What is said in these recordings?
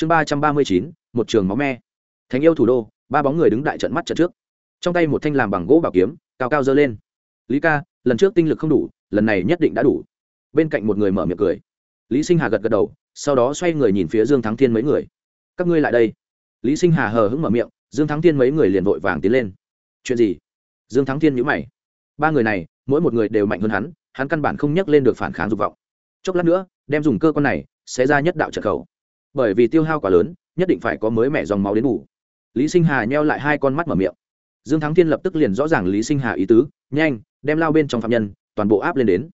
chương ba trăm ba mươi chín, một trường máu me. Thánh yêu thủ đô, ba bóng người đứng đại trận mắt trận trước. Trong tay một thanh làm bằng gỗ bảo kiếm, cao cao dơ lên. Lý ca, lần trước tinh lực không đủ, lần này nhất định đã đủ. Bên cạnh một người mở miệng cười. Lý sinh hà gật gật đầu, sau đó xoay người nhìn phía dương thắng thiên mấy người. Các ngươi lại đây. Lý sinh hà hờ hững mở miệng, dương thắng thiên mấy người liền vội vàng tiến lên. Chuyện gì? Dương thắng thiên nhữ mày. Ba người này, mỗi một người đều mạnh hơn hắn hắn căn bản không nhắc lên được phản kháng dục vọng. Chốc lát nữa, đem dùng cơ quan này sẽ ra nhất đạo trận khẩu bởi vì tiêu hao quá lớn, nhất định phải có mới mẻ dòng máu đến ngủ lý sinh hà nheo lại hai con mắt mở miệng. Dương thắng thiên lập tức liền rõ ràng lý sinh hà ý tứ, nhanh, đem lao bên trong phạm nhân, toàn bộ áp lên đến.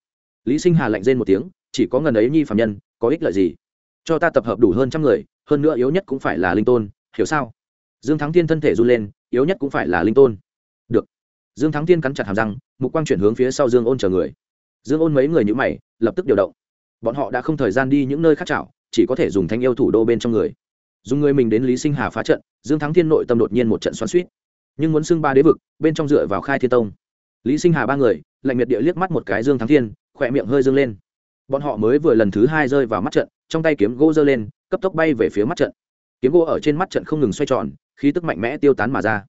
Lý sinh hà lạnh rên một tiếng, chỉ có ngần ấy nhi phạm nhân, có ích lợi gì? Cho ta tập hợp đủ hơn trăm người, hơn nữa yếu nhất cũng phải là linh tôn, hiểu sao? Dương thắng thiên thân thể run lên, yếu nhất cũng phải là linh tôn. Được. Dương thắng thiên cắn chặt hàm răng, mục quang chuyển hướng phía sau dương ôn chờ người. Dương ôn mấy người nhữ mày, lập tức điều động. Bọn họ đã không thời gian đi những nơi khác chảo chỉ có thể dùng thanh yêu thủ đô bên trong người. Dùng người mình đến lý sinh hà phá trận, dương thắng thiên nội tâm đột nhiên một trận xoắn suýt nhưng muốn xưng ba đế vực, bên trong dựa vào khai thiên tông. Lý sinh hà ba người, lạnh miệt địa liếc mắt một cái dương thắng thiên, khỏe miệng hơi dương lên. Bọn họ mới vừa lần thứ hai rơi vào mắt trận, trong tay kiếm gỗ giơ lên, cấp tốc bay về phía mắt trận. Kiếm gỗ ở trên mắt trận không ngừng xoay tròn, khí tức mạnh mẽ tiêu tán mà ra.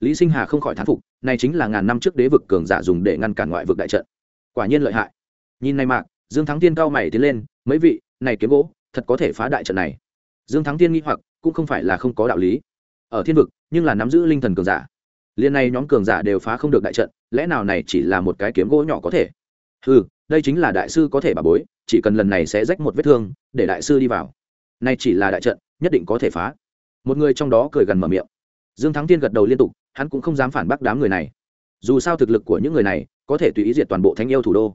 Lý sinh hà không khỏi thán phục, này chính là ngàn năm trước đế vực cường giả dùng để ngăn cản ngoại vực đại trận. Quả nhiên lợi hại. Nhìn này mạc dương thắng thiên cao mày tiến lên, mấy vị, này kiếm gỗ thật có thể phá đại trận này. Dương thắng thiên nghĩ hoặc, cũng không phải là không có đạo lý. Ở thiên vực, nhưng là nắm giữ linh thần cường giả. Liên này nhóm cường giả đều phá không được đại trận, lẽ nào này chỉ là một cái kiếm gỗ nhỏ có thể? Ừ đây chính là đại sư có thể bà bối, chỉ cần lần này sẽ rách một vết thương, để đại sư đi vào. Nay chỉ là đại trận, nhất định có thể phá. Một người trong đó cười gần mở miệng. Dương thắng tiên gật đầu liên tục, hắn cũng không dám phản bác đám người này. Dù sao thực lực của những người này, có thể tùy ý diệt toàn bộ thánh yêu thủ đô.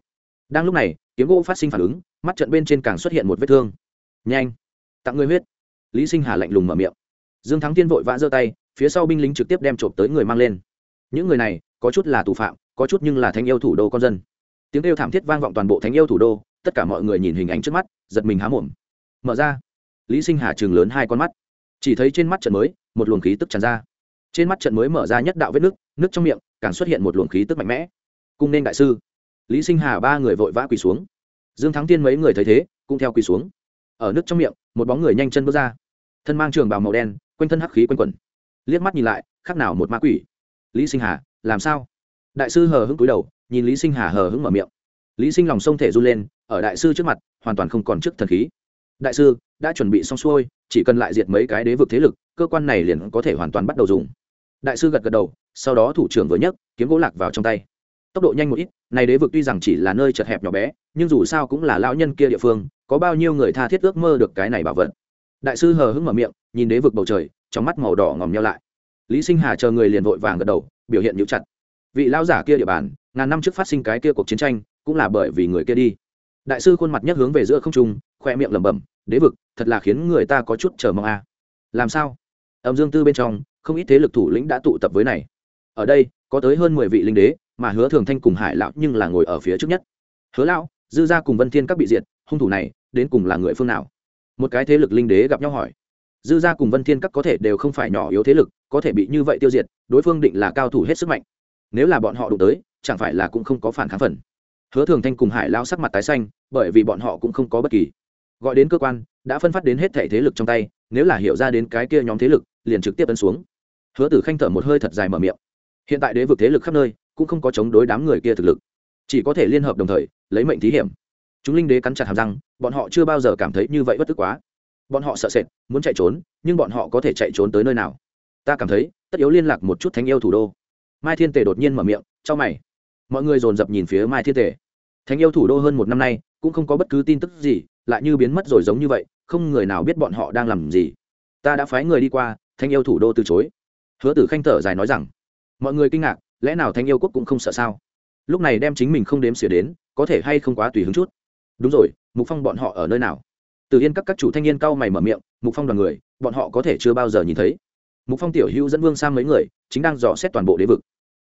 Đang lúc này, kiếm gỗ phát sinh phản ứng, mắt trận bên trên càng xuất hiện một vết thương nhanh. Tặng người huyết. Lý sinh hà lạnh lùng mở miệng. Dương thắng tiên vội vã giơ tay, phía sau binh lính trực tiếp đem trộm tới người mang lên. Những người này, có chút là tù phạm, có chút nhưng là thánh yêu thủ đô con dân. Tiếng kêu thảm thiết vang vọng toàn bộ thánh yêu thủ đô, tất cả mọi người nhìn hình ảnh trước mắt, giật mình há mồm. Mở ra. Lý sinh hà chừng lớn hai con mắt. Chỉ thấy trên mắt trận mới, một luồng khí tức tràn ra. Trên mắt trận mới mở ra nhất đạo vết nước nước trong miệng, càng xuất hiện một luồng khí tức mạnh mẽ. Cung nên đại sư. Lý sinh hà ba người vội vã quỳ xuống. Dương thắng tiên mấy người thấy thế, cũng theo quỳ xuống ở nước trong miệng, một bóng người nhanh chân bước ra. Thân mang trường bào màu đen, quanh thân hắc khí quanh quẩn. Liếc mắt nhìn lại, khác nào một ma quỷ. Lý sinh hà, làm sao? Đại sư hờ hững cúi đầu, nhìn lý sinh hà hờ hững mở miệng. Lý sinh lòng sông thể run lên, ở đại sư trước mặt, hoàn toàn không còn trước thần khí. Đại sư, đã chuẩn bị xong xuôi, chỉ cần lại diệt mấy cái đế vực thế lực, cơ quan này liền có thể hoàn toàn bắt đầu dùng. Đại sư gật gật đầu, sau đó thủ trưởng vừa nhấc, kiếm gỗ lạc vào trong tay. Tốc độ nhanh một ít này đế vực tuy rằng chỉ là nơi chật hẹp nhỏ bé, nhưng dù sao cũng là lão nhân kia địa phương, có bao nhiêu người tha thiết ước mơ được cái này bảo vật? Đại sư hờ hững mở miệng, nhìn đế vực bầu trời, trong mắt màu đỏ ngòm nhau lại. Lý sinh hà chờ người liền vội vàng gật đầu, biểu hiện nhũ chặt. Vị lão giả kia địa bàn, ngàn năm trước phát sinh cái kia cuộc chiến tranh, cũng là bởi vì người kia đi. Đại sư khuôn mặt nhất hướng về giữa không trung, khoe miệng lẩm bẩm, đế vực, thật là khiến người ta có chút chờ mong a. À. làm sao? Âm dương tư bên trong, không ít thế lực thủ lĩnh đã tụ tập với này. Ở đây, có tới hơn mười vị linh đế mà hứa thường thanh cùng hải lão nhưng là ngồi ở phía trước nhất. Hứa lão, dư gia cùng vân thiên các bị diệt, hung thủ này, đến cùng là người phương nào? Một cái thế lực linh đế gặp nhau hỏi. Dư gia cùng vân thiên các có thể đều không phải nhỏ yếu thế lực, có thể bị như vậy tiêu diệt, đối phương định là cao thủ hết sức mạnh. Nếu là bọn họ đụng tới, chẳng phải là cũng không có phản kháng phần. Hứa thường thanh cùng hải lao sắc mặt tái xanh, bởi vì bọn họ cũng không có bất kỳ. Gọi đến cơ quan, đã phân phát đến hết thể thế lực trong tay, nếu là hiểu ra đến cái kia nhóm thế lực, liền trực tiếp ấn xuống. Hứa tử khanh thở một hơi thật dài mở miệng. Hiện tại đế vực thế lực khắp nơi cũng không có chống đối đám người kia thực lực. Chỉ có thể liên hợp đồng thời, lấy mệnh thí hiểm. Chúng linh đế cắn chặt hàm răng, bọn họ chưa bao giờ cảm thấy như vậy bất tức quá. Bọn họ sợ sệt, muốn chạy trốn, nhưng bọn họ có thể chạy trốn tới nơi nào? Ta cảm thấy, tất yếu liên lạc một chút thánh yêu thủ đô. Mai thiên tề đột nhiên mở miệng cho mày. Mọi người dồn dập nhìn phía mai thiên tề. Thánh yêu thủ đô hơn một năm nay, cũng không có bất cứ tin tức gì, lại như biến mất rồi giống như vậy, không người nào biết bọn họ đang làm gì. Ta đã phái người đi qua thanh yêu thủ đô từ chối. Hứa tử khanh thở dài nói rằng, mọi người kinh ngạc lẽ nào thanh yêu quốc cũng không sợ sao? Lúc này đem chính mình không đếm xỉa đến, có thể hay không quá tùy hứng chút? Đúng rồi, mục phong bọn họ ở nơi nào? Từ yên các các chủ thanh niên cao mày mở miệng, mục phong đoàn người, bọn họ có thể chưa bao giờ nhìn thấy. Mục phong tiểu hữu dẫn vương sang mấy người, chính đang dò xét toàn bộ đế vực.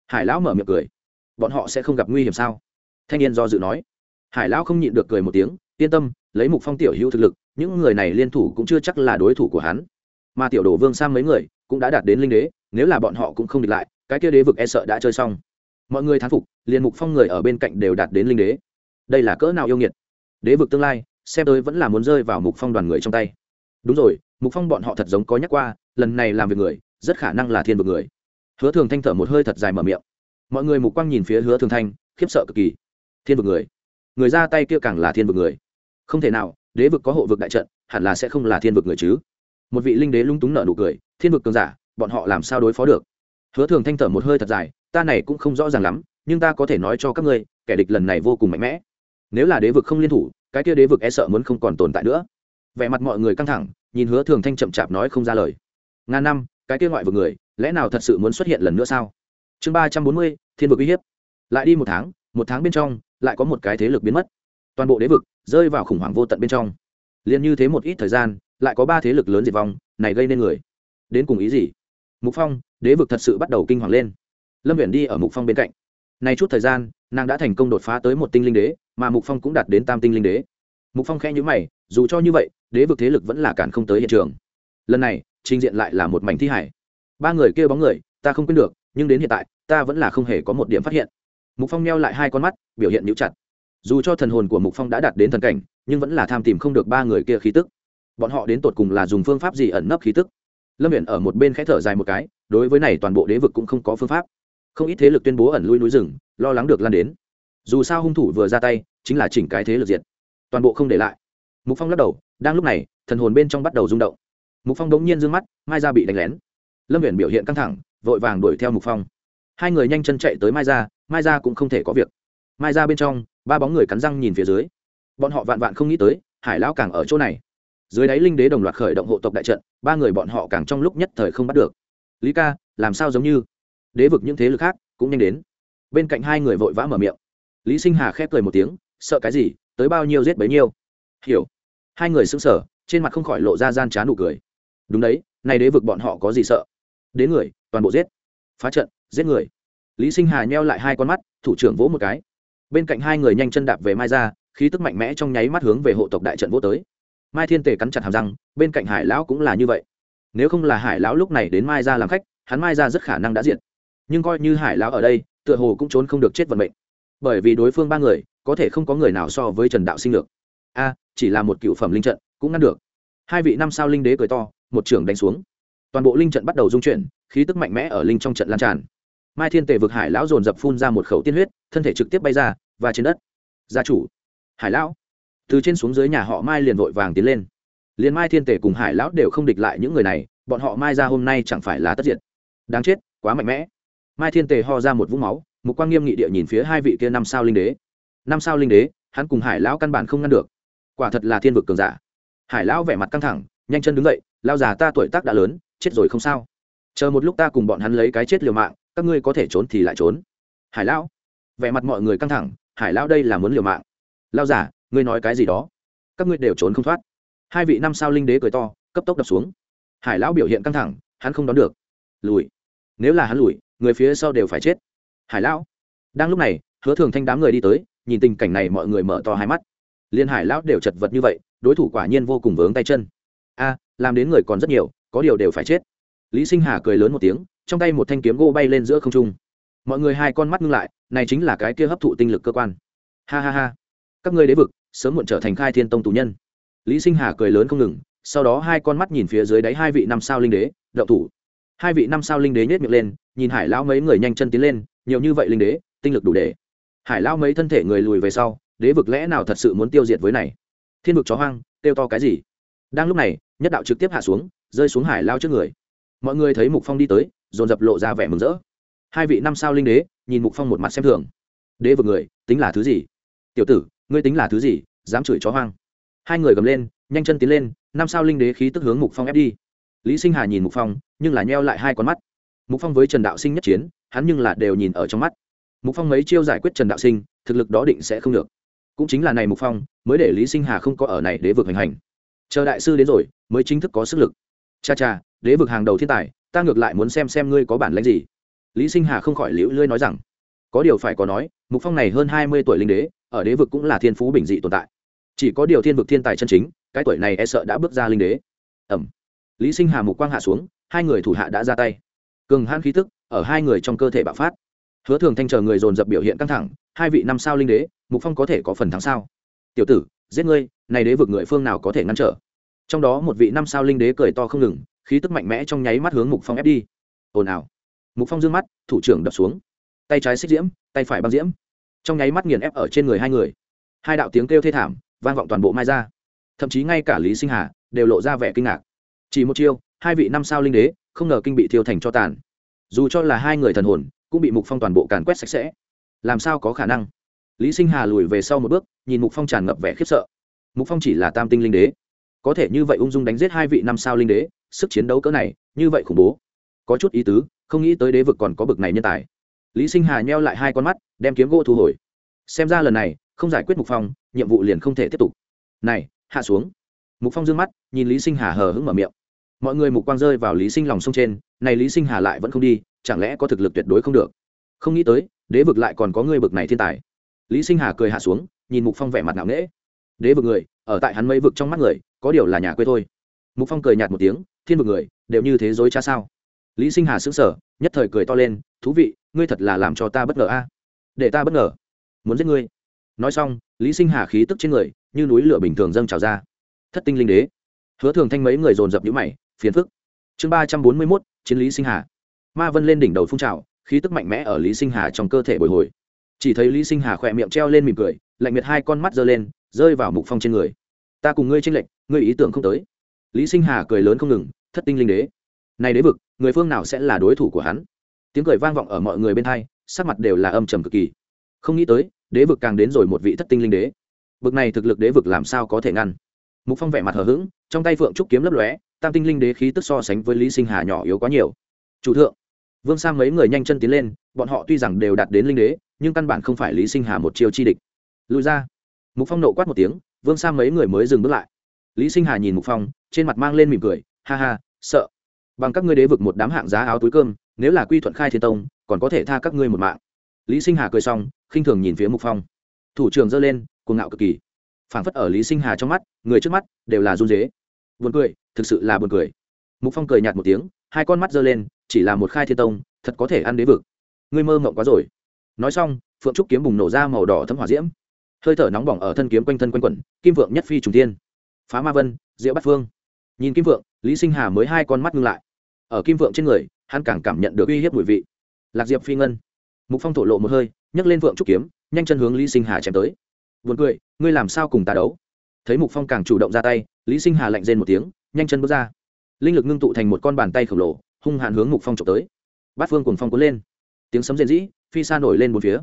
Hải lão mở miệng cười. Bọn họ sẽ không gặp nguy hiểm sao? Thanh niên do dự nói. Hải lão không nhịn được cười một tiếng, yên tâm, lấy mục phong tiểu hữu thực lực, những người này liên thủ cũng chưa chắc là đối thủ của hắn. Mà tiểu đồ vương sang mấy người, cũng đã đạt đến linh đế, nếu là bọn họ cũng không địch lại cái kia đế vực e sợ đã chơi xong. Mọi người thán phục, liền mục phong người ở bên cạnh đều đạt đến linh đế. Đây là cỡ nào yêu nghiệt. Đế vực tương lai, xem tới vẫn là muốn rơi vào mục phong đoàn người trong tay. Đúng rồi, mục phong bọn họ thật giống có nhắc qua, lần này làm việc người, rất khả năng là thiên vực người. Hứa thường thanh thở một hơi thật dài mở miệng. Mọi người mục quang nhìn phía hứa thường thanh, khiếp sợ cực kỳ. Thiên vực người. Người ra tay kia càng là thiên vực người. Không thể nào, đế vực có hộ vực đại trận, hẳn là sẽ không là thiên vực người chứ. Một vị linh đế lung túng nở nụ cười, thiên vực cường giả, bọn họ làm sao đối phó được? Hứa thường thanh thở một hơi thật dài, ta này cũng không rõ ràng lắm, nhưng ta có thể nói cho các ngươi, kẻ địch lần này vô cùng mạnh mẽ. Nếu là đế vực không liên thủ, cái kia đế vực e sợ muốn không còn tồn tại nữa. Vẻ mặt mọi người căng thẳng, nhìn hứa thường thanh chậm chạp nói không ra lời. Ngàn năm, cái kia ngoại vực người, lẽ nào thật sự muốn xuất hiện lần nữa sao? Chương ba trăm bốn mươi, thiên vực uy hiếp. Lại đi một tháng một tháng bên trong, lại có một cái thế lực biến mất. Toàn bộ đế vực rơi vào khủng hoảng vô tận bên trong. Liền như thế một ít thời gian, lại có ba thế lực lớn diệt vong, này gây nên người. Đến cùng ý gì? Mục phong đế vực thật sự bắt đầu kinh hoàng lên. Lâm viện đi ở mục phong bên cạnh. Nay chút thời gian, nàng đã thành công đột phá tới một tinh linh đế, mà mục phong cũng đạt đến tam tinh linh đế. Mục phong khẽ nhữ mày, dù cho như vậy, đế vực thế lực vẫn là cản không tới hiện trường. Lần này, trình diện lại là một mảnh thi hải. Ba người kêu bóng người, ta không quên được, nhưng đến hiện tại, ta vẫn là không hề có một điểm phát hiện. Mục phong neo lại hai con mắt, biểu hiện nhũ chặt. Dù cho thần hồn của mục phong đã đạt đến thần cảnh, nhưng vẫn là tham tìm không được ba người kia khí tức. Bọn họ đến tột cùng là dùng phương pháp gì ẩn nấp khí tức? Lâm viện ở một bên khẽ thở dài một cái, đối với này toàn bộ đế vực cũng không có phương pháp. Không ít thế lực tuyên bố ẩn lui núi rừng, lo lắng được lan đến. Dù sao hung thủ vừa ra tay, chính là chỉnh cái thế lực diệt. Toàn bộ không để lại. Mục phong lắc đầu, đang lúc này, thần hồn bên trong bắt đầu rung động. Mục phong đống nhiên d ư ơ n g mắt, mai ra bị đánh lén. Lâm viện biểu hiện căng thẳng, vội vàng đuổi theo mục phong. Hai người nhanh chân chạy tới mai ra mai ra cũng không thể có việc. Mai ra bên trong, ba bóng người cắn răng nhìn phía dưới. Bọn họ vạn vạn không nghĩ tới, hải lão càng ở chỗ này dưới đáy linh đế đồng loạt khởi động hộ tộc đại trận, ba người bọn họ càng trong lúc nhất thời không bắt được. Lý ca, làm sao giống như? Đế vực những thế lực khác cũng nhanh đến. Bên cạnh hai người vội vã mở miệng. Lý sinh hà khép cười một tiếng, sợ cái gì, tới bao nhiêu giết bấy nhiêu. Hiểu. Hai người sững sờ, trên mặt không khỏi lộ ra gian trá nụ cười. Đúng đấy nay đế vực bọn họ có gì sợ? Đến người, toàn bộ giết. Phá trận, giết người. Lý sinh hà nheo lại hai con mắt, thủ trưởng vỗ một cái. Bên cạnh hai người nhanh chân đạp về mai ra, khí tức mạnh mẽ trong nháy mắt hướng về hộ tộc đại trận vô tới mai thiên tề cắn chặt hàm răng, bên cạnh hải lão cũng là như vậy. Nếu không là hải lão lúc này đến mai ra làm khách, hắn mai ra rất khả năng đã diện nhưng coi như hải lão ở đây, tựa hồ cũng trốn không được chết vận mệnh. Bởi vì đối phương ba người, có thể không có người nào so với trần đạo sinh được a, chỉ là một cựu phẩm linh trận, cũng ngăn được. Hai vị năm sao linh đế cười to, một trưởng đánh xuống. Toàn bộ linh trận bắt đầu dung chuyển, khí tức mạnh mẽ ở linh trong trận lan tràn. Mai thiên tề vực hải lão dồn dập phun ra một khẩu tiên huyết, thân thể trực tiếp bay ra, và trên đất. Gia chủ. Hải lão từ trên xuống dưới nhà họ mai liền vội vàng tiến lên. Liền mai thiên tề cùng hải lão đều không địch lại những người này, bọn họ mai ra hôm nay chẳng phải là tất diệt. Đáng chết, quá mạnh mẽ. Mai thiên tề ho ra một vũng máu một quan nghiêm nghị địa nhìn phía hai vị kia năm sao linh đế. Năm sao linh đế, hắn cùng hải lão căn bản không ngăn được. Quả thật là thiên vực cường giả. Hải lão vẻ mặt căng thẳng, nhanh chân đứng dậy lao già, ta tuổi tác đã lớn, chết rồi không sao. Chờ một lúc ta cùng bọn hắn lấy cái chết liều mạng, các ngươi có thể trốn thì lại trốn. Hải lão, vẻ mặt mọi người căng thẳng, hải lão đây là muốn liều mạng. Lao giả ngươi nói cái gì đó? Các ngươi đều trốn không thoát. Hai vị năm sao linh đế cười to, cấp tốc đập xuống. Hải lão biểu hiện căng thẳng, hắn không đón được. Lùi. Nếu là hắn lùi, người phía sau đều phải chết. Hải lão. Đang lúc này, hứa thường thanh đám người đi tới, nhìn tình cảnh này mọi người mở to hai mắt. Liên hải lão đều chật vật như vậy, đối thủ quả nhiên vô cùng vướng tay chân. A, làm đến người còn rất nhiều, có điều đều phải chết. Lý sinh hà cười lớn một tiếng, trong tay một thanh kiếm gỗ bay lên giữa không trung. Mọi người hai con mắt ngưng lại, này chính là cái kia hấp thụ tinh lực cơ quan. Ha ha ha. Các ngươi đế vực sớm muộn trở thành khai thiên tông tù nhân. Lý sinh hà cười lớn không ngừng, sau đó hai con mắt nhìn phía dưới đáy hai vị năm sao linh đế đậu thủ. Hai vị năm sao linh đế nhét miệng lên, nhìn hải lão mấy người nhanh chân tiến lên, nhiều như vậy linh đế, tinh lực đủ để. Hải lão mấy thân thể người lùi về sau, đế vực lẽ nào thật sự muốn tiêu diệt với này? Thiên vực chó hoang, kêu to cái gì? Đang lúc này, nhất đạo trực tiếp hạ xuống, rơi xuống hải lao trước người. Mọi người thấy mục phong đi tới, dồn dập lộ ra vẻ mừng rỡ. Hai vị năm sao linh đế, nhìn mục phong một mặt xem thường. Đế vực người, tính là thứ gì? Tiểu tử ngươi tính là thứ gì, dám chửi chó hoang. Hai người gầm lên, nhanh chân tiến lên, năm sao linh đế khí tức hướng mục phong ép đi. Lý sinh hà nhìn mục phong, nhưng là nheo lại hai con mắt. Mục phong với trần đạo sinh nhất chiến, hắn nhưng là đều nhìn ở trong mắt. Mục phong mấy chiêu giải quyết trần đạo sinh, thực lực đó định sẽ không được. Cũng chính là này mục phong, mới để lý sinh hà không có ở này đế vực hành hành. Chờ đại sư đến rồi, mới chính thức có sức lực. Cha cha, đế vực hàng đầu thiên tài, ta ngược lại muốn xem xem ngươi có bản lãnh gì. Lý sinh hà không khỏi liễu lưỡi nói rằng, có điều phải có nói, mục phong này hơn hai mươi tuổi linh đế ở đế vực cũng là thiên phú bình dị tồn tại. Chỉ có điều thiên vực thiên tài chân chính, cái tuổi này e sợ đã bước ra linh đế. Ẩm. Lý sinh hà mục quang hạ xuống, hai người thủ hạ đã ra tay. Cường hãn khí tức ở hai người trong cơ thể bạo phát. Hứa thường thanh chờ người dồn dập biểu hiện căng thẳng, hai vị năm sao linh đế, mục phong có thể có phần thắng sao? Tiểu tử, giết ngươi, này đế vực người phương nào có thể ngăn trở? Trong đó một vị năm sao linh đế cười to không ngừng, khí tức mạnh mẽ trong nháy mắt hướng mục phong ép đi. Ồn ào. Mục phong d ư ơ n g mắt, thủ trưởng đập xuống. Tay trái xích diễm, tay phải băng diễm trong nháy mắt nghiền ép ở trên người hai người. Hai đạo tiếng kêu thê thảm vang vọng toàn bộ mai ra thậm chí ngay cả lý sinh hà đều lộ ra vẻ kinh ngạc. Chỉ một chiêu, hai vị năm sao linh đế không ngờ kinh bị thiêu thành cho tàn. Dù cho là hai người thần hồn, cũng bị mục phong toàn bộ càn quét sạch sẽ. Làm sao có khả năng? Lý sinh hà lùi về sau một bước, nhìn mục phong tràn ngập vẻ khiếp sợ. Mục phong chỉ là tam tinh linh đế. Có thể như vậy ung dung đánh giết hai vị năm sao linh đế, sức chiến đấu cỡ này, như vậy khủng bố. Có chút ý tứ, không nghĩ tới đế vực còn có bực này nhân tài lý sinh hà nheo lại hai con mắt, đem kiếm gỗ thu hồi. Xem ra lần này, không giải quyết mục phong, nhiệm vụ liền không thể tiếp tục. Này, hạ xuống. Mục phong d ư ơ n g mắt, nhìn lý sinh hà hờ hững mở miệng. Mọi người mục quang rơi vào lý sinh lòng sông trên, này lý sinh hà lại vẫn không đi, chẳng lẽ có thực lực tuyệt đối không được? Không nghĩ tới, đế vực lại còn có người bực này thiên tài. Lý sinh hà cười hạ xuống, nhìn mục phong vẻ mặt nặng nễ đế vực người, ở tại hắn mấy vực trong mắt người, có điều là nhà quê thôi. Mục phong cười nhạt một tiếng, thiên vực người, đều như thế giới cha sao? Lý sinh hà sững sờ, nhất thời cười to lên, thú vị, ngươi thật là làm cho ta bất ngờ a. Để ta bất ngờ. Muốn giết ngươi. Nói xong, lý sinh hà khí tức trên người, như núi lửa bình thường dâng trào ra. Thất tinh linh đế. Hứa thường thanh mấy người dồn dập nhũ mày, phiền phức. Chương ba trăm bốn mươi mốt, chiến lý sinh hà. Ma vân lên đỉnh đầu phun trào, khí tức mạnh mẽ ở lý sinh hà trong cơ thể bồi hồi. Chỉ thấy lý sinh hà khỏe miệng treo lên mỉm cười, lạnh miệt hai con mắt giơ lên, rơi vào mục phong trên người. Ta cùng ngươi tranh lệch, ngươi ý tưởng không tới. Lý sinh hà cười lớn không ngừng, thất tinh linh đế này đế vực, người phương nào sẽ là đối thủ của hắn? Tiếng cười vang vọng ở mọi người bên thay sắc mặt đều là âm trầm cực kỳ. Không nghĩ tới, đế vực càng đến rồi một vị thất tinh linh đế. Vực này thực lực đế vực làm sao có thể ngăn? Mục phong vẻ mặt hờ hững, trong tay phượng trúc kiếm lấp lóe, tam tinh linh đế khí tức so sánh với lý sinh hà nhỏ yếu quá nhiều. Chủ thượng, vương sang mấy người nhanh chân tiến lên, bọn họ tuy rằng đều đạt đến linh đế, nhưng căn bản không phải lý sinh hà một chiêu chi địch. Lùi ra. Mục phong nộ quát một tiếng, vương sang mấy người mới dừng bước lại. Lý sinh hà nhìn mục phong, trên mặt mang lên mỉm cười, ha ha, sợ bằng các ngươi đế vực một đám hạng giá áo túi cơm, nếu là quy thuận khai thiên tông, còn có thể tha các ngươi một mạng. Lý sinh hà cười xong, khinh thường nhìn phía mục phong. Thủ trưởng giơ lên, cuồng ngạo cực kỳ. Phảng phất ở lý sinh hà trong mắt, người trước mắt đều là run dế buồn cười, thực sự là buồn cười. Mục phong cười nhạt một tiếng, hai con mắt giơ lên, chỉ là một khai thiên tông, thật có thể ăn đế vực. Ngươi mơ mộng quá rồi. Nói xong, phượng trúc kiếm bùng nổ ra màu đỏ thấm hỏa diễm. Hơi thở nóng bỏng ở thân kiếm quanh thân quanh quẩn, kim vượng nhất phi trùng tiên phá ma vân diễu bát phương. Nhìn kim vượng, lý sinh hà mới hai con mắt ngưng lại ở kim vượng trên người, hắn càng cảm nhận được uy hiếp mùi vị. Lạc diệp phi ngân. Mục phong thổ lộ một hơi, nhấc lên vượng trúc kiếm, nhanh chân hướng lý sinh hà chém tới. Vượt cười, ngươi làm sao cùng ta đấu? Thấy mục phong càng chủ động ra tay, lý sinh hà lạnh rên một tiếng, nhanh chân bước ra. Linh lực ngưng tụ thành một con bàn tay khổng lồ, hung hàn hướng mục phong trộm tới. Bát phương cùng phong cuốn lên. Tiếng sấm rền rĩ phi xa nổi lên một phía.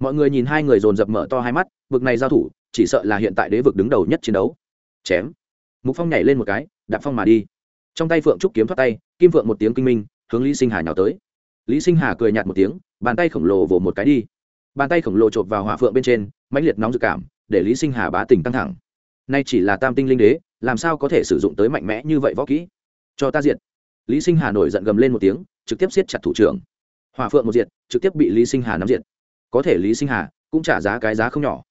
Mọi người nhìn hai người dồn dập mở to hai mắt, vực này giao thủ, chỉ sợ là hiện tại đế vực đứng đầu nhất chiến đấu. Chém. Mục phong nhảy lên một cái, đạp phong mà đi trong tay phượng trúc kiếm thoát tay, kim phượng một tiếng kinh minh, hướng lý sinh hà nhào tới. Lý sinh hà cười nhạt một tiếng, bàn tay khổng lồ vỗ một cái đi. Bàn tay khổng lồ chộp vào hỏa phượng bên trên, mãnh liệt nóng dự cảm, để lý sinh hà bá tỉnh căng thẳng. Nay chỉ là tam tinh linh đế, làm sao có thể sử dụng tới mạnh mẽ như vậy võ kỹ? Cho ta diện lý sinh hà nổi giận gầm lên một tiếng, trực tiếp siết chặt thủ trưởng. Hòa phượng một diệt, trực tiếp bị lý sinh hà nắm diệt. Có thể lý sinh hà cũng trả giá cái giá không nhỏ.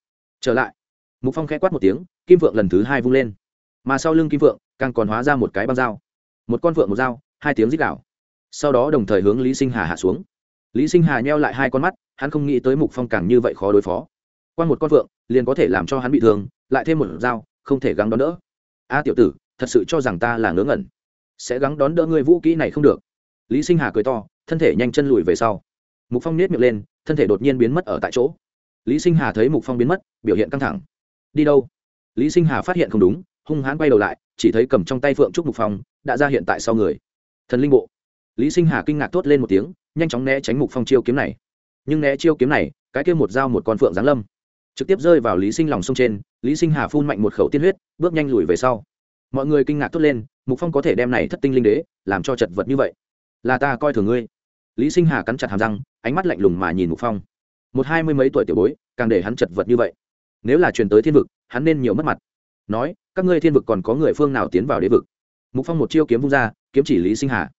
Trở lại. Mục phong khẽ quát một tiếng, kim phượng lần thứ hai vung lên. Mà sau lưng kim phượng, càng còn hóa ra một cái băng dao một con phượng một dao, hai tiếng rít đảo sau đó đồng thời hướng lý sinh hà hạ xuống. Lý sinh hà nheo lại hai con mắt, hắn không nghĩ tới mục phong càng như vậy khó đối phó. Qua một con phượng liền có thể làm cho hắn bị thương, lại thêm một dao, không thể gắng đón đỡ. A tiểu tử, thật sự cho rằng ta là ngớ ngẩn. Sẽ gắng đón đỡ ngươi vũ kỹ này không được. Lý sinh hà cười to, thân thể nhanh chân lùi về sau. Mục phong nết miệng lên, thân thể đột nhiên biến mất ở tại chỗ. Lý sinh hà thấy mục phong biến mất, biểu hiện căng thẳng. Đi đâu? Lý sinh hà phát hiện không đúng hung hãn quay đầu lại, chỉ thấy cầm trong tay phượng trúc mục phong, đã ra hiện tại sau người. Thần linh bộ. Lý sinh hà kinh ngạc thốt lên một tiếng, nhanh chóng né tránh mục phong chiêu kiếm này. Nhưng né chiêu kiếm này, cái kia một dao một con phượng giáng lâm. Trực tiếp rơi vào lý sinh lòng sông trên, lý sinh hà phun mạnh một khẩu tiên huyết, bước nhanh lùi về sau. Mọi người kinh ngạc thốt lên, mục phong có thể đem này thất tinh linh đế, làm cho chật vật như vậy? Là ta coi thường ngươi. Lý sinh hà cắn chặt hàm răng, ánh mắt lạnh lùng mà nhìn mục phong. Một hai mươi mấy tuổi tiểu bối, càng để hắn chật vật như vậy. Nếu là truyền tới thiên vực, hắn nên nhiều mất mặt. Nói các ngươi thiên vực còn có người phương nào tiến vào đế vực? Mục phong một chiêu kiếm vung ra, kiếm chỉ lý sinh hà.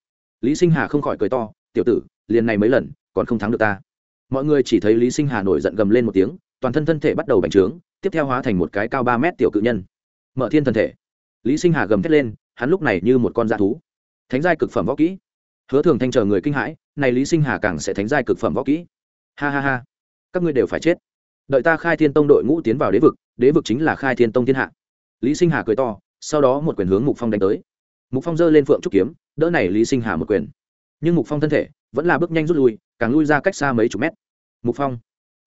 Lý sinh hà không khỏi cười to, tiểu tử, liền này mấy lần, còn không thắng được ta. Mọi người chỉ thấy lý sinh hà nổi giận gầm lên một tiếng, toàn thân thân thể bắt đầu bành trướng, tiếp theo hóa thành một cái cao ba mét tiểu cự nhân. Mở thiên thân thể. Lý sinh hà gầm thét lên, hắn lúc này như một con da thú. Thánh giai cực phẩm võ kỹ. Hứa thường thanh chờ người kinh hãi, này lý sinh hà càng sẽ thánh giai cực phẩm võ kỹ. Ha ha ha, các ngươi đều phải chết. Đợi ta khai thiên tông đội ngũ tiến vào đế vực đế vực chính là khai thiên tông thiên hạ lý sinh hà cười to, sau đó một quyền hướng mục phong đánh tới. Mục phong giơ lên phượng trúc kiếm, đỡ này lý sinh hà một quyền. Nhưng mục phong thân thể vẫn là bước nhanh rút lui, càng lui ra cách xa mấy chục mét. Mục phong,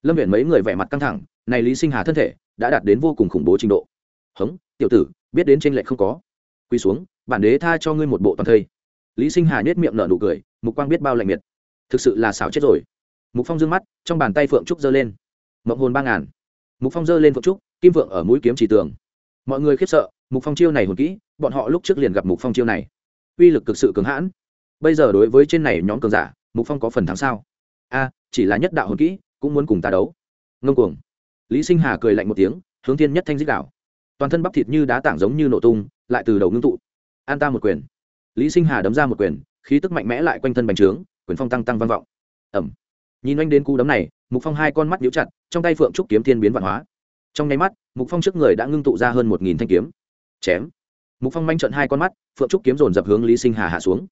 lâm viện mấy người vẻ mặt căng thẳng, này lý sinh hà thân thể đã đạt đến vô cùng khủng bố trình độ. Hống, tiểu tử, biết đến trên lệ không có. Quỳ xuống, bản đế tha cho ngươi một bộ toàn thây. Lý sinh hà nhếch miệng nở nụ cười, mục quang biết bao lạnh miệt. Thực sự là xảo chết rồi. Mục phong dương mắt, trong bàn tay phượng trúc giơ lên. Mộng hồn ba ngàn. Mục phong giơ lên phượng trúc, kim vượng ở mũi kiếm chỉ tường mọi người khiếp sợ, mục phong chiêu này hồn kỹ, bọn họ lúc trước liền gặp mục phong chiêu này. Uy lực cực sự cường hãn. Bây giờ đối với trên này nhóm cường giả, mục phong có phần thắng sao? A, chỉ là nhất đạo hồn kỹ, cũng muốn cùng ta đấu. Ngông cuồng. Lý sinh hà cười lạnh một tiếng, hướng thiên nhất thanh dích đạo. Toàn thân bắp thịt như đá tảng giống như nổ tung, lại từ đầu ngưng tụ. An ta một quyền. Lý sinh hà đấm ra một quyền, khí tức mạnh mẽ lại quanh thân bành trướng, quyền phong tăng tăng vang vọng. Ẩm nhìn anh đến cú đấm này, mục phong hai con mắt nhíu chặt, trong tay phượng trúc kiếm thiên biến vạn hóa. Trong nháy mắt mục phong trước người đã ngưng tụ ra hơn một nghìn thanh kiếm chém mục phong manh trận hai con mắt phượng trúc kiếm dồn dập hướng lý sinh hà hạ xuống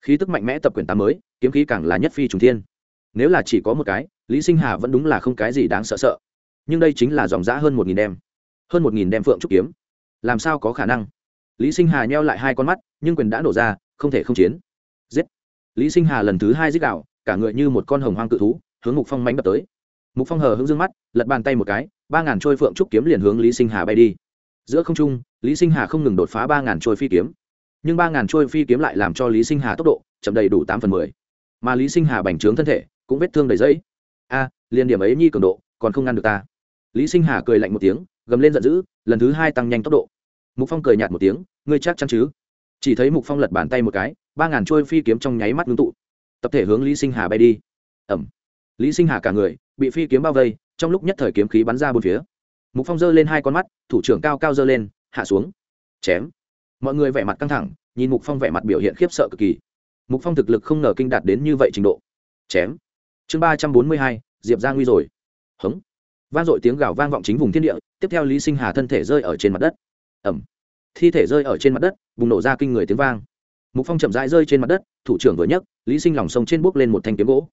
khí tức mạnh mẽ tập quyền tám mới kiếm khí càng là nhất phi trùng thiên nếu là chỉ có một cái lý sinh hà vẫn đúng là không cái gì đáng sợ sợ nhưng đây chính là dòng giã hơn một nghìn đem hơn một nghìn đem phượng trúc kiếm làm sao có khả năng lý sinh hà nheo lại hai con mắt nhưng quyền đã nổ ra không thể không chiến giết lý sinh hà lần thứ hai giết đạo cả người như một con hồng hoang cự thú hướng mục phong mánh đập tới mục phong hờ hững g mắt lật bàn tay một cái ba ngàn trôi phượng trúc kiếm liền hướng lý sinh hà bay đi. Giữa không trung, lý sinh hà không ngừng đột phá ba ngàn trôi phi kiếm. Nhưng ba ngàn trôi phi kiếm lại làm cho lý sinh hà tốc độ chậm đầy đủ tám phần mười. Mà lý sinh hà bành trướng thân thể, cũng vết thương đầy dẫy a, liền điểm ấy nhi cường độ, còn không ngăn được ta. Lý sinh hà cười lạnh một tiếng, gầm lên giận dữ, lần thứ hai tăng nhanh tốc độ. Mục phong cười nhạt một tiếng, ngươi chắc chắn chứ? Chỉ thấy mục phong lật bàn tay một cái, ba ngàn trôi phi kiếm trong nháy mắt ngưng tụ. Tập thể hướng lý sinh hà bay đi. Ẩm. Lý sinh hà cả người, bị phi kiếm bao vây trong lúc nhất thời kiếm khí bắn ra bốn phía. Mục phong giơ lên hai con mắt, thủ trưởng cao cao giơ lên, hạ xuống. Chém. Mọi người vẻ mặt căng thẳng, nhìn mục phong vẻ mặt biểu hiện khiếp sợ cực kỳ. Mục phong thực lực không ngờ kinh đạt đến như vậy trình độ. Chém. Chương ba trăm bốn mươi hai, diệp ra nguy rồi. Hống. Vang dội tiếng gào vang vọng chính vùng thiên địa, tiếp theo lý sinh hà thân thể rơi ở trên mặt đất. Ẩm thi thể rơi ở trên mặt đất, bùng nổ ra kinh người tiếng vang. Mục phong chậm rãi rơi trên mặt đất, thủ trưởng vừa nhấc, lý sinh lòng sông trên bước lên một thanh kiếm gỗ.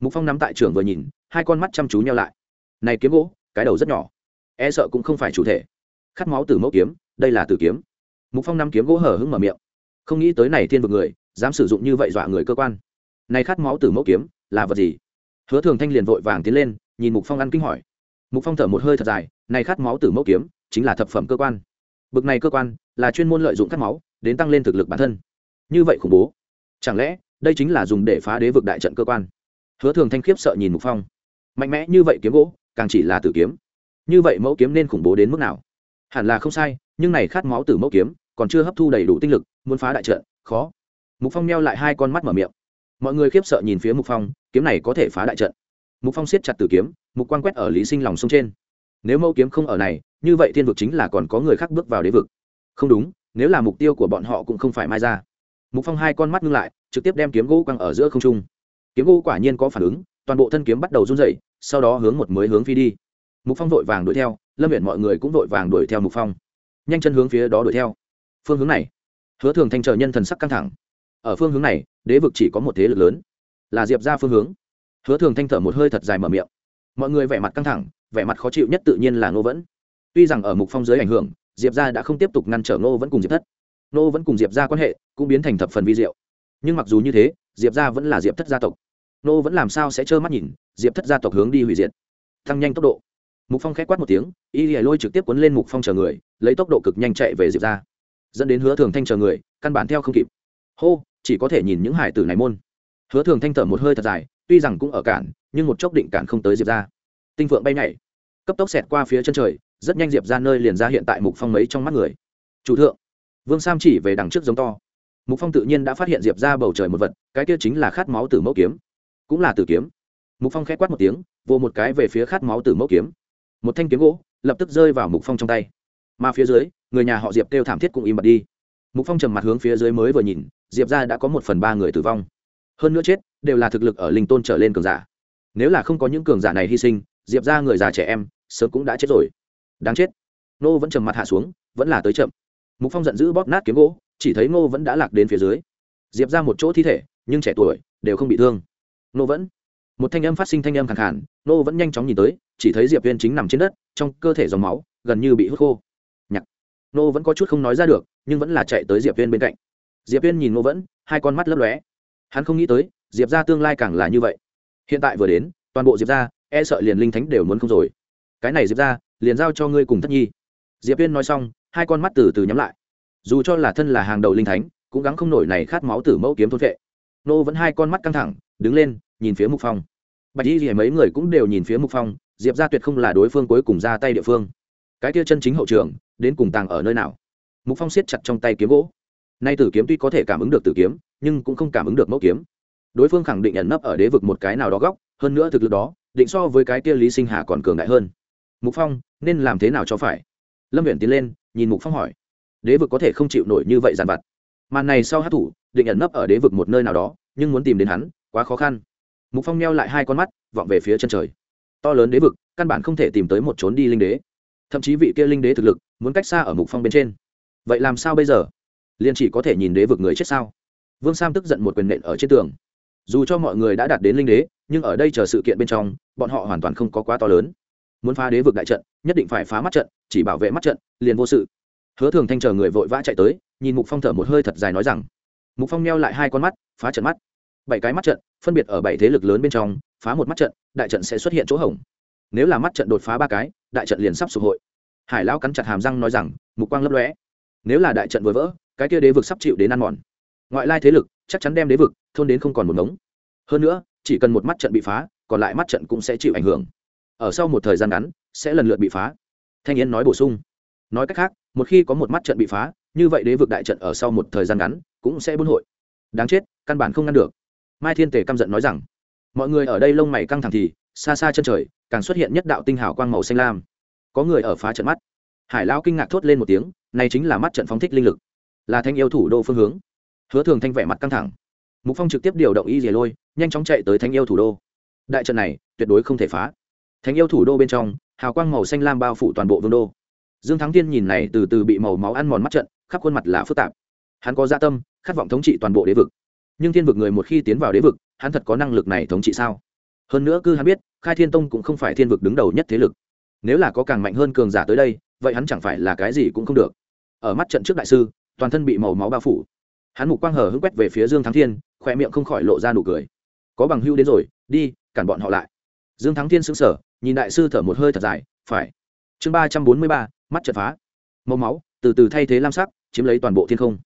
Mục phong nắm tại trưởng vừa nhìn, hai con mắt chăm chú nhau lại này kiếm gỗ, cái đầu rất nhỏ. E sợ cũng không phải chủ thể. Khát máu từ mẫu kiếm, đây là tử kiếm. Mục phong năm kiếm gỗ hở hứng mở miệng. Không nghĩ tới này thiên vực người, dám sử dụng như vậy dọa người cơ quan. Này khát máu từ mẫu kiếm, là vật gì? Hứa thường thanh liền vội vàng tiến lên, nhìn mục phong ăn kinh hỏi. Mục phong thở một hơi thật dài, này khát máu từ mẫu kiếm, chính là thập phẩm cơ quan. Bực này cơ quan, là chuyên môn lợi dụng khát máu, đến tăng lên thực lực bản thân. Như vậy khủng bố. Chẳng lẽ, đây chính là dùng để phá đế vực đại trận cơ quan? Hứa thường thanh khiếp sợ nhìn mục phong. Mạnh mẽ như vậy kiếm gỗ càng chỉ là tử kiếm. Như vậy mẫu kiếm nên khủng bố đến mức nào? Hẳn là không sai, nhưng này khát máu từ mẫu kiếm, còn chưa hấp thu đầy đủ tinh lực, muốn phá đại trận, khó. Mục phong neo lại hai con mắt mở miệng. Mọi người khiếp sợ nhìn phía mục phong, kiếm này có thể phá đại trận. Mục phong siết chặt tử kiếm, mục quan quét ở lý sinh lòng sông trên. Nếu mẫu kiếm không ở này, như vậy thiên vực chính là còn có người khác bước vào đế vực. Không đúng, nếu là mục tiêu của bọn họ cũng không phải mai ra. Mục phong hai con mắt ngưng lại, trực tiếp đem kiếm gỗ quăng ở giữa không trung. Kiếm gỗ quả nhiên có phản ứng, toàn bộ thân kiếm bắt đầu run rẩy sau đó hướng một mới hướng phi đi. Mục phong vội vàng đuổi theo, lâm viện mọi người cũng vội vàng đuổi theo mục phong. Nhanh chân hướng phía đó đuổi theo. Phương hướng này, hứa thường thanh chờ nhân thần sắc căng thẳng. Ở phương hướng này, đế vực chỉ có một thế lực lớn, là diệp ra phương hướng. Hứa thường thanh thở một hơi thật dài mở miệng. Mọi người vẻ mặt căng thẳng, vẻ mặt khó chịu nhất tự nhiên là ngô vẫn. Tuy rằng ở mục phong dưới ảnh hưởng, diệp ra đã không tiếp tục ngăn trở ngô vẫn cùng diệp thất. Ngô vẫn cùng diệp ra quan hệ cũng biến thành thập phần vi diệu. Nhưng mặc dù như thế, diệp ra vẫn là diệp thất gia tộc nô vẫn làm sao sẽ trơ mắt nhìn, diệp thất gia tộc hướng đi hủy diệt. Tăng nhanh tốc độ. Mục phong k h é quát một tiếng, y lìa lôi trực tiếp cuốn lên mục phong chờ người, lấy tốc độ cực nhanh chạy về diệp ra dẫn đến hứa thường thanh chờ người, căn bản theo không kịp. Hô, chỉ có thể nhìn những hải tử này môn. Hứa thường thanh thở một hơi thật dài, tuy rằng cũng ở cản, nhưng một chốc định cản không tới diệp ra tinh phượng bay nhảy, cấp tốc xẹt qua phía chân trời, rất nhanh diệp ra nơi liền ra hiện tại mục phong mấy trong mắt người. Chủ thượng, vương sam chỉ về đằng trước giống to. Mục phong tự nhiên đã phát hiện diệp ra bầu trời một vật, cái kia chính là khát máu từ mẫu kiếm cũng là tử kiếm. Mục phong k h ẽ quát một tiếng vô một cái về phía khát máu từ mẫu kiếm. Một thanh kiếm gỗ lập tức rơi vào mục phong trong tay. Mà phía dưới, người nhà họ diệp kêu thảm thiết cũng im bặt đi. Mục phong trầm mặt hướng phía dưới mới vừa nhìn, diệp ra đã có một phần ba người tử vong. Hơn nữa chết, đều là thực lực ở linh tôn trở lên cường giả. Nếu là không có những cường giả này hy sinh, diệp ra người già trẻ em, sớm cũng đã chết rồi. Đáng chết. Nô vẫn trầm mặt hạ xuống, vẫn là tới chậm. Mục phong giận dữ bóp nát kiếm gỗ, chỉ thấy ngô vẫn đã lạc đến phía dưới. Diệp ra một chỗ thi thể, nhưng trẻ tuổi, đều không bị thương nô vẫn. Một thanh âm phát sinh thanh âm khẳng khản nô vẫn nhanh chóng nhìn tới, chỉ thấy diệp viên chính nằm trên đất, trong cơ thể dòng máu, gần như bị hút khô. Nhặt nô vẫn có chút không nói ra được, nhưng vẫn là chạy tới diệp viên bên cạnh. Diệp viên nhìn nô vẫn, hai con mắt lấp lóe. Hắn không nghĩ tới, diệp ra tương lai càng là như vậy. Hiện tại vừa đến, toàn bộ diệp ra e sợ liền linh thánh đều muốn không rồi. Cái này diệp ra liền giao cho ngươi cùng thất nhi. Diệp viên nói xong, hai con mắt từ từ nhắm lại. Dù cho là thân là hàng đầu linh thánh, cũng gắng không nổi này khát máu tử mẫu kiếm thôn vệ nô vẫn hai con mắt căng thẳng, đứng lên nhìn phía mục phong. Bạch y thì mấy người cũng đều nhìn phía mục phong, diệp ra tuyệt không là đối phương cuối cùng ra tay địa phương. Cái kia chân chính hậu trường, đến cùng tàng ở nơi nào? Mục phong siết chặt trong tay kiếm gỗ. Nay tử kiếm tuy có thể cảm ứng được tử kiếm, nhưng cũng không cảm ứng được mẫu kiếm. Đối phương khẳng định ẩn nấp ở đế vực một cái nào đó góc, hơn nữa thực lực đó, định so với cái kia lý sinh hà còn cường đại hơn. Mục phong, nên làm thế nào cho phải? Lâm viện tiến lên, nhìn mục phong hỏi. Đế vực có thể không chịu nổi như vậy dàn vặt. Màn này sau hát thủ, định ẩn nấp ở đế vực một nơi nào đó, nhưng muốn tìm đến hắn, quá khó khăn mục phong neo lại hai con mắt, vọng về phía chân trời. To lớn đế vực, căn bản không thể tìm tới một trốn đi linh đế. Thậm chí vị kia linh đế thực lực, muốn cách xa ở mục phong bên trên. Vậy làm sao bây giờ? Liền chỉ có thể nhìn đế vực người chết sao? Vương sam tức giận một quyền nện ở trên tường. Dù cho mọi người đã đạt đến linh đế, nhưng ở đây chờ sự kiện bên trong, bọn họ hoàn toàn không có quá to lớn. Muốn phá đế vực đại trận, nhất định phải phá mắt trận, chỉ bảo vệ mắt trận, liền vô sự. Hứa thường thanh chờ người vội vã chạy tới, nhìn mục phong thở một hơi thật dài nói rằng. Mục phong neo lại hai con mắt, phá trận mắt bảy cái mắt trận, phân biệt ở bảy thế lực lớn bên trong, phá một mắt trận, đại trận sẽ xuất hiện chỗ hổng. Nếu là mắt trận đột phá ba cái, đại trận liền sắp sụp hội. Hải lão cắn chặt hàm răng nói rằng, mục quang lấp lóe. Nếu là đại trận vừa vỡ, cái kia đế vực sắp chịu đến ăn mòn. Ngoại lai thế lực, chắc chắn đem đế vực, thôn đến không còn một ngống. Hơn nữa, chỉ cần một mắt trận bị phá, còn lại mắt trận cũng sẽ chịu ảnh hưởng. Ở sau một thời gian ngắn, sẽ lần lượt bị phá. Thanh yên nói bổ sung. Nói cách khác, một khi có một mắt trận bị phá, như vậy đế vực đại trận ở sau một thời gian ngắn, cũng sẽ buôn hội. Đáng chết, căn bản không ngăn được mai thiên tề căm giận nói rằng, mọi người ở đây lông mày căng thẳng thì, xa xa chân trời, càng xuất hiện nhất đạo tinh hào quang màu xanh lam. Có người ở phá trận mắt. Hải lao kinh ngạc thốt lên một tiếng, này chính là mắt trận phóng thích linh lực, là thanh yêu thủ đô phương hướng. Hứa thường thanh vẻ mặt căng thẳng. Mục phong trực tiếp điều động y dìa lôi, nhanh chóng chạy tới thanh yêu thủ đô. Đại trận này, tuyệt đối không thể phá. Thanh yêu thủ đô bên trong, hào quang màu xanh lam bao phủ toàn bộ vương đô. Dương thắng tiên nhìn này từ từ bị màu máu ăn mòn mắt trận, khắp khuôn mặt là phức tạp. Hắn có gia tâm, khát vọng thống trị toàn bộ đế vực nhưng thiên vực người một khi tiến vào đế vực, hắn thật có năng lực này thống trị sao? Hơn nữa cư hắn biết, khai thiên tông cũng không phải thiên vực đứng đầu nhất thế lực. Nếu là có càng mạnh hơn cường giả tới đây, vậy hắn chẳng phải là cái gì cũng không được. Ở mắt trận trước đại sư, toàn thân bị màu máu bao phủ. Hắn mục quang hờ hững quét về phía dương thắng thiên khoe miệng không khỏi lộ ra nụ cười. Có bằng hưu đến rồi, đi, cản bọn họ lại. Dương thắng thiên xứng sở nhìn đại sư thở một hơi thật dài, phải. Chương ba trăm bốn mươi ba, mắt trận phá. Màu máu, từ từ thay thế lam sắc, chiếm lấy toàn bộ thiên không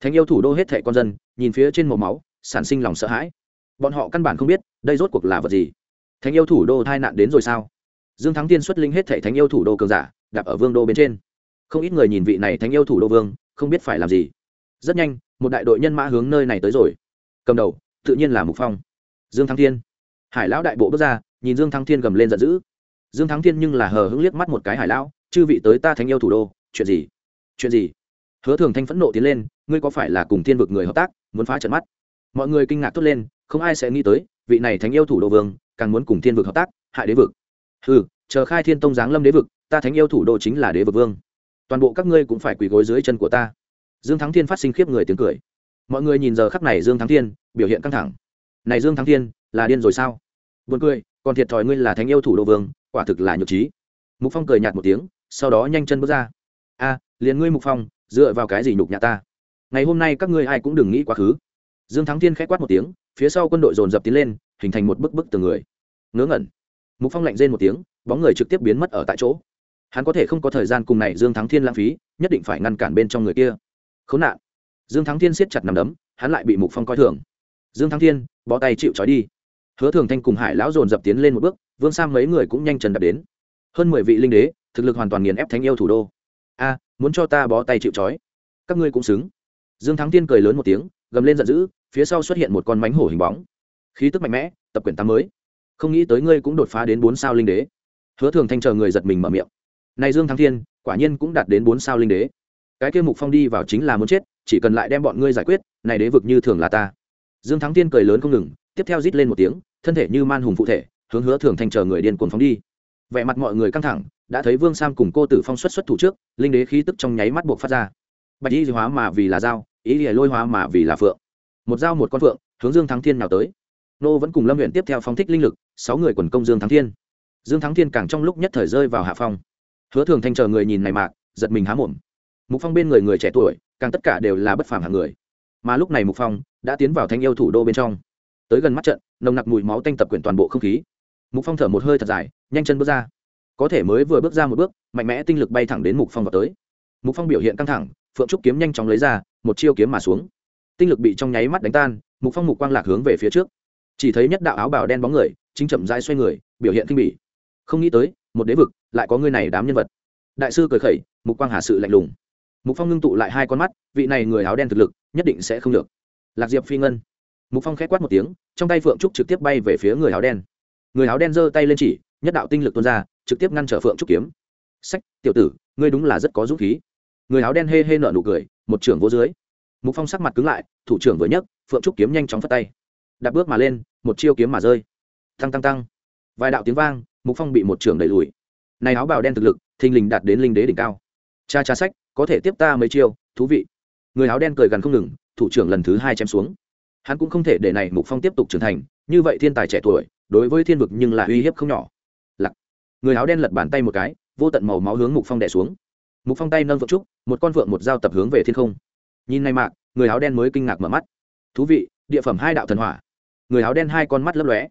thánh yêu thủ đô hết thệ con dân, nhìn phía trên màu máu, sản sinh lòng sợ hãi. Bọn họ căn bản không biết, đây rốt cuộc là vật gì? Thánh yêu thủ đô tai nạn đến rồi sao? Dương thắng tiên xuất linh hết thệ thánh yêu thủ đô cường giả đạp ở vương đô bên trên. Không ít người nhìn vị này thánh yêu thủ đô vương, không biết phải làm gì. Rất nhanh, một đại đội nhân mã hướng nơi này tới rồi. Cầm đầu, tự nhiên là mục phong. Dương thắng thiên. Hải lão đại bộ bước ra, nhìn dương thắng thiên gầm lên giận dữ. Dương thắng thiên nhưng là hờ hững liếc mắt một cái hải lão, chư vị tới ta thánh yêu thủ đô, chuyện gì? Chuyện gì? Hứa thường thanh phẫn nộ tiến lên ngươi có phải là cùng thiên vực người hợp tác, muốn phá trận mắt? Mọi người kinh ngạc thốt lên, không ai sẽ nghĩ tới, vị này thánh yêu thủ đô vương, càng muốn cùng thiên vực hợp tác, hại đế vực. Ừ chờ khai thiên tông giáng lâm đế vực, ta thánh yêu thủ đô chính là đế vực vương. Toàn bộ các ngươi cũng phải quỳ gối dưới chân của ta. Dương thắng thiên phát sinh khiếp người tiếng cười. Mọi người nhìn giờ khắc này dương thắng thiên, biểu hiện căng thẳng. Này dương thắng thiên, là điên rồi sao? Buồn cười, còn thiệt thòi ngươi là thánh yêu thủ đô vương, quả thực là nhược trí. Mục phong cười nhạt một tiếng, sau đó nhanh chân bước ra. A, liền ngươi mục phong, dựa vào cái gì nhục nhã ta? Ngày hôm nay các ngươi ai cũng đừng nghĩ quá khứ. Dương thắng thiên k h á quát một tiếng, phía sau quân đội dồn dập tiến lên, hình thành một bức bức từ người. Ngớ ngẩn. Mục phong lạnh rên một tiếng, bóng người trực tiếp biến mất ở tại chỗ. Hắn có thể không có thời gian cùng này dương thắng thiên lãng phí, nhất định phải ngăn cản bên trong người kia. Khốn nạn. Dương thắng thiên siết chặt nằm đấm, hắn lại bị mục phong coi thường. Dương thắng thiên, bó tay chịu trói đi. Hứa thường thanh cùng hải lão dồn dập tiến lên một bước, vương sam mấy người cũng nhanh chân đập đến. Hơn mười vị linh đế, thực lực hoàn toàn nghiền ép thánh yêu thủ đô. A, muốn cho ta bó tay chịu trói. Các ngươi cũng xứng dương thắng tiên cười lớn một tiếng, gầm lên giận dữ, phía sau xuất hiện một con mánh hổ hình bóng. Khí tức mạnh mẽ, tập quyển tám mới. Không nghĩ tới ngươi cũng đột phá đến bốn sao linh đế. Hứa thường thanh chờ người giật mình mở miệng. Này dương thắng thiên quả nhiên cũng đạt đến bốn sao linh đế. Cái kia mục phong đi vào chính là muốn chết, chỉ cần lại đem bọn ngươi giải quyết, này đế vực như thường là ta. Dương thắng thiên cười lớn không ngừng, tiếp theo rít lên một tiếng, thân thể như man hùng phụ thể, hướng hứa thường thanh chờ người điên cuồng phóng đi. Vẻ mặt mọi người căng thẳng, đã thấy vương sam cùng cô tử phong xuất xuất thủ trước, linh đế khí tức trong nháy mắt buộc phát ra bạch y hóa mà vì là dao ý lìa lôi hóa mà vì là phượng. Một dao một con phượng, hướng dương thắng thiên nào tới. Nô vẫn cùng lâm huyện tiếp theo phóng thích linh lực, sáu người quần công dương thắng thiên. Dương thắng thiên càng trong lúc nhất thời rơi vào hạ phong. Hứa thường thanh chờ người nhìn này mạc giật mình há mồm. Mục phong bên người người trẻ tuổi, càng tất cả đều là bất phàm hạng người. Mà lúc này mục phong đã tiến vào thanh yêu thủ đô bên trong. Tới gần mắt trận, nồng nặc mùi máu tanh tập quyển toàn bộ không khí. Mục phong thở một hơi thật dài, nhanh chân bước ra. Có thể mới vừa bước ra một bước, mạnh mẽ tinh lực bay thẳng đến mục phong vào tới. Mục phong biểu hiện căng thẳng phượng trúc kiếm nhanh chóng lấy ra, một chiêu kiếm mà xuống. Tinh lực bị trong nháy mắt đánh tan, mục phong mục quang lạc hướng về phía trước. Chỉ thấy nhất đạo áo bào đen bóng người, chính chậm rãi xoay người, biểu hiện kinh bỉ. Không nghĩ tới, một đế vực, lại có người này đám nhân vật. Đại sư cười khẩy, mục quang hà sự lạnh lùng. Mục phong ngưng tụ lại hai con mắt, vị này người áo đen thực lực, nhất định sẽ không được. Lạc diệp phi ngân. Mục phong khét quát một tiếng, trong tay phượng trúc trực tiếp bay về phía người áo đen. Người áo đen giơ tay lên chỉ, nhất đạo tinh lực tuôn ra, trực tiếp ngăn trở phượng trúc kiếm. Sách, tiểu tử, ngươi đúng là rất có dũng khí người áo đen hê hê nở nụ cười, một trưởng vô dưới. Mục phong sắc mặt cứng lại, thủ trưởng vừa nhấc, phượng trúc kiếm nhanh chóng phất tay. Đạp bước mà lên, một chiêu kiếm mà rơi. Tăng tăng tăng. Vài đạo tiếng vang, mục phong bị một trưởng đẩy lùi. Này áo bào đen thực lực, thình lình đạt đến linh đế đỉnh cao. Cha cha sách, có thể tiếp ta mấy chiêu, thú vị. Người áo đen cười gần không ngừng, thủ trưởng lần thứ hai chém xuống. Hắn cũng không thể để này mục phong tiếp tục trưởng thành, như vậy thiên tài trẻ tuổi, đối với thiên vực nhưng là uy hiếp không nhỏ. Lặc người áo đen lật bàn tay một cái, vô tận màu máu hướng mục phong đẻ xuống mục phong tay nâng vượng trúc, một con vượng một dao tập hướng về thiên không. Nhìn nay mạc, người áo đen mới kinh ngạc mở mắt. Thú vị, địa phẩm hai đạo thần hỏa. Người áo đen hai con mắt lấp lóe.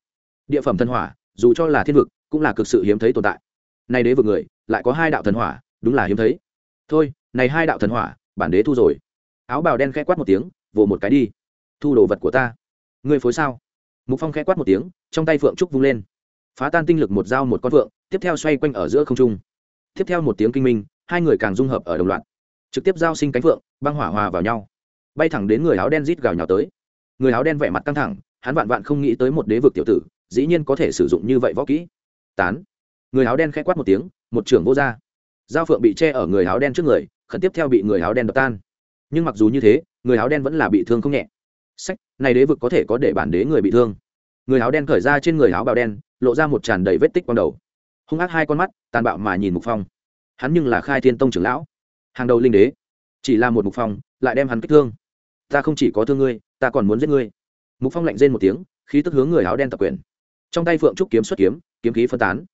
Địa phẩm thần hỏa, dù cho là thiên vực, cũng là cực sự hiếm thấy tồn tại. Nay đế vực người, lại có hai đạo thần hỏa, đúng là hiếm thấy. Thôi, này hai đạo thần hỏa, bản đế thu rồi. Áo bào đen khẽ quát một tiếng, vồ một cái đi. Thu đồ vật của ta. Ngươi phối sao? Mục phong khẽ quát một tiếng, trong tay phượng trúc vung lên. Phá tan tinh lực một dao một con phượng tiếp theo xoay quanh ở giữa không trung. Tiếp theo một tiếng kinh minh hai người càng dung hợp ở đồng loạt. Trực tiếp giao sinh cánh phượng, băng hỏa hòa vào nhau. Bay thẳng đến người áo đen rít gào nhào tới. Người áo đen vẻ mặt căng thẳng, hắn vạn vạn không nghĩ tới một đế vực tiểu tử, dĩ nhiên có thể sử dụng như vậy võ kỹ. Tán. Người áo đen khẽ quát một tiếng, một trưởng vô r Giao phượng bị che ở người áo đen trước người, khẩn tiếp theo bị người áo đen đập tan. Nhưng mặc dù như thế, người áo đen vẫn là bị thương không nhẹ. Sách, này đế vực có thể có để bản đế người bị thương. Người áo đen khởi ra trên người áo bào đen, lộ ra một tràn đầy vết tích quang đầu. Hung ác hai con mắt, tàn bạo mà nhìn mục phong hắn nhưng là khai thiên tông trưởng lão. Hàng đầu linh đế. Chỉ là một mục phong, lại đem hắn kích thương. Ta không chỉ có thương ngươi, ta còn muốn giết ngươi. Mục phong lạnh rên một tiếng, khí tức hướng người áo đen tập quyền. Trong tay phượng trúc kiếm xuất kiếm kiếm khí phân tán.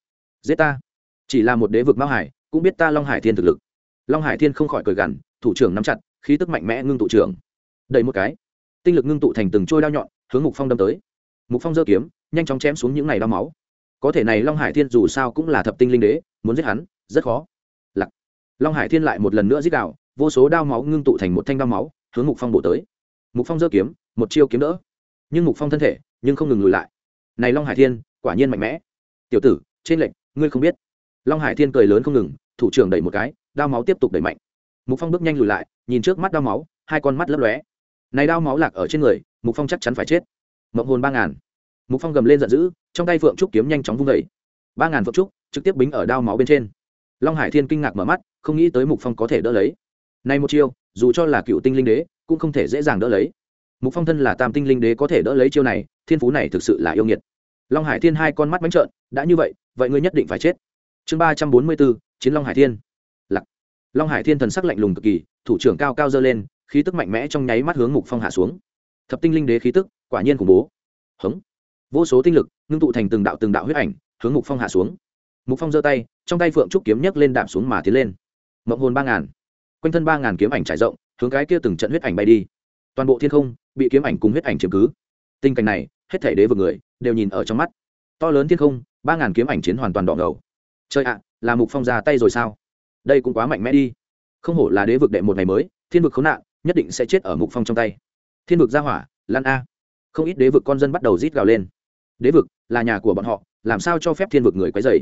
Giết ta. Chỉ là một đế vực mao hải, cũng biết ta long hải thiên thực lực. Long hải thiên không khỏi cười gằn, thủ trưởng nắm chặt, khí tức mạnh mẽ ngưng tụ trưởng. Đầy một cái. Tinh lực ngưng tụ thành từng trôi đao nhọn, hướng mục phong đâm tới. Mục phong giơ kiếm, nhanh chóng chém xuống những này đao máu. Có thể này long hải thiên dù sao cũng là thập tinh linh đế, muốn giết hắn, rất khó long hải thiên lại một lần nữa giết đạo vô số đao máu ngưng tụ thành một thanh đao máu, hướng mục phong bổ tới. Mục phong giơ kiếm, một chiêu kiếm đỡ. Nhưng mục phong thân thể, nhưng không ngừng lùi lại. Này long hải thiên, quả nhiên mạnh mẽ. Tiểu tử, trên lệnh, ngươi không biết. Long hải thiên cười lớn không ngừng, thủ trưởng đẩy một cái, đao máu tiếp tục đẩy mạnh. Mục phong bước nhanh lùi lại, nhìn trước mắt đao máu, hai con mắt lấp lóe. Này đao máu lạc ở trên người, mục phong chắc chắn phải chết. Mộng hồn ba ngàn. Mục phong gầm lên giận dữ, trong tay phượng trúc kiếm nhanh chóng vung vẩy ba ngàn phượng trúc trực tiếp bính ở đao máu bên trên long hải thiên kinh ngạc mở mắt, không nghĩ tới mục phong có thể đỡ lấy. Nay một chiêu, dù cho là cựu tinh linh đế, cũng không thể dễ dàng đỡ lấy. Mục phong thân là tam tinh linh đế có thể đỡ lấy chiêu này, thiên phú này thực sự là yêu nghiệt. Long hải thiên hai con mắt bánh trợn, đã như vậy vậy ngươi nhất định phải chết. Chương ba trăm bốn mươi bốn, chiến long hải thiên. Lặc long hải thiên thần sắc lạnh lùng cực kỳ, thủ trưởng cao cao dơ lên, khí tức mạnh mẽ trong nháy mắt hướng mục phong hạ xuống. Thập tinh linh đế khí tức, quả nhiên khủng bố. Hống. Vô số tinh lực, ngưng tụ thành từng đạo từng đạo huyết ảnh, hướng mục phong hạ xuống mục phong giơ tay, trong tay phượng trúc kiếm nhấc lên đạm xuống mà tiến lên. Mộng hồn ba ngàn. Quanh thân ba ngàn kiếm ảnh trải rộng, hướng cái kia từng trận huyết ảnh bay đi. Toàn bộ thiên không, bị kiếm ảnh cùng huyết ảnh chiếm cứ. Tình cảnh này, hết thể đế vừa người, đều nhìn ở trong mắt. To lớn thiên không, ba ngàn kiếm ảnh chiến hoàn toàn đỏ ngầu. Chơi ạ, là mục phong ra tay rồi sao? Đây cũng quá mạnh mẽ đi. Không hổ là đế vực đệ một ngày mới, thiên vực khốn nạn, nhất định sẽ chết ở mục phong trong tay. Thiên vực ra hỏa lan a. Không ít đế vực con dân bắt đầu rít gào lên. Đế vực, là nhà của bọn họ, làm sao cho phép thiên vực người quấy dày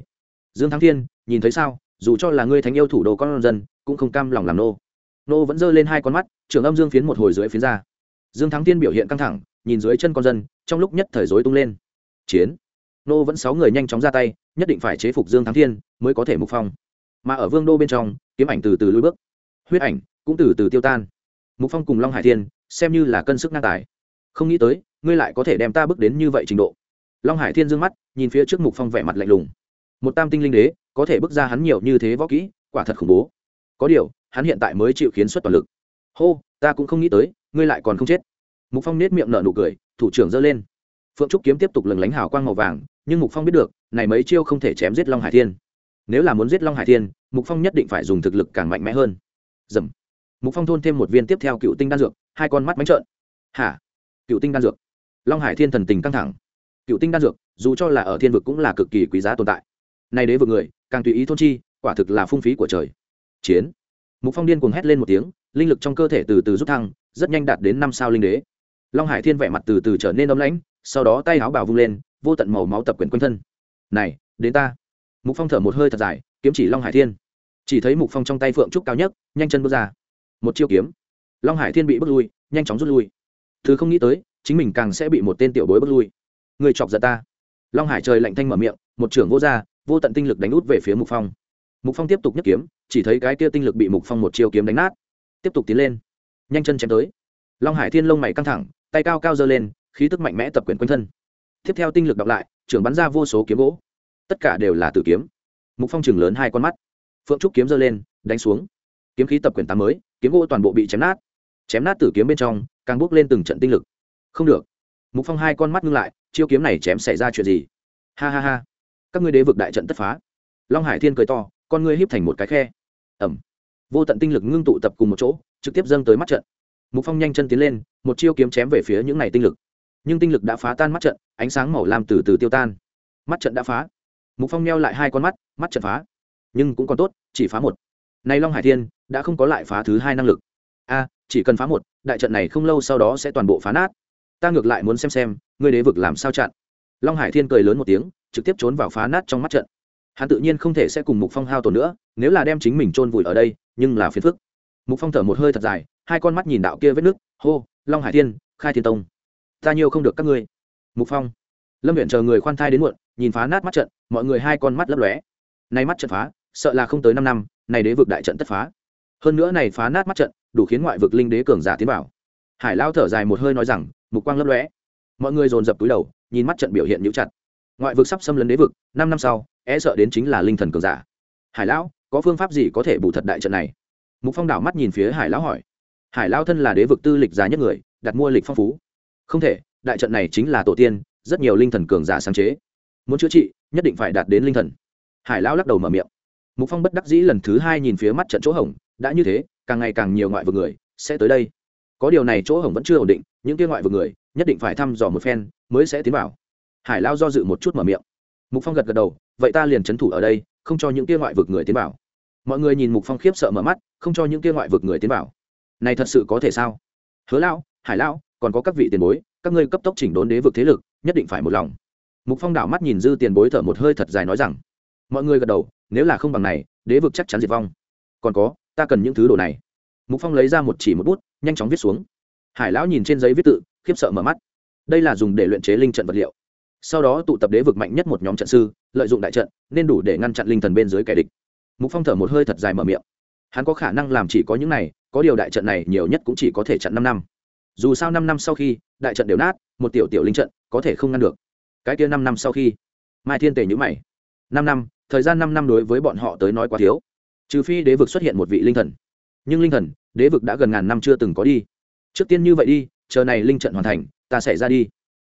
dương thắng thiên, nhìn thấy sao? Dù cho là ngươi thánh yêu thủ đồ con dân, cũng không cam lòng làm nô. Nô vẫn giơ lên hai con mắt, trưởng âm dương phiến một hồi dưới phiến ra. Dương thắng thiên biểu hiện căng thẳng, nhìn dưới chân con dân, trong lúc nhất thời rối tung lên. Chiến. Nô vẫn sáu người nhanh chóng ra tay, nhất định phải chế phục dương thắng thiên, mới có thể mục phong. Mà ở vương đô bên trong, kiếm ảnh từ từ lùi bước. Huyết ảnh cũng từ từ tiêu tan. Mục phong cùng long hải thiên, xem như là cân sức năng tài. Không nghĩ tới, ngươi lại có thể đem ta bước đến như vậy trình độ. Long hải thiên dương mắt, nhìn phía trước mục phong vẻ mặt lạnh lùng một tam tinh linh đế, có thể bước ra hắn nhiều như thế võ kỹ, quả thật khủng bố. Có điều, hắn hiện tại mới chịu khiến xuất toàn lực. Hô, ta cũng không nghĩ tới, ngươi lại còn không chết. Mục phong nết miệng nở nụ cười, thủ trưởng giơ lên. Phượng trúc kiếm tiếp tục lừng lánh hào quang màu vàng, nhưng mục phong biết được, này mấy chiêu không thể chém giết long hải thiên. Nếu là muốn giết long hải thiên, mục phong nhất định phải dùng thực lực càng mạnh mẽ hơn. Dầm. Mục phong thôn thêm một viên tiếp theo cựu tinh đan dược, hai con mắt bánh trợn. Hả? Cựu tinh đan dược. Long hải thiên thần tình căng thẳng. Cựu tinh đan dược, dù cho là ở thiên vực cũng là cực kỳ quý giá tồn tại nay đế vực người, càng tùy ý thôn chi, quả thực là phung phí của trời. Chiến. Mục phong điên cuồng hét lên một tiếng, linh lực trong cơ thể từ từ rút thăng, rất nhanh đạt đến năm sao linh đế. Long hải thiên vẻ mặt từ từ trở nên ấm lãnh, sau đó tay áo bào vung lên, vô tận màu máu tập quyền quanh thân. Này, đến ta. Mục phong thở một hơi thật dài, kiếm chỉ long hải thiên. Chỉ thấy mục phong trong tay phượng trúc cao nhất, nhanh chân bước ra. Một chiêu kiếm. Long hải thiên bị bước lui, nhanh chóng rút lui. Thứ không nghĩ tới, chính mình càng sẽ bị một tên tiểu bối bước lui. Người chọc giận ta. Long hải trời lạnh thanh mở miệng, một trưởng vô r vô tận tinh lực đánh út về phía mục phong. Mục phong tiếp tục nhấc kiếm, chỉ thấy cái kia tinh lực bị mục phong một chiêu kiếm đánh nát. Tiếp tục tiến lên, nhanh chân chém tới. Long hải thiên lông mày căng thẳng, tay cao cao giơ lên, khí tức mạnh mẽ tập quyền quanh thân. Tiếp theo tinh lực đọc lại, trưởng bắn ra vô số kiếm gỗ. Tất cả đều là tử kiếm. Mục phong chừng lớn hai con mắt. Phượng trúc kiếm giơ lên, đánh xuống. Kiếm khí tập quyền tám mới, kiếm gỗ toàn bộ bị chém nát. Chém nát tử kiếm bên trong, càng bước lên từng trận tinh lực. Không được. Mục phong hai con mắt ngưng lại, chiêu kiếm này chém xảy ra chuyện gì? Ha ha ha các ngươi đế vực đại trận tất phá. Long hải thiên cười to, con ngươi híp thành một cái khe. Ẩm. Vô tận tinh lực ngưng tụ tập cùng một chỗ, trực tiếp dâng tới mắt trận. Mục phong nhanh chân tiến lên, một chiêu kiếm chém về phía những này tinh lực. Nhưng tinh lực đã phá tan mắt trận, ánh sáng màu lam từ từ tiêu tan. Mắt trận đã phá. Mục phong neo lại hai con mắt mắt trận phá. Nhưng cũng còn tốt, chỉ phá một. Này long hải thiên, đã không có lại phá thứ hai năng lực. A, chỉ cần phá một, đại trận này không lâu sau đó sẽ toàn bộ phá nát. Ta ngược lại muốn xem xem, ngươi đế vực làm sao chặn. Long hải thiên cười lớn một tiếng trực tiếp trốn vào phá nát trong mắt trận. Hắn tự nhiên không thể sẽ cùng mục phong hao tổn nữa, nếu là đem chính mình chôn vùi ở đây, nhưng là phiền phức. Mục phong thở một hơi thật dài, hai con mắt nhìn đạo kia vết nước, hô, long hải thiên, khai thiên tông, ta nhiều không được các ngươi. Mục phong, lâm viện chờ người khoan thai đến muộn, nhìn phá nát mắt trận, mọi người hai con mắt lấp lóe. Nay mắt trận phá, sợ là không tới năm năm này đế vực đại trận tất phá. Hơn nữa này phá nát mắt trận, đủ khiến ngoại vực linh đế cường giả tiến vào. Hải lao thở dài một hơi nói rằng, mục quang lấp lóe. Mọi người dồn dập túi đầu, nhìn mắt trận biểu hiện nhũ chặt ngoại vực sắp xâm lấn đế vực, năm năm sau e sợ đến chính là linh thần cường giả. Hải lão, có phương pháp gì có thể bù thật đại trận này? Mục phong đảo mắt nhìn phía hải lão hỏi. Hải lão thân là đế vực tư lịch giá nhất người, đặt mua lịch phong phú. Không thể, đại trận này chính là tổ tiên, rất nhiều linh thần cường giả sáng chế. Muốn chữa trị, nhất định phải đạt đến linh thần. Hải lão lắc đầu mở miệng. Mục phong bất đắc dĩ lần thứ hai nhìn phía mắt trận chỗ hỏng đã như thế, càng ngày càng nhiều ngoại vực người sẽ tới đây. Có điều này chỗ hỏng vẫn chưa ổn định, những kia ngoại vực người nhất định phải thăm dò một phen mới sẽ tiến vào hải lao do dự một chút mở miệng. Mục phong gật gật đầu, vậy ta liền c h ấ n thủ ở đây, không cho những kia ngoại vực người tiến vào. Mọi người nhìn mục phong khiếp sợ mở mắt, không cho những kia ngoại vực người tiến vào. Này thật sự có thể sao? Hứa lão hải lão còn có các vị tiền bối, các ngươi cấp tốc chỉnh đốn đế vực thế lực, nhất định phải một lòng. Mục phong đảo mắt nhìn dư tiền bối thở một hơi thật dài nói rằng, mọi người gật đầu, nếu là không bằng này, đế vực chắc chắn diệt vong. Còn có, ta cần những thứ đồ này. Mục phong lấy ra một chỉ một bút, nhanh chóng viết xuống. Hải lão nhìn trên giấy viết tự, khiếp sợ mở mắt. Đây là dùng để luyện chế linh trận vật liệu sau đó tụ tập đế vực mạnh nhất một nhóm trận sư, lợi dụng đại trận, nên đủ để ngăn chặn linh thần bên dưới kẻ địch. Mục phong thở một hơi thật dài mở miệng. Hắn có khả năng làm chỉ có những này, có điều đại trận này nhiều nhất cũng chỉ có thể chặn năm năm. Dù sao năm năm sau khi, đại trận đều nát, một tiểu tiểu linh trận có thể không ngăn được. Cái kia năm năm sau khi, mai thiên tề nhữ mày. Năm năm, thời gian năm năm đối với bọn họ tới nói quá thiếu. Trừ phi đế vực xuất hiện một vị linh thần. Nhưng linh thần, đế vực đã gần ngàn năm chưa từng có đi. Trước tiên như vậy đi, chờ này linh trận hoàn thành, ta sẽ ra đi.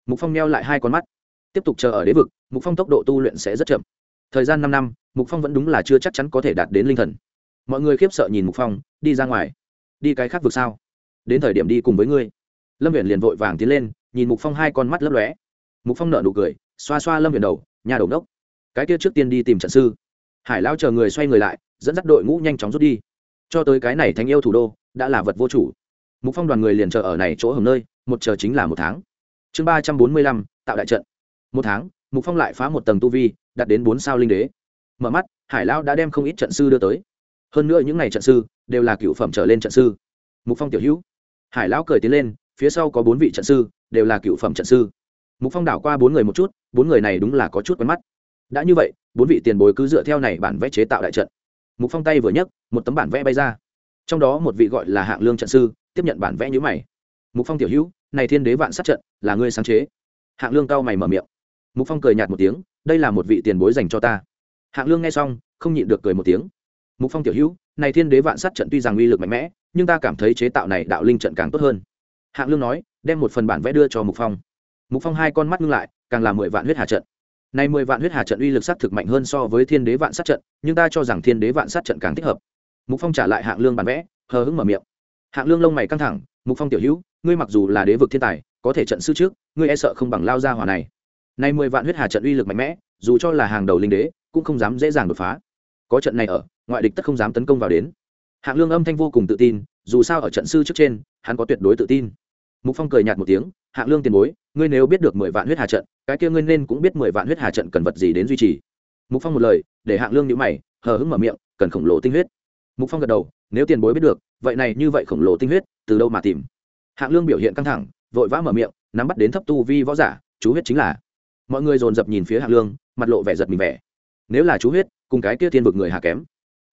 Mục phong neo lại hai con mắt tiếp tục chờ ở đế vực, mục phong tốc độ tu luyện sẽ rất chậm. Thời gian năm năm, mục phong vẫn đúng là chưa chắc chắn có thể đạt đến linh thần. Mọi người khiếp sợ nhìn mục phong, đi ra ngoài. Đi cái khác vực sao? Đến thời điểm đi cùng với ngươi. Lâm viện liền vội vàng tiến lên, nhìn mục phong hai con mắt lấp lóe. Mục phong nở nụ cười, xoa xoa lâm viện đầu nhà đầu đốc cái kia trước tiên đi tìm trận sư. Hải lao chờ người xoay người lại, dẫn dắt đội ngũ nhanh chóng rút đi. Cho tới cái này thành yêu thủ đô, đã là vật vô chủ. Mục phong đoàn người liền chờ ở này chỗ hầm nơi, một chờ chính là một tháng. Chương ba trăm bốn mươi lăm, tạo đại trận một tháng, mục phong lại phá một tầng tu vi, đạt đến bốn sao linh đế. Mở mắt, hải lão đã đem không ít trận sư đưa tới. Hơn nữa những ngày trận sư đều là cựu phẩm trở lên trận sư. Mục phong tiểu hữu. Hải lão cười tiến lên, phía sau có bốn vị trận sư, đều là cựu phẩm trận sư. Mục phong đảo qua bốn người một chút, bốn người này đúng là có chút quen mắt. Đã như vậy, bốn vị tiền bối cứ dựa theo này bản vẽ chế tạo đại trận. Mục phong tay vừa nhấc, một tấm bản vẽ bay ra. Trong đó một vị gọi là hạng lương trận sư, tiếp nhận bản vẽ nhữ mày. Mục phong tiểu hữu, này thiên đế vạn sát trận, là ngươi sáng chế. Hạng lương cao mày mở miệng mục phong cười nhạt một tiếng, đây là một vị tiền bối dành cho ta. Hạng lương nghe xong, không nhịn được cười một tiếng. Mục phong tiểu hữu, này thiên đế vạn sát trận tuy rằng uy lực mạnh mẽ, nhưng ta cảm thấy chế tạo này đạo linh trận càng tốt hơn. Hạng lương nói, đem một phần bản vẽ đưa cho mục phong. Mục phong hai con mắt ngưng lại, càng là mười vạn huyết hà trận. Này mười vạn huyết hà trận uy lực sát thực mạnh hơn so với thiên đế vạn sát trận, nhưng ta cho rằng thiên đế vạn sát trận càng thích hợp. Mục phong trả lại hạng lương bản vẽ, hờ hững mở miệng. Hạng lương lông mày căng thẳng, mục phong tiểu hữu, ngươi mặc dù là đế vực thiên tài, có thể trận sư trước, ngươi e sợ không bằng lao ra hỏa này nay mười vạn huyết hà trận uy lực mạnh mẽ, dù cho là hàng đầu linh đế, cũng không dám dễ dàng đột phá. Có trận này ở, ngoại địch tất không dám tấn công vào đến. Hạng lương âm thanh vô cùng tự tin, dù sao ở trận sư trước trên, hắn có tuyệt đối tự tin. Mục phong cười nhạt một tiếng, hạng lương tiền bối, ngươi nếu biết được mười vạn huyết hà trận, cái kia ngươi nên cũng biết mười vạn huyết hà trận cần vật gì đến duy trì. Mục phong một lời, để hạng lương nhíu mày, hờ hững mở miệng, cần khổng lồ tinh huyết. Mục phong gật đầu, nếu tiền bối biết được, vậy này như vậy khổng lồ tinh huyết, từ đâu mà tìm? Hạng lương biểu hiện căng thẳng, vội vã mở miệng, nắm bắt đến thấp tu vi võ giả, chú huyết chính là mọi người dồn dập nhìn phía hạng lương, mặt lộ vẻ giật mình vẻ. Nếu là chú huyết, cùng cái kia thiên vực người hạ kém.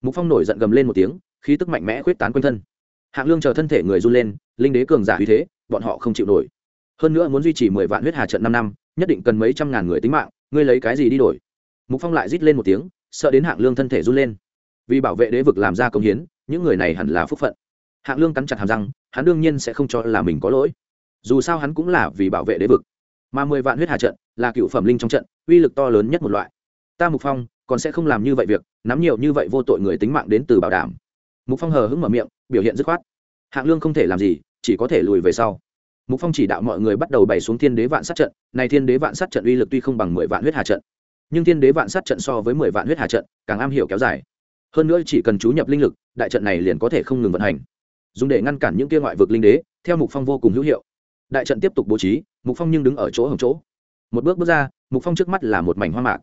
Mục phong nổi giận gầm lên một tiếng, khí tức mạnh mẽ khuyết tán quanh thân. Hạng lương chờ thân thể người run lên, linh đế cường giả uy thế, bọn họ không chịu nổi. Hơn nữa muốn duy trì mười vạn huyết hà trận năm năm, nhất định cần mấy trăm ngàn người tính mạng, ngươi lấy cái gì đi đổi? Mục phong lại rít lên một tiếng, sợ đến hạng lương thân thể run lên. Vì bảo vệ đế vực làm ra công hiến, những người này hẳn là phúc phận. Hạng lương cắn chặt hàm răng, hắn đương nhiên sẽ không cho là mình có lỗi. Dù sao hắn cũng là vì bảo vệ đế vực mà mười vạn huyết hà trận là cựu phẩm linh trong trận, uy lực to lớn nhất một loại. Ta mục phong, còn sẽ không làm như vậy việc, nắm nhiều như vậy vô tội người tính mạng đến từ bảo đảm. Mục phong hờ hững mở miệng, biểu hiện dứt khoát. Hạng lương không thể làm gì, chỉ có thể lùi về sau. Mục phong chỉ đạo mọi người bắt đầu bày xuống thiên đế vạn sát trận, này thiên đế vạn sát trận uy lực tuy không bằng mười vạn huyết hà trận, nhưng thiên đế vạn sát trận so với mười vạn huyết hà trận càng am hiểu kéo dài. Hơn nữa chỉ cần chú nhập linh lực, đại trận này liền có thể không ngừng vận hành. Dùng để ngăn cản những kia ngoại vực linh đế, theo mục phong vô cùng hữu hiệu đại trận tiếp tục bố trí, mục phong nhưng đứng ở chỗ hồng chỗ. Một bước bước ra, mục phong trước mắt là một mảnh hoa mạc.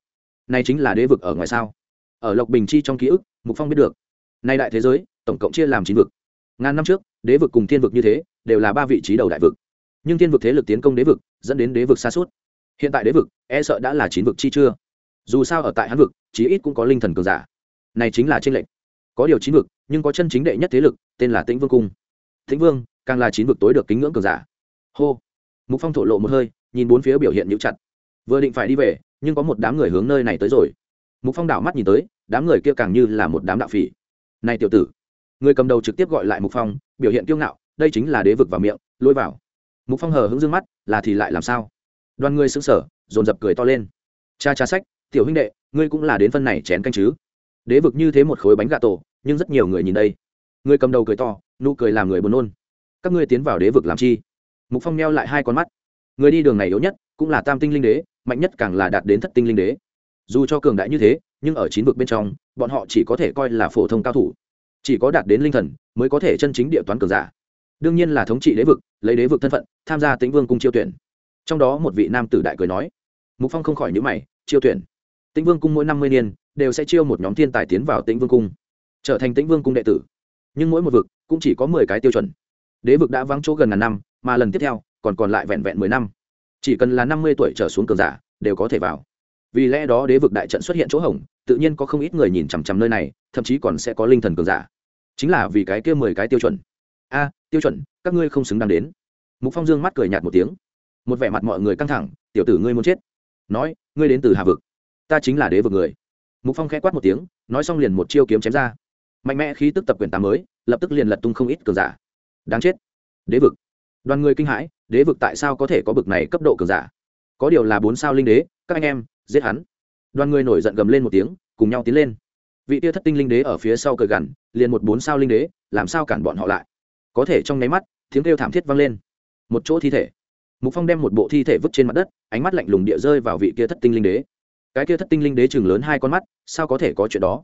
Này chính là đế vực ở ngoài sao? Ở lộc bình chi trong ký ức, mục phong biết được. Nay đại thế giới, tổng cộng chia làm chín vực. Ngàn năm trước, đế vực cùng thiên vực như thế, đều là ba vị trí đầu đại vực. Nhưng thiên vực thế lực tiến công đế vực, dẫn đến đế vực xa suốt hiện tại đế vực e sợ đã là chín vực chi chưa? Dù sao ở tại hán vực, chí ít cũng có linh thần cường giả. Này chính là tranh lệch. Có điều chín vực, nhưng có chân chính đệ nhất thế lực, tên là tĩnh vương cung. Tĩnh vương, càng là chín vực tối được kính ngưỡng cường giả hô. Mục phong thổ lộ một hơi, nhìn bốn phía biểu hiện nhũ chặt. Vừa định phải đi về, nhưng có một đám người hướng nơi này tới rồi. Mục phong đảo mắt nhìn tới, đám người kia càng như là một đám đạo phỉ. Này tiểu tử. Người cầm đầu trực tiếp gọi lại mục phong, biểu hiện kiêu ngạo, đây chính là đế vực vào miệng, lôi vào. Mục phong hờ hững dương mắt, là thì lại làm sao? Đoàn người sững sở dồn dập cười to lên. Cha cha sách, tiểu huynh đệ, ngươi cũng là đến phân này chén canh chứ? Đế vực như thế một khối bánh gà tổ, nhưng rất nhiều người nhìn đây. Người cầm đầu cười to, nụ cười làm người buồn nôn. Các ngươi tiến vào đế vực làm chi? Mục phong neo lại hai con mắt. Người đi đường này yếu nhất cũng là tam tinh linh đế, mạnh nhất càng là đạt đến thất tinh linh đế. Dù cho cường đại như thế, nhưng ở chín vực bên trong, bọn họ chỉ có thể coi là phổ thông cao thủ. Chỉ có đạt đến linh thần mới có thể chân chính địa toán cường giả. Đương nhiên là thống trị đế vực, lấy đế vực thân phận, tham gia tĩnh vương cung chiêu tuyển. Trong đó một vị nam tử đại cười nói. Mục phong không khỏi nhữ mày, chiêu tuyển. Tĩnh vương cung mỗi năm mươi niên, đều sẽ chiêu một nhóm thiên tài tiến vào tĩnh vương cung, trở thành tĩnh vương cung đệ tử. Nhưng mỗi một vực cũng chỉ có mười cái tiêu chuẩn. Đế vực đã vắng chỗ gần ngàn năm mà lần tiếp theo, còn còn lại vẹn vẹn mười năm. Chỉ cần là năm mươi tuổi trở xuống cường giả, đều có thể vào. Vì lẽ đó đế vực đại trận xuất hiện chỗ hỏng tự nhiên có không ít người nhìn chằm chằm nơi này, thậm chí còn sẽ có linh thần cường giả. Chính là vì cái kia mười cái tiêu chuẩn. A, tiêu chuẩn, các ngươi không xứng đáng đến. Mục phong dương mắt cười nhạt một tiếng. Một vẻ mặt mọi người căng thẳng, tiểu tử ngươi muốn chết. Nói, ngươi đến từ hà vực. Ta chính là đế vực người. Mục phong khẽ quát một tiếng, nói xong liền một chiêu kiếm chém ra. Mạnh mẽ khí tức tập quyền tám mới, lập tức liền lật tung không ít cường giả. Đáng chết. Đế vực đoàn người kinh hãi, đế vực tại sao có thể có bực này cấp độ cường giả? Có điều là bốn sao linh đế, các anh em, giết hắn. Đoàn người nổi giận gầm lên một tiếng, cùng nhau tiến lên. Vị tia thất tinh linh đế ở phía sau cờ gằn, liền một bốn sao linh đế, làm sao cản bọn họ lại? Có thể trong nháy mắt, tiếng kêu thảm thiết vang lên. Một chỗ thi thể. Mục phong đem một bộ thi thể vứt trên mặt đất, ánh mắt lạnh lùng địa rơi vào vị kia thất tinh linh đế. Cái kia thất tinh linh đế chừng lớn hai con mắt, sao có thể có chuyện đó?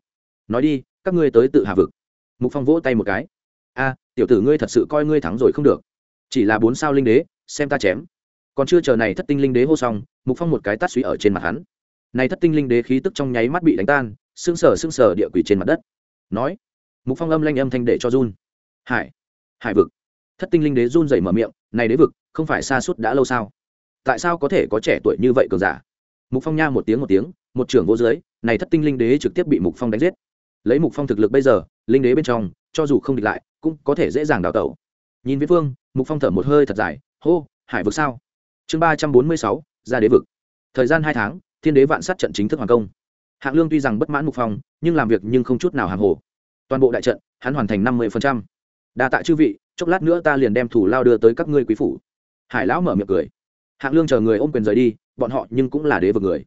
Nói đi, các ngươi tới tự hạ vực. Mục phong vỗ tay một cái. A, tiểu tử ngươi thật sự coi ngươi thắng rồi không được chỉ là bốn sao linh đế, xem ta chém. Còn chưa chờ này thất tinh linh đế hô xong, mục phong một cái tát suy ở trên mặt hắn. Này thất tinh linh đế khí tức trong nháy mắt bị đánh tan xương sở xương sở địa quỷ trên mặt đất. Nói, mục phong âm lanh âm thanh để cho run. Hải hải vực. Thất tinh linh đế run dậy mở miệng, này đế vực, không phải xa suốt đã lâu sao? Tại sao có thể có trẻ tuổi như vậy cường giả? Mục phong nha một tiếng một tiếng, một trưởng vô dưới, này thất tinh linh đế trực tiếp bị mục phong đánh giết. Lấy mục phong thực lực bây giờ, linh đế bên trong, cho dù không địch lại, cũng có thể dễ dàng đào tẩu nhìn viễn phương, mục phong thở một hơi thật dài, hô, hải vực sao? Chương ba trăm bốn mươi sáu, ra đế vực. Thời gian hai tháng, thiên đế vạn sát trận chính thức hoàn công. Hạng lương tuy rằng bất mãn mục phong, nhưng làm việc nhưng không chút nào hàng hồ. Toàn bộ đại trận, hắn hoàn thành năm mươi đa tạ chư vị, chốc lát nữa ta liền đem thủ lao đưa tới các ngươi quý phủ. Hải lão mở miệng cười. Hạng lương chờ người ôm quyền rời đi, bọn họ nhưng cũng là đế vực người.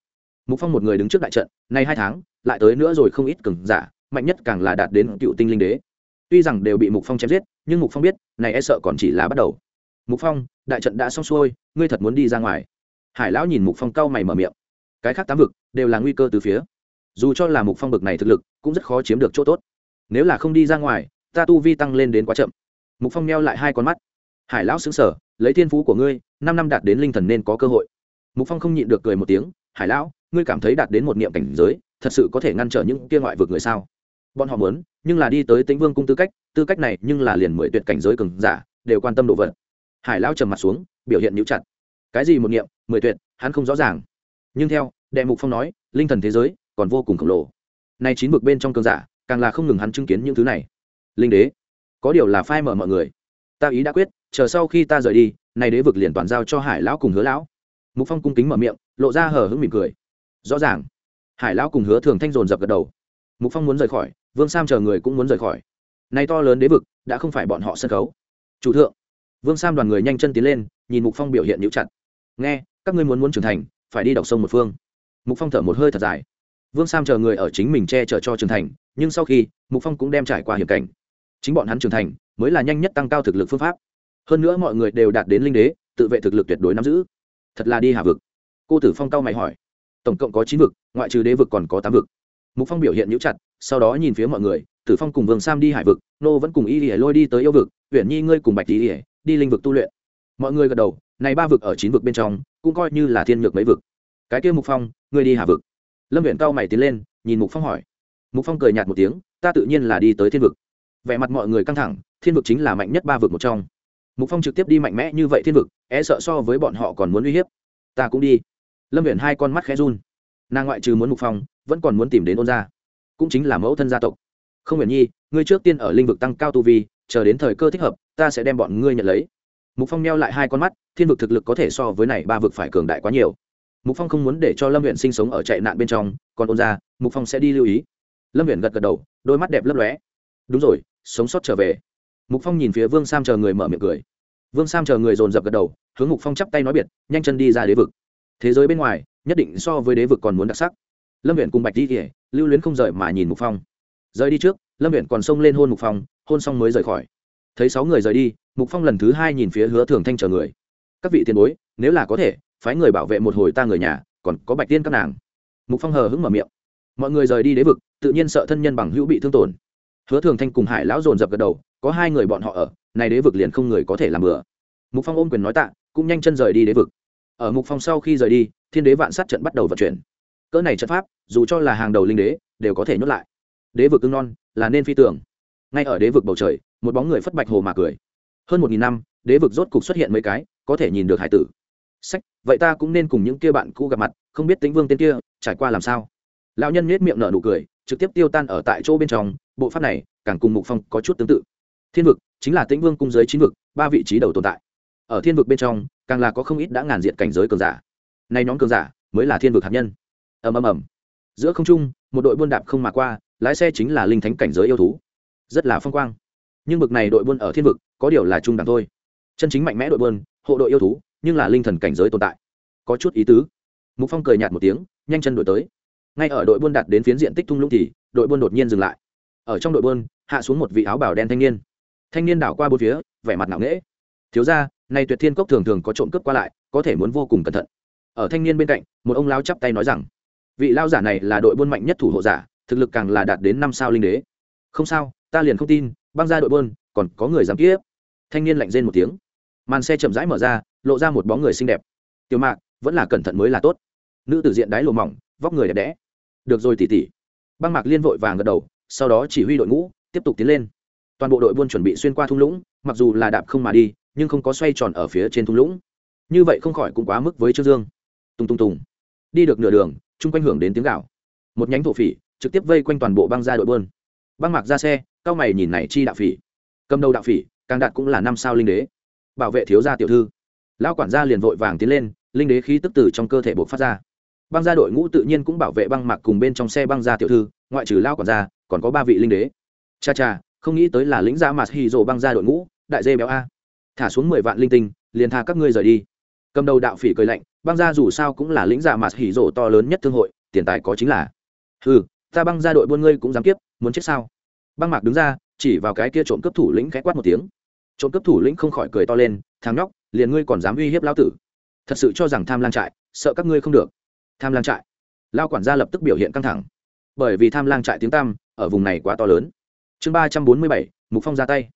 Mục phong một người đứng trước đại trận, nay hai tháng, lại tới nữa rồi không ít cường giả, mạnh nhất càng là đạt đến cựu tinh linh đế tuy rằng đều bị mục phong chém giết, nhưng mục phong biết, này e sợ còn chỉ là bắt đầu. Mục phong, đại trận đã xong xuôi, ngươi thật muốn đi ra ngoài. Hải lão nhìn mục phong cau mày mở miệng. Cái khác tám vực đều là nguy cơ từ phía. Dù cho là mục phong bực này thực lực, cũng rất khó chiếm được chỗ tốt. Nếu là không đi ra ngoài, ta tu vi tăng lên đến quá chậm. Mục phong neo lại hai con mắt. Hải lão xứng sở lấy thiên phú của ngươi, năm năm đạt đến linh thần nên có cơ hội. Mục phong không nhịn được cười một tiếng. Hải lão, ngươi cảm thấy đạt đến một niệm cảnh giới, thật sự có thể ngăn trở những kia ngoại vực người sao? Bọn họ muốn, nhưng là đi tới tĩnh vương cung tư cách tư cách này nhưng là liền mười tuyệt cảnh giới cường giả, đều quan tâm đồ vật. Hải lão trầm mặt xuống, biểu hiện nhũ chặt. Cái gì một niệm, mười tuyệt, hắn không rõ ràng. Nhưng theo, đệ mục phong nói, linh thần thế giới, còn vô cùng khổng lồ. Nay chín vực bên trong cường giả, càng là không ngừng hắn chứng kiến những thứ này. Linh đế, có điều là phai mở mọi người. Ta ý đã quyết, chờ sau khi ta rời đi, nay đế vực liền toàn giao cho hải lão cùng hứa lão. Mục phong cung kính mở miệng, lộ ra hờ hững mỉm cười. Rõ ràng. Hải lão cùng hứa thường thanh dồn dập gật đầu. Mục phong muốn rời khỏi vương sam chờ người cũng muốn rời khỏi. Nay to lớn đế vực đã không phải bọn họ sân khấu. Chủ thượng, vương sam đoàn người nhanh chân tiến lên, nhìn mục phong biểu hiện nhũ chặt. Nghe, các ngươi muốn muốn trưởng thành, phải đi đọc sông một phương. Mục phong thở một hơi thật dài. Vương sam chờ người ở chính mình che chở cho trưởng thành, nhưng sau khi, mục phong cũng đem trải qua hiểm cảnh. Chính bọn hắn trưởng thành mới là nhanh nhất tăng cao thực lực phương pháp. Hơn nữa mọi người đều đạt đến linh đế, tự vệ thực lực tuyệt đối nắm giữ. Thật là đi hạ vực. Cô tử phong cao mày hỏi. Tổng cộng có chín vực, ngoại trừ đế vực còn có tám vực. Mục phong biểu hiện nhũ chặt sau đó nhìn phía mọi người, tử phong cùng vương sam đi hải vực, nô vẫn cùng y ỉa lôi đi tới yêu vực huyện nhi ngươi cùng bạch y ỉa đi linh vực tu luyện. Mọi người gật đầu, này ba vực ở chín vực bên trong, cũng coi như là thiên nhược mấy vực. Cái kia mục phong, ngươi đi hà vực. Lâm huyện cao mày tiến lên, nhìn mục phong hỏi. Mục phong cười nhạt một tiếng, ta tự nhiên là đi tới thiên vực. Vẻ mặt mọi người căng thẳng, thiên vực chính là mạnh nhất ba vực một trong. Mục phong trực tiếp đi mạnh mẽ như vậy thiên vực e sợ so với bọn họ còn muốn uy hiếp. Ta cũng đi. Lâm huyện hai con mắt khẽ run. Nàng ngoại trừ muốn mục phong, vẫn còn muốn tìm đến ôn gia cũng chính là mẫu thân gia tộc. Không nguyện nhi, ngươi trước tiên ở lĩnh vực tăng cao tu vi, chờ đến thời cơ thích hợp, ta sẽ đem bọn ngươi nhận lấy. Mục phong neo lại hai con mắt, thiên vực thực lực có thể so với này ba vực phải cường đại quá nhiều. Mục phong không muốn để cho lâm huyện sinh sống ở chạy nạn bên trong, còn ôn ra, mục phong sẽ đi lưu ý. Lâm huyện gật gật đầu, đôi mắt đẹp lấp lóe. Đúng rồi, sống sót trở về. Mục phong nhìn phía vương sam chờ người mở miệng cười. Vương sam chờ người dồn dập gật đầu, hướng mục phong chắp tay nói biệt, nhanh chân đi ra đế vực. Thế giới bên ngoài, nhất định so với đế vực còn muốn đặc sắc lâm viện cùng bạch di kỉa lưu luyến không rời mà nhìn mục phong. Rời đi trước, lâm viện còn xông lên hôn mục phong, hôn xong mới rời khỏi. Thấy sáu người rời đi, mục phong lần thứ hai nhìn phía hứa thường thanh chờ người. Các vị tiền bối, nếu là có thể, phái người bảo vệ một hồi ta người nhà, còn có bạch tiên các nàng. Mục phong hờ hững mở miệng. Mọi người rời đi đế vực, tự nhiên sợ thân nhân bằng hữu bị thương tổn. Hứa thường thanh cùng hải lão dồn dập gật đầu, có hai người bọn họ ở, này đế vực liền không người có thể làm bừa. Mục phong ôm quyền nói tạ, cũng nhanh chân rời đi đế vực. Ở mục phong sau khi rời đi, thiên đế vạn sát trận bắt đầu vận chuyển cỡ này trận pháp, dù cho là hàng đầu linh đế, đều có thể nhốt lại. Đế vực ưng non là nên phi tưởng ngay ở đế vực bầu trời, một bóng người phất bạch hồ mà cười. Hơn một nghìn năm, đế vực rốt cục xuất hiện mấy cái, có thể nhìn được hải tử. Sách, vậy ta cũng nên cùng những kia bạn cũ gặp mặt, không biết tính vương tên kia, trải qua làm sao? Lão nhân nhếch miệng nở nụ cười, trực tiếp tiêu tan ở tại chỗ bên trong, bộ pháp này, càng cùng mục phong có chút tương tự. Thiên vực, chính là tĩnh vương cung giới chín vực, ba vị trí đầu tồn tại. Ở thiên vực bên trong, càng là có không ít đã ngàn diện cảnh giới cường giả. Nay nhóm cường giả mới là thiên vực hạt nhân ầm ầm ầm. Giữa không trung, một đội buôn đạp không mà qua, lái xe chính là linh thánh cảnh giới yêu thú. Rất là phong quang. Nhưng bực này đội buôn ở thiên vực, có điều là trung đẳng thôi. Chân chính mạnh mẽ đội buôn, hộ đội yêu thú, nhưng là linh thần cảnh giới tồn tại. Có chút ý tứ. Mục phong cười nhạt một tiếng, nhanh chân đổi tới. Ngay ở đội buôn đạt đến phiến diện tích thung lũng thì, đội buôn đột nhiên dừng lại. Ở trong đội buôn, hạ xuống một vị áo bảo đen thanh niên. Thanh niên đảo qua bốn phía, vẻ mặt nặng nễ thiếu ra nay tuyệt thiên cốc thường thường có trộm cướp qua lại, có thể muốn vô cùng cẩn thận. Ở thanh niên bên cạnh, một ông lao chắp tay nói rằng vị lao giả này là đội buôn mạnh nhất thủ hộ giả, thực lực càng là đạt đến năm sao linh đế. Không sao, ta liền không tin, băng ra đội buôn, còn có người dám kiếp. Thanh niên lạnh rên một tiếng. Màn xe chậm rãi mở ra, lộ ra một bóng người xinh đẹp. Tiểu mạc, vẫn là cẩn thận mới là tốt. Nữ tử diện đáy lồ mỏng, vóc người đẹp đẽ. Được rồi tỉ tỉ băng mạc liên vội vàng gật đầu, sau đó chỉ huy đội ngũ, tiếp tục tiến lên. Toàn bộ đội buôn chuẩn bị xuyên qua thung lũng, mặc dù là đạp không mà đi, nhưng không có xoay tròn ở phía trên thung lũng. Như vậy không khỏi cũng quá mức với trương dương. Tung tung tùng. Đi được nửa đường chung quanh hưởng đến tiếng gạo một nhánh thổ phỉ trực tiếp vây quanh toàn bộ băng ra đội buôn. Băng mạc ra xe, cao mày nhìn này chi đạo phỉ. Cầm đầu đạo phỉ, càng đạt cũng là năm sao linh đế. Bảo vệ thiếu gia tiểu thư. Lão quản gia liền vội vàng tiến lên, linh đế khí tức từ trong cơ thể buộc phát ra. Băng gia đội ngũ tự nhiên cũng bảo vệ băng mạc cùng bên trong xe băng gia tiểu thư, ngoại trừ lao quản gia, còn có ba vị linh đế. Cha cha, không nghĩ tới là lính gia mạt hì rồ băng gia đội ngũ, đại dê béo a. Thả xuống mười vạn linh tinh, liền tha các ngươi rời đi. Cầm đầu đạo phỉ cười lạnh băng gia dù sao cũng là lính gia mạt hỉ rồ to lớn nhất thương hội, tiền tài có chính là. Ừ ta băng gia đội buôn ngươi cũng dám kiếp, muốn chết sao? Băng mạc đứng ra, chỉ vào cái kia trộm cướp thủ lĩnh khẽ quát một tiếng. Trộm cướp thủ lĩnh không khỏi cười to lên, thằng nhóc, liền ngươi còn dám uy hiếp lão tử. Thật sự cho rằng tham lang trại, sợ các ngươi không được. Tham lang trại. Lao quản gia lập tức biểu hiện căng thẳng. Bởi vì tham lang trại tiếng tam ở vùng này quá to lớn. Chương ba trăm bốn mươi bảy, mục phong ra tay.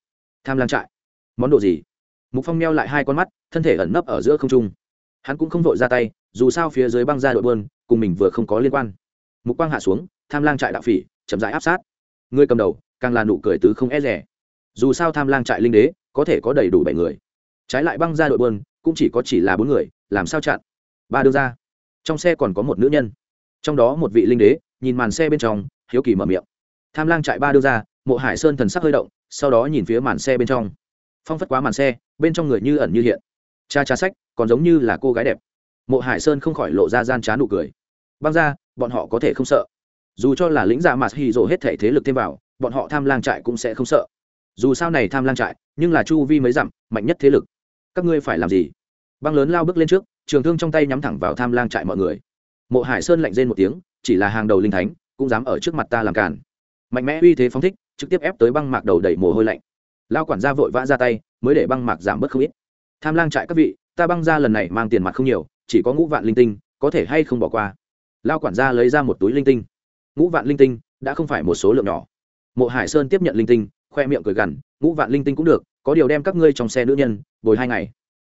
Tham lang trại. Món đồ gì? Mục phong meo lại hai con mắt, thân thể ẩn nấp ở giữa không trung hắn cũng không vội ra tay, dù sao phía dưới băng ra đội bơn cùng mình vừa không có liên quan. Mục quang hạ xuống, tham lang trại đạo phỉ, chậm rãi áp sát. Người cầm đầu, càng là nụ cười tứ không e rẻ. Dù sao tham lang trại linh đế, có thể có đầy đủ bảy người. Trái lại băng ra đội bơn cũng chỉ có chỉ là bốn người, làm sao chặn? Ba đưa ra. Trong xe còn có một nữ nhân. Trong đó một vị linh đế, nhìn màn xe bên trong, hiếu kỳ mở miệng. Tham lang trại ba đưa ra, mộ hải sơn thần sắc hơi động, sau đó nhìn phía màn xe bên trong. Phong phất quá màn xe, bên trong người như ẩn như hiện. Cha cha sách còn giống như là cô gái đẹp. Mộ hải sơn không khỏi lộ ra gian trá nụ cười. Băng ra, bọn họ có thể không sợ. Dù cho là lính giả mạt hy rộ hết thể thế lực thêm vào, bọn họ tham lang trại cũng sẽ không sợ. Dù sao này tham lang trại, nhưng là chu vi mới dặm, mạnh nhất thế lực. Các ngươi phải làm gì? Băng lớn lao bước lên trước, trường thương trong tay nhắm thẳng vào tham lang trại mọi người. Mộ hải sơn lạnh rên một tiếng, chỉ là hàng đầu linh thánh, cũng dám ở trước mặt ta làm cản mạnh mẽ uy thế phóng thích, trực tiếp ép tới băng mạc đầu đầy mồ hôi lạnh. Lao quản gia vội vã ra tay, mới để băng mạc giảm bớt không ít. Tham lang trại các vị ta băng ra lần này mang tiền mặt không nhiều, chỉ có ngũ vạn linh tinh, có thể hay không bỏ qua. Lao quản gia lấy ra một túi linh tinh. Ngũ vạn linh tinh đã không phải một số lượng nhỏ. Mộ hải sơn tiếp nhận linh tinh, khoe miệng cười gằn, ngũ vạn linh tinh cũng được, có điều đem các ngươi trong xe nữ nhân, bồi hai ngày.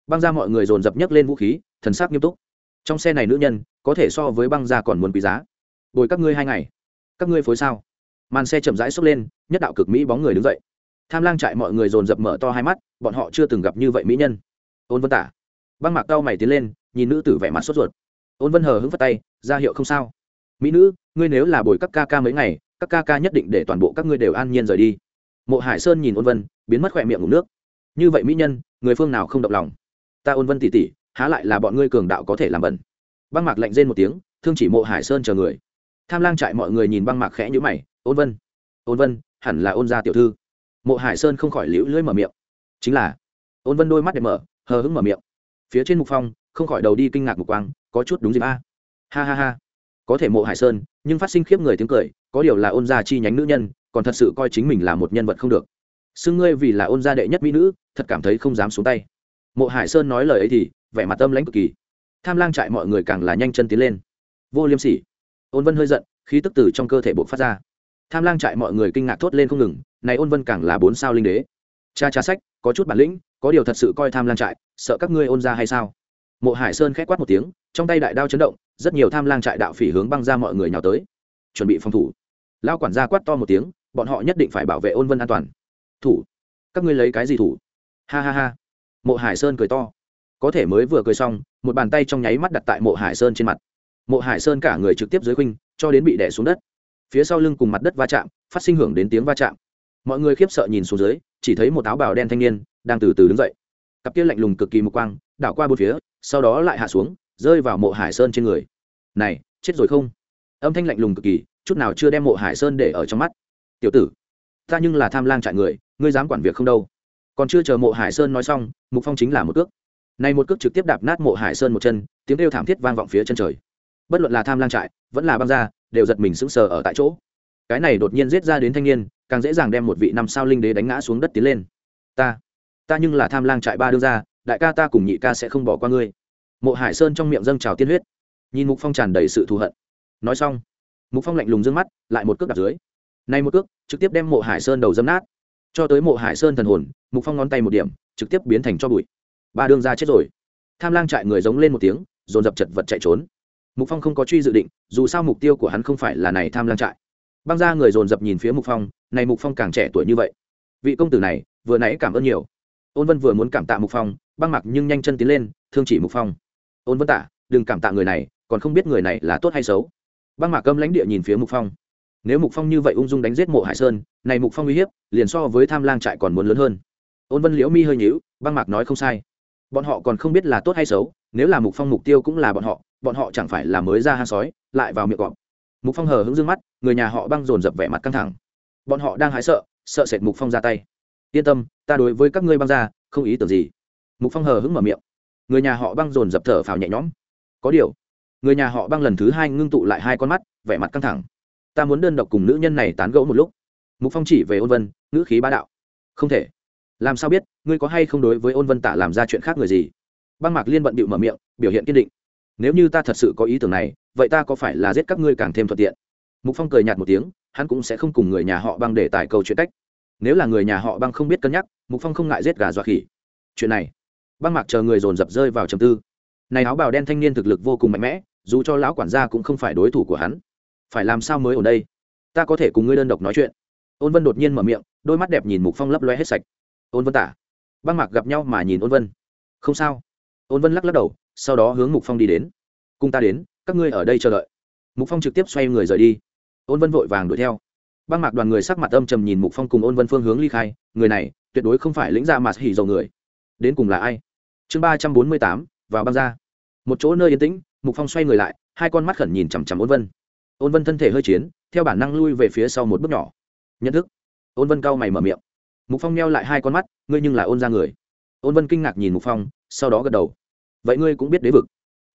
Băng ra mọi người dồn dập nhấc lên vũ khí, thần sắc nghiêm túc. Trong xe này nữ nhân, có thể so với băng ra còn muốn quý giá. Bồi các ngươi hai ngày. Các ngươi phối sao? Màn xe chậm rãi xốc lên, nhất đạo cực mỹ bóng người đứng dậy. Tham lang trại mọi người dồn dập mở to hai mắt, bọn họ chưa từng gặp như vậy mỹ nhân. Ôn vân tả băng mạc cao mày tiến lên, nhìn nữ tử vẻ mặt sốt ruột. Ôn vân hờ hững phất tay, ra hiệu không sao. Mỹ nữ, ngươi nếu là bồi các ca ca mấy ngày, các ca ca nhất định để toàn bộ các ngươi đều an nhiên rời đi. Mộ hải sơn nhìn ôn vân, biến mất khỏe miệng ngủ nước. Như vậy mỹ nhân, người phương nào không động lòng? Ta ôn vân tỉ tỉ, há lại là bọn ngươi cường đạo có thể làm bẩn. Băng mạc lạnh rên một tiếng, thương chỉ mộ hải sơn chờ người. Tham lang trại mọi người nhìn băng mạc khẽ nhữ mày, ôn vân ôn vân, hẳn là ôn gia tiểu thư. Mộ hải sơn không khỏi liễu lưỡi mở miệng. Chính là. Ôn vân đôi mắt đẹp mở, hờ hững mở miệng phía trên mục phong, không khỏi đầu đi kinh ngạc mục quang, có chút đúng gì ba? Ha ha ha. Có thể mộ hải sơn, nhưng phát sinh khiếp người tiếng cười, có điều là ôn gia chi nhánh nữ nhân, còn thật sự coi chính mình là một nhân vật không được. Xưng ngươi vì là ôn gia đệ nhất mỹ nữ, thật cảm thấy không dám xuống tay. Mộ hải sơn nói lời ấy thì, vẻ mặt tâm lãnh cực kỳ. Tham lang trại mọi người càng là nhanh chân tiến lên. Vô liêm sỉ. Ôn vân hơi giận, khí tức từ trong cơ thể buộc phát ra. Tham lang trại mọi người kinh ngạc thốt lên không ngừng, này ôn vân càng là bốn sao linh đế. Cha cha sách có chút bản lĩnh, có điều thật sự coi tham lang trại, sợ các ngươi ôn ra hay sao? Mộ hải sơn k h c quát một tiếng, trong tay đại đao chấn động, rất nhiều tham lang trại đạo phỉ hướng băng ra mọi người nhào tới. Chuẩn bị phòng thủ. Lao quản gia quát to một tiếng, bọn họ nhất định phải bảo vệ ôn vân an toàn. Thủ. Các ngươi lấy cái gì thủ? Ha ha ha. Mộ hải sơn cười to. Có thể mới vừa cười xong, một bàn tay trong nháy mắt đặt tại mộ hải sơn trên mặt. Mộ hải sơn cả người trực tiếp dưới khuynh, cho đến bị đẻ xuống đất. Phía sau lưng cùng mặt đất va chạm, phát sinh hưởng đến tiếng va chạm mọi người khiếp sợ nhìn xuống dưới, chỉ thấy một áo bào đen thanh niên đang từ từ đứng dậy. Cặp kia lạnh lùng cực kỳ mục quang, đảo qua bốn phía, sau đó lại hạ xuống, rơi vào mộ hải sơn trên người. Này, chết rồi không? Âm thanh lạnh lùng cực kỳ, chút nào chưa đem mộ hải sơn để ở trong mắt. Tiểu tử, ta nhưng là tham lang trại người, ngươi dám quản việc không đâu. Còn chưa chờ mộ hải sơn nói xong, mục phong chính là một cước. Này một cước trực tiếp đạp nát mộ hải sơn một chân, tiếng kêu thảm thiết vang vọng phía chân trời. Bất luận là tham lang trại, vẫn là băng ra đều giật mình sững sờ ở tại chỗ. Cái này đột nhiên giết ra đến thanh niên càng dễ dàng đem một vị năm sao linh đế đánh ngã xuống đất tiến lên. Ta ta nhưng là tham lang trại ba đương ra đại ca ta cùng nhị ca sẽ không bỏ qua ngươi. Mộ hải sơn trong miệng dâng trào tiên huyết. Nhìn mục phong tràn đầy sự thù hận. Nói xong, mục phong lạnh lùng d mắt, lại một cước đặt dưới. Nay một cước, trực tiếp đem mộ hải sơn đầu dâm nát. Cho tới mộ hải sơn thần hồn, mục phong ngón tay một điểm, trực tiếp biến thành cho bụi. Ba đương ra chết rồi. Tham lang trại người giống lên một tiếng, dồn dập chật vật chạy trốn. Mục phong không có truy dự định, dù sao mục tiêu của hắn không phải là này tham lang trại băng ra người dồn dập nhìn phía mục phong, này mục phong càng trẻ tuổi như vậy. Vị công tử này, vừa nãy cảm ơn nhiều. Ôn vân vừa muốn cảm tạ mục phong, băng mặc nhưng nhanh chân tiến lên, thương chỉ mục phong. Ôn vân tạ, đừng cảm tạ người này, còn không biết người này là tốt hay xấu. Băng mạc câm lãnh địa nhìn phía mục phong. Nếu mục phong như vậy ung dung đánh giết mộ hải sơn, này mục phong uy hiếp, liền so với tham lang trại còn muốn lớn hơn. Ôn vân liễu mi hơi nhíu, băng mạc nói không sai. Bọn họ còn không biết là tốt hay xấu, nếu là mục phong mục tiêu cũng là bọn họ bọn họ chẳng phải là mới ra hang sói, lại vào miệng cọp mục phong hờ hững dương mắt, người nhà họ băng dồn dập vẻ mặt căng thẳng. Bọn họ đang hái sợ sợ sệt mục phong ra tay. Yên tâm, ta đối với các ngươi băng ra, không ý tưởng gì. Mục phong hờ hững mở miệng. Người nhà họ băng dồn dập thở phào nhẹ nhõm. Có điều, người nhà họ băng lần thứ hai ngưng tụ lại hai con mắt, vẻ mặt căng thẳng. Ta muốn đơn độc cùng nữ nhân này tán gẫu một lúc. Mục phong chỉ về ôn vân, ngữ khí bá đạo. Không thể. Làm sao biết, ngươi có hay không đối với ôn vân tả làm ra chuyện khác người gì? Băng mạc liên bận bịu mở miệng, biểu hiện kiên định nếu như ta thật sự có ý tưởng này, vậy ta có phải là giết các ngươi càng thêm thuận tiện? Mục phong cười nhạt một tiếng, hắn cũng sẽ không cùng người nhà họ băng để tài câu chuyện cách. Nếu là người nhà họ băng không biết cân nhắc, mục phong không ngại giết gà dọa khỉ. Chuyện này, băng mạc chờ người dồn dập rơi vào trầm tư. Này áo bào đen thanh niên thực lực vô cùng mạnh mẽ, dù cho lão quản gia cũng không phải đối thủ của hắn. Phải làm sao mới ở đây? Ta có thể cùng ngươi đơn độc nói chuyện. Ôn vân đột nhiên mở miệng, đôi mắt đẹp nhìn mục phong lấp loe hết sạch. Ôn vân tả. Băng mạc gặp nhau mà nhìn ôn vân. Không sao. Ôn vân lắc lắc đầu sau đó hướng mục phong đi đến. Cùng ta đến, các ngươi ở đây chờ đợi. Mục phong trực tiếp xoay người rời đi. Ôn vân vội vàng đuổi theo. Băng mạc đoàn người sắc mặt âm trầm nhìn mục phong cùng ôn vân phương hướng ly khai, người này tuyệt đối không phải lĩnh dạ ra mặt hỉ dầu người. Đến cùng là ai? Chương ba trăm bốn mươi tám, vào băng ra một chỗ nơi yên tĩnh, mục phong xoay người lại, hai con mắt khẩn nhìn chằm chằm ôn vân. Ôn vân thân thể hơi chiến, theo bản năng lui về phía sau một bước nhỏ. Nhận thức. Ôn vân cau mày mở miệng. Mục phong neo lại hai con mắt, ngươi nhưng là ôn ra người. Ôn vân kinh ngạc nhìn mục phong, sau đó gật đầu vậy ngươi cũng biết đế vực.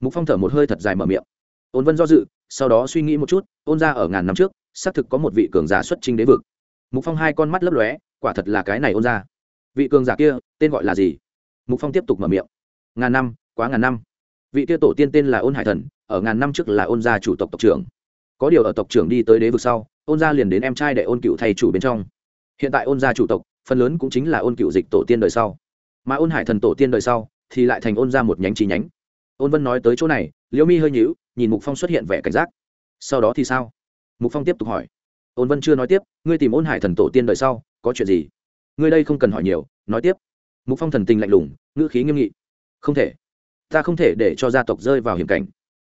Mục phong thở một hơi thật dài mở miệng. Ôn vân do dự, sau đó suy nghĩ một chút, ôn ra ở ngàn năm trước, xác thực có một vị cường giả xuất trình đế vực. Mục phong hai con mắt lấp lóe, quả thật là cái này ôn ra. Vị cường giả kia, tên gọi là gì? Mục phong tiếp tục mở miệng. Ngàn năm, quá ngàn năm. Vị kia tổ tiên tên là ôn hải thần, ở ngàn năm trước là ôn gia chủ tộc tộc trưởng. Có điều ở tộc trưởng đi tới đế vực sau, ôn gia liền đến em trai để ôn cựu thầy chủ bên trong. Hiện tại ôn gia chủ tộc, phần lớn cũng chính là ôn cựu dịch tổ tiên đời sau. Mà ôn hải thần tổ tiên đời sau thì lại thành ôn ra một nhánh chi nhánh. Ôn vân nói tới chỗ này, liễu mi hơi nhíu, nhìn mục phong xuất hiện vẻ cảnh giác. Sau đó thì sao? Mục phong tiếp tục hỏi. Ôn vân chưa nói tiếp, ngươi tìm ôn hải thần tổ tiên đời sau, có chuyện gì? Ngươi đây không cần hỏi nhiều, nói tiếp. Mục phong thần tình lạnh lùng, ngữ khí nghiêm nghị. Không thể. Ta không thể để cho gia tộc rơi vào hiểm cảnh.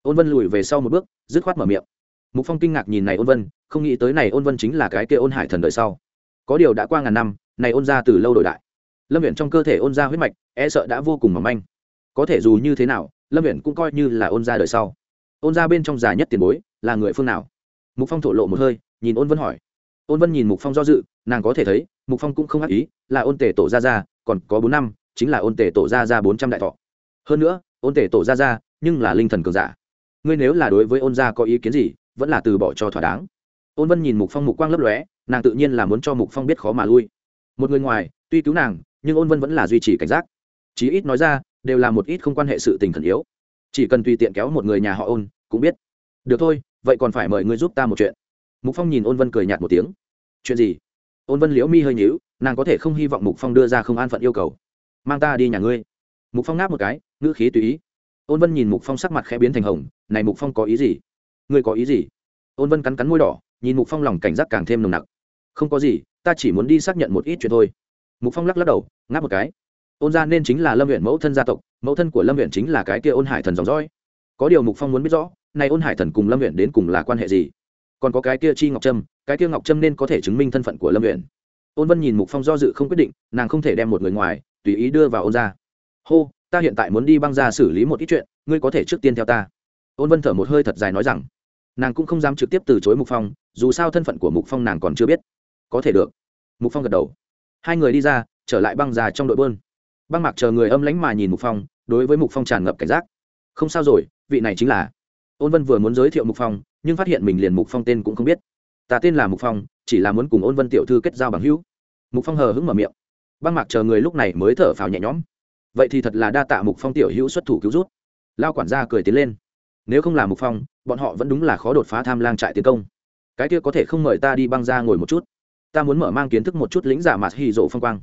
Ôn vân lùi về sau một bước, dứt khoát mở miệng. Mục phong kinh ngạc nhìn này ôn vân, không nghĩ tới này ôn vân chính là cái kia ôn hải thần đời sau. Có điều đã qua ngàn năm, này ôn ra từ lâu đổi đại lâm viện trong cơ thể ôn ra huyết mạch e sợ đã vô cùng mỏng manh. Có thể dù như thế nào, lâm viện cũng coi như là ôn ra đời sau. Ôn ra bên trong già nhất tiền bối, là người phương nào? Mục phong thổ lộ một hơi, nhìn ôn vân hỏi. Ôn vân nhìn mục phong do dự, nàng có thể thấy, mục phong cũng không ác ý, là ôn tề tổ ra ra còn có bốn năm, chính là ôn tề tổ ra ra bốn trăm đại thọ. Hơn nữa, ôn tề tổ ra ra nhưng là linh thần cường giả. Ngươi nếu là đối với ôn gia có ý kiến gì, vẫn là từ bỏ cho thỏa đáng. Ôn vân nhìn mục phong mục quang lấp lóe, nàng tự nhiên là muốn cho mục phong biết khó mà lui. Một người ngoài, tuy cứu nàng nhưng ôn vân vẫn là duy trì cảnh giác. Chí ít nói ra, đều là một ít không quan hệ sự tình khẩn yếu. Chỉ cần tùy tiện kéo một người nhà họ ôn, cũng biết. Được thôi, vậy còn phải mời ngươi giúp ta một chuyện. Mục phong nhìn ôn vân cười nhạt một tiếng. Chuyện gì? Ôn vân liễu mi hơi nhíu, nàng có thể không hy vọng mục phong đưa ra không an phận yêu cầu. Mang ta đi nhà ngươi. Mục phong ngáp một cái, ngữ khí tùy ý. Ôn vân nhìn mục phong sắc mặt khẽ biến thành hồng, này mục phong có ý gì? Ngươi có ý gì? Ôn vân cắn cắn môi đỏ, nhìn mục phong lòng cảnh giác càng thêm nồng nặc. Không có gì, ta chỉ muốn đi xác nhận một ít chuyện thôi mục phong lắc lắc đầu, ngáp một cái. Ôn gia nên chính là lâm huyện mẫu thân gia tộc, mẫu thân của lâm huyện chính là cái kia ôn hải thần dòng dõi. Có điều mục phong muốn biết rõ nay ôn hải thần cùng lâm huyện đến cùng là quan hệ gì? Còn có cái kia chi ngọc trâm, cái kia ngọc trâm nên có thể chứng minh thân phận của lâm huyện ôn vân nhìn mục phong do dự không quyết định, nàng không thể đem một người ngoài, tùy ý đưa vào ôn gia. Hô, ta hiện tại muốn đi băng ra xử lý một ít chuyện, ngươi có thể trước tiên theo ta. Ôn vân thở một hơi thật dài nói rằng. Nàng cũng không dám trực tiếp từ chối mục phong, dù sao thân phận của mục phong nàng còn chưa biết. Có thể được. Mục phong gật đầu hai người đi ra, trở lại băng già trong đội bơn. Băng mạc chờ người âm lánh mà nhìn mục phong, đối với mục phong tràn ngập cảnh giác. Không sao rồi, vị này chính là. Ôn vân vừa muốn giới thiệu mục phong, nhưng phát hiện mình liền mục phong tên cũng không biết. Ta tên là mục phong, chỉ là muốn cùng ôn vân tiểu thư kết giao bằng hữu. Mục phong hờ hững mở miệng. Băng mạc chờ người lúc này mới thở phào nhẹ nhõm. Vậy thì thật là đa tạ mục phong tiểu hữu xuất thủ cứu rút lao quản gia cười tiến lên. Nếu không là mục phong, bọn họ vẫn đúng là khó đột phá tham lang trại tiến công. Cái kia có thể không mời ta đi băng ra ngồi một chút ta muốn mở mang kiến thức một chút lính giả mạt hy rộ phong quang.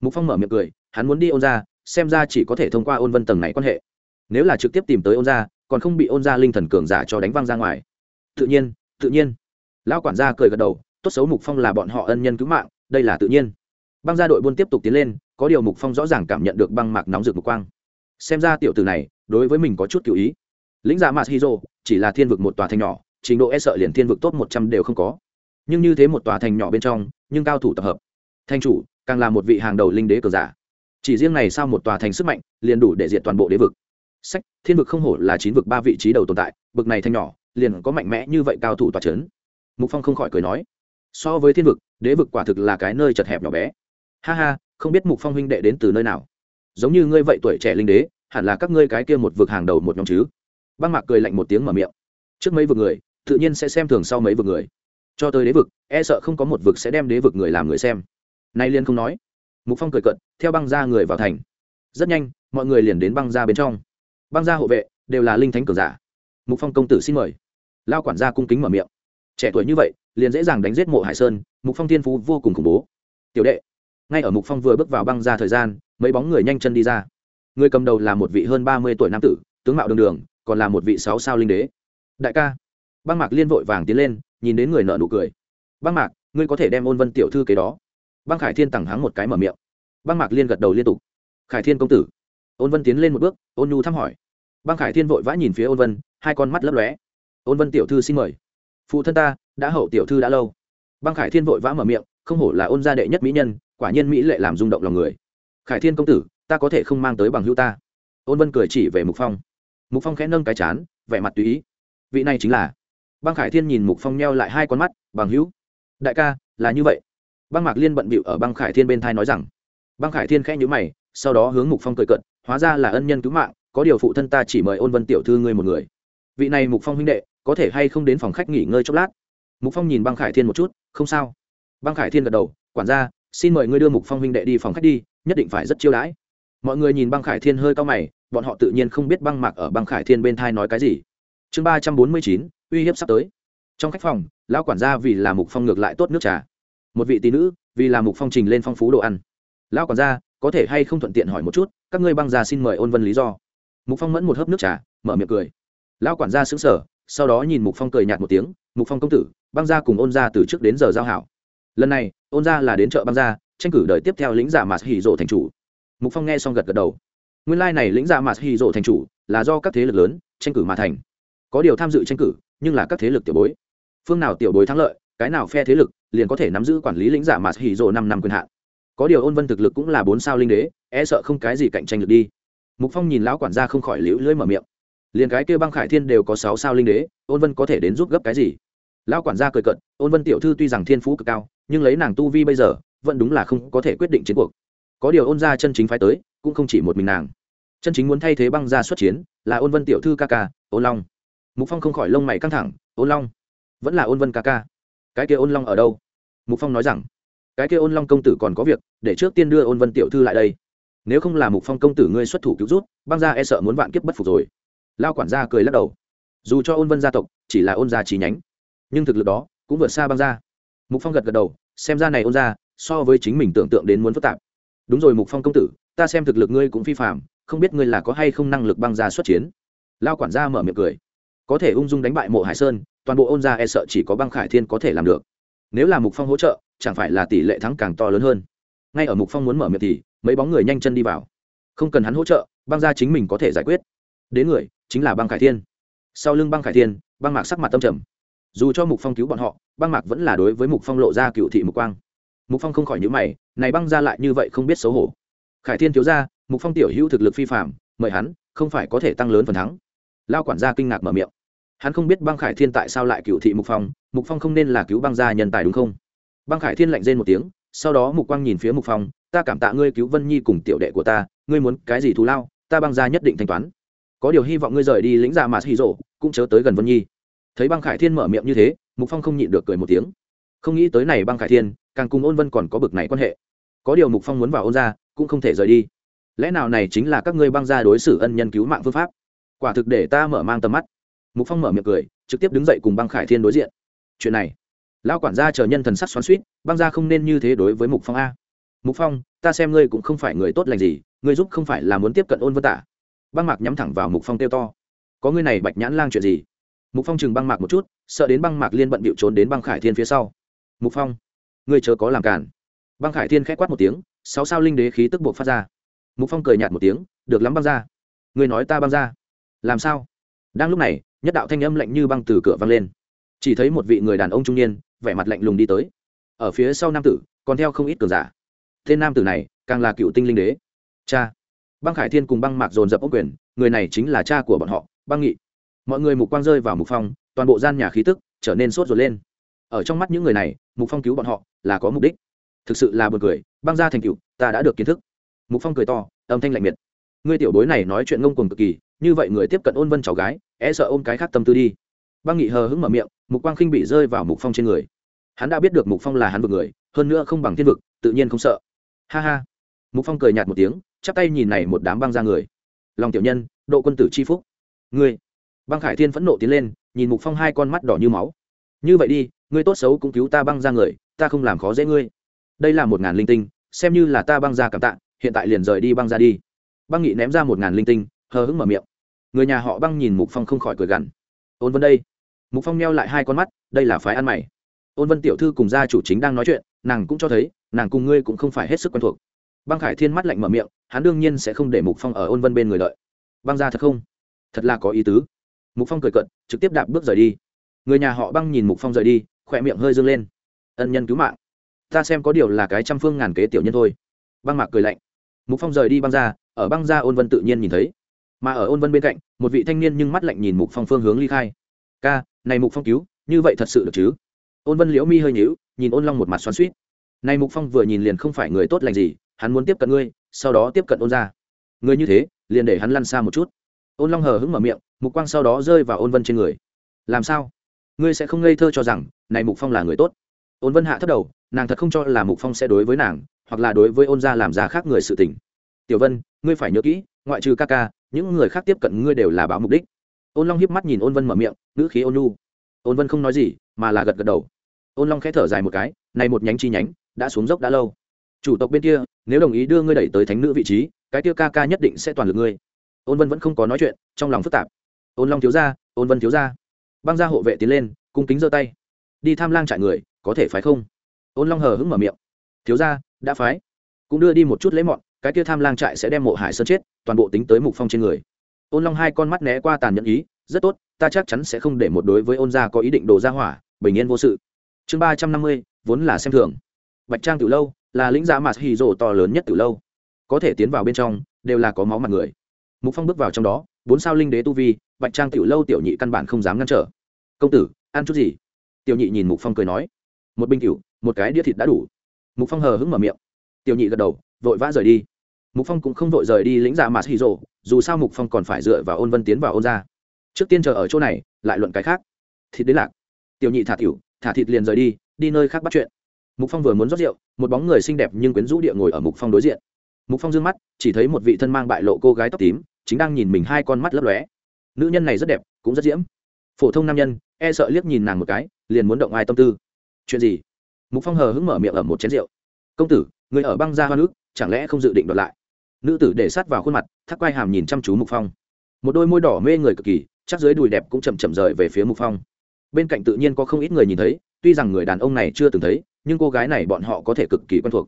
Mục phong mở miệng cười, hắn muốn đi ôn ra xem ra chỉ có thể thông qua ôn vân tầng này quan hệ. Nếu là trực tiếp tìm tới ôn ra còn không bị ôn ra linh thần cường giả cho đánh văng ra ngoài. Tự nhiên tự nhiên. Lão quản gia cười gật đầu, tốt xấu mục phong là bọn họ ân nhân cứu mạng, đây là tự nhiên. Băng gia đội buôn tiếp tục tiến lên, có điều mục phong rõ ràng cảm nhận được băng mạc nóng rực mục quang. Xem ra tiểu tử này, đối với mình có chút cựu ý. Lĩnh giả mạt hiro chỉ là thiên vực một tòa thành nhỏ, trình độ e sợ liền thiên vực tốt một trăm đều không có nhưng như thế một tòa thành nhỏ bên trong, nhưng cao thủ tập hợp. Thanh chủ, càng là một vị hàng đầu linh đế cờ giả. Chỉ riêng này sao một tòa thành sức mạnh, liền đủ để diệt toàn bộ đế vực. Sách, thiên vực không hổ là chín vực ba vị trí đầu tồn tại vực này thanh nhỏ, liền có mạnh mẽ như vậy cao thủ tòa c h ấ n mục phong không khỏi cười nói, so với thiên vực, đế vực quả thực là cái nơi chật hẹp nhỏ bé. Ha ha, không biết mục phong huynh đệ đến từ nơi nào? Giống như ngươi vậy tuổi trẻ linh đế, hẳn là các ngươi cái kia một vực hàng đầu một nhóm chứ? Băng mạc cười lạnh một tiếng mở miệng. Trước mấy vực người, tự nhiên sẽ xem thường sau mấy vực người cho tới đế vực e sợ không có một vực sẽ đem đế vực người làm người xem. Nay liên không nói. Mục phong cười cận theo băng ra người vào thành. Rất nhanh, mọi người liền đến băng ra bên trong. Băng ra hộ vệ đều là linh thánh cường giả. Mục phong công tử xin mời. Lao quản gia cung kính mở miệng. Trẻ tuổi như vậy, liền dễ dàng đánh giết mộ hải sơn, mục phong thiên phú vô cùng khủng bố. Tiểu đệ, ngay ở mục phong vừa bước vào băng ra thời gian, mấy bóng người nhanh chân đi ra. Người cầm đầu là một vị hơn ba mươi tuổi nam tử, tướng mạo đường đường, còn là một vị sáu sao linh đế. Đại ca. Băng mạc liên vội vàng tiến lên nhìn đến người nợ nụ cười. Băng mạc, ngươi có thể đem ôn vân tiểu thư kế đó. Băng khải thiên tẳng hắng một cái mở miệng. Băng mạc liên gật đầu liên tục. Khải thiên công tử. Ôn vân tiến lên một bước, ôn nhu thăm hỏi. Băng khải thiên vội vã nhìn phía ôn vân, hai con mắt lấp lóe. Ôn vân tiểu thư xin mời. Phụ thân ta, đã hậu tiểu thư đã lâu. Băng khải thiên vội vã mở miệng, không hổ là ôn gia đệ nhất mỹ nhân, quả nhiên mỹ lệ làm rung động lòng người. Khải thiên công tử, ta có thể không mang tới bằng hữu ta. Ôn vân cười chỉ về mục phong. Mục phong khẽ nâng cái chán, vẻ mặt tùy ý. Vị này chính là băng khải thiên nhìn mục phong neo lại hai con mắt, bằng hữu, đại ca, là như vậy. Băng mạc liên bận bịu ở băng khải thiên bên thai nói rằng. Băng khải thiên khẽ nhữ mày, sau đó hướng mục phong cười cận hóa ra là ân nhân cứu mạng, có điều phụ thân ta chỉ mời ôn vân tiểu thư ngươi một người. Vị này mục phong huynh đệ, có thể hay không đến phòng khách nghỉ ngơi chốc lát? Mục phong nhìn băng khải thiên một chút, không sao. Băng khải thiên gật đầu, quản gia, xin mời ngươi đưa mục phong huynh đệ đi phòng khách đi, nhất định phải rất chiêu đãi. Mọi người nhìn băng khải thiên hơi cao mày, bọn họ tự nhiên không biết băng mạc ở băng khải thiên bên thai nói cái gì. Chương ba trăm bốn mươi chín uy hiếp sắp tới. Trong khách phòng, lão quản gia vì là mục phong ngược lại tốt nước trà. Một vị tỷ nữ, vì là mục phong trình lên phong phú đồ ăn. Lão quản gia, có thể hay không thuận tiện hỏi một chút, các ngươi băng gia xin mời ôn vân lý do. Mục phong mẫn một hớp nước trà, mở miệng cười. Lão quản gia xứng sở sau đó nhìn mục phong cười nhạt một tiếng, mục phong công tử, băng gia cùng ôn gia từ trước đến giờ giao hảo. Lần này, ôn gia là đến chợ băng gia, tranh cử đời tiếp theo lĩnh giả mạt hỉ rộ thành chủ. Mục phong nghe xong gật gật đầu. Nguyên lai này lĩnh giả mạt hỉ rộ thành chủ là do các thế lực lớn tranh cử mà thành. Có điều tham dự tranh cử nhưng là các thế lực tiểu bối. Phương nào tiểu bối thắng lợi, cái nào phe thế lực, liền có thể nắm giữ quản lý lĩnh giả mạt hỉ rộ năm năm quyền hạn. Có điều ôn vân thực lực cũng là bốn sao linh đế e sợ không cái gì cạnh tranh được đi. Mục phong nhìn lão quản gia không khỏi liễu lưỡi mở miệng. Liền cái kia băng khải thiên đều có sáu sao linh đế, ôn vân có thể đến giúp gấp cái gì? Lão quản gia cười cận ôn vân tiểu thư tuy rằng thiên phú cực cao, nhưng lấy nàng tu vi bây giờ, vẫn đúng là không có thể quyết định chiến cuộc. Có điều ôn gia chân chính phái tới, cũng không chỉ một mình nàng. Chân chính muốn thay thế băng gia xuất chiến, là ôn vân tiểu thư ca ca ôn long mục phong không khỏi lông mày căng thẳng, ôn long, vẫn là ôn vân ca ca. Cái kia ôn long ở đâu? Mục phong nói rằng, cái kia ôn long công tử còn có việc, để trước tiên đưa ôn vân tiểu thư lại đây. Nếu không là mục phong công tử ngươi xuất thủ cứu rút, băng gia e sợ muốn vạn kiếp bất phục rồi. Lao quản gia cười lắc đầu. Dù cho ôn vân gia tộc chỉ là ôn gia trí nhánh, nhưng thực lực đó cũng vượt xa băng gia. Mục phong gật gật đầu, xem ra này ôn gia, so với chính mình tưởng tượng đến muốn phức tạp. Đúng rồi, mục phong công tử, ta xem thực lực ngươi cũng phi phạm không biết ngươi là có hay không năng lực băng gia xuất chiến. Lao quản gia mở miệng cười có thể ung dung đánh bại mộ hải sơn, toàn bộ ôn gia e sợ chỉ có băng khải thiên có thể làm được. Nếu là mục phong hỗ trợ, chẳng phải là tỷ lệ thắng càng to lớn hơn. Ngay ở mục phong muốn mở miệng thì, mấy bóng người nhanh chân đi vào. Không cần hắn hỗ trợ, băng gia chính mình có thể giải quyết. Đến người, chính là băng khải thiên. Sau lưng băng khải thiên, băng mạc sắc mặt tâm trầm. Dù cho mục phong cứu bọn họ, băng mạc vẫn là đối với mục phong lộ ra cựu thị mục quang. Mục phong không khỏi nhữ mày, này băng ra lại như vậy không biết xấu hổ. Khải thiên thiếu ra mục phong tiểu hữu thực lực phi phạm mời hắn, không phải có thể tăng lớn phần thắng. Lao quản gia kinh ngạc mở miệng hắn không biết băng khải thiên tại sao lại cựu thị mục phong mục phong không nên là cứu băng gia nhân tài đúng không? Băng khải thiên lạnh rên một tiếng, sau đó mục quang nhìn phía mục phong, ta cảm tạ ngươi cứu vân nhi cùng tiểu đệ của ta, ngươi muốn cái gì thù lao, ta băng gia nhất định thanh toán. Có điều hy vọng ngươi rời đi lĩnh ra mà hy rộ, cũng chớ tới gần vân nhi. Thấy băng khải thiên mở miệng như thế, mục phong không nhịn được cười một tiếng. Không nghĩ tới này băng khải thiên, càng cùng ôn vân còn có bực này quan hệ. Có điều mục phong muốn vào ôn ra cũng không thể rời đi. Lẽ nào này chính là các ngươi băng gia đối xử ân nhân cứu mạng phương pháp? Quả thực để ta mở mang tầm mắt mục phong mở miệng cười, trực tiếp đứng dậy cùng băng khải thiên đối diện. Chuyện này, lão quản gia chờ nhân thần sắc xoắn suýt băng gia không nên như thế đối với mục phong a. Mục phong, ta xem ngươi cũng không phải người tốt lành gì, ngươi giúp không phải là muốn tiếp cận ôn vân tả. Băng mạc nhắm thẳng vào mục phong tiêu to. Có ngươi này bạch nhãn lang chuyện gì? Mục phong chừng băng mạc một chút, sợ đến băng mạc liên bận bịu trốn đến băng khải thiên phía sau. Mục phong, ngươi chớ có làm cản băng khải thiên k h ẽ quát một tiếng, sáu sao linh đế khí tức buộc phát ra. Mục phong cười nhạt một tiếng, được lắm băng ra ngươi nói ta băng ra làm sao? Đang lúc này nhất đạo thanh âm lạnh như băng từ cửa vang lên. Chỉ thấy một vị người đàn ông trung niên, vẻ mặt lạnh lùng đi tới. Ở phía sau nam tử, còn theo không ít cường giả. Tên nam tử này, càng là cựu tinh linh đế. Cha. Băng khải thiên cùng băng mạc dồn dập ốc quyền, người này chính là cha của bọn họ, băng nghị. Mọi người mục quang rơi vào mục phong, toàn bộ gian nhà khí tức trở nên sốt ruột lên. Ở trong mắt những người này, mục phong cứu bọn họ là có mục đích. Thực sự là buồn cười, băng ra thành cựu ta đã được kiến thức. Mục phong cười to, âm thanh lạnh miệt. Ngươi tiểu bối này nói chuyện ngông cuồng cực kỳ như vậy người tiếp cận ôn vân cháu gái e sợ ôm cái khác tâm tư đi. Băng nghị hờ hững mở miệng, mục quang khinh bị rơi vào mục phong trên người. Hắn đã biết được mục phong là hắn vực người, hơn nữa không bằng thiên vực, tự nhiên không sợ. Ha ha. Mục phong cười nhạt một tiếng, chắp tay nhìn này một đám băng ra người. Lòng tiểu nhân, độ quân tử c h i phúc. Ngươi. Băng khải thiên phẫn nộ tiến lên, nhìn mục phong hai con mắt đỏ như máu. Như vậy đi, ngươi tốt xấu cũng cứu ta băng ra người, ta không làm khó dễ ngươi. Đây là một ngàn linh tinh, xem như là ta băng ra cảm tạ, hiện tại liền rời đi băng ra đi. Băng nghị ném ra một ngàn linh tinh, hờ hững mở miệng người nhà họ băng nhìn mục phong không khỏi cười gằn. Ôn vân đây. Mục phong neo lại hai con mắt, đây là phái ăn mày. Ôn vân tiểu thư cùng gia chủ chính đang nói chuyện, nàng cũng cho thấy, nàng cùng ngươi cũng không phải hết sức quen thuộc. Băng khải thiên mắt lạnh mở miệng, hắn đương nhiên sẽ không để mục phong ở ôn vân bên người lợi băng ra thật không? Thật là có ý tứ. Mục phong cười cận trực tiếp đạp bước rời đi. Người nhà họ băng nhìn mục phong rời đi, khỏe miệng hơi dâng lên. Ân nhân cứu mạng. Ta xem có điều là cái trăm phương ngàn kế tiểu nhân thôi. Băng mạc cười lạnh. Mục phong rời đi băng ra, ở băng ra ôn vân tự nhiên nhìn thấy mà ở ôn vân bên cạnh, một vị thanh niên nhưng mắt lạnh nhìn mục phong phương hướng ly khai. Ca, này mục phong cứu, như vậy thật sự được chứ? Ôn vân liễu mi hơi nhíu, nhìn ôn long một mặt xoắn suýt này mục phong vừa nhìn liền không phải người tốt lành gì, hắn muốn tiếp cận ngươi, sau đó tiếp cận ôn ra người như thế, liền để hắn lăn xa một chút. Ôn long hờ hững mở miệng, mục quang sau đó rơi vào ôn vân trên người. Làm sao? Ngươi sẽ không ngây thơ cho rằng, này mục phong là người tốt? Ôn vân hạ thất đầu, nàng thật không cho là mục phong sẽ đối với nàng, hoặc là đối với ôn gia làm ra khác người sự tình tiểu vân, ngươi phải nhớ kỹ, ngoại trừ ca ca, những người khác tiếp cận ngươi đều là báo mục đích. Ôn long hiếp mắt nhìn ôn vân mở miệng, ngữ khí ôn nhu. Ôn vân không nói gì, mà là gật gật đầu. Ôn long khẽ thở dài một cái, này một nhánh chi nhánh, đã xuống dốc đã lâu. Chủ tộc bên kia, nếu đồng ý đưa ngươi đẩy tới thánh nữ vị trí, cái kia ca ca nhất định sẽ toàn lực ngươi. Ôn vân vẫn không có nói chuyện, trong lòng phức tạp. Ôn long thiếu ra ôn vân thiếu ra băng gia hộ vệ tiến lên, cung kính giơ tay. Đi tham lang trại người, có thể phái không? Ôn long hờ hững mở miệng. Thiếu ra đã phái. Cũng đưa đi một chút lấy mọn cái kia tham lang trại sẽ đem mộ hải sơn chết, toàn bộ tính tới mục phong trên người. Ôn long hai con mắt né qua tàn nhẫn ý, rất tốt, ta chắc chắn sẽ không để một đối với ôn gia có ý định đồ ra hỏa, bình yên vô sự. Chương ba trăm năm mươi, vốn là xem thường. Bạch trang từ lâu, là lĩnh giá mạt hì rồ to lớn nhất từ lâu. Có thể tiến vào bên trong, đều là có máu mặt người. Mục phong bước vào trong đó, bốn sao linh đế tu vi, bạch trang tiểu lâu tiểu nhị căn bản không dám ngăn trở. Công tử, ăn chút gì? Tiểu nhị nhìn mục phong cười nói. Một bình tiểu, một cái đĩa thịt đã đủ. Mục phong hờ hững mở miệng. Tiểu nhị gật đầu, vội vã rời đi mục phong cũng không vội rời đi lĩnh dạ mạt hì rồ, dù sao mục phong còn phải dựa vào ôn vân tiến vào ôn ra trước tiên chờ ở chỗ này, lại luận cái khác. Thịt đến lạc. Tiểu nhị thả tiểu, thả thịt liền rời đi đi nơi khác bắt chuyện. Mục phong vừa muốn rót rượu, một bóng người xinh đẹp nhưng quyến rũ địa ngồi ở mục phong đối diện. Mục phong d ư ơ n g mắt, chỉ thấy một vị thân mang bại lộ cô gái tóc tím, chính đang nhìn mình hai con mắt lấp lóe. Nữ nhân này rất đẹp, cũng rất diễm. Phổ thông nam nhân e sợ liếc nhìn nàng một cái, liền muốn động ai tâm tư. Chuyện gì? Mục phong hờ hững mở miệng ở một chén rượu. Công tử, người ở băng gia hoa nước, chẳng lẽ không dự định đoạt lại? Nữ tử để sát vào khuôn mặt thắc quai hàm nhìn chăm chú mục phong. Một đôi môi đỏ mê người cực kỳ, chắc dưới đùi đẹp cũng chậm chậm rời về phía mục phong. Bên cạnh tự nhiên có không ít người nhìn thấy, tuy rằng người đàn ông này chưa từng thấy, nhưng cô gái này bọn họ có thể cực kỳ quen thuộc.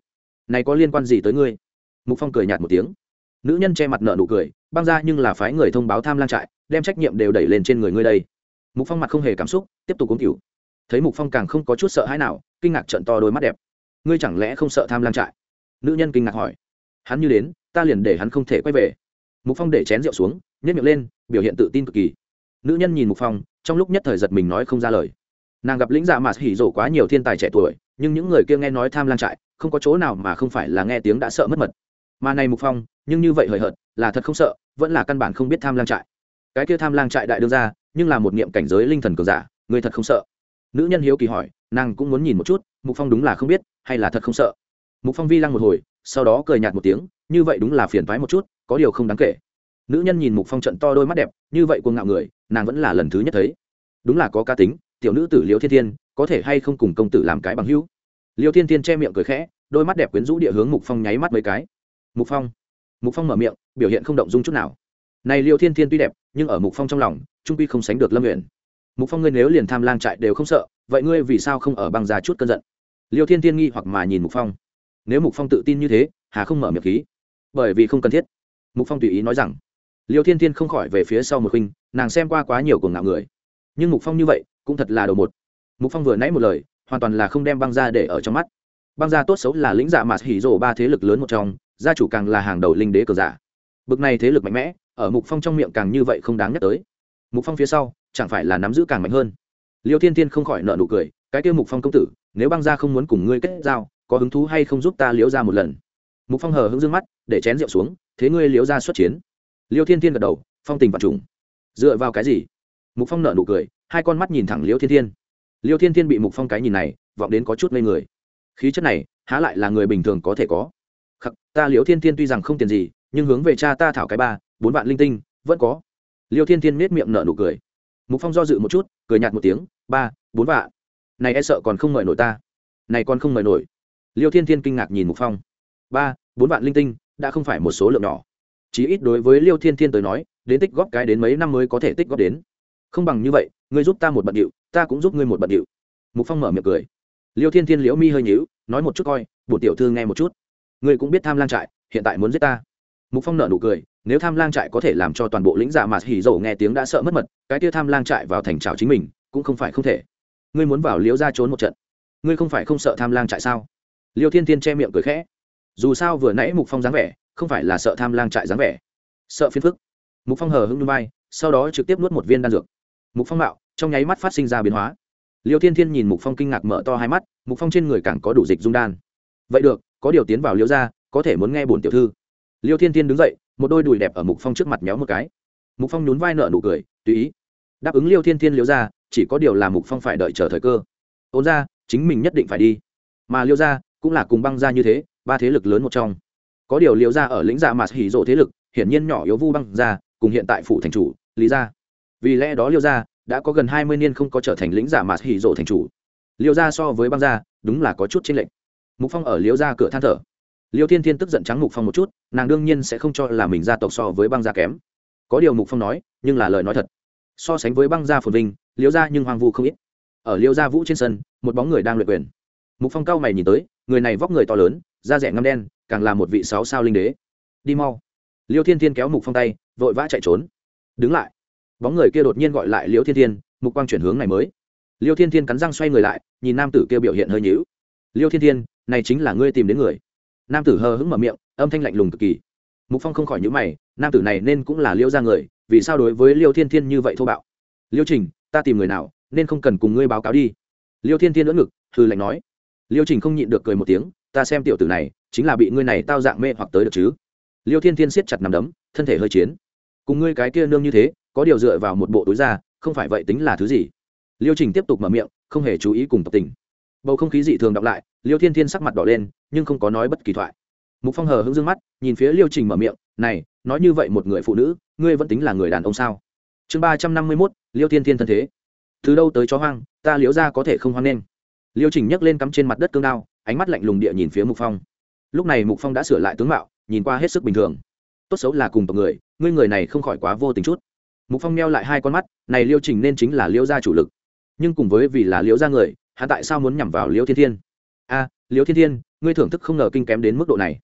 Này có liên quan gì tới ngươi? Mục phong cười nhạt một tiếng. Nữ nhân che mặt nợ nụ cười, băng ra nhưng là phái người thông báo tham lang trại, đem trách nhiệm đều đẩy lên trên người ngươi đây. Mục phong mặt không hề cảm xúc, tiếp tục uống cửu thấy mục phong càng không có chút sợ hãi nào, kinh ngạc trận to đôi mắt đẹp. Ngươi chẳng lẽ không sợ tham lang trại? Nữ nhân kinh ngạc hỏi hắn như đến, ta liền để hắn không thể quay về. Mục phong để chén rượu xuống nhét miệng lên, biểu hiện tự tin cực kỳ. Nữ nhân nhìn mục phong, trong lúc nhất thời giật mình nói không ra lời. Nàng gặp lĩnh dạ mà hỉ rổ quá nhiều thiên tài trẻ tuổi, nhưng những người kia nghe nói tham lang trại, không có chỗ nào mà không phải là nghe tiếng đã sợ mất mật. Mà này mục phong, nhưng như vậy hời hợt, là thật không sợ, vẫn là căn bản không biết tham lang trại. Cái kia tham lang trại đại đương ra nhưng là một niệm cảnh giới linh thần cường giả, người thật không sợ. Nữ nhân hiếu kỳ hỏi, nàng cũng muốn nhìn một chút, mục phong đúng là không biết, hay là thật không sợ. Mục phong vi lăng một hồi sau đó cười nhạt một tiếng, như vậy đúng là phiền thoái một chút, có điều không đáng kể. Nữ nhân nhìn mục phong trận to đôi mắt đẹp, như vậy cuồng ngạo người, nàng vẫn là lần thứ nhất thấy. Đúng là có cá tính, tiểu nữ tử liêu thiên thiên, có thể hay không cùng công tử làm cái bằng hữu? Liêu thiên thiên che miệng cười khẽ, đôi mắt đẹp quyến rũ địa hướng mục phong nháy mắt mấy cái. Mục phong. Mục phong mở miệng, biểu hiện không động dung chút nào. Này liêu thiên thiên tuy đẹp, nhưng ở mục phong trong lòng, trung quy không sánh được lâm nguyện mục phong ngươi nếu liền tham lang trại đều không sợ, vậy ngươi vì sao không ở băng ra chút cơn giận? Liêu thiên thiên nghi hoặc mà nhìn mục phong nếu mục phong tự tin như thế hà không mở miệng khí. Bởi vì không cần thiết. Mục phong tùy ý nói rằng liêu thiên thiên không khỏi về phía sau một khinh, nàng xem qua quá nhiều cuồng ngạo người. Nhưng mục phong như vậy cũng thật là đầu một. Mục phong vừa nãy một lời hoàn toàn là không đem băng ra để ở trong mắt. Băng gia tốt xấu là lĩnh giả mà hỉ rổ ba thế lực lớn một trong gia chủ càng là hàng đầu linh đế cờ giả bực này thế lực mạnh mẽ ở mục phong trong miệng càng như vậy không đáng nhắc tới. Mục phong phía sau chẳng phải là nắm giữ càng mạnh hơn. Liêu thiên thiên không khỏi nợ nụ cười cái kia mục phong công tử nếu băng gia không muốn cùng ngươi kết giao có hứng thú hay không giúp ta liễu ra một lần? Mục phong hờ hững dương mắt, để chén rượu xuống, thế ngươi liễu ra xuất chiến. Liêu thiên thiên gật đầu, phong tình và trùng. Dựa vào cái gì? Mục phong nợ nụ cười, hai con mắt nhìn thẳng liêu thiên thiên. Liêu thiên thiên bị mục phong cái nhìn này, vọng đến có chút ngây người. Khí chất này, há lại là người bình thường có thể có. Khắc, ta Liêu thiên thiên tuy rằng không tiền gì, nhưng hướng về cha ta thảo cái ba, bốn vạn linh tinh, vẫn có. Liêu thiên thiên nết miệng nở nụ cười. Mục phong do dự một chút, cười nhạt một tiếng, ba, bốn vạn. Này e sợ còn không mời nổi ta. Này còn không mời nổi liêu thiên thiên kinh ngạc nhìn mục phong. Ba, bốn vạn linh tinh, đã không phải một số lượng nhỏ. Chí ít đối với liêu thiên thiên tới nói, đến tích góp cái đến mấy năm mới có thể tích góp đến. Không bằng như vậy, ngươi giúp ta một bận điệu, ta cũng giúp ngươi một bận điệu. Mục phong mở miệng cười. Liêu thiên thiên liễu mi hơi nhíu, nói một chút coi, bổn tiểu thư nghe một chút. Ngươi cũng biết tham lang trại, hiện tại muốn giết ta. Mục phong nở nụ cười, nếu tham lang trại có thể làm cho toàn bộ lĩnh giả mà hỉ dầu nghe tiếng đã sợ mất mật, cái tia tham lang trại vào thành trào chính mình, cũng không phải không thể. Ngươi muốn vào liễu ra trốn một trận. Ngươi không phải không sợ tham lang trại sao? Liêu thiên thiên che miệng cười khẽ. Dù sao vừa nãy mục phong dáng vẻ, không phải là sợ tham lang trại dáng vẻ. Sợ phiền phức. Mục phong hờ hững núi bay sau đó trực tiếp nuốt một viên đan dược. Mục phong mạo, trong nháy mắt phát sinh ra biến hóa. Liêu thiên thiên nhìn mục phong kinh ngạc mở to hai mắt, mục phong trên người càng có đủ dịch dung đan. Vậy được, có điều tiến vào liêu ra có thể muốn nghe bổn tiểu thư. Liêu thiên thiên đứng dậy, một đôi đùi đẹp ở mục phong trước mặt méo một cái. Mục phong nhún vai nợ nụ cười, tùy ý. Đáp ứng liêu thiên thiên liêu ra chỉ có điều là mục phong phải đợi chờ thời cơ. Ôn ra chính mình nhất định phải đi. Mà liêu ra cũng là cùng băng ra như thế, ba thế lực lớn một trong. Có điều liêu ra ở lĩnh dạ mà hỉ rộ thế lực, hiển nhiên nhỏ yếu vu băng ra, cùng hiện tại phủ thành chủ, lý ra vì lẽ đó liêu ra đã có gần hai mươi niên không có trở thành lĩnh giả mà hỉ rộ thành chủ. Liêu ra so với băng ra, đúng là có chút chênh lệch. Mục phong ở liêu ra cửa than thở. Liêu thiên thiên tức giận trắng mục phong một chút, nàng đương nhiên sẽ không cho là mình gia tộc so với băng gia kém. Có điều mục phong nói, nhưng là lời nói thật. So sánh với băng gia phồn vinh liêu gia nhưng hoàng vu không ít. Ở liêu gia vũ trên sân, một bóng người đang luyện quyền. Mục phong cao mày nhìn tới người này vóc người to lớn, da rẻ ngâm đen, càng là một vị sáu sao linh đế. Đi mau. Liêu thiên thiên kéo mục phong tay, vội vã chạy trốn. Đứng lại. Bóng người kia đột nhiên gọi lại liêu thiên thiên, mục quang chuyển hướng này mới. Liêu thiên thiên cắn răng xoay người lại, nhìn nam tử kia biểu hiện hơi nhữu liêu thiên thiên, này chính là ngươi tìm đến người. Nam tử hờ hững mở miệng, âm thanh lạnh lùng cực kỳ. Mục phong không khỏi nhữ mày, nam tử này nên cũng là liêu ra người, vì sao đối với liêu thiên thiên như vậy thô bạo? Liêu trình, ta tìm người nào, nên không cần cùng ngươi báo cáo đi. Liêu thiên thiên đỡ ngực hư lạnh nói liêu trình không nhịn được cười một tiếng, ta xem tiểu tử này, chính là bị ngươi này tao dạng mê hoặc tới được chứ. Liêu thiên thiên siết chặt nằm đấm, thân thể hơi chiến. Cùng ngươi cái kia nương như thế, có điều dựa vào một bộ túi da không phải vậy tính là thứ gì? Liêu trình tiếp tục mở miệng, không hề chú ý cùng tập tình. Bầu không khí dị thường đọc lại, liêu thiên thiên sắc mặt đỏ lên, nhưng không có nói bất kỳ thoại. Mục phong hờ hững dương mắt, nhìn phía liêu trình mở miệng, này, nói như vậy một người phụ nữ, ngươi vẫn tính là người đàn ông sao? Chương ba trăm năm mươi mốt, liêu thiên thiên thân thế. Từ đâu tới chó hoang, ta Liễu ra có thể không hoang nên liêu trình nhấc lên cắm trên mặt đất cương đao, ánh mắt lạnh lùng địa nhìn phía mục phong. Lúc này mục phong đã sửa lại tướng mạo, nhìn qua hết sức bình thường. Tốt xấu là cùng tộc người, ngươi người này không khỏi quá vô tình chút. Mục phong neo lại hai con mắt, này liêu trình nên chính là liêu gia chủ lực. Nhưng cùng với vì là liêu gia người, hắn tại sao muốn nhằm vào liêu thiên thiên? A, liêu thiên thiên, ngươi thưởng thức không ngờ kinh kém đến mức độ này.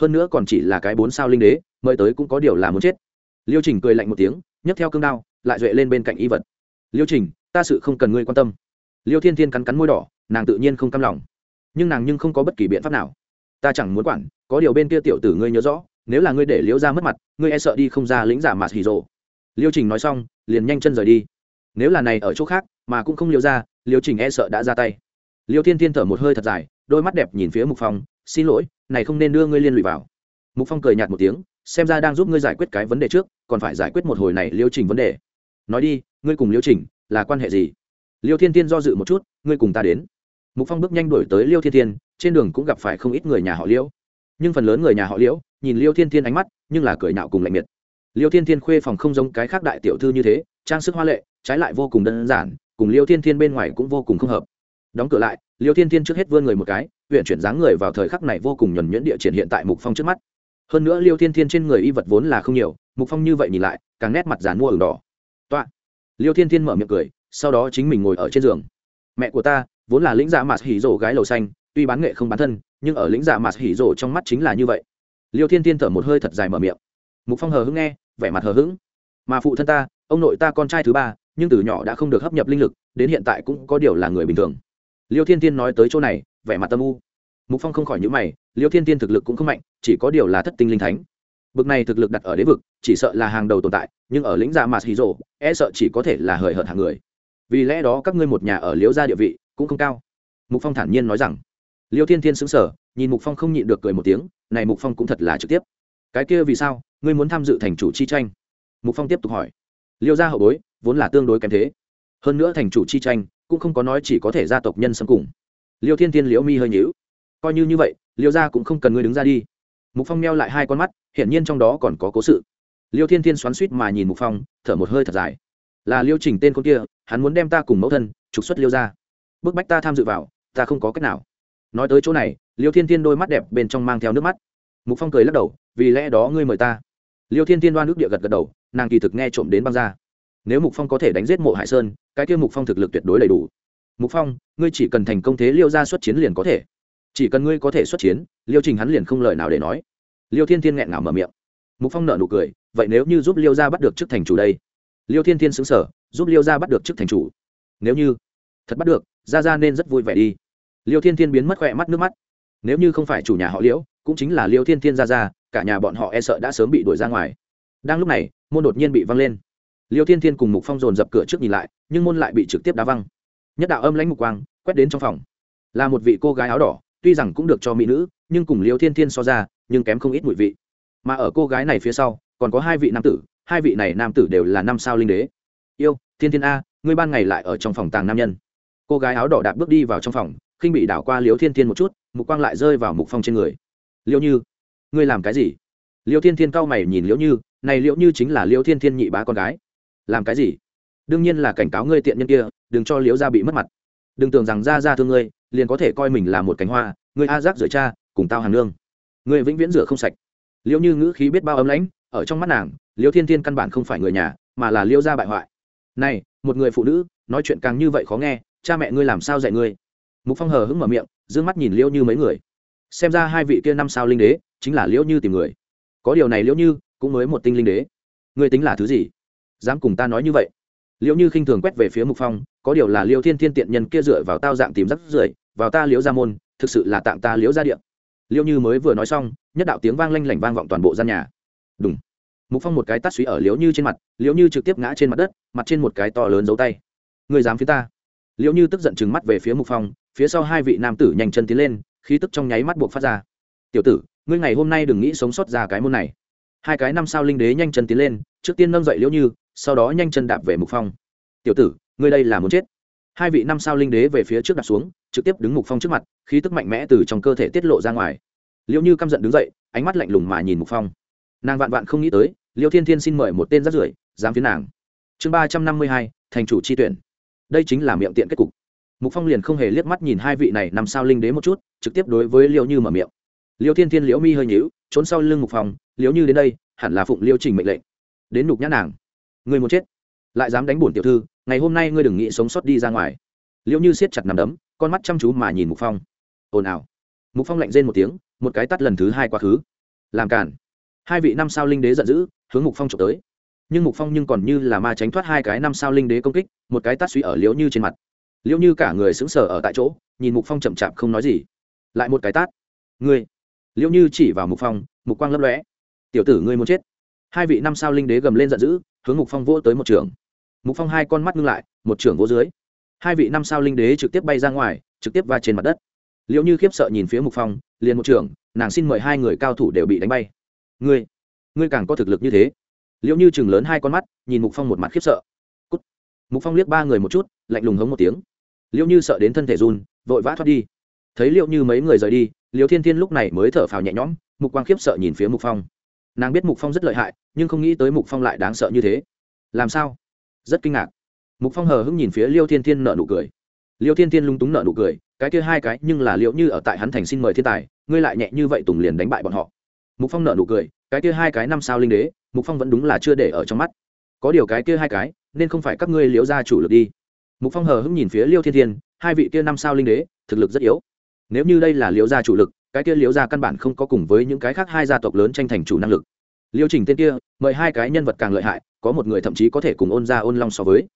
Hơn nữa còn chỉ là cái bốn sao linh đế, mời tới cũng có điều là muốn chết. Liêu trình cười lạnh một tiếng, nhấc theo cương đao, lại duệ lên bên cạnh y vật. Liêu trình, ta sự không cần ngươi quan tâm. Liêu thiên thiên cắn cắn môi đỏ nàng tự nhiên không cam lòng. Nhưng nàng nhưng không có bất kỳ biện pháp nào. Ta chẳng muốn quản, có điều bên kia tiểu tử ngươi nhớ rõ, nếu là ngươi để liễu ra mất mặt, ngươi e sợ đi không ra lĩnh giả mà hì rộ liêu trình nói xong, liền nhanh chân rời đi. Nếu là này ở chỗ khác, mà cũng không liêu ra liêu trình e sợ đã ra tay. Liêu thiên thiên thở một hơi thật dài, đôi mắt đẹp nhìn phía mục phong, xin lỗi, này không nên đưa ngươi liên lụy vào. Mục phong cười nhạt một tiếng, xem ra đang giúp ngươi giải quyết cái vấn đề trước, còn phải giải quyết một hồi này liêu trình vấn đề. Nói đi, ngươi cùng liêu trình, là quan hệ gì? Liêu thiên thiên do dự một chút, ngươi cùng ta đến mục phong bước nhanh đuổi tới liêu thiên thiên, trên đường cũng gặp phải không ít người nhà họ liễu nhưng phần lớn người nhà họ liễu nhìn liêu thiên thiên ánh mắt, nhưng là cười nạo cùng lạnh miệt. Liêu thiên thiên khuê phòng không giống cái khác đại tiểu thư như thế, trang sức hoa lệ, trái lại vô cùng đơn giản, cùng liêu thiên thiên bên ngoài cũng vô cùng không hợp. Đóng cửa lại, liêu thiên thiên trước hết vươn người một cái, huyện chuyển dáng người vào thời khắc này vô cùng nhuẩn nhuyễn địa triển hiện tại mục phong trước mắt. Hơn nữa liêu thiên thiên trên người y vật vốn là không nhiều, mục phong như vậy nhìn lại, càng nét mặt dàn mua ửng đỏ. Toạ. Liêu thiên thiên mở miệng cười, sau đó chính mình ngồi ở trên giường. Mẹ của ta vốn là lĩnh giả mạt hỉ rổ gái lầu xanh tuy bán nghệ không bán thân nhưng ở lĩnh giả mạt hỉ rổ trong mắt chính là như vậy. Liêu thiên thiên thở một hơi thật dài mở miệng. Mục phong hờ hững nghe vẻ mặt hờ hững. Mà phụ thân ta ông nội ta con trai thứ ba nhưng từ nhỏ đã không được hấp nhập linh lực đến hiện tại cũng có điều là người bình thường. Liêu thiên thiên nói tới chỗ này vẻ mặt tâm u. Mục phong không khỏi nhữ mày liêu thiên thiên thực lực cũng không mạnh chỉ có điều là thất tinh linh thánh. Bực này thực lực đặt ở đế vực chỉ sợ là hàng đầu tồn tại nhưng ở lĩnh giả mạt hì rổ, e sợ chỉ có thể là hời hợt hàng người. Vì lẽ đó các ngươi một nhà ở liễu gia địa vị cũng không cao. Mục phong thản nhiên nói rằng. Liêu thiên thiên xứng sở nhìn mục phong không nhịn được cười một tiếng, này mục phong cũng thật là trực tiếp. Cái kia vì sao, ngươi muốn tham dự thành chủ chi tranh? Mục phong tiếp tục hỏi. Liêu gia hậu bối, vốn là tương đối kém thế. Hơn nữa thành chủ chi tranh, cũng không có nói chỉ có thể gia tộc nhân xâm cùng. Liêu thiên thiên liễu mi hơi nhíu. Coi như như vậy, liêu gia cũng không cần ngươi đứng ra đi. Mục phong meo lại hai con mắt, hiển nhiên trong đó còn có cố sự. Liêu thiên thiên xoắn suýt mà nhìn mục phong, thở một hơi thật dài. Là liêu trình tên con kia, hắn muốn đem ta cùng mẫu thân, trục xuất liêu ra bức bách ta tham dự vào, ta không có cách nào. Nói tới chỗ này, liêu thiên thiên đôi mắt đẹp bên trong mang theo nước mắt. Mục phong cười lắc đầu, vì lẽ đó ngươi mời ta. Liêu thiên thiên đoan nước địa gật gật đầu, nàng kỳ thực nghe trộm đến băng ra. Nếu mục phong có thể đánh giết mộ hải sơn, cái kia mục phong thực lực tuyệt đối đầy đủ. Mục phong, ngươi chỉ cần thành công thế liêu ra xuất chiến liền có thể. Chỉ cần ngươi có thể xuất chiến, liêu trình hắn liền không lời nào để nói. Liêu thiên thiên nghẹn ngào mở miệng. Mục phong nợ nụ cười, vậy nếu như giúp liêu gia bắt được chức thành chủ đây? Liêu thiên thiên xứng sở giúp liêu gia bắt được chức thành chủ. Nếu như, thật bắt được ra ra nên rất vui vẻ đi. Liêu thiên thiên biến mất khỏe mắt nước mắt. Nếu như không phải chủ nhà họ liễu, cũng chính là liêu thiên thiên ra ra, cả nhà bọn họ e sợ đã sớm bị đuổi ra ngoài. Đang lúc này, môn đột nhiên bị văng lên. Liêu thiên thiên cùng mục phong dồn dập cửa trước nhìn lại, nhưng môn lại bị trực tiếp đá văng. Nhất đạo âm lãnh mục quang quét đến trong phòng. Là một vị cô gái áo đỏ, tuy rằng cũng được cho mỹ nữ, nhưng cùng liêu thiên thiên so ra, nhưng kém không ít mùi vị. Mà ở cô gái này phía sau, còn có hai vị nam tử, hai vị này nam tử đều là năm sao linh đế. Yêu, thiên thiên a, ngươi ban ngày lại ở trong phòng tàng nam nhân cô gái áo đỏ đạp bước đi vào trong phòng, khinh bị đảo qua liêu thiên thiên một chút, mục quang lại rơi vào mục phong trên người. Liêu như, ngươi làm cái gì? Liêu thiên thiên cau mày nhìn liễu như, này liễu như chính là liêu thiên thiên nhị bá con gái. Làm cái gì? Đương nhiên là cảnh cáo ngươi tiện nhân kia, đừng cho liễu gia bị mất mặt. Đừng tưởng rằng ra ra thương ngươi, liền có thể coi mình là một cánh hoa, ngươi a giác rửa cha, cùng tao hàng nương. Ngươi vĩnh viễn rửa không sạch. Liễu như ngữ khí biết bao ấm lãnh, ở trong mắt nàng, liễu thiên thiên căn bản không phải người nhà, mà là liễu gia bại hoại. Này, một người phụ nữ, nói chuyện càng như vậy khó nghe cha mẹ ngươi làm sao dạy ngươi? Mục phong hờ hững mở miệng d ư ơ n g mắt nhìn liễu như mấy người. Xem ra hai vị kia năm sao linh đế, chính là liễu như tìm người. Có điều này liễu như cũng mới một tinh linh đế. Ngươi tính là thứ gì? Dám cùng ta nói như vậy? Liễu như khinh thường quét về phía mục phong, có điều là liễu thiên thiên tiện nhân kia dựa vào tao dạng tìm rắc rưởi, vào ta liễu ra môn, thực sự là tạng ta liễu ra điện liễu như mới vừa nói xong, nhất đạo tiếng vang lanh lảnh vang vọng toàn bộ gian nhà. Đúng mục phong một cái tắt suy ở liễu như trên mặt, liễu như trực tiếp ngã trên mặt đất, mặt trên một cái to lớn dấu tay. Người dám phía ta? Liệu như tức giận chừng mắt về phía mục phong, phía sau hai vị nam tử nhanh chân tiến lên, khí tức trong nháy mắt buộc phát ra. Tiểu tử, ngươi ngày hôm nay đừng nghĩ sống sót ra cái môn này. Hai cái năm sao linh đế nhanh chân tiến lên, trước tiên nâng dậy liễu như, sau đó nhanh chân đạp về mục phong. Tiểu tử, ngươi đây là muốn chết. Hai vị năm sao linh đế về phía trước đạp xuống, trực tiếp đứng mục phong trước mặt, khí tức mạnh mẽ từ trong cơ thể tiết lộ ra ngoài. Liễu như căm giận đứng dậy, ánh mắt lạnh lùng mà nhìn mục phong. Nàng vạn vạn không nghĩ tới liêu thiên thiên xin mời một tên rát rưởi, dám phiến nàng. Chương ba trăm năm mươi hai, thành chủ chi tuyển đây chính là miệng tiện kết cục. Mục phong liền không hề liếc mắt nhìn hai vị này nằm sao linh đế một chút, trực tiếp đối với liêu như mở miệng. Liêu thiên thiên, liễu mi hơi nhíu, trốn sau lưng mục phong, liễu như đến đây, hẳn là phụng liêu trình mệnh lệnh. Đến nhục nhã nàng. Người muốn chết? Lại dám đánh bổn tiểu thư, ngày hôm nay ngươi đừng nghĩ sống sót đi ra ngoài. Liễu như siết chặt nằm đấm, con mắt chăm chú mà nhìn mục phong. Ồn ào. Mục phong lạnh rên một tiếng, một cái tắt lần thứ hai quá khứ. Làm cản hai vị năm sao linh đế giận dữ, hướng mục phong trộm tới nhưng mục phong nhưng còn như là ma tránh thoát hai cái năm sao linh đế công kích, một cái tát suy ở liễu như trên mặt. Liễu như cả người sững sờ ở tại chỗ, nhìn mục phong chậm chạp không nói gì. Lại một cái tát. Ngươi. Liễu như chỉ vào mục phong, mục quang lấp lóe. Tiểu tử ngươi muốn chết. Hai vị năm sao linh đế gầm lên giận dữ, hướng mục phong vỗ tới một trường. Mục phong hai con mắt ngưng lại, một trường vỗ dưới. Hai vị năm sao linh đế trực tiếp bay ra ngoài, trực tiếp va trên mặt đất. Liễu như khiếp sợ nhìn phía mục phong, liền một trường, nàng xin mời hai người cao thủ đều bị đánh bay. Ngươi. Ngươi càng có thực lực như thế liệu như chừng lớn hai con mắt, nhìn mục phong một mặt khiếp sợ. Cút. mục phong liếc ba người một chút, lạnh lùng hống một tiếng. Liệu như sợ đến thân thể run, vội vã thoát đi. Thấy liệu như mấy người rời đi liều thiên thiên lúc này mới thở phào nhẹ nhõm, mục quang khiếp sợ nhìn phía mục phong. Nàng biết mục phong rất lợi hại, nhưng không nghĩ tới mục phong lại đáng sợ như thế. Làm sao? Rất kinh ngạc. Mục phong hờ hững nhìn phía liêu thiên thiên nợ nụ cười. Liêu thiên thiên lung túng nợ nụ cười, cái kia hai cái nhưng là liệu như ở tại hắn thành xin mời thiên tài, ngươi lại nhẹ như vậy tùng liền đánh bại bọn họ. Mục phong nợ nụ cười cái kia hai cái năm sao linh đế, mục phong vẫn đúng là chưa để ở trong mắt. Có điều cái kia hai cái, nên không phải các ngươi liễu gia chủ lực đi. Mục phong hờ hững nhìn phía liêu thiên thiên, hai vị kia năm sao linh đế, thực lực rất yếu. Nếu như đây là liễu gia chủ lực, cái kia liễu gia căn bản không có cùng với những cái khác hai gia tộc lớn tranh thành chủ năng lực. Liêu trình tên kia, mời hai cái nhân vật càng lợi hại, có một người thậm chí có thể cùng ôn ra ôn long so với.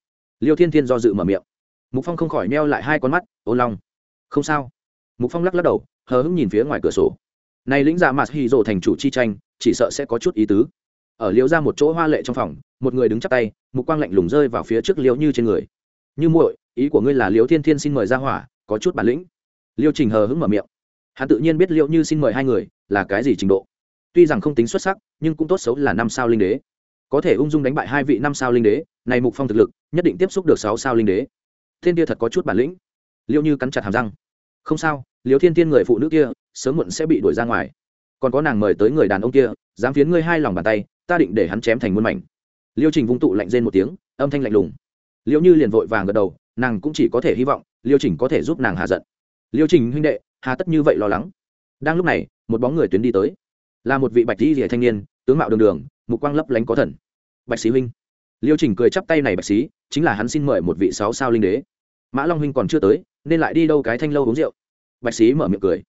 Liêu thiên thiên do dự mở miệng. Mục phong không khỏi neo lại hai con mắt, ôn long, không sao. Mục phong lắc lắc đầu, hờ hững nhìn phía ngoài cửa sổ. Này lĩnh giả mạt hy rồ thành chủ chi tranh chỉ sợ sẽ có chút ý tứ. Ở liễu ra một chỗ hoa lệ trong phòng, một người đứng chắp tay, mục quang lạnh lùng rơi vào phía trước liễu như trên người. Như muội, ý của ngươi là liễu thiên thiên xin mời ra hỏa, có chút bản lĩnh. Liêu trình hờ hững mở miệng. Hắn tự nhiên biết liễu như xin mời hai người là cái gì trình độ. Tuy rằng không tính xuất sắc, nhưng cũng tốt xấu là năm sao linh đế. Có thể ung dung đánh bại hai vị năm sao linh đế, này mục phong thực lực, nhất định tiếp xúc được sáu sao linh đế. Thiên kia thật có chút bản lĩnh. Liễu như cắn chặt hàm răng. Không sao liễu thiên thiên người phụ nữ kia, sớm muộn sẽ bị đuổi ra ngoài còn có nàng mời tới người đàn ông kia, dám phiến ngươi hai lòng bàn tay, ta định để hắn chém thành muôn mảnh. Liêu trình vung tụ lạnh rên một tiếng, âm thanh lạnh lùng. Liệu như liền vội vàng gật đầu, nàng cũng chỉ có thể hy vọng liêu trình có thể giúp nàng hạ giận. Liêu trình huynh đệ, hà tất như vậy lo lắng. Đang lúc này, một bóng người tuyến đi tới. Là một vị bạch di rỉa thanh niên, tướng mạo đường đường, mục quang lấp lánh có thần. Bạch sĩ huynh. Liêu trình cười chắp tay này bạch sĩ chính là hắn xin mời một vị sáu sao linh đế. Mã long huynh còn chưa tới, nên lại đi đâu cái thanh lâu uống rượu. Bạch sĩ mở miệng cười.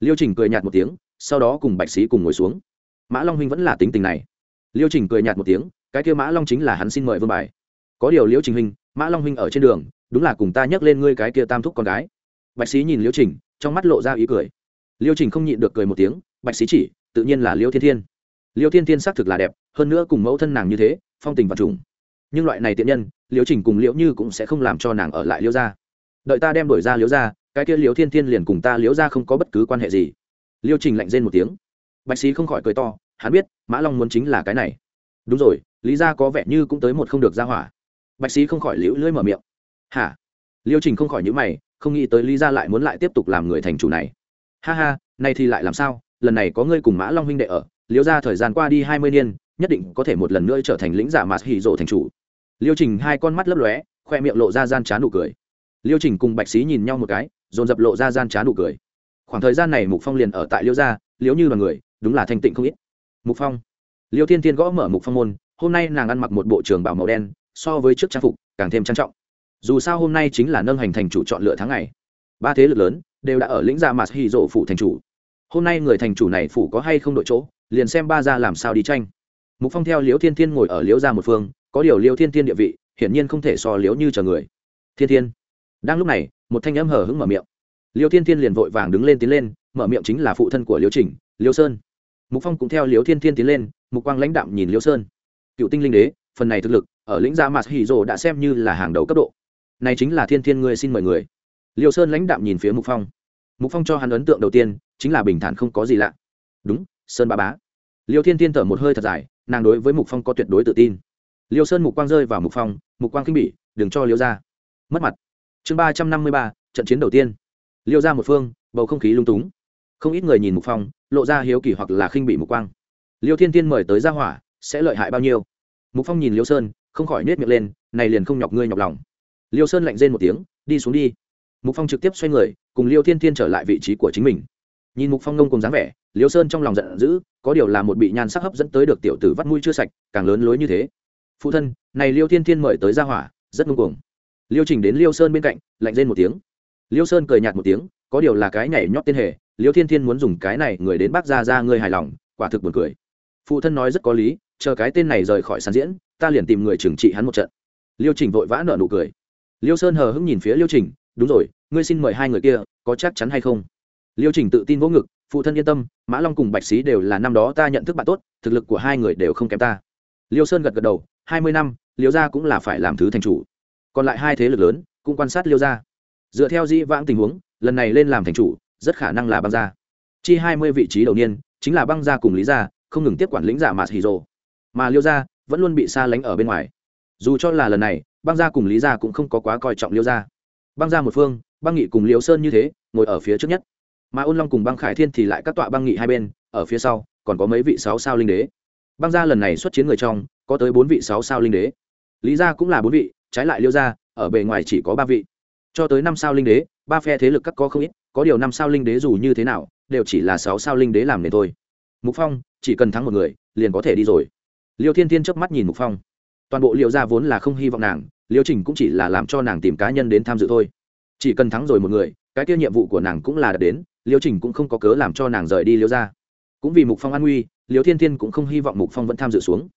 Liêu trình cười nhạt một tiếng sau đó cùng bạch sĩ cùng ngồi xuống. Mã long huynh vẫn là tính tình này. Liêu trình cười nhạt một tiếng, cái kia mã long chính là hắn xin mời vương bài. Có điều liêu trình huynh, mã long huynh ở trên đường, đúng là cùng ta nhắc lên ngươi cái kia tam thúc con gái. Bạch sĩ nhìn liêu trình, trong mắt lộ ra ý cười. Liêu trình không nhịn được cười một tiếng, bạch sĩ chỉ, tự nhiên là liêu thiên thiên. Liêu thiên thiên xác thực là đẹp, hơn nữa cùng mẫu thân nàng như thế, phong tình và trùng. Nhưng loại này tiện nhân, liêu trình cùng liễu như cũng sẽ không làm cho nàng ở lại liêu ra đợi ta đem đổi ra liễu ra cái kia liễu thiên thiên liền cùng ta liễu ra không có bất cứ quan hệ gì liêu trình lạnh rên một tiếng. Bạch sĩ không khỏi cười to, hắn biết, mã long muốn chính là cái này. Đúng rồi, lý ra có vẻ như cũng tới một không được ra hỏa. Bạch sĩ không khỏi liễu lưỡi mở miệng. Hả? Liêu trình không khỏi nhữ mày, không nghĩ tới lý ra lại muốn lại tiếp tục làm người thành chủ này. Ha ha nay thì lại làm sao? Lần này có ngươi cùng mã long huynh đệ ở, liêu ra thời gian qua đi hai mươi niên, nhất định có thể một lần nữa trở thành lĩnh giả mạt hỉ rộ thành chủ. Liêu trình hai con mắt lấp lóe, khoe miệng lộ ra gian trá nụ cười. Liêu trình cùng bạch sĩ nhìn nhau một cái, dồn dập lộ ra gian trá nụ cười khoảng thời gian này mục phong liền ở tại liêu gia, liếu như là người, đúng là thanh tịnh không ít. Mục phong, liêu thiên thiên gõ mở mục phong môn, hôm nay nàng ăn mặc một bộ trường bảo màu đen, so với trước trang phục, càng thêm trang trọng. Dù sao hôm nay chính là nâng hành thành chủ chọn lựa tháng ngày. Ba thế lực lớn, đều đã ở lĩnh gia mạt hy rộ phủ thành chủ. Hôm nay người thành chủ này phủ có hay không đội chỗ, liền xem ba ra làm sao đi tranh. Mục phong theo liễu thiên thiên ngồi ở liễu gia một phương, có điều liễu thiên thiên địa vị, hiển nhiên không thể so liễu như chờ người. Thiên thiên, đang lúc này, một thanh âm hờ hững mở miệng. Liêu thiên thiên liền vội vàng đứng lên tiến lên, mở miệng chính là phụ thân của Liêu trình, Liêu sơn. Mục phong cũng theo Liêu thiên thiên tiến lên, mục quang lãnh đạm nhìn Liêu sơn. Cựu tinh linh đế, phần này thực lực, ở lĩnh gia mạt hì rồ đã xem như là hàng đầu cấp độ. Này chính là thiên thiên ngươi xin mời người. Liêu sơn lãnh đạm nhìn phía mục phong. Mục phong cho hắn ấn tượng đầu tiên, chính là bình thản không có gì lạ. Đúng, sơn ba bá. Liêu thiên thiên thở một hơi thật dài, nàng đối với mục phong có tuyệt đối tự tin. Liêu sơn mục quang rơi vào mục phong, mục quang khinh bỉ, đừng cho liêu ra. Mất mặt. Chương ba trăm năm mươi ba, trận chiến đầu tiên liêu ra một phương, bầu không khí lung túng. Không ít người nhìn mục phong, lộ ra hiếu kỳ hoặc là khinh bị mục quang. Liêu thiên thiên mời tới ra hỏa, sẽ lợi hại bao nhiêu? Mục phong nhìn liêu sơn, không khỏi nết miệng lên, này liền không nhọc ngươi nhọc lòng. Liêu sơn lạnh rên một tiếng, đi xuống đi. Mục phong trực tiếp xoay người, cùng liêu thiên thiên trở lại vị trí của chính mình. Nhìn mục phong ngông cùng dáng vẻ, liêu sơn trong lòng giận dữ, có điều là một bị nhan sắc hấp dẫn tới được tiểu tử vắt mũi chưa sạch, càng lớn lối như thế. Phụ thân, này liêu thiên thiên mời tới ra hỏa, rất ngông cuồng. Liêu trình đến liêu sơn bên cạnh, lạnh rên một tiếng liêu sơn cười nhạt một tiếng, có điều là cái nhảy nhót tiên hề, liêu thiên thiên muốn dùng cái này người đến bác ra ra ngươi hài lòng, quả thực buồn cười. Phụ thân nói rất có lý, chờ cái tên này rời khỏi sàn diễn, ta liền tìm người trừng trị hắn một trận. Liêu trình vội vã nở nụ cười. Liêu sơn hờ hững nhìn phía liêu trình, đúng rồi, ngươi xin mời hai người kia, có chắc chắn hay không? Liêu trình tự tin vỗ ngực, phụ thân yên tâm, mã long cùng bạch Xí đều là năm đó ta nhận thức bạn tốt, thực lực của hai người đều không kém ta. Liêu sơn gật gật đầu, hai mươi năm, liêu gia cũng là phải làm thứ thành chủ. Còn lại hai thế lực lớn, cũng quan sát liêu gia dựa theo dĩ vãng tình huống, lần này lên làm thành chủ, rất khả năng là băng gia. Chi hai mươi vị trí đầu niên, chính là băng gia cùng lý gia, không ngừng tiếp quản lĩnh giả mạt hì rồ. Mà liêu gia vẫn luôn bị xa lánh ở bên ngoài. Dù cho là lần này, băng gia cùng lý gia cũng không có quá coi trọng liêu gia. Băng gia một phương, băng nghị cùng liêu sơn như thế, ngồi ở phía trước nhất. Mà ôn long cùng băng khải thiên thì lại các tọa băng nghị hai bên, ở phía sau, còn có mấy vị sáu sao linh đế. Băng gia lần này xuất chiến người trong, có tới bốn vị sáu sao linh đế. Lý gia cũng là bốn vị, trái lại liêu gia, ở bề ngoài chỉ có ba vị cho tới năm sao linh đế, ba phe thế lực các có không ít, có điều năm sao linh đế dù như thế nào, đều chỉ là sáu sao linh đế làm nên thôi. Mục phong, chỉ cần thắng một người, liền có thể đi rồi. Liêu thiên thiên chớp mắt nhìn mục phong. Toàn bộ liệu gia vốn là không hy vọng nàng, liêu trình cũng chỉ là làm cho nàng tìm cá nhân đến tham dự thôi. Chỉ cần thắng rồi một người, cái kia nhiệm vụ của nàng cũng là đạt đến, liêu trình cũng không có cớ làm cho nàng rời đi liêu ra cũng vì mục phong an nguy, liêu thiên thiên cũng không hy vọng mục phong vẫn tham dự xuống.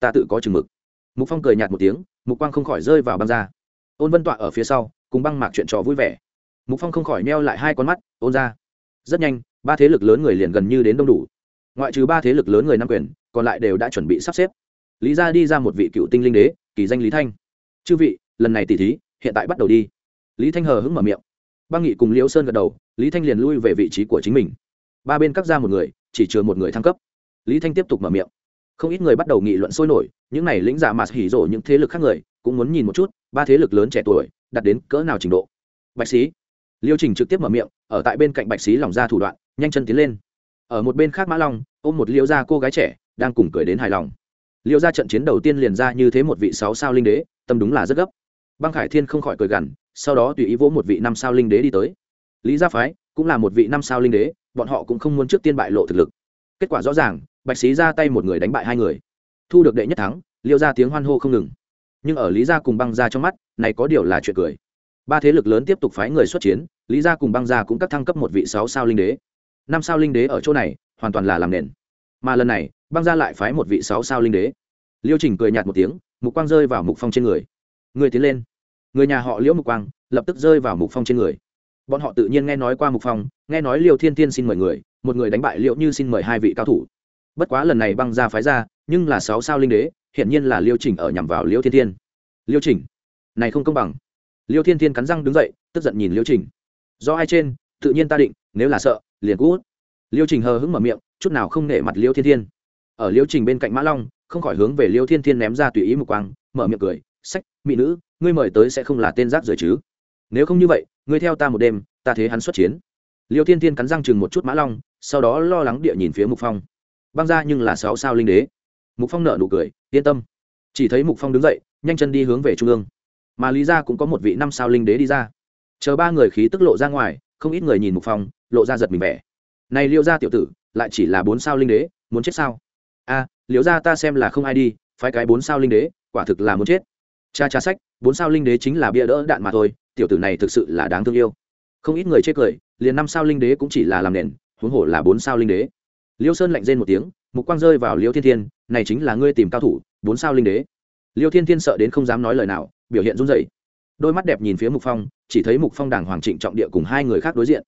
Ta tự có chừng mực. Mục phong cười nhạt một tiếng, mục quang không khỏi rơi vào băng ra. Ôn vân tọa ở phía sau cùng băng mạc chuyện trò vui vẻ. Mục phong không khỏi neo lại hai con mắt, ôn ra. Rất nhanh, ba thế lực lớn người liền gần như đến đông đủ. Ngoại trừ ba thế lực lớn người nam quyền, còn lại đều đã chuẩn bị sắp xếp. Lý ra đi ra một vị cựu tinh linh đế, kỳ danh lý thanh. Chư vị, lần này tỉ thí, hiện tại bắt đầu đi. Lý thanh hờ hững mở miệng. Băng nghị cùng liễu sơn gật đầu, lý thanh liền lui về vị trí của chính mình. Ba bên cắt ra một người, chỉ chừa một người thăng cấp. Lý thanh tiếp tục mở miệng. Không ít người bắt đầu nghị luận sôi nổi, những này lĩnh giả mà hỉ rộ những thế lực khác người cũng muốn nhìn một chút, ba thế lực lớn trẻ tuổi đặt đến cỡ nào trình độ. Bạch sĩ liêu trình trực tiếp mở miệng, ở tại bên cạnh bạch sĩ lỏng ra thủ đoạn, nhanh chân tiến lên. Ở một bên khác mã long, ôm một liêu gia cô gái trẻ, đang cùng cười đến hài lòng. Liêu gia trận chiến đầu tiên liền ra như thế một vị sáu sao linh đế, tâm đúng là rất gấp. Băng khải thiên không khỏi cười gằn, sau đó tùy ý vỗ một vị năm sao linh đế đi tới. Lý gia phái cũng là một vị năm sao linh đế, bọn họ cũng không muốn trước tiên bại lộ thực lực. Kết quả rõ ràng, bạch sĩ ra tay một người đánh bại hai người. Thu được đệ nhất thắng, liêu ra tiếng hoan hô không ngừng nhưng ở lý gia cùng băng Gia trong mắt, này có điều là chuyện cười. Ba thế lực lớn tiếp tục phái người xuất chiến, lý gia cùng băng gia cũng cắt thăng cấp một vị sáu sao linh đế. Năm sao linh đế ở chỗ này, hoàn toàn là làm nền. Mà lần này, băng gia lại phái một vị sáu sao linh đế. Liêu trình cười nhạt một tiếng, mục quang rơi vào mục phong trên người. Người tiến lên. Người nhà họ liễu mục quang, lập tức rơi vào mục phong trên người. Bọn họ tự nhiên nghe nói qua mục phong, nghe nói liêu thiên tiên xin mời người, một người đánh bại liễu như xin mời hai vị cao thủ. Bất quá lần này băng ra phái ra, nhưng là sáu sao linh đế hiện nhiên là liêu chỉnh ở nhằm vào liêu thiên Thiên. liêu chỉnh, này không công bằng. Liêu thiên Thiên cắn răng đứng dậy, tức giận nhìn liêu chỉnh. Do ai trên, tự nhiên ta định, nếu là sợ, liền cút. Liêu trình hờ hững mở miệng, chút nào không nể mặt liêu thiên thiên. Ở liêu trình bên cạnh mã long, không khỏi hướng về liêu thiên thiên ném ra tùy ý một quang, mở miệng cười, sách, mỹ nữ, ngươi mời tới sẽ không là tên rác rưởi chứ? Nếu không như vậy, ngươi theo ta một đêm, ta thế hắn xuất chiến. Liêu thiên thiên cắn răng chừng một chút mã long, sau đó lo lắng địa nhìn phía mục phong. Băng ra nhưng là sáu sao linh đế mục phong nợ nụ cười yên tâm. Chỉ thấy mục phong đứng dậy nhanh chân đi hướng về trung ương. Mà lý ra cũng có một vị năm sao linh đế đi ra. Chờ ba người khí tức lộ ra ngoài không ít người nhìn mục phong lộ ra giật mình vẻ. Này liêu ra tiểu tử lại chỉ là bốn sao linh đế muốn chết sao? A à, liêu ra ta xem là không ai đi phái cái bốn sao linh đế quả thực là muốn chết. Cha cha sách bốn sao linh đế chính là bia đỡ đạn mà thôi tiểu tử này thực sự là đáng thương yêu. Không ít người chết cười liền năm sao linh đế cũng chỉ là làm nền huống hồ là bốn sao linh đế. Liêu sơn lạnh rên một tiếng mục quang rơi vào liêu thiên thiên này chính là ngươi tìm cao thủ bốn sao linh đế. Liêu thiên thiên sợ đến không dám nói lời nào biểu hiện run rẩy. Đôi mắt đẹp nhìn phía mục phong chỉ thấy mục phong đàng hoàng trịnh trọng địa cùng hai người khác đối diện.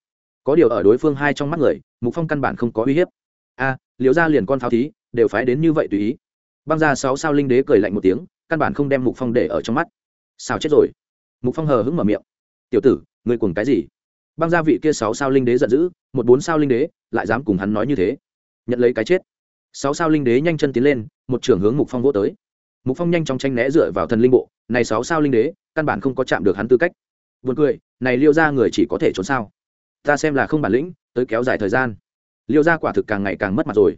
Có điều ở đối phương hai trong mắt người mục phong căn bản không có uy hiếp. A à, liều ra liền con pháo thí đều phái đến như vậy tùy ý. Băng ra sáu sao linh đế cười lạnh một tiếng căn bản không đem mục phong để ở trong mắt. Sao chết rồi? Mục phong hờ hững mở miệng. Tiểu tử ngươi cùng cái gì? Băng gia vị kia sáu sao linh đế giận dữ một bốn sao linh đế lại dám cùng hắn nói như thế? Nhận lấy cái chết sáu sao linh đế nhanh chân tiến lên, một trưởng hướng mục phong vỗ tới. Mục phong nhanh chóng tranh né dựa vào thần linh bộ. Này sáu sao linh đế, căn bản không có chạm được hắn tư cách. Buồn cười, này liêu ra người chỉ có thể trốn sao? Ta xem là không bản lĩnh, tới kéo dài thời gian. Liêu ra quả thực càng ngày càng mất mặt rồi.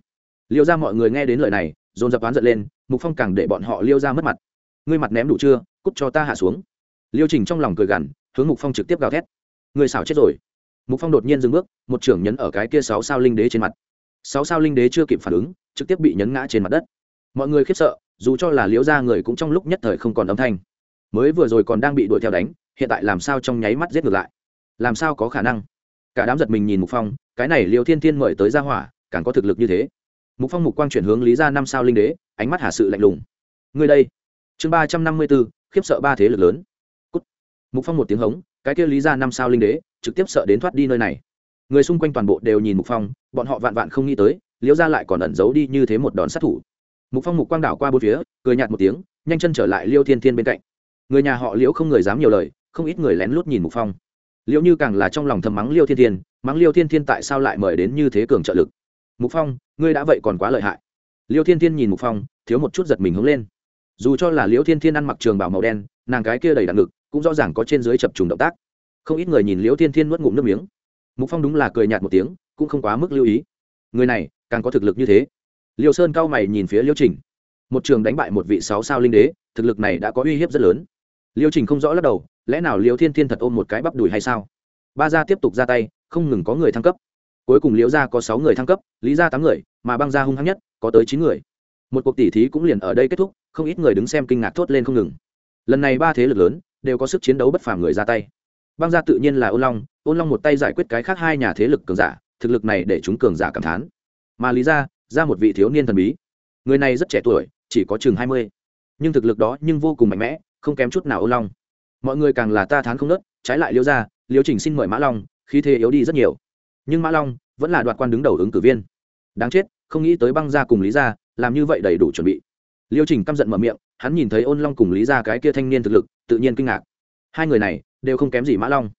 Liêu ra mọi người nghe đến lời này, dồn dập oán giận lên, mục phong càng để bọn họ liêu ra mất mặt. Ngươi mặt ném đủ chưa? Cút cho ta hạ xuống. Liêu trình trong lòng cười gằn, hướng mục phong trực tiếp gào thét. Người xảo chết rồi. Mục phong đột nhiên dừng bước, một trưởng nhấn ở cái kia sáu sao linh đế trên mặt. Sáu sao linh đế chưa kịp phản ứng trực tiếp bị nhấn ngã trên mặt đất. Mọi người khiếp sợ, dù cho là liễu gia người cũng trong lúc nhất thời không còn âm thanh. Mới vừa rồi còn đang bị đuổi theo đánh, hiện tại làm sao trong nháy mắt giết ngược lại? Làm sao có khả năng? Cả đám giật mình nhìn mục phong, cái này liêu thiên thiên mời tới gia hỏa, càng có thực lực như thế. Mục phong mục quang chuyển hướng lý ra năm sao linh đế, ánh mắt hà sự lạnh lùng. Người đây. Chương ba trăm năm mươi b ố khiếp sợ ba thế lực lớn. Cút. mục phong một tiếng hống, cái kia lý ra năm sao linh đế, trực tiếp sợ đến thoát đi nơi này. Người xung quanh toàn bộ đều nhìn mục phong, bọn họ vạn vạn không nghĩ tới liễu gia lại còn ẩn giấu đi như thế một đòn sát thủ. Mục phong mục quang đảo qua bốn phía, cười nhạt một tiếng, nhanh chân trở lại liêu thiên thiên bên cạnh. Người nhà họ liễu không người dám nhiều lời, không ít người lén lút nhìn mục phong. Liễu như càng là trong lòng thầm mắng liêu thiên thiên, mắng liêu thiên thiên tại sao lại mời đến như thế cường trợ lực. Mục phong, ngươi đã vậy còn quá lợi hại. Liêu thiên thiên nhìn mục phong, thiếu một chút giật mình hướng lên. Dù cho là liễu thiên thiên ăn mặc trường bảo màu đen, nàng cái kia đầy đặn ngực, cũng rõ ràng có trên dưới chập trùng động tác. Không ít người nhìn liễu thiên thiên nuốt ngụm nước miếng. Mục phong đúng là cười nhạt một tiếng, cũng không quá mức lưu ý người này càng có thực lực như thế. Liêu sơn cao mày nhìn phía liêu trình. Một trường đánh bại một vị sáu sao linh đế, thực lực này đã có uy hiếp rất lớn. Liêu trình không rõ lắc đầu, lẽ nào liêu thiên thiên thật ôm một cái bắp đùi hay sao? Ba gia tiếp tục ra tay, không ngừng có người thăng cấp. Cuối cùng liễu gia có sáu người thăng cấp, lý gia tám người, mà băng gia hung hăng nhất, có tới chín người. Một cuộc tỉ thí cũng liền ở đây kết thúc, không ít người đứng xem kinh ngạc thốt lên không ngừng. Lần này ba thế lực lớn, đều có sức chiến đấu bất phàm người ra tay. Băng gia tự nhiên là ôn long ôn long một tay giải quyết cái khác hai nhà thế lực cường giả thực lực này để chúng cường giả cảm thán. Mà lý gia ra một vị thiếu niên thần bí. Người này rất trẻ tuổi, chỉ có chừng hai mươi. Nhưng thực lực đó nhưng vô cùng mạnh mẽ, không kém chút nào ô long. Mọi người càng là ta thán không nớt, trái lại liêu gia, liêu trình xin mời mã long, khí thế yếu đi rất nhiều. Nhưng mã long vẫn là đoạt quan đứng đầu ứng cử viên. Đáng chết, không nghĩ tới băng gia cùng lý gia làm như vậy đầy đủ chuẩn bị. Liêu trình căm giận mở miệng, hắn nhìn thấy ôn long cùng lý gia cái kia thanh niên thực lực, tự nhiên kinh ngạc. Hai người này đều không kém gì mã long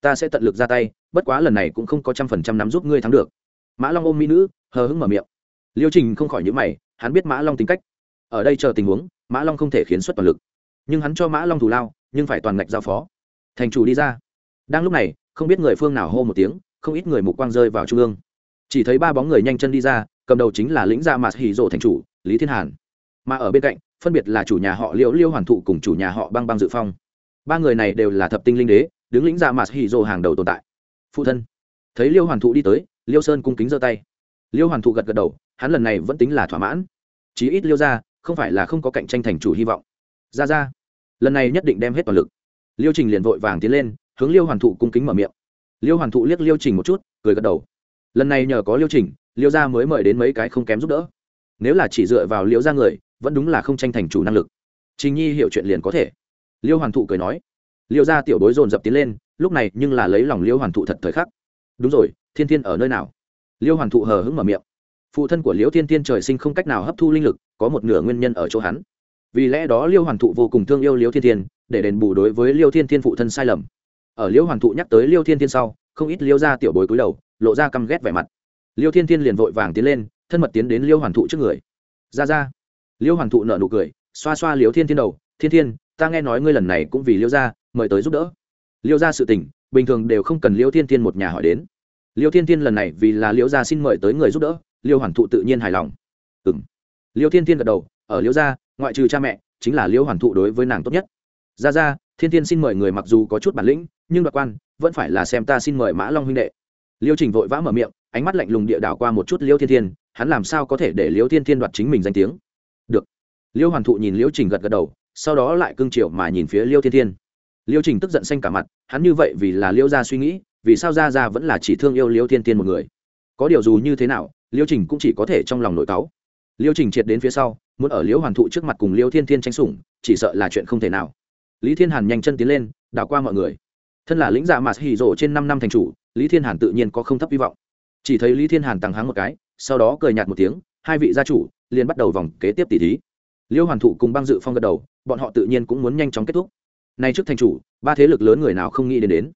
ta sẽ tận lực ra tay, bất quá lần này cũng không có trăm phần trăm nắm giúp ngươi thắng được. Mã long ôm mỹ nữ, hờ hững mở miệng. Liêu trình không khỏi nhữ mày, hắn biết mã long tính cách. Ở đây chờ tình huống, mã long không thể khiến xuất toàn lực. Nhưng hắn cho mã long thủ lao, nhưng phải toàn ngạch giao phó. Thành chủ đi ra. Đang lúc này, không biết người phương nào hô một tiếng, không ít người mục quang rơi vào trung ương. Chỉ thấy ba bóng người nhanh chân đi ra, cầm đầu chính là lĩnh gia mạt hỉ rộ thành chủ, lý thiên hàn. Mà ở bên cạnh, phân biệt là chủ nhà họ liễu liêu hoàn thụ cùng chủ nhà họ băng băng dự phong. Ba người này đều là thập tinh linh đế đứng lĩnh gia mà hỉ rồ hàng đầu tồn tại. Phụ thân. Thấy liêu hoàn thụ đi tới, liêu sơn cung kính giơ tay. Liêu hoàn thụ gật gật đầu, hắn lần này vẫn tính là thỏa mãn. Chí ít liêu ra không phải là không có cạnh tranh thành chủ hy vọng. Ra ra lần này nhất định đem hết toàn lực. Liêu trình liền vội vàng tiến lên, hướng liêu hoàn thụ cung kính mở miệng. Liêu hoàn thụ liếc liêu trình một chút, cười gật đầu. Lần này nhờ có liêu trình, liêu gia mới mời đến mấy cái không kém giúp đỡ. Nếu là chỉ dựa vào liêu gia người, vẫn đúng là không tranh thành chủ năng lực. Trình nhi hiểu chuyện liền có thể. Liêu hoàn thụ cười nói liêu gia tiểu bối dồn dập tiến lên, lúc này nhưng là lấy lòng liêu hoàn thụ thật thời khắc. Đúng rồi, thiên thiên ở nơi nào? Liêu hoàn thụ hờ hững mở miệng. Phụ thân của liêu thiên thiên trời sinh không cách nào hấp thu linh lực, có một nửa nguyên nhân ở chỗ hắn. Vì lẽ đó liêu hoàn thụ vô cùng thương yêu liêu thiên thiên, để đền bù đối với liêu thiên thiên phụ thân sai lầm. Ở liêu hoàn thụ nhắc tới liêu thiên thiên sau, không ít liêu ra tiểu bối cúi đầu, lộ ra căm ghét vẻ mặt. Liêu thiên thiên liền vội vàng tiến lên, thân mật tiến đến liêu hoàn thụ trước người. Ra ra. Liêu hoàn thụ nợ nụ cười, xoa xoa liêu thiên thiên đầu, thiên thiên, ta nghe nói ngươi lần này cũng vì liêu gia mời tới giúp đỡ. Liêu gia sự tình, bình thường đều không cần liêu thiên thiên một nhà hỏi đến. Liêu thiên thiên lần này vì là liêu gia xin mời tới người giúp đỡ, liêu hoàn thụ tự nhiên hài lòng. Ừ m liêu thiên thiên gật đầu, ở liêu gia, ngoại trừ cha mẹ, chính là liêu hoàn thụ đối với nàng tốt nhất. Ra ra thiên thiên xin mời người mặc dù có chút bản lĩnh, nhưng đoạt quan, vẫn phải là xem ta xin mời mã long huynh đệ. Liêu trình vội vã mở miệng, ánh mắt lạnh lùng địa đảo qua một chút liêu thiên thiên, hắn làm sao có thể để liêu thiên thiên đoạt chính mình danh tiếng? Được. Liêu hoàn thụ nhìn liêu trình gật gật đầu, sau đó lại cương triệu mà nhìn phía liêu thiên thiên liêu trình tức giận xanh cả mặt, hắn như vậy vì là liêu gia suy nghĩ, vì sao gia gia vẫn là chỉ thương yêu liêu thiên thiên một người? Có điều dù như thế nào, liêu trình cũng chỉ có thể trong lòng nội cáu. Liêu trình triệt đến phía sau, muốn ở liêu hoàn thụ trước mặt cùng liêu thiên thiên tranh sủng, chỉ sợ là chuyện không thể nào. Lý thiên hàn nhanh chân tiến lên, đảo qua mọi người. Thân là lĩnh dạ giả mà hỉ rổ trên năm năm thành chủ, lý thiên hàn tự nhiên có không thấp hy vọng. Chỉ thấy lý thiên hàn tăng háng một cái, sau đó cười nhạt một tiếng, hai vị gia chủ, liền bắt đầu vòng kế tiếp tỷ thí. Liêu hoàn thụ cùng băng dự phong gật đầu, bọn họ tự nhiên cũng muốn nhanh chóng kết thúc nay trước thành chủ, ba thế lực lớn người nào không nghĩ đến đến?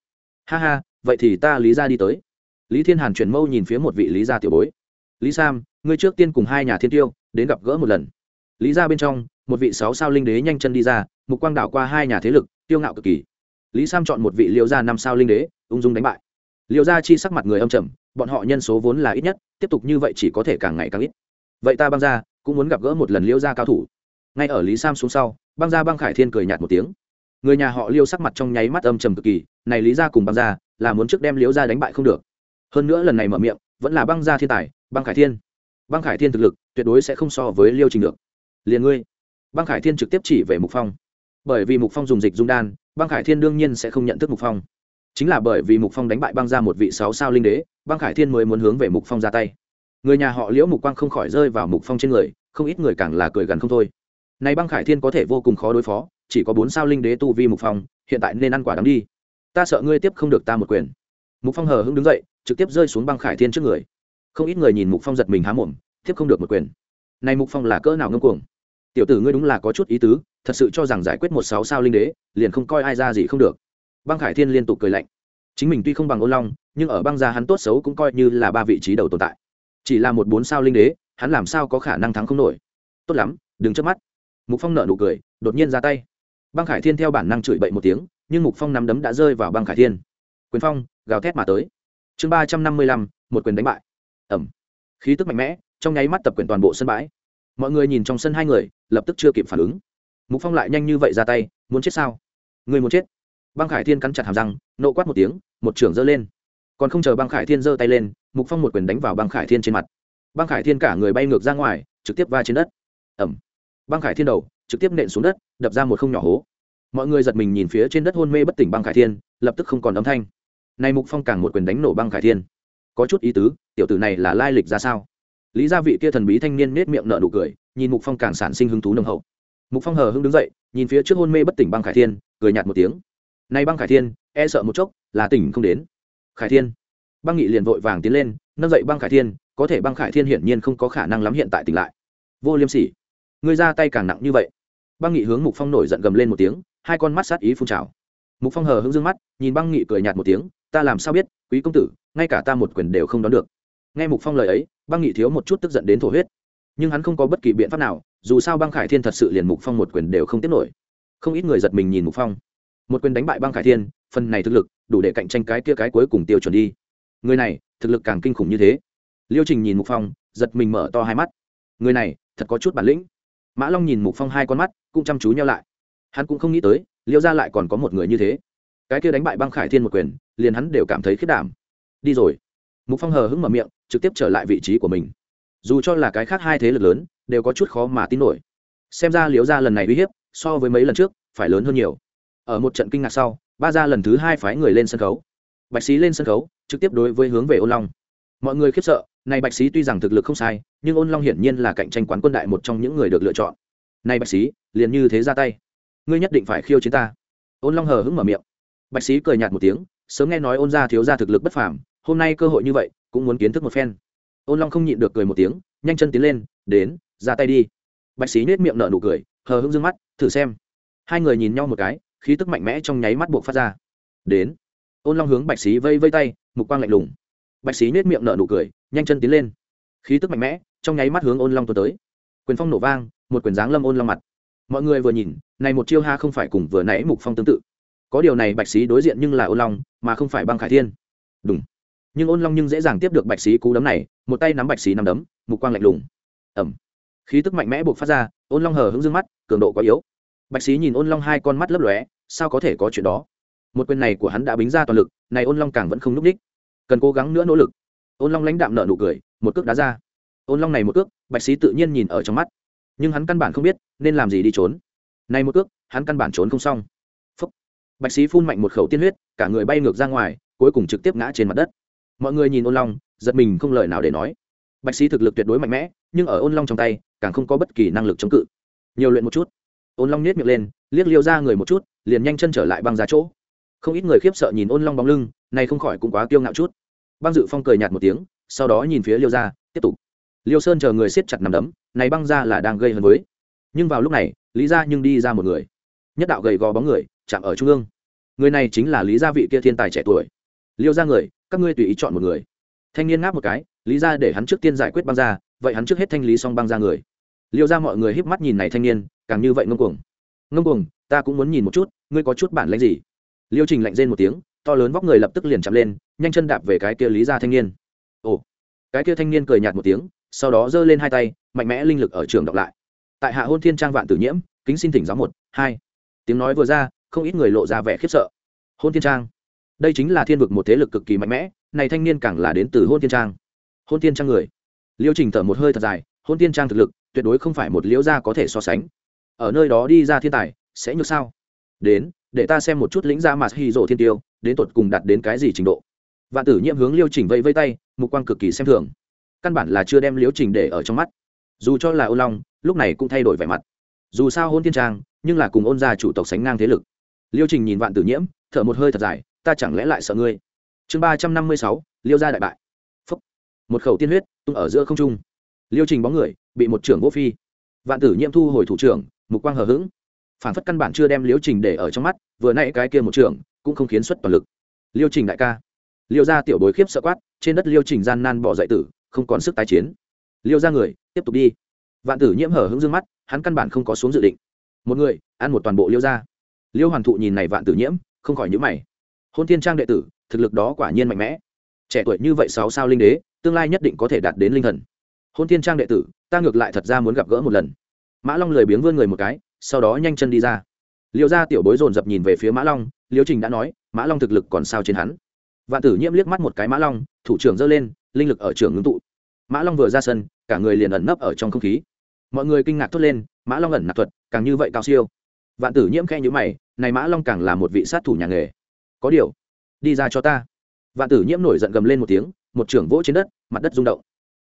Ha ha, vậy thì ta lý ra đi tới. Lý thiên hàn chuyển mâu nhìn phía một vị lý gia tiểu bối. Lý sam, ngươi trước tiên cùng hai nhà thiên tiêu, đến gặp gỡ một lần. Lý ra bên trong, một vị sáu sao linh đế nhanh chân đi ra, mục quang đảo qua hai nhà thế lực tiêu ngạo cực kỳ. Lý sam chọn một vị liêu gia năm sao linh đế, ung dung đánh bại. Liêu gia chi sắc mặt người âm trầm, bọn họ nhân số vốn là ít nhất, tiếp tục như vậy chỉ có thể càng ngày càng ít. Vậy ta băng ra cũng muốn gặp gỡ một lần liêu gia cao thủ. Ngay ở lý sam xuống sau, băng gia băng khải thiên cười nhạt một tiếng người nhà họ liêu sắc mặt trong nháy mắt âm trầm cực kỳ, này lý gia cùng băng gia, là muốn trước đem liêu gia đánh bại không được. Hơn nữa lần này mở miệng, vẫn là băng gia thiên tài, băng khải thiên. Băng khải thiên thực lực, tuyệt đối sẽ không so với liêu trình được. Liền ngươi. Băng khải thiên trực tiếp chỉ về mục phong. Bởi vì mục phong dùng dịch dung đan, băng khải thiên đương nhiên sẽ không nhận thức mục phong. Chính là bởi vì mục phong đánh bại băng ra một vị sáu sao linh đế, băng khải thiên mới muốn hướng về mục phong ra tay. Người nhà họ liễu mục quang không khỏi rơi vào mục phong trên người, không ít người càng là cười gần không thôi. Này băng khải thiên có thể vô cùng khó đối phó chỉ có bốn sao linh đế tu vi mục phong, hiện tại nên ăn quả đắng đi. Ta sợ ngươi tiếp không được ta một quyền. Mục phong hờ hững đứng dậy, trực tiếp rơi xuống băng khải thiên trước người. Không ít người nhìn mục phong giật mình há mồm, tiếp không được một quyền. Này mục phong là cỡ nào ngông cuồng? Tiểu tử ngươi đúng là có chút ý tứ, thật sự cho rằng giải quyết một sáu sao linh đế, liền không coi ai ra gì không được. Băng khải thiên liên tục cười lạnh. Chính mình tuy không bằng ô long, nhưng ở băng gia hắn tốt xấu cũng coi như là ba vị trí đầu tồn tại. Chỉ là một bốn sao linh đế, hắn làm sao có khả năng thắng không nổi? Tốt lắm, đừng chớp mắt. Mục phong nợ nụ cười, đột nhiên ra tay băng khải thiên theo bản năng chửi bậy một tiếng, nhưng mục phong nắm đấm đã rơi vào băng khải thiên. Quyền phong, gào thét mà tới. Chương ba trăm năm mươi lăm, một quyền đánh bại. Ẩm. Khí tức mạnh mẽ, trong nháy mắt tập quyền toàn bộ sân bãi. Mọi người nhìn trong sân hai người, lập tức chưa kịp phản ứng. Mục phong lại nhanh như vậy ra tay, muốn chết sao? Người muốn chết. Băng khải thiên cắn chặt hàm răng, nộ quát một tiếng, một trưởng giơ lên. Còn không chờ băng khải thiên giơ tay lên, mục phong một quyền đánh vào băng khải thiên trên mặt. Băng khải thiên cả người bay ngược ra ngoài, trực tiếp va trên đất. Ẩm. Băng khải thiên đầu trực tiếp nện xuống đất, đập ra một không nhỏ hố. Mọi người giật mình nhìn phía trên đất hôn mê bất tỉnh băng khải thiên, lập tức không còn âm thanh. Nay mục phong càng một quyền đánh nổ băng khải thiên. Có chút ý tứ, tiểu tử này là lai lịch ra sao? Lý gia vị kia thần bí thanh niên nết miệng nở nụ cười, nhìn mục phong càng sản sinh hứng thú nồng hậu. Mục phong hờ hưng đứng dậy, nhìn phía trước hôn mê bất tỉnh băng khải thiên, cười nhạt một tiếng. Nay băng khải thiên e sợ một chốc, là tỉnh không đến. Khải thiên. Băng nghị liền vội vàng tiến lên, nâng dậy băng khải thiên, có thể băng khải thiên hiển nhiên không có khả năng lắm hiện tại tỉnh lại. Vô liêm sỉ. Ngươi ra tay càng nặng như vậy băng nghị hướng mục phong nổi giận gầm lên một tiếng, hai con mắt sát ý phun trào. Mục phong hờ hững dương mắt, nhìn băng nghị cười nhạt một tiếng, ta làm sao biết, quý công tử, ngay cả ta một quyền đều không đón được. Nghe mục phong lời ấy, băng nghị thiếu một chút tức giận đến thổ huyết. Nhưng hắn không có bất kỳ biện pháp nào, dù sao băng khải thiên thật sự liền mục phong một quyền đều không tiếp nổi. Không ít người giật mình nhìn mục phong. Một quyền đánh bại băng khải thiên, phần này thực lực, đủ để cạnh tranh cái kia cái cuối cùng tiêu chuẩn đi. Người này, thực lực càng kinh khủng như thế. Liêu trình nhìn mục phong, giật mình mở to hai mắt. Người này, thật có chút bản lĩnh mã long nhìn mục phong hai con mắt, cũng chăm chú nhau lại. Hắn cũng không nghĩ tới, liêu ra lại còn có một người như thế. Cái kia đánh bại băng khải thiên một quyền, liền hắn đều cảm thấy khiết đảm. Đi rồi. Mục phong hờ hững mở miệng, trực tiếp trở lại vị trí của mình. Dù cho là cái khác hai thế lực lớn, đều có chút khó mà tin nổi. Xem ra liếu ra lần này uy hiếp, so với mấy lần trước, phải lớn hơn nhiều. Ở một trận kinh ngạc sau, ba ra lần thứ hai phái người lên sân khấu. Bạch sĩ lên sân khấu, trực tiếp đối với hướng về ô long. Mọi người khiếp sợ này bạch sĩ tuy rằng thực lực không sai, nhưng ôn long hiển nhiên là cạnh tranh quán quân đại một trong những người được lựa chọn. Này bạch sĩ liền như thế ra tay. Ngươi nhất định phải khiêu chiến ta. Ôn long hờ hững mở miệng. Bạch sĩ cười nhạt một tiếng, sớm nghe nói ôn gia thiếu gia thực lực bất phàm, hôm nay cơ hội như vậy, cũng muốn kiến thức một phen. Ôn long không nhịn được cười một tiếng, nhanh chân tiến lên, đến, ra tay đi. Bạch sĩ nết miệng nở nụ cười, hờ hững dương mắt, thử xem. Hai người nhìn nhau một cái, khí tức mạnh mẽ trong nháy mắt buộc phát ra. Đến. Ôn long hướng bạch sĩ vây vây tay, mục quang lạnh lùng bạch sĩ nết miệng nở nụ cười, nhanh chân tiến lên. Khí tức mạnh mẽ, trong nháy mắt hướng ôn long tuần tới. Quyền phong nổ vang, một quyền dáng lâm ôn long mặt. Mọi người vừa nhìn, này một chiêu ha không phải cùng vừa nãy mục phong tương tự. Có điều này bạch sĩ đối diện nhưng là ôn long, mà không phải băng khải thiên. Đúng nhưng ôn long nhưng dễ dàng tiếp được bạch sĩ cú đấm này, một tay nắm bạch sĩ nắm đấm, mục quang lạnh lùng. Ẩm khí tức mạnh mẽ buộc phát ra, ôn long hờ hững dương mắt, cường độ quá yếu. Bạch sĩ nhìn ôn long hai con mắt lấp lóe, sao có thể có chuyện đó? Một quyền này của hắn đã bính ra toàn lực, này ôn long càng vẫn không núp đích cần cố gắng nữa nỗ lực. Ôn long lãnh đạm nợ nụ cười, một cước đá ra. Ôn long này một cước, bạch sĩ tự nhiên nhìn ở trong mắt. Nhưng hắn căn bản không biết nên làm gì đi trốn. Nay một cước, hắn căn bản trốn không xong. Phúc. bạch sĩ phun mạnh một khẩu tiên huyết, cả người bay ngược ra ngoài, cuối cùng trực tiếp ngã trên mặt đất. Mọi người nhìn ôn long, giật mình không lời nào để nói. Bạch sĩ thực lực tuyệt đối mạnh mẽ, nhưng ở ôn long trong tay, càng không có bất kỳ năng lực chống cự. Nhiều luyện một chút. Ôn long nhét miệng lên, liếc liêu ra người một chút, liền nhanh chân trở lại băng ra chỗ. Không ít người khiếp sợ nhìn ôn long bóng lưng này không khỏi cũng quá kiêu ngạo chút. Băng dự phong cười nhạt một tiếng, sau đó nhìn phía liêu ra tiếp tục. Liêu sơn chờ người siết chặt nằm đấm, này băng ra là đang gây hấn với. Nhưng vào lúc này, lý ra nhưng đi ra một người. Nhất đạo gầy gò bóng người chạm ở trung ương. Người này chính là lý gia vị kia thiên tài trẻ tuổi. Liêu ra người, các ngươi tùy ý chọn một người. Thanh niên ngáp một cái, lý ra để hắn trước tiên giải quyết băng ra vậy hắn trước hết thanh lý xong băng ra người. Liêu ra mọi người híp mắt nhìn này thanh niên, càng như vậy ngông cuồng. Ngông cuồng, ta cũng muốn nhìn một chút, ngươi có chút bản lãnh gì? Liêu trình lạnh rên một tiếng to lớn vóc người lập tức liền chạm lên, nhanh chân đạp về cái kia lý gia thanh niên. Ồ, cái kia thanh niên cười nhạt một tiếng, sau đó giơ lên hai tay, mạnh mẽ linh lực ở trường đọc lại. Tại hạ hôn thiên trang vạn tử nhiễm, kính xin thỉnh giáo một, hai. Tiếng nói vừa ra, không ít người lộ ra vẻ khiếp sợ. Hôn thiên trang. Đây chính là thiên vực một thế lực cực kỳ mạnh mẽ, này thanh niên càng là đến từ hôn thiên trang. Hôn thiên trang người. Liêu trình thở một hơi thật dài, hôn thiên trang thực lực, tuyệt đối không phải một liễu gia có thể so sánh. Ở nơi đó đi ra thiên tài, sẽ như sao? Đến, để ta xem một chút lĩnh gia mà hy rộ thiên tiêu đến tột cùng đạt đến cái gì trình độ. Vạn tử nhiễm hướng liêu trình vây vây tay, mục quang cực kỳ xem thường. Căn bản là chưa đem liêu trình để ở trong mắt. Dù cho là ô long, lúc này cũng thay đổi vẻ mặt. Dù sao hôn thiên trang, nhưng là cùng ôn gia chủ tộc sánh ngang thế lực. Liêu trình nhìn vạn tử nhiễm, thở một hơi thật dài, ta chẳng lẽ lại sợ ngươi? Chương ba trăm năm mươi sáu, liêu gia đại bại. Phúc. một khẩu tiên huyết tung ở giữa không trung. Liêu trình bóng người bị một trưởng vô phi. Vạn tử nhiễm thu hồi thủ trưởng, mục quang hờ hững. Phản phất căn bản chưa đem liêu trình để ở trong mắt, vừa nãy cái kia một trưởng cũng không khiến xuất toàn lực. Liêu trình đại ca. Liêu gia tiểu bối khiếp sợ quát, trên đất liêu trình gian nan bỏ dậy tử, không còn sức tái chiến. Liêu ra người, tiếp tục đi. Vạn tử nhiễm hở hững dương mắt, hắn căn bản không có xuống dự định. Một người, ăn một toàn bộ liêu ra liêu hoàn thụ nhìn này vạn tử nhiễm, không khỏi nhữ mày. Hôn thiên trang đệ tử, thực lực đó quả nhiên mạnh mẽ. Trẻ tuổi như vậy sáu sao linh đế, tương lai nhất định có thể đạt đến linh thần. Hôn thiên trang đệ tử, ta ngược lại thật ra muốn gặp gỡ một lần. Mã long lười biếng vươn người một cái, sau đó nhanh chân đi ra. Liêu ra tiểu bối dồn dập nhìn về phía mã long liêu trình đã nói, mã long thực lực còn sao trên hắn? Vạn tử nhiễm liếc mắt một cái mã long, thủ trưởng giơ lên, linh lực ở trường ngưng tụ. Mã long vừa ra sân, cả người liền ẩn nấp ở trong không khí. Mọi người kinh ngạc thốt lên, mã long ẩn nạp thuật, càng như vậy cao siêu. Vạn tử nhiễm khe nhữ mày, này mã long càng là một vị sát thủ nhà nghề. Có điều, đi ra cho ta. Vạn tử nhiễm nổi giận gầm lên một tiếng, một trưởng vỗ trên đất, mặt đất rung động.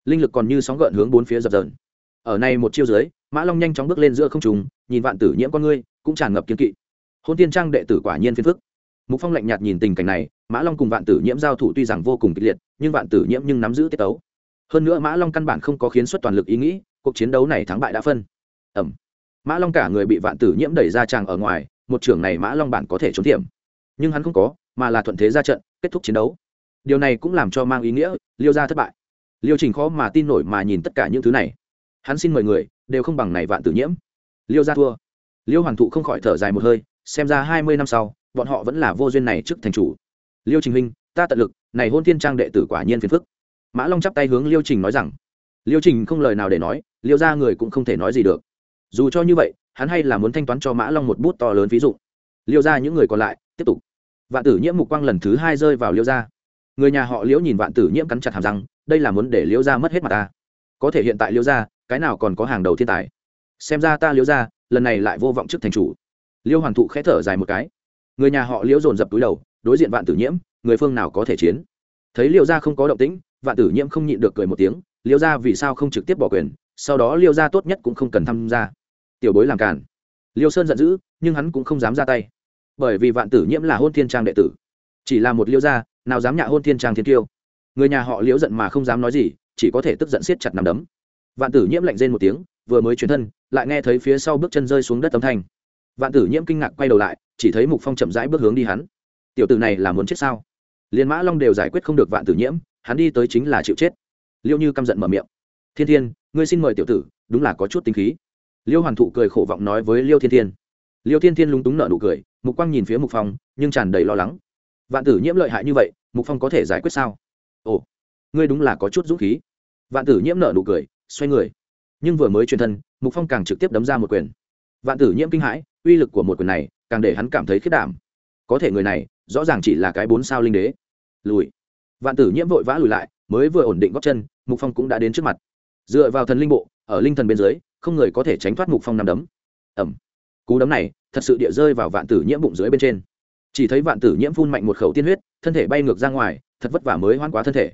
Linh lực còn như sóng gợn hướng bốn phía dập dờn. Ở này một chiêu dưới, mã long nhanh chóng bước lên giữa không trùng nhìn vạn tử nhiễm con ngươi, cũng tràn ngập kiên kỵ hôn tiên trang đệ tử quả nhiên phiền phức. Mục phong lạnh nhạt nhìn tình cảnh này, mã long cùng vạn tử nhiễm giao thủ tuy rằng vô cùng kịch liệt, nhưng vạn tử nhiễm nhưng nắm giữ tiết tấu. Hơn nữa mã long căn bản không có khiến xuất toàn lực ý nghĩ, cuộc chiến đấu này thắng bại đã phân. Ẩm. Mã long cả người bị vạn tử nhiễm đẩy ra tràng ở ngoài, một trưởng này mã long bản có thể trốn thiểm nhưng hắn không có, mà là thuận thế ra trận, kết thúc chiến đấu. Điều này cũng làm cho mang ý nghĩa, liêu ra thất bại. Liêu trình khó mà tin nổi mà nhìn tất cả những thứ này. Hắn xin mời người, đều không bằng này vạn tử nhiễm. Liêu ra thua. Liêu hoàn thụ không khỏi thở dài một hơi xem ra hai mươi năm sau, bọn họ vẫn là vô duyên này trước thành chủ. Liêu trình huynh, ta tận lực, này hôn thiên trang đệ tử quả nhiên phiền phức. Mã long chắp tay hướng liêu trình nói rằng, liêu trình không lời nào để nói, liêu ra người cũng không thể nói gì được. Dù cho như vậy, hắn hay là muốn thanh toán cho mã long một bút to lớn ví dụ liêu ra những người còn lại, tiếp tục. Vạn tử nhiễm mục quang lần thứ hai rơi vào liêu ra người nhà họ liễu nhìn vạn tử nhiễm cắn chặt hàm răng, đây là muốn để liêu ra mất hết mặt ta. Có thể hiện tại liêu ra cái nào còn có hàng đầu thiên tài? Xem ra ta liễu ra lần này lại vô vọng trước thành chủ liêu hoàn thụ khẽ thở dài một cái. Người nhà họ liễu dồn dập túi đầu, đối diện vạn tử nhiễm, người phương nào có thể chiến? Thấy liêu Gia không có động tĩnh, vạn tử nhiễm không nhịn được cười một tiếng, liêu Gia vì sao không trực tiếp bỏ quyền? Sau đó liêu Gia tốt nhất cũng không cần tham gia. Tiểu bối làm cản liêu sơn giận dữ, nhưng hắn cũng không dám ra tay. Bởi vì vạn tử nhiễm là hôn thiên trang đệ tử. Chỉ là một liêu gia, nào dám nhạ hôn thiên trang thiên tiêu người nhà họ liễu giận mà không dám nói gì, chỉ có thể tức giận siết chặt nằm đấm. Vạn tử nhiễm lạnh rên một tiếng, vừa mới chuyển thân, lại nghe thấy phía sau bước chân rơi xuống đất âm thanh vạn tử nhiễm kinh ngạc quay đầu lại, chỉ thấy mục phong chậm rãi bước hướng đi hắn. Tiểu tử này là muốn chết sao? Liên mã long đều giải quyết không được vạn tử nhiễm, hắn đi tới chính là chịu chết. Liêu như căm giận mở miệng. Thiên thiên, ngươi xin mời tiểu tử, đúng là có chút tính khí. Liêu hoàn thụ cười khổ vọng nói với liêu thiên thiên. Liêu thiên thiên lúng túng nợ nụ cười, mục quang nhìn phía mục phong, nhưng tràn đầy lo lắng. Vạn tử nhiễm lợi hại như vậy, mục phong có thể giải quyết sao? Ồ, ngươi đúng là có chút dũng khí. Vạn tử nhiễm nợ nụ cười, xoay người. Nhưng vừa mới truyền thân, mục phong càng trực tiếp đấm ra một quyền vạn tử nhiễm kinh hãi, uy lực của một quyền này càng để hắn cảm thấy khiết đảm. Có thể người này, rõ ràng chỉ là cái bốn sao linh đế. Lùi. Vạn tử nhiễm vội vã lùi lại, mới vừa ổn định góc chân, mục phong cũng đã đến trước mặt. Dựa vào thần linh bộ, ở linh thần bên dưới, không người có thể tránh thoát mục phong nằm đấm. Ẩm cú đấm này, thật sự địa rơi vào vạn tử nhiễm bụng dưới bên trên. Chỉ thấy vạn tử nhiễm phun mạnh một khẩu tiên huyết, thân thể bay ngược ra ngoài, thật vất vả mới hoan quá thân thể.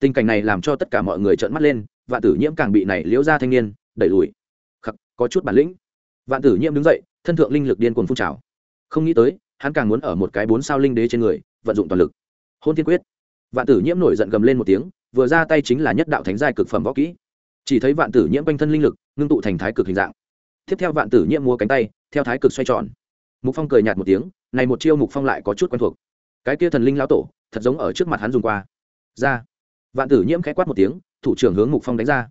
Tình cảnh này làm cho tất cả mọi người trợn mắt lên, vạn tử nhiễm càng bị này liễu ra thanh niên, đẩy lùi. Khắc, có chút bản lĩnh vạn tử nhiễm đứng dậy, thân thượng linh lực điên cuồng phun trào. Không nghĩ tới, hắn càng muốn ở một cái bốn sao linh đế trên người, vận dụng toàn lực. Hôn tiên quyết. Vạn tử nhiễm nổi giận gầm lên một tiếng, vừa ra tay chính là nhất đạo thánh giai cực phẩm võ kỹ. Chỉ thấy vạn tử nhiễm quanh thân linh lực, ngưng tụ thành thái cực hình dạng. Tiếp theo vạn tử nhiễm mua cánh tay, theo thái cực xoay tròn. Mục phong cười nhạt một tiếng, này một chiêu mục phong lại có chút quen thuộc. Cái kia thần linh lão tổ, thật giống ở trước mặt hắn dùng qua. Ra. Vạn tử nhiễm khẽ quát một tiếng, thủ trưởng hướng mục phong đánh ra.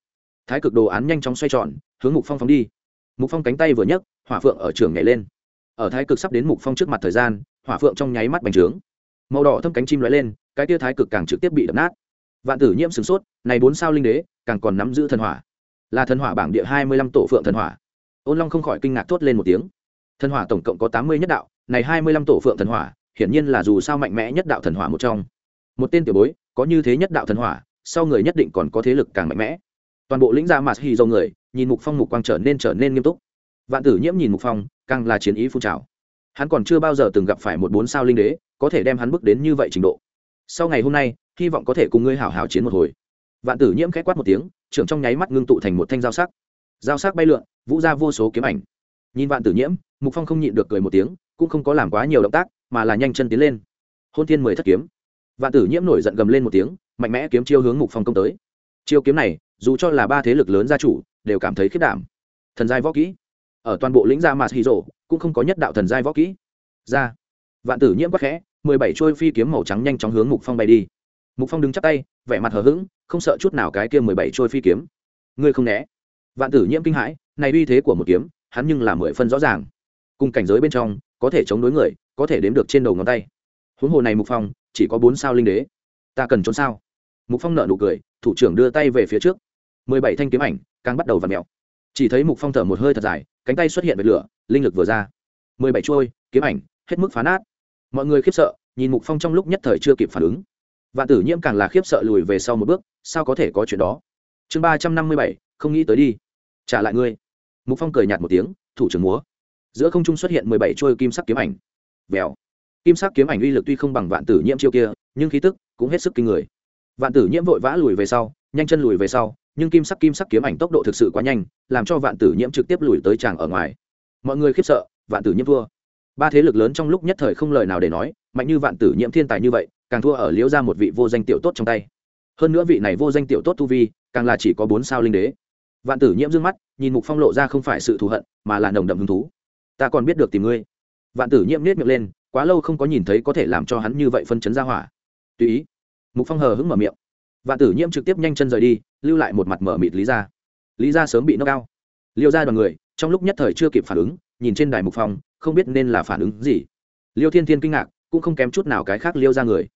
Thái cực đồ án nhanh chóng xoay tròn, hướng mục phong phóng đi mục phong cánh tay vừa nhấc, hỏa phượng ở trường nhảy lên. Ở thái cực sắp đến mục phong trước mặt thời gian, hỏa phượng trong nháy mắt bành trướng. Màu đỏ thâm cánh chim lóe lên, cái tia thái cực càng trực tiếp bị đập nát. Vạn tử nhiễm sửng sốt, này bốn sao linh đế, càng còn nắm giữ thần hỏa. Là thần hỏa bảng địa hai mươi lăm tổ phượng thần hỏa. Ôn long không khỏi kinh ngạc thốt lên một tiếng. Thần hỏa tổng cộng có tám mươi nhất đạo, này hai mươi lăm tổ phượng thần hỏa, hiển nhiên là dù sao mạnh mẽ nhất đạo thần hỏa một trong. Một tên tiểu bối, có như thế nhất đạo thần hỏa, sau người nhất định còn có thế lực càng mạnh mẽ. Toàn bộ lĩnh gia mạt hy dâu người nhìn mục phong mục quang trở nên trở nên nghiêm túc. Vạn tử nhiễm nhìn mục phong, càng là chiến ý phun trào. Hắn còn chưa bao giờ từng gặp phải một bốn sao linh đế, có thể đem hắn bước đến như vậy trình độ. Sau ngày hôm nay, hy vọng có thể cùng ngươi hảo hảo chiến một hồi. Vạn tử nhiễm k h á quát một tiếng, trưởng trong nháy mắt ngưng tụ thành một thanh dao sắc. Dao sắc bay lượn, vũ ra vô số kiếm ảnh. Nhìn vạn tử nhiễm, mục phong không nhịn được cười một tiếng, cũng không có làm quá nhiều động tác, mà là nhanh chân tiến lên. Hôn thiên mười thất kiếm. Vạn tử nhiễm nổi giận gầm lên một tiếng, mạnh mẽ kiếm chiêu hướng mục phong công tới. Chiêu kiếm này dù cho là ba thế lực lớn gia chủ, đều cảm thấy khiết đảm. Thần giai võ kỹ. Ở toàn bộ lĩnh gia mạt hì rộ cũng không có nhất đạo thần giai võ kỹ. Ra. Vạn tử nhiễm quắc khẽ, mười bảy trôi phi kiếm màu trắng nhanh chóng hướng mục phong bay đi. Mục phong đứng chắp tay, vẻ mặt hờ hững, không sợ chút nào cái kia mười bảy trôi phi kiếm. Ngươi không né. Vạn tử nhiễm kinh hãi, này uy thế của một kiếm, hắn nhưng là mười phân rõ ràng. Cùng cảnh giới bên trong, có thể chống đối người, có thể đếm được trên đầu ngón tay. Huống hồ này mục phong, chỉ có bốn sao linh đế. Ta cần trốn sao? Mục phong nợ nụ cười, thủ trưởng đưa tay về phía trước mười bảy thanh kiếm ảnh, càng bắt đầu v ặ mẹo chỉ thấy mục phong thở một hơi thật dài, cánh tay xuất hiện về lửa, linh lực vừa ra. Mười bảy trôi kiếm ảnh, hết mức phá nát. Mọi người khiếp sợ, nhìn mục phong trong lúc nhất thời chưa kịp phản ứng. Vạn tử nhiễm càng là khiếp sợ lùi về sau một bước, sao có thể có chuyện đó? Chương ba trăm năm mươi bảy, không nghĩ tới đi. Trả lại ngươi. Mục phong cười nhạt một tiếng, thủ trưởng múa. Giữa không trung xuất hiện mười bảy trôi kim sắc kiếm ảnh. Vèo. Kim sắc kiếm ảnh uy lực tuy không bằng vạn tử nhiễm chiêu kia, nhưng khí tức cũng hết sức kinh người. Vạn tử nhiễm vội vã lùi về sau, nhanh chân lùi về sau nhưng kim sắc kim sắc kiếm ảnh tốc độ thực sự quá nhanh, làm cho vạn tử nhiễm trực tiếp lùi tới tràng ở ngoài. Mọi người khiếp sợ, vạn tử nhiễm thua. Ba thế lực lớn trong lúc nhất thời không lời nào để nói, mạnh như vạn tử nhiễm thiên tài như vậy, càng thua ở liễu ra một vị vô danh tiểu tốt trong tay. Hơn nữa vị này vô danh tiểu tốt tu vi, càng là chỉ có bốn sao linh đế. Vạn tử nhiễm d ư ơ n g mắt, nhìn mục phong lộ ra không phải sự thù hận, mà là nồng đậm hứng thú. Ta còn biết được tìm ngươi. Vạn tử nhiễm nết miệng lên, quá lâu không có nhìn thấy có thể làm cho hắn như vậy phân chấn ra hỏa. Tùy ý. Mục phong hờ hững mở miệng vạn tử nhiễm trực tiếp nhanh chân rời đi lưu lại một mặt mở mịt lý ra lý ra sớm bị nâng cao. Liêu ra đoàn người trong lúc nhất thời chưa kịp phản ứng nhìn trên đài mục phòng, không biết nên là phản ứng gì. Liêu thiên thiên kinh ngạc cũng không kém chút nào cái khác liêu ra người.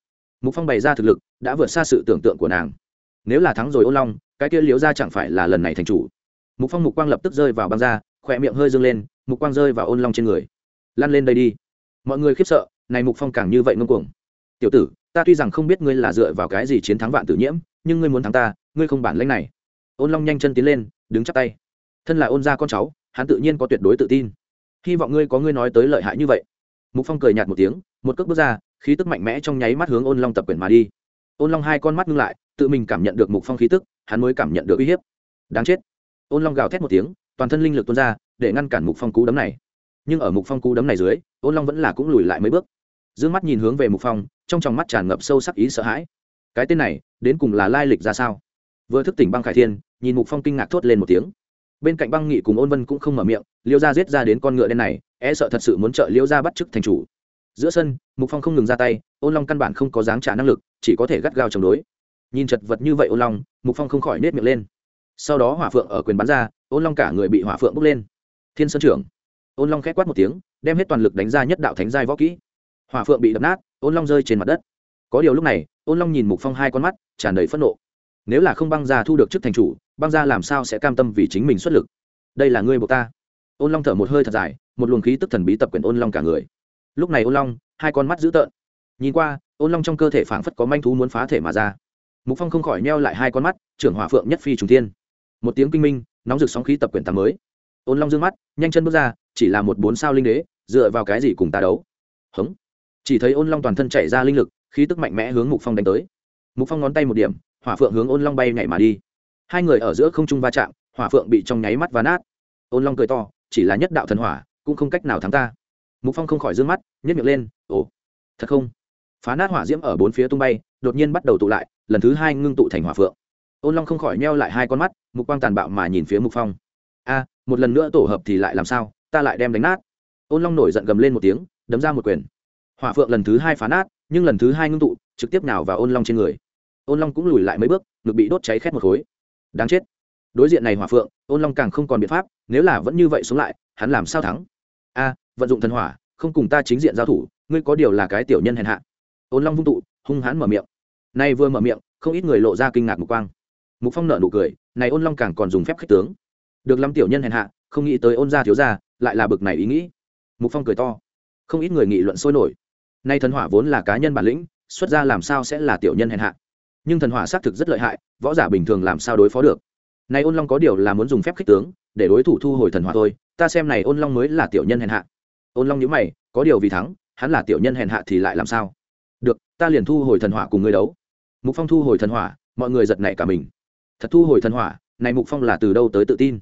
Mục phong bày ra thực lực đã vượt xa sự tưởng tượng của nàng. Nếu là thắng rồi ôn long cái kia Liêu ra chẳng phải là lần này thành chủ. Mục phong mục quang lập tức rơi vào băng ra khỏe miệng hơi dâng lên mục quang rơi vào ôn long trên người. Lăn lên đây đi. Mọi người khiếp sợ này mục phong càng như vậy ngông cuồng. Tiểu tử ta tuy rằng không biết ngươi là dựa vào cái gì chiến thắng vạn tử nhiễm, nhưng ngươi muốn thắng ta, ngươi không bản lãnh này. Ôn long nhanh chân tiến lên, đứng chắp tay. Thân là ôn gia con cháu, hắn tự nhiên có tuyệt đối tự tin. Hy vọng ngươi có ngươi nói tới lợi hại như vậy. Mục phong cười nhạt một tiếng, một cước bước ra, khí tức mạnh mẽ trong nháy mắt hướng ôn long tập quyền mà đi. Ôn long hai con mắt ngưng lại, tự mình cảm nhận được mục phong khí tức, hắn mới cảm nhận được uy hiếp. Đáng chết. Ôn long gào thét một tiếng, toàn thân linh lực tuôn ra, để ngăn cản mục phong cú đấm này. Nhưng ở mục phong cú đấm này dưới, ôn long vẫn là cũng lùi lại mấy bước dương mắt nhìn hướng về mục phong, trong tròng mắt tràn ngập sâu sắc ý sợ hãi. Cái tên này, đến cùng là lai lịch ra sao? Vừa thức tỉnh băng khải thiên, nhìn mục phong kinh ngạc thốt lên một tiếng. Bên cạnh băng nghị cùng ôn vân cũng không mở miệng, liêu ra giết ra đến con ngựa đen này e sợ thật sự muốn trợ liêu ra bắt chức thành chủ. Giữa sân, mục phong không ngừng ra tay, ôn long căn bản không có dáng trả năng lực, chỉ có thể gắt gao chống đối. Nhìn chật vật như vậy ôn long, mục phong không khỏi nết miệng lên. Sau đó hỏa phượng ở quyền bắn ra, ôn long cả người bị hỏa phượng bốc lên. Thiên sơn trưởng. Ôn long k h é quát một tiếng, đem hết toàn lực đánh ra nhất đạo thánh giai võ kỹ hỏa phượng bị đập nát, ôn long rơi trên mặt đất. Có điều lúc này, ôn long nhìn mục phong hai con mắt, tràn đầy phẫn nộ. Nếu là không băng ra thu được chức thành chủ, băng ra làm sao sẽ cam tâm vì chính mình xuất lực? Đây là ngươi buộc ta. Ôn long thở một hơi thật dài, một luồng khí tức thần bí tập quyền ôn long cả người. Lúc này ôn long, hai con mắt dữ tợn. Nhìn qua, ôn long trong cơ thể phảng phất có manh thú muốn phá thể mà ra. Mục phong không khỏi neo lại hai con mắt, trưởng hỏa phượng nhất phi trùng tiên một tiếng kinh minh, nóng rực sóng khí tập quyền tám mới. Ôn long dương mắt, nhanh chân bước ra, chỉ là một bốn sao linh đế, dựa vào cái gì cùng ta đấu? Hống chỉ thấy ôn long toàn thân chạy ra linh lực, khí tức mạnh mẽ hướng mục phong đánh tới. Mục phong ngón tay một điểm, hỏa phượng hướng ôn long bay nhảy mà đi. Hai người ở giữa không trung va chạm, hỏa phượng bị trong nháy mắt và nát. Ôn long cười to, chỉ là nhất đạo thần hỏa, cũng không cách nào thắng ta. Mục phong không khỏi d ư ơ n g mắt nhét miệng lên, ồ, thật không? Phá nát hỏa diễm ở bốn phía tung bay, đột nhiên bắt đầu tụ lại, lần thứ hai ngưng tụ thành hỏa phượng. Ôn long không khỏi neo lại hai con mắt, mục quang tàn bạo mà nhìn phía mục phong. A, một lần nữa tổ hợp thì lại làm sao? Ta lại đem đánh nát. Ôn long nổi giận gầm lên một tiếng, đấm ra một quyền hỏa phượng lần thứ hai phá nát, nhưng lần thứ hai ngưng tụ, trực tiếp nào vào ôn long trên người. Ôn long cũng lùi lại mấy bước, ngực bị đốt cháy khét một khối. Đáng chết. Đối diện này hỏa phượng, ôn long càng không còn biện pháp, nếu là vẫn như vậy xuống lại, hắn làm sao thắng? A, vận dụng thần hỏa, không cùng ta chính diện giao thủ, ngươi có điều là cái tiểu nhân hèn hạ. Ôn long vung tụ, hung hãn mở miệng. Nay vừa mở miệng, không ít người lộ ra kinh ngạc mục quang. Mục phong nợ nụ cười, này ôn long càng còn dùng phép khích tướng. Được lắm tiểu nhân hèn hạ, không nghĩ tới ôn gia thiếu gia, lại là bực này ý nghĩ. Mục phong cười to. Không ít người nghị luận sôi nổi nay thần hỏa vốn là cá nhân bản lĩnh, xuất ra làm sao sẽ là tiểu nhân hèn hạ? Nhưng thần hỏa xác thực rất lợi hại, võ giả bình thường làm sao đối phó được? Này ôn long có điều là muốn dùng phép khích tướng, để đối thủ thu hồi thần hỏa thôi, ta xem này ôn long mới là tiểu nhân hèn hạ. Ôn long nhíu mày, có điều vì thắng, hắn là tiểu nhân hèn hạ thì lại làm sao? Được, ta liền thu hồi thần hỏa cùng ngươi đấu. Mục phong thu hồi thần hỏa, mọi người giật nảy cả mình. Thật thu hồi thần hỏa, này mục phong là từ đâu tới tự tin?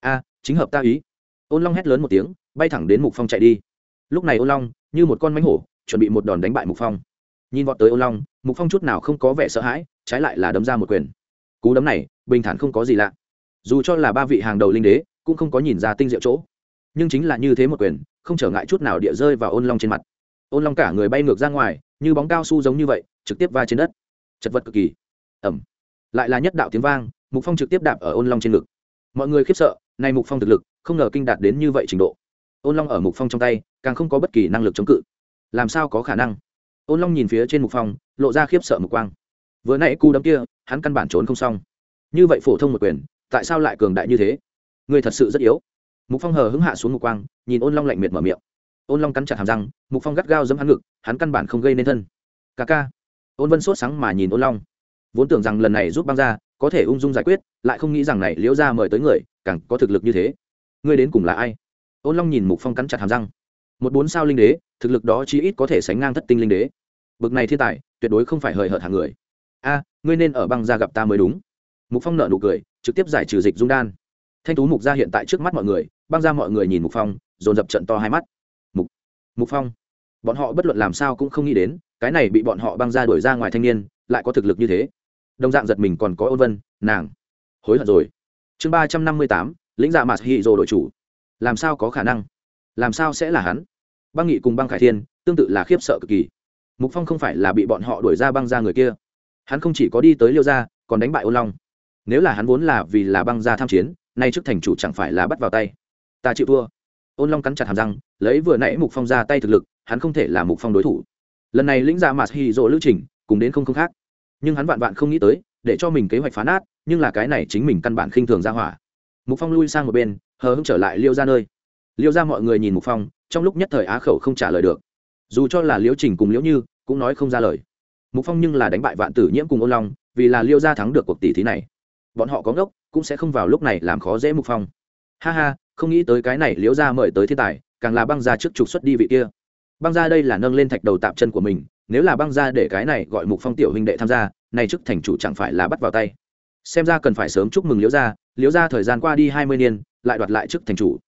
A, chính hợp ta ý. Ôn long hét lớn một tiếng, bay thẳng đến mục phong chạy đi. Lúc này ôn long, như một con mánh hổ chuẩn bị một đòn đánh bại mục phong nhìn vọt tới ôn long mục phong chút nào không có vẻ sợ hãi trái lại là đấm ra một quyền cú đấm này bình thản không có gì lạ dù cho là ba vị hàng đầu linh đế cũng không có nhìn ra tinh diệu chỗ nhưng chính là như thế một quyền không trở ngại chút nào địa rơi vào ôn long trên mặt ôn long cả người bay ngược ra ngoài như bóng cao su giống như vậy trực tiếp va trên đất chật vật cực kỳ ẩm lại là nhất đạo tiếng vang mục phong trực tiếp đạp ở ôn long trên ngực mọi người khiếp sợ nay mục phong thực lực không ngờ kinh đạt đến như vậy trình độ ôn long ở mục phong trong tay càng không có bất kỳ năng lực chống cự làm sao có khả năng? Ôn long nhìn phía trên mục phong, lộ ra khiếp sợ mục quang. Vừa nãy cu đấm kia, hắn căn bản trốn không xong. Như vậy phổ thông một quyền, tại sao lại cường đại như thế? Người thật sự rất yếu. Mục phong hờ hứng hạ xuống mục quang, nhìn ôn long lạnh miệt mở miệng. Ôn long cắn chặt hàm răng, mục phong gắt gao giấm hắn ngực, hắn căn bản không gây nên thân. Ca ca. Ôn vân sốt sáng mà nhìn ôn long. Vốn tưởng rằng lần này giúp băng ra có thể ung dung giải quyết, lại không nghĩ rằng này liễu ra mời tới người, càng có thực lực như thế. Ngươi đến cùng là ai? Ôn long nhìn mục phong cắn chặt hàm răng một bốn sao linh đế, thực lực đó chí ít có thể sánh ngang thất tinh linh đế. Bực này thiên tài, tuyệt đối không phải hời hợt hàng người. A, ngươi nên ở băng ra gặp ta mới đúng. Mục phong nợ nụ cười, trực tiếp giải trừ dịch dung đan. Thanh tú mục ra hiện tại trước mắt mọi người, băng ra mọi người nhìn mục phong, dồn dập trận to hai mắt. Mục mục phong, bọn họ bất luận làm sao cũng không nghĩ đến, cái này bị bọn họ băng ra đuổi ra ngoài thanh niên, lại có thực lực như thế. Đồng dạng giật mình còn có ôn vân, nàng, hối hận rồi. Chương ba trăm năm mươi tám, lĩnh dạ mạt hị rồ đội chủ. Làm sao có khả năng? Làm sao sẽ là hắn? Băng nghị cùng băng khải thiên tương tự là khiếp sợ cực kỳ. Mục phong không phải là bị bọn họ đuổi ra băng ra người kia. Hắn không chỉ có đi tới liêu gia, còn đánh bại ôn long. Nếu là hắn vốn là vì là băng gia tham chiến, nay trước thành chủ chẳng phải là bắt vào tay. Ta chịu thua. Ôn long cắn chặt hàm răng, lấy vừa nãy mục phong ra tay thực lực, hắn không thể là mục phong đối thủ. Lần này lĩnh dạ mạt hy dỗ lữ trình, cùng đến không không khác. Nhưng hắn vạn vạn không nghĩ tới, để cho mình kế hoạch phá nát, nhưng là cái này chính mình căn bản khinh thường ra hỏa. Mục phong lui sang một bên, hờ hững trở lại liêu ra nơi liêu ra mọi người nhìn mục phong, trong lúc nhất thời á khẩu không trả lời được. Dù cho là liễu trình cùng liễu như, cũng nói không ra lời. Mục phong nhưng là đánh bại vạn tử nhiễm cùng ôn long, vì là liêu gia thắng được cuộc tỷ thí này. Bọn họ có ngốc, cũng sẽ không vào lúc này làm khó dễ mục phong. Ha ha, không nghĩ tới cái này liễu gia mời tới thiên tài, càng là băng ra trước trục xuất đi vị kia. Băng ra đây là nâng lên thạch đầu tạm chân của mình, nếu là băng ra để cái này gọi mục phong tiểu huynh đệ tham gia nay chức thành chủ chẳng phải là bắt vào tay. Xem ra cần phải sớm chúc mừng liễu gia liễu gia thời gian qua đi hai mươi niên, lại đoạt lại chức thành chủ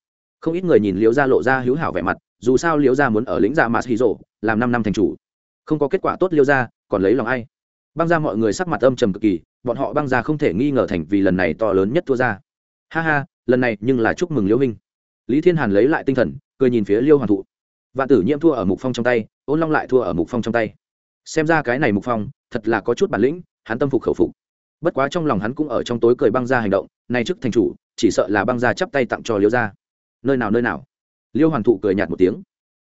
không ít người nhìn liễu gia lộ ra hữu hảo vẻ mặt, dù sao liễu gia muốn ở lĩnh gia mạt hì rộ, làm năm năm thành chủ. Không có kết quả tốt liễu gia, còn lấy lòng ai? Băng ra mọi người sắc mặt âm trầm cực kỳ, bọn họ băng ra không thể nghi ngờ thành vì lần này to lớn nhất thua ra ha ha, lần này nhưng là chúc mừng liễu minh. Lý thiên hàn lấy lại tinh thần, cười nhìn phía liêu hoàn thụ. Vạn tử nhiễm thua ở mục phong trong tay, ôn long lại thua ở mục phong trong tay. Xem ra cái này mục phong, thật là có chút bản lĩnh, hắn tâm phục khẩu phục. Bất quá trong lòng hắn cũng ở trong tối cười băng ra hành động, nay trước thành chủ, chỉ sợ là băng ra chắp tay tặng cho Liễu Gia nơi nào nơi nào. Liêu hoàn thụ cười nhạt một tiếng.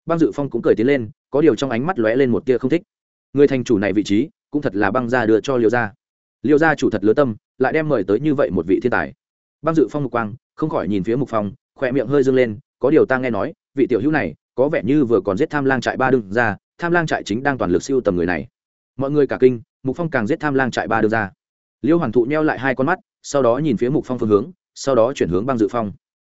Băng dự phong cũng cười tiến lên, có điều trong ánh mắt lóe lên một tia không thích. Người thành chủ này vị trí, cũng thật là băng ra đưa cho liêu gia. Liêu gia chủ thật lứa tâm, lại đem mời tới như vậy một vị thiên tài. Băng dự phong mục quang, không khỏi nhìn phía mục phong, khỏe miệng hơi dâng lên, có điều ta nghe nói, vị tiểu hữu này, có vẻ như vừa còn giết tham lang trại ba đương ra tham lang trại chính đang toàn lực siêu tầm người này. Mọi người cả kinh, mục phong càng giết tham lang trại ba đương ra liêu hoàn thụ neo lại hai con mắt, sau đó nhìn phía mục phong phương hướng, sau đó chuyển hướng băng dự phong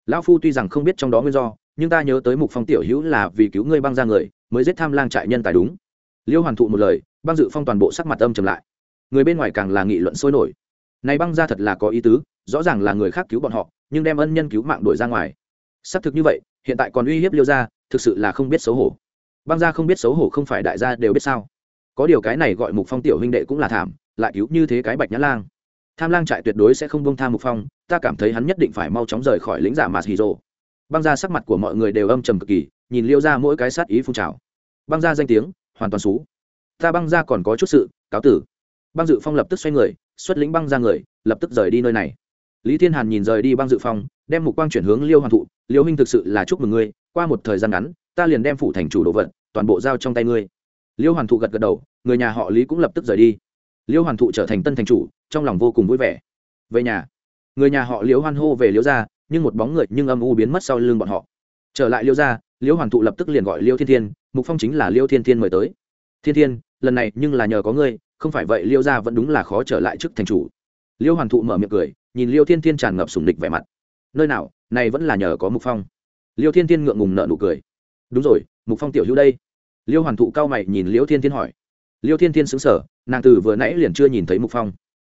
lão phu tuy rằng không biết trong đó nguyên do, nhưng ta nhớ tới mục phong tiểu hữu là vì cứu ngươi băng ra người, mới giết tham lang trại nhân tài đúng. Liêu hoàn thụ một lời, băng dự phong toàn bộ sắc mặt âm trầm lại. Người bên ngoài càng là nghị luận sôi nổi. Này băng ra thật là có ý tứ, rõ ràng là người khác cứu bọn họ, nhưng đem ân nhân cứu mạng đuổi ra ngoài. Xác thực như vậy, hiện tại còn uy hiếp liêu ra thực sự là không biết xấu hổ. Băng gia không biết xấu hổ không phải đại gia đều biết sao? Có điều cái này gọi mục phong tiểu huynh đệ cũng là thảm, lại cứu như thế cái bạch nhã lang tham lang trại tuyệt đối sẽ không bông tha mục phong, ta cảm thấy hắn nhất định phải mau chóng rời khỏi lính giả mạt hì rồ băng ra sắc mặt của mọi người đều âm trầm cực kỳ, nhìn liêu ra mỗi cái sát ý phun trào. Băng ra danh tiếng, hoàn toàn xú. Ta băng ra còn có chút sự, cáo tử. Băng dự phong lập tức xoay người, xuất lĩnh băng ra người, lập tức rời đi nơi này. Lý thiên hàn nhìn rời đi băng dự phong, đem mục quang chuyển hướng liêu hoàn thụ. Liêu minh thực sự là chúc mừng ngươi, qua một thời gian ngắn, ta liền đem phủ thành chủ đồ vật toàn bộ giao trong tay ngươi. Liêu hoàn thụ gật gật đầu, người nhà họ lý cũng lập tức rời đi liêu hoàn thụ trở thành tân thành chủ trong lòng vô cùng vui vẻ. Về nhà người nhà họ liêu hoan hô về liêu gia, nhưng một bóng người nhưng âm u biến mất sau lưng bọn họ. Trở lại liêu gia, liêu hoàn thụ lập tức liền gọi liêu thiên thiên mục phong chính là liêu thiên thiên mời tới. Thiên thiên lần này nhưng là nhờ có ngươi không phải vậy liêu gia vẫn đúng là khó trở lại trước thành chủ. Liêu hoàn thụ mở miệng cười nhìn liêu thiên thiên tràn ngập sùng địch vẻ mặt. Nơi nào này vẫn là nhờ có mục phong. Liêu thiên thiên ngượng ngùng nợ nụ cười. Đúng rồi mục phong tiểu hữu đây. Liêu hoàn thụ cao mày nhìn liêu thiên thiên hỏi. Liêu thiên thiên xứng sở nàng từ vừa nãy liền chưa nhìn thấy mục phong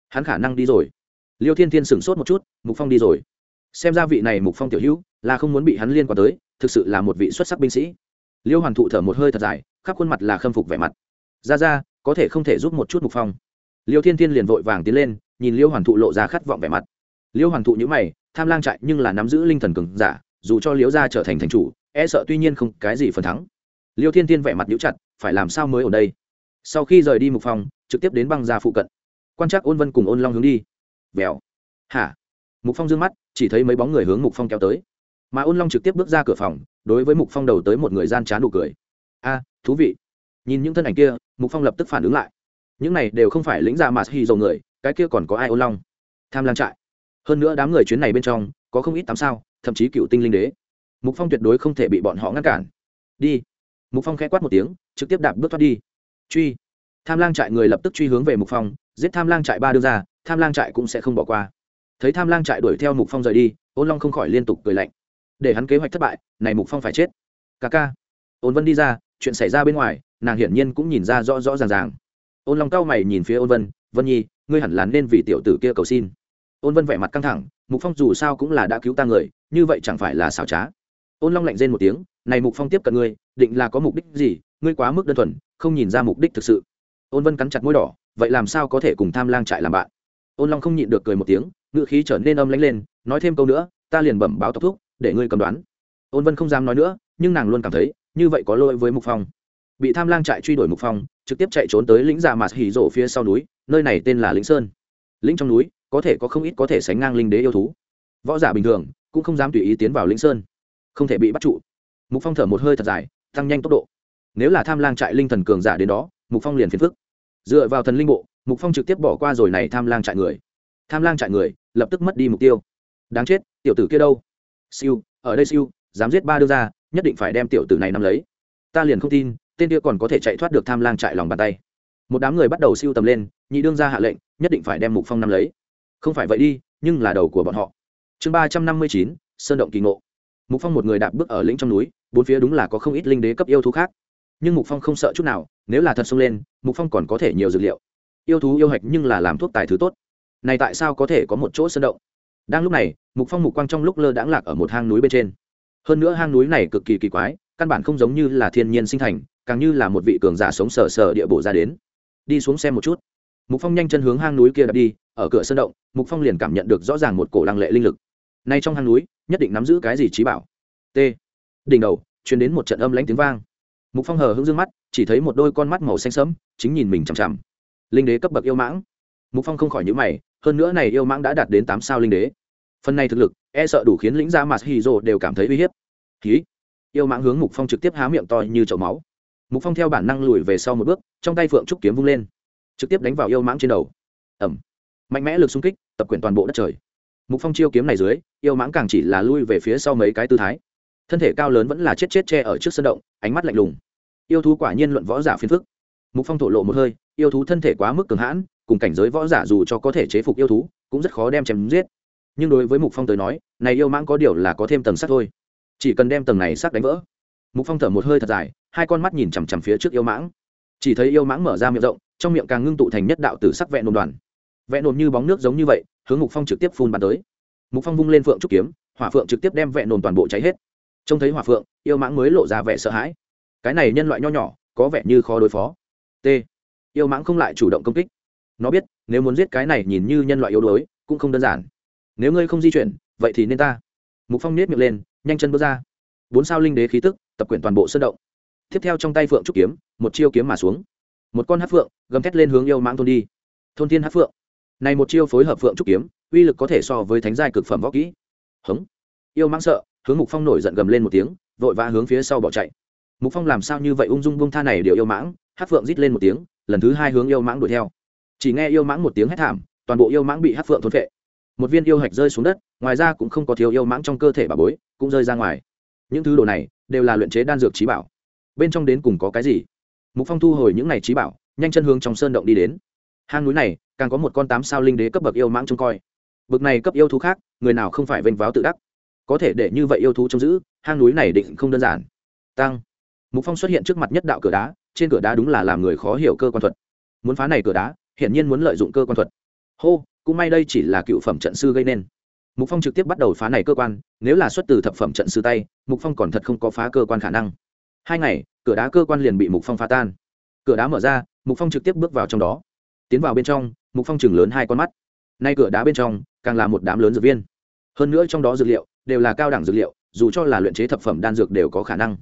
hắn khả năng đi rồi liêu thiên thiên sửng sốt một chút mục phong đi rồi xem ra vị này mục phong tiểu hữu là không muốn bị hắn liên quan tới thực sự là một vị xuất sắc binh sĩ liêu hoàn thụ thở một hơi thật dài khắp khuôn mặt là khâm phục vẻ mặt ra ra có thể không thể giúp một chút mục phong liêu thiên thiên liền vội vàng tiến lên nhìn liêu hoàn thụ lộ ra khát vọng vẻ mặt liêu hoàn thụ nhữ mày tham lang trại nhưng là nắm giữ linh thần cường giả dù cho liêu gia trở thành thành chủ e sợ tuy nhiên không cái gì phần thắng liêu thiên thiên vẻ mặt nhữ chặt phải làm sao mới ở đây sau khi rời đi mục phong trực tiếp đến băng gia phụ cận. Quan trắc ôn vân cùng ôn long hướng đi. Vèo. Hả? Mục phong d ư ơ n g mắt, chỉ thấy mấy bóng người hướng mục phong kéo tới. Mà ôn long trực tiếp bước ra cửa phòng, đối với mục phong đầu tới một người gian trá nụ cười. A, thú vị. Nhìn những thân ảnh kia, mục phong lập tức phản ứng lại. Những này đều không phải lĩnh gia mà hy dầu người, cái kia còn có ai ôn long? Tham lam trại. Hơn nữa đám người chuyến này bên trong, có không ít tám sao, thậm chí cựu tinh linh đế. Mục phong tuyệt đối không thể bị bọn họ ngăn cản. Đi. Mục phong khẽ quát một tiếng, trực tiếp đạp bước thoát đi. Truy tham lang trại người lập tức truy hướng về mục phong, giết tham lang trại ba đưa ra tham lang trại cũng sẽ không bỏ qua. Thấy tham lang trại đuổi theo mục phong rời đi, ôn long không khỏi liên tục cười lạnh. Để hắn kế hoạch thất bại, này mục phong phải chết. Ca ca. Ôn vân đi ra, chuyện xảy ra bên ngoài, nàng hiển nhiên cũng nhìn ra rõ rõ ràng ràng. Ôn long cao mày nhìn phía ôn vân vân nhi, ngươi hẳn là nên vì tiểu tử kia cầu xin. Ôn vân vẻ mặt căng thẳng, mục phong dù sao cũng là đã cứu ta người, như vậy chẳng phải là xảo trá. Ôn long lạnh rên một tiếng, này mục phong tiếp cận ngươi, định là có mục đích gì? Ngươi quá mức đơn thuần, không nhìn ra mục đích thực sự ôn vân cắn chặt môi đỏ, vậy làm sao có thể cùng tham lang trại làm bạn? Ôn long không nhịn được cười một tiếng ngựa khí trở nên âm lánh lên, nói thêm câu nữa, ta liền bẩm báo tốc thúc, để ngươi cầm đoán. Ôn vân không dám nói nữa, nhưng nàng luôn cảm thấy, như vậy có lỗi với mục phong. Bị tham lang trại truy đuổi mục phong, trực tiếp chạy trốn tới lĩnh già mạt hỉ rổ phía sau núi, nơi này tên là lĩnh sơn. Lĩnh trong núi, có thể có không ít có thể sánh ngang linh đế yêu thú. Võ giả bình thường, cũng không dám tùy ý tiến vào lĩnh sơn. Không thể bị bắt trụ. Mục phong thở một hơi thật dài, tăng nhanh tốc độ. Nếu là tham lang trại linh thần cường giả đến đó mục phong liền phiền phức. Dựa vào thần linh bộ, mục phong trực tiếp bỏ qua rồi này tham lang trại người. Tham lang trại người, lập tức mất đi mục tiêu. Đáng chết, tiểu tử kia đâu? Siêu, ở đây siêu, dám giết ba đưa ra, nhất định phải đem tiểu tử này nắm lấy. Ta liền không tin, tên kia còn có thể chạy thoát được tham lang trại lòng bàn tay. Một đám người bắt đầu siêu tầm lên, nhị đương ra hạ lệnh, nhất định phải đem mục phong nắm lấy. Không phải vậy đi, nhưng là đầu của bọn họ. Chương ba trăm năm mươi chín, sơn động kỳ ngộ. Mục phong một người đạp bước ở lĩnh trong núi, bốn phía đúng là có không ít linh đế cấp yêu thú khác nhưng mục phong không sợ chút nào, nếu là thật xông lên, mục phong còn có thể nhiều dược liệu. Yêu thú yêu hạch nhưng là làm thuốc tài thứ tốt. Này tại sao có thể có một chỗ sơn động? Đang lúc này, mục phong mục quang trong lúc lơ đãng lạc ở một hang núi bên trên. Hơn nữa hang núi này cực kỳ kỳ quái, căn bản không giống như là thiên nhiên sinh thành, càng như là một vị cường giả sống sờ sờ địa bộ ra đến. Đi xuống xem một chút. Mục phong nhanh chân hướng hang núi kia đập đi, ở cửa sơn động, mục phong liền cảm nhận được rõ ràng một cổ lăng lệ linh lực. Nay trong hang núi, nhất định nắm giữ cái gì trí bảo? T. Đỉnh đầu, truyền đến một trận âm lãnh tiếng vang mục phong hờ hững dương mắt, chỉ thấy một đôi con mắt màu xanh sẫm, chính nhìn mình chằm chằm. Linh đế cấp bậc yêu mãng. Mục phong không khỏi nhíu mày, hơn nữa này yêu mãng đã đạt đến tám sao linh đế. Phần này thực lực e sợ đủ khiến lĩnh gia mặt hì rồ đều cảm thấy uy hiếp. Ký yêu mãng hướng mục phong trực tiếp há miệng to như chậu máu. Mục phong theo bản năng lùi về sau một bước, trong tay phượng trúc kiếm vung lên. Trực tiếp đánh vào yêu mãng trên đầu. Ẩm mạnh mẽ lực xung kích, tập quyền toàn bộ đất trời. Mục phong chiêu kiếm này dưới, yêu mãng càng chỉ là lui về phía sau mấy cái tư thái thân thể cao lớn vẫn là chết chết che ở trước sân động, ánh mắt lạnh lùng. Yêu thú quả nhiên luận võ giả phiền phức. Mục phong thổ lộ một hơi, yêu thú thân thể quá mức cường hãn, cùng cảnh giới võ giả dù cho có thể chế phục yêu thú, cũng rất khó đem chém giết. Nhưng đối với mục phong tới nói, này yêu mãng có điều là có thêm tầng sắt thôi. Chỉ cần đem tầng này sắt đánh vỡ. Mục phong thở một hơi thật dài, hai con mắt nhìn chằm chằm phía trước yêu mãng. Chỉ thấy yêu mãng mở ra miệng rộng, trong miệng càng ngưng tụ thành nhất đạo tử sắc vẹn nồn đoàn. Vẹn nồn như bóng nước giống như vậy, hướng mục phong trực tiếp phun bắn tới. Mục phong vung lên phượng trúc kiếm, hỏa phượng trực tiếp đem vẹn nồn toàn bộ cháy hết trông thấy hỏa phượng, yêu mãng mới lộ ra vẻ sợ hãi. Cái này nhân loại nho nhỏ, có vẻ như khó đối phó. T. Yêu mãng không lại chủ động công kích. Nó biết, nếu muốn giết cái này nhìn như nhân loại yếu đuối, cũng không đơn giản. Nếu ngươi không di chuyển, vậy thì nên ta. Mục phong nết miệng lên, nhanh chân bước ra. Bốn sao linh đế khí tức, tập quyển toàn bộ sơn động. Tiếp theo trong tay phượng trúc kiếm, một chiêu kiếm mà xuống. Một con hát phượng, gầm thét lên hướng yêu mãng thôn đi. Thôn thiên hát phượng. Này một chiêu phối hợp phượng trúc kiếm, uy lực có thể so với thánh giai cực phẩm võ kỹ. Hống. Yêu mãng sợ hướng mục phong nổi giận gầm lên một tiếng, vội vã hướng phía sau bỏ chạy. Mục phong làm sao như vậy ung dung bung tha này đều yêu mãng, hát phượng rít lên một tiếng, lần thứ hai hướng yêu mãng đuổi theo. Chỉ nghe yêu mãng một tiếng hét thảm, toàn bộ yêu mãng bị hát phượng thôn phệ. Một viên yêu hạch rơi xuống đất, ngoài ra cũng không có thiếu yêu mãng trong cơ thể bà bối, cũng rơi ra ngoài. Những thứ đồ này đều là luyện chế đan dược trí bảo. Bên trong đến cùng có cái gì? Mục phong thu hồi những này trí bảo, nhanh chân hướng trong sơn động đi đến. Hang núi này, càng có một con tám sao linh đế cấp bậc yêu mãng trông coi. Bậc này cấp yêu thú khác, người nào không phải vênh váo tự đắc? Có thể để như vậy yêu thú trông giữ, hang núi này định không đơn giản. Tăng. Mục phong xuất hiện trước mặt nhất đạo cửa đá, trên cửa đá đúng là làm người khó hiểu cơ quan thuật. Muốn phá này cửa đá, hiển nhiên muốn lợi dụng cơ quan thuật. Hô, cũng may đây chỉ là cựu phẩm trận sư gây nên. Mục phong trực tiếp bắt đầu phá này cơ quan, nếu là xuất từ thập phẩm trận sư tay, mục phong còn thật không có phá cơ quan khả năng. Hai ngày, cửa đá cơ quan liền bị mục phong phá tan. Cửa đá mở ra, mục phong trực tiếp bước vào trong đó. Tiến vào bên trong, mục phong chừng lớn hai con mắt. Nay cửa đá bên trong, càng là một đám lớn dược viên. Hơn nữa trong đó dược liệu đều là cao đẳng dược liệu, dù cho là luyện chế thập phẩm đan dược đều có khả năng.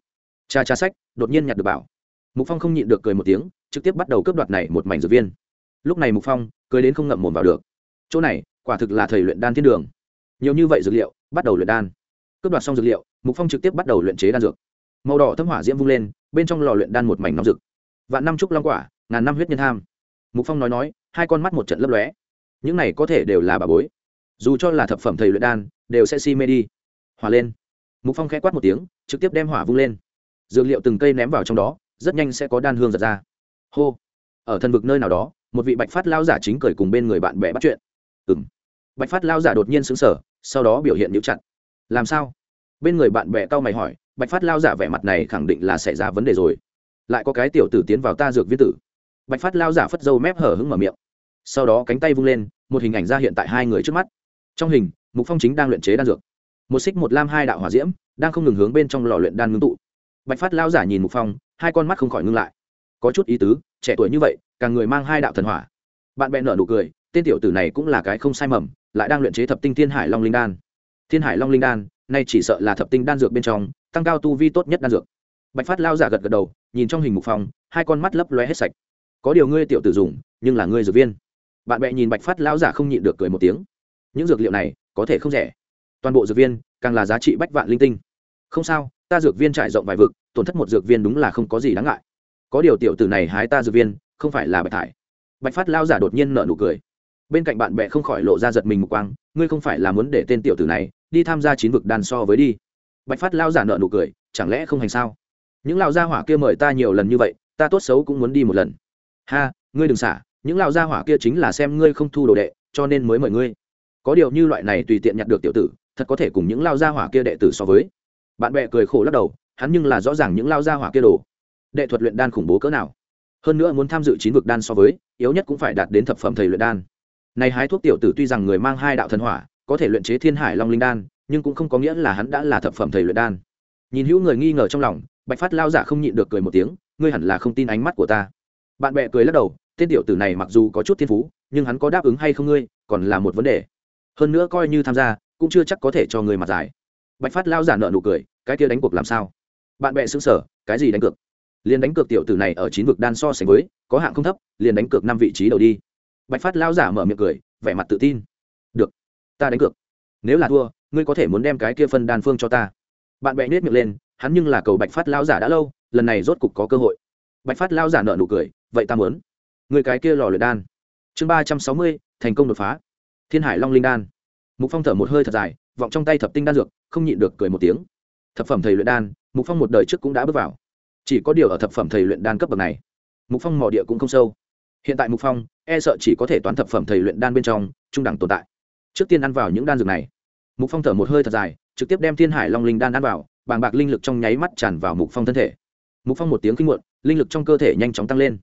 Cha cha sách, đột nhiên nhặt được bảo. Mục phong không nhịn được cười một tiếng, trực tiếp bắt đầu cướp đoạt này một mảnh dược viên. Lúc này mục phong cười đến không ngậm mồm vào được. Chỗ này, quả thực là thầy luyện đan thiên đường. Nhiều như vậy dược liệu, bắt đầu luyện đan. Cướp đoạt xong dược liệu, mục phong trực tiếp bắt đầu luyện chế đan dược. Màu đỏ thâm hỏa diễm vung lên, bên trong lò luyện đan một mảnh nóng rực. Vạn năm trúc long quả, ngàn năm huyết nhân tham. Mục phong nói nói, hai con mắt một trận lấp lóe. Những này có thể đều là bà bối. Dù cho là thập phẩm thầy luyện đan, đều sẽ si mê đi hỏa lên. Mục phong khẽ quát một tiếng, trực tiếp đem hỏa vung lên. Dược liệu từng cây ném vào trong đó, rất nhanh sẽ có đan hương giật ra. Hô! Ở thần vực nơi nào đó, một vị bạch phát lao giả chính cười cùng bên người bạn bè bắt chuyện. Ừng bạch phát lao giả đột nhiên xứng sở sau đó biểu hiện nhũ chặn làm sao? Bên người bạn bè cau mày hỏi, bạch phát lao giả vẻ mặt này khẳng định là xảy ra vấn đề rồi. Lại có cái tiểu tử tiến vào ta dược viên tử. Bạch phát lao giả phất dâu mép hở hứng mở miệng. Sau đó cánh tay vung lên, một hình ảnh ra hiện tại hai người trước mắt. Trong hình, mục phong chính đang luyện chế đan dược một xích một lam hai đạo hỏa diễm đang không ngừng hướng bên trong lò luyện đan ngưng tụ. Bạch phát lao giả nhìn mục phong, hai con mắt không khỏi ngưng lại. Có chút ý tứ, trẻ tuổi như vậy, càng người mang hai đạo thần hỏa. Bạn bè nợ nụ cười, tên tiểu tử này cũng là cái không sai mầm, lại đang luyện chế thập tinh thiên hải long linh đan. Thiên hải long linh đan, nay chỉ sợ là thập tinh đan dược bên trong, tăng cao tu vi tốt nhất đan dược. Bạch phát lao giả gật gật đầu, nhìn trong hình mục phong, hai con mắt lấp lóe hết sạch. Có điều ngươi tiểu tử dùng, nhưng là ngươi dược viên. Bạn bè nhìn bạch phát lao giả không nhịn được cười một tiếng. Những dược liệu này, có thể không rẻ toàn bộ dược viên càng là giá trị bách vạn linh tinh. Không sao, ta dược viên trải rộng vài vực, tổn thất một dược viên đúng là không có gì đáng ngại. Có điều tiểu tử này hái ta dược viên, không phải là bạch thải. Bạch phát lao giả đột nhiên nở nụ cười. Bên cạnh bạn bè không khỏi lộ ra giật mình một quang, ngươi không phải là muốn để tên tiểu tử này đi tham gia chín vực đan so với đi. Bạch phát lao giả nợ nụ cười, chẳng lẽ không hành sao? Những lão gia hỏa kia mời ta nhiều lần như vậy, ta tốt xấu cũng muốn đi một lần. Ha, ngươi đừng xả, những lão gia hỏa kia chính là xem ngươi không thu đồ đệ, cho nên mới mời ngươi. Có điều như loại này tùy tiện nhặt được tiểu tử thật có thể cùng những lao gia hỏa kia đệ tử so với. Bạn bè cười khổ lắc đầu, hắn nhưng là rõ ràng những lao gia hỏa kia đồ. Đệ thuật luyện đan khủng bố cỡ nào. Hơn nữa muốn tham dự chín vực đan so với, yếu nhất cũng phải đạt đến thập phẩm thầy luyện đan. Này hái thuốc tiểu tử tuy rằng người mang hai đạo thần hỏa, có thể luyện chế thiên hải long linh đan, nhưng cũng không có nghĩa là hắn đã là thập phẩm thầy luyện đan. Nhìn hữu người nghi ngờ trong lòng, bạch phát lao giả không nhịn được cười một tiếng, ngươi hẳn là không tin ánh mắt của ta. Bạn bè cười lắc đầu, tên tiểu tử này mặc dù có chút thiên phú, nhưng hắn có đáp ứng hay không ngươi, còn là một vấn đề. Hơn nữa coi như tham gia cũng chưa chắc có thể cho người mặt giải bạch phát lao giả nợ nụ cười, cái kia đánh cuộc làm sao? Bạn bè xứng sở cái gì đánh cược? Liền đánh cược tiểu tử này ở chín vực đan so sánh với, có hạng không thấp, liền đánh cược năm vị trí đầu đi. Bạch phát lao giả mở miệng cười, vẻ mặt tự tin. Được, ta đánh cược. Nếu là thua, ngươi có thể muốn đem cái kia phân đan phương cho ta. Bạn bè nết miệng lên, hắn nhưng là cầu bạch phát lao giả đã lâu, lần này rốt cục có cơ hội. Bạch phát lao giả nợ nụ cười, vậy ta muốn. Người cái kia lò luyện đan. Chương ba trăm sáu mươi, thành công đột phá. Thiên hải long linh đan mục phong thở một hơi thật dài, vọng trong tay thập tinh đan dược, không nhịn được cười một tiếng. Thập phẩm thầy luyện đan, mục phong một đời trước cũng đã bước vào. Chỉ có điều ở thập phẩm thầy luyện đan cấp bậc này, mục phong mỏ địa cũng không sâu. Hiện tại mục phong e sợ chỉ có thể toán thập phẩm thầy luyện đan bên trong, trung đẳng tồn tại. Trước tiên ăn vào những đan dược này. Mục phong thở một hơi thật dài, trực tiếp đem thiên hải long linh đan ăn vào, bàng bạc linh lực trong nháy mắt tràn vào mục phong thân thể. Mục phong một tiếng kinh muộn, linh lực trong cơ thể nhanh chóng tăng lên.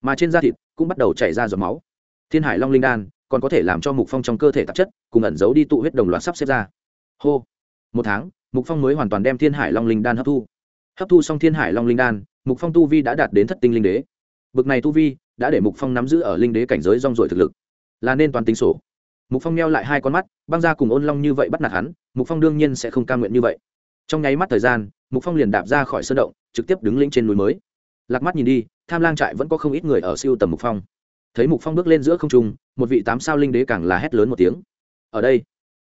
Mà trên da thịt cũng bắt đầu chảy ra giọt máu. Thiên hải long linh đan còn có thể làm cho mục phong trong cơ thể tạp chất, cùng ẩn giấu đi tụ huyết đồng loạt sắp xếp ra. Hô. Một tháng, mục phong mới hoàn toàn đem thiên hải long linh đan hấp thu. Hấp thu xong thiên hải long linh đan, mục phong tu vi đã đạt đến thất tinh linh đế. Bực này tu vi đã để mục phong nắm giữ ở linh đế cảnh giới rong rổi thực lực. Là nên toàn tính sổ. Mục phong neo lại hai con mắt, băng ra cùng ôn long như vậy bắt nạt hắn, mục phong đương nhiên sẽ không ca nguyện như vậy. Trong nháy mắt thời gian, mục phong liền đạp ra khỏi sơn động, trực tiếp đứng lĩnh trên núi mới. Lạc mắt nhìn đi, tham lang trại vẫn có không ít người ở siêu tầm mục phong thấy mục phong bước lên giữa không trung, một vị tám sao linh đế càng là hét lớn một tiếng. Ở đây,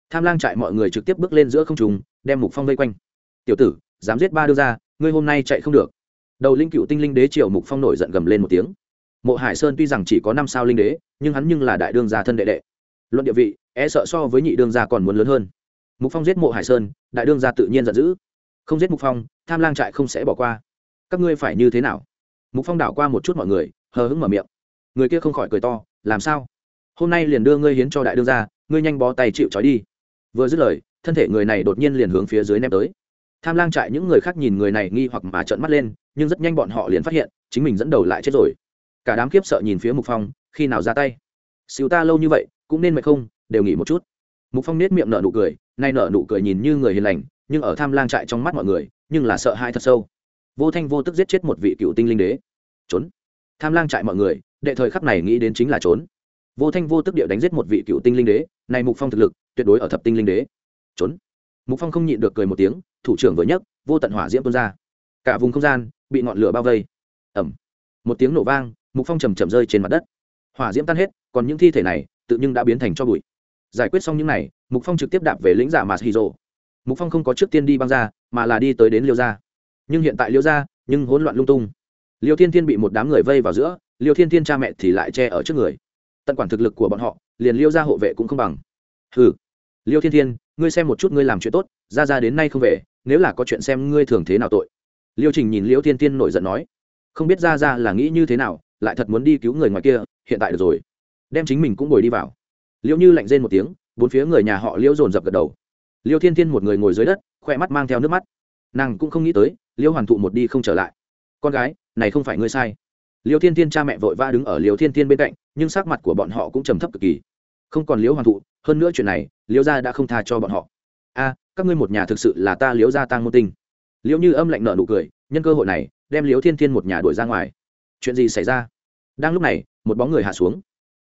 tham lang trại mọi người trực tiếp bước lên giữa không trung, đem mục phong vây quanh. Tiểu tử, dám giết ba đưa ra, ngươi hôm nay chạy không được. Đầu linh cựu tinh linh đế triều mục phong nổi giận gầm lên một tiếng. Mộ hải sơn tuy rằng chỉ có năm sao linh đế, nhưng hắn nhưng là đại đương gia thân đệ đệ. Luận địa vị e sợ so với nhị đương gia còn muốn lớn hơn. Mục phong giết mộ hải sơn, đại đương gia tự nhiên giận dữ. Không giết mục phong, tham lang trại không sẽ bỏ qua. Các ngươi phải như thế nào? Mục phong đảo qua một chút mọi người, hờ hững mở miệng người kia không khỏi cười to, làm sao? Hôm nay liền đưa ngươi hiến cho đại đương gia, ngươi nhanh bó tay chịu trói đi. Vừa dứt lời, thân thể người này đột nhiên liền hướng phía dưới ném tới. Tham lang trại những người khác nhìn người này nghi hoặc mà trợn mắt lên, nhưng rất nhanh bọn họ liền phát hiện, chính mình dẫn đầu lại chết rồi. Cả đám kiếp sợ nhìn phía mục phong, khi nào ra tay? Xíu ta lâu như vậy, cũng nên mệt không? Đều nghỉ một chút. Mục phong nết miệng nở nụ cười, nay nở nụ cười nhìn như người hiền lành, nhưng ở tham lang trại trong mắt mọi người, nhưng là sợ hãi thật sâu. Vô thanh vô tức giết chết một vị cựu tinh linh đế. Trốn. Tham lang trại mọi người đệ thời khắc này nghĩ đến chính là trốn. Vô thanh vô tức địa đánh giết một vị cựu tinh linh đế, này mục phong thực lực, tuyệt đối ở thập tinh linh đế. Trốn. Mục phong không nhịn được cười một tiếng, thủ trưởng vừa nhấc, vô tận hỏa diễm tuôn ra. Cả vùng không gian bị ngọn lửa bao vây. Ẩm một tiếng nổ vang, mục phong chầm chậm rơi trên mặt đất. Hỏa diễm tan hết, còn những thi thể này, tự nhưng đã biến thành cho bụi. Giải quyết xong những này, mục phong trực tiếp đạp về lĩnh giả mà hì rồ. Mục phong không có trước tiên đi băng ra, mà là đi tới đến liêu gia. Nhưng hiện tại liêu gia, nhưng hỗn loạn lung tung. Liêu thiên thiên bị một đám người vây vào giữa liêu thiên thiên cha mẹ thì lại che ở trước người. Tận quản thực lực của bọn họ, liền liêu gia hộ vệ cũng không bằng. Ừ liêu thiên thiên, ngươi xem một chút ngươi làm chuyện tốt, ra ra đến nay không về, nếu là có chuyện xem ngươi thường thế nào tội. Liêu trình nhìn liêu thiên thiên nổi giận nói. Không biết ra ra là nghĩ như thế nào, lại thật muốn đi cứu người ngoài kia, hiện tại được rồi. Đem chính mình cũng ngồi đi vào. Liêu như lạnh rên một tiếng, bốn phía người nhà họ liêu dồn dập gật đầu. Liêu thiên thiên một người ngồi dưới đất khoe mắt mang theo nước mắt. Nàng cũng không nghĩ tới, liêu hoàn thụ một đi không trở lại. Con gái, này không phải ngươi sai liêu thiên thiên cha mẹ vội vã đứng ở liêu thiên thiên bên cạnh, nhưng sắc mặt của bọn họ cũng trầm thấp cực kỳ. Không còn liêu Hoàng thụ, hơn nữa chuyện này, liêu gia đã không tha cho bọn họ. A, các ngươi một nhà thực sự là ta liêu gia tăng môn tinh. Liêu như âm lạnh nợ nụ cười, nhân cơ hội này, đem liêu thiên thiên một nhà đuổi ra ngoài. Chuyện gì xảy ra? Đang lúc này, một bóng người hạ xuống.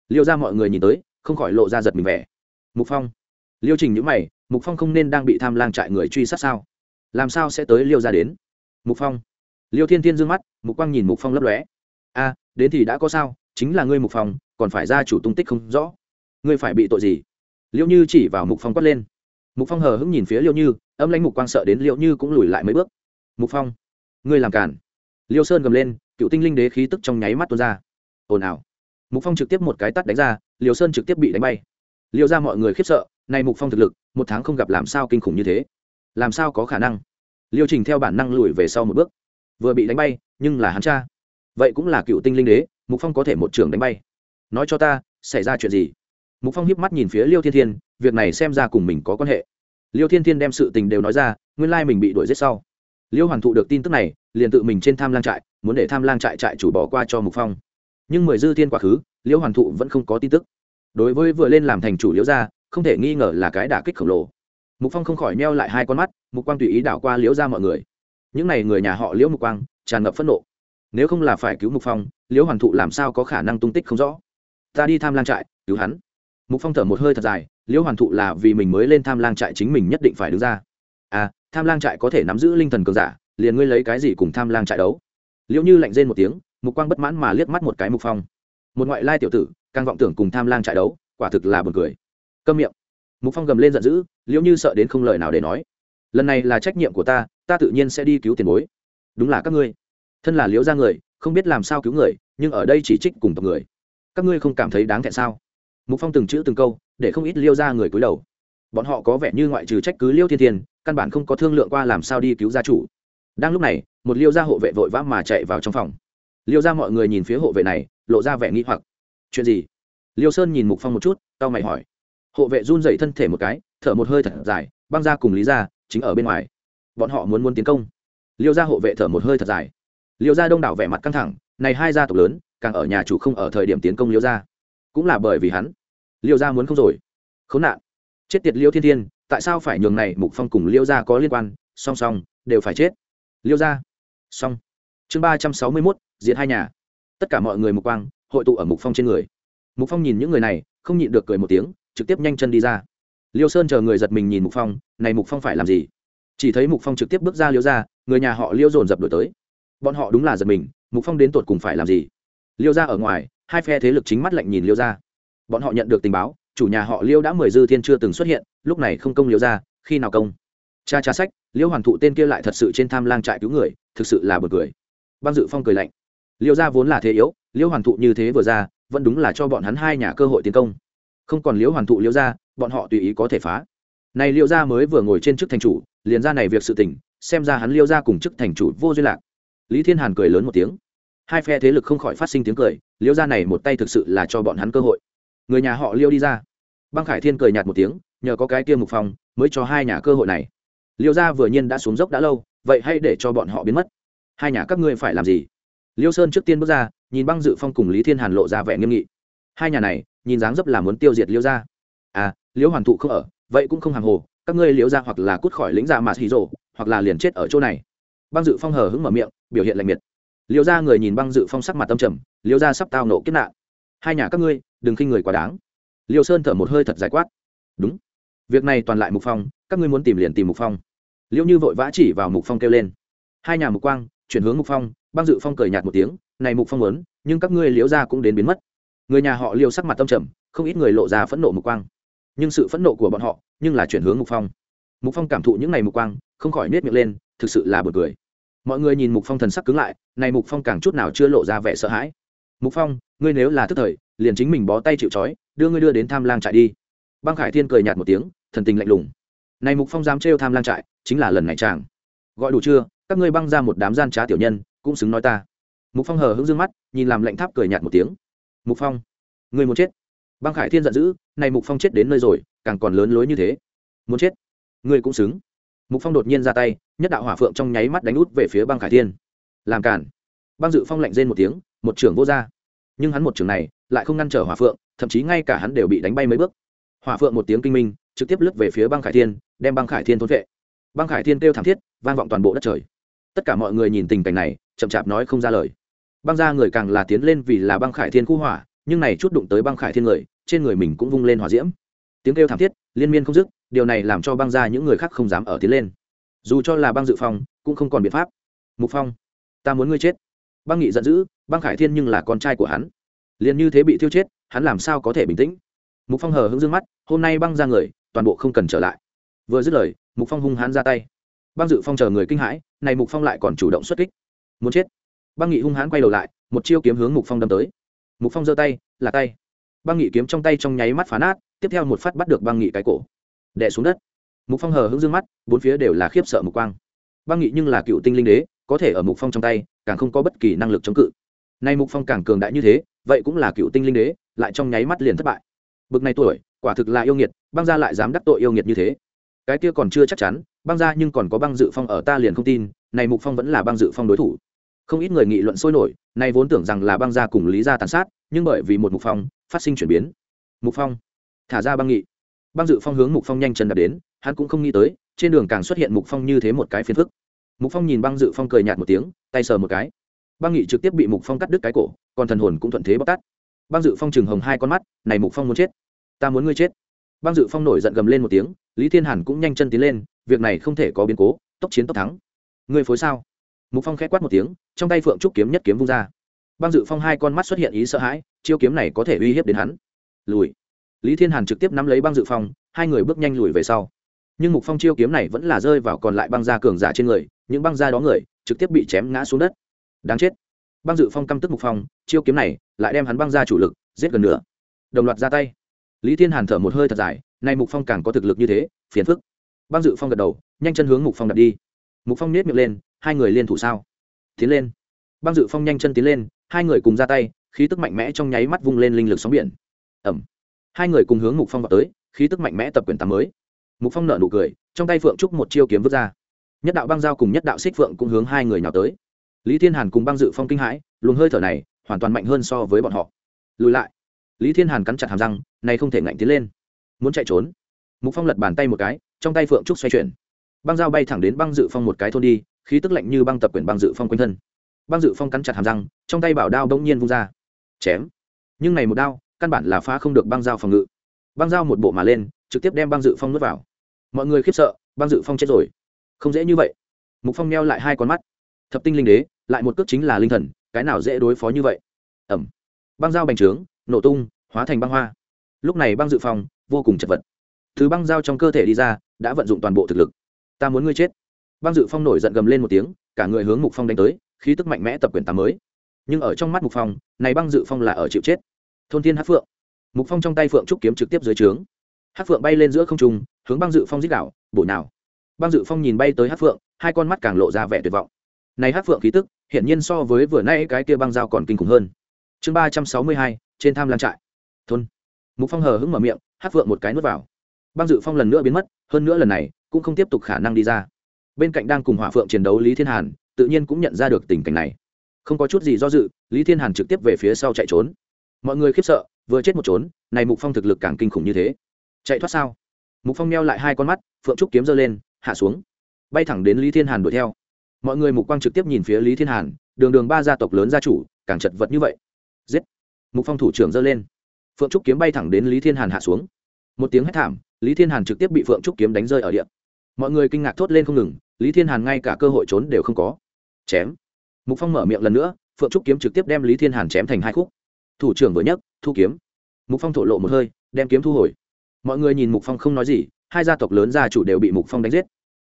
Liêu Gia mọi người nhìn tới, không khỏi lộ ra giật mình vẻ. Mục phong. Liêu trình nhữ mày, mục phong không nên đang bị tham lang trại người truy sát sao? Làm sao sẽ tới liêu Gia đến? Mục phong. Liêu thiên thiên dương mắt, mục quang nhìn mục phong lấp lóe a đến thì đã có sao, chính là ngươi mục phong còn phải ra chủ tung tích không rõ. Ngươi phải bị tội gì? Liệu như chỉ vào mục phong quát lên. Mục phong hờ hững nhìn phía liêu như, âm lãnh mục quang sợ đến liêu như cũng lùi lại mấy bước. Mục phong, ngươi làm cản. Liêu sơn gầm lên, cựu tinh linh đế khí tức trong nháy mắt tuôn ra. Ồn ào. Mục phong trực tiếp một cái tắt đánh ra liều sơn trực tiếp bị đánh bay. Liêu ra mọi người khiếp sợ nay mục phong thực lực, một tháng không gặp làm sao kinh khủng như thế. Làm sao có khả năng? Liêu trình theo bản năng lùi về sau một bước. Vừa bị đánh bay, nhưng là hắn cha vậy cũng là cựu tinh linh đế, mục phong có thể một trường đánh bay. Nói cho ta, xảy ra chuyện gì? Mục phong hiếp mắt nhìn phía liêu thiên thiên, việc này xem ra cùng mình có quan hệ. Liêu thiên thiên đem sự tình đều nói ra, nguyên lai mình bị đuổi giết sau. Liêu hoàn thụ được tin tức này, liền tự mình trên tham lang trại, muốn để tham lang trại trại chủ bỏ qua cho mục phong. Nhưng mười dư thiên quá khứ, liêu hoàn thụ vẫn không có tin tức. Đối với vừa lên làm thành chủ liễu gia, không thể nghi ngờ là cái đả kích khổng lồ. Mục phong không khỏi meo lại hai con mắt, mục quang tùy ý đảo qua liễu gia mọi người. Những n à y người nhà họ liễu mục quang, tràn ngập phẫn nộ nếu không là phải cứu mục phong, liễu hoàn thụ làm sao có khả năng tung tích không rõ? Ta đi tham lang trại, cứu hắn. Mục phong thở một hơi thật dài, liễu hoàn thụ là vì mình mới lên tham lang trại chính mình nhất định phải đứng ra. À tham lang trại có thể nắm giữ linh thần cường giả, liền ngươi lấy cái gì cùng tham lang trại đấu? Liễu như lạnh rên một tiếng, mục quang bất mãn mà liếc mắt một cái mục phong. Một ngoại lai tiểu tử, càng vọng tưởng cùng tham lang trại đấu, quả thực là buồn cười. Câm miệng. Mục phong gầm lên giận dữ, liễu như sợ đến không lời nào để nói. Lần này là trách nhiệm của ta ta tự nhiên sẽ đi cứu tiền bối. Đúng là các ngươi thân là liễu ra người, không biết làm sao cứu người, nhưng ở đây chỉ trích cùng tộc người. Các ngươi không cảm thấy đáng thẹn sao? Mục phong từng chữ từng câu, để không ít liêu ra người cúi đầu. Bọn họ có vẻ như ngoại trừ trách cứ liêu thiên thiên, căn bản không có thương lượng qua làm sao đi cứu gia chủ. Đang lúc này, một liêu gia hộ vệ vội vã mà chạy vào trong phòng. Liêu ra mọi người nhìn phía hộ vệ này, lộ ra vẻ nghi hoặc. Chuyện gì? Liêu sơn nhìn mục phong một chút tao mày hỏi. Hộ vệ run dậy thân thể một cái, thở một hơi thật dài, băng ra cùng lý ra chính ở bên ngoài. Bọn họ muốn muốn tiến công. Liêu ra hộ vệ thở một hơi thật dài liêu gia đông đảo vẻ mặt căng thẳng này hai gia tộc lớn càng ở nhà chủ không ở thời điểm tiến công liêu gia, cũng là bởi vì hắn. Liêu gia muốn không rồi. Khốn nạn. Chết tiệt liêu thiên thiên tại sao phải nhường này mục phong cùng liêu gia có liên quan? Song song đều phải chết. Liêu gia, song chương ba trăm sáu mươi mốt diện hai nhà. Tất cả mọi người mục quang hội tụ ở mục phong trên người. Mục phong nhìn những người này không nhịn được cười một tiếng trực tiếp nhanh chân đi ra. Liêu sơn chờ người giật mình nhìn mục phong này mục phong phải làm gì? Chỉ thấy mục phong trực tiếp bước ra liêu ra người nhà họ liêu dồn dập đổi tới bọn họ đúng là giật mình, mục phong đến tột cùng phải làm gì? Liêu ra ở ngoài, hai phe thế lực chính mắt lạnh nhìn liêu ra bọn họ nhận được tình báo, chủ nhà họ liêu đã mười dư thiên chưa từng xuất hiện, lúc này không công liêu ra khi nào công? Cha cha sách, liêu hoàn thụ tên kia lại thật sự trên tham lang trại cứu người, thực sự là bật cười. Băng dự phong cười lạnh. Liêu ra vốn là thế yếu, liêu hoàn thụ như thế vừa ra, vẫn đúng là cho bọn hắn hai nhà cơ hội tiến công. Không còn liêu hoàn thụ, liêu ra bọn họ tùy ý có thể phá. Này liêu gia mới vừa ngồi trên chức thành chủ, liền ra này việc sự tình, xem ra hắn liêu gia cùng chức thành chủ vô duyên lạc lý thiên hàn cười lớn một tiếng. Hai phe thế lực không khỏi phát sinh tiếng cười, Liêu gia này một tay thực sự là cho bọn hắn cơ hội. Người nhà họ liêu đi ra. Băng khải thiên cười nhạt một tiếng, nhờ có cái kia mục phong, mới cho hai nhà cơ hội này. Liêu gia vừa nhiên đã xuống dốc đã lâu, vậy hãy để cho bọn họ biến mất. Hai nhà các ngươi phải làm gì? Liêu sơn trước tiên bước ra, nhìn băng dự phong cùng lý thiên hàn lộ ra vẻ nghiêm nghị. Hai nhà này, nhìn dáng dấp là muốn tiêu diệt liêu gia. À Liêu hoàn thụ không ở, vậy cũng không hàng hồ, các ngươi Liêu ra hoặc là cút khỏi lĩnh dạ mà hì rồ, hoặc là liền chết ở chỗ này băng dự phong hờ hững mở miệng biểu hiện lạnh miệt. Liêu ra người nhìn băng dự phong sắc mặt tâm trầm Liêu ra sắp tao nộ kiếp nạn. Hai nhà các ngươi đừng khinh người quá đáng. Liêu sơn thở một hơi thật dài quát. Đúng. Việc này toàn lại mục phong các ngươi muốn tìm liền tìm mục phong. Liêu như vội vã chỉ vào mục phong kêu lên. Hai nhà mục quang chuyển hướng mục phong băng dự phong cười nhạt một tiếng này mục phong lớn, nhưng các ngươi liễu ra cũng đến biến mất. Người nhà họ liêu sắc mặt tâm trầm không ít người lộ ra phẫn nộ mục quang. Nhưng sự phẫn nộ của bọn họ nhưng là chuyển hướng mục phong. Mục phong cảm thụ những ngày mục quang không khỏi nết miệng lên thực sự là b u ồ n cười mọi người nhìn mục phong thần sắc cứng lại, này mục phong càng chút nào chưa lộ ra vẻ sợ hãi. Mục phong, ngươi nếu là thức thời, liền chính mình bó tay chịu trói, đưa ngươi đưa đến tham lang trại đi. Băng khải thiên cười nhạt một tiếng, thần tình lạnh lùng. Này mục phong dám trêu tham lang trại, chính là lần này chàng. Gọi đủ chưa? Các ngươi băng ra một đám gian trá tiểu nhân, cũng xứng nói ta. Mục phong hờ hững d ư ơ n g mắt, nhìn làm lạnh tháp cười nhạt một tiếng. Mục phong người muốn chết? Băng khải thiên giận dữ, này mục phong chết đến nơi rồi, càng còn lớn lối như thế. Muốn chết? Ngươi cũng xứng mục phong đột nhiên ra tay nhất đạo hỏa phượng trong nháy mắt đánh út về phía băng khải thiên làm cản băng dự phong lạnh rên một tiếng một trưởng vô ra nhưng hắn một trưởng này lại không ngăn trở hỏa phượng thậm chí ngay cả hắn đều bị đánh bay mấy bước hỏa phượng một tiếng kinh minh trực tiếp lướt về phía băng khải thiên đem băng khải thiên thôn vệ băng khải thiên kêu thảm thiết vang vọng toàn bộ đất trời tất cả mọi người nhìn tình cảnh này chậm chạp nói không ra lời băng ra người càng là tiến lên vì là băng khải thiên khu hỏa nhưng này chút đụng tới băng khải thiên người trên người mình cũng vung lên hỏa diễm tiếng kêu thảm thiết liên miên không dứt điều này làm cho băng ra những người khác không dám ở tiến lên. Dù cho là băng dự phòng, cũng không còn biện pháp. Mục phong ta muốn ngươi chết. Băng nghị giận dữ băng khải thiên nhưng là con trai của hắn. Liền như thế bị thiêu chết hắn làm sao có thể bình tĩnh? Mục phong hờ hững dương mắt hôm nay băng ra người toàn bộ không cần trở lại. Vừa dứt lời mục phong hung hãn ra tay. Băng dự phong chờ người kinh hãi này mục phong lại còn chủ động xuất kích. Muốn chết. Băng nghị hung hãn quay đầu lại một chiêu kiếm hướng mục phong đâm tới. Mục phong giơ tay là tay. Băng nghị kiếm trong tay trong nháy mắt phá nát tiếp theo một phát bắt được băng nghị cái cổ. Đè xuống đất. Mục phong hờ hững dương mắt, bốn phía đều là khiếp sợ mục quang. Băng nghị nhưng là cựu tinh linh đế, có thể ở mục phong trong tay, càng không có bất kỳ năng lực chống cự. Nay mục phong càng cường đại như thế, vậy cũng là cựu tinh linh đế, lại trong nháy mắt liền thất bại. Bực này tuổi, quả thực là yêu nghiệt, băng gia lại dám đắc tội yêu nghiệt như thế. Cái kia còn chưa chắc chắn, băng gia nhưng còn có băng dự phong ở ta liền không tin này mục phong vẫn là băng dự phong đối thủ. Không ít người nghị luận sôi nổi, nay vốn tưởng rằng là băng gia cùng lý gia tàn sát, nhưng bởi vì một mục phong, phát sinh chuyển biến. Mục phong thả ra băng nghị. Băng dự phong hướng mục phong nhanh chân đạp đến, hắn cũng không nghĩ tới, trên đường càng xuất hiện mục phong như thế một cái phiền phức. Mục phong nhìn băng dự phong cười nhạt một tiếng, tay sờ một cái. Băng nghị trực tiếp bị mục phong cắt đứt cái cổ, còn thần hồn cũng thuận thế bóc tát. Băng dự phong chừng hồng hai con mắt, này mục phong muốn chết. Ta muốn ngươi chết. Băng dự phong nổi giận gầm lên một tiếng, lý thiên hàn cũng nhanh chân tiến lên, việc này không thể có biến cố, tốc chiến tốc thắng. Ngươi phối sao? Mục phong k h ẽ quát một tiếng, trong tay phượng trúc kiếm nhất kiếm vung ra. Băng dự phong hai con mắt xuất hiện ý sợ hãi, chiêu kiếm này có thể uy hiếp đến hắn. Lùi lý thiên hàn trực tiếp nắm lấy băng dự phòng, hai người bước nhanh lùi về sau. Nhưng mục phong chiêu kiếm này vẫn là rơi vào còn lại băng da cường giả trên người những băng da đó người trực tiếp bị chém ngã xuống đất. Đáng chết. Băng dự phong căm tức mục phong chiêu kiếm này lại đem hắn băng ra chủ lực giết gần nửa. Đồng loạt ra tay. Lý thiên hàn thở một hơi thật dài nay mục phong càng có thực lực như thế phiền phức. Băng dự phong gật đầu nhanh chân hướng mục phong đặt đi. Mục phong nết miệng lên hai người liên thủ sao? Tiến lên. Băng dự phong nhanh chân tiến lên hai người cùng ra tay khí tức mạnh mẽ trong nháy mắt vung lên linh lực sóng biển. Ẩm hai người cùng hướng mục phong vào tới, khí tức mạnh mẽ tập quyền tám mới. Mục phong nợ nụ cười, trong tay phượng trúc một chiêu kiếm vứt ra. Nhất đạo băng giao cùng nhất đạo xích phượng cũng hướng hai người nhào tới. Lý thiên hàn cùng băng dự phong kinh hãi, luồng hơi thở này, hoàn toàn mạnh hơn so với bọn họ. Lùi lại. Lý thiên hàn cắn chặt hàm răng, này không thể ngạnh tiến lên. Muốn chạy trốn. Mục phong lật bàn tay một cái, trong tay phượng trúc xoay chuyển. Băng dao bay thẳng đến băng dự phong một cái thôn đi, khí tức lạnh như băng tập quyển băng dự phong quanh thân. Băng dự phong cắn chặt hàm răng, trong tay bảo đao bỗng nhiên vung ra. Chém. Nhưng này một đao căn bản là phá không được băng dao phòng ngự. Băng dao một bộ mà lên, trực tiếp đem băng dự phong nuốt vào. Mọi người khiếp sợ, băng dự phong chết rồi. Không dễ như vậy. Mục phong neo lại hai con mắt. Thập tinh linh đế, lại một cước chính là linh thần, cái nào dễ đối phó như vậy? Ẩm băng dao bành trướng, nổ tung, hóa thành băng hoa. Lúc này băng dự phong vô cùng chật vật. Thứ băng dao trong cơ thể đi ra, đã vận dụng toàn bộ thực lực. Ta muốn ngươi chết. Băng dự phong nổi giận gầm lên một tiếng, cả người hướng mục phong đánh tới, khí tức mạnh mẽ tập quyền tám mới. Nhưng ở trong mắt mục phong, này băng dự phong là ở chịu chết thôn thiên hát phượng. Mục phong trong tay phượng trúc kiếm trực tiếp dưới trướng. Hát phượng bay lên giữa không trung, hướng băng dự phong dích đảo bổ nào. Băng dự phong nhìn bay tới hát phượng, hai con mắt càng lộ ra vẻ tuyệt vọng. Này hát phượng khí tức, hiển nhiên so với vừa nay cái kia băng dao còn kinh khủng hơn. Chương ba trăm sáu mươi hai, trên tham lan trại. Thôn. Mục phong hờ hững mở miệng hát phượng một cái nuốt vào. Băng dự phong lần nữa biến mất, hơn nữa lần này, cũng không tiếp tục khả năng đi ra. Bên cạnh đang cùng hỏa phượng chiến đấu lý thiên hàn, tự nhiên cũng nhận ra được tình cảnh này. Không có chút gì do dự, lý thiên hàn trực tiếp về phía sau chạy trốn mọi người khiếp sợ, vừa chết một trốn này mục phong thực lực càng kinh khủng như thế. Chạy thoát sao? Mục phong neo lại hai con mắt, phượng trúc kiếm giơ lên, hạ xuống. Bay thẳng đến lý thiên hàn đuổi theo. Mọi người mục quang trực tiếp nhìn phía lý thiên hàn, đường đường ba gia tộc lớn gia chủ, càng chật vật như vậy. Giết! Mục phong thủ trưởng giơ lên. Phượng trúc kiếm bay thẳng đến lý thiên hàn hạ xuống. Một tiếng hét thảm, lý thiên hàn trực tiếp bị phượng trúc kiếm đánh rơi ở điện mọi người kinh ngạc thốt lên không ngừng, lý thiên hàn ngay cả cơ hội trốn đều không có. Chém! Mục phong mở miệng lần nữa, phượng trúc kiếm trực tiếp đem lý thiên hàn chém thành hai khúc thủ trưởng vừa nhấc, thu kiếm. Mục phong thổ lộ một hơi, đem kiếm thu hồi. Mọi người nhìn mục phong không nói gì, hai gia tộc lớn gia chủ đều bị mục phong đánh giết.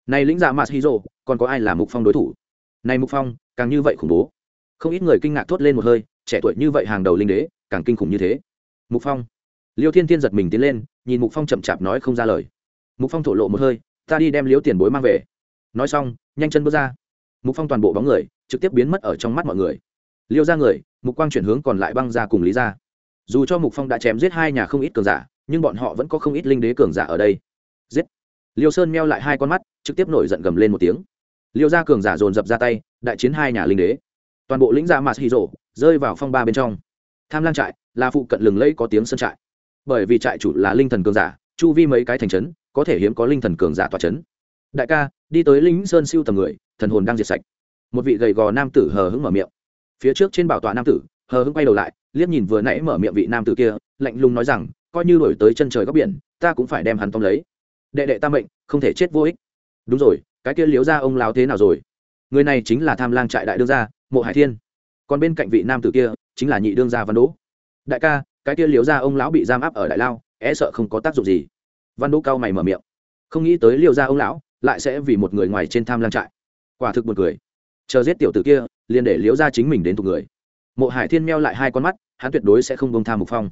Này lĩnh giả mạt hiro, còn có ai là mục phong đối thủ? Này mục phong, càng như vậy khủng bố. Không ít người kinh ngạc thốt lên một hơi, trẻ tuổi như vậy hàng đầu linh đế, càng kinh khủng như thế. Mục phong. Liêu thiên thiên giật mình tiến lên, nhìn mục phong chậm chạp nói không ra lời. Mục phong thổ lộ một hơi, ta đi đem liếu tiền bối mang về. Nói xong, nhanh chân bước ra. Mục phong toàn bộ bóng người, trực tiếp biến mất ở trong mắt mọi người liêu ra người, mục quang chuyển hướng còn lại băng ra cùng lý ra dù cho mục phong đã chém giết hai nhà không ít cường giả, nhưng bọn họ vẫn có không ít linh đế cường giả ở đây. Giết! Liêu sơn meo lại hai con mắt, trực tiếp nổi giận gầm lên một tiếng. Liêu gia cường giả dồn dập ra tay, đại chiến hai nhà linh đế. Toàn bộ lĩnh gia mạt hì rộ rơi vào phong ba bên trong. Tham lang trại là phụ cận lừng lẫy có tiếng sân trại. Bởi vì trại chủ là linh thần cường giả, chu vi mấy cái thành trấn, có thể hiếm có linh thần cường giả tỏa trấn. Đại ca, đi tới lính sơn siêu tầm người, thần hồn đang diệt sạch. Một vị gầy gò nam tử hờ hững mở miệng phía trước trên bảo tọa nam tử, hờ hững quay đầu lại, liếc nhìn vừa nãy mở miệng vị nam tử kia, lạnh lùng nói rằng, coi như đổi tới chân trời góc biển, ta cũng phải đem hắn tóm lấy. Đệ đệ ta mệnh, không thể chết vô ích. Đúng rồi, cái kia liếu ra ông láo thế nào rồi? Người này chính là tham lang trại đại đương gia, mộ hải thiên. Còn bên cạnh vị nam tử kia, chính là nhị đương gia văn đỗ. Đại ca, cái kia liếu ra ông lão bị giam áp ở đại lao é sợ không có tác dụng gì. Văn đỗ cao mày mở miệng. Không nghĩ tới liêu ra ông lão lại sẽ vì một người ngoài trên tham lang trại. Quả thực một người chờ giết tiểu tử kia liền để liễu ra chính mình đến thuộc người. Mộ hải thiên meo lại hai con mắt, hắn tuyệt đối sẽ không bông tha mục phong.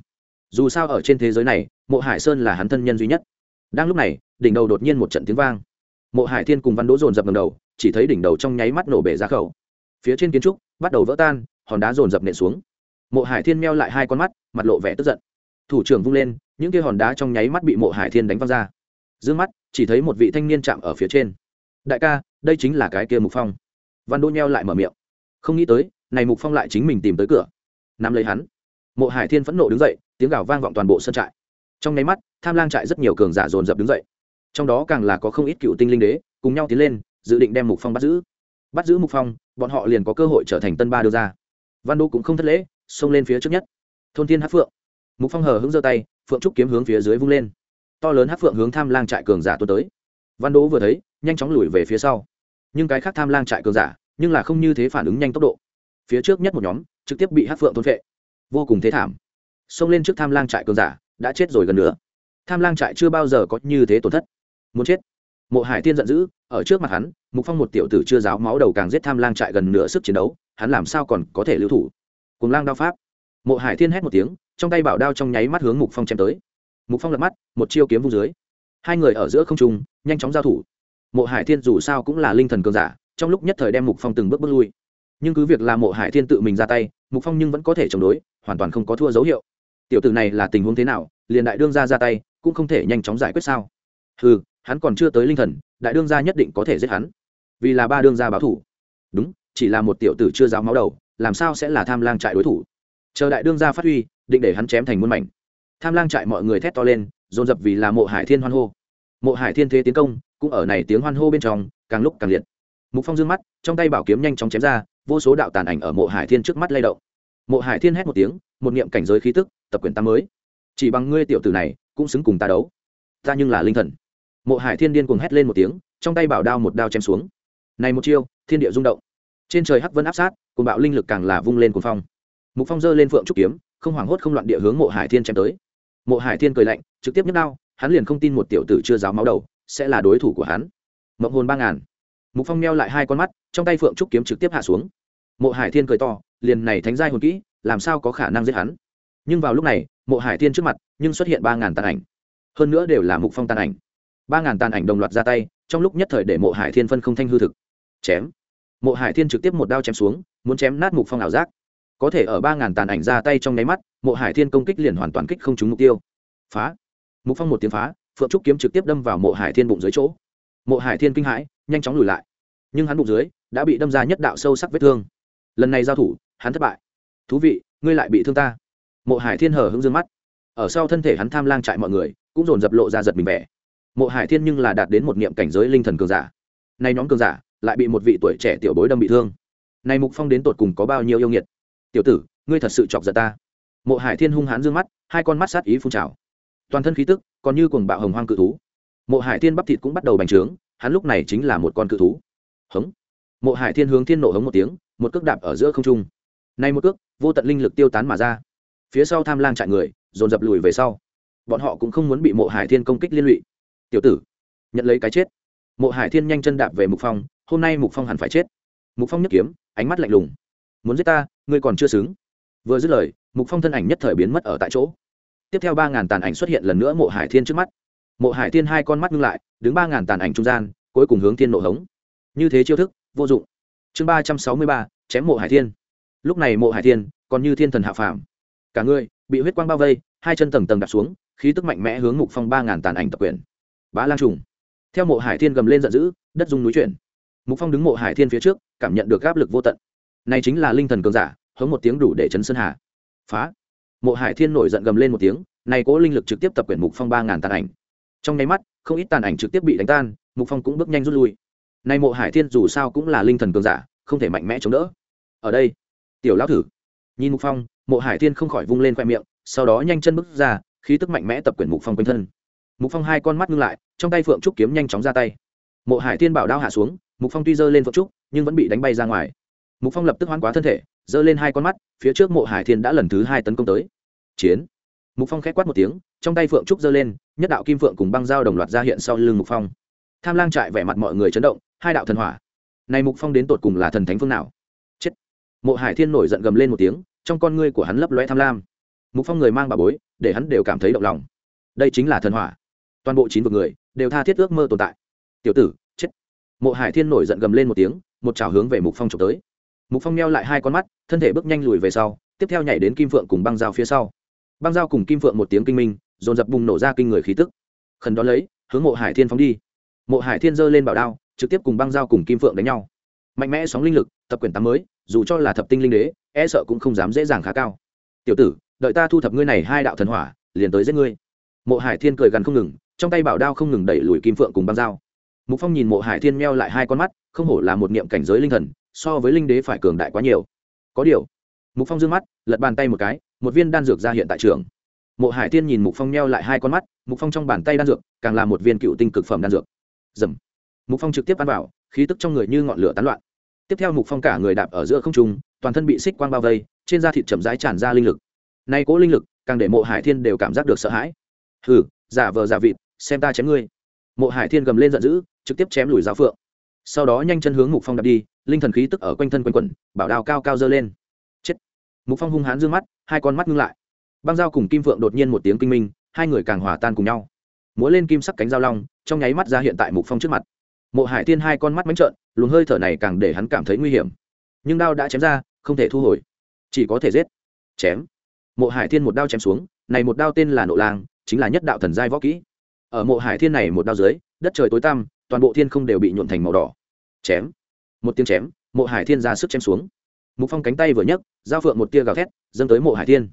Dù sao ở trên thế giới này, mộ hải sơn là hắn thân nhân duy nhất. Đang lúc này, đỉnh đầu đột nhiên một trận tiếng vang. Mộ hải thiên cùng văn đỗ dồn dập ngầm đầu, chỉ thấy đỉnh đầu trong nháy mắt nổ bể ra khẩu. Phía trên kiến trúc bắt đầu vỡ tan, hòn đá dồn dập nện xuống. Mộ hải thiên meo lại hai con mắt, mặt lộ vẻ tức giận. Thủ trưởng vung lên, những kia hòn đá trong nháy mắt bị mộ hải thiên đánh văng ra. D ư ơ n g mắt, chỉ thấy một vị thanh niên chạm ở phía trên. Đại ca, đây chính là cái kia mục phong. Văn đỗ nheo lại mở miệng không nghĩ tới, này mục phong lại chính mình tìm tới cửa. Nắm lấy hắn. Mộ hải thiên phẫn nộ đứng dậy, tiếng gào vang vọng toàn bộ sân trại. Trong nháy mắt, tham lang trại rất nhiều cường giả dồn dập đứng dậy. Trong đó càng là có không ít cựu tinh linh đế, cùng nhau tiến lên, dự định đem mục phong bắt giữ. Bắt giữ mục phong, bọn họ liền có cơ hội trở thành tân ba đưa ra. Văn đô cũng không thất lễ, xông lên phía trước nhất. Thôn thiên hát phượng. Mục phong hờ hững giơ tay, phượng trúc kiếm hướng phía dưới vung lên. To lớn hát phượng hướng tham lang trại cường giả tuôn tới. Văn đỗ vừa thấy, nhanh chóng lùi về phía sau. Nhưng cái khác tham lang trại cường giả nhưng là không như thế phản ứng nhanh tốc độ. Phía trước nhất một nhóm, trực tiếp bị hát phượng thôn vệ vô cùng thế thảm. Xông lên trước tham lang trại cường giả, đã chết rồi gần nữa tham lang trại chưa bao giờ có như thế tổn thất. Muốn chết. Mộ hải tiên giận dữ, ở trước mặt hắn, mục phong một tiểu tử chưa giáo máu đầu càng giết tham lang trại gần nửa sức chiến đấu, hắn làm sao còn có thể lưu thủ? Cùng lang đao pháp. Mộ hải thiên hét một tiếng, trong tay bảo đao trong nháy mắt hướng mục phong chém tới. Mục phong lật mắt, một chiêu kiếm vung dưới. Hai người ở giữa không trung, nhanh chóng giao thủ. Mộ hải thiên dù sao cũng là linh thần cường giả trong lúc nhất thời đem mục phong từng bước bước lui nhưng cứ việc là mộ hải thiên tự mình ra tay mục phong nhưng vẫn có thể chống đối hoàn toàn không có thua dấu hiệu tiểu tử này là tình huống thế nào liền đại đương gia ra tay cũng không thể nhanh chóng giải quyết sao ừ hắn còn chưa tới linh thần đại đương gia nhất định có thể giết hắn vì là ba đương gia báo thủ đúng chỉ là một tiểu tử chưa giáo máu đầu làm sao sẽ là tham lang trại đối thủ chờ đại đương gia phát huy định để hắn chém thành muôn mảnh tham lang trại mọi người thét to lên dồn dập vì là mộ hải thiên hoan hô mộ hải thiên thế tiến công cũng ở này tiếng hoan hô bên trong càng lúc càng liệt mục phong dương mắt, trong tay bảo kiếm nhanh chóng chém ra, vô số đạo tàn ảnh ở mộ hải thiên trước mắt lay động. Mộ hải thiên hét một tiếng, một niệm cảnh giới khí tức, tập quyền tam mới. Chỉ bằng ngươi tiểu tử này, cũng xứng cùng ta đấu. Ta nhưng là linh thần. Mộ hải thiên điên cuồng hét lên một tiếng, trong tay bảo đao một đao chém xuống. Này một chiêu, thiên địa rung động. Trên trời hắc vân áp sát cùng bạo linh lực càng là vung lên cuồng phong. Mục phong giơ lên phượng trúc kiếm, không hoảng hốt không loạn địa hướng mộ hải thiên chém tới. Mộ hải thiên cười lạnh, trực tiếp nhấc đao, hắn liền không tin một tiểu tử chưa giáo máu đầu, sẽ là đối thủ của hắn. Mộng hồn ba ngàn mục phong meo lại hai con mắt, trong tay phượng trúc kiếm trực tiếp hạ xuống. Mộ hải thiên cười to, liền này thánh giai hồn kỹ, làm sao có khả năng giết hắn? Nhưng vào lúc này, mộ hải thiên trước mặt, nhưng xuất hiện ba ngàn tàn ảnh. Hơn nữa đều là mục phong tàn ảnh. Ba ngàn tàn ảnh đồng loạt ra tay, trong lúc nhất thời để mộ hải thiên phân không thanh hư thực. Chém. Mộ hải thiên trực tiếp một đao chém xuống, muốn chém nát mục phong ảo giác. Có thể ở ba ngàn tàn ảnh ra tay trong nháy mắt, mộ hải thiên công kích liền hoàn toàn kích không trúng mục tiêu. Phá. Mục phong một tiếng phá, phượng trúc kiếm trực tiếp đâm vào mộ hải thiên bụng dưới chỗ. Mộ hải thiên kinh hãi nhanh chóng lùi lại. Nhưng hắn bụng dưới đã bị đâm ra nhất đạo sâu sắc vết thương. Lần này giao thủ, hắn thất bại. Thú vị, ngươi lại bị thương ta. Mộ hải thiên hở hững dương mắt. Ở sau thân thể hắn tham lang trại mọi người, cũng dồn dập lộ ra giật mình vẻ. Mộ hải thiên nhưng là đạt đến một niệm cảnh giới linh thần cường giả. Nay nhóm cường giả lại bị một vị tuổi trẻ tiểu bối đâm bị thương. Này mục phong đến tột cùng có bao nhiêu yêu nghiệt? Tiểu tử, ngươi thật sự chọc giận ta. Mộ hải thiên hung hãn dương mắt, hai con mắt sát ý phun trào. Toàn thân khí tức còn như cuồng bạo hồng hoang cự thú. Mộ hải thiên bắp thịt cũng bắt đầu bành trướng hắn lúc này chính là một con cự thú. Hống. Mộ hải thiên hướng thiên nộ hống một tiếng, một cước đạp ở giữa không trung. Nay một cước, vô tận linh lực tiêu tán mà ra. Phía sau tham lang chạy người, dồn dập lùi về sau. Bọn họ cũng không muốn bị mộ hải thiên công kích liên lụy. Tiểu tử, nhận lấy cái chết. Mộ hải thiên nhanh chân đạp về mục phong, hôm nay mục phong hẳn phải chết. Mục phong nhất kiếm, ánh mắt lạnh lùng. Muốn giết ta, ngươi còn chưa xứng. Vừa dứt lời, mục phong thân ảnh nhất thời biến mất ở tại chỗ. Tiếp theo ba ngàn tàn ảnh xuất hiện lần nữa mộ hải thiên trước mắt mộ hải thiên hai con mắt ngưng lại, đứng ba ngàn tàn ảnh trung gian, cuối cùng hướng thiên nộ hống. Như thế chiêu thức, vô dụng. Chương ba trăm sáu mươi ba, chém mộ hải thiên lúc này mộ hải thiên còn như thiên thần hạ phàm. Cả người bị huyết quang bao vây, hai chân tầng tầng đạp xuống, khí tức mạnh mẽ hướng mục phong ba ngàn tàn ảnh tập quyền. Bá lang trùng. Theo mộ hải thiên gầm lên giận dữ, đất dung núi chuyển. Mục phong đứng mộ hải thiên phía trước, cảm nhận được áp lực vô tận. Này chính là linh thần cường giả, hống một tiếng đủ để chấn sơn hà. Phá. Mộ hải thiên nổi giận gầm lên một tiếng, này cố linh lực trực tiếp tập quyền mục phong ba ngàn tàn ảnh trong nháy mắt, không ít tàn ảnh trực tiếp bị đánh tan, mục phong cũng bước nhanh rút lui. Nay mộ hải thiên dù sao cũng là linh thần cường giả, không thể mạnh mẽ chống đỡ. Ở đây, tiểu lão thử. Nhìn mục phong, mộ hải thiên không khỏi vung lên khoe miệng, sau đó nhanh chân bước ra, khí tức mạnh mẽ tập quyển mục phong quanh thân. Mục phong hai con mắt ngưng lại, trong tay phượng trúc kiếm nhanh chóng ra tay. Mộ hải thiên bảo đao hạ xuống, mục phong tuy giơ lên phượng trúc, nhưng vẫn bị đánh bay ra ngoài. Mục phong lập tức hoán quá thân thể, giơ lên hai con mắt, phía trước mộ hải thiên đã lần thứ hai tấn công tới. Chiến mục phong khét quát một tiếng, trong tay phượng trúc giơ lên, nhất đạo kim phượng cùng băng dao đồng loạt ra hiện sau lưng mục phong. Tham lang trại vẻ mặt mọi người chấn động, hai đạo thần hỏa. Này mục phong đến tột cùng là thần thánh phương nào? Chết! Mộ hải thiên nổi giận gầm lên một tiếng, trong con ngươi của hắn lấp lóe tham lam. Mục phong người mang bà bối, để hắn đều cảm thấy động lòng. Đây chính là thần hỏa. Toàn bộ chín vực người, đều tha thiết ước mơ tồn tại. Tiểu tử, chết! Mộ hải thiên nổi giận gầm lên một tiếng, một chảo hướng về mục phong trộm tới. Mục phong neo lại hai con mắt, thân thể bước nhanh lùi về sau, tiếp theo nhảy đến kim phượng cùng băng dao phía sau băng dao cùng kim phượng một tiếng kinh minh, dồn dập bùng nổ ra kinh người khí tức. Khẩn đón lấy, hướng mộ hải thiên phóng đi. Mộ hải thiên giơ lên bảo đao, trực tiếp cùng băng dao cùng kim phượng đánh nhau. Mạnh mẽ sóng linh lực, tập quyển tám mới, dù cho là thập tinh linh đế e sợ cũng không dám dễ dàng khá cao. Tiểu tử, đợi ta thu thập ngươi này hai đạo thần hỏa, liền tới giết ngươi. Mộ hải thiên cười gần không ngừng, trong tay bảo đao không ngừng đẩy lùi kim phượng cùng băng dao mục phong nhìn mộ hải thiên meo lại hai con mắt, không hổ là một niệm cảnh giới linh thần, so với linh đế phải cường đại quá nhiều. Có điều. Mục phong d mắt, lật bàn tay một cái một viên đan dược ra hiện tại trường. Mộ hải thiên nhìn mục phong meo lại hai con mắt, mục phong trong bàn tay đan dược, càng là một viên cựu tinh cực phẩm đan dược. Dầm mục phong trực tiếp ăn vào, khí tức trong người như ngọn lửa tán loạn. Tiếp theo mục phong cả người đạp ở giữa không trung, toàn thân bị xích quang bao vây, trên da thịt chậm rãi tràn ra linh lực. Nay cố linh lực, càng để mộ hải thiên đều cảm giác được sợ hãi. Hừ, giả vờ giả vịt, xem ta chém ngươi. Mộ hải thiên gầm lên giận dữ, trực tiếp chém lùi giáo phượng. Sau đó nhanh chân hướng mục phong đạp đi, linh thần khí tức ở quanh thân quanh quẩn, bảo đao cao cao dơ lên. Chết. Mục phong hung hãn d mắt hai con mắt ngưng lại. Băng dao cùng kim phượng đột nhiên một tiếng kinh minh, hai người càng hòa tan cùng nhau. Múa lên kim sắc cánh dao long, trong nháy mắt ra hiện tại mục phong trước mặt. Mộ hải thiên hai con mắt bánh trợn, luồng hơi thở này càng để hắn cảm thấy nguy hiểm. Nhưng đao đã chém ra, không thể thu hồi. Chỉ có thể giết. Chém. Mộ hải thiên một đao chém xuống, này một đao tên là nộ lang, chính là nhất đạo thần giai võ kỹ. Ở mộ hải thiên này một đao dưới, đất trời tối tăm, toàn bộ thiên không đều bị nhuộn thành màu đỏ. Chém. Một tiếng chém, mộ hải thiên ra sức chém xuống mục phong cánh tay vừa nhấc, giao phượng một tia gào thét, dâng tới mộ hải thiên.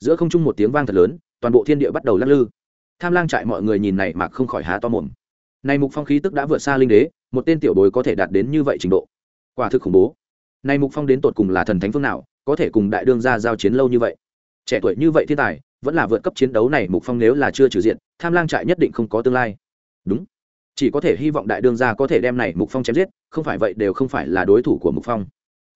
Giữa không trung một tiếng vang thật lớn, toàn bộ thiên địa bắt đầu lắc lư. Tham lang trại mọi người nhìn này mà không khỏi há to mồm. Này mục phong khí tức đã vượt xa linh đế, một tên tiểu bối có thể đạt đến như vậy trình độ. Quả thực khủng bố. Này mục phong đến tột cùng là thần thánh phương nào, có thể cùng đại đương gia giao chiến lâu như vậy? Trẻ tuổi như vậy thiên tài, vẫn là vượt cấp chiến đấu này mục phong nếu là chưa trừ diện, tham lang trại nhất định không có tương lai. Đúng. Chỉ có thể hy vọng đại đương gia có thể đem này mục phong chém giết, không phải vậy đều không phải là đối thủ của mục phong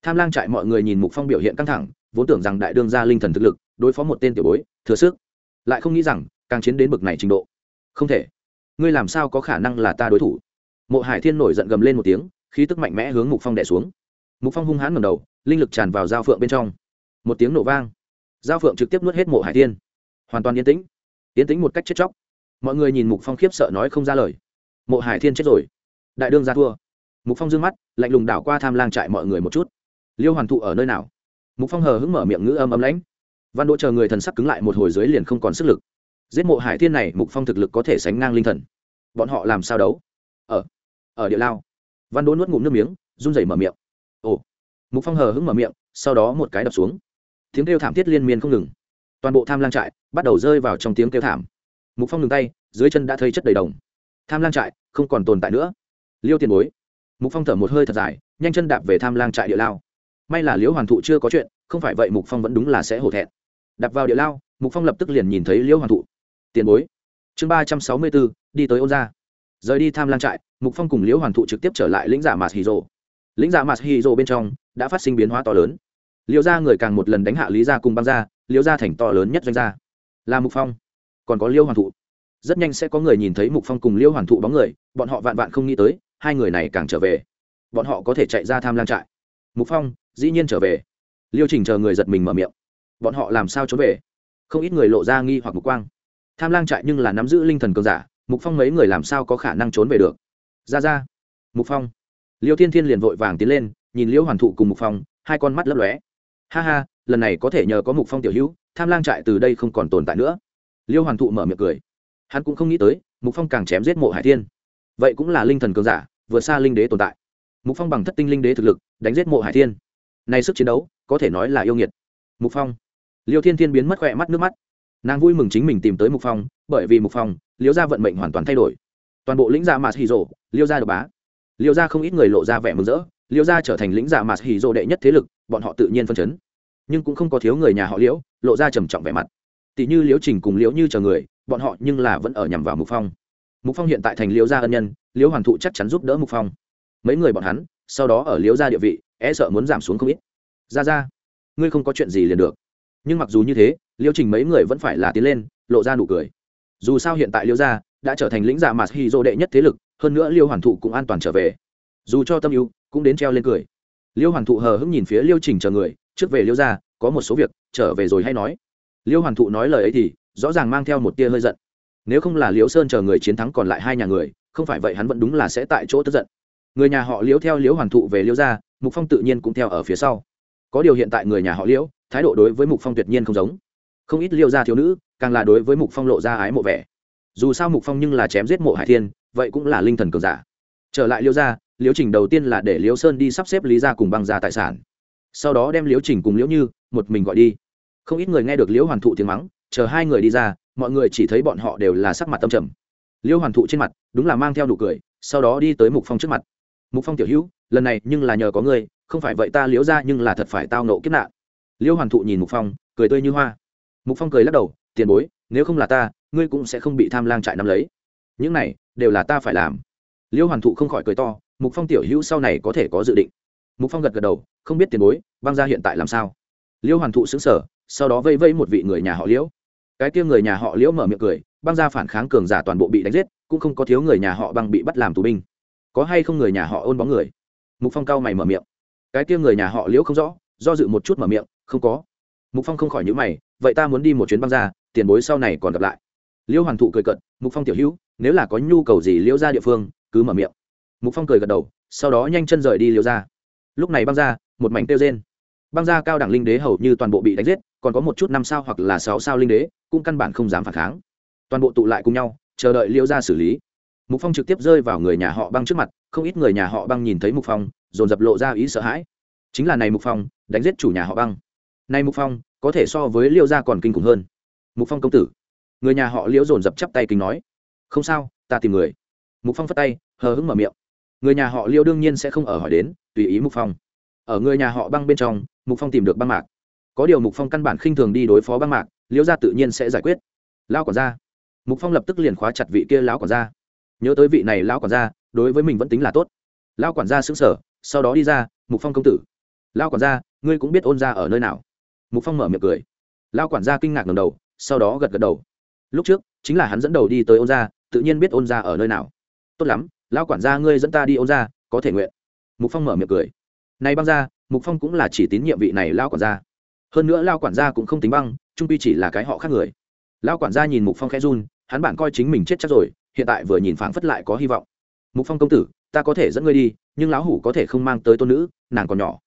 tham lang trại mọi người nhìn mục phong biểu hiện căng thẳng, vốn tưởng rằng đại đương gia linh thần thực lực, đối phó một tên tiểu bối, thừa sức. Lại không nghĩ rằng, càng chiến đến bực này trình độ. Không thể. Ngươi làm sao có khả năng là ta đối thủ? Mộ hải thiên nổi giận gầm lên một tiếng, khí tức mạnh mẽ hướng mục phong đẻ xuống. Mục phong hung hãn ngầm đầu, linh lực tràn vào dao phượng bên trong. Một tiếng nổ vang. Dao phượng trực tiếp nuốt hết mộ hải thiên. Hoàn toàn yên tĩnh. Yên tĩnh một cách chết chóc. Mọi người nhìn mục phong khiếp sợ nói không ra lời. Mộ hải thiên chết rồi. Đại đương ra thua. Mục phong d ư ơ n g mắt, lạnh lùng đảo qua tham lang trại mọi người một chút liêu hoàn thụ ở nơi nào? Mục phong hờ hững mở miệng ngữ âm âm lãnh. Văn đỗ chờ người thần sắc cứng lại một hồi dưới liền không còn sức lực. Giết mộ hải thiên này, mục phong thực lực có thể sánh ngang linh thần. Bọn họ làm sao đấu? Ở ở địa lao. Văn đỗ nuốt ngụm nước miếng, run rẩy mở miệng. Ồ. Mục phong hờ hững mở miệng, sau đó một cái đập xuống. Tiếng kêu thảm thiết liên miên không ngừng. Toàn bộ tham lang trại bắt đầu rơi vào trong tiếng kêu thảm. Mục phong ngừng tay, dưới chân đã thấy chất đầy đồng. Tham lang trại không còn tồn tại nữa. Liêu tiền bối. Mục phong thở một hơi thật dài, nhanh chân đạp về tham lang trại địa lao may là liễu hoàn thụ chưa có chuyện, không phải vậy mục phong vẫn đúng là sẽ hổ thẹn. Đặt vào địa lao, mục phong lập tức liền nhìn thấy liễu hoàn thụ. Tiền bối. Chương ba trăm sáu mươi bốn, đi tới ôn gia. Rời đi tham lang trại, mục phong cùng liễu hoàn thụ trực tiếp trở lại lĩnh giả mạt hì rồ. Lĩnh giả mạt hì rồ bên trong đã phát sinh biến hóa to lớn. Liễu gia người càng một lần đánh hạ lý gia cùng băng gia, liễu gia thành to lớn nhất doanh gia. Là mục phong. Còn có liễu hoàn thụ. Rất nhanh sẽ có người nhìn thấy mục phong cùng liễu hoàn thụ bóng người, bọn họ vạn vạn không nghĩ tới, hai người này càng trở về. Bọn họ có thể chạy ra tham lang trại. Mục phong dĩ nhiên trở về. Liêu trình chờ người giật mình mở miệng. Bọn họ làm sao trốn về? Không ít người lộ ra nghi hoặc mục quang. Tham lang trại nhưng là nắm giữ linh thần cường giả, mục phong mấy người làm sao có khả năng trốn về được? Ra ra. Mục phong. Liêu thiên thiên liền vội vàng tiến lên, nhìn liêu hoàn thụ cùng mục phong, hai con mắt lấp lóe. Ha ha, lần này có thể nhờ có mục phong tiểu hữu, tham lang trại từ đây không còn tồn tại nữa. Liêu hoàn thụ mở miệng cười. Hắn cũng không nghĩ tới, mục phong càng chém giết mộ hải thiên. Vậy cũng là linh thần cường giả vượt xa linh đế tồn tại. Mục phong bằng thất tinh linh đế thực lực, đánh giết mộ hải thiên nay sức chiến đấu, có thể nói là yêu nghiệt. Mục phong. Liêu thiên thiên biến mất khỏe mắt nước mắt. Nàng vui mừng chính mình tìm tới mục phong, bởi vì mục phong, liêu gia vận mệnh hoàn toàn thay đổi. Toàn bộ lĩnh gia mạt hì rồ, liêu gia độc bá. Liêu gia không ít người lộ ra vẻ mừng rỡ, liêu gia trở thành lĩnh gia mạt hì rồ đệ nhất thế lực, bọn họ tự nhiên phân chấn. Nhưng cũng không có thiếu người nhà họ liễu, lộ ra trầm trọng vẻ mặt. Tỷ như liễu trình cùng liễu như chờ người, bọn họ nhưng là vẫn ở nhằm vào mục phong. Mục phong hiện tại thành liễu gia ân nhân, liễu hoàn thụ chắc chắn giúp đỡ mục phong. Mấy người bọn hắn, sau đó ở liễu gia địa vị e sợ muốn giảm xuống không ít. Ra ra, ngươi không có chuyện gì liền được. Nhưng mặc dù như thế, Liêu trình mấy người vẫn phải là tiến lên, lộ ra nụ cười. Dù sao hiện tại Liêu gia đã trở thành lĩnh giả mà hy dô đệ nhất thế lực, hơn nữa Liêu hoàn thụ cũng an toàn trở về. Dù cho tâm ưu cũng đến treo lên cười. Liêu hoàn thụ hờ hững nhìn phía Liêu trình chờ người, trước về liêu Gia, có một số việc, trở về rồi hay nói. Liêu hoàn thụ nói lời ấy thì, rõ ràng mang theo một tia hơi giận. Nếu không là Liêu sơn chờ người chiến thắng còn lại hai nhà người, không phải vậy hắn vẫn đúng là sẽ tại chỗ tức giận người nhà họ liễu theo liễu hoàn thụ về liễu ra mục phong tự nhiên cũng theo ở phía sau. Có điều hiện tại người nhà họ liễu, thái độ đối với mục phong tuyệt nhiên không giống. Không ít Liễu gia thiếu nữ, càng là đối với mục phong lộ ra ái mộ vẻ. Dù sao mục phong nhưng là chém giết mộ hải thiên, vậy cũng là linh thần cường giả. Trở lại Liễu gia, liễu trình đầu tiên là để liễu sơn đi sắp xếp lý gia cùng băng gia tài sản. Sau đó đem liễu trình cùng liễu như một mình gọi đi. Không ít người nghe được liễu hoàn thụ tiếng mắng, chờ hai người đi ra, mọi người chỉ thấy bọn họ đều là sắc mặt tâm trầm. Liễu hoàn thụ trên mặt, đúng là mang theo nụ cười, sau đó đi tới mục phong trước mặt mục phong tiểu hữu, lần này nhưng là nhờ có ngươi, không phải vậy ta liễu ra nhưng là thật phải tao nộ kiếp nạn. Liễu hoàn thụ nhìn mục phong, cười tươi như hoa. Mục phong cười lắc đầu, tiền bối, nếu không là ta, ngươi cũng sẽ không bị tham lang trại nắm lấy. Những này đều là ta phải làm. Liễu hoàn thụ không khỏi cười to, mục phong tiểu hữu sau này có thể có dự định. Mục phong gật gật đầu, không biết tiền bối, băng ra hiện tại làm sao? Liễu hoàn thụ xứng sở sau đó vây vây một vị người nhà họ liễu. Cái kia người nhà họ liễu mở miệng cười, băng ra phản kháng cường giả toàn bộ bị đánh giết, cũng không có thiếu người nhà họ băng bị bắt làm tù binh có hay không người nhà họ ôn bóng người? Mục phong cao mày mở miệng. Cái kia người nhà họ liễu không rõ, do dự một chút mở miệng, không có. Mục phong không khỏi nhữ mày, vậy ta muốn đi một chuyến băng ra tiền bối sau này còn gặp lại. Liễu hoàn thụ cười cận mục phong tiểu hữu, nếu là có nhu cầu gì liễu ra địa phương, cứ mở miệng. Mục phong cười gật đầu, sau đó nhanh chân rời đi liễu ra lúc này băng ra một mảnh tiêu rên. Băng ra cao đẳng linh đế hầu như toàn bộ bị đánh giết, còn có một chút năm sao hoặc là sáu sao linh đế, cũng căn bản không dám phản kháng. Toàn bộ tụ lại cùng nhau, chờ đợi liễu ra xử lý mục phong trực tiếp rơi vào người nhà họ băng trước mặt, không ít người nhà họ băng nhìn thấy mục phong, dồn dập lộ ra ý sợ hãi. Chính là này mục phong, đánh giết chủ nhà họ băng. Này mục phong, có thể so với liêu gia còn kinh khủng hơn. Mục phong công tử. Người nhà họ liễu dồn dập chắp tay kính nói. Không sao, ta tìm người. Mục phong phất tay, hờ hững mở miệng. Người nhà họ liêu đương nhiên sẽ không ở hỏi đến, tùy ý mục phong. Ở người nhà họ băng bên trong, mục phong tìm được băng mạc. Có điều mục phong căn bản khinh thường đi đối phó băng mạc liễu gia tự nhiên sẽ giải quyết. Lao quản gia. Mục phong lập tức liền khóa chặt vị kia lão quản gia nhớ tới vị này lão quản gia, đối với mình vẫn tính là tốt. Lão quản gia xứng sở sau đó đi ra, mục phong công tử. Lão quản gia, ngươi cũng biết ôn gia ở nơi nào? Mục phong mở miệng cười. Lão quản gia kinh ngạc ngầm đầu, sau đó gật gật đầu. Lúc trước, chính là hắn dẫn đầu đi tới ôn gia, tự nhiên biết ôn gia ở nơi nào. Tốt lắm, lão quản gia ngươi dẫn ta đi ôn gia, có thể nguyện. Mục phong mở miệng cười. Này băng gia, mục phong cũng là chỉ tín nhiệm vị này lão quản gia. Hơn nữa lão quản gia cũng không tính băng, trung pi chỉ là cái họ khác người. Lão quản gia nhìn mục phong khẽ run, hắn bản coi chính mình chết chắc rồi hiện tại vừa nhìn phảng phất lại có hy vọng. Mục phong công tử, ta có thể dẫn ngươi đi, nhưng lão hủ có thể không mang tới tôn nữ, nàng còn nhỏ.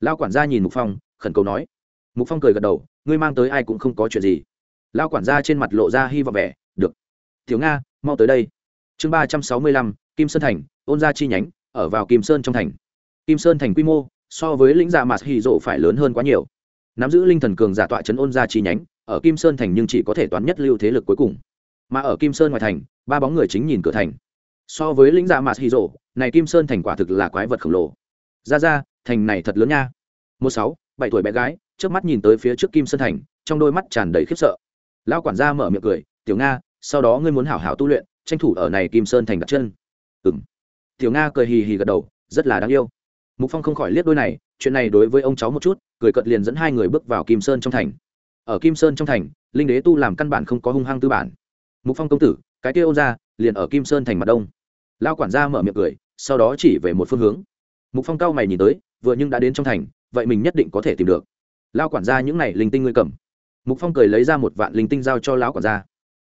Lao quản gia nhìn mục phong, khẩn cầu nói. Mục phong cười gật đầu, ngươi mang tới ai cũng không có chuyện gì. Lao quản gia trên mặt lộ ra hy vọng vẻ, được. Thiếu nga, mau tới đây. Chương ba trăm sáu mươi lăm, kim sơn thành, ôn gia chi nhánh, ở vào kim sơn trong thành. Kim sơn thành quy mô, so với lĩnh giả mạt hì rộ phải lớn hơn quá nhiều. Nắm giữ linh thần cường giả tọa trấn ôn gia chi nhánh, ở kim sơn thành nhưng chỉ có thể toán nhất lưu thế lực cuối cùng mà ở kim sơn ngoài thành, ba bóng người chính nhìn cửa thành. So với lĩnh dạ mạt hì rộ, này kim sơn thành quả thực là quái vật khổng lồ. Ra ra, thành này thật lớn nha. Một sáu, bảy tuổi bé gái trước mắt nhìn tới phía trước kim sơn thành, trong đôi mắt tràn đầy khiếp sợ. Lão quản gia mở miệng cười, tiểu nga, sau đó ngươi muốn hảo hảo tu luyện, tranh thủ ở này kim sơn thành đặt chân. Ừ m tiểu nga cười hì hì gật đầu, rất là đáng yêu. Mục phong không khỏi liếc đôi này, chuyện này đối với ông cháu một chút, cười cợt liền dẫn hai người bước vào kim sơn trong thành. Ở kim sơn trong thành, linh đế tu làm căn bản không có hung hăng tư bản mục phong công tử, cái kia ôn ra, liền ở kim sơn thành mặt đông. Lao quản gia mở miệng cười, sau đó chỉ về một phương hướng. Mục phong cao mày nhìn tới, vừa nhưng đã đến trong thành, vậy mình nhất định có thể tìm được. Lao quản gia những này linh tinh ngươi cầm. Mục phong cười lấy ra một vạn linh tinh giao cho lão quản gia.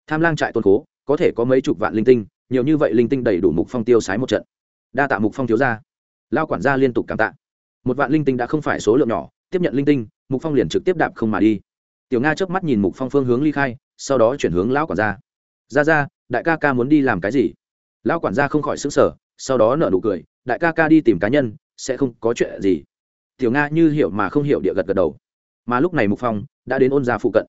Tham lang trại tôn cố có thể có mấy chục vạn linh tinh, nhiều như vậy linh tinh đầy đủ mục phong tiêu sái một trận. Đa tạ mục phong thiếu ra lao quản gia liên tục cảm tạ. Một vạn linh tinh đã không phải số lượng nhỏ, tiếp nhận linh tinh, mục phong liền trực tiếp đạp không mà đi. Tiểu nga chớp mắt nhìn mục phong phương hướng ly khai, sau đó chuyển hướng lão quản gia ra ra, đại ca ca muốn đi làm cái gì? Lão quản gia không khỏi xứng sở sau đó nở nụ cười, đại ca ca đi tìm cá nhân, sẽ không có chuyện gì. Tiểu nga như hiểu mà không hiểu địa gật gật đầu. Mà lúc này mục phong đã đến ôn gia phụ cận.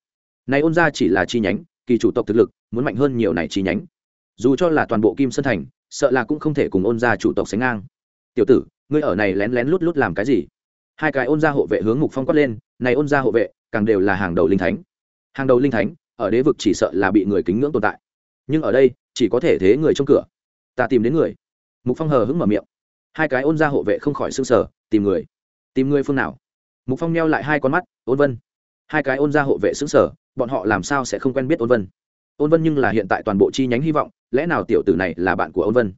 Này ôn gia chỉ là chi nhánh, kỳ chủ tộc thực lực, muốn mạnh hơn nhiều này chi nhánh. Dù cho là toàn bộ kim sơn thành, sợ là cũng không thể cùng ôn gia chủ tộc sánh ngang. Tiểu tử, ngươi ở này lén lén lút lút làm cái gì? Hai cái ôn gia hộ vệ hướng mục phong quát lên, này ôn gia hộ vệ, càng đều là hàng đầu linh thánh. Hàng đầu linh thánh, ở đế vực chỉ sợ là bị người kính ngưỡng tồn tại nhưng ở đây, chỉ có thể thế người trong cửa. Ta tìm đến người. Mục phong hờ hững mở miệng. Hai cái ôn gia hộ vệ không khỏi s ư n g sở tìm người. Tìm người phương nào? Mục phong neo lại hai con mắt, ôn vân. Hai cái ôn gia hộ vệ xứng sở bọn họ làm sao sẽ không quen biết ôn vân? Ôn vân nhưng là hiện tại toàn bộ chi nhánh hy vọng, lẽ nào tiểu tử này là bạn của ôn vân?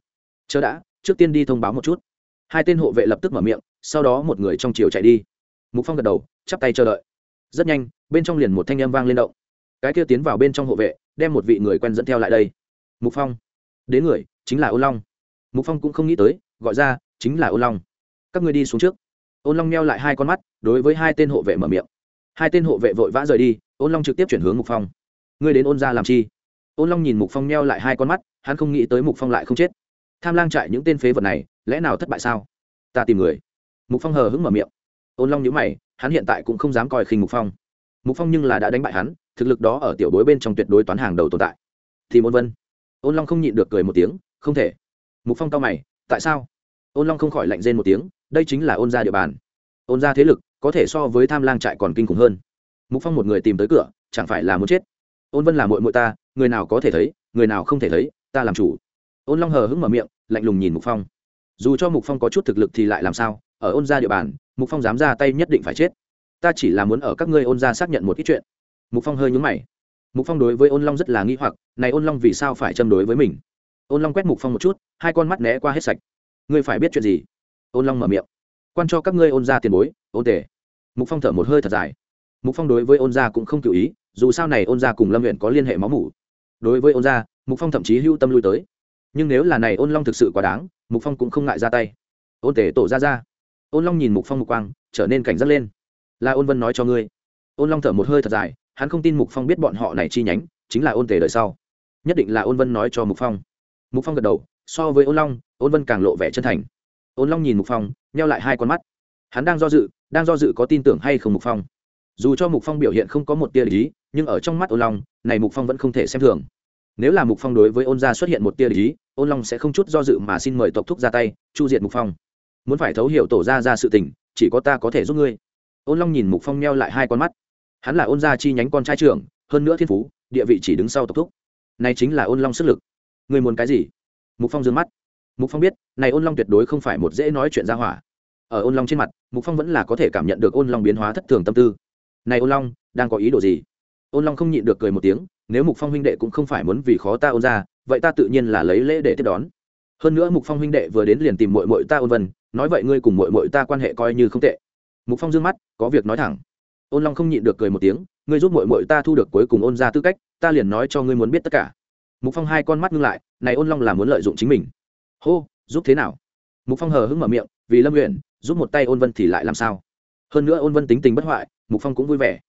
Chớ đã, trước tiên đi thông báo một chút. Hai tên hộ vệ lập tức mở miệng, sau đó một người trong chiều chạy đi. Mục phong gật đầu, chắp tay chờ đợi. Rất nhanh, bên trong liền một thanh âm vang lên động. Cái kia tiến vào bên trong hộ vệ đem một vị người quen dẫn theo lại đây. Mục phong. Đến người, chính là ô long. Mục phong cũng không nghĩ tới, gọi ra, chính là ô long. Các ngươi đi xuống trước. Ôn long neo lại hai con mắt, đối với hai tên hộ vệ mở miệng. Hai tên hộ vệ vội vã rời đi, ôn long trực tiếp chuyển hướng mục phong. Ngươi đến ôn ra làm chi? Ôn long nhìn mục phong neo lại hai con mắt, hắn không nghĩ tới mục phong lại không chết. Tham lang trại những tên phế vật này, lẽ nào thất bại sao? Ta tìm người. Mục phong hờ hững mở miệng. Ôn long nhíu mày, hắn hiện tại cũng không dám coi khinh mục phong. Mục phong nhưng là đã đánh bại hắn thực lực đó ở tiểu đối bên trong tuyệt đối toán hàng đầu tồn tại. Thì môn vân, ôn long không nhịn được cười một tiếng, không thể. Mục phong cao mày, tại sao? Ôn long không khỏi lạnh rên một tiếng, đây chính là ôn gia địa bàn. Ôn gia thế lực có thể so với tham lang trại còn kinh khủng hơn. Mục phong một người tìm tới cửa, chẳng phải là muốn chết? Ôn vân là muội muội ta, người nào có thể thấy, người nào không thể thấy, ta làm chủ. Ôn long hờ hững mở miệng, lạnh lùng nhìn mục phong. Dù cho mục phong có chút thực lực thì lại làm sao? Ở ôn gia địa bàn, mục phong dám ra tay nhất định phải chết. Ta chỉ là muốn ở các ngươi ôn gia xác nhận một ít chuyện mục phong hơi nhúng mày. Mục phong đối với ôn long rất là nghi hoặc, này ôn long vì sao phải châm đối với mình? Ôn long quét mục phong một chút, hai con mắt né qua hết sạch. Ngươi phải biết chuyện gì? Ôn long mở miệng. Quan cho các ngươi ôn gia tiền bối, ôn tề mục phong thở một hơi thật dài. Mục phong đối với ôn gia cũng không cựu ý, dù sao này ôn gia cùng lâm huyện có liên hệ máu mủ. Đối với ôn gia, mục phong thậm chí hưu tâm lui tới. Nhưng nếu là này ôn long thực sự quá đáng, mục phong cũng không ngại ra tay. Ôn tề tổ ra ra. Ôn long nhìn mục phong mục quang, trở nên cảnh giác lên. Là ôn vân nói cho ngươi. Ôn long thở một hơi thật dài hắn không tin mục phong biết bọn họ này chi nhánh, chính là ôn tề đời sau. Nhất định là ôn vân nói cho mục phong. Mục phong gật đầu, so với ôn long, ôn vân càng lộ vẻ chân thành. Ôn long nhìn mục phong, nheo lại hai con mắt. Hắn đang do dự, đang do dự có tin tưởng hay không mục phong. Dù cho mục phong biểu hiện không có một tia lý, nhưng ở trong mắt ôn long, này mục phong vẫn không thể xem thường. Nếu là mục phong đối với ôn gia xuất hiện một tia lý, ôn long sẽ không chút do dự mà xin mời tộc thúc ra tay, chu diệt mục phong. Muốn phải thấu hiểu tổ ra ra sự tình, chỉ có ta có thể giúp ngươi. Ôn long nhìn mục phong neo lại hai con mắt hắn là ôn gia chi nhánh con trai trưởng, hơn nữa thiên phú, địa vị chỉ đứng sau tộc thúc. Này chính là ôn long sức lực. Người muốn cái gì? Mục phong dương mắt. Mục phong biết, này ôn long tuyệt đối không phải một dễ nói chuyện ra hỏa. Ở ôn long trên mặt, mục phong vẫn là có thể cảm nhận được ôn long biến hóa thất thường tâm tư. Này ôn long, đang có ý đồ gì? Ôn long không nhịn được cười một tiếng, nếu mục phong huynh đệ cũng không phải muốn vì khó ta ôn ra, vậy ta tự nhiên là lấy lễ để tiếp đón. Hơn nữa mục phong huynh đệ vừa đến liền tìm mội mội ta ôn vân nói vậy ngươi cùng mội mội ta quan hệ coi như không tệ. Mục phong d ư ơ n g mắt, có việc nói thẳng ôn long không nhịn được cười một tiếng, ngươi giúp mội mội ta thu được cuối cùng ôn ra tư cách, ta liền nói cho ngươi muốn biết tất cả. Mục phong hai con mắt ngưng lại, này ôn long là muốn lợi dụng chính mình. Hô, giúp thế nào? Mục phong hờ hững mở miệng, vì lâm nguyện giúp một tay ôn vân thì lại làm sao? Hơn nữa ôn vân tính tình bất hoại, mục phong cũng vui vẻ.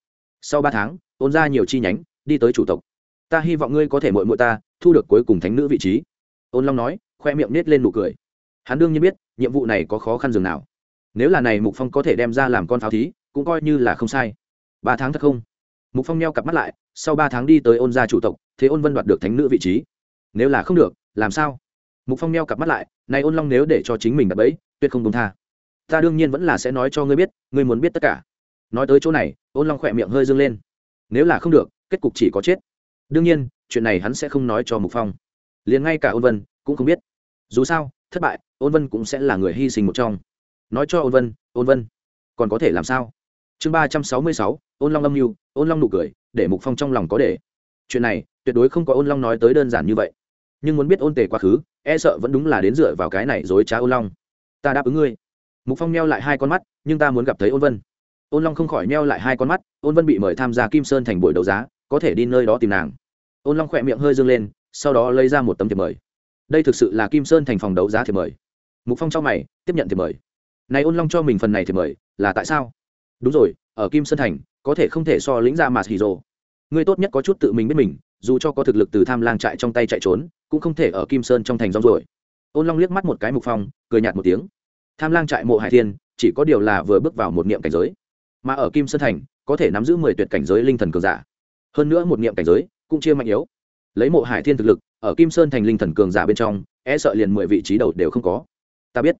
Sau ba tháng, ôn ra nhiều chi nhánh, đi tới chủ tộc. Ta hy vọng ngươi có thể mội mội ta, thu được cuối cùng thánh nữ vị trí. Ôn long nói, khoe miệng nết lên nụ cười. Hắn đương nhiên biết, nhiệm vụ này có khó khăn dường nào. Nếu là này mục phong có thể đem ra làm con pháo thí cũng coi như là không sai. Ba tháng thật không? Mục phong neo cặp mắt lại, sau ba tháng đi tới ôn gia chủ tộc, thế ôn vân đoạt được thánh nữ vị trí. Nếu là không được, làm sao? Mục phong neo cặp mắt lại, này ôn long nếu để cho chính mình đặt bẫy, tuyệt không đúng tha. Ta đương nhiên vẫn là sẽ nói cho ngươi biết, ngươi muốn biết tất cả. Nói tới chỗ này, ôn long khỏe miệng hơi dâng lên. Nếu là không được, kết cục chỉ có chết. Đương nhiên, chuyện này hắn sẽ không nói cho mục phong. Liền ngay cả ôn vân cũng không biết. Dù sao, thất bại, ôn vân cũng sẽ là người hy sinh một trong. Nói cho ôn vân ôn vân, còn có thể làm sao? Chương ba trăm sáu mươi sáu, ôn long âm mưu, ôn long nụ cười, để mục phong trong lòng có để. Chuyện này, tuyệt đối không có ôn long nói tới đơn giản như vậy. Nhưng muốn biết ôn tề quá khứ e sợ vẫn đúng là đến dựa vào cái này dối trá ôn long. Ta đáp ứng ngươi. Mục phong neo lại hai con mắt, nhưng ta muốn gặp thấy ôn vân. Ôn long không khỏi neo lại hai con mắt, ôn vân bị mời tham gia kim sơn thành buổi đấu giá, có thể đi nơi đó tìm nàng. Ôn long khỏe miệng hơi dâng lên, sau đó lấy ra một tấm thiệp mời. Đây thực sự là kim sơn thành phòng đấu giá thiệp mời. Mục phong cho mày, tiếp nhận thiệp mời. Này ôn long cho mình phần này thiệp mời, là tại sao? Đúng rồi, ở kim sơn thành, có thể không thể so lĩnh ra mà hì rồ. Ngươi tốt nhất có chút tự mình biết mình, dù cho có thực lực từ tham lang trại trong tay chạy trốn, cũng không thể ở kim sơn trong thành rong rồi ôn long liếc mắt một cái mục phong, cười nhạt một tiếng. Tham lang trại mộ hải thiên, chỉ có điều là vừa bước vào một niệm cảnh giới. Mà ở kim sơn thành, có thể nắm giữ mười tuyệt cảnh giới linh thần cường giả. Hơn nữa một niệm cảnh giới cũng chia mạnh yếu. Lấy mộ hải thiên thực lực, ở kim sơn thành linh thần cường giả bên trong e sợ liền mười vị trí đầu đều không có. Ta biết.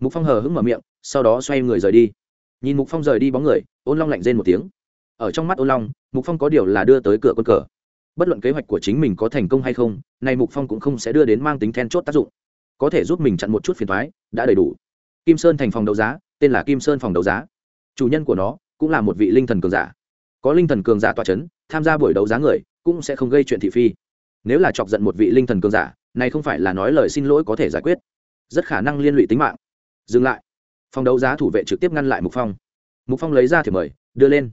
Mục phong hờ hững mở miệng, sau đó xoay người rời đi nhìn mục phong rời đi bóng người, ôn long lạnh rên một tiếng. Ở trong mắt ôn long, mục phong có điều là đưa tới cửa quân cờ. Bất luận kế hoạch của chính mình có thành công hay không nay mục phong cũng không sẽ đưa đến mang tính then chốt tác dụng. Có thể giúp mình chặn một chút phiền thoái đã đầy đủ. Kim sơn thành phòng đấu giá, tên là kim sơn phòng đấu giá. Chủ nhân của nó cũng là một vị linh thần cường giả. Có linh thần cường giả tọa c h ấ n tham gia buổi đấu giá người cũng sẽ không gây chuyện thị phi. Nếu là chọc giận một vị linh thần cường giả, này không phải là nói lời xin lỗi có thể giải quyết. Rất khả năng liên lụy tính mạng. Dừng lại phòng đấu giá thủ vệ trực tiếp ngăn lại mục phong. Mục phong lấy ra thiệp mời, đưa lên.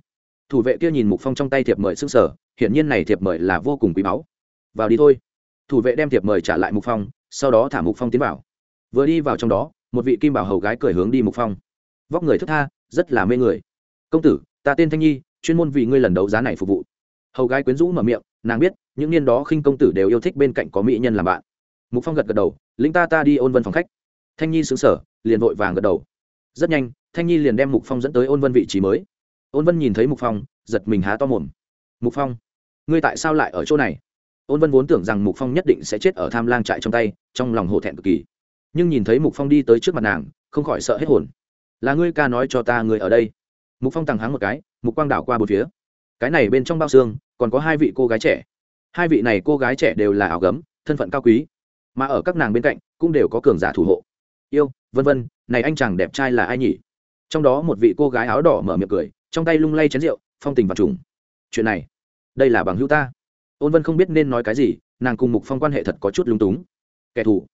Thủ vệ kia nhìn mục phong trong tay thiệp mời xương sở hiển nhiên này thiệp mời là vô cùng quý báu. Vào đi thôi. Thủ vệ đem thiệp mời trả lại mục phong, sau đó thả mục phong tiến vào. Vừa đi vào trong đó, một vị kim bảo hầu gái cười hướng đi mục phong. Vóc người thức tha, rất là mê người. Công tử, ta tên thanh nhi, chuyên môn vì ngươi lần đấu giá này phục vụ. Hầu gái quyến rũ mở miệng, nàng biết, những niên đó khinh công tử đều yêu thích bên cạnh có mỹ nhân làm bạn. Mục phong gật gật đầu, lĩnh ta ta đi ôn vân phòng khách. Thanh nhi xứng sở liền vội vàng gật đầu rất nhanh, thanh nhi liền đem mục phong dẫn tới ôn vân vị trí mới. Ôn vân nhìn thấy mục phong, giật mình há to mồm. Mục phong, ngươi tại sao lại ở chỗ này? Ôn vân vốn tưởng rằng mục phong nhất định sẽ chết ở tham lang trại trong tay, trong lòng hổ thẹn cực kỳ. Nhưng nhìn thấy mục phong đi tới trước mặt nàng, không khỏi sợ hết hồn. Là ngươi ca nói cho ta người ở đây. Mục phong tằng háng một cái, mục quang đảo qua một phía. Cái này bên trong bao xương, còn có hai vị cô gái trẻ. Hai vị này cô gái trẻ đều là ảo gấm, thân phận cao quý. Mà ở các nàng bên cạnh, cũng đều có cường giả thủ hộ yêu, vân vân, này anh chàng đẹp trai là ai nhỉ? Trong đó một vị cô gái áo đỏ mở miệng cười, trong tay lung lay chén rượu, phong tình và trùng. Chuyện này, đây là bằng hữu ta. Ôn vân không biết nên nói cái gì, nàng cùng mục phong quan hệ thật có chút lung túng. Kẻ thù,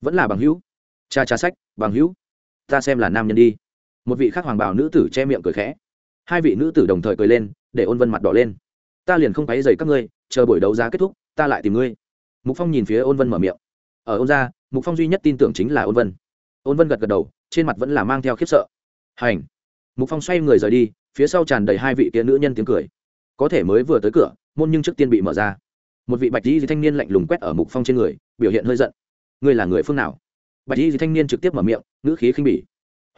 vẫn là bằng hữu. Cha cha sách, bằng hữu. Ta xem là nam nhân đi. Một vị khác hoàng bào nữ tử che miệng cười khẽ. Hai vị nữ tử đồng thời cười lên, để ôn vân mặt đỏ lên. Ta liền không quấy dày các ngươi, chờ buổi đấu giá kết thúc, ta lại tìm ngươi. Mục phong nhìn phía ôn vân mở miệng. Ở ôn gia, mục phong duy nhất tin tưởng chính là ôn vân ôn vân gật gật đầu, trên mặt vẫn là mang theo khiếp sợ. Hành. Mục phong xoay người rời đi, phía sau tràn đầy hai vị kia nữ nhân tiếng cười. Có thể mới vừa tới cửa, môn nhưng trước tiên bị mở ra. Một vị bạch di thanh niên lạnh lùng quét ở mục phong trên người, biểu hiện hơi giận. Ngươi là người phương nào? Bạch di thanh niên trực tiếp mở miệng, ngữ khí khinh bỉ.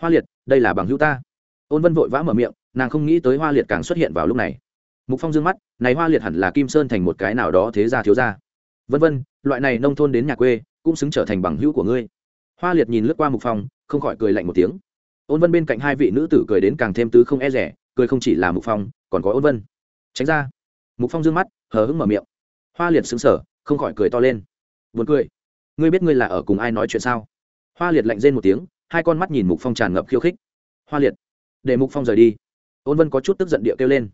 Hoa liệt, đây là bằng hữu ta. Ôn vân vội vã mở miệng, nàng không nghĩ tới hoa liệt càng xuất hiện vào lúc này. Mục phong d ư ơ n g mắt, này hoa liệt hẳn là kim sơn thành một cái nào đó thế ra thiếu ra vân vân, loại này nông thôn đến nhà quê, cũng xứng trở thành bằng hữu của ngươi hoa liệt nhìn lướt qua mục phong, không khỏi cười lạnh một tiếng. Ôn vân bên cạnh hai vị nữ tử cười đến càng thêm tứ không e rẻ, cười không chỉ là mục phong, còn có ôn vân. Tránh ra. Mục phong d ư ơ n g mắt, hờ hững mở miệng. Hoa liệt xứng sở không khỏi cười to lên. Vượt cười. Ngươi biết ngươi là ở cùng ai nói chuyện sao? Hoa liệt lạnh rên một tiếng, hai con mắt nhìn mục phong tràn ngập khiêu khích. Hoa liệt, để mục phong rời đi. Ôn vân có chút tức giận địa kêu lên.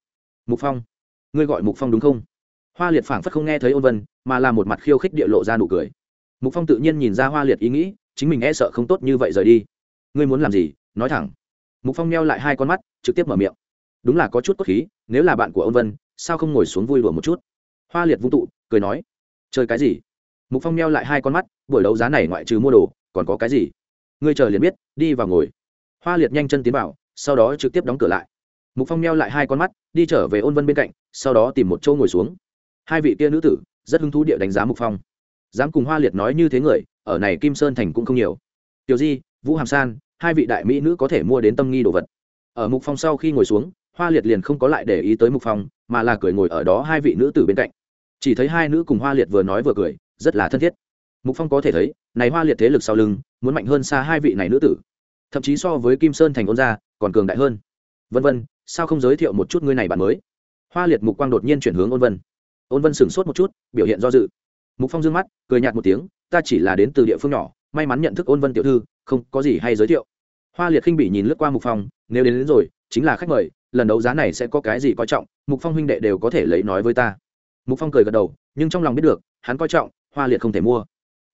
Mục phong, ngươi gọi mục phong đúng không? Hoa liệt phảng phất không nghe thấy ôn vân, mà là một mặt khiêu khích địa lộ ra nụ cười. Mục phong tự nhiên nhìn ra hoa liệt ý nghĩ chính mình e sợ không tốt như vậy rời đi. Ngươi muốn làm gì? Nói thẳng. Mục phong meo lại hai con mắt, trực tiếp mở miệng. Đúng là có chút cốt khí, nếu là bạn của ôn vân, sao không ngồi xuống vui đùa một chút? Hoa liệt vung tụ, cười nói. Chơi cái gì? Mục phong meo lại hai con mắt, buổi đấu giá này ngoại trừ mua đồ, còn có cái gì? Ngươi chờ liền biết, đi vào ngồi. Hoa liệt nhanh chân tiến vào, sau đó trực tiếp đóng cửa lại. Mục phong meo lại hai con mắt, đi trở về ôn vân bên cạnh, sau đó tìm một chỗ ngồi xuống. Hai vị tia nữ tử, rất hứng thú địa đánh giá mục phong. Dám cùng hoa liệt nói như thế người ở này kim sơn thành cũng không nhiều. Tiểu di, vũ hàm san, hai vị đại mỹ nữ có thể mua đến tâm nghi đồ vật. Ở mục phong sau khi ngồi xuống, hoa liệt liền không có lại để ý tới mục phong, mà là cười ngồi ở đó hai vị nữ tử bên cạnh. Chỉ thấy hai nữ cùng hoa liệt vừa nói vừa cười, rất là thân thiết. Mục phong có thể thấy, này hoa liệt thế lực sau lưng, muốn mạnh hơn xa hai vị này nữ tử. Thậm chí so với kim sơn thành ôn gia, còn cường đại hơn. Vân vân, sao không giới thiệu một chút ngươi này bạn mới? Hoa liệt mục quang đột nhiên chuyển hướng ôn vân. Ôn vân sửng sốt một chút, biểu hiện do dự mục phong d ư ơ n g mắt cười nhạt một tiếng ta chỉ là đến từ địa phương nhỏ may mắn nhận thức ôn vân tiểu thư không có gì hay giới thiệu. Hoa liệt khinh bị nhìn lướt qua mục phong nếu đến, đến rồi chính là khách mời lần đấu giá này sẽ có cái gì coi trọng mục phong huynh đệ đều có thể lấy nói với ta. Mục phong cười gật đầu nhưng trong lòng biết được hắn coi trọng hoa liệt không thể mua.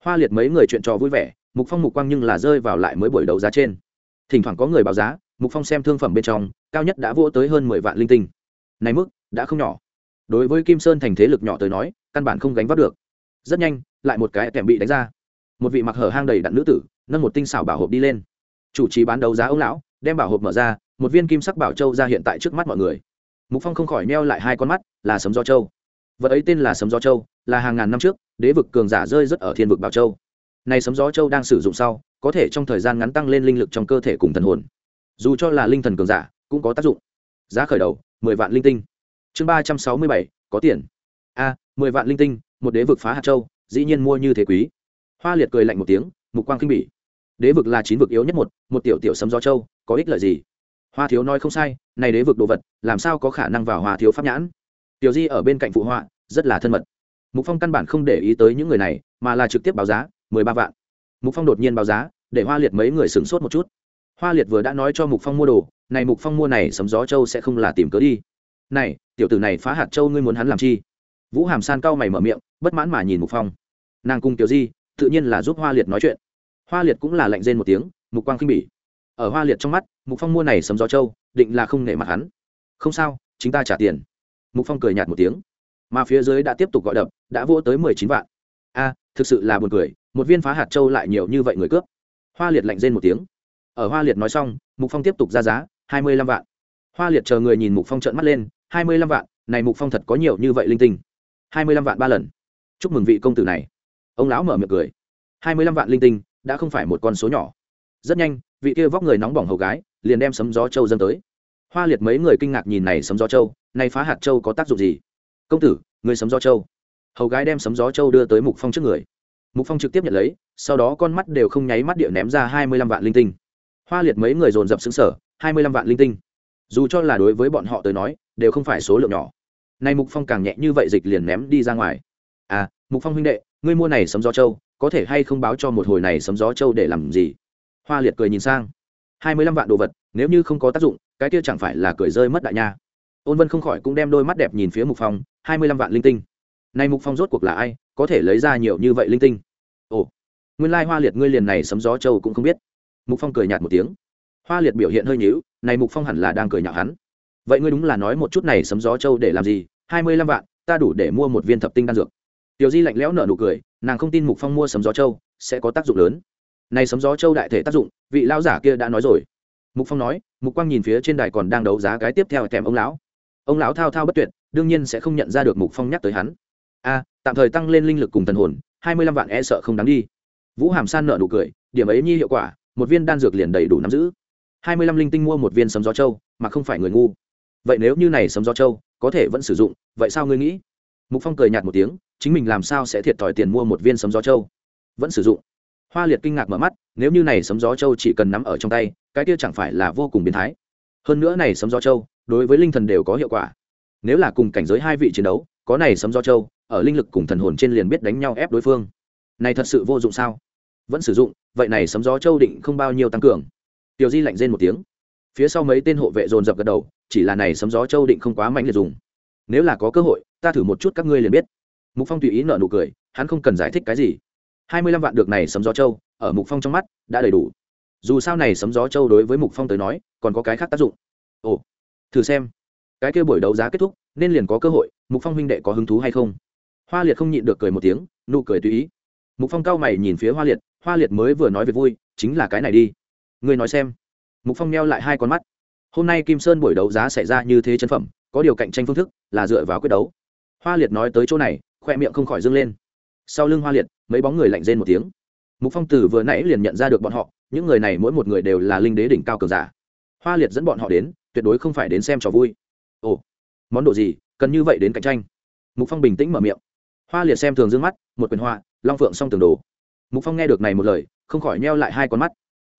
Hoa liệt mấy người chuyện trò vui vẻ mục phong mục quang nhưng là rơi vào lại mới buổi đấu giá trên. Thỉnh thoảng có người báo giá mục phong xem thương phẩm bên trong cao nhất đã vô tới hơn mười vạn linh tinh. Này mức đã không nhỏ. Đối với kim sơn thành thế lực nhỏ tới nói căn bản không gánh vác được rất nhanh, lại một cái kèm bị đánh ra. Một vị mặc hở hang đầy đặn nữ tử, nâng một tinh xảo bảo hộp đi lên. Chủ trì bán đấu giá ông lão, đem bảo hộp mở ra, một viên kim sắc bảo châu ra hiện tại trước mắt mọi người. Mục phong không khỏi meo lại hai con mắt, là sấm do châu. Vật ấy tên là sấm gió châu, là hàng ngàn năm trước, đế vực cường giả rơi rất ở thiên vực bảo châu. Này sấm gió châu đang sử dụng sau, có thể trong thời gian ngắn tăng lên linh lực trong cơ thể cùng thần hồn. Dù cho là linh thần cường giả, cũng có tác dụng. Giá khởi đầu, mười vạn linh tinh. Chương ba trăm sáu mươi bảy, có tiền. A, mười vạn linh tinh một đế vực phá hạt châu, dĩ nhiên mua như thế quý. Hoa liệt cười lạnh một tiếng, mục quang kinh bỉ. Đế vực là chín vực yếu nhất một một tiểu tiểu sấm gió châu, có ích lợi gì? Hoa thiếu nói không sai, này đế vực đồ vật, làm sao có khả năng vào hoa thiếu pháp nhãn? Tiểu di ở bên cạnh phụ họa, rất là thân mật. Mục phong căn bản không để ý tới những người này, mà là trực tiếp báo giá, mười ba vạn. Mục phong đột nhiên báo giá, để hoa liệt mấy người sửng sốt một chút. Hoa liệt vừa đã nói cho mục phong mua đồ, này mục phong mua này sấm gió châu sẽ không là tìm cớ đi. Này, tiểu tử này phá hạt châu ngươi muốn hắn làm chi? Vũ hàm san cau mày mở miệng, bất mãn mà nhìn mục phong. Nàng cung tiểu di, tự nhiên là giúp hoa liệt nói chuyện. Hoa liệt cũng là lạnh rên một tiếng, mục quang khinh bỉ. Ở hoa liệt trong mắt, mục phong mua này sấm gió châu định là không nể mặt hắn. Không sao, chính ta trả tiền. Mục phong cười nhạt một tiếng. Mà phía dưới đã tiếp tục gọi đập, đã vỗ tới mười chín vạn. A, thực sự là buồn cười, một viên phá hạt châu lại nhiều như vậy người cướp. Hoa liệt lạnh rên một tiếng. Ở hoa liệt nói xong, mục phong tiếp tục ra giá, hai mươi lăm vạn. Hoa liệt chờ người nhìn mục phong trợn mắt lên, hai mươi lăm vạn, này mục phong thật có nhiều như vậy linh tinh hai mươi lăm vạn ba lần. Chúc mừng vị công tử này. Ông lão mở miệng cười. hai mươi lăm vạn linh tinh, đã không phải một con số nhỏ. Rất nhanh, vị kia vóc người nóng bỏng hầu gái liền đem sấm gió châu dâng tới. Hoa liệt mấy người kinh ngạc nhìn này sấm gió châu này phá hạt châu có tác dụng gì? Công tử, người sấm gió châu hầu gái đem sấm gió châu đưa tới mục phong trước người. Mục phong trực tiếp nhận lấy, sau đó con mắt đều không nháy mắt địa ném ra hai mươi lăm vạn linh tinh. Hoa liệt mấy người dồn dập xứng sở hai mươi lăm vạn linh tinh. Dù cho là đối với bọn họ tới nói, đều không phải số lượng nhỏ nay mục phong càng nhẹ như vậy dịch liền ném đi ra ngoài. À mục phong huynh đệ, ngươi mua này sấm gió châu, có thể hay không báo cho một hồi này sấm gió châu để làm gì? Hoa liệt cười nhìn sang. Hai mươi lăm vạn đồ vật, nếu như không có tác dụng, cái kia chẳng phải là cười rơi mất đại nha. Ôn vân không khỏi cũng đem đôi mắt đẹp nhìn phía mục phong, hai mươi lăm vạn linh tinh. Nay mục phong rốt cuộc là ai, có thể lấy ra nhiều như vậy linh tinh? Ồ, nguyên lai hoa liệt ngươi liền này sấm gió châu cũng không biết. Mục phong cười nhạt một tiếng. Hoa liệt biểu hiện hơi nhíu này mục phong hẳn là đang cười nhạo hắn vậy ngươi đúng là nói một chút này sấm gió châu để làm gì? Hai mươi lăm vạn, ta đủ để mua một viên thập tinh đan dược. Tiểu di lạnh lẽo nở nụ cười, nàng không tin mục phong mua sấm gió châu, sẽ có tác dụng lớn. Này sấm gió châu đại thể tác dụng, vị lão giả kia đã nói rồi. Mục phong nói, mục quang nhìn phía trên đài còn đang đấu giá cái tiếp theo kèm ông lão. Ông lão thao thao bất tuyệt, đương nhiên sẽ không nhận ra được mục phong nhắc tới hắn. A, tạm thời tăng lên linh lực cùng thần hồn, hai mươi lăm vạn e sợ không đáng đi. Vũ hàm san nợ nụ cười, điểm ấy nhi hiệu quả, một viên đan dược liền đầy đủ nắm giữ. Hai mươi lăm linh tinh mua một viên sấm gió châu, mà không phải người ngu vậy nếu như này sấm gió châu có thể vẫn sử dụng, vậy sao ngươi nghĩ? Mục phong cười nhạt một tiếng, chính mình làm sao sẽ thiệt thòi tiền mua một viên sấm gió châu vẫn sử dụng. Hoa liệt kinh ngạc mở mắt, nếu như này sấm gió châu chỉ cần nắm ở trong tay, cái kia chẳng phải là vô cùng biến thái. Hơn nữa này sấm gió châu đối với linh thần đều có hiệu quả. Nếu là cùng cảnh giới hai vị chiến đấu, có này sấm gió châu ở linh lực cùng thần hồn trên liền biết đánh nhau ép đối phương. Này thật sự vô dụng sao? Vẫn sử dụng, vậy này sấm gió châu định không bao nhiêu tăng cường. Tiểu di lạnh rên một tiếng phía sau mấy tên hộ vệ dồn dập gật đầu, chỉ là này sấm gió châu định không quá mạnh liệt dùng. Nếu là có cơ hội, ta thử một chút các ngươi liền biết. Mục phong tùy ý nợ nụ cười, hắn không cần giải thích cái gì. Hai mươi lăm vạn được này sấm gió châu, ở mục phong trong mắt, đã đầy đủ. Dù sao này sấm gió châu đối với mục phong tới nói, còn có cái khác tác dụng. Ồ, thử xem. Cái kia buổi đấu giá kết thúc, nên liền có cơ hội, mục phong huynh đệ có hứng thú hay không? Hoa liệt không nhịn được cười một tiếng, nụ cười tùy ý. Mục phong cao mày nhìn phía hoa liệt hoa liệt mới vừa nói về vui, chính là cái này đi. Ngươi nói xem mục phong neo lại hai con mắt. Hôm nay kim sơn buổi đấu giá xảy ra như thế chân phẩm, có điều cạnh tranh phương thức là dựa vào quyết đấu. Hoa liệt nói tới chỗ này, khoe miệng không khỏi dâng lên. Sau lưng hoa liệt, mấy bóng người lạnh rên một tiếng. Mục phong tử vừa nãy liền nhận ra được bọn họ, những người này mỗi một người đều là linh đế đỉnh cao cường giả. Hoa liệt dẫn bọn họ đến, tuyệt đối không phải đến xem trò vui. Ồ, món đồ gì, cần như vậy đến cạnh tranh? Mục phong bình tĩnh mở miệng. Hoa liệt xem thường d ư ơ n g mắt, một quyền hoa, long phượng song tường đồ. Mục phong nghe được này một lời, không khỏi neo lại hai con mắt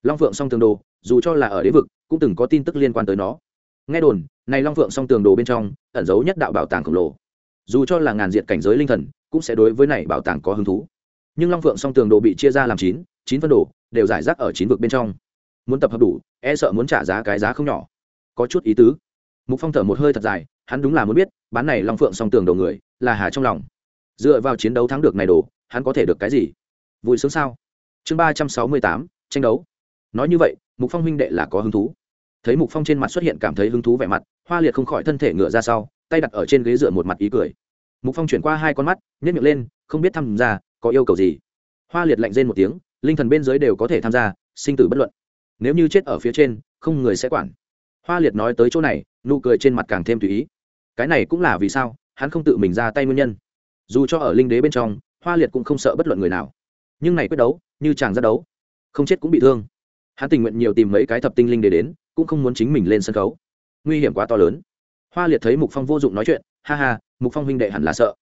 long phượng song tường đồ, dù cho là ở đế vực, cũng từng có tin tức liên quan tới nó. Nghe đồn, này long phượng song tường đồ bên trong, ẩn giấu nhất đạo bảo tàng khổng lồ. Dù cho là ngàn diện cảnh giới linh thần, cũng sẽ đối với này bảo tàng có hứng thú. Nhưng long phượng song tường đồ bị chia ra làm chín chín phân đồ, đều giải rác ở chín vực bên trong. Muốn tập hợp đủ e sợ muốn trả giá cái giá không nhỏ. Có chút ý tứ. Mục phong thở một hơi thật dài, hắn đúng là muốn biết, bán này long phượng song tường đầu người, là hà trong lòng. Dựa vào chiến đấu thắng được này đồ, hắn có thể được cái gì? Vui sướng sao? Chương ba trăm sáu mươi tám, tranh đấu nói như vậy, mục phong huynh đệ là có hứng thú. Thấy mục phong trên mặt xuất hiện cảm thấy hứng thú vẻ mặt, hoa liệt không khỏi thân thể ngựa ra sau, tay đặt ở trên ghế dựa một mặt ý cười. Mục phong chuyển qua hai con mắt nhét miệng lên, không biết tham gia, có yêu cầu gì. Hoa liệt lạnh rên một tiếng, linh thần bên dưới đều có thể tham gia, sinh tử bất luận. Nếu như chết ở phía trên, không người sẽ quản. Hoa liệt nói tới chỗ này, nụ cười trên mặt càng thêm tùy ý. Cái này cũng là vì sao, hắn không tự mình ra tay nguyên nhân. Dù cho ở linh đế bên trong, hoa liệt cũng không sợ bất luận người nào. Nhưng này quyết đấu, như chàng ra đấu, không chết cũng bị thương hắn tình nguyện nhiều tìm mấy cái thập tinh linh để đến, cũng không muốn chính mình lên sân khấu. Nguy hiểm quá to lớn. Hoa liệt thấy mục phong vô dụng nói chuyện, ha ha, mục phong huynh đệ hẳn là sợ.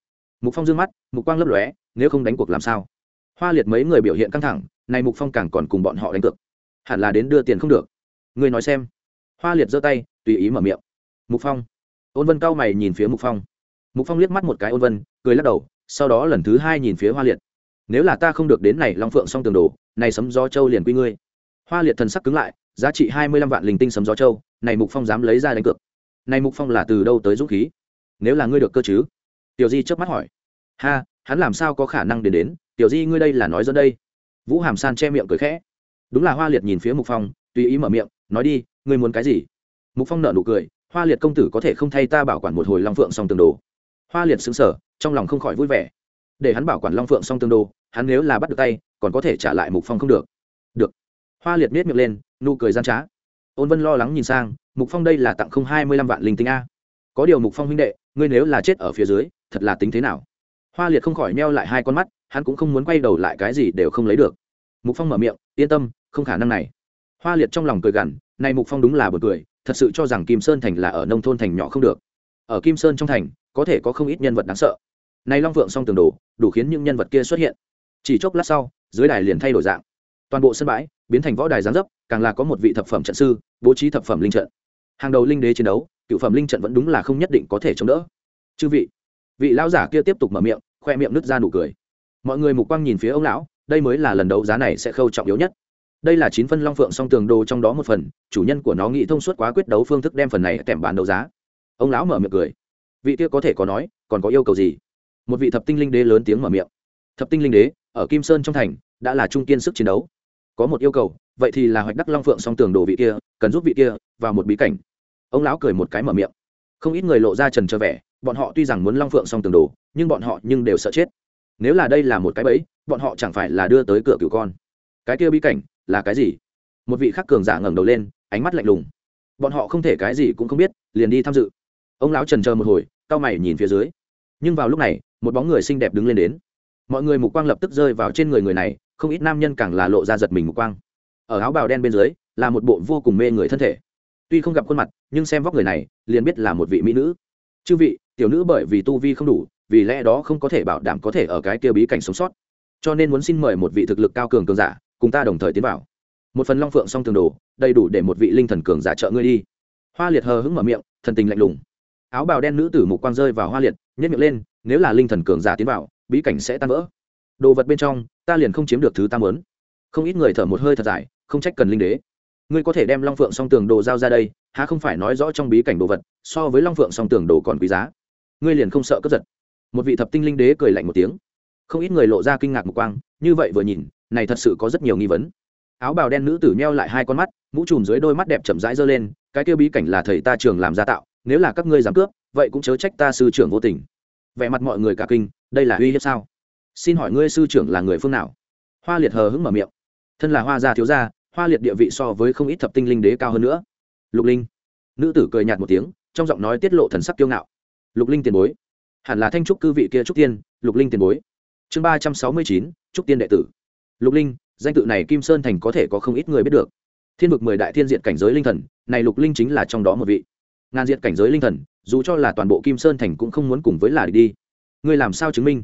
Mục phong d ư ơ n g mắt, mục quang lấp lóe, nếu không đánh cuộc làm sao? Hoa liệt mấy người biểu hiện căng thẳng, này mục phong càng còn cùng bọn họ đánh cược. Hẳn là đến đưa tiền không được. Người nói xem. Hoa liệt giơ tay, tùy ý mở miệng. Mục phong. Ôn vân cao mày nhìn phía mục phong. Mục phong liếc mắt một cái ôn vân, cười lắc đầu, sau đó lần thứ hai nhìn phía hoa liệt. Nếu là ta không được đến này long phượng xong tường đồ, này sấm do châu liền quy ngươi hoa liệt thần sắc cứng lại, giá trị hai mươi lăm vạn linh tinh sấm gió châu, này mục phong dám lấy ra đánh cược. Này mục phong là từ đâu tới dũng khí? Nếu là ngươi được cơ chứ? Tiểu di chớp mắt hỏi. Ha, hắn làm sao có khả năng đến đến? Tiểu di ngươi đây là nói dẫn đây. Vũ hàm san che miệng cười khẽ. Đúng là hoa liệt nhìn phía mục phong, tùy ý mở miệng, nói đi, ngươi muốn cái gì? Mục phong nợ nụ cười, hoa liệt công tử có thể không thay ta bảo quản một hồi long phượng song tường đồ. Hoa liệt xứng sở trong lòng không khỏi vui vẻ. Để hắn bảo quản long phượng song tường đồ, hắn nếu là bắt được tay, còn có thể trả lại mục phong không được. Được hoa liệt miết miệng lên, nụ cười gian trá. Ôn vân lo lắng nhìn sang, mục phong đây là tặng không hai mươi lăm vạn linh tinh a. Có điều mục phong huynh đệ, ngươi nếu là chết ở phía dưới, thật là tính thế nào? Hoa liệt không khỏi meo lại hai con mắt, hắn cũng không muốn quay đầu lại cái gì đều không lấy được. Mục phong mở miệng, yên tâm, không khả năng này. Hoa liệt trong lòng cười gằn, này mục phong đúng là bật cười, thật sự cho rằng kim sơn thành là ở nông thôn thành nhỏ không được. Ở kim sơn trong thành, có thể có không ít nhân vật đáng sợ. Này long vượng song tường đồ đủ khiến những nhân vật kia xuất hiện. Chỉ chốc lát sau, dưới đài liền thay đổi dạng toàn bộ sân bãi biến thành võ đài giáng dấp, càng là có một vị thập phẩm trận sư, bố trí thập phẩm linh trận. Hàng đầu linh đế chiến đấu, cựu phẩm linh trận vẫn đúng là không nhất định có thể chống đỡ. Chư vị vị lão giả kia tiếp tục mở miệng, khoe miệng nứt ra nụ cười. Mọi người mục quang nhìn phía ông lão, đây mới là lần đấu giá này sẽ khâu trọng yếu nhất. Đây là chín phân long phượng song tường đồ trong đó một phần, chủ nhân của nó nghĩ thông suốt quá quyết đấu phương thức đem phần này kèm bán đấu giá. Ông lão mở miệng cười. Vị kia có thể có nói, còn có yêu cầu gì? Một vị thập tinh linh đế lớn tiếng mở miệng. Thập tinh linh đế, ở kim sơn trong thành, đã là trung kiên sức chiến đấu có một yêu cầu, vậy thì là hoạch đắc long phượng song tường đồ vị kia, cần giúp vị kia vào một bí cảnh. Ông lão cười một cái mở miệng. Không ít người lộ ra trần trơ vẻ, bọn họ tuy rằng muốn long phượng song tường đồ, nhưng bọn họ nhưng đều sợ chết. Nếu là đây là một cái bẫy, bọn họ chẳng phải là đưa tới cửa cửu con. Cái kia bí cảnh là cái gì? Một vị khắc cường giả ngẩng đầu lên, ánh mắt lạnh lùng. Bọn họ không thể cái gì cũng không biết, liền đi tham dự. Ông lão trần chờ một hồi, cau mày nhìn phía dưới. Nhưng vào lúc này, một bóng người xinh đẹp đứng lên đến. Mọi người mục quang lập tức rơi vào trên người người này không ít nam nhân càng là lộ ra giật mình một quang. Ở áo bào đen bên dưới, là một bộ vô cùng mê người thân thể. Tuy không gặp khuôn mặt, nhưng xem vóc người này, liền biết là một vị mỹ nữ. Chư vị, tiểu nữ bởi vì tu vi không đủ, vì lẽ đó không có thể bảo đảm có thể ở cái kia bí cảnh sống sót. Cho nên muốn xin mời một vị thực lực cao cường cường giả, cùng ta đồng thời tiến vào. Một phần long phượng song tường đồ, đầy đủ để một vị linh thần cường giả trợ ngươi đi. Hoa liệt hờ hững mở miệng, thần tình lạnh lùng. Áo bào đen nữ tử mục quang rơi vào hoa liệt nhét miệng lên, nếu là linh thần cường giả tiến vào, bí cảnh sẽ tan vỡ. Đồ vật bên trong ta liền không chiếm được thứ ta muốn. Không ít người thở một hơi thật dài, không trách cần linh đế. Ngươi có thể đem long phượng song tường đồ giao ra đây, há không phải nói rõ trong bí cảnh đồ vật, so với long phượng song tường đồ còn quý giá. Ngươi liền không sợ cướp giật. Một vị thập tinh linh đế cười lạnh một tiếng. Không ít người lộ ra kinh ngạc một quang, như vậy vừa nhìn, này thật sự có rất nhiều nghi vấn. Áo bào đen nữ tử meo lại hai con mắt, mũ trùm dưới đôi mắt đẹp chậm rãi giơ lên, cái kia bí cảnh là thầy ta trường làm gia tạo, nếu là các ngươi dám cướp, vậy cũng chớ trách ta sư trưởng vô tình. Vẻ mặt mọi người cả kinh, đây là uy hiếp sao? Xin hỏi ngươi sư trưởng là người phương nào? Hoa liệt hờ hững mở miệng. Thân là hoa gia thiếu gia, hoa liệt địa vị so với không ít thập tinh linh đế cao hơn nữa. Lục linh. Nữ tử cười nhạt một tiếng, trong giọng nói tiết lộ thần sắc kiêu ngạo. Lục linh tiền bối. Hẳn là thanh trúc cư vị kia trúc tiên, lục linh tiền bối. Chương ba trăm sáu mươi chín, trúc tiên đệ tử. Lục linh, danh tự này kim sơn thành có thể có không ít người biết được. Thiên vực mười đại thiên diện cảnh giới linh thần, này lục linh chính là trong đó một vị. Ngàn diện cảnh giới linh thần, dù cho là toàn bộ kim sơn thành cũng không muốn cùng với là đi. Ngươi làm sao chứng minh?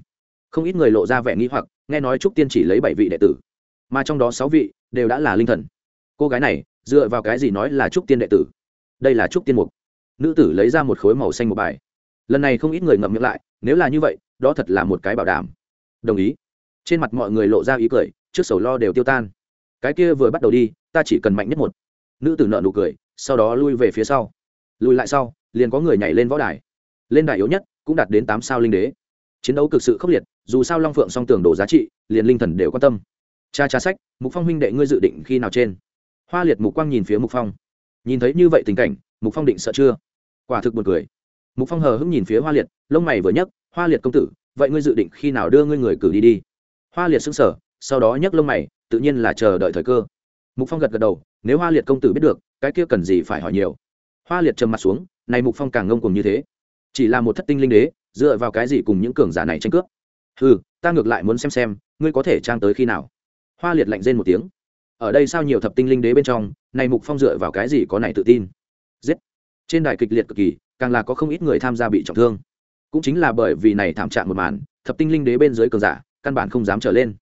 Không ít người lộ ra vẻ nghi hoặc, nghe nói trúc tiên chỉ lấy bảy vị đệ tử, mà trong đó sáu vị đều đã là linh thần. Cô gái này, dựa vào cái gì nói là trúc tiên đệ tử? Đây là trúc tiên mục. Nữ tử lấy ra một khối màu xanh một bài. Lần này không ít người ngậm miệng lại, nếu là như vậy, đó thật là một cái bảo đảm. Đồng ý. Trên mặt mọi người lộ ra ý cười, trước sầu lo đều tiêu tan. Cái kia vừa bắt đầu đi, ta chỉ cần mạnh nhất một. Nữ tử nợ nụ cười, sau đó lui về phía sau. Lùi lại sau, liền có người nhảy lên võ đài. Lên đài yếu nhất, cũng đạt đến tám sao linh đế chiến đấu cực sự khốc liệt, dù sao long phượng song tường đồ giá trị, liền linh thần đều quan tâm. Cha cha sách, mục phong huynh đệ ngươi dự định khi nào trên? Hoa liệt mục quang nhìn phía mục phong. Nhìn thấy như vậy tình cảnh, mục phong định sợ chưa? Quả thực buồn cười. Mục phong hờ hững nhìn phía hoa liệt, lông mày vừa nhấc, hoa liệt công tử, vậy ngươi dự định khi nào đưa ngươi người cử đi đi? Hoa liệt xứng sở sau đó nhấc lông mày, tự nhiên là chờ đợi thời cơ. Mục phong gật gật đầu, nếu hoa liệt công tử biết được, cái kia cần gì phải hỏi nhiều. Hoa liệt trầm mặt xuống, này mục phong càng ngông cùng như thế. Chỉ là một thất tinh linh đế dựa vào cái gì cùng những cường giả này tranh cướp? Ừ ta ngược lại muốn xem xem, ngươi có thể trang tới khi nào? Hoa liệt lạnh rên một tiếng. Ở đây sao nhiều thập tinh linh đế bên trong, này mục phong dựa vào cái gì có này tự tin? Giết. Trên đài kịch liệt cực kỳ, càng là có không ít người tham gia bị trọng thương. Cũng chính là bởi vì này thảm trạng một màn, thập tinh linh đế bên dưới cường giả, căn bản không dám trở lên.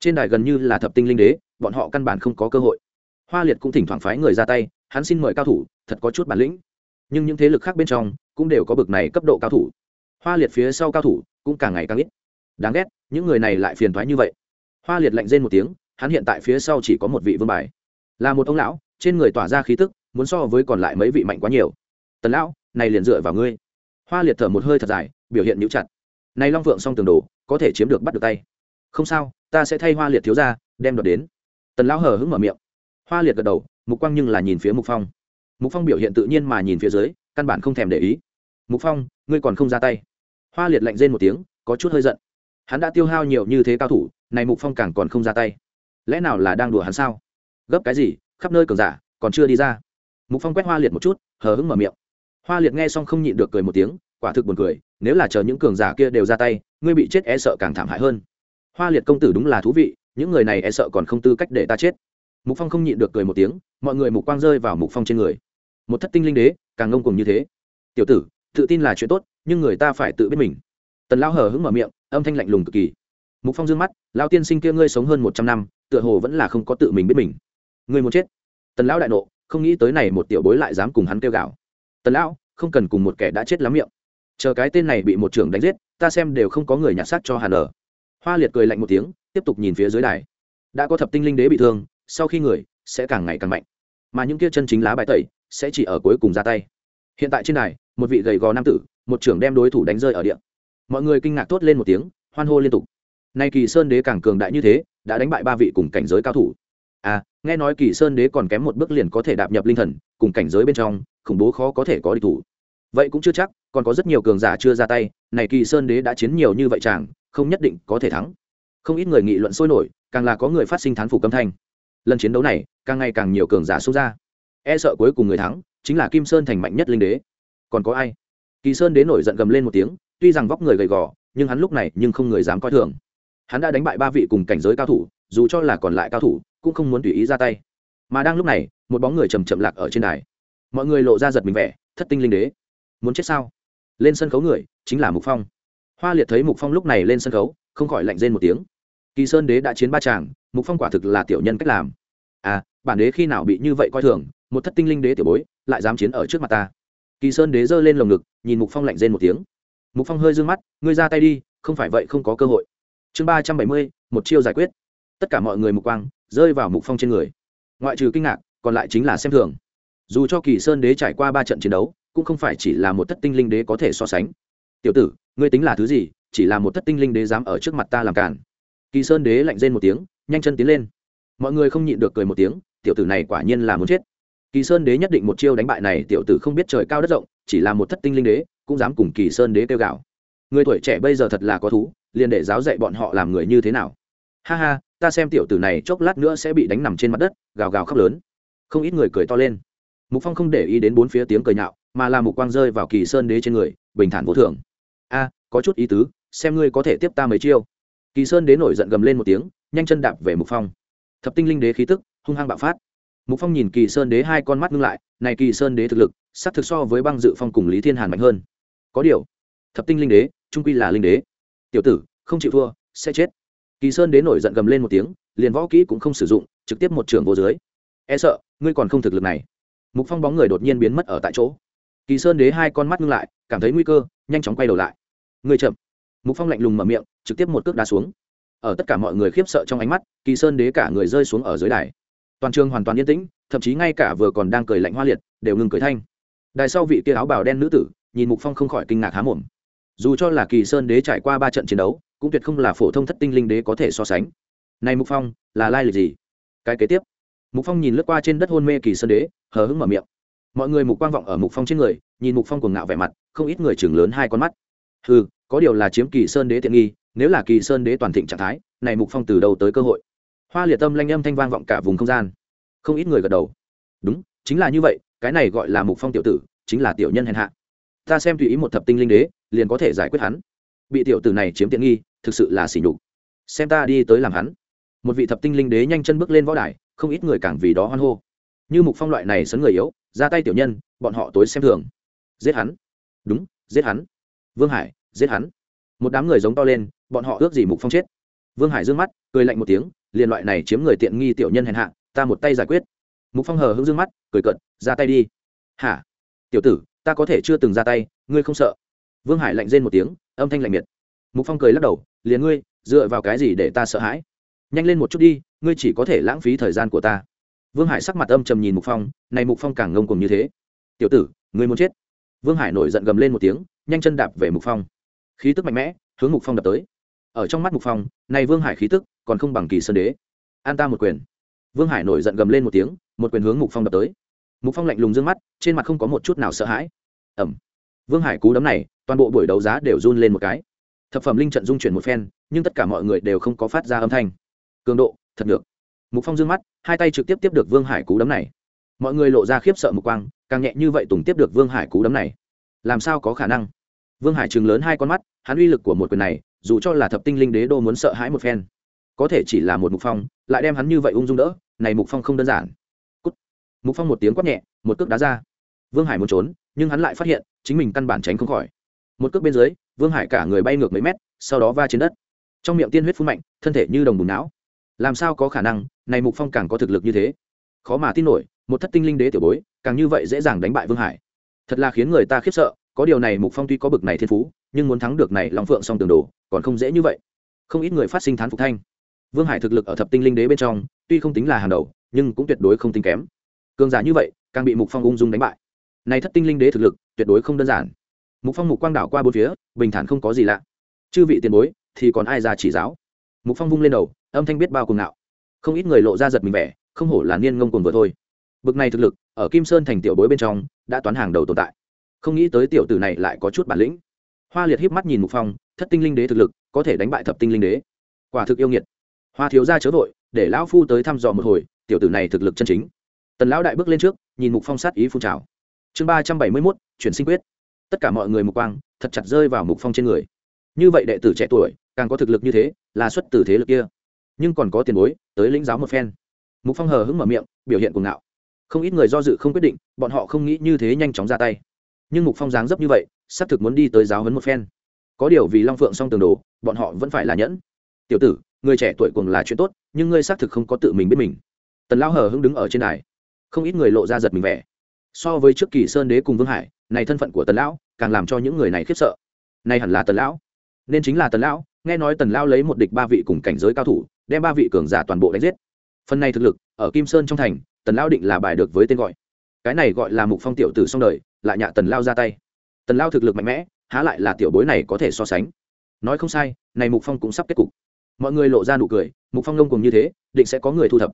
Trên đài gần như là thập tinh linh đế, bọn họ căn bản không có cơ hội. Hoa liệt cũng thỉnh thoảng phái người ra tay, hắn xin mời cao thủ, thật có chút bản lĩnh. Nhưng những thế lực khác bên trong, cũng đều có bực này cấp độ cao thủ hoa liệt phía sau cao thủ cũng càng ngày càng ít. Đáng ghét, những người này lại phiền thoái như vậy. Hoa liệt lạnh rên một tiếng, hắn hiện tại phía sau chỉ có một vị vương bài. Là một ông lão, trên người tỏa ra khí tức, muốn so với còn lại mấy vị mạnh quá nhiều. Tần lão, này liền dựa vào ngươi. Hoa liệt thở một hơi thật dài, biểu hiện nhũ chặt. Này long vượng xong tường đồ, có thể chiếm được bắt được tay. Không sao, ta sẽ thay hoa liệt thiếu ra đem đoạt đến. Tần lão hờ hững mở miệng. Hoa liệt gật đầu, mục quang nhưng là nhìn phía mục phong. Mục phong biểu hiện tự nhiên mà nhìn phía dưới, căn bản không thèm để ý. Mục phong, ngươi còn không ra tay hoa liệt lạnh rên một tiếng, có chút hơi giận. Hắn đã tiêu hao nhiều như thế cao thủ, này mục phong càng còn không ra tay. Lẽ nào là đang đùa hắn sao? Gấp cái gì, khắp nơi cường giả, còn chưa đi ra. Mục phong quét hoa liệt một chút, hờ hững mở miệng. Hoa liệt nghe xong không nhịn được cười một tiếng, quả thực buồn cười, nếu là chờ những cường giả kia đều ra tay, ngươi bị chết e sợ càng thảm hại hơn. Hoa liệt công tử đúng là thú vị, những người này e sợ còn không tư cách để ta chết. Mục phong không nhịn được cười một tiếng, mọi người mục quang rơi vào mục phong trên người. Một thất tinh linh đế, càng ngông cùng như thế. Tiểu tử, tự tin là chuyện tốt nhưng người ta phải tự biết mình. Tần lão hờ hững mở miệng, âm thanh lạnh lùng cực kỳ. Mục phong d ư ơ n g mắt, lão tiên sinh kia ngươi sống hơn một trăm năm, tựa hồ vẫn là không có tự mình biết mình. Ngươi muốn chết. Tần lão đại nộ, không nghĩ tới này một tiểu bối lại dám cùng hắn kêu gào. Tần lão, không cần cùng một kẻ đã chết lắm miệng. Chờ cái tên này bị một trưởng đánh giết, ta xem đều không có người nhặt xác cho hàn ở. Hoa liệt cười lạnh một tiếng, tiếp tục nhìn phía dưới đài. Đã có thập tinh linh đế bị thương, sau khi người, sẽ càng ngày càng mạnh. Mà những kia chân chính lá bài tẩy, sẽ chỉ ở cuối cùng ra tay. Hiện tại trên đài, một vị gầy gò nam tử một trưởng đem đối thủ đánh rơi ở địa. Mọi người kinh ngạc thốt lên một tiếng, hoan hô liên tục. Nay kỳ sơn đế càng cường đại như thế, đã đánh bại ba vị cùng cảnh giới cao thủ. À nghe nói kỳ sơn đế còn kém một bước liền có thể đạp nhập linh thần, cùng cảnh giới bên trong, khủng bố khó có thể có địch thủ. Vậy cũng chưa chắc, còn có rất nhiều cường giả chưa ra tay, này kỳ sơn đế đã chiến nhiều như vậy chàng, không nhất định có thể thắng. Không ít người nghị luận sôi nổi, càng là có người phát sinh thán phục âm thanh. Lần chiến đấu này, càng ngày càng nhiều cường giả xông ra. E sợ cuối cùng người thắng, chính là kim sơn thành mạnh nhất linh đế. Còn có ai? Kỳ sơn đến nổi giận gầm lên một tiếng, tuy rằng vóc người gầy gò, nhưng hắn lúc này nhưng không người dám coi thường. Hắn đã đánh bại ba vị cùng cảnh giới cao thủ, dù cho là còn lại cao thủ, cũng không muốn tùy ý ra tay. Mà đang lúc này, một bóng người chầm chậm lạc ở trên đài. Mọi người lộ ra giật mình vẻ, thất tinh linh đế. Muốn chết sao? Lên sân khấu người, chính là mục phong. Hoa liệt thấy mục phong lúc này lên sân khấu, không khỏi lạnh rên một tiếng. Kỳ sơn đế đã chiến ba chàng mục phong quả thực là tiểu nhân cách làm. À bản đế khi nào bị như vậy coi thường, một thất tinh linh đế tiểu bối, lại dám chiến ở trước mặt ta kỳ sơn đế giơ lên lồng ngực, nhìn mục phong lạnh rên một tiếng. Mục phong hơi d ư ơ n g mắt, ngươi ra tay đi, không phải vậy không có cơ hội. Chương ba trăm bảy mươi, một chiêu giải quyết. Tất cả mọi người mục quang, rơi vào mục phong trên người. Ngoại trừ kinh ngạc, còn lại chính là xem thường. Dù cho kỳ sơn đế trải qua ba trận chiến đấu, cũng không phải chỉ là một thất tinh linh đế có thể so sánh. Tiểu tử, ngươi tính là thứ gì, chỉ là một thất tinh linh đế dám ở trước mặt ta làm cản kỳ sơn đế lạnh rên một tiếng, nhanh chân tiến lên. Mọi người không nhịn được cười một tiếng, tiểu tử này quả nhiên là muốn chết kỳ sơn đế nhất định một chiêu đánh bại này tiểu tử không biết trời cao đất rộng, chỉ là một thất tinh linh đế, cũng dám cùng kỳ sơn đế kêu gạo người tuổi trẻ bây giờ thật là có thú, liền để giáo dạy bọn họ làm người như thế nào. Ha ha, ta xem tiểu tử này chốc lát nữa sẽ bị đánh nằm trên mặt đất, gào gào khóc lớn. Không ít người cười to lên. Mục phong không để ý đến bốn phía tiếng cười nhạo, mà là mục quang rơi vào kỳ sơn đế trên người, bình thản vô thường. A, có chút ý tứ, xem ngươi có thể tiếp ta mấy chiêu. Kỳ sơn đế nổi giận gầm lên một tiếng, nhanh chân đạp về mục phong. Thập tinh linh đế khí tức, hung hăng bạo phát mục phong nhìn kỳ sơn đế hai con mắt ngưng lại, này kỳ sơn đế thực lực sắc thực so với băng dự phong cùng lý thiên hàn mạnh hơn. Có điều, thập tinh linh đế, trung quy là linh đế. Tiểu tử, không chịu thua, sẽ chết. Kỳ sơn đế nổi giận gầm lên một tiếng, liền võ kỹ cũng không sử dụng, trực tiếp một trường vô dưới. E sợ, ngươi còn không thực lực này. Mục phong bóng người đột nhiên biến mất ở tại chỗ. Kỳ sơn đế hai con mắt ngưng lại, cảm thấy nguy cơ, nhanh chóng quay đầu lại. Ngươi chậm. Mục phong lạnh lùng mở miệng, trực tiếp một cước đá xuống. Ở tất cả mọi người khiếp sợ trong ánh mắt, kỳ sơn đế cả người rơi xuống ở dưới đài toàn trường hoàn toàn yên tĩnh, thậm chí ngay cả vừa còn đang cười lạnh hoa liệt, đều ngừng cười thanh. Đài sau vị kia áo bào đen nữ tử, nhìn mục phong không khỏi kinh ngạc há mồm. Dù cho là kỳ sơn đế trải qua ba trận chiến đấu, cũng tuyệt không là phổ thông thất tinh linh đế có thể so sánh. Này mục phong, là lai lịch gì? Cái kế tiếp. Mục phong nhìn lướt qua trên đất hôn mê kỳ sơn đế, hờ hững mở miệng. Mọi người mục quang vọng ở mục phong trên người, nhìn mục phong cuồng ngạo vẻ mặt, không ít người chừng lớn hai con mắt. Ừ có điều là chiếm kỳ sơn đế tiện nghi, nếu là kỳ sơn đế toàn thịnh trạng thái, này mục phong từ đầu tới cơ hội? Hoa liệt tâm lanh âm thanh vang vọng cả vùng không gian. Không ít người gật đầu. Đúng, chính là như vậy, cái này gọi là mục phong tiểu tử, chính là tiểu nhân hèn hạ. Ta xem tùy ý một thập tinh linh đế, liền có thể giải quyết hắn. Bị tiểu tử này chiếm tiện nghi, thực sự là xỉ nhục. Xem ta đi tới làm hắn. Một vị thập tinh linh đế nhanh chân bước lên võ đài, không ít người càng vì đó hoan hô. Như mục phong loại này sấn người yếu, ra tay tiểu nhân, bọn họ tối xem thường. Giết hắn. Đúng, giết hắn. Vương hải, giết hắn. Một đám người giống to lên, bọn họ ước gì mục phong chết. Vương hải d ư ơ n g mắt, cười lạnh một tiếng liền loại này chiếm người tiện nghi tiểu nhân hèn hạ ta một tay giải quyết. Mục phong hờ hững dương mắt cười cợt, ra tay đi. Hả? Tiểu tử ta có thể chưa từng ra tay ngươi không sợ? Vương hải lạnh rên một tiếng âm thanh lạnh miệt. Mục phong cười lắc đầu liền ngươi dựa vào cái gì để ta sợ hãi? Nhanh lên một chút đi ngươi chỉ có thể lãng phí thời gian của ta. Vương hải sắc mặt âm trầm nhìn mục phong này mục phong càng ngông cùng như thế. Tiểu tử ngươi muốn chết? Vương hải nổi giận gầm lên một tiếng nhanh chân đạp về mục phong. Khí tức mạnh mẽ hướng mục phong đập tới ở trong mắt mục phong này vương hải khí tức còn không bằng kỳ sơn đế. An ta một quyền. Vương hải nổi giận gầm lên một tiếng, một quyền hướng mục phong đập tới. Mục phong lạnh lùng d ư ơ n g mắt, trên mặt không có một chút nào sợ hãi. Ẩm vương hải cú đấm này, toàn bộ buổi đấu giá đều run lên một cái. Thập phẩm linh trận dung chuyển một phen, nhưng tất cả mọi người đều không có phát ra âm thanh. Cường độ, thật được. Mục phong d ư ơ n g mắt, hai tay trực tiếp tiếp được vương hải cú đấm này. Mọi người lộ ra khiếp sợ mục quang, càng nhẹ như vậy tùng tiếp được vương hải cú đấm này. Làm sao có khả năng? Vương hải chừng lớn hai con mắt, hắn uy lực của một quyền này dù cho là thập tinh linh đế đô muốn sợ hãi một phen, có thể chỉ là một mục phong, lại đem hắn như vậy ung dung đỡ, này mục phong không đơn giản. Cút. mục phong một tiếng quát nhẹ, một cước đá ra. Vương hải muốn trốn, nhưng hắn lại phát hiện, chính mình căn bản tránh không khỏi. Một cước bên dưới, vương hải cả người bay ngược mấy mét, sau đó va trên đất. Trong miệng tiên huyết phun mạnh, thân thể như đồng bùn não. Làm sao có khả năng, này mục phong càng có thực lực như thế? Khó mà tin nổi, một thất tinh linh đế tiểu bối, càng như vậy dễ dàng đánh bại vương hải. Thật là khiến người ta khiếp sợ có điều này mục phong tuy có bực này thiên phú, nhưng muốn thắng được này long phượng song tường đồ, còn không dễ như vậy. Không ít người phát sinh thán phục thanh. Vương hải thực lực ở thập tinh linh đế bên trong, tuy không tính là hàng đầu, nhưng cũng tuyệt đối không tính kém. Cường giả như vậy, càng bị mục phong ung dung đánh bại. Này thất tinh linh đế thực lực, tuyệt đối không đơn giản. Mục phong mục quang đảo qua bốn phía, bình thản không có gì lạ. Chư vị tiền bối, thì còn ai ra chỉ giáo? Mục phong vung lên đầu, âm thanh biết bao cùng nạo không ít người lộ ra giật mình vẻ, không hổ là niên ngông cùng vừa thôi. Bực này thực lực, ở kim sơn thành tiểu bối bên trong, đã toán hàng đầu tồn tại không nghĩ tới tiểu tử này lại có chút bản lĩnh. Hoa liệt híp mắt nhìn mục phong, thất tinh linh đế thực lực, có thể đánh bại thập tinh linh đế. Quả thực yêu nghiệt. Hoa thiếu ra chớ vội, để lão phu tới thăm dò một hồi, tiểu tử này thực lực chân chính. Tần lão đại bước lên trước, nhìn mục phong sát ý phun trào. Chương ba trăm bảy mươi mốt, chuyển sinh quyết. Tất cả mọi người mục quang, thật chặt rơi vào mục phong trên người. Như vậy đệ tử trẻ tuổi, càng có thực lực như thế, là xuất từ thế lực kia. Nhưng còn có tiền bối, tới lĩnh giáo một phen. Mục phong hờ hững mở miệng, biểu hiện cuồng ngạo. Không ít người do dự không quyết định, bọn họ không nghĩ như thế nhanh chóng ra tay nhưng mục phong dáng dấp như vậy, xác thực muốn đi tới giáo huấn một phen. Có điều vì long phượng song tường đồ, bọn họ vẫn phải là nhẫn. Tiểu tử, người trẻ tuổi cùng là chuyện tốt, nhưng ngươi xác thực không có tự mình biết mình. Tần lão hờ hững đứng ở trên đài. Không ít người lộ ra giật mình vẻ. So với trước kỳ sơn đế cùng vương hải, này thân phận của tần lão càng làm cho những người này khiếp sợ. Nay hẳn là tần lão. Nên chính là tần lão, nghe nói tần lão lấy một địch ba vị cùng cảnh giới cao thủ, đem ba vị cường giả toàn bộ đánh giết. Phần này thực lực, ở kim sơn trong thành, tần lão định là bài được với tên gọi. Cái này gọi là mục phong tiểu tử xong đời lại nhạ tần lao ra tay. Tần lao thực lực mạnh mẽ, há lại là tiểu bối này có thể so sánh. Nói không sai, này mục phong cũng sắp kết cục. Mọi người lộ ra nụ cười, mục phong ngông cùng như thế, định sẽ có người thu thập.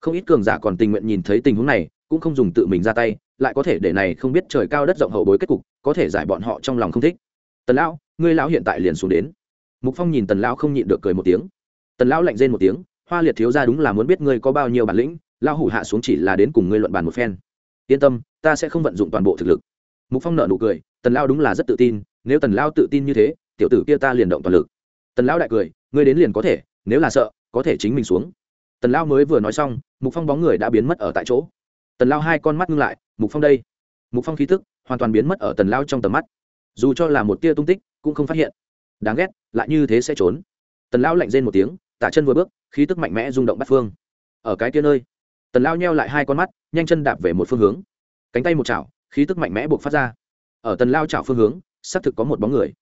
Không ít cường giả còn tình nguyện nhìn thấy tình huống này, cũng không dùng tự mình ra tay, lại có thể để này không biết trời cao đất rộng hậu bối kết cục, có thể giải bọn họ trong lòng không thích. Tần lão, ngươi lão hiện tại liền xuống đến. Mục phong nhìn tần lão không nhịn được cười một tiếng. Tần lão lạnh rên một tiếng, hoa liệt thiếu ra đúng là muốn biết ngươi có bao nhiêu bản lĩnh, lão hủ hạ xuống chỉ là đến cùng ngươi luận bàn một phen. Yên tâm, ta sẽ không vận dụng toàn bộ thực lực mục phong nợ nụ cười, tần lão đúng là rất tự tin, nếu tần lão tự tin như thế, tiểu tử kia ta liền động toàn lực. Tần lão đại cười, ngươi đến liền có thể, nếu là sợ, có thể chính mình xuống. Tần lão mới vừa nói xong, mục phong bóng người đã biến mất ở tại chỗ. Tần lao hai con mắt ngưng lại, mục phong đây. Mục phong khí tức hoàn toàn biến mất ở tần lao trong tầm mắt. Dù cho là một tia tung tích, cũng không phát hiện. Đáng ghét, lại như thế sẽ trốn. Tần lao lạnh rên một tiếng tạ chân vừa bước, khí tức mạnh mẽ rung động bắt phương. Ở cái kia nơi. Tần lao nheo lại hai con mắt, nhanh chân đạp về một phương hướng. Cánh tay một chảo khí tức mạnh mẽ buộc phát ra. Ở tần lao chảo phương hướng, xác thực có một bóng người.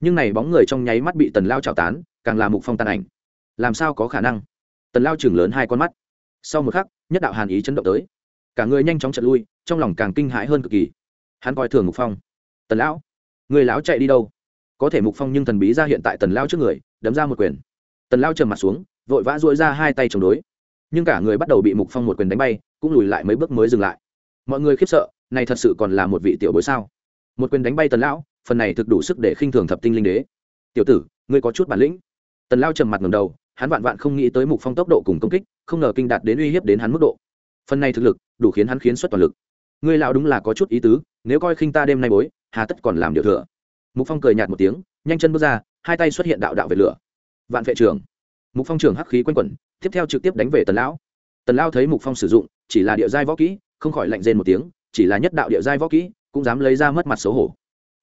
Nhưng này bóng người trong nháy mắt bị tần lao chảo tán, càng là mục phong tàn ảnh. Làm sao có khả năng? Tần lao chừng lớn hai con mắt. Sau một khắc, nhất đạo hàn ý chấn động tới. Cả người nhanh chóng chật lui, trong lòng càng kinh hãi hơn cực kỳ. Hắn coi thường mục phong. Tần lão, người lão chạy đi đâu? Có thể mục phong nhưng thần bí ra hiện tại tần lao trước người, đấm ra một quyền. Tần lao trầm mặt xuống, vội vã dội ra hai tay chống đối. Nhưng cả người bắt đầu bị mục phong một quyền đánh bay, cũng lùi lại mấy bước mới dừng lại. Mọi người khiếp sợ này thật sự còn là một vị tiểu bối sao? Một quyền đánh bay tần lão, phần này thực đủ sức để khinh thường thập tinh linh đế. Tiểu tử, ngươi có chút bản lĩnh. Tần lao trầm mặt ngầm đầu, hắn vạn vạn không nghĩ tới mục phong tốc độ cùng công kích, không ngờ kinh đạt đến uy hiếp đến hắn mức độ. Phần này thực lực, đủ khiến hắn khiến xuất toàn lực. Ngươi lão đúng là có chút ý tứ, nếu coi khinh ta đêm nay bối, hà tất còn làm điều thừa. Mục phong cười nhạt một tiếng, nhanh chân bước ra, hai tay xuất hiện đạo đạo về lửa. Vạn vệ trưởng. Mục phong trưởng hắc khí quanh quẩn, tiếp theo trực tiếp đánh về tần lão. Tần lão thấy mục phong sử dụng, chỉ là địa giai võ kỹ, không khỏi lạnh rên một tiếng chỉ là nhất đạo địa giai võ kỹ, cũng dám lấy ra mất mặt xấu hổ.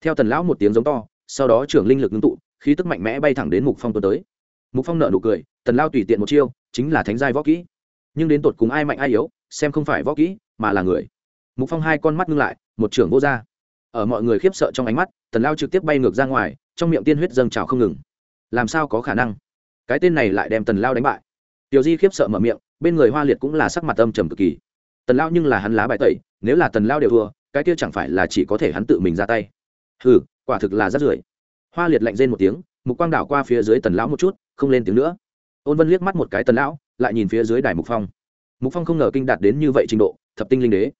Theo tần lão một tiếng giống to, sau đó trưởng linh lực ngưng tụ, khí tức mạnh mẽ bay thẳng đến mục phong tuấn tới. Mục phong nợ nụ cười, tần lao tùy tiện một chiêu, chính là thánh giai võ kỹ. Nhưng đến tột cùng ai mạnh ai yếu, xem không phải võ kỹ, mà là người. Mục phong hai con mắt ngưng lại, một trưởng vô r ở mọi người khiếp sợ trong ánh mắt, tần lao trực tiếp bay ngược ra ngoài, trong miệng tiên huyết dâng trào không ngừng. Làm sao có khả năng? Cái tên này lại đem tần lao đánh bại. Tiểu di khiếp sợ mở miệng, bên người hoa liệt cũng là sắc mặt âm trầm cực kỳ. Tần lao nhưng là hắn lá bài tẩy nếu là tần lao đều thua, cái kia chẳng phải là chỉ có thể hắn tự mình ra tay. Hừ, quả thực là rất rưởi. Hoa liệt lạnh rên một tiếng, mục quang đảo qua phía dưới tần lão một chút, không lên tiếng nữa. Ôn vân liếc mắt một cái tần lão, lại nhìn phía dưới đài mục phong. Mục phong không ngờ kinh đạt đến như vậy trình độ, thập tinh linh đế.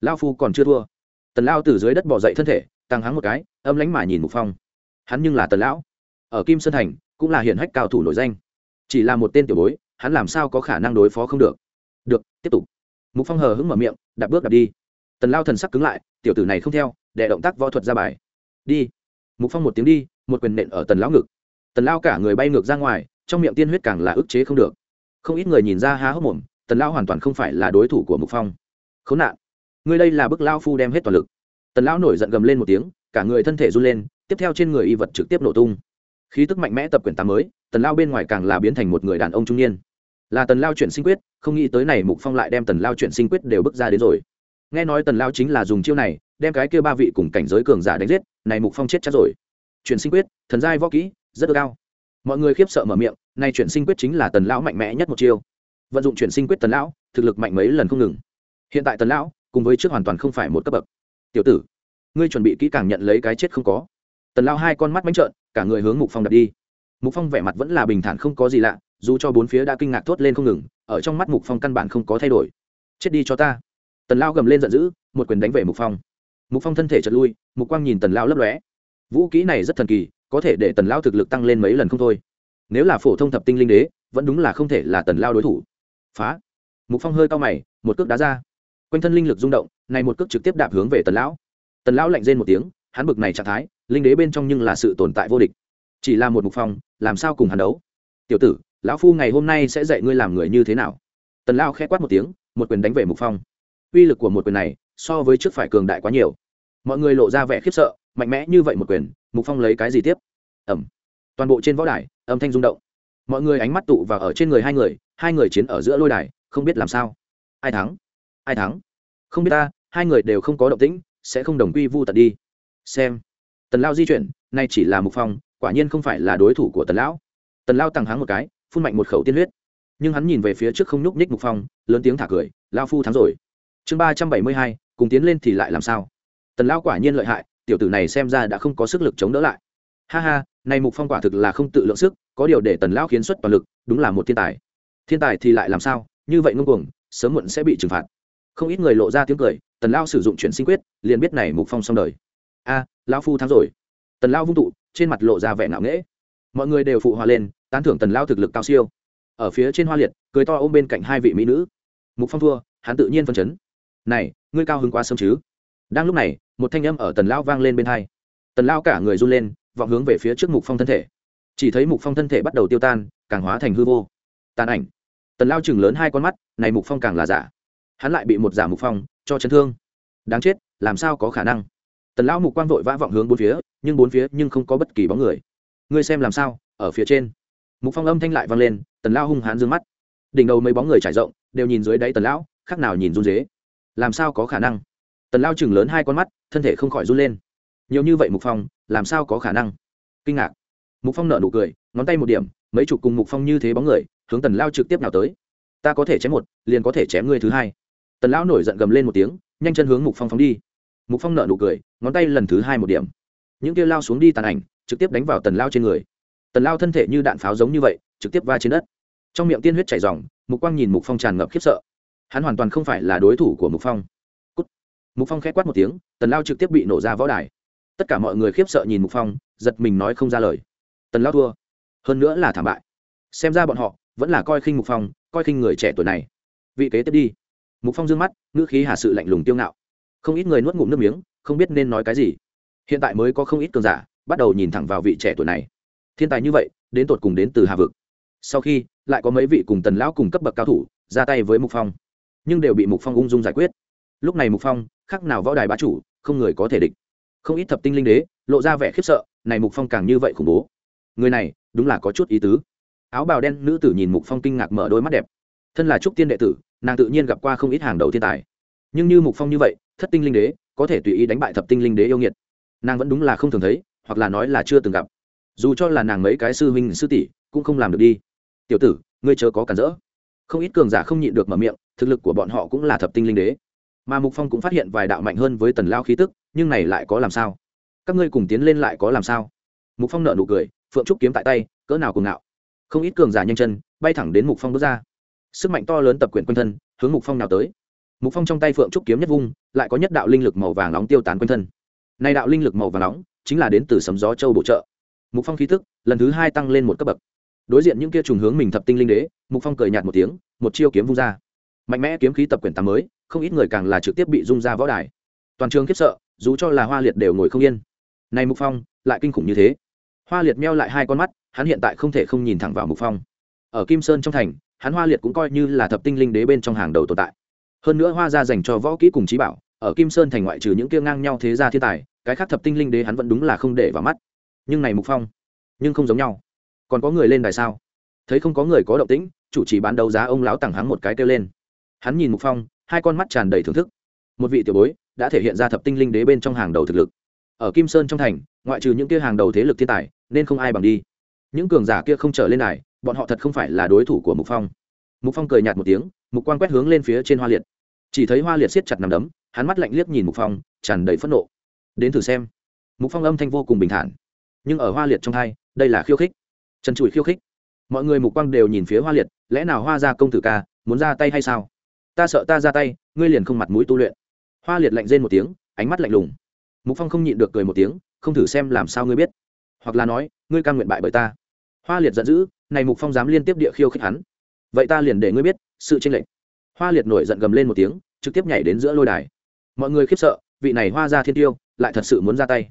Lao phu còn chưa thua. Tần lao từ dưới đất bỏ dậy thân thể, tăng hắng một cái, âm lánh mà nhìn mục phong. Hắn nhưng là tần lão. Ở kim sơn thành, cũng là hiện hách cao thủ nổi danh. Chỉ là một tên tiểu bối, hắn làm sao có khả năng đối phó không được? Được, tiếp tục. Mục phong hờ hững mở miệng, đạp bước đạp đi tần lao thần sắc cứng lại, tiểu tử này không theo để động tác võ thuật ra bài. Đi. Mục phong một tiếng đi, một quyền nện ở tần lão ngực. Tần lao cả người bay ngược ra ngoài, trong miệng tiên huyết càng là ức chế không được. Không ít người nhìn ra há hốc mồm, tần lao hoàn toàn không phải là đối thủ của mục phong. Khốn nạn. Ngươi đây là bức lao phu đem hết toàn lực. Tần lão nổi giận gầm lên một tiếng, cả người thân thể run lên, tiếp theo trên người y vật trực tiếp nổ tung. Khí tức mạnh mẽ tập quyển tám mới, tần lao bên ngoài càng là biến thành một người đàn ông trung niên. Là tần lao chuyển sinh quyết, không nghĩ tới này mục phong lại đem tần lao chuyển sinh quyết đều bước ra đến rồi nghe nói tần lao chính là dùng chiêu này, đem cái kia ba vị cùng cảnh giới cường giả đánh giết, này mục phong chết chắc rồi. Chuyển sinh quyết, thần giai võ kỹ, rất cao. Mọi người khiếp sợ mở miệng nay chuyển sinh quyết chính là tần lão mạnh mẽ nhất một chiêu. Vận dụng chuyển sinh quyết tần lão thực lực mạnh mấy lần không ngừng. Hiện tại tần lão cùng với trước hoàn toàn không phải một cấp bậc. Tiểu tử, ngươi chuẩn bị kỹ càng nhận lấy cái chết không có. Tần lão hai con mắt bánh trợn, cả người hướng mục phong đặt đi. Mục phong vẻ mặt vẫn là bình thản không có gì lạ, dù cho bốn phía đã kinh ngạc thốt lên không ngừng, ở trong mắt mục phong căn bản không có thay đổi. Chết đi cho ta tần lao gầm lên giận dữ, một quyền đánh về mục phong. Mục phong thân thể chật lui, mục quang nhìn tần lao lấp lóe. Vũ kỹ này rất thần kỳ, có thể để tần lao thực lực tăng lên mấy lần không thôi. Nếu là phổ thông thập tinh linh đế, vẫn đúng là không thể là tần lao đối thủ. Phá. Mục phong hơi cao mày, một cước đá ra. Quanh thân linh lực rung động, này một cước trực tiếp đạp hướng về tần lão. Tần lão lạnh rên một tiếng, hắn bực này trạng thái, linh đế bên trong nhưng là sự tồn tại vô địch. Chỉ là một mục phong, làm sao cùng hắn đấu? Tiểu tử, lão phu ngày hôm nay sẽ dạy ngươi làm người như thế nào? Tần lão khẽ quát một tiếng, một quyền đánh về mục phong uy lực của một quyền này so với trước phải cường đại quá nhiều. Mọi người lộ ra vẻ khiếp sợ, mạnh mẽ như vậy một quyền, mục phong lấy cái gì tiếp? Ẩm. Toàn bộ trên võ đài, âm thanh rung động. Mọi người ánh mắt tụ vào ở trên người hai người hai người chiến ở giữa lôi đài, không biết làm sao. Ai thắng? Ai thắng? Không biết ta, hai người đều không có động tĩnh, sẽ không đồng quy vu tật đi. Xem. Tần lao di chuyển, nay chỉ là mục phong, quả nhiên không phải là đối thủ của tần lão. Tần lao tăng háng một cái, phun mạnh một khẩu tiên huyết. Nhưng hắn nhìn về phía trước không nhúc nhích mục phong, lớn tiếng thả cười, lao phu thắng rồi chương ba trăm bảy mươi hai, cùng tiến lên thì lại làm sao? Tần lão quả nhiên lợi hại, tiểu tử này xem ra đã không có sức lực chống đỡ lại. Ha ha, này mục phong quả thực là không tự lượng sức, có điều để tần lão khiến xuất toàn lực, đúng là một thiên tài. Thiên tài thì lại làm sao? Như vậy ngông cuồng, sớm muộn sẽ bị trừng phạt. Không ít người lộ ra tiếng cười, tần lão sử dụng chuyển sinh quyết, liền biết này mục phong xong đời. A, lão phu thắng rồi. Tần lão vung tụ, trên mặt lộ ra vẻ ngạo nghễ. Mọi người đều phụ hòa lên, tán thưởng tần lão thực lực cao siêu. Ở phía trên hoa liệt, cười to ôm bên cạnh hai vị mỹ nữ. Mục phong thua, hắn tự nhiên phân chấn này, ngươi cao hứng quá sớm chứ? Đang lúc này, một thanh âm ở tần lao vang lên bên hai. Tần lao cả người run lên, vọng hướng về phía trước mục phong thân thể. Chỉ thấy mục phong thân thể bắt đầu tiêu tan, càng hóa thành hư vô. Tàn ảnh. Tần lao chừng lớn hai con mắt, này mục phong càng là giả. Hắn lại bị một giả mục phong cho chấn thương. Đáng chết, làm sao có khả năng? Tần lão mục quang vội vã vọng hướng bốn phía, nhưng bốn phía nhưng không có bất kỳ bóng người. Ngươi xem làm sao, ở phía trên. Mục phong âm thanh lại vang lên, tần lao hung hãn d mắt. Đỉnh đầu mấy bóng người trải rộng, đều nhìn dưới đáy tần lão, khác nào nhìn run dế làm sao có khả năng? Tần lao chừng lớn hai con mắt, thân thể không khỏi run lên. Nhiều như vậy mục phong, làm sao có khả năng? Kinh ngạc. Mục phong nở nụ cười, ngón tay một điểm, mấy chục cùng mục phong như thế bóng người, hướng tần lao trực tiếp nào tới. Ta có thể chém một, liền có thể chém người thứ hai. Tần lão nổi giận gầm lên một tiếng, nhanh chân hướng mục phong phóng đi. Mục phong nở nụ cười, ngón tay lần thứ hai một điểm. Những kia lao xuống đi tàn ảnh, trực tiếp đánh vào tần lao trên người. Tần lao thân thể như đạn pháo giống như vậy, trực tiếp va trên đất. Trong miệng tiên huyết chảy dòng mục quang nhìn mục phong tràn ngập khiếp sợ hắn hoàn toàn không phải là đối thủ của mục phong. Cút. mục phong k h ẽ quát một tiếng, tần lao trực tiếp bị nổ ra võ đài. Tất cả mọi người khiếp sợ nhìn mục phong, giật mình nói không ra lời. Tần lao thua. Hơn nữa là thảm bại. Xem ra bọn họ vẫn là coi khinh mục phong, coi khinh người trẻ tuổi này. Vị kế tiếp đi. Mục phong d ư ơ n g mắt, ngữ khí hà sự lạnh lùng tiêu ngạo. Không ít người nuốt ngụm nước miếng, không biết nên nói cái gì. Hiện tại mới có không ít cường giả bắt đầu nhìn thẳng vào vị trẻ tuổi này. Thiên tài như vậy, đến tột cùng đến từ hà vực. Sau khi, lại có mấy vị cùng tần lão cùng cấp bậc cao thủ ra tay với mục phong nhưng đều bị mục phong ung dung giải quyết. Lúc này mục phong, khác nào võ đài bá chủ, không người có thể địch. Không ít thập tinh linh đế, lộ ra vẻ khiếp sợ, này mục phong càng như vậy khủng bố. Người này, đúng là có chút ý tứ. Áo bào đen nữ tử nhìn mục phong kinh ngạc mở đôi mắt đẹp. Thân là trúc tiên đệ tử, nàng tự nhiên gặp qua không ít hàng đầu thiên tài. Nhưng như mục phong như vậy, thất tinh linh đế, có thể tùy ý đánh bại thập tinh linh đế yêu nghiệt. Nàng vẫn đúng là không thường thấy, hoặc là nói là chưa từng gặp. Dù cho là nàng mấy cái sư huynh, sư tỷ, cũng không làm được đi. Tiểu tử, ngươi chớ có cản rỡ. Không ít cường giả không nhịn được mở miệng thực lực của bọn họ cũng là thập tinh linh đế. Mà mục phong cũng phát hiện vài đạo mạnh hơn với tần lao khí tức, nhưng này lại có làm sao? Các ngươi cùng tiến lên lại có làm sao? Mục phong nợ nụ cười, phượng trúc kiếm tại tay, cỡ nào cùng ngạo. Không ít cường giả nhanh chân, bay thẳng đến mục phong bước ra. Sức mạnh to lớn tập quyển quanh thân, hướng mục phong nào tới. Mục phong trong tay phượng trúc kiếm nhất vung, lại có nhất đạo linh lực màu vàng nóng tiêu tán quanh thân. Này đạo linh lực màu vàng nóng, chính là đến từ sấm gió châu bổ trợ. Mục phong khí tức, lần thứ hai tăng lên một cấp bậc. Đối diện những kia trùng hướng mình thập tinh linh đế, mục phong cười nhạt một tiếng, một chiêu kiếm vung ra mạnh mẽ kiếm khí tập quyển tám mới, không ít người càng là trực tiếp bị rung ra võ đài. Toàn trường khiếp sợ, dù cho là hoa liệt đều ngồi không yên. Này mục phong, lại kinh khủng như thế. Hoa liệt meo lại hai con mắt, hắn hiện tại không thể không nhìn thẳng vào mục phong. Ở kim sơn trong thành, hắn hoa liệt cũng coi như là thập tinh linh đế bên trong hàng đầu tồn tại. Hơn nữa hoa gia dành cho võ kỹ cùng trí bảo, ở kim sơn thành ngoại trừ những kia ngang nhau thế gia thiên tài, cái khác thập tinh linh đế hắn vẫn đúng là không để vào mắt. Nhưng này mục phong, nhưng không giống nhau. Còn có người lên đài sao? Thấy không có người có động tĩnh, chủ trì bán đấu giá ông lão tặng hắn một cái kêu lên hắn nhìn mục phong, hai con mắt tràn đầy thưởng thức. Một vị tiểu bối đã thể hiện ra thập tinh linh đế bên trong hàng đầu thực lực. Ở kim sơn trong thành, ngoại trừ những kia hàng đầu thế lực thiên tài, nên không ai bằng đi. Những cường giả kia không trở lên này, bọn họ thật không phải là đối thủ của mục phong. Mục phong cười nhạt một tiếng, mục quan quét hướng lên phía trên hoa liệt. Chỉ thấy hoa liệt siết chặt nằm đấm, hắn mắt lạnh liếc nhìn mục phong, tràn đầy phẫn nộ. Đến thử xem. Mục phong âm thanh vô cùng bình thản. Nhưng ở hoa liệt trong hai, đây là khiêu khích. Trần trụi khiêu khích. Mọi người mục quang đều nhìn phía hoa liệt, lẽ nào hoa ra công tử ca, muốn ra tay hay sao? Ta sợ ta ra tay, ngươi liền không mặt mũi tu luyện. Hoa liệt lạnh rên một tiếng, ánh mắt lạnh lùng. Mục phong không nhịn được cười một tiếng, không thử xem làm sao ngươi biết. Hoặc là nói, ngươi cam nguyện bại bởi ta. Hoa liệt giận dữ, này mục phong dám liên tiếp địa khiêu khích hắn. Vậy ta liền để ngươi biết, sự tranh lệch. Hoa liệt nổi giận gầm lên một tiếng, trực tiếp nhảy đến giữa lôi đài. Mọi người khiếp sợ, vị này hoa ra thiên tiêu, lại thật sự muốn ra tay.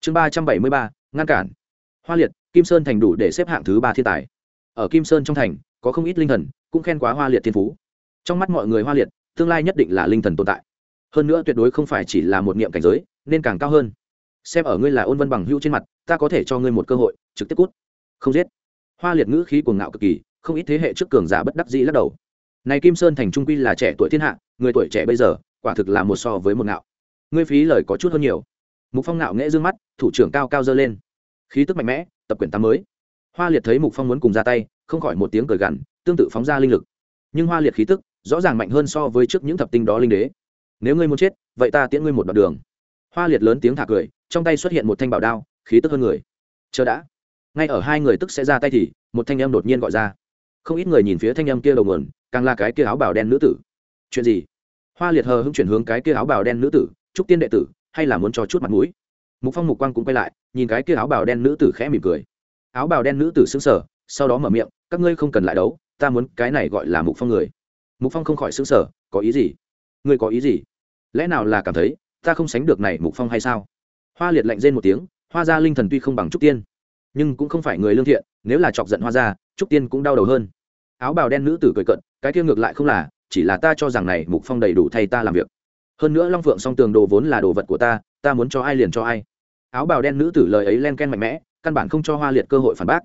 Chương ba trăm bảy mươi ba, ngăn cản. Hoa liệt, kim sơn thành đủ để xếp hạng thứ ba thiên tài. Ở kim sơn trong thành, có không ít linh thần, cũng khen quá hoa liệt thiên phú trong mắt mọi người hoa liệt, tương lai nhất định là linh thần tồn tại. Hơn nữa tuyệt đối không phải chỉ là một niệm cảnh giới, nên càng cao hơn. Xem ở ngươi là ôn vân bằng hữu trên mặt, ta có thể cho ngươi một cơ hội, trực tiếp cút. Không giết. Hoa liệt ngữ khí cuồng ngạo cực kỳ, không ít thế hệ trước cường giả bất đắc dĩ lắc đầu. Này kim sơn thành trung quy là trẻ tuổi thiên hạ, người tuổi trẻ bây giờ, quả thực là một so với một ngạo. Ngươi phí lời có chút hơn nhiều. Mục phong ngạo nghễ dương mắt, thủ trưởng cao cao dơ lên. Khí tức mạnh mẽ, tập quyển tám mới. Hoa liệt thấy mục phong muốn cùng ra tay, không khỏi một tiếng cười gằn, tương tự phóng ra linh lực. Nhưng hoa liệt khí tức rõ ràng mạnh hơn so với trước những thập tinh đó linh đế. Nếu ngươi muốn chết, vậy ta tiễn ngươi một đoạn đường. Hoa liệt lớn tiếng thả cười, trong tay xuất hiện một thanh bảo đao, khí tức hơn người. Chờ đã. Ngay ở hai người tức sẽ ra tay thì, một thanh em đột nhiên gọi ra. Không ít người nhìn phía thanh em kia đầu nguồn, càng là cái kia áo bào đen nữ tử. Chuyện gì? Hoa liệt hờ hưng chuyển hướng cái kia áo bào đen nữ tử, trúc tiên đệ tử, hay là muốn cho chút mặt mũi? Mục phong mục quang cũng quay lại, nhìn cái kia áo bào đen nữ tử khẽ mỉm cười. Áo bào đen nữ tử xứng sở sau đó mở miệng, các ngươi không cần lại đấu, ta muốn cái này gọi là mục phong người mục phong không khỏi xứng sở có ý gì? Ngươi có ý gì? Lẽ nào là cảm thấy ta không sánh được này mục phong hay sao? Hoa liệt lạnh rên một tiếng, hoa gia linh thần tuy không bằng trúc tiên, nhưng cũng không phải người lương thiện, nếu là chọc giận hoa gia, trúc tiên cũng đau đầu hơn. Áo bào đen nữ tử cười cận cái kia ngược lại không là, chỉ là ta cho rằng này mục phong đầy đủ thay ta làm việc. Hơn nữa long phượng song tường đồ vốn là đồ vật của ta ta muốn cho ai liền cho ai. Áo bào đen nữ tử lời ấy len ken mạnh mẽ, căn bản không cho hoa liệt cơ hội phản bác.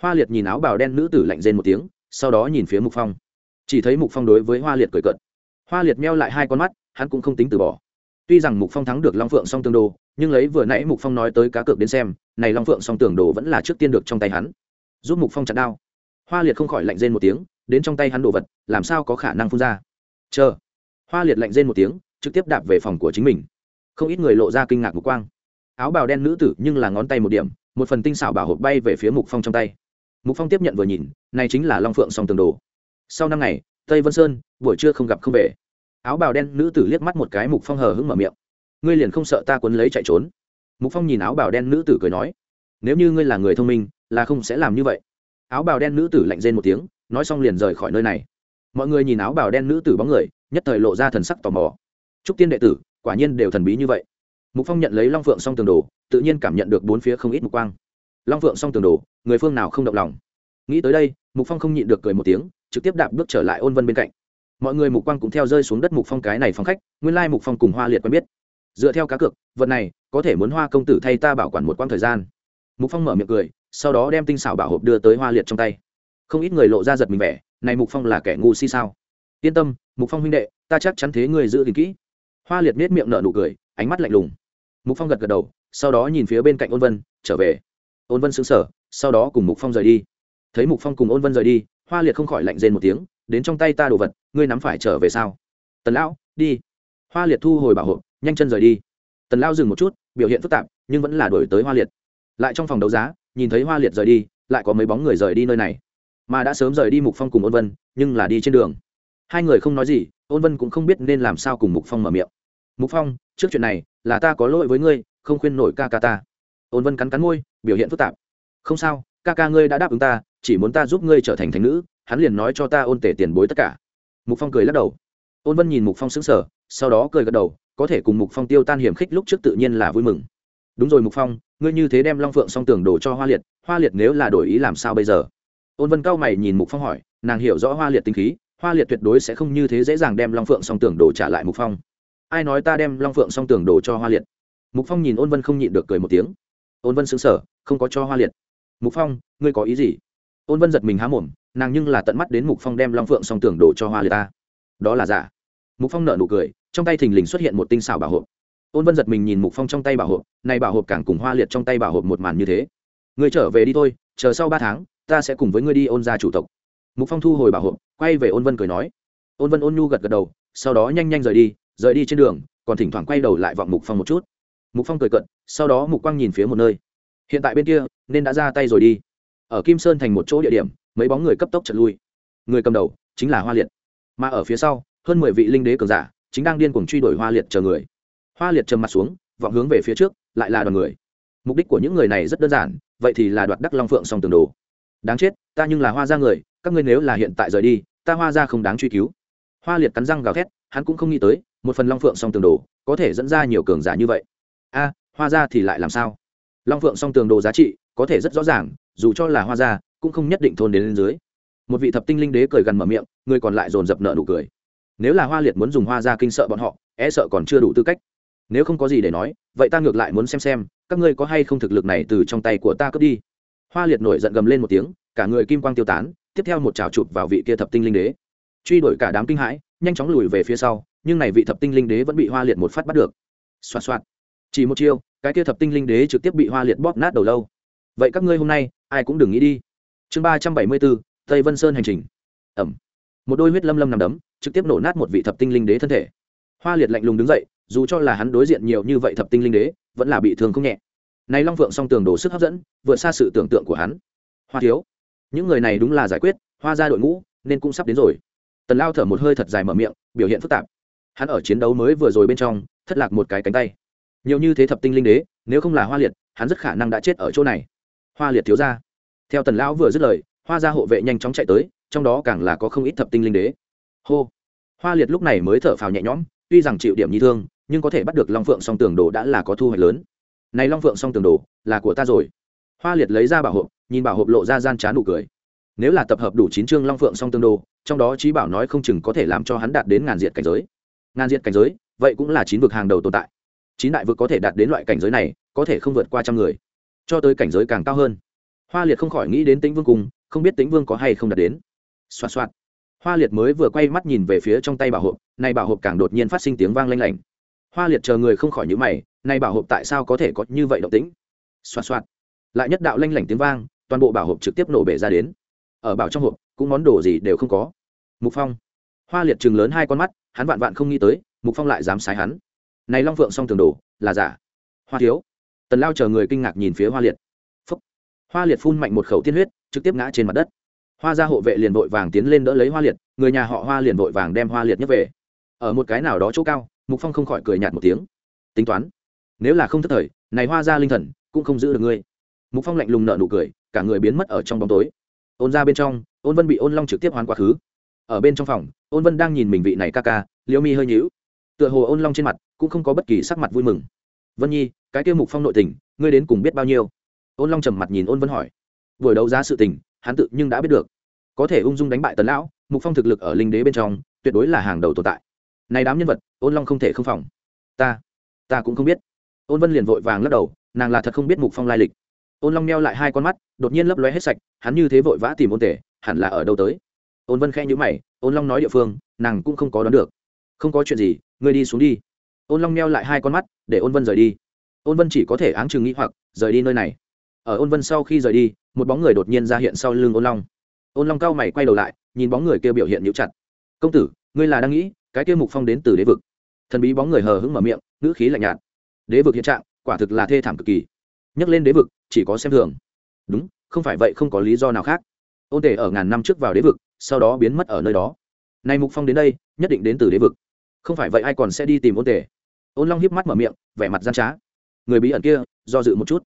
Hoa liệt nhìn áo bào đen nữ tử lạnh rên một tiếng, sau đó nhìn phía mục phong chỉ thấy mục phong đối với hoa liệt cười cận hoa liệt meo lại hai con mắt, hắn cũng không tính từ bỏ. Tuy rằng mục phong thắng được long phượng song tường đồ, nhưng lấy vừa nãy mục phong nói tới cá cược đến xem, này long phượng song tường đồ vẫn là trước tiên được trong tay hắn. Giúp mục phong chặn đao. Hoa liệt không khỏi lạnh rên một tiếng, đến trong tay hắn đồ vật, làm sao có khả năng phun ra? Chờ. Hoa liệt lạnh rên một tiếng, trực tiếp đạp về phòng của chính mình. Không ít người lộ ra kinh ngạc mục quang. Áo bào đen nữ tử nhưng là ngón tay một điểm, một phần tinh xảo bảo hộp bay về phía mục phong trong tay. Mục phong tiếp nhận vừa nhìn, này chính là long phượng song tường đồ sau năm ngày, tây vân sơn, buổi trưa không gặp không về. Áo bào đen nữ tử liếc mắt một cái mục phong hờ hững mở miệng. Ngươi liền không sợ ta quấn lấy chạy trốn? Mục phong nhìn áo bào đen nữ tử cười nói. Nếu như ngươi là người thông minh, là không sẽ làm như vậy. Áo bào đen nữ tử lạnh rên một tiếng, nói xong liền rời khỏi nơi này. Mọi người nhìn áo bào đen nữ tử bóng người, nhất thời lộ ra thần sắc tò mò. Trúc tiên đệ tử, quả nhiên đều thần bí như vậy. Mục phong nhận lấy long phượng song tường đồ, tự nhiên cảm nhận được bốn phía không ít mục quang. Long phượng song tường đồ, người phương nào không động lòng? Nghĩ tới đây, mục phong không nhịn được cười một tiếng trực tiếp đạp bước trở lại ôn vân bên cạnh. Mọi người mục quang cũng theo rơi xuống đất mục phong cái này phong khách, nguyên lai mục phong cùng hoa liệt quen biết. Dựa theo cá cược, vật này, có thể muốn hoa công tử thay ta bảo quản một quãng thời gian. Mục phong mở miệng cười, sau đó đem tinh xảo bảo hộp đưa tới hoa liệt trong tay. Không ít người lộ ra giật mình vẻ, này mục phong là kẻ ngu si sao? Yên tâm, mục phong huynh đệ, ta chắc chắn thế người giữ gìn kỹ. Hoa liệt nết miệng nở nụ cười, ánh mắt lạnh lùng. Mục phong gật gật đầu, sau đó nhìn phía bên cạnh ôn vân, trở về. Ôn vân xứng sở sau đó cùng mục phong rời đi. Thấy mục phong cùng ôn vân rời đi hoa liệt không khỏi lạnh rên một tiếng, đến trong tay ta đồ vật, ngươi nắm phải trở về sao? Tần lão, đi. Hoa liệt thu hồi bảo hộ, nhanh chân rời đi. Tần lão dừng một chút, biểu hiện phức tạp, nhưng vẫn là đổi tới hoa liệt. Lại trong phòng đấu giá, nhìn thấy hoa liệt rời đi, lại có mấy bóng người rời đi nơi này. Mà đã sớm rời đi mục phong cùng ôn vân, nhưng là đi trên đường. Hai người không nói gì, ôn vân cũng không biết nên làm sao cùng mục phong mở miệng. Mục phong, trước chuyện này, là ta có lỗi với ngươi, không khuyên nổi ca ca ta. Ôn vân cắn cắn môi, biểu hiện phức tạp. Không sao ca ca ngươi đã đáp ứng ta, chỉ muốn ta giúp ngươi trở thành thành nữ, hắn liền nói cho ta ôn tể tiền bối tất cả. Mục phong cười lắc đầu. Ôn vân nhìn mục phong sững sờ, sau đó cười gật đầu, có thể cùng mục phong tiêu tan hiểm khích lúc trước tự nhiên là vui mừng. Đúng rồi mục phong, ngươi như thế đem long phượng song tường đổ cho hoa liệt hoa liệt nếu là đổi ý làm sao bây giờ? Ôn vân cao mày nhìn mục phong hỏi, nàng hiểu rõ hoa liệt tinh khí, hoa liệt tuyệt đối sẽ không như thế dễ dàng đem long phượng song tường đổ trả lại mục phong. Ai nói ta đem long phượng song tường đổ cho hoa liệt? Mục phong nhìn ôn vân không nhịn được cười một tiếng. Ôn vân xứng sở không có cho hoa liệt mục phong, ngươi có ý gì? Ôn vân giật mình há mồm, nàng nhưng là tận mắt đến mục phong đem long phượng song tưởng đổ cho hoa liệt ta. Đó là giả. Mục phong nợ nụ cười, trong tay thình lình xuất hiện một tinh xảo bảo hộp. Ôn vân giật mình nhìn mục phong trong tay bảo hộp, này bảo hộp càng cùng hoa liệt trong tay bảo hộp một màn như thế. Người trở về đi thôi, chờ sau ba tháng, ta sẽ cùng với ngươi đi ôn ra chủ tộc. Mục phong thu hồi bảo hộp, quay về ôn vân cười nói. Ôn vân ôn nhu gật gật đầu, sau đó nhanh nhanh rời đi rời đi trên đường, còn thỉnh thoảng quay đầu lại vọng mục phong một chút. Mục phong cười cận sau đó mục quang nhìn phía một nơi hiện tại bên kia, nên đã ra tay rồi đi. Ở kim sơn thành một chỗ địa điểm, mấy bóng người cấp tốc trật lui. Người cầm đầu chính là hoa liệt. Mà ở phía sau, hơn mười vị linh đế cường giả chính đang điên cuồng truy đuổi hoa liệt chờ người. Hoa liệt trầm mặt xuống, vọng hướng về phía trước, lại là đoàn người. Mục đích của những người này rất đơn giản, vậy thì là đoạt đắc long phượng song tường đồ. Đáng chết, ta nhưng là hoa ra người, các ngươi nếu là hiện tại rời đi, ta hoa ra không đáng truy cứu. Hoa liệt cắn răng gào thét, hắn cũng không nghĩ tới, một phần long phượng song tường đồ có thể dẫn ra nhiều cường giả như vậy. A, hoa ra thì lại làm sao? Long phượng song tường đồ giá trị có thể rất rõ ràng dù cho là hoa gia, cũng không nhất định thôn đến lên dưới. Một vị thập tinh linh đế cười gần mở miệng người còn lại dồn dập nợ nụ cười. Nếu là hoa liệt muốn dùng hoa gia kinh sợ bọn họ e sợ còn chưa đủ tư cách. Nếu không có gì để nói vậy ta ngược lại muốn xem xem các ngươi có hay không thực lực này từ trong tay của ta cướp đi. Hoa liệt nổi giận gầm lên một tiếng cả người kim quang tiêu tán tiếp theo một trào chụp vào vị kia thập tinh linh đế. Truy đuổi cả đám kinh hãi nhanh chóng lùi về phía sau nhưng này vị thập tinh linh đế vẫn bị hoa liệt một phát bắt được. Xoạt xoạt. Chỉ một chiêu cái kia thập tinh linh đế trực tiếp bị hoa liệt bóp nát đầu lâu. Vậy các ngươi hôm nay, ai cũng đừng nghĩ đi. Chương ba trăm bảy mươi bốn, tây vân sơn hành trình. Ẩm. Một đôi huyết lâm lâm nằm đấm, trực tiếp nổ nát một vị thập tinh linh đế thân thể. Hoa liệt lạnh lùng đứng dậy, dù cho là hắn đối diện nhiều như vậy thập tinh linh đế, vẫn là bị thương không nhẹ. Này long phượng song tường đổ sức hấp dẫn, vượt xa sự tưởng tượng của hắn. Hoa thiếu, những người này đúng là giải quyết, hoa ra đội ngũ, nên cũng sắp đến rồi. Tần lao thở một hơi thật dài mở miệng, biểu hiện phức tạp. Hắn ở chiến đấu mới vừa rồi bên trong, thất lạc một cái cánh tay nhiều như thế thập tinh linh đế, nếu không là hoa liệt, hắn rất khả năng đã chết ở chỗ này. Hoa liệt thiếu ra theo tần lão vừa dứt lời, hoa gia hộ vệ nhanh chóng chạy tới, trong đó càng là có không ít thập tinh linh đế. Hô. Hoa liệt lúc này mới thở phào nhẹ nhõm, tuy rằng chịu điểm nhi thương, nhưng có thể bắt được long phượng song tường đồ đã là có thu hoạch lớn. Này long phượng song tường đồ, là của ta rồi. Hoa liệt lấy ra bảo hộp nhìn bảo hộp lộ ra gian trá nụ cười. Nếu là tập hợp đủ chín chương long phượng song tường đồ, trong đó trí bảo nói không chừng có thể làm cho hắn đạt đến ngàn diện cảnh giới. Ngàn diện cảnh giới, vậy cũng là chín vực hàng đầu tồn tại chín đại vực có thể đạt đến loại cảnh giới này, có thể không vượt qua trăm người. Cho tới cảnh giới càng cao hơn. Hoa liệt không khỏi nghĩ đến tĩnh vương cùng, không biết tĩnh vương có hay không đạt đến. Xoa xoa hoa liệt mới vừa quay mắt nhìn về phía trong tay bảo hộp nay bảo hộp càng đột nhiên phát sinh tiếng vang lanh lảnh. Hoa liệt chờ người không khỏi nhữ mày nay bảo hộp tại sao có thể có như vậy động tĩnh? Xoa xoa lại nhất đạo lanh lảnh tiếng vang, toàn bộ bảo hộp trực tiếp nổ bể ra đến. Ở bảo trong hộp, cũng món đồ gì đều không có. Mục phong. Hoa liệt chừng lớn hai con mắt, hắn vạn vạn không nghĩ tới, mục phong lại dám sái hắn này long phượng song tường đồ là giả. Hoa thiếu. Tần lao chờ người kinh ngạc nhìn phía hoa liệt. Phúc. hoa liệt phun mạnh một khẩu tiên huyết, trực tiếp ngã trên mặt đất. Hoa gia hộ vệ liền vội vàng tiến lên đỡ lấy hoa liệt, người nhà họ hoa liền vội vàng đem hoa liệt nhấc về. Ở một cái nào đó chỗ cao, mục phong không khỏi cười nhạt một tiếng. Tính toán, nếu là không thất thời, này hoa gia linh thần cũng không giữ được ngươi. Mục phong lạnh lùng nợ nụ cười, cả người biến mất ở trong bóng tối. Ôn ra bên trong, ôn vân bị ôn long trực tiếp hoán quá khứ. Ở bên trong phòng, ôn vân đang nhìn mình vị này ca ca, liễu mi hơi nhíu. Tựa hồ ôn long trên mặt cũng không có bất kỳ sắc mặt vui mừng. Vân nhi, cái kia mục phong nội tình, ngươi đến cùng biết bao nhiêu? Ôn long trầm mặt nhìn ôn vân hỏi. Buổi đấu giá sự tình, hắn tự nhưng đã biết được. Có thể ung dung đánh bại tần lão, mục phong thực lực ở linh đế bên trong, tuyệt đối là hàng đầu tồn tại. Này đám nhân vật, ôn long không thể không phòng. Ta ta cũng không biết. Ôn vân liền vội vàng lắc đầu, nàng là thật không biết mục phong lai lịch. Ôn long meo lại hai con mắt, đột nhiên lấp lóe hết sạch, hắn như thế vội vã tìm ôn tể hẳn là ở đâu tới? Ôn vân khẽ nhữ mày, ôn long nói địa phương, nàng cũng không có đoán được. Không có chuyện gì, ngươi đi xuống đi ôn long neo lại hai con mắt để ôn vân rời đi ôn vân chỉ có thể áng chừng nghĩ hoặc rời đi nơi này ở ôn vân sau khi rời đi một bóng người đột nhiên ra hiện sau lưng ôn long ôn long cao mày quay đầu lại nhìn bóng người kia biểu hiện nhũ chặt công tử ngươi là đang nghĩ cái kia mục phong đến từ đế vực thần bí bóng người hờ hững mở miệng ngữ khí lạnh nhạt đế vực hiện trạng quả thực là thê thảm cực kỳ nhắc lên đế vực chỉ có xem thường đúng không phải vậy không có lý do nào khác ôn tề ở ngàn năm trước vào đế vực sau đó biến mất ở nơi đó nay mục phong đến đây nhất định đến từ đế vực không phải vậy ai còn sẽ đi tìm ôn tề ôn long híp mắt mở miệng, vẻ mặt gian trá. Người bí ẩn kia, do dự một chút.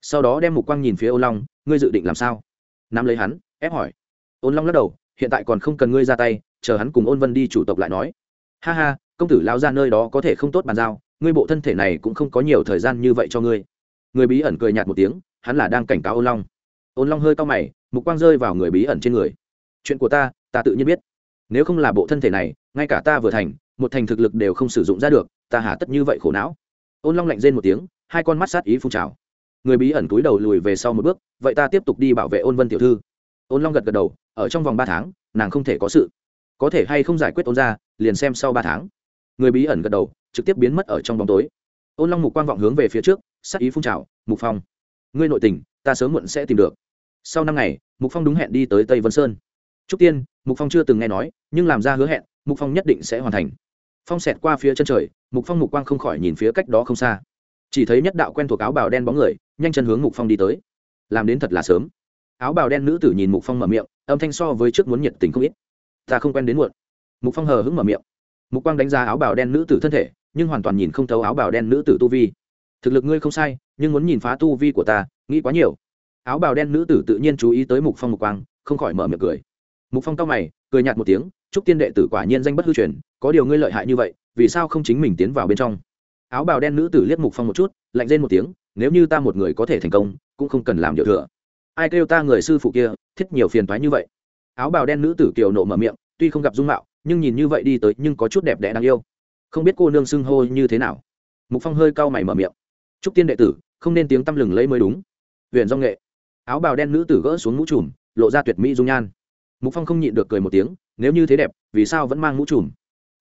Sau đó đem mục quang nhìn phía ôn long, ngươi dự định làm sao? Nắm lấy hắn, ép hỏi. Ôn long lắc đầu, hiện tại còn không cần ngươi ra tay, chờ hắn cùng ôn vân đi chủ tộc lại nói. Ha ha, công tử lao ra nơi đó có thể không tốt bàn giao, ngươi bộ thân thể này cũng không có nhiều thời gian như vậy cho ngươi. Người bí ẩn cười nhạt một tiếng, hắn là đang cảnh cáo ôn long. Ôn long hơi cao mày, mục quang rơi vào người bí ẩn trên người. Chuyện của ta ta tự nhiên biết. Nếu không là bộ thân thể này, ngay cả ta vừa thành một thành thực lực đều không sử dụng ra được, ta hả tất như vậy khổ não. Ôn long lạnh rên một tiếng, hai con mắt sát ý phun trào. Người bí ẩn túi đầu lùi về sau một bước, vậy ta tiếp tục đi bảo vệ ôn vân tiểu thư. Ôn long gật gật đầu, ở trong vòng ba tháng, nàng không thể có sự. Có thể hay không giải quyết ôn ra, liền xem sau ba tháng. Người bí ẩn gật đầu, trực tiếp biến mất ở trong bóng tối. Ôn long mục quang vọng hướng về phía trước, sát ý phun trào, mục phong, ngươi nội tình, ta sớm muộn sẽ tìm được. Sau năm ngày, mục phong đúng hẹn đi tới tây vân sơn. Trúc tiên, mục phong chưa từng nghe nói, nhưng làm ra hứa hẹn, mục phong nhất định sẽ hoàn thành phong xẹt qua phía chân trời, mục phong mục quang không khỏi nhìn phía cách đó không xa. Chỉ thấy nhất đạo quen thuộc áo bào đen bóng người, nhanh chân hướng mục phong đi tới. Làm đến thật là sớm. Áo bào đen nữ tử nhìn mục phong mở miệng, âm thanh so với trước muốn nhiệt tình không ít. Ta không quen đến muộn. Mục phong hờ hững mở miệng. Mục quang đánh giá áo bào đen nữ tử thân thể, nhưng hoàn toàn nhìn không thấu áo bào đen nữ tử tu vi. Thực lực ngươi không sai, nhưng muốn nhìn phá tu vi của ta, nghĩ quá nhiều. Áo bào đen nữ tử tự nhiên chú ý tới mục phong mục quang, không khỏi mở miệng cười. Mục phong cao mày, cười nhạt một tiếng Trúc tiên đệ tử quả nhiên danh bất hư truyền, có điều ngươi lợi hại như vậy, vì sao không chính mình tiến vào bên trong? Áo bào đen nữ tử liếc mục phong một chút, lạnh lên một tiếng, nếu như ta một người có thể thành công, cũng không cần làm điều thừa. Ai kêu ta người sư phụ kia, thiết nhiều phiền toái như vậy. Áo bào đen nữ tử kiều nộ mở miệng, tuy không gặp dung mạo, nhưng nhìn như vậy đi tới, nhưng có chút đẹp đẽ đáng yêu. Không biết cô nương xưng hô như thế nào. Mục phong hơi cau mày mở miệng. Trúc tiên đệ tử, không nên tiếng tăm lừng lấy mới đúng. Huyện do nghệ. Áo bào đen nữ tử gỡ xuống mũ trùm, lộ ra tuyệt mỹ dung nhan. Mục phong không nhịn được cười một tiếng nếu như thế đẹp, vì sao vẫn mang mũ trùm?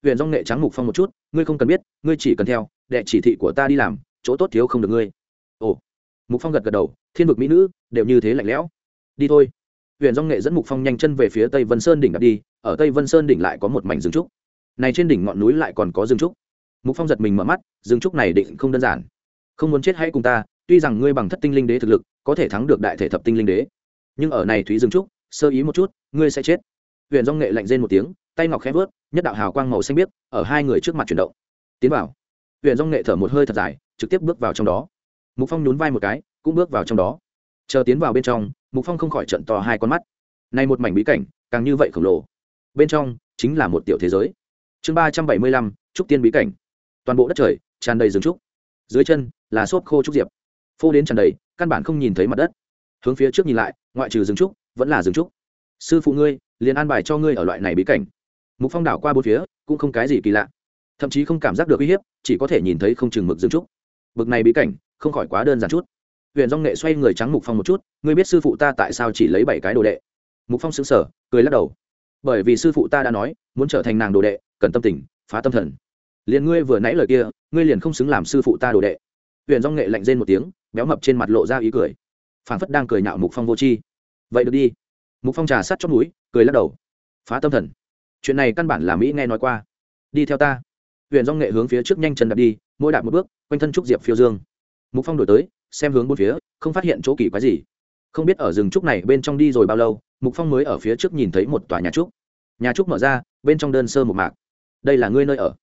Huyện do nghệ trắng mục phong một chút, ngươi không cần biết, ngươi chỉ cần theo, đệ chỉ thị của ta đi làm, chỗ tốt thiếu không được ngươi. Ồ. Mục phong gật gật đầu, thiên vực mỹ nữ, đều như thế lạnh lẽo. Đi thôi. Huyện dong nghệ dẫn mục phong nhanh chân về phía tây vân sơn đỉnh đặt đi, ở tây vân sơn đỉnh lại có một mảnh rừng trúc. Này trên đỉnh ngọn núi lại còn có rừng trúc. Mục phong giật mình mở mắt, rừng trúc này định không đơn giản. Không muốn chết hãy cùng ta, tuy rằng ngươi bằng thất tinh linh đế thực lực, có thể thắng được đại thể thập tinh linh đế. Nhưng ở này thúy rừng trúc, sơ ý một chút, ngươi sẽ chết huyện dong nghệ lạnh rên một tiếng, tay ngọc khẽ vớt nhất đạo hào quang màu xanh biếc ở hai người trước mặt chuyển động. Tiến vào. Huyện dong nghệ thở một hơi thật dài, trực tiếp bước vào trong đó. Mục phong nhún vai một cái, cũng bước vào trong đó. Chờ tiến vào bên trong, mục phong không khỏi trận to hai con mắt. Này một mảnh bí cảnh, càng như vậy khổng lồ. Bên trong, chính là một tiểu thế giới. Chương ba trăm bảy mươi lăm, trúc tiên bí cảnh. Toàn bộ đất trời, tràn đầy rừng trúc. Dưới chân, là xốp khô trúc diệp. Phô đến tràn đầy, căn bản không nhìn thấy mặt đất. Hướng phía trước nhìn lại, ngoại trừ rừng trúc, vẫn là rừng trúc. Sư phụ ngươi liền an bài cho ngươi ở loại này bí cảnh. Mục phong đảo qua bốn phía, cũng không cái gì kỳ lạ. Thậm chí không cảm giác được uy hiếp, chỉ có thể nhìn thấy không chừng mực dương trúc. Bực này bí cảnh, không khỏi quá đơn giản chút. Huyện dong nghệ xoay người trắng mục phong một chút, ngươi biết sư phụ ta tại sao chỉ lấy bảy cái đồ đệ? Mục phong xứng sở cười lắc đầu. Bởi vì sư phụ ta đã nói, muốn trở thành nàng đồ đệ, cần tâm tình, phá tâm thần. Liền ngươi vừa nãy lời kia, ngươi liền không xứng làm sư phụ ta đồ đệ. Huyện dong nghệ lạnh rên một tiếng, béo mập trên mặt lộ ra ý cười. Phảng phất đang cười nhạo mục phong vô chi vậy được đi. Mục phong trà sát trong núi cười lắc đầu. Phá tâm thần. Chuyện này căn bản là mỹ nghe nói qua. Đi theo ta. Huyện do nghệ hướng phía trước nhanh chân đạp đi, mỗi đạp một bước, quanh thân trúc diệp phiêu dương. Mục phong đổi tới, xem hướng bốn phía, không phát hiện chỗ kỳ quái gì. Không biết ở rừng trúc này bên trong đi rồi bao lâu, mục phong mới ở phía trước nhìn thấy một tòa nhà trúc. Nhà trúc mở ra, bên trong đơn sơ một mạc. Đây là ngươi nơi ở.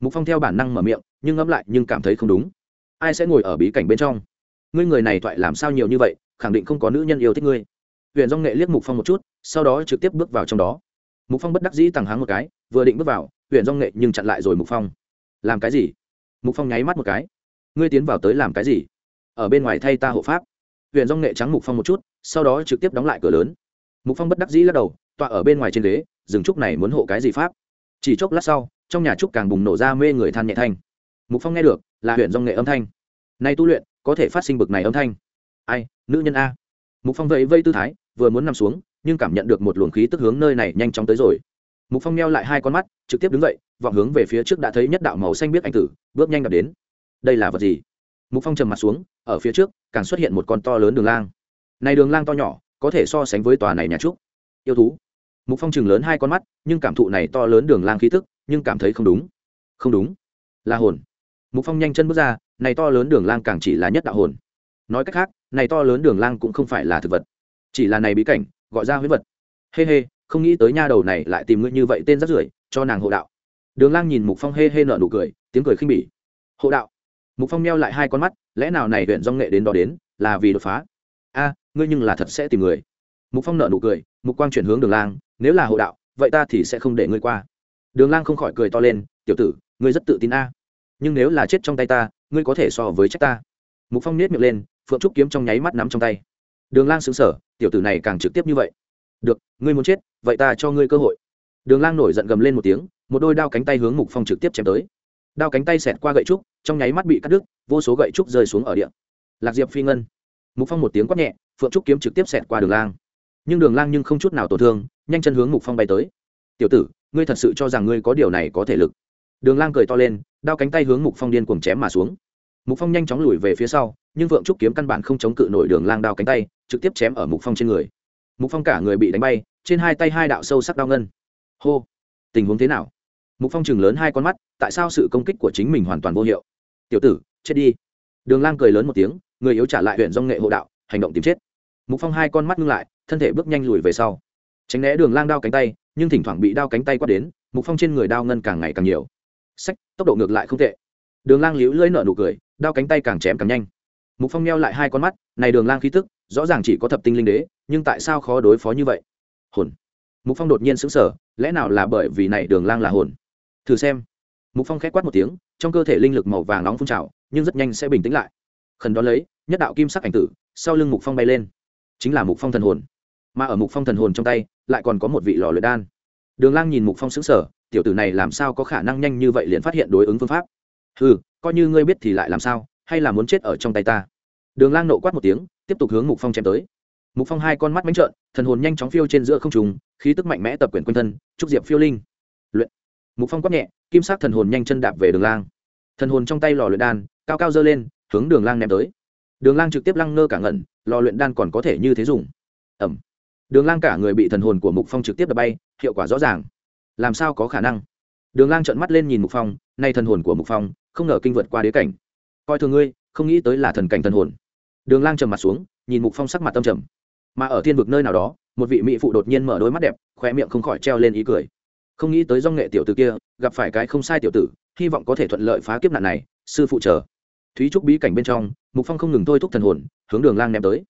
Mục phong theo bản năng mở miệng, nhưng ngẫm lại, nhưng cảm thấy không đúng. Ai sẽ ngồi ở bí cảnh bên trong? Ngươi người này thoại làm sao nhiều như vậy, khẳng định không có nữ nhân yêu thích ngươi huyện dong nghệ liếc mục phong một chút, sau đó trực tiếp bước vào trong đó. Mục phong bất đắc dĩ tằng háng một cái, vừa định bước vào huyện dong nghệ nhưng chặn lại rồi mục phong. Làm cái gì? Mục phong nháy mắt một cái. Ngươi tiến vào tới làm cái gì? Ở bên ngoài thay ta hộ pháp. Huyện dong nghệ trắng mục phong một chút, sau đó trực tiếp đóng lại cửa lớn. Mục phong bất đắc dĩ lắc đầu, tọa ở bên ngoài trên ghế rừng trúc này muốn hộ cái gì pháp? Chỉ chốc lát sau, trong nhà trúc càng bùng nổ ra mê người than nhẹ thanh. Mục phong nghe được, là huyện dong nghệ âm thanh. Nay tu luyện, có thể phát sinh bực này âm thanh. Ai, nữ nhân a. Mục phong vẫy vây tư thái vừa muốn nằm xuống, nhưng cảm nhận được một luồng khí tức hướng nơi này nhanh chóng tới rồi. Mục phong neo lại hai con mắt, trực tiếp đứng dậy, vọng hướng về phía trước đã thấy nhất đạo màu xanh biết anh tử, bước nhanh đập đến. Đây là vật gì? Mục phong trầm mặt xuống, ở phía trước, càng xuất hiện một con to lớn đường lang. Này đường lang to nhỏ, có thể so sánh với tòa này nhà trúc. Yêu thú. Mục phong chừng lớn hai con mắt, nhưng cảm thụ này to lớn đường lang khí tức, nhưng cảm thấy không đúng. Không đúng. Là hồn. Mục phong nhanh chân bước ra, này to lớn đường lang càng chỉ là nhất đạo hồn. Nói cách khác, này to lớn đường lang cũng không phải là thực vật chỉ là này bí cảnh gọi ra huyết vật. Hê、hey、hê、hey, không nghĩ tới nha đầu này lại tìm ngươi như vậy tên rất rưởi cho nàng hộ đạo. Đường lang nhìn mục phong hê、hey、hê、hey、nợ nụ cười tiếng cười khinh bỉ. Hộ đạo? Mục phong meo lại hai con mắt lẽ nào này huyện dong nghệ đến đó đến là vì đột phá? A ngươi nhưng là thật sẽ tìm người. Mục phong nở nụ cười mục quang chuyển hướng đường lang nếu là hộ đạo vậy ta thì sẽ không để ngươi qua. Đường lang không khỏi cười to lên tiểu tử ngươi rất tự tin a. Nhưng nếu là chết trong tay ta ngươi có thể so với trách ta. Mục phong nết miệng lên phượng trúc kiếm trong nháy mắt nắm trong tay đường lang xứng sở tiểu tử này càng trực tiếp như vậy. Được, ngươi muốn chết, vậy ta cho ngươi cơ hội. Đường lang nổi giận gầm lên một tiếng, một đôi đao cánh tay hướng mục phong trực tiếp chém tới. Đao cánh tay xẹt qua gậy trúc, trong nháy mắt bị cắt đứt, vô số gậy trúc rơi xuống ở địa. Lạc diệp phi ngân. Mục phong một tiếng quát nhẹ, phượng trúc kiếm trực tiếp xẹt qua đường lang. Nhưng đường lang nhưng không chút nào tổn thương, nhanh chân hướng mục phong bay tới. Tiểu tử, ngươi thật sự cho rằng ngươi có điều này có thể lực? Đường lang cười to lên, đao cánh tay hướng mục phong điên cuồng chém mà xuống mục phong nhanh chóng lùi về phía sau, nhưng vượng trúc kiếm căn bản không chống cự nổi đường lang đao cánh tay, trực tiếp chém ở mục phong trên người. Mục phong cả người bị đánh bay, trên hai tay hai đạo sâu sắc đau ngân. Hô! Tình huống thế nào? Mục phong chừng lớn hai con mắt, tại sao sự công kích của chính mình hoàn toàn vô hiệu? Tiểu tử, chết đi. Đường lang cười lớn một tiếng, người yếu trả lại huyện dong nghệ hộ đạo, hành động tìm chết. Mục phong hai con mắt ngưng lại, thân thể bước nhanh lùi về sau. Tránh né đường lang đao cánh tay, nhưng thỉnh thoảng bị đao cánh tay quát đến, mục phong trên người đao ngân càng ngày càng nhiều. Sách tốc độ ngược lại không tệ. Đường lang liễu lưỡi nợ nụ cười đao cánh tay càng chém càng nhanh. Mục phong neo lại hai con mắt, này đường lang khí tức, rõ ràng chỉ có thập tinh linh đế, nhưng tại sao khó đối phó như vậy? Hồn. Mục phong đột nhiên sững sờ, lẽ nào là bởi vì này đường lang là hồn? Thử xem. Mục phong khẽ quát một tiếng, trong cơ thể linh lực màu vàng nóng phun trào, nhưng rất nhanh sẽ bình tĩnh lại. Khẩn đó lấy, nhất đạo kim sắc ảnh tử, sau lưng mục phong bay lên. Chính là mục phong thần hồn. Mà ở mục phong thần hồn trong tay, lại còn có một vị lò luyện đan. Đường lang nhìn mục phong sững sờ, tiểu tử này làm sao có khả năng nhanh như vậy liền phát hiện đối ứng phương pháp? Ừ coi như ngươi biết thì lại làm sao, hay là muốn chết ở trong tay ta? Đường lang nộ quát một tiếng, tiếp tục hướng mục phong chém tới. Mục phong hai con mắt bánh trợn, thần hồn nhanh chóng phiêu trên giữa không trùng khí tức mạnh mẽ tập quyền quanh thân, trúc diệp phiêu linh. Luyện. Mục phong quát nhẹ, kim sắc thần hồn nhanh chân đạp về đường lang. Thần hồn trong tay lò luyện đan, cao cao dơ lên, hướng đường lang ném tới. Đường lang trực tiếp lăng ngơ cả ngẩn, lò luyện đan còn có thể như thế dùng. Ẩm đường lang cả người bị thần hồn của mục phong trực tiếp đập bay, hiệu quả rõ ràng. Làm sao có khả năng? Đường lang trợn mắt lên nhìn mục phong, nay thần hồn của mục phong không ngờ kinh vượt qua đế cảnh. Coi thường ngươi, không nghĩ tới là thần cảnh thần hồn. Đường lang trầm mặt xuống, nhìn mục phong sắc mặt tâm trầm. Mà ở thiên vực nơi nào đó, một vị mỹ phụ đột nhiên mở đôi mắt đẹp khoe miệng không khỏi treo lên ý cười. Không nghĩ tới do nghệ tiểu tử kia, gặp phải cái không sai tiểu tử, hy vọng có thể thuận lợi phá kiếp nạn này, sư phụ chờ. Thúy trúc bí cảnh bên trong, mục phong không ngừng thôi thúc thần hồn, hướng đường lang ném tới.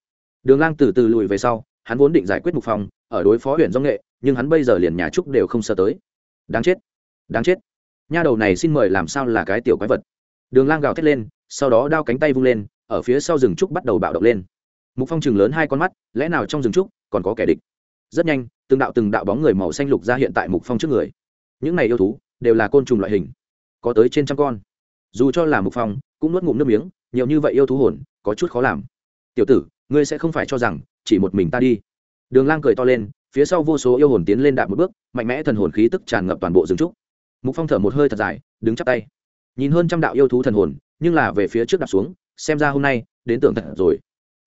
Đường lang từ từ lùi về sau, hắn vốn định giải quyết mục phong, ở đối phó huyện do nghệ, nhưng hắn bây giờ liền nhà trúc đều không sơ tới. Đáng chết đáng chết nha đầu này xin mời làm sao là cái tiểu quái vật. Đường lang gào thét lên, sau đó đao cánh tay vung lên, ở phía sau rừng trúc bắt đầu bạo động lên. Mục phong chừng lớn hai con mắt, lẽ nào trong rừng trúc còn có kẻ địch? Rất nhanh, từng đạo từng đạo bóng người màu xanh lục ra hiện tại mục phong trước người. Những này yêu thú đều là côn trùng loại hình, có tới trên trăm con. Dù cho là mục phong, cũng nuốt ngụm nước miếng, nhiều như vậy yêu thú hồn, có chút khó làm. Tiểu tử, ngươi sẽ không phải cho rằng chỉ một mình ta đi. Đường lang cười to lên, phía sau vô số yêu hồn tiến lên đạp một bước, mạnh mẽ thần hồn khí tức tràn ngập toàn bộ rừng trúc mục phong thở một hơi thật dài, đứng chắp tay. Nhìn hơn trăm đạo yêu thú thần hồn, nhưng là về phía trước đạp xuống, xem ra hôm nay đến tưởng thật rồi.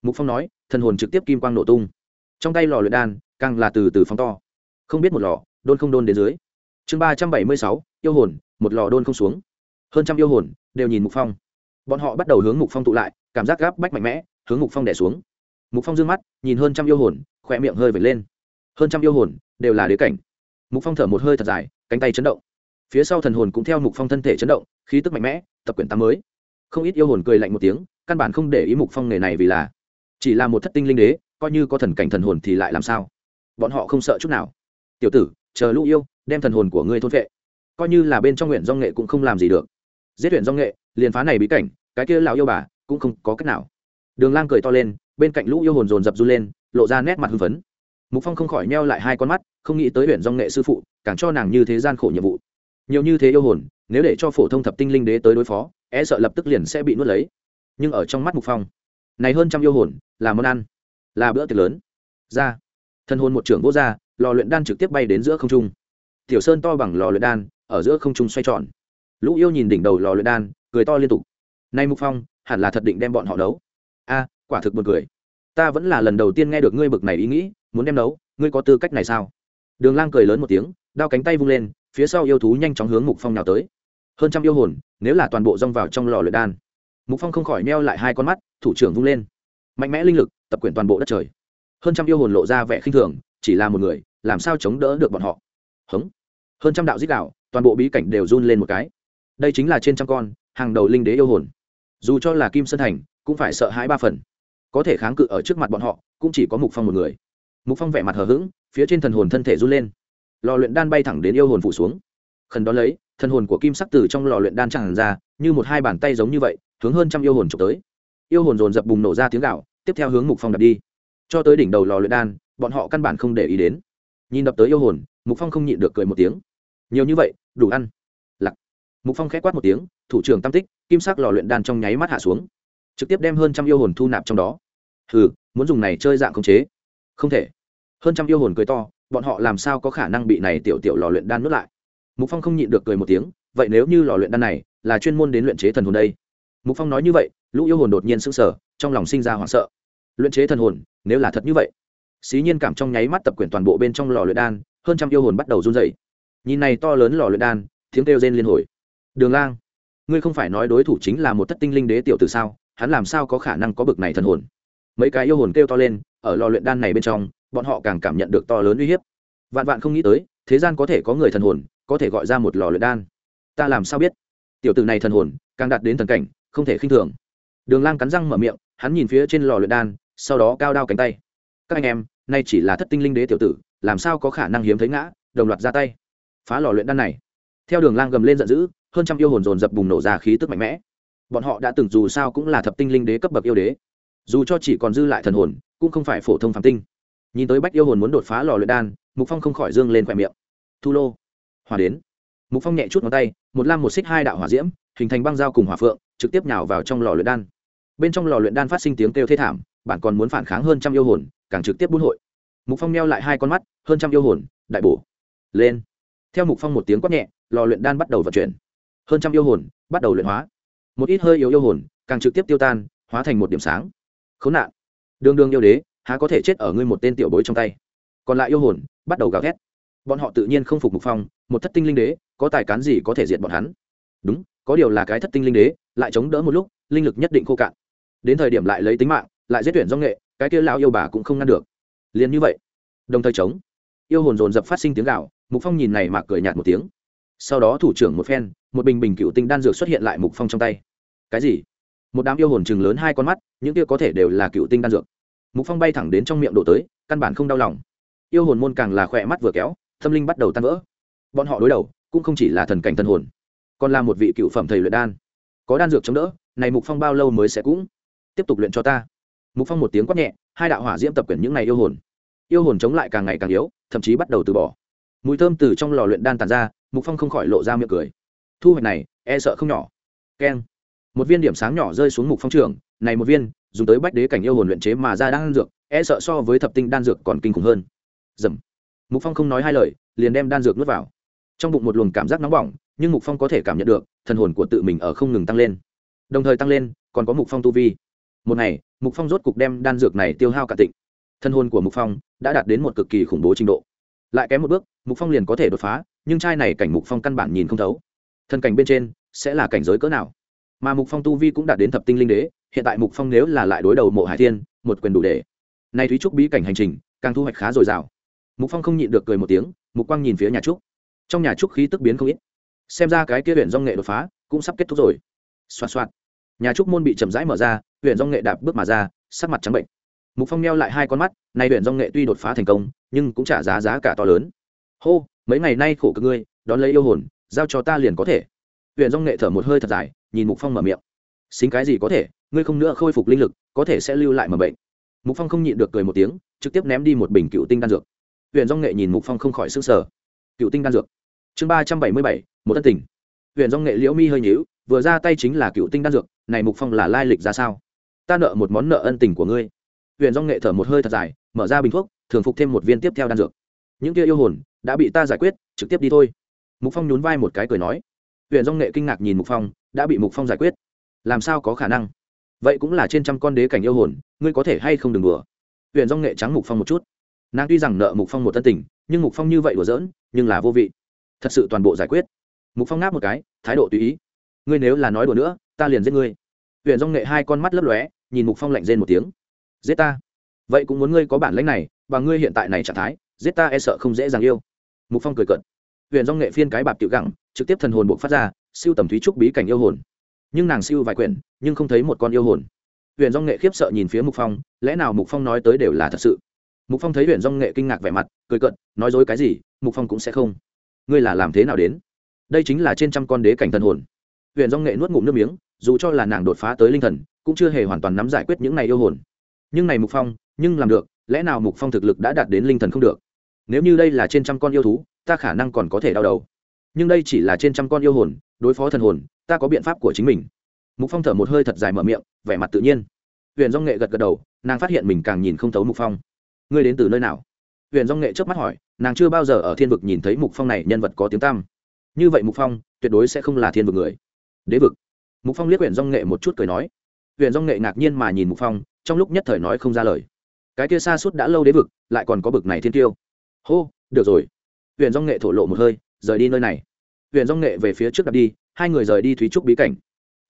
Mục phong nói, thần hồn trực tiếp kim quang nổ tung. Trong tay lò luyện đan, càng là từ từ phóng to. Không biết một lò, đôn không đôn đến dưới. Chương ba trăm bảy mươi sáu, yêu hồn, một lò đôn không xuống. Hơn trăm yêu hồn, đều nhìn mục phong. Bọn họ bắt đầu hướng mục phong tụ lại, cảm giác gáp bách mạnh mẽ, hướng mục phong đẻ xuống. Mục phong d ư ơ n g mắt, nhìn hơn trăm yêu hồn, khỏe miệng hơi vệt lên. Hơn trăm yêu hồn, đều là đế cảnh. Mục phong thở một hơi thật dài, cánh tay chấn động phía sau thần hồn cũng theo mục phong thân thể chấn động, khí tức mạnh mẽ, tập quyển tám mới. Không ít yêu hồn cười lạnh một tiếng, căn bản không để ý mục phong nghề này vì là, chỉ là một thất tinh linh đế, coi như có thần cảnh thần hồn thì lại làm sao? Bọn họ không sợ chút nào. Tiểu tử, chờ lũ yêu, đem thần hồn của ngươi thôn vệ coi như là bên trong nguyện do nghệ cũng không làm gì được. Giết huyện do nghệ, liền phá này bí cảnh, cái kia lão yêu bà cũng không có cách nào. Đường lang cười to lên, bên cạnh lũ yêu hồn dồn dập du lên, lộ ra nét mặt hưng phấn. Mục phong không khỏi neo lại hai con mắt, không nghĩ tới huyện do nghệ sư phụ, càng cho nàng như thế gian khổ nhiệm vụ nhiều như thế yêu hồn nếu để cho phổ thông thập tinh linh đế tới đối phó e sợ lập tức liền sẽ bị nuốt lấy. Nhưng ở trong mắt mục phong này hơn trăm yêu hồn là món ăn là bữa tiệc lớn. Ra thân hồn một trưởng vô gia lò luyện đan trực tiếp bay đến giữa không trung. Tiểu sơn to bằng lò luyện đan ở giữa không trung xoay tròn. Lũ yêu nhìn đỉnh đầu lò luyện đan cười to liên tục. Nay mục phong hẳn là thật định đem bọn họ đấu. a quả thực buồn cười. Ta vẫn là lần đầu tiên nghe được ngươi bực này ý nghĩ muốn đem đấu, ngươi có tư cách này sao? Đường lang cười lớn một tiếng đao cánh tay vung lên phía sau yêu thú nhanh chóng hướng mục phong nào tới. Hơn trăm yêu hồn, nếu là toàn bộ rong vào trong lò luyện đan. Mục phong không khỏi neo lại hai con mắt, thủ trưởng vung lên. Mạnh mẽ linh lực, tập quyền toàn bộ đất trời. Hơn trăm yêu hồn lộ ra vẻ khinh thường, chỉ là một người, làm sao chống đỡ được bọn họ? Hống. Hơn trăm đạo dích đạo, toàn bộ bí cảnh đều run lên một cái. Đây chính là trên trăm con, hàng đầu linh đế yêu hồn. Dù cho là kim sơn thành, cũng phải sợ hãi ba phần. Có thể kháng cự ở trước mặt bọn họ, cũng chỉ có mục phong một người. Mục phong vẻ mặt hờ hững, phía trên thần hồn thân thể run lên lò luyện đan bay thẳng đến yêu hồn phủ xuống. Khẩn đón lấy thần hồn của kim sắc từ trong lò luyện đan tràn ra, như một hai bàn tay giống như vậy, hướng hơn trăm yêu hồn trộm tới. Yêu hồn dồn dập bùng nổ ra tiếng gạo tiếp theo hướng mục phong đập đi. Cho tới đỉnh đầu lò luyện đan, bọn họ căn bản không để ý đến. Nhìn đập tới yêu hồn, mục phong không nhịn được cười một tiếng. Nhiều như vậy, đủ ăn. Lặc mục phong khẽ quát một tiếng, thủ trưởng tam tích, kim sắc lò luyện đan trong nháy mắt hạ xuống. Trực tiếp đem hơn trăm yêu hồn thu nạp trong đó. Hừ, muốn dùng này chơi dạng khống chế. Không thể. Hơn trăm yêu hồn cười to bọn họ làm sao có khả năng bị này tiểu tiểu lò luyện đan nuốt lại? Mục phong không nhịn được cười một tiếng, vậy nếu như lò luyện đan này là chuyên môn đến luyện chế thần hồn đây? Mục phong nói như vậy, lũ yêu hồn đột nhiên sững sờ, trong lòng sinh ra hoảng sợ. Luyện chế thần hồn, nếu là thật như vậy, xí nhiên cảm trong nháy mắt tập quyển toàn bộ bên trong lò luyện đan, hơn trăm yêu hồn bắt đầu run dậy nhìn này to lớn lò luyện đan, tiếng kêu rên liên hồi. Đường lang, ngươi không phải nói đối thủ chính là một thất tinh linh đế tiểu từ sao? Hắn làm sao có khả năng có bực này thần hồn? Mấy cái yêu hồn kêu to lên, ở lò luyện đan này bên trong bọn họ càng cảm nhận được to lớn uy hiếp. Vạn vạn không nghĩ tới, thế gian có thể có người thần hồn, có thể gọi ra một lò luyện đan. Ta làm sao biết? Tiểu tử này thần hồn, càng đạt đến thần cảnh, không thể khinh thường. Đường lang cắn răng mở miệng, hắn nhìn phía trên lò luyện đan, sau đó cao đao cánh tay. Các anh em, nay chỉ là thất tinh linh đế tiểu tử, làm sao có khả năng hiếm thấy ngã, đồng loạt ra tay. Phá lò luyện đan này. Theo đường lang gầm lên giận dữ, hơn trăm yêu hồn dồn dập bùng nổ ra khí tức mạnh mẽ. Bọn họ đã từng dù sao cũng là thập tinh linh đế cấp bậc yêu đế. Dù cho chỉ còn dư lại thần hồn, cũng không phải phổ thông phàm tinh nhìn tới bách yêu hồn muốn đột phá lò luyện đan, mục phong không khỏi dương lên khỏe miệng. Thu lô hòa đến. Mục phong nhẹ chút ngón tay, một lam một xích hai đạo hỏa diễm, hình thành băng dao cùng hỏa phượng, trực tiếp nhào vào trong lò luyện đan. Bên trong lò luyện đan phát sinh tiếng kêu thê thảm, bạn còn muốn phản kháng hơn trăm yêu hồn, càng trực tiếp buôn hội. Mục phong neo lại hai con mắt, hơn trăm yêu hồn, đại bổ. Lên. Theo mục phong một tiếng quát nhẹ, lò luyện đan bắt đầu vận chuyển. Hơn trăm yêu hồn, bắt đầu luyện hóa. Một ít hơi yếu yêu hồn, càng trực tiếp tiêu tan, hóa thành một điểm sáng. Khốn nạn. Đương đương yêu đế há có thể chết ở ngươi một tên tiểu bối trong tay. Còn lại yêu hồn, bắt đầu gào thét. Bọn họ tự nhiên không phục mục phong, một thất tinh linh đế, có tài cán gì có thể diệt bọn hắn? Đúng, có điều là cái thất tinh linh đế, lại chống đỡ một lúc, linh lực nhất định khô cạn. Đến thời điểm lại lấy tính mạng, lại giết tuyển do nghệ, cái kia lão yêu bà cũng không ngăn được. Liền như vậy, đồng thời chống. Yêu hồn dồn dập phát sinh tiếng gạo mục phong nhìn này mà cười nhạt một tiếng. Sau đó thủ trưởng một phen, một bình bình cựu tinh đan dược xuất hiện lại mục phong trong tay. Cái gì? Một đám yêu hồn chừng lớn hai con mắt, những kia có thể đều là cựu tinh đan dược mục phong bay thẳng đến trong miệng đổ tới, căn bản không đau lòng. Yêu hồn môn càng là khỏe mắt vừa kéo, tâm linh bắt đầu tan vỡ. Bọn họ đối đầu, cũng không chỉ là thần cảnh thần hồn, còn là một vị cựu phẩm thầy luyện đan. Có đan dược chống đỡ, này mục phong bao lâu mới sẽ cũng tiếp tục luyện cho ta. Mục phong một tiếng quát nhẹ, hai đạo hỏa diễm tập quyển những ngày yêu hồn. Yêu hồn chống lại càng ngày càng yếu, thậm chí bắt đầu từ bỏ. Mùi thơm từ trong lò luyện đan tàn ra, mục phong không khỏi lộ ra miệng cười. Thu hoạch này e sợ không nhỏ. Keng một viên điểm sáng nhỏ rơi xuống mục phong trường. Này một viên, dùng tới bách đế cảnh yêu hồn luyện chế mà ra đan dược e sợ so với thập tinh đan dược còn kinh khủng hơn. Dầm. Mục phong không nói hai lời, liền đem đan dược nuốt vào. Trong bụng một luồng cảm giác nóng bỏng, nhưng mục phong có thể cảm nhận được, thần hồn của tự mình ở không ngừng tăng lên. Đồng thời tăng lên, còn có mục phong tu vi. Một ngày, mục phong rốt cục đem đan dược này tiêu hao cả tịnh. Thân hồn của mục phong đã đạt đến một cực kỳ khủng bố trình độ. Lại kém một bước, mục phong liền có thể đột phá, nhưng trai này cảnh mục phong căn bản nhìn không thấu. Thân cảnh bên trên sẽ là cảnh giới cỡ nào? Mà mục phong tu vi cũng đạt đến thập tinh linh đế, hiện tại mục phong nếu là lại đối đầu mộ hải thiên, một quyền đủ để. Nay thúy trúc bí cảnh hành trình, càng thu hoạch khá dồi dào. Mục phong không nhịn được cười một tiếng, mục quang nhìn phía nhà trúc. Trong nhà trúc khí tức biến không ít. Xem ra cái kia huyện dong nghệ đột phá cũng sắp kết thúc rồi. Xoạt xoạt. Nhà trúc môn bị chậm rãi mở ra huyện dong nghệ đạp bước mà ra, sắc mặt trắng bệnh. Mục phong neo lại hai con mắt, nay huyện dong nghệ tuy đột phá thành công, nhưng cũng trả giá giá cả to lớn. Hô, mấy ngày nay khổ cực ngươi, đón lấy yêu hồn, giao cho ta liền có thể. Huyện dong nghệ thở một hơi thật dài nhìn mục phong mở miệng. Xính cái gì có thể, ngươi không nữa khôi phục linh lực, có thể sẽ lưu lại mầm bệnh. Mục phong không nhịn được cười một tiếng, trực tiếp ném đi một bình cựu tinh đan dược. Huyện dong nghệ nhìn mục phong không khỏi s ư n g sở cựu tinh đan dược. Chương ba trăm bảy mươi bảy, một tân tình. Huyện dong nghệ liễu mi hơi nhíu, vừa ra tay chính là cựu tinh đan dược, này mục phong là lai lịch ra sao? Ta nợ một món nợ ân tình của ngươi. Huyện dong nghệ thở một hơi thật dài, mở ra bình thuốc, thường phục thêm một viên tiếp theo đan dược. Những kia yêu hồn, đã bị ta giải quyết, trực tiếp đi thôi. Mục phong nhún vai một cái cười nói huyện dong nghệ kinh ngạc nhìn mục phong, đã bị mục phong giải quyết. Làm sao có khả năng? Vậy cũng là trên trăm con đế cảnh yêu hồn, ngươi có thể hay không đừng đùa? Huyện dong nghệ trắng mục phong một chút. Nàng tuy rằng nợ mục phong một tân tình, nhưng mục phong như vậy đùa giỡn, nhưng là vô vị. Thật sự toàn bộ giải quyết. Mục phong ngáp một cái, thái độ tùy ý. Ngươi nếu là nói đùa nữa, ta liền giết ngươi. Huyện dong nghệ hai con mắt lấp lóe, nhìn mục phong lạnh rên một tiếng. Giết ta. Vậy cũng muốn ngươi có bản lãnh này, và ngươi hiện tại này trạng thái, giết ta e sợ không dễ dàng yêu. Mục phong cười cợt huyện do nghệ phiên cái bạp tiểu gẳng, trực tiếp thần hồn buộc phát ra, siêu tầm thúy trúc bí cảnh yêu hồn. Nhưng nàng siêu vài quyển, nhưng không thấy một con yêu hồn. Huyền do nghệ khiếp sợ nhìn phía mục phong, lẽ nào mục phong nói tới đều là thật sự? Mục phong thấy huyền do nghệ kinh ngạc vẻ mặt, cười cận nói dối cái gì, mục phong cũng sẽ không. Ngươi là làm thế nào đến? Đây chính là trên trăm con đế cảnh thần hồn. Huyền do nghệ nuốt ngụm nước miếng, dù cho là nàng đột phá tới linh thần, cũng chưa hề hoàn toàn nắm giải quyết những này yêu hồn. Nhưng này mục phong, nhưng làm được, lẽ nào mục phong thực lực đã đạt đến linh thần không được? Nếu như đây là trên trăm con yêu thú ta khả năng còn có thể đau đầu. Nhưng đây chỉ là trên trăm con yêu hồn, đối phó thần hồn, ta có biện pháp của chính mình. Mục phong thở một hơi thật dài mở miệng, vẻ mặt tự nhiên. Huyền dong nghệ gật gật đầu, nàng phát hiện mình càng nhìn không thấu mục phong. Ngươi đến từ nơi nào? Huyền dong nghệ trước mắt hỏi, nàng chưa bao giờ ở thiên vực nhìn thấy mục phong này nhân vật có tiếng tăm. Như vậy mục phong, tuyệt đối sẽ không là thiên vực người. Đế vực. Mục phong liếc huyền dong nghệ một chút cười nói. Huyền dong nghệ ngạc nhiên mà nhìn mục phong, trong lúc nhất thời nói không ra lời. Cái kia xa suốt đã lâu đế vực, lại còn có bực này thiên tiêu. Hô, được rồi huyện dong nghệ thổ lộ một hơi, rời đi nơi này. Huyện dong nghệ về phía trước đặt đi, hai người rời đi thúy trúc bí cảnh.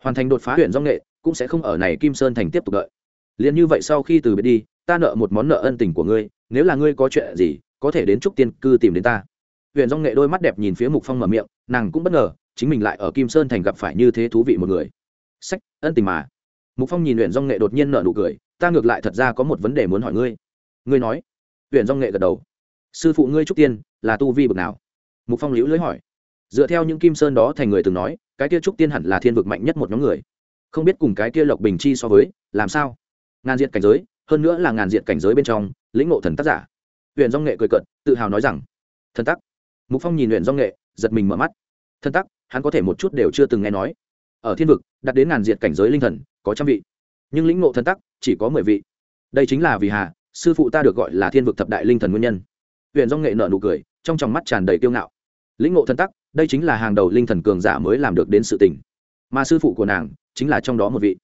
Hoàn thành đột phá huyện dong nghệ, cũng sẽ không ở này kim sơn thành tiếp tục đợi. Liền như vậy sau khi từ biệt đi, ta nợ một món nợ ân tình của ngươi, nếu là ngươi có chuyện gì, có thể đến trúc tiên cư tìm đến ta. Huyện dong nghệ đôi mắt đẹp nhìn phía mục phong mở miệng, nàng cũng bất ngờ, chính mình lại ở kim sơn thành gặp phải như thế thú vị một người. Sách, ân tình mà. Mục phong nhìn huyện dong nghệ đột nhiên nợ nụ cười, ta ngược lại thật ra có một vấn đề muốn hỏi ngươi. Ngươi nói. Huyện dong nghệ gật đầu sư phụ ngươi trúc tiên, là tu vi bực nào? Mục phong liễu lưới hỏi. Dựa theo những kim sơn đó thành người từng nói, cái kia trúc tiên hẳn là thiên vực mạnh nhất một nhóm người. Không biết cùng cái kia lộc bình chi so với, làm sao? Ngàn diện cảnh giới, hơn nữa là ngàn diện cảnh giới bên trong, lĩnh ngộ thần tác giả. Huyện dong nghệ cười cận tự hào nói rằng, thần tắc mục phong nhìn huyện dong nghệ, giật mình mở mắt. Thần tắc hắn có thể một chút đều chưa từng nghe nói. Ở thiên vực đặt đến ngàn diện cảnh giới linh thần, có trăm vị. Nhưng lĩnh ngộ thần tắc chỉ có mười vị. Đây chính là vì hà, sư phụ ta được gọi là thiên vực thập đại linh thần nguyên nhân huyện do nghệ nợ nụ cười, trong tròng mắt tràn đầy kiêu ngạo. Lĩnh ngộ thần tắc, đây chính là hàng đầu linh thần cường giả mới làm được đến sự tình. Mà sư phụ của nàng, chính là trong đó một vị.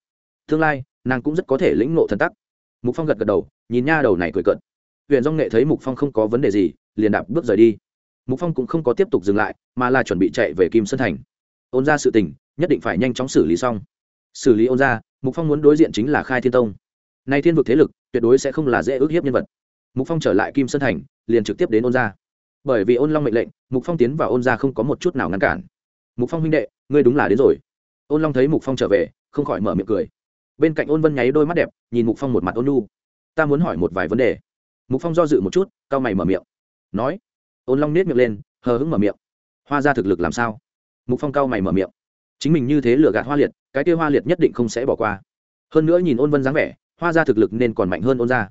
Tương lai, nàng cũng rất có thể lĩnh ngộ thần tắc. Mục phong gật gật đầu, nhìn nha đầu này cười cận huyện do nghệ thấy mục phong không có vấn đề gì, liền đạp bước rời đi. Mục phong cũng không có tiếp tục dừng lại, mà là chuẩn bị chạy về kim sơn thành. Ôn ra sự tình, nhất định phải nhanh chóng xử lý xong. Xử lý ôn ra, mục phong muốn đối diện chính là khai thiên tông. Nay thiên vực thế lực, tuyệt đối sẽ không là dễ ước hiếp nhân vật. Mục phong trở lại kim sơn thành liền trực tiếp đến ôn Gia, bởi vì ôn long mệnh lệnh mục phong tiến vào ôn Gia không có một chút nào ngăn cản. Mục phong huynh đệ ngươi đúng là đến rồi. Ôn long thấy mục phong trở về không khỏi mở miệng cười. Bên cạnh ôn vân nháy đôi mắt đẹp nhìn mục phong một mặt ôn lu ta muốn hỏi một vài vấn đề. Mục phong do dự một chút cau mày mở miệng. Nói. Ôn long nết miệng lên hờ hững mở miệng. Hoa ra thực lực làm sao? Mục phong cau mày mở miệng. Chính mình như thế lừa gạt hoa liệt cái kia hoa liệt nhất định không sẽ bỏ qua. Hơn nữa nhìn ôn vân dáng vẻ hoa ra thực lực nên còn mạnh hơn ôn ra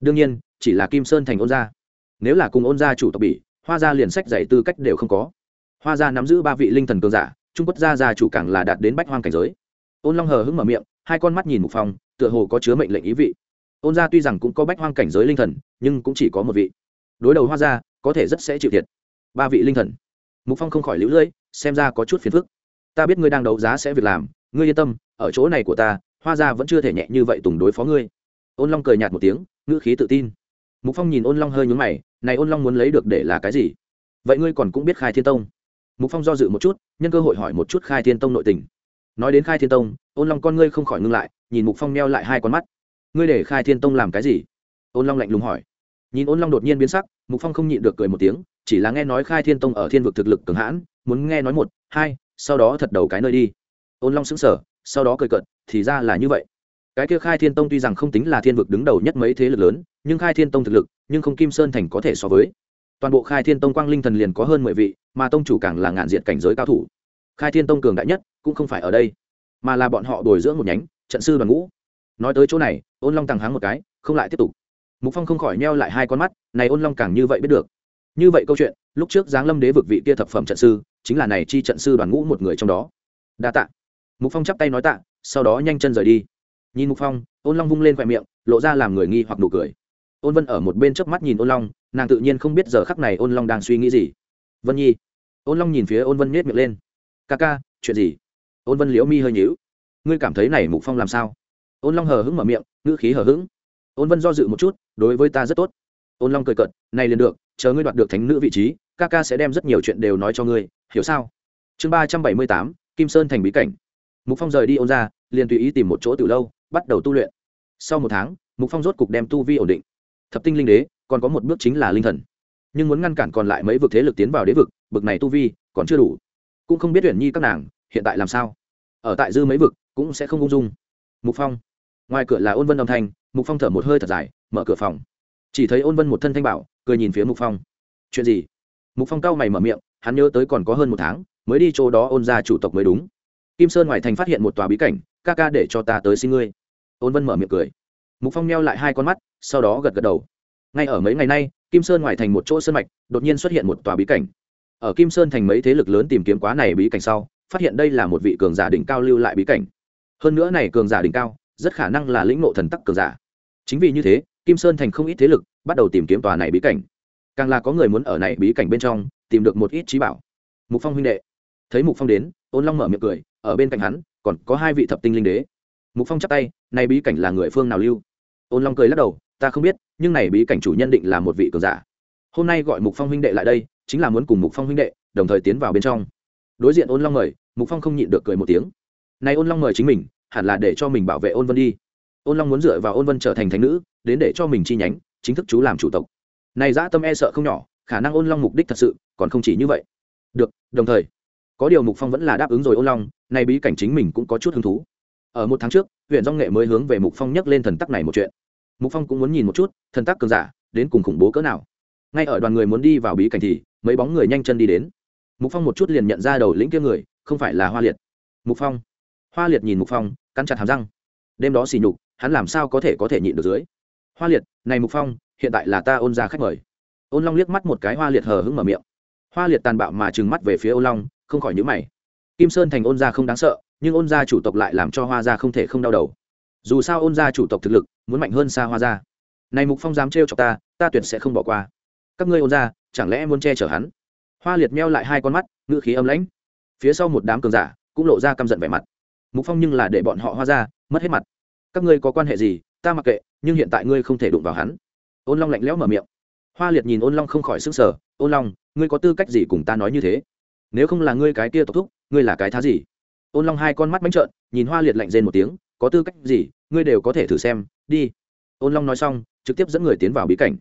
đương nhiên chỉ là kim sơn thành ôn ra nếu là cùng ôn gia chủ tộc bỉ hoa gia liền sách dạy tư cách đều không có. Hoa gia nắm giữ ba vị linh thần cường giả, trung quốc gia gia chủ càng là đạt đến bách hoang cảnh giới. Ôn long hờ hững mở miệng, hai con mắt nhìn mục phong, tựa hồ có chứa mệnh lệnh ý vị. Ôn gia tuy rằng cũng có bách hoang cảnh giới linh thần, nhưng cũng chỉ có một vị. Đối đầu hoa gia, có thể rất sẽ chịu thiệt. Ba vị linh thần. Mục phong không khỏi lũ lưỡi xem ra có chút phiền phức. Ta biết ngươi đang đấu giá sẽ việc làm, ngươi yên tâm, ở chỗ này của ta, hoa gia vẫn chưa thể nhẹ như vậy tùng đối phó ngươi. Ôn long cười nhạt một tiếng, ngữ khí tự tin. Mục phong nhìn ôn long hơi nhún mày này ôn long muốn lấy được để là cái gì? Vậy ngươi còn cũng biết khai thiên tông. Mục phong do dự một chút, nhân cơ hội hỏi một chút khai thiên tông nội tình. Nói đến khai thiên tông, ôn long con ngươi không khỏi ngưng lại, nhìn mục phong neo lại hai con mắt. Ngươi để khai thiên tông làm cái gì? Ôn long lạnh lùng hỏi. Nhìn ôn long đột nhiên biến sắc, mục phong không nhịn được cười một tiếng, chỉ là nghe nói khai thiên tông ở thiên vực thực lực cường hãn, muốn nghe nói một, hai, sau đó thật đầu cái nơi đi. Ôn long sững sờ, sau đó cười cợt, thì ra là như vậy. Cái kia khai thiên tông tuy rằng không tính là thiên vực đứng đầu nhất mấy thế lực lớn, nhưng khai thiên tông thực lực nhưng không kim sơn thành có thể so với. Toàn bộ khai thiên tông quang linh thần liền có hơn mười vị, mà tông chủ càng là ngạn diện cảnh giới cao thủ. Khai thiên tông cường đại nhất, cũng không phải ở đây, mà là bọn họ đổi dưỡng một nhánh, trận sư đoàn ngũ. Nói tới chỗ này, ôn long tàng háng một cái, không lại tiếp tục. Mục phong không khỏi neo lại hai con mắt, này ôn long càng như vậy biết được. Như vậy câu chuyện, lúc trước giáng lâm đế vực vị kia thập phẩm trận sư, chính là này chi trận sư đoàn ngũ một người trong đó. Đa tạ. Mục phong chắp tay nói tạ, sau đó nhanh chân rời đi. Nhìn mục phong, ôn long vung lên khoe miệng, lộ ra làm người nghi hoặc nụ cười ôn vân ở một bên chớp mắt nhìn ôn long, nàng tự nhiên không biết giờ khắc này ôn long đang suy nghĩ gì. Vân nhi. Ôn long nhìn phía ôn vân nhét miệng lên. Ca ca, chuyện gì? Ôn vân liễu mi hơi nhíu. Ngươi cảm thấy này mục phong làm sao? Ôn long hờ hững mở miệng, ngữ khí hờ hững. Ôn vân do dự một chút, đối với ta rất tốt. Ôn long cười cận này liền được, chờ ngươi đoạt được thánh nữ vị trí, ca ca sẽ đem rất nhiều chuyện đều nói cho ngươi, hiểu sao? Chương ba trăm bảy mươi tám, kim sơn thành bí cảnh. Mục phong rời đi ôn ra, liền tùy ý tìm một chỗ từ lâu, bắt đầu tu luyện. Sau một tháng, mục phong rốt cục đem tu vi ổn định thập tinh linh đế, còn có một bước chính là linh thần. Nhưng muốn ngăn cản còn lại mấy vực thế lực tiến vào đế vực, bực này tu vi, còn chưa đủ. Cũng không biết tuyển nhi các nàng, hiện tại làm sao? Ở tại dư mấy vực, cũng sẽ không ung dung. Mục phong. Ngoài cửa là ôn vân âm thanh, mục phong thở một hơi thật dài, mở cửa phòng. Chỉ thấy ôn vân một thân thanh bảo, cười nhìn phía mục phong. Chuyện gì? Mục phong cau mày mở miệng, hắn nhớ tới còn có hơn một tháng, mới đi chỗ đó ôn ra chủ tộc mới đúng. Kim sơn ngoài thành phát hiện một tòa bí cảnh, ca ca để cho ta tới xin ngươi. Ôn vân mở miệng cười mục phong neo lại hai con mắt, sau đó gật gật đầu. Ngay ở mấy ngày nay, kim sơn ngoài thành một chỗ sơn mạch, đột nhiên xuất hiện một tòa bí cảnh. Ở kim sơn thành mấy thế lực lớn tìm kiếm quá này bí cảnh sau, phát hiện đây là một vị cường giả đỉnh cao lưu lại bí cảnh. Hơn nữa này cường giả đỉnh cao, rất khả năng là lĩnh ngộ thần tắc cường giả. Chính vì như thế, kim sơn thành không ít thế lực bắt đầu tìm kiếm tòa này bí cảnh. Càng là có người muốn ở này bí cảnh bên trong tìm được một ít trí bảo. Mục phong huynh đệ. Thấy mục phong đến, ôn long mở miệng cười, ở bên cạnh hắn còn có hai vị thập tinh linh đế mục phong chắp tay nay bí cảnh là người phương nào lưu? Ôn long cười lắc đầu, ta không biết, nhưng này bí cảnh chủ nhân định là một vị cường giả. Hôm nay gọi mục phong huynh đệ lại đây, chính là muốn cùng mục phong huynh đệ đồng thời tiến vào bên trong. Đối diện ôn long mời, mục phong không nhịn được cười một tiếng. Này ôn long mời chính mình, hẳn là để cho mình bảo vệ ôn vân đi. Ôn long muốn dựa vào ôn vân trở thành thành nữ, đến để cho mình chi nhánh, chính thức chú làm chủ tộc. Này dã tâm e sợ không nhỏ, khả năng ôn long mục đích thật sự, còn không chỉ như vậy. Được, đồng thời, có điều mục phong vẫn là đáp ứng rồi ôn long nay bí cảnh chính mình cũng có chút hứng thú ở một tháng trước, huyện dong nghệ mới hướng về mục phong nhắc lên thần tắc này một chuyện. Mục phong cũng muốn nhìn một chút, thần tắc cường giả, đến cùng khủng bố cỡ nào. Ngay ở đoàn người muốn đi vào bí cảnh thì, mấy bóng người nhanh chân đi đến. Mục phong một chút liền nhận ra đầu lĩnh kia người, không phải là hoa liệt. Mục phong. Hoa liệt nhìn mục phong, cắn chặt hàm răng. Đêm đó xì nhục, hắn làm sao có thể có thể nhịn được dưới? Hoa liệt, này mục phong, hiện tại là ta ôn ra khách mời. Ôn long liếc mắt một cái, hoa liệt hờ hững mở miệng. Hoa liệt tàn bạo mà trừng mắt về phía ôn long, không khỏi nhữ mày kim sơn thành ôn gia không đáng sợ, nhưng ôn gia chủ tộc lại làm cho hoa gia không thể không đau đầu. Dù sao ôn gia chủ tộc thực lực muốn mạnh hơn xa hoa gia. Này mục phong dám trêu cho ta ta tuyệt sẽ không bỏ qua. Các ngươi ôn gia, chẳng lẽ muốn che chở hắn? Hoa liệt meo lại hai con mắt, ngữ khí âm lãnh. Phía sau một đám cường giả cũng lộ ra căm giận vẻ mặt. Mục phong nhưng là để bọn họ hoa ra mất hết mặt. Các ngươi có quan hệ gì, ta mặc kệ, nhưng hiện tại ngươi không thể đụng vào hắn. Ôn long lạnh lẽo mở miệng. Hoa liệt nhìn ôn long không khỏi sức sở ôn long, ngươi có tư cách gì cùng ta nói như thế? Nếu không là ngươi cái kia tộc thúc ngươi là cái thá gì? Ôn long hai con mắt bánh trợn, nhìn hoa liệt lạnh rên một tiếng, có tư cách gì, ngươi đều có thể thử xem, đi. Ôn long nói xong, trực tiếp dẫn người tiến vào bí cảnh.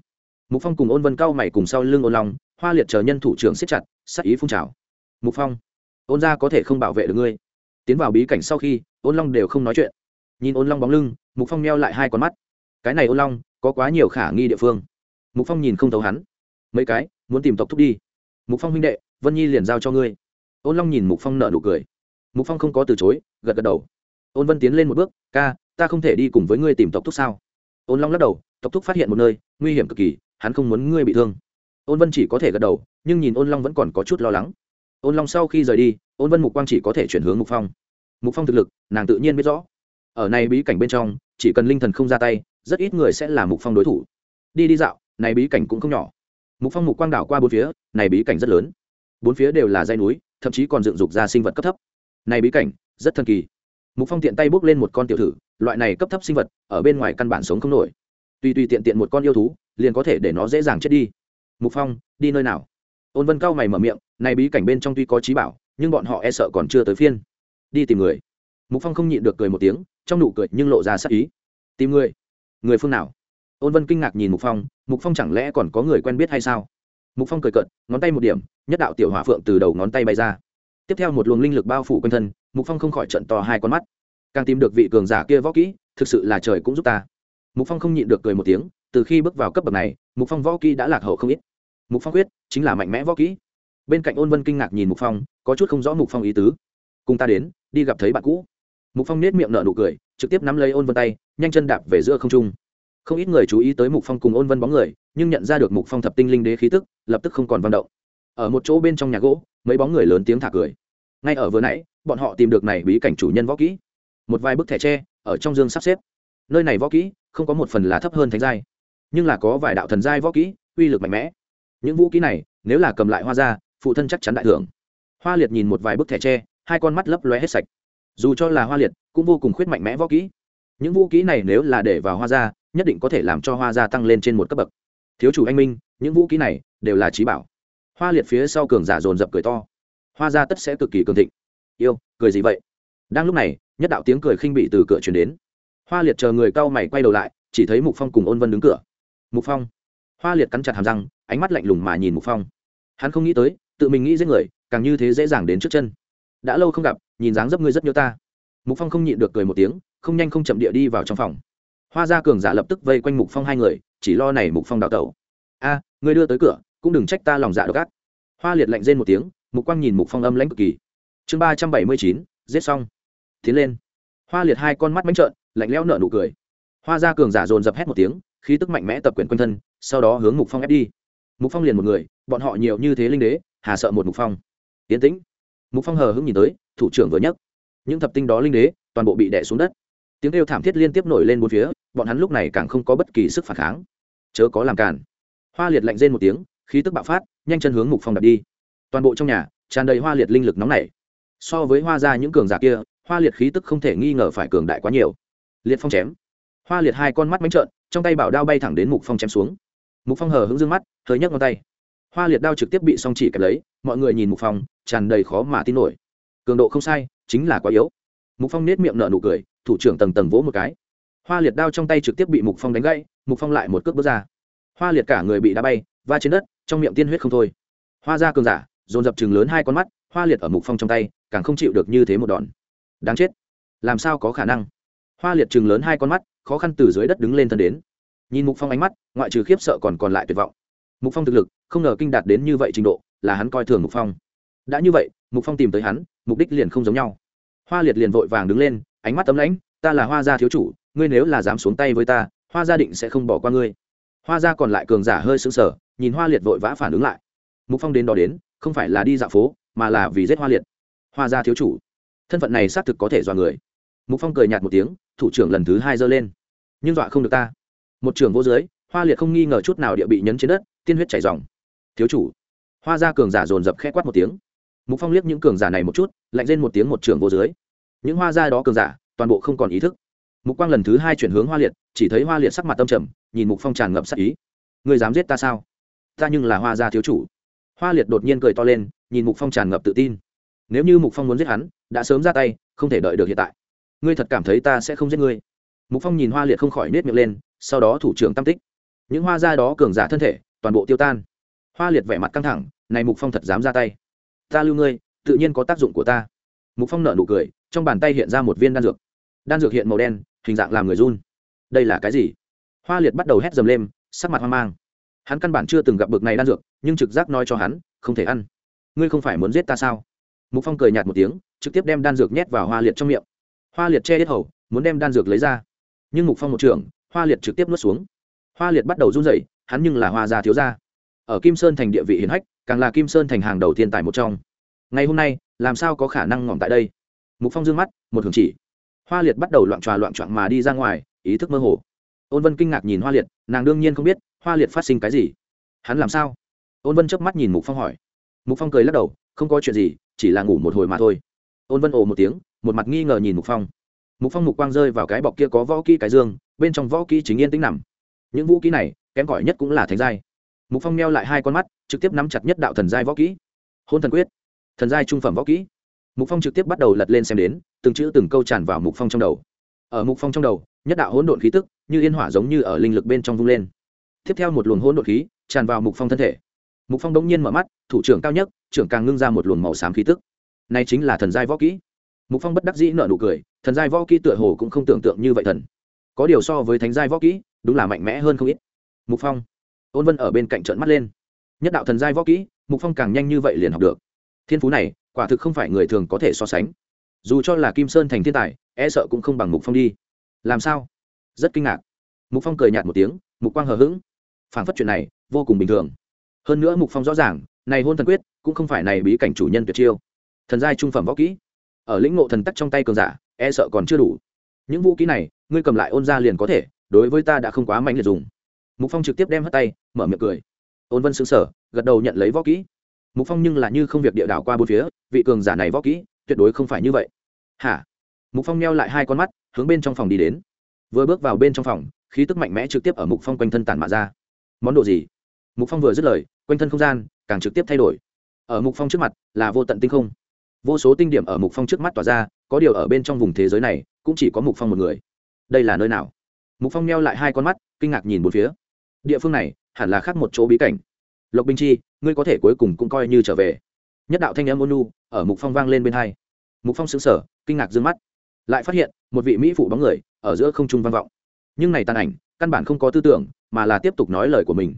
Mục phong cùng ôn vân cao mày cùng sau lưng ôn long, hoa liệt chờ nhân thủ trưởng siết chặt, sắc ý phun trào. Mục phong, ôn gia có thể không bảo vệ được ngươi. Tiến vào bí cảnh sau khi, ôn long đều không nói chuyện. Nhìn ôn long bóng lưng, mục phong meo lại hai con mắt. Cái này ôn long, có quá nhiều khả nghi địa phương. Mục phong nhìn không thấu hắn. Mấy cái, muốn tìm tộc thúc đi. Mục phong huynh đệ, vân nhi liền giao cho ngươi ôn long nhìn mục phong nợ nụ cười. Mục phong không có từ chối, gật gật đầu. Ôn vân tiến lên một bước, ca, ta không thể đi cùng với ngươi tìm tộc thúc sao? Ôn long lắc đầu, tộc thúc phát hiện một nơi, nguy hiểm cực kỳ, hắn không muốn ngươi bị thương. Ôn vân chỉ có thể gật đầu, nhưng nhìn ôn long vẫn còn có chút lo lắng. Ôn long sau khi rời đi, ôn vân mục quang chỉ có thể chuyển hướng mục phong. Mục phong thực lực, nàng tự nhiên biết rõ. Ở này bí cảnh bên trong, chỉ cần linh thần không ra tay, rất ít người sẽ là mục phong đối thủ. Đi đi dạo, này bí cảnh cũng không nhỏ. Mục phong mục quang đảo qua bốn phía, này bí cảnh rất lớn. Bốn phía đều là dây núi thậm chí còn dựng dục ra sinh vật cấp thấp. Này bí cảnh, rất thần kỳ. Mục phong tiện tay bước lên một con tiểu thử, loại này cấp thấp sinh vật, ở bên ngoài căn bản sống không nổi. Tuy tùy tiện tiện một con yêu thú, liền có thể để nó dễ dàng chết đi. Mục phong, đi nơi nào? Ôn vân cao mày mở miệng, này bí cảnh bên trong tuy có trí bảo, nhưng bọn họ e sợ còn chưa tới phiên. Đi tìm người. Mục phong không nhịn được cười một tiếng, trong nụ cười nhưng lộ ra sắc ý. Tìm người? Người phương nào? Ôn vân kinh ngạc nhìn mục phong mục phong chẳng lẽ còn có người quen biết hay sao? Mục phong cười cợt, ngón tay một điểm, nhất đạo tiểu hỏa phượng từ đầu ngón tay bay ra. Tiếp theo một luồng linh lực bao phủ quanh thân, mục phong không khỏi trận to hai con mắt. Càng tìm được vị cường giả kia võ kỹ, thực sự là trời cũng giúp ta. Mục phong không nhịn được cười một tiếng, từ khi bước vào cấp bậc này, mục phong võ kỹ đã lạc hậu không ít. Mục phong quyết, chính là mạnh mẽ võ kỹ. Bên cạnh ôn vân kinh ngạc nhìn mục phong, có chút không rõ mục phong ý tứ. Cùng ta đến, đi gặp thấy bạn cũ. Mục phong nết miệng nở nụ cười, trực tiếp nắm lấy ôn vân tay, nhanh chân đạp về giữa không trung không ít người chú ý tới mục phong cùng ôn vân bóng người, nhưng nhận ra được mục phong thập tinh linh đế khí tức, lập tức không còn vận động. Ở một chỗ bên trong nhà gỗ, mấy bóng người lớn tiếng thả cười. Ngay ở vừa nãy, bọn họ tìm được này bí cảnh chủ nhân võ kỹ. Một vài bức thẻ tre, ở trong dương sắp xếp. Nơi này võ kỹ, không có một phần là thấp hơn thánh giai, nhưng là có vài đạo thần giai võ kỹ, uy lực mạnh mẽ. Những vũ kỹ này, nếu là cầm lại hoa ra, phụ thân chắc chắn đại thưởng. Hoa liệt nhìn một vài bức thẻ tre, hai con mắt lấp lóe hết sạch. Dù cho là hoa liệt, cũng vô cùng khuyết mạnh mẽ võ kỹ. Những vũ kỹ này nếu là để vào hoa gia nhất định có thể làm cho hoa gia tăng lên trên một cấp bậc. Thiếu chủ anh minh, những vũ khí này đều là trí bảo. Hoa liệt phía sau cường giả dồn dập cười to. Hoa gia tất sẽ cực kỳ cường thịnh. Yêu, cười gì vậy? Đang lúc này, nhất đạo tiếng cười khinh bị từ cửa chuyển đến. Hoa liệt chờ người cau mày quay đầu lại, chỉ thấy mục phong cùng ôn vân đứng cửa. Mục phong. Hoa liệt cắn chặt hàm răng, ánh mắt lạnh lùng mà nhìn mục phong. Hắn không nghĩ tới, tự mình nghĩ giết người, càng như thế dễ dàng đến trước chân. Đã lâu không gặp, nhìn dáng dấp ngươi rất nhớ ta. Mục phong không nhịn được cười một tiếng, không nhanh không chậm địa đi vào trong phòng hoa gia cường giả lập tức vây quanh mục phong hai người, chỉ lo này mục phong đào tẩu. A người đưa tới cửa, cũng đừng trách ta lòng dạ độc ác. Hoa liệt lạnh rên một tiếng, mục quang nhìn mục phong âm lãnh cực kỳ. Chương ba trăm bảy mươi chín, giết xong. Tiến lên. Hoa liệt hai con mắt bánh trợn, lạnh lẽo nở nụ cười. Hoa gia cường giả dồn dập hét một tiếng, khí tức mạnh mẽ tập quyền quanh thân, sau đó hướng mục phong ép đi. Mục phong liền một người, bọn họ nhiều như thế linh đế, hà sợ một mục phong. Tiến tĩnh. Mục phong hờ hững nhìn tới, thủ trưởng vừa nhấc. Những thập tinh đó linh đế, toàn bộ bị đè xuống đất. Tiếng kêu thảm thiết liên tiếp nổi lên bốn phía bọn hắn lúc này càng không có bất kỳ sức phản kháng. Chớ có làm cản hoa liệt lạnh rên một tiếng, khí tức bạo phát, nhanh chân hướng mục phong đặt đi. Toàn bộ trong nhà, tràn đầy hoa liệt linh lực nóng nảy. So với hoa ra những cường giả kia, hoa liệt khí tức không thể nghi ngờ phải cường đại quá nhiều. Liệt phong chém. Hoa liệt hai con mắt bánh trợn, trong tay bảo đao bay thẳng đến mục phong chém xuống. Mục phong hờ hững dương mắt, hơi nhấc ngón tay. Hoa liệt đao trực tiếp bị song chỉ kẹp lấy, mọi người nhìn mục phong, tràn đầy khó mà tin nổi. Cường độ không sai, chính là quá yếu. Mục phong nết miệng nở nụ cười, thủ trưởng tầng tầng vỗ một cái hoa liệt đao trong tay trực tiếp bị mục phong đánh gãy, mục phong lại một cước bước ra. Hoa liệt cả người bị đá bay, va trên đất, trong miệng tiên huyết không thôi. Hoa ra cường giả, dồn dập chừng lớn hai con mắt, hoa liệt ở mục phong trong tay, càng không chịu được như thế một đòn. Đáng chết. Làm sao có khả năng? Hoa liệt chừng lớn hai con mắt, khó khăn từ dưới đất đứng lên thân đến. Nhìn mục phong ánh mắt, ngoại trừ khiếp sợ còn còn lại tuyệt vọng. Mục phong thực lực, không ngờ kinh đạt đến như vậy trình độ, là hắn coi thường mục phong. Đã như vậy, mục phong tìm tới hắn, mục đích liền không giống nhau. Hoa liệt liền vội vàng đứng lên, ánh mắt tấm lãnh, ta là hoa gia thiếu chủ ngươi nếu là dám xuống tay với ta, hoa gia định sẽ không bỏ qua ngươi. Hoa gia còn lại cường giả hơi sững sờ, nhìn hoa liệt vội vã phản ứng lại. Mục phong đến đó đến, không phải là đi dạo phố, mà là vì giết hoa liệt. Hoa gia thiếu chủ, thân phận này xác thực có thể dọa người. Mục phong cười nhạt một tiếng, thủ trưởng lần thứ hai giơ lên. Nhưng dọa không được ta. Một trưởng vô dưới, hoa liệt không nghi ngờ chút nào địa bị nhấn trên đất, tiên huyết chảy dòng thiếu chủ, hoa gia cường giả dồn dập khẽ quát một tiếng. Mục phong liếc những cường giả này một chút, lạnh lên một tiếng một trưởng vô dưới. Những hoa gia đó cường giả, toàn bộ không còn ý thức mục quang lần thứ hai chuyển hướng hoa liệt, chỉ thấy hoa liệt sắc mặt tâm trầm, nhìn mục phong tràn ngập sắc ý. Người dám giết ta sao? Ta nhưng là hoa gia thiếu chủ. Hoa liệt đột nhiên cười to lên, nhìn mục phong tràn ngập tự tin. Nếu như mục phong muốn giết hắn, đã sớm ra tay, không thể đợi được hiện tại. Ngươi thật cảm thấy ta sẽ không giết ngươi? Mục phong nhìn hoa liệt không khỏi nết miệng lên, sau đó thủ trưởng tam tích. Những hoa gia đó cường giả thân thể, toàn bộ tiêu tan. Hoa liệt vẻ mặt căng thẳng, này mục phong thật dám ra tay. Ta lưu ngươi, tự nhiên có tác dụng của ta. Mục phong nở nụ cười, trong bàn tay hiện ra một viên đan dược. Đan dược hiện màu đen hình dạng làm người run. Đây là cái gì? Hoa liệt bắt đầu hét dầm lên, sắc mặt hoang mang. Hắn căn bản chưa từng gặp bực này đan dược, nhưng trực giác nói cho hắn, không thể ăn. Ngươi không phải muốn giết ta sao? Mục phong cười nhạt một tiếng, trực tiếp đem đan dược nhét vào hoa liệt trong miệng. Hoa liệt che hết hầu, muốn đem đan dược lấy ra. Nhưng mục phong một trưởng, hoa liệt trực tiếp nuốt xuống. Hoa liệt bắt đầu run rẩy, hắn nhưng là hoa gia thiếu gia. Ở kim sơn thành địa vị hiển hách, càng là kim sơn thành hàng đầu thiên tài một trong. Ngày hôm nay, làm sao có khả năng ngỏm tại đây? Mục phong dương mắt, một hướng chỉ hoa liệt bắt đầu loạn tròa loạn trọn mà đi ra ngoài, ý thức mơ hồ. Ôn vân kinh ngạc nhìn hoa liệt, nàng đương nhiên không biết, hoa liệt phát sinh cái gì? Hắn làm sao? Ôn vân chớp mắt nhìn mục phong hỏi. Mục phong cười lắc đầu, không có chuyện gì, chỉ là ngủ một hồi mà thôi. Ôn vân ồ một tiếng, một mặt nghi ngờ nhìn mục phong. Mục phong mục quang rơi vào cái bọc kia có võ kỹ cái dương, bên trong võ kỹ chính yên tĩnh nằm. Những vũ kỹ này, kém cỏi nhất cũng là thánh giai. Mục phong meo lại hai con mắt, trực tiếp nắm chặt nhất đạo thần giai võ kỹ. Hôn thần quyết, thần giai trung phẩm võ kỹ mục phong trực tiếp bắt đầu lật lên xem đến, từng chữ từng câu tràn vào mục phong trong đầu. Ở mục phong trong đầu, nhất đạo hỗn độn khí tức như yên hỏa giống như ở linh lực bên trong vung lên. Tiếp theo một luồng hỗn độn khí tràn vào mục phong thân thể. Mục phong đống nhiên mở mắt, thủ trưởng cao nhất, trưởng càng ngưng ra một luồng màu xám khí tức. Này chính là thần giai võ kỹ. Mục phong bất đắc dĩ nở nụ cười, thần giai võ kỹ tựa hồ cũng không tưởng tượng như vậy thần. Có điều so với thánh giai võ kỹ, đúng là mạnh mẽ hơn không ít. Mục phong, ôn vân ở bên cạnh trợn mắt lên. Nhất đạo thần giai võ kỹ, mục phong càng nhanh như vậy liền học được. Thiên phú này quả thực không phải người thường có thể so sánh. Dù cho là kim sơn thành thiên tài e sợ cũng không bằng mục phong đi. Làm sao? Rất kinh ngạc. Mục phong cười nhạt một tiếng, mục quang hờ hững. Phản phất chuyện này, vô cùng bình thường. Hơn nữa mục phong rõ ràng, này hôn thần quyết, cũng không phải này bí cảnh chủ nhân tuyệt chiêu. Thần giai trung phẩm võ kỹ. Ở lĩnh ngộ thần tắc trong tay cường giả e sợ còn chưa đủ. Những vũ kỹ này, ngươi cầm lại ôn ra liền có thể, đối với ta đã không quá mạnh liệt dùng. Mục phong trực tiếp đem hất tay, mở miệng cười. Ôn vân xứng sở gật đầu nhận lấy võ kỹ mục phong nhưng là như không việc địa đảo qua bốn phía, vị cường giả này võ kỹ, tuyệt đối không phải như vậy. Hả? Mục phong neo lại hai con mắt, hướng bên trong phòng đi đến. Vừa bước vào bên trong phòng, khí tức mạnh mẽ trực tiếp ở mục phong quanh thân tản mạ ra. Món đồ gì? Mục phong vừa dứt lời, quanh thân không gian, càng trực tiếp thay đổi. Ở mục phong trước mặt, là vô tận tinh không. Vô số tinh điểm ở mục phong trước mắt tỏa ra, có điều ở bên trong vùng thế giới này, cũng chỉ có mục phong một người. Đây là nơi nào? Mục phong neo lại hai con mắt, kinh ngạc nhìn một phía. Địa phương này, hẳn là khác một chỗ bí cảnh. Lộc binh chi ngươi có thể cuối cùng cũng coi như trở về. Nhất đạo thanh âm ôn nu ở mục phong vang lên bên hai. Mục phong xứng sở kinh ngạc d ư ơ n g mắt. Lại phát hiện, một vị mỹ phụ bóng người ở giữa không trung vang vọng. Nhưng này tàn ảnh, căn bản không có tư tưởng, mà là tiếp tục nói lời của mình.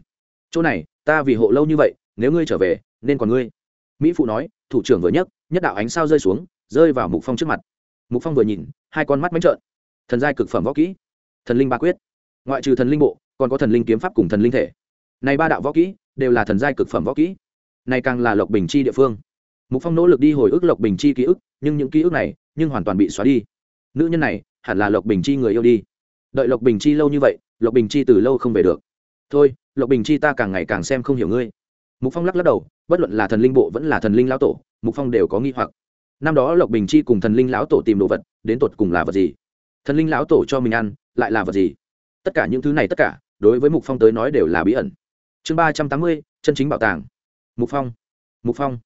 Chỗ này, ta vì hộ lâu như vậy, nếu ngươi trở về, nên còn ngươi. Mỹ phụ nói, thủ trưởng vừa nhấc, nhất đạo ánh sao rơi xuống, rơi vào mục phong trước mặt. Mục phong vừa nhìn, hai con mắt mánh trợn. Thần giai cực phẩm võ kỹ. Thần linh ba quyết. Ngoại trừ thần linh bộ, còn có thần linh kiếm pháp cùng thần linh thể. Này ba đạo võ kỹ đều là thần giai cực phẩm võ kỹ này càng là lộc bình chi địa phương. Mục phong nỗ lực đi hồi ức lộc bình chi ký ức, nhưng những ký ức này, nhưng hoàn toàn bị xóa đi. Nữ nhân này, hẳn là lộc bình chi người yêu đi. Đợi lộc bình chi lâu như vậy, lộc bình chi từ lâu không về được. Thôi, lộc bình chi ta càng ngày càng xem không hiểu ngươi. Mục phong lắc lắc đầu, bất luận là thần linh bộ vẫn là thần linh lão tổ, mục phong đều có nghi hoặc. Năm đó lộc bình chi cùng thần linh lão tổ tìm đồ vật, đến tột cùng là vật gì? Thần linh lão tổ cho mình ăn, lại là vật gì? Tất cả những thứ này tất cả, đối với mục phong tới nói đều là bí ẩn chương ba trăm tám mươi, chân chính bảo tàng. Mục phong. Mục phong.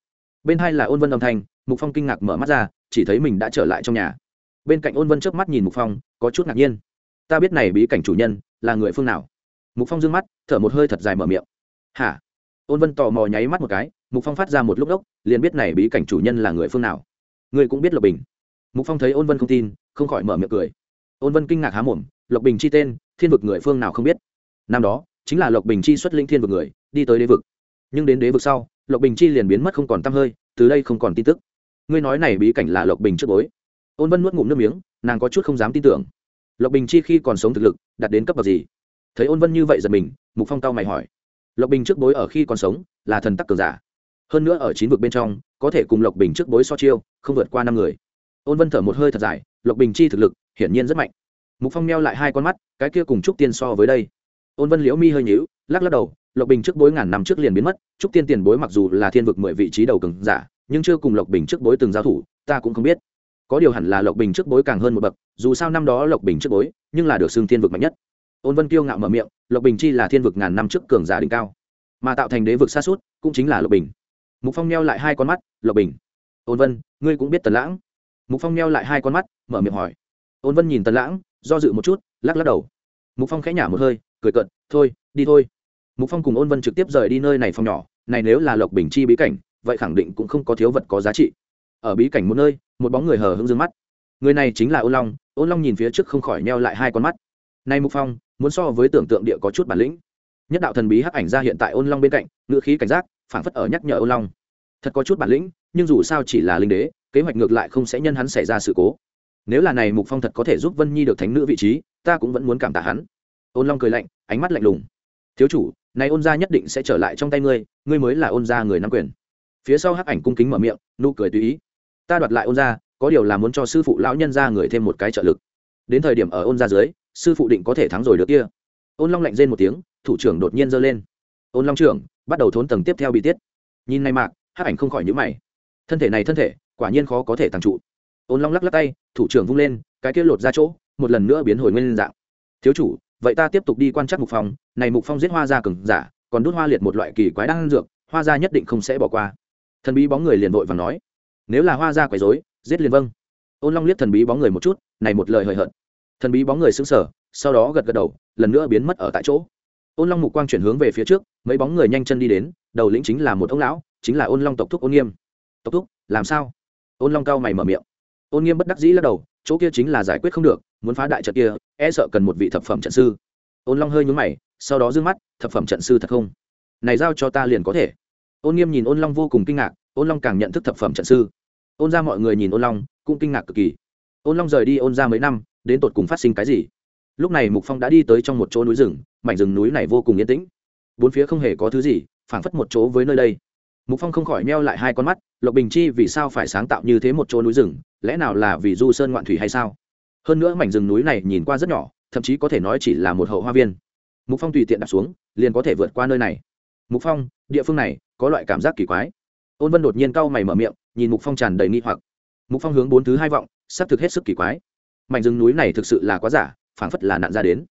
Bên hai là ôn vân âm thanh, mục phong kinh ngạc mở mắt ra, chỉ thấy mình đã trở lại trong nhà. Bên cạnh ôn vân trước mắt nhìn mục phong, có chút ngạc nhiên. Ta biết này bí cảnh chủ nhân, là người phương nào? Mục phong d ư ơ n g mắt, thở một hơi thật dài mở miệng. Hả? Ôn vân tò mò nháy mắt một cái, mục phong phát ra một lúc đốc, liền biết này bí cảnh chủ nhân là người phương nào. Người cũng biết lộc bình. Mục phong thấy ôn vân không tin, không khỏi mở miệng cười. Ôn vân kinh ngạc há mồm, lộc bình chi tên, thiên vực người phương nào không biết. Năm đó chính là lộc bình chi xuất linh thiên vực người, đi tới đế vực. Nhưng đến đế vực sau, lộc bình chi liền biến mất không còn t hơi, từ đây không còn tin tức. Ngươi nói này bí cảnh là lộc bình trước bối. Ôn vân nuốt ngụm nước miếng, nàng có chút không dám tin tưởng. Lộc bình chi khi còn sống thực lực, đạt đến cấp bậc gì? Thấy ôn vân như vậy giật mình, mục phong tao mày hỏi. Lộc bình trước bối ở khi còn sống, là thần tắc cường giả. Hơn nữa ở chín vực bên trong, có thể cùng lộc bình trước bối so chiêu, không vượt qua năm người. Ôn vân thở một hơi thật dài, lộc bình chi thực lực, hiển nhiên rất mạnh. Mục phong neo lại hai con mắt, cái kia cùng trúc tiên so với đây ôn vân liễu mi hơi nhíu, lắc lắc đầu, lộc bình trước bối ngàn năm trước liền biến mất, trúc tiên tiền bối mặc dù là thiên vực mười vị trí đầu cường giả, nhưng chưa cùng lộc bình trước bối từng giao thủ, ta cũng không biết. Có điều hẳn là lộc bình trước bối càng hơn một bậc, dù sao năm đó lộc bình trước bối, nhưng là được xưng thiên vực mạnh nhất. Ôn vân kiêu ngạo mở miệng, lộc bình chi là thiên vực ngàn năm trước cường giả đỉnh cao, mà tạo thành đế vực xa suốt cũng chính là lộc bình. Mục phong neo lại hai con mắt, lộc bình, ôn vân, ngươi cũng biết tần lãng? Mục phong neo lại hai con mắt, mở miệng hỏi. Ôn vân nhìn tần lãng, do dự một chút, lắc lắc đầu mục phong khẽ nhả một hơi, cười cận thôi, đi thôi. Mục phong cùng ôn vân trực tiếp rời đi nơi này phòng nhỏ, này nếu là lộc bình chi bí cảnh, vậy khẳng định cũng không có thiếu vật có giá trị. Ở bí cảnh một nơi, một bóng người hờ hững dương mắt. Người này chính là ôn long ôn long nhìn phía trước không khỏi neo lại hai con mắt. Nay mục phong, muốn so với tưởng tượng địa có chút bản lĩnh. Nhất đạo thần bí hắc ảnh ra hiện tại ôn long bên cạnh, ngữ khí cảnh giác, phảng phất ở nhắc nhở ôn long. Thật có chút bản lĩnh, nhưng dù sao chỉ là linh đế, kế hoạch ngược lại không sẽ nhân hắn xảy ra sự cố. Nếu là này mục phong thật có thể giúp vân nhi được thánh nữ vị trí ta cũng vẫn muốn cảm tạ hắn. Ôn long cười lạnh, ánh mắt lạnh lùng. Thiếu chủ, này ôn gia nhất định sẽ trở lại trong tay ngươi ngươi mới là ôn gia người nắm quyền. Phía sau hắc ảnh cung kính mở miệng, nụ cười tùy ý. Ta đoạt lại ôn gia, có điều là muốn cho sư phụ lão nhân gia người thêm một cái trợ lực. Đến thời điểm ở ôn gia dưới, sư phụ định có thể thắng rồi được kia. Ôn long lạnh rên một tiếng, thủ trưởng đột nhiên giơ lên. Ôn long trưởng, bắt đầu thốn tầng tiếp theo bị tiết. Nhìn này mạc hắc ảnh không khỏi nhíu mày. Thân thể này thân thể, quả nhiên khó có thể tăng trụ. Ôn long lắc lắc tay, thủ trưởng vung lên, cái kia lột ra chỗ một lần nữa biến hồi nguyên dạng. Thiếu chủ, vậy ta tiếp tục đi quan trắc mục phong, này mục phong giết hoa ra cừng giả, còn đốt hoa liệt một loại kỳ quái đang dược, hoa ra nhất định không sẽ bỏ qua. Thần bí bóng người liền vội và nói, nếu là hoa ra quấy dối giết liền vâng. Ôn long liếc thần bí bóng người một chút, này một lời hời hợt. Thần bí bóng người sững sờ, sau đó gật gật đầu, lần nữa biến mất ở tại chỗ. Ôn long mục quang chuyển hướng về phía trước, mấy bóng người nhanh chân đi đến, đầu lĩnh chính là một ông lão, chính là ôn long tộc thúc ôn nghiêm. Tộc thúc, làm sao? Ôn long cao mày mở miệng. Ôn nghiêm bất đắc dĩ lắc đầu chỗ kia chính là giải quyết không được, muốn phá đại trận kia e sợ cần một vị thập phẩm trận sư. Ôn long hơi nhúng mày, sau đó d ư ơ n g mắt, thập phẩm trận sư thật không? Này giao cho ta liền có thể. Ôn nghiêm nhìn ôn long vô cùng kinh ngạc, ôn long càng nhận thức thập phẩm trận sư. Ôn ra mọi người nhìn ôn long, cũng kinh ngạc cực kỳ. Ôn long rời đi ôn ra mấy năm, đến tột cùng phát sinh cái gì? Lúc này mục phong đã đi tới trong một chỗ núi rừng, mảnh rừng núi này vô cùng yên tĩnh. Bốn phía không hề có thứ gì, phảng phất một chỗ với nơi đây. Mục phong không khỏi meo lại hai con mắt, lộc bình chi vì sao phải sáng tạo như thế một chỗ núi rừng lẽ nào là vì du sơn ngoạn thủy hay sao? Hơn nữa mảnh rừng núi này nhìn qua rất nhỏ, thậm chí có thể nói chỉ là một hậu hoa viên. Mục phong tùy tiện đặt xuống, liền có thể vượt qua nơi này. Mục phong, địa phương này có loại cảm giác kỳ quái. Ôn vân đột nhiên cau mày mở miệng, nhìn mục phong tràn đầy nghi hoặc. Mục phong hướng bốn thứ hai vọng, sắp thực hết sức kỳ quái. Mảnh rừng núi này thực sự là quá giả, phảng phất là nạn ra đến.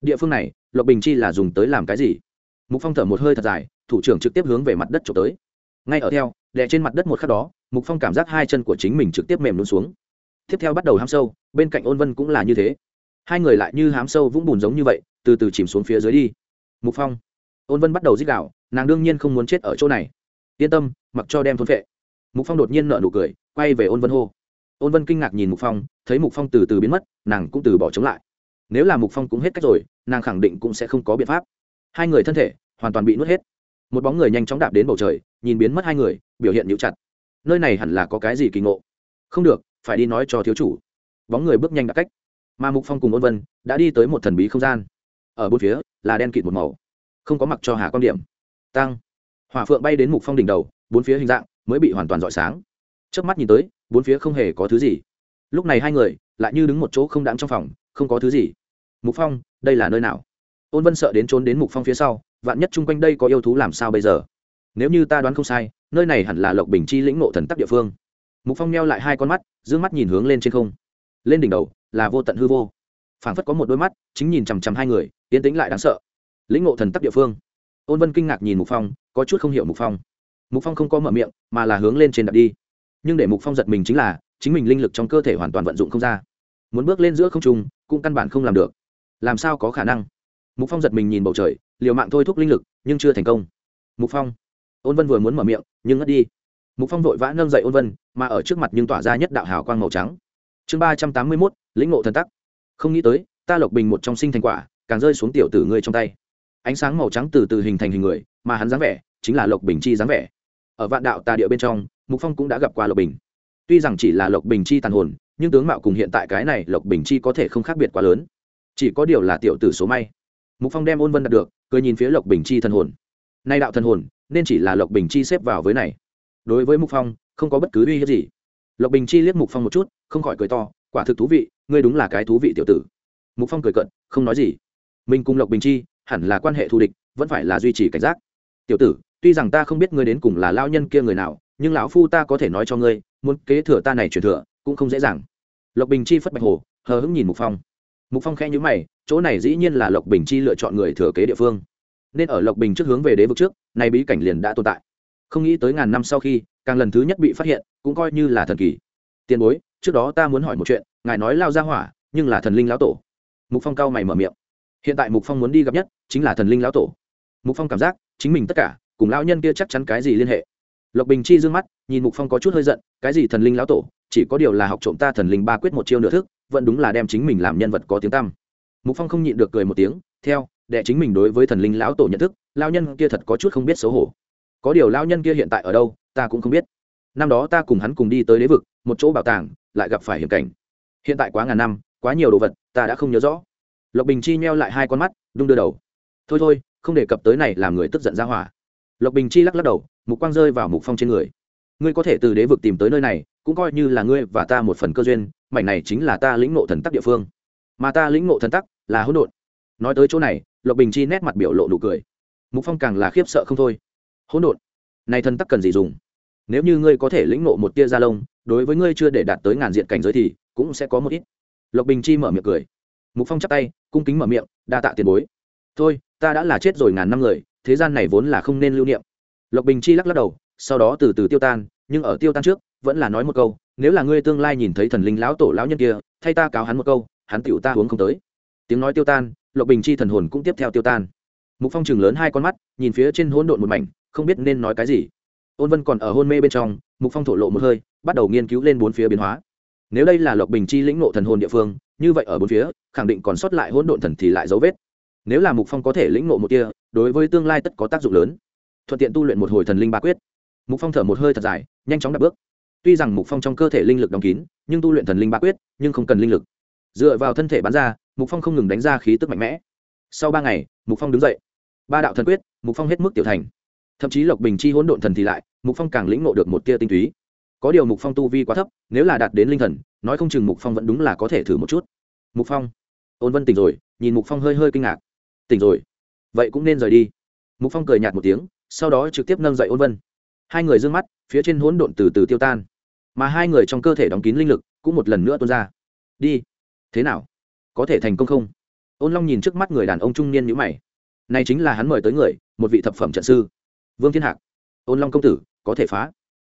Địa phương này, lộc bình chi là dùng tới làm cái gì? Mục phong thở một hơi thật dài, thủ trưởng trực tiếp hướng về mặt đất trộm tới. Ngay ở theo đè trên mặt đất một khắc đó, mục phong cảm giác hai chân của chính mình trực tiếp mềm luôn xuống. Tiếp theo bắt đầu hám sâu, bên cạnh ôn vân cũng là như thế. Hai người lại như hám sâu vũng bùn giống như vậy, từ từ chìm xuống phía dưới đi. Mục phong, ôn vân bắt đầu dích đạo nàng đương nhiên không muốn chết ở chỗ này. Yên tâm, mặc cho đem thôn vệ mục phong đột nhiên nợ nụ cười, quay về ôn vân hô. Ôn vân kinh ngạc nhìn mục phong, thấy mục phong từ từ biến mất, nàng cũng từ bỏ chống lại. Nếu là mục phong cũng hết cách rồi, nàng khẳng định cũng sẽ không có biện pháp. Hai người thân thể hoàn toàn bị nuốt hết một bóng người nhanh chóng đạp đến bầu trời, nhìn biến mất hai người, biểu hiện nhũ chặt. Nơi này hẳn là có cái gì kỳ ngộ? Không được, phải đi nói cho thiếu chủ. Bóng người bước nhanh đã cách. Mà mục phong cùng ôn vân đã đi tới một thần bí không gian. Ở bốn phía là đen kịt một màu. Không có mặc cho hà quan điểm. Tăng. Hỏa phượng bay đến mục phong đỉnh đầu, bốn phía hình dạng mới bị hoàn toàn rọi sáng. Trước mắt nhìn tới, bốn phía không hề có thứ gì. Lúc này hai người lại như đứng một chỗ không đáng trong phòng, không có thứ gì. Mục phong, đây là nơi nào? Ôn vân sợ đến trốn đến mục phong phía sau vạn nhất chung quanh đây có yêu thú làm sao bây giờ? Nếu như ta đoán không sai, nơi này hẳn là lộc bình chi lĩnh ngộ thần tắc địa phương. Mục phong neo lại hai con mắt d ư ơ n g mắt nhìn hướng lên trên không. Lên đỉnh đầu, là vô tận hư vô. Phảng phất có một đôi mắt, chính nhìn chằm chằm hai người tiến tĩnh lại đáng sợ. Lĩnh ngộ thần tắc địa phương. Ôn vân kinh ngạc nhìn mục phong, có chút không hiểu mục phong. Mục phong không có mở miệng, mà là hướng lên trên đặt đi. Nhưng để mục phong giật mình chính là, chính mình linh lực trong cơ thể hoàn toàn vận dụng không ra. Muốn bước lên giữa không trung, cũng căn bản không làm được. Làm sao có khả năng? Mục phong giật mình nhìn bầu trời liều mạng thôi thúc linh lực, nhưng chưa thành công. Mục phong. Ôn vân vừa muốn mở miệng, nhưng ngất đi. Mục phong vội vã nâng dậy ôn vân, mà ở trước mặt nhưng tỏa ra nhất đạo hào quang màu trắng. Chương ba trăm tám mươi mốt, lĩnh ngộ thần tắc. Không nghĩ tới, ta lộc bình một trong sinh thành quả, càng rơi xuống tiểu tử ngươi trong tay. Ánh sáng màu trắng từ từ hình thành hình người, mà hắn dáng vẻ chính là lộc bình chi dáng vẻ. Ở vạn đạo tà địa bên trong, mục phong cũng đã gặp qua lộc bình. Tuy rằng chỉ là lộc bình chi tàn hồn, nhưng tướng mạo cùng hiện tại cái này lộc bình chi có thể không khác biệt quá lớn. Chỉ có điều là tiểu tử số may. Mục phong đem ôn vân đạt được cười nhìn phía lộc bình chi thần hồn. Nay đạo thần hồn, nên chỉ là lộc bình chi xếp vào với này. Đối với mục phong, không có bất cứ uy hiếp gì. Lộc bình chi liếc mục phong một chút, không khỏi cười to, quả thực thú vị, ngươi đúng là cái thú vị tiểu tử. Mục phong cười cận không nói gì. Mình cùng lộc bình chi, hẳn là quan hệ thù địch, vẫn phải là duy trì cảnh giác. Tiểu tử, tuy rằng ta không biết ngươi đến cùng là lao nhân kia người nào, nhưng lão phu ta có thể nói cho ngươi, muốn kế thừa ta này truyền thừa, cũng không dễ dàng. Lộc bình chi phất bạch hồ, hờ hững nhìn mục phong. Mục phong khẽ nhíu mày chỗ này dĩ nhiên là lộc bình chi lựa chọn người thừa kế địa phương. Nên ở lộc bình trước hướng về đế vực trước, nay bí cảnh liền đã tồn tại. Không nghĩ tới ngàn năm sau khi, càng lần thứ nhất bị phát hiện, cũng coi như là thần kỳ. Tiền bối, trước đó ta muốn hỏi một chuyện, ngài nói lao ra hỏa, nhưng là thần linh lão tổ. Mục phong cao mày mở miệng. Hiện tại mục phong muốn đi gặp nhất, chính là thần linh lão tổ. Mục phong cảm giác, chính mình tất cả, cùng lão nhân kia chắc chắn cái gì liên hệ. Lộc bình chi d ư ơ n g mắt, nhìn mục phong có chút hơi giận, cái gì thần linh lão tổ, chỉ có điều là học trộm ta thần linh ba quyết một chiêu nửa thức, vẫn đúng là đem chính mình làm nhân vật có tiếng tăm mục phong không nhịn được cười một tiếng, theo, đệ chính mình đối với thần linh lão tổ nhận thức lao nhân kia thật có chút không biết xấu hổ. Có điều lao nhân kia hiện tại ở đâu, ta cũng không biết. Năm đó ta cùng hắn cùng đi tới đế vực, một chỗ bảo tàng, lại gặp phải hiểm cảnh. Hiện tại quá ngàn năm, quá nhiều đồ vật, ta đã không nhớ rõ. Lộc bình chi nheo lại hai con mắt, đung đưa đầu. Thôi thôi, không đề cập tới này làm người tức giận ra hỏa. Lộc bình chi lắc lắc đầu, mục quang rơi vào mục phong trên người. Ngươi có thể từ đế vực tìm tới nơi này, cũng coi như là ngươi và ta một phần cơ duyên, mảnh này chính là ta lĩnh ngộ thần tắc địa phương mà ta lĩnh ngộ thần tắc là hỗn độn. Nói tới chỗ này, lộc bình chi nét mặt biểu lộ nụ cười. Mục phong càng là khiếp sợ không thôi. Hỗn độn? Này thần tắc cần gì dùng? Nếu như ngươi có thể lĩnh ngộ một tia da lông, đối với ngươi chưa để đạt tới ngàn diện cảnh giới thì cũng sẽ có một ít. Lộc bình chi mở miệng cười. Mục phong chắp tay, cung kính mở miệng, đa tạ tiền bối. Thôi, ta đã là chết rồi ngàn năm người, thế gian này vốn là không nên lưu niệm. Lộc bình chi lắc lắc đầu, sau đó từ từ tiêu tan, nhưng ở tiêu tan trước, vẫn là nói một câu, nếu là ngươi tương lai nhìn thấy thần linh lão tổ lão nhân kia, thay ta cáo hắn một câu hắn tiểu ta uống không tới. Tiếng nói tiêu tan, lộc bình chi thần hồn cũng tiếp theo tiêu tan. Mục phong chừng lớn hai con mắt, nhìn phía trên hỗn độn một mảnh, không biết nên nói cái gì. Ôn vân còn ở hôn mê bên trong, mục phong thổ lộ một hơi, bắt đầu nghiên cứu lên bốn phía biến hóa. Nếu đây là lộc bình chi lĩnh nộ thần hồn địa phương, như vậy ở bốn phía, khẳng định còn sót lại hỗn độn thần thì lại dấu vết. Nếu là mục phong có thể lĩnh nộ một kia đối với tương lai tất có tác dụng lớn. Thuận tiện tu luyện một hồi thần linh ba quyết. Mục phong thở một hơi thật dài, nhanh chóng đặt bước. Tuy rằng mục phong trong cơ thể linh lực đóng kín, nhưng tu luyện thần linh ba quyết, nhưng không cần linh lực dựa vào thân thể bắn ra, mục phong không ngừng đánh ra khí tức mạnh mẽ. Sau ba ngày, mục phong đứng dậy. Ba đạo thần quyết, mục phong hết mức tiểu thành. Thậm chí lộc bình chi hỗn độn thần thì lại, mục phong càng lĩnh ngộ được một tia tinh túy. Có điều mục phong tu vi quá thấp, nếu là đạt đến linh thần, nói không chừng mục phong vẫn đúng là có thể thử một chút. Mục phong. Ôn vân tỉnh rồi, nhìn mục phong hơi hơi kinh ngạc. Tỉnh rồi. Vậy cũng nên rời đi. Mục phong cười nhạt một tiếng, sau đó trực tiếp nâng dậy ôn vân. Hai người d ư ơ n g mắt, phía trên hỗn độn từ từ tiêu tan. Mà hai người trong cơ thể đóng kín linh lực cũng một lần nữa tuôn ra. Đi thế nào? Có thể thành công không? Ôn long nhìn trước mắt người đàn ông trung niên nhữ mày. Này chính là hắn mời tới người, một vị thập phẩm trận sư. Vương thiên hạc. Ôn long công tử, có thể phá.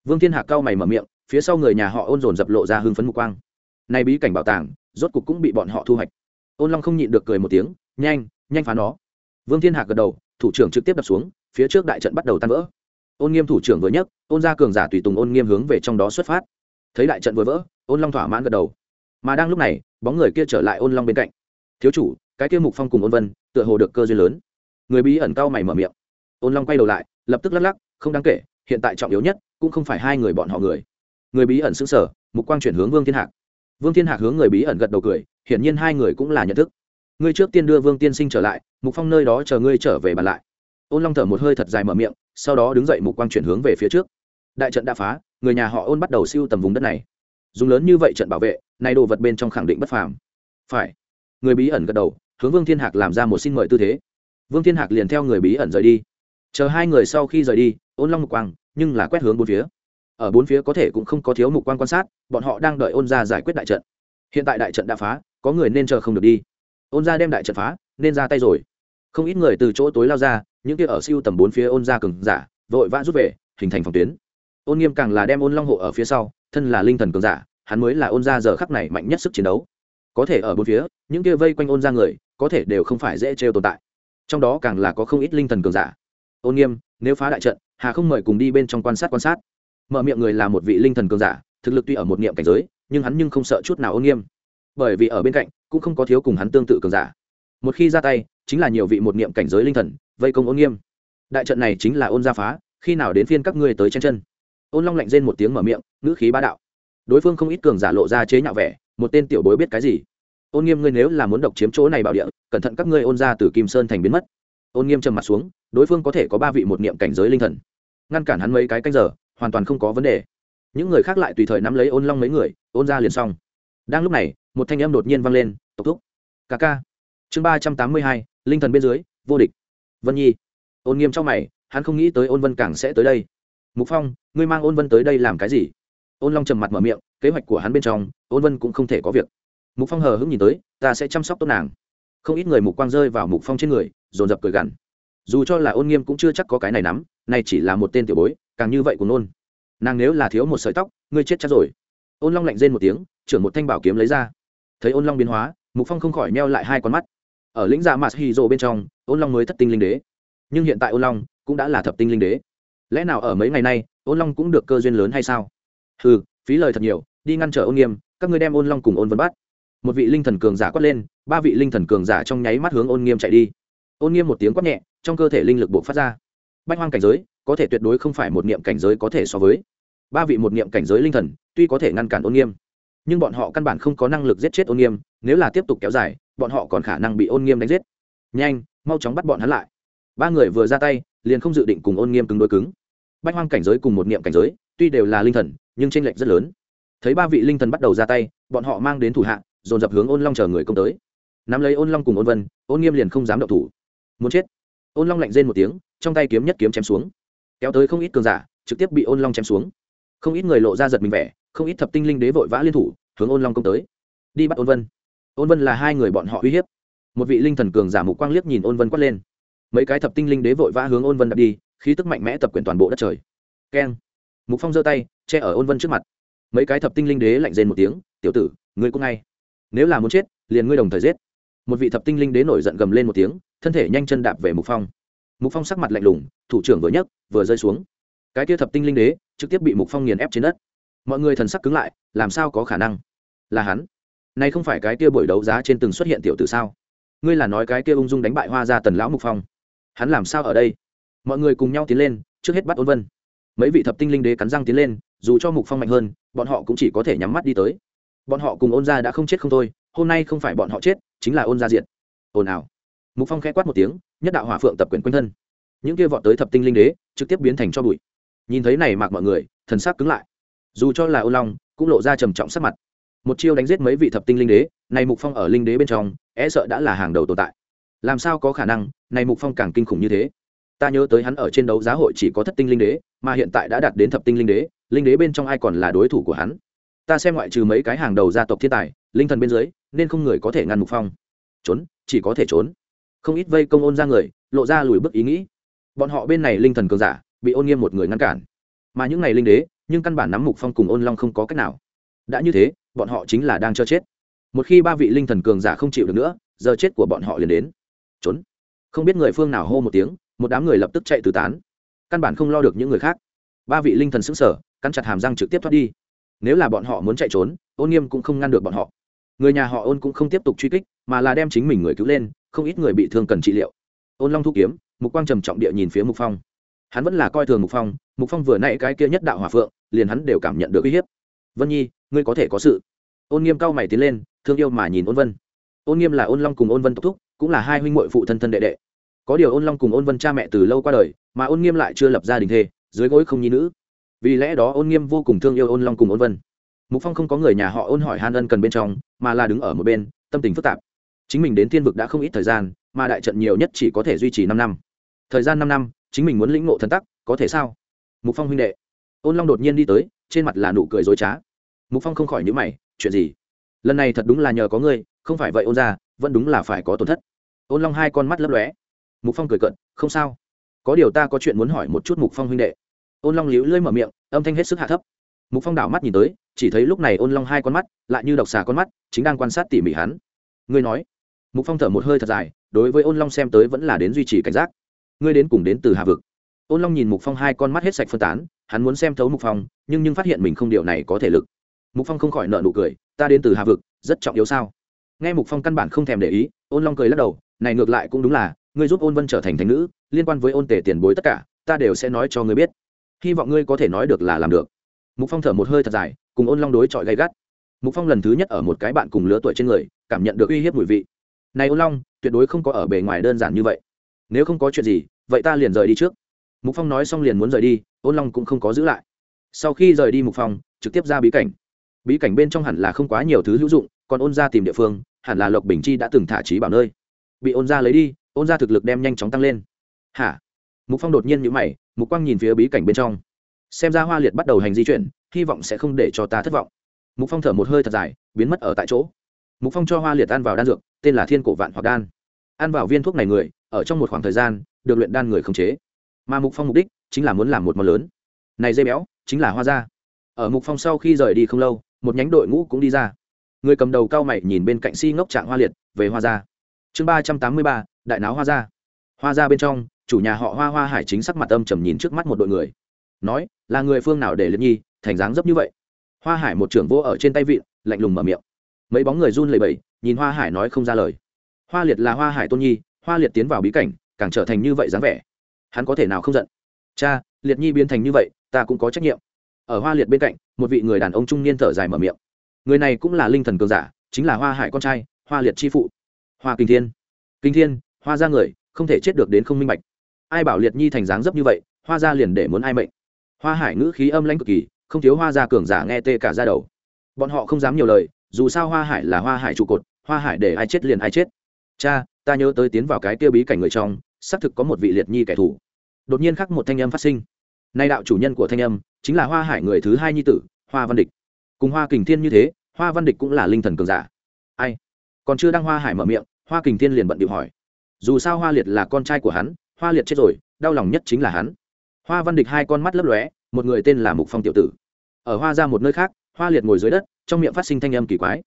Vương thiên hạc cao mày mở miệng, phía sau người nhà họ ôn dồn dập lộ ra hưng phấn mục quang. Này bí cảnh bảo tàng, rốt cục cũng bị bọn họ thu hoạch. Ôn long không nhịn được cười một tiếng, nhanh nhanh phá nó. Vương thiên hạc gật đầu, thủ trưởng trực tiếp đập xuống, phía trước đại trận bắt đầu tan vỡ. Ôn nghiêm thủ trưởng vừa nhấc, ôn ra cường giả tùy tùng ôn nghiêm hướng về trong đó xuất phát. Thấy đại trận vừa vỡ, ôn long thỏa mãn gật đầu mà đang lúc này, bóng người kia trở lại ôn long bên cạnh. Thiếu chủ, cái kia mục phong cùng ôn vân, tựa hồ được cơ duyên lớn. Người bí ẩn cao mày mở miệng. Ôn long quay đầu lại, lập tức lắc lắc, không đáng kể, hiện tại trọng yếu nhất cũng không phải hai người bọn họ người. Người bí ẩn xứng sở mục quang chuyển hướng vương thiên hạc. Vương thiên hạc hướng người bí ẩn gật đầu cười, hiển nhiên hai người cũng là nhận thức. Ngươi trước tiên đưa vương tiên sinh trở lại, mục phong nơi đó chờ ngươi trở về bàn lại. Ôn long thở một hơi thật dài mở miệng, sau đó đứng dậy mục quang chuyển hướng về phía trước. Đại trận đã phá, người nhà họ ôn bắt đầu siêu tầm vùng đất này dùng lớn như vậy trận bảo vệ, nay đồ vật bên trong khẳng định bất phàm. Phải. Người bí ẩn gật đầu, hướng vương thiên hạc làm ra một xin mời tư thế. Vương thiên hạc liền theo người bí ẩn rời đi. Chờ hai người sau khi rời đi, ôn long mục quang, nhưng là quét hướng bốn phía. Ở bốn phía có thể cũng không có thiếu mục quang quan sát, bọn họ đang đợi ôn ra giải quyết đại trận. Hiện tại đại trận đã phá, có người nên chờ không được đi. Ôn ra đem đại trận phá, nên ra tay rồi. Không ít người từ chỗ tối lao ra, những kia ở siêu tầm bốn phía ôn ra cừng giả, vội vã rút về, hình thành phòng tuyến. Ôn nghiêm càng là đem ôn long hộ ở phía sau thân là linh thần cường giả, hắn mới là ôn ra giờ khắc này mạnh nhất sức chiến đấu. Có thể ở bốn phía, những kia vây quanh ôn ra người, có thể đều không phải dễ trêu tồn tại. Trong đó càng là có không ít linh thần cường giả. Ôn nghiêm, nếu phá đại trận, hà không mời cùng đi bên trong quan sát quan sát. Mở miệng người là một vị linh thần cường giả, thực lực tuy ở một niệm cảnh giới, nhưng hắn nhưng không sợ chút nào ôn nghiêm. Bởi vì ở bên cạnh, cũng không có thiếu cùng hắn tương tự cường giả. Một khi ra tay, chính là nhiều vị một niệm cảnh giới linh thần, vây công ôn nghiêm. Đại trận này chính là ôn gia phá, khi nào đến phiên các ngươi tới chân chân? Ôn long lạnh rên một tiếng mở miệng, ngữ khí bá đạo. Đối phương không ít cường giả lộ ra chế nhạo vẻ, một tên tiểu bối biết cái gì? Ôn nghiêm ngươi nếu là muốn độc chiếm chỗ này bảo địa, cẩn thận các ngươi ôn ra từ kim sơn thành biến mất. Ôn nghiêm trầm mặt xuống, đối phương có thể có ba vị một niệm cảnh giới linh thần. Ngăn cản hắn mấy cái canh giờ, hoàn toàn không có vấn đề. Những người khác lại tùy thời nắm lấy ôn long mấy người, ôn ra liền xong. Đang lúc này, một thanh âm đột nhiên vang lên, tộc thúc, ca ca. Chương ba trăm tám mươi hai, linh thần bên dưới, vô địch. Vân nhi. Ôn nghiêm trong mày, hắn không nghĩ tới ôn vân càng sẽ tới đây mục phong, ngươi mang ôn vân tới đây làm cái gì? Ôn long trầm mặt mở miệng, kế hoạch của hắn bên trong, ôn vân cũng không thể có việc. Mục phong hờ hững nhìn tới, ta sẽ chăm sóc tốt nàng. Không ít người mục quang rơi vào mục phong trên người, dồn dập cười gằn. Dù cho là ôn nghiêm cũng chưa chắc có cái này nắm này chỉ là một tên tiểu bối, càng như vậy của nôn. Nàng nếu là thiếu một sợi tóc, ngươi chết chắc rồi. Ôn long lạnh rên một tiếng, trưởng một thanh bảo kiếm lấy ra. Thấy ôn long biến hóa, mục phong không khỏi meo lại hai con mắt. Ở lĩnh dạ mạt hy rộ bên trong, ôn long mới thất tinh linh đế. Nhưng hiện tại ôn long cũng đã là thập tinh linh đế lẽ nào ở mấy ngày nay, ôn long cũng được cơ duyên lớn hay sao? Ừ phí lời thật nhiều, đi ngăn trở ôn nghiêm, các ngươi đem ôn long cùng ôn vân bắt. Một vị linh thần cường giả quát lên, ba vị linh thần cường giả trong nháy mắt hướng ôn nghiêm chạy đi. Ôn nghiêm một tiếng quát nhẹ, trong cơ thể linh lực buộc phát ra. Bách hoang cảnh giới, có thể tuyệt đối không phải một niệm cảnh giới có thể so với. Ba vị một niệm cảnh giới linh thần, tuy có thể ngăn cản ôn nghiêm, nhưng bọn họ căn bản không có năng lực giết chết ôn nghiêm, nếu là tiếp tục kéo dài, bọn họ còn khả năng bị ôn nghiêm đánh giết. Nhanh, mau chóng bắt bọn hắn lại. Ba người vừa ra tay, liền không dự định cùng ôn nghiêm cứng đối cứng bách hoang cảnh giới cùng một niệm cảnh giới, tuy đều là linh thần, nhưng tranh lệch rất lớn. Thấy ba vị linh thần bắt đầu ra tay, bọn họ mang đến thủ hạ, dồn dập hướng ôn long chờ người công tới. Nắm lấy ôn long cùng ôn vân, ôn nghiêm liền không dám động thủ. Muốn chết. Ôn long lạnh rên một tiếng, trong tay kiếm nhất kiếm chém xuống. Kéo tới không ít cường giả, trực tiếp bị ôn long chém xuống. Không ít người lộ ra giật mình vẻ, không ít thập tinh linh đế vội vã liên thủ, hướng ôn long công tới. Đi bắt ôn vân. Ôn vân là hai người bọn họ uy hiếp. Một vị linh thần cường giả mục quang liếc nhìn ôn vân quát lên. Mấy cái thập tinh linh đế vội vã hướng ôn vân đặt đi khí tức mạnh mẽ tập quyền toàn bộ đất trời. Keng. Mục phong giơ tay, che ở ôn vân trước mặt. Mấy cái thập tinh linh đế lạnh rên một tiếng, tiểu tử, ngươi cũng ngay. Nếu là muốn chết, liền ngươi đồng thời giết. Một vị thập tinh linh đế nổi giận gầm lên một tiếng, thân thể nhanh chân đạp về mục phong. Mục phong sắc mặt lạnh lùng, thủ trưởng vừa nhấc, vừa rơi xuống. Cái kia thập tinh linh đế trực tiếp bị mục phong nghiền ép trên đất. Mọi người thần sắc cứng lại, làm sao có khả năng? Là hắn. Này không phải cái kia buổi đấu giá trên từng xuất hiện tiểu tử sao? Ngươi là nói cái kia ung dung đánh bại hoa ra tần lão mục phong. Hắn làm sao ở đây? Mọi người cùng nhau tiến lên, trước hết bắt ôn vân. Mấy vị thập tinh linh đế cắn răng tiến lên, dù cho mục phong mạnh hơn, bọn họ cũng chỉ có thể nhắm mắt đi tới. Bọn họ cùng ôn ra đã không chết không thôi, hôm nay không phải bọn họ chết, chính là ôn ra diện ồn ào. Mục phong khẽ quát một tiếng, nhất đạo hỏa phượng tập quyền quanh thân. Những kia vọt tới thập tinh linh đế, trực tiếp biến thành cho bụi. Nhìn thấy này mạc mọi người, thần sắc cứng lại. Dù cho là ôn long, cũng lộ ra trầm trọng sắc mặt. Một chiêu đánh giết mấy vị thập tinh linh đế, này mục phong ở linh đế bên trong e sợ đã là hàng đầu tồn tại. Làm sao có khả năng, này mục phong càng kinh khủng như thế? Ta nhớ tới hắn ở trên đấu giá hội chỉ có thất tinh linh đế, mà hiện tại đã đạt đến thập tinh linh đế linh đế bên trong ai còn là đối thủ của hắn? Ta xem ngoại trừ mấy cái hàng đầu gia tộc thiên tài, linh thần bên dưới, nên không người có thể ngăn mục phong. Trốn, chỉ có thể trốn. Không ít vây công ôn ra người, lộ ra lùi bước ý nghĩ. Bọn họ bên này linh thần cường giả, bị ôn nghiêm một người ngăn cản. Mà những ngày linh đế, nhưng căn bản nắm mục phong cùng ôn long không có cách nào. Đã như thế, bọn họ chính là đang cho chết. Một khi ba vị linh thần cường giả không chịu được nữa, giờ chết của bọn họ liền đến. Trốn. Không biết người phương nào hô một tiếng một đám người lập tức chạy từ tán. Căn bản không lo được những người khác. Ba vị linh thần xứng sở cắn chặt hàm răng trực tiếp thoát đi. Nếu là bọn họ muốn chạy trốn, ôn nghiêm cũng không ngăn được bọn họ. Người nhà họ ôn cũng không tiếp tục truy kích, mà là đem chính mình người cứu lên, không ít người bị thương cần trị liệu. Ôn long thu kiếm, mục quang trầm trọng địa nhìn phía mục phong. Hắn vẫn là coi thường mục phong mục phong vừa nãy cái kia nhất đạo hòa phượng, liền hắn đều cảm nhận được uy hiếp. Vân nhi, ngươi có thể có sự. Ôn nghiêm cao mày tiến lên, thương yêu mà nhìn ôn vân. Ôn nghiêm là ôn long cùng ôn vân tốc thúc, cũng là hai huynh muội phụ thân thân đệ đệ có điều ôn long cùng ôn vân cha mẹ từ lâu qua đời, mà ôn nghiêm lại chưa lập gia đình thê, dưới gối không nhi nữ. Vì lẽ đó ôn nghiêm vô cùng thương yêu ôn long cùng ôn vân. Mục phong không có người nhà họ ôn hỏi han ân cần bên trong, mà là đứng ở một bên, tâm tình phức tạp. Chính mình đến thiên vực đã không ít thời gian, mà đại trận nhiều nhất chỉ có thể duy trì năm năm. Thời gian năm năm, chính mình muốn lĩnh ngộ thần tắc, có thể sao? Mục phong huynh đệ. Ôn long đột nhiên đi tới, trên mặt là nụ cười dối trá. Mục phong không khỏi nhữ mày, chuyện gì? Lần này thật đúng là nhờ có ngươi, không phải vậy ôn ra vẫn đúng là phải có tổn thất. Ôn long hai con mắt lấp lóe mục phong cười cận không sao. Có điều ta có chuyện muốn hỏi một chút mục phong huynh đệ. Ôn long liễu lưỡi mở miệng, âm thanh hết sức hạ thấp. Mục phong đảo mắt nhìn tới, chỉ thấy lúc này ôn long hai con mắt lại như độc xà con mắt, chính đang quan sát tỉ mỉ hắn. Ngươi nói. Mục phong thở một hơi thật dài, đối với ôn long xem tới vẫn là đến duy trì cảnh giác. Ngươi đến cùng đến từ hà vực. Ôn long nhìn mục phong hai con mắt hết sạch phân tán, hắn muốn xem thấu mục phong, nhưng nhưng phát hiện mình không điều này có thể lực. Mục phong không khỏi nợ nụ cười, ta đến từ hà vực, rất trọng yếu sao? Nghe mục phong căn bản không thèm để ý, ôn long cười lắc đầu, này ngược lại cũng đúng là ngươi giúp ôn vân trở thành thành nữ, liên quan với ôn tề tiền bối tất cả, ta đều sẽ nói cho ngươi biết. Hy vọng ngươi có thể nói được là làm được. Mục phong thở một hơi thật dài, cùng ôn long đối chọi gay gắt. Mục phong lần thứ nhất ở một cái bạn cùng lứa tuổi trên người, cảm nhận được uy hiếp mùi vị. Này ôn long, tuyệt đối không có ở bề ngoài đơn giản như vậy. Nếu không có chuyện gì, vậy ta liền rời đi trước. Mục phong nói xong liền muốn rời đi, ôn long cũng không có giữ lại. Sau khi rời đi mục phong, trực tiếp ra bí cảnh. Bí cảnh bên trong hẳn là không quá nhiều thứ hữu dụng, còn ôn ra tìm địa phương, hẳn là lộc bình chi đã từng thả trí bảo nơi. Bị ôn ra lấy đi ôn ra thực lực đem nhanh chóng tăng lên. Hả? Mục phong đột nhiên nhữ mày, mục quang nhìn phía bí cảnh bên trong. Xem ra hoa liệt bắt đầu hành di chuyển, hy vọng sẽ không để cho ta thất vọng. Mục phong thở một hơi thật dài, biến mất ở tại chỗ. Mục phong cho hoa liệt ăn vào đan dược, tên là thiên cổ vạn hoặc đan. Ăn vào viên thuốc này người, ở trong một khoảng thời gian, được luyện đan người khống chế. Mà mục phong mục đích, chính là muốn làm một món lớn. Này dây béo, chính là hoa gia ở mục phong sau khi rời đi không lâu, một nhánh đội ngũ cũng đi ra. Người cầm đầu cao mày nhìn bên cạnh si ngốc trạng hoa liệt, về hoa gia chương ba trăm tám mươi ba đại náo hoa ra, hoa ra bên trong chủ nhà họ hoa hoa hải chính sắc mặt âm trầm nhìn trước mắt một đội người. Nói là người phương nào để liệt nhi thành dáng dấp như vậy? Hoa hải một trưởng vô ở trên tay vịn lạnh lùng mở miệng. Mấy bóng người run lẩy bẩy nhìn hoa hải nói không ra lời. Hoa liệt là hoa hải tôn nhi hoa liệt tiến vào bí cảnh càng trở thành như vậy dáng vẻ. Hắn có thể nào không giận? Cha liệt nhi biến thành như vậy ta cũng có trách nhiệm. Ở hoa liệt bên cạnh một vị người đàn ông trung niên thở dài mở miệng. Người này cũng là linh thần cường giả chính là hoa hải con trai hoa liệt chi phụ. Hoa kinh thiên. Kinh thiên hoa ra người, không thể chết được đến không minh bạch. Ai bảo liệt nhi thành dáng dấp như vậy, hoa ra liền để muốn ai mệnh. Hoa hải ngữ khí âm lãnh cực kỳ, không thiếu hoa ra cường giả nghe tê cả ra đầu. Bọn họ không dám nhiều lời, dù sao hoa hải là hoa hải trụ cột, hoa hải để ai chết liền ai chết. Cha, ta nhớ tới tiến vào cái tiêu bí cảnh người trong, xác thực có một vị liệt nhi kẻ thù. Đột nhiên khắc một thanh âm phát sinh. Nay đạo chủ nhân của thanh âm, chính là hoa hải người thứ hai nhi tử, hoa văn địch. Cùng hoa kình thiên như thế, hoa văn địch cũng là linh thần cường giả. Ai? Còn chưa đăng hoa hải mở miệng, hoa kình thiên liền bận điệu hỏi dù sao hoa liệt là con trai của hắn, hoa liệt chết rồi, đau lòng nhất chính là hắn. Hoa văn địch hai con mắt lấp lóe, một người tên là mục phong tiểu tử. Ở hoa ra một nơi khác, hoa liệt ngồi dưới đất, trong miệng phát sinh thanh âm kỳ quái.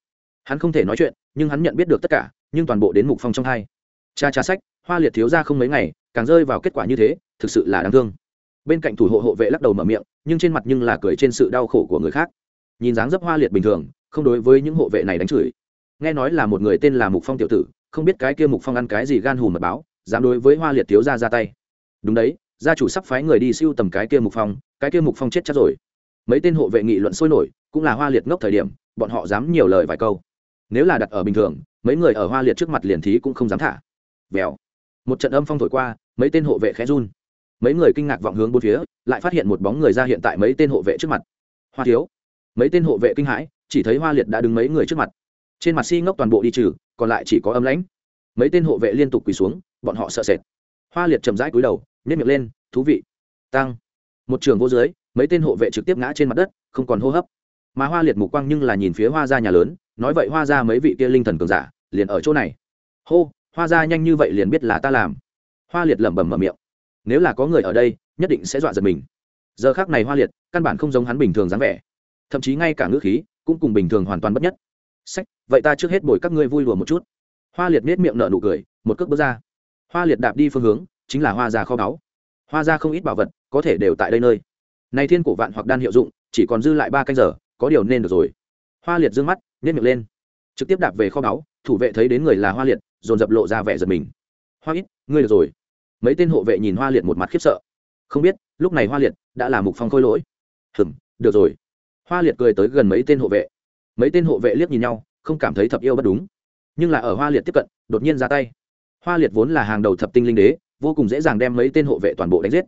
Hắn không thể nói chuyện, nhưng hắn nhận biết được tất cả, nhưng toàn bộ đến mục phong trong hai. Cha cha sách, hoa liệt thiếu ra không mấy ngày, càng rơi vào kết quả như thế, thực sự là đáng thương. Bên cạnh thủ hộ hộ vệ lắc đầu mở miệng, nhưng trên mặt nhưng là cười trên sự đau khổ của người khác. Nhìn dáng dấp hoa liệt bình thường, không đối với những hộ vệ này đánh chửi. Nghe nói là một người tên là mục phong tiểu tử không biết cái kia mục phong ăn cái gì gan hùm mật báo, dám đối với hoa liệt thiếu gia ra tay. Đúng đấy, gia chủ sắp phái người đi siêu tầm cái kia mục phong, cái kia mục phong chết chắc rồi. Mấy tên hộ vệ nghị luận sôi nổi, cũng là hoa liệt ngốc thời điểm, bọn họ dám nhiều lời vài câu. Nếu là đặt ở bình thường, mấy người ở hoa liệt trước mặt liền thí cũng không dám thả. Vèo. Một trận âm phong thổi qua, mấy tên hộ vệ khẽ run. Mấy người kinh ngạc vọng hướng bốn phía, lại phát hiện một bóng người ra hiện tại mấy tên hộ vệ trước mặt. Hoa thiếu. Mấy tên hộ vệ kinh hãi, chỉ thấy hoa liệt đã đứng mấy người trước mặt trên mặt si ngốc toàn bộ đi trừ, còn lại chỉ có âm lãnh. Mấy tên hộ vệ liên tục quỳ xuống, bọn họ sợ sệt. Hoa liệt chầm rãi cúi đầu nhét miệng lên, thú vị, tăng. Một trường vô dưới, mấy tên hộ vệ trực tiếp ngã trên mặt đất, không còn hô hấp. Mà hoa liệt mục quang nhưng là nhìn phía hoa ra nhà lớn, nói vậy hoa ra mấy vị kia linh thần cường giả, liền ở chỗ này. Hô, hoa ra nhanh như vậy liền biết là ta làm. Hoa liệt lẩm bẩm mở miệng. Nếu là có người ở đây, nhất định sẽ dọa giật mình. Giờ khác này hoa liệt, căn bản không giống hắn bình thường dáng vẻ. Thậm chí ngay cả ngữ khí cũng cùng bình thường hoàn toàn bất nhất sách, vậy ta trước hết bồi các ngươi vui lùa một chút. Hoa liệt nết miệng nở nụ cười, một cước bước ra. Hoa liệt đạp đi phương hướng, chính là hoa già kho báu. Hoa ra không ít bảo vật, có thể đều tại đây nơi. Này thiên cổ vạn hoặc đan hiệu dụng, chỉ còn dư lại ba canh giờ, có điều nên được rồi. Hoa liệt d ư ơ n g mắt nhét miệng lên. Trực tiếp đạp về kho báu, thủ vệ thấy đến người là hoa liệt, dồn dập lộ ra vẻ giật mình. Hoa ít, ngươi được rồi. Mấy tên hộ vệ nhìn hoa liệt một mặt khiếp sợ. Không biết, lúc này hoa liệt đã là mục phong khôi lỗi. Hừm, được rồi. Hoa liệt cười tới gần mấy tên hộ vệ mấy tên hộ vệ liếc nhìn nhau, không cảm thấy thập yêu bất đúng. Nhưng là ở hoa liệt tiếp cận, đột nhiên ra tay. Hoa liệt vốn là hàng đầu thập tinh linh đế, vô cùng dễ dàng đem mấy tên hộ vệ toàn bộ đánh giết.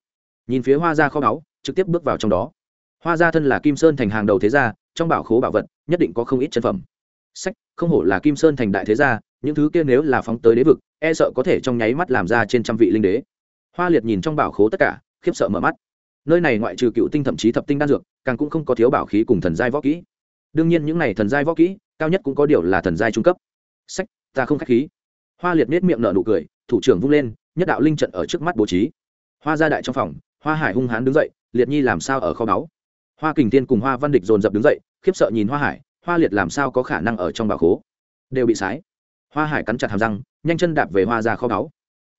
Nhìn phía hoa ra kho báu, trực tiếp bước vào trong đó. Hoa gia thân là kim sơn thành hàng đầu thế gia, trong bảo khố bảo vật, nhất định có không ít chân phẩm. Sách, không hổ là kim sơn thành đại thế gia, những thứ kia nếu là phóng tới đế vực e sợ có thể trong nháy mắt làm ra trên trăm vị linh đế. Hoa liệt nhìn trong bảo khố tất cả, khiếp sợ mở mắt. Nơi này ngoại trừ cựu tinh thậm chí thập tinh đan dược, càng cũng không có thiếu bảo khí cùng thần giai võ kỹ đương nhiên những này thần giai võ kỹ, cao nhất cũng có điều là thần giai trung cấp. Sách, ta không k h á c h khí. Hoa liệt nết miệng nở nụ cười, thủ trưởng vung lên, nhất đạo linh trận ở trước mắt bố trí. Hoa gia đại trong phòng, hoa hải hung hán đứng dậy, liệt nhi làm sao ở kho báu? Hoa kình tiên cùng hoa văn địch dồn dập đứng dậy, khiếp sợ nhìn hoa hải, hoa liệt làm sao có khả năng ở trong bảo khố? Đều bị sái. Hoa hải cắn chặt hàm răng, nhanh chân đạp về hoa ra kho báu.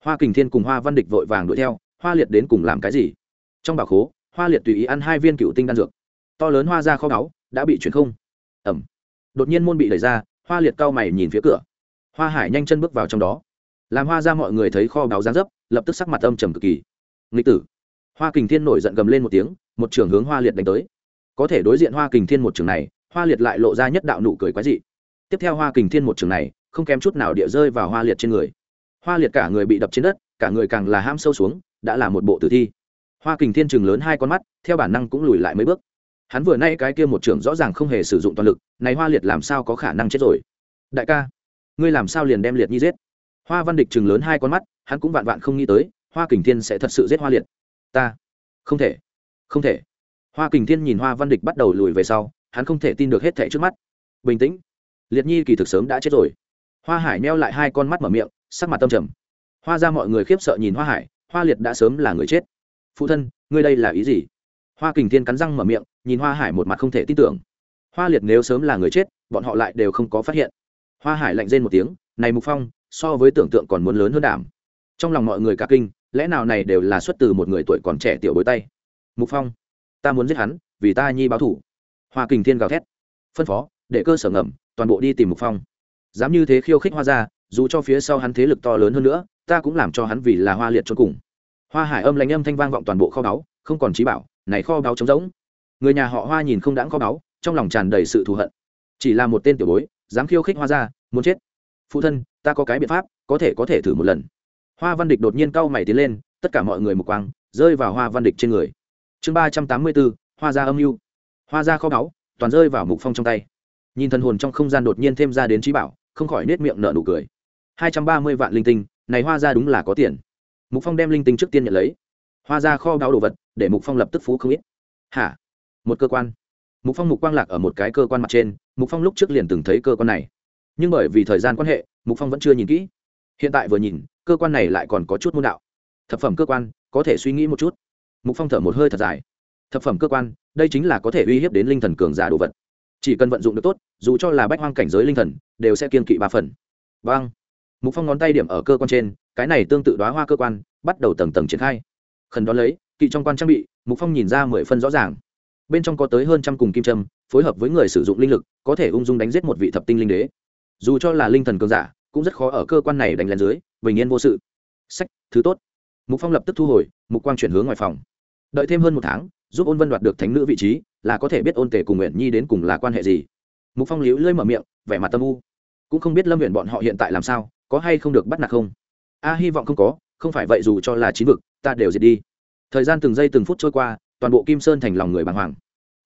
Hoa kình thiên cùng hoa văn địch vội vàng đuổi theo, hoa liệt đến cùng làm cái gì? Trong bảo khố, hoa liệt tùy ý ăn hai viên cựu tinh đan dược. To lớn hoa ra kho báu, đã bị chuyển không ẩm. Đột nhiên môn bị đẩy ra, hoa liệt cao mày nhìn phía cửa. Hoa hải nhanh chân bước vào trong đó. Làm hoa ra mọi người thấy kho báu gián dấp, lập tức sắc mặt âm trầm cực kỳ. Nghịch tử. Hoa kình thiên nổi giận gầm lên một tiếng, một trường hướng hoa liệt đánh tới. Có thể đối diện hoa kình thiên một trường này, hoa liệt lại lộ ra nhất đạo nụ cười quái dị. Tiếp theo hoa kình thiên một trường này, không kém chút nào địa rơi vào hoa liệt trên người. Hoa liệt cả người bị đập trên đất, cả người càng là ham sâu xuống, đã là một bộ tử thi. Hoa kình thiên chừng lớn hai con mắt, theo bản năng cũng lùi lại mấy bước hắn vừa nay cái kia một trưởng rõ ràng không hề sử dụng toàn lực, này hoa liệt làm sao có khả năng chết rồi? Đại ca, ngươi làm sao liền đem liệt nhi giết? Hoa văn địch chừng lớn hai con mắt, hắn cũng vạn vạn không nghĩ tới, hoa kình thiên sẽ thật sự giết hoa liệt. Ta, không thể không thể. Hoa kình thiên nhìn hoa văn địch bắt đầu lùi về sau, hắn không thể tin được hết thẻ trước mắt. Bình tĩnh. Liệt nhi kỳ thực sớm đã chết rồi. Hoa hải neo lại hai con mắt mở miệng, sắc mặt tâm trầm. Hoa ra mọi người khiếp sợ nhìn hoa hải, hoa liệt đã sớm là người chết. Phụ thân, ngươi đây là ý gì? Hoa kình thiên cắn răng mở miệng nhìn hoa hải một mặt không thể tin tưởng. Hoa liệt nếu sớm là người chết, bọn họ lại đều không có phát hiện. Hoa hải lạnh rên một tiếng, này mục phong, so với tưởng tượng còn muốn lớn hơn đảm. Trong lòng mọi người cả kinh, lẽ nào này đều là xuất từ một người tuổi còn trẻ tiểu bối tay? Mục phong, ta muốn giết hắn, vì ta nhi báo thủ. Hoa kình thiên gào thét. Phân phó, để cơ sở ngầm, toàn bộ đi tìm mục phong. Dám như thế khiêu khích hoa ra dù cho phía sau hắn thế lực to lớn hơn nữa, ta cũng làm cho hắn vì là hoa liệt cho cùng. Hoa hải âm lãnh âm thanh vang vọng toàn bộ kho báu, không còn trí bảo, này kho báu trống rỗng người nhà họ hoa nhìn không đáng có báu trong lòng tràn đầy sự thù hận. Chỉ là một tên tiểu bối, dám khiêu khích hoa ra muốn chết. Phụ thân, ta có cái biện pháp, có thể có thể thử một lần. Hoa văn địch đột nhiên cau mày tiến lên, tất cả mọi người một quang, rơi vào hoa văn địch trên người. Chương ba trăm tám mươi bốn, hoa ra âm mưu. Hoa ra kho báu toàn rơi vào mục phong trong tay. Nhìn thần hồn trong không gian đột nhiên thêm ra đến trí bảo, không khỏi nết miệng nở nụ cười. Hai trăm ba mươi vạn linh tinh, này hoa ra đúng là có tiền. Mục phong đem linh tinh trước tiên nhận lấy. Hoa ra kho báu đồ vật, để mục phong lập tức phú không ít. Hả? Một cơ quan. Mục phong mục quang lạc ở một cái cơ quan mặt trên, mục phong lúc trước liền từng thấy cơ quan này. Nhưng bởi vì thời gian quan hệ, mục phong vẫn chưa nhìn kỹ. Hiện tại vừa nhìn, cơ quan này lại còn có chút môn đạo. Thập phẩm cơ quan, có thể suy nghĩ một chút. Mục phong thở một hơi thật dài. Thập phẩm cơ quan, đây chính là có thể uy hiếp đến linh thần cường giả đồ vật. Chỉ cần vận dụng được tốt, dù cho là bách hoang cảnh giới linh thần, đều sẽ kiên kỵ ba phần. Vâng. Mục phong ngón tay điểm ở cơ quan trên, cái này tương tự đoá hoa cơ quan, bắt đầu tầng tầng triển khai. Khẩn đón lấy, kỵ trong quan trang bị, mục phong nhìn ra mười phân rõ ràng bên trong có tới hơn trăm cùng kim trâm phối hợp với người sử dụng linh lực, có thể ung dung đánh giết một vị thập tinh linh đế. Dù cho là linh thần cường giả, cũng rất khó ở cơ quan này đánh lén dưới, bình yên vô sự. Sách, thứ tốt. Mục phong lập tức thu hồi, mục quang chuyển hướng ngoài phòng. Đợi thêm hơn một tháng, giúp ôn vân đoạt được thánh nữ vị trí, là có thể biết ôn tề cùng nguyện nhi đến cùng là quan hệ gì. Mục phong liễu lưỡi mở miệng, vẻ mặt tâm u. Cũng không biết lâm huyện bọn họ hiện tại làm sao, có hay không được bắt nạt không? A, hy vọng không có, không phải vậy dù cho là chín vực, ta đều diệt đi. Thời gian từng giây từng phút trôi qua toàn bộ kim sơn thành lòng người bàng hoàng.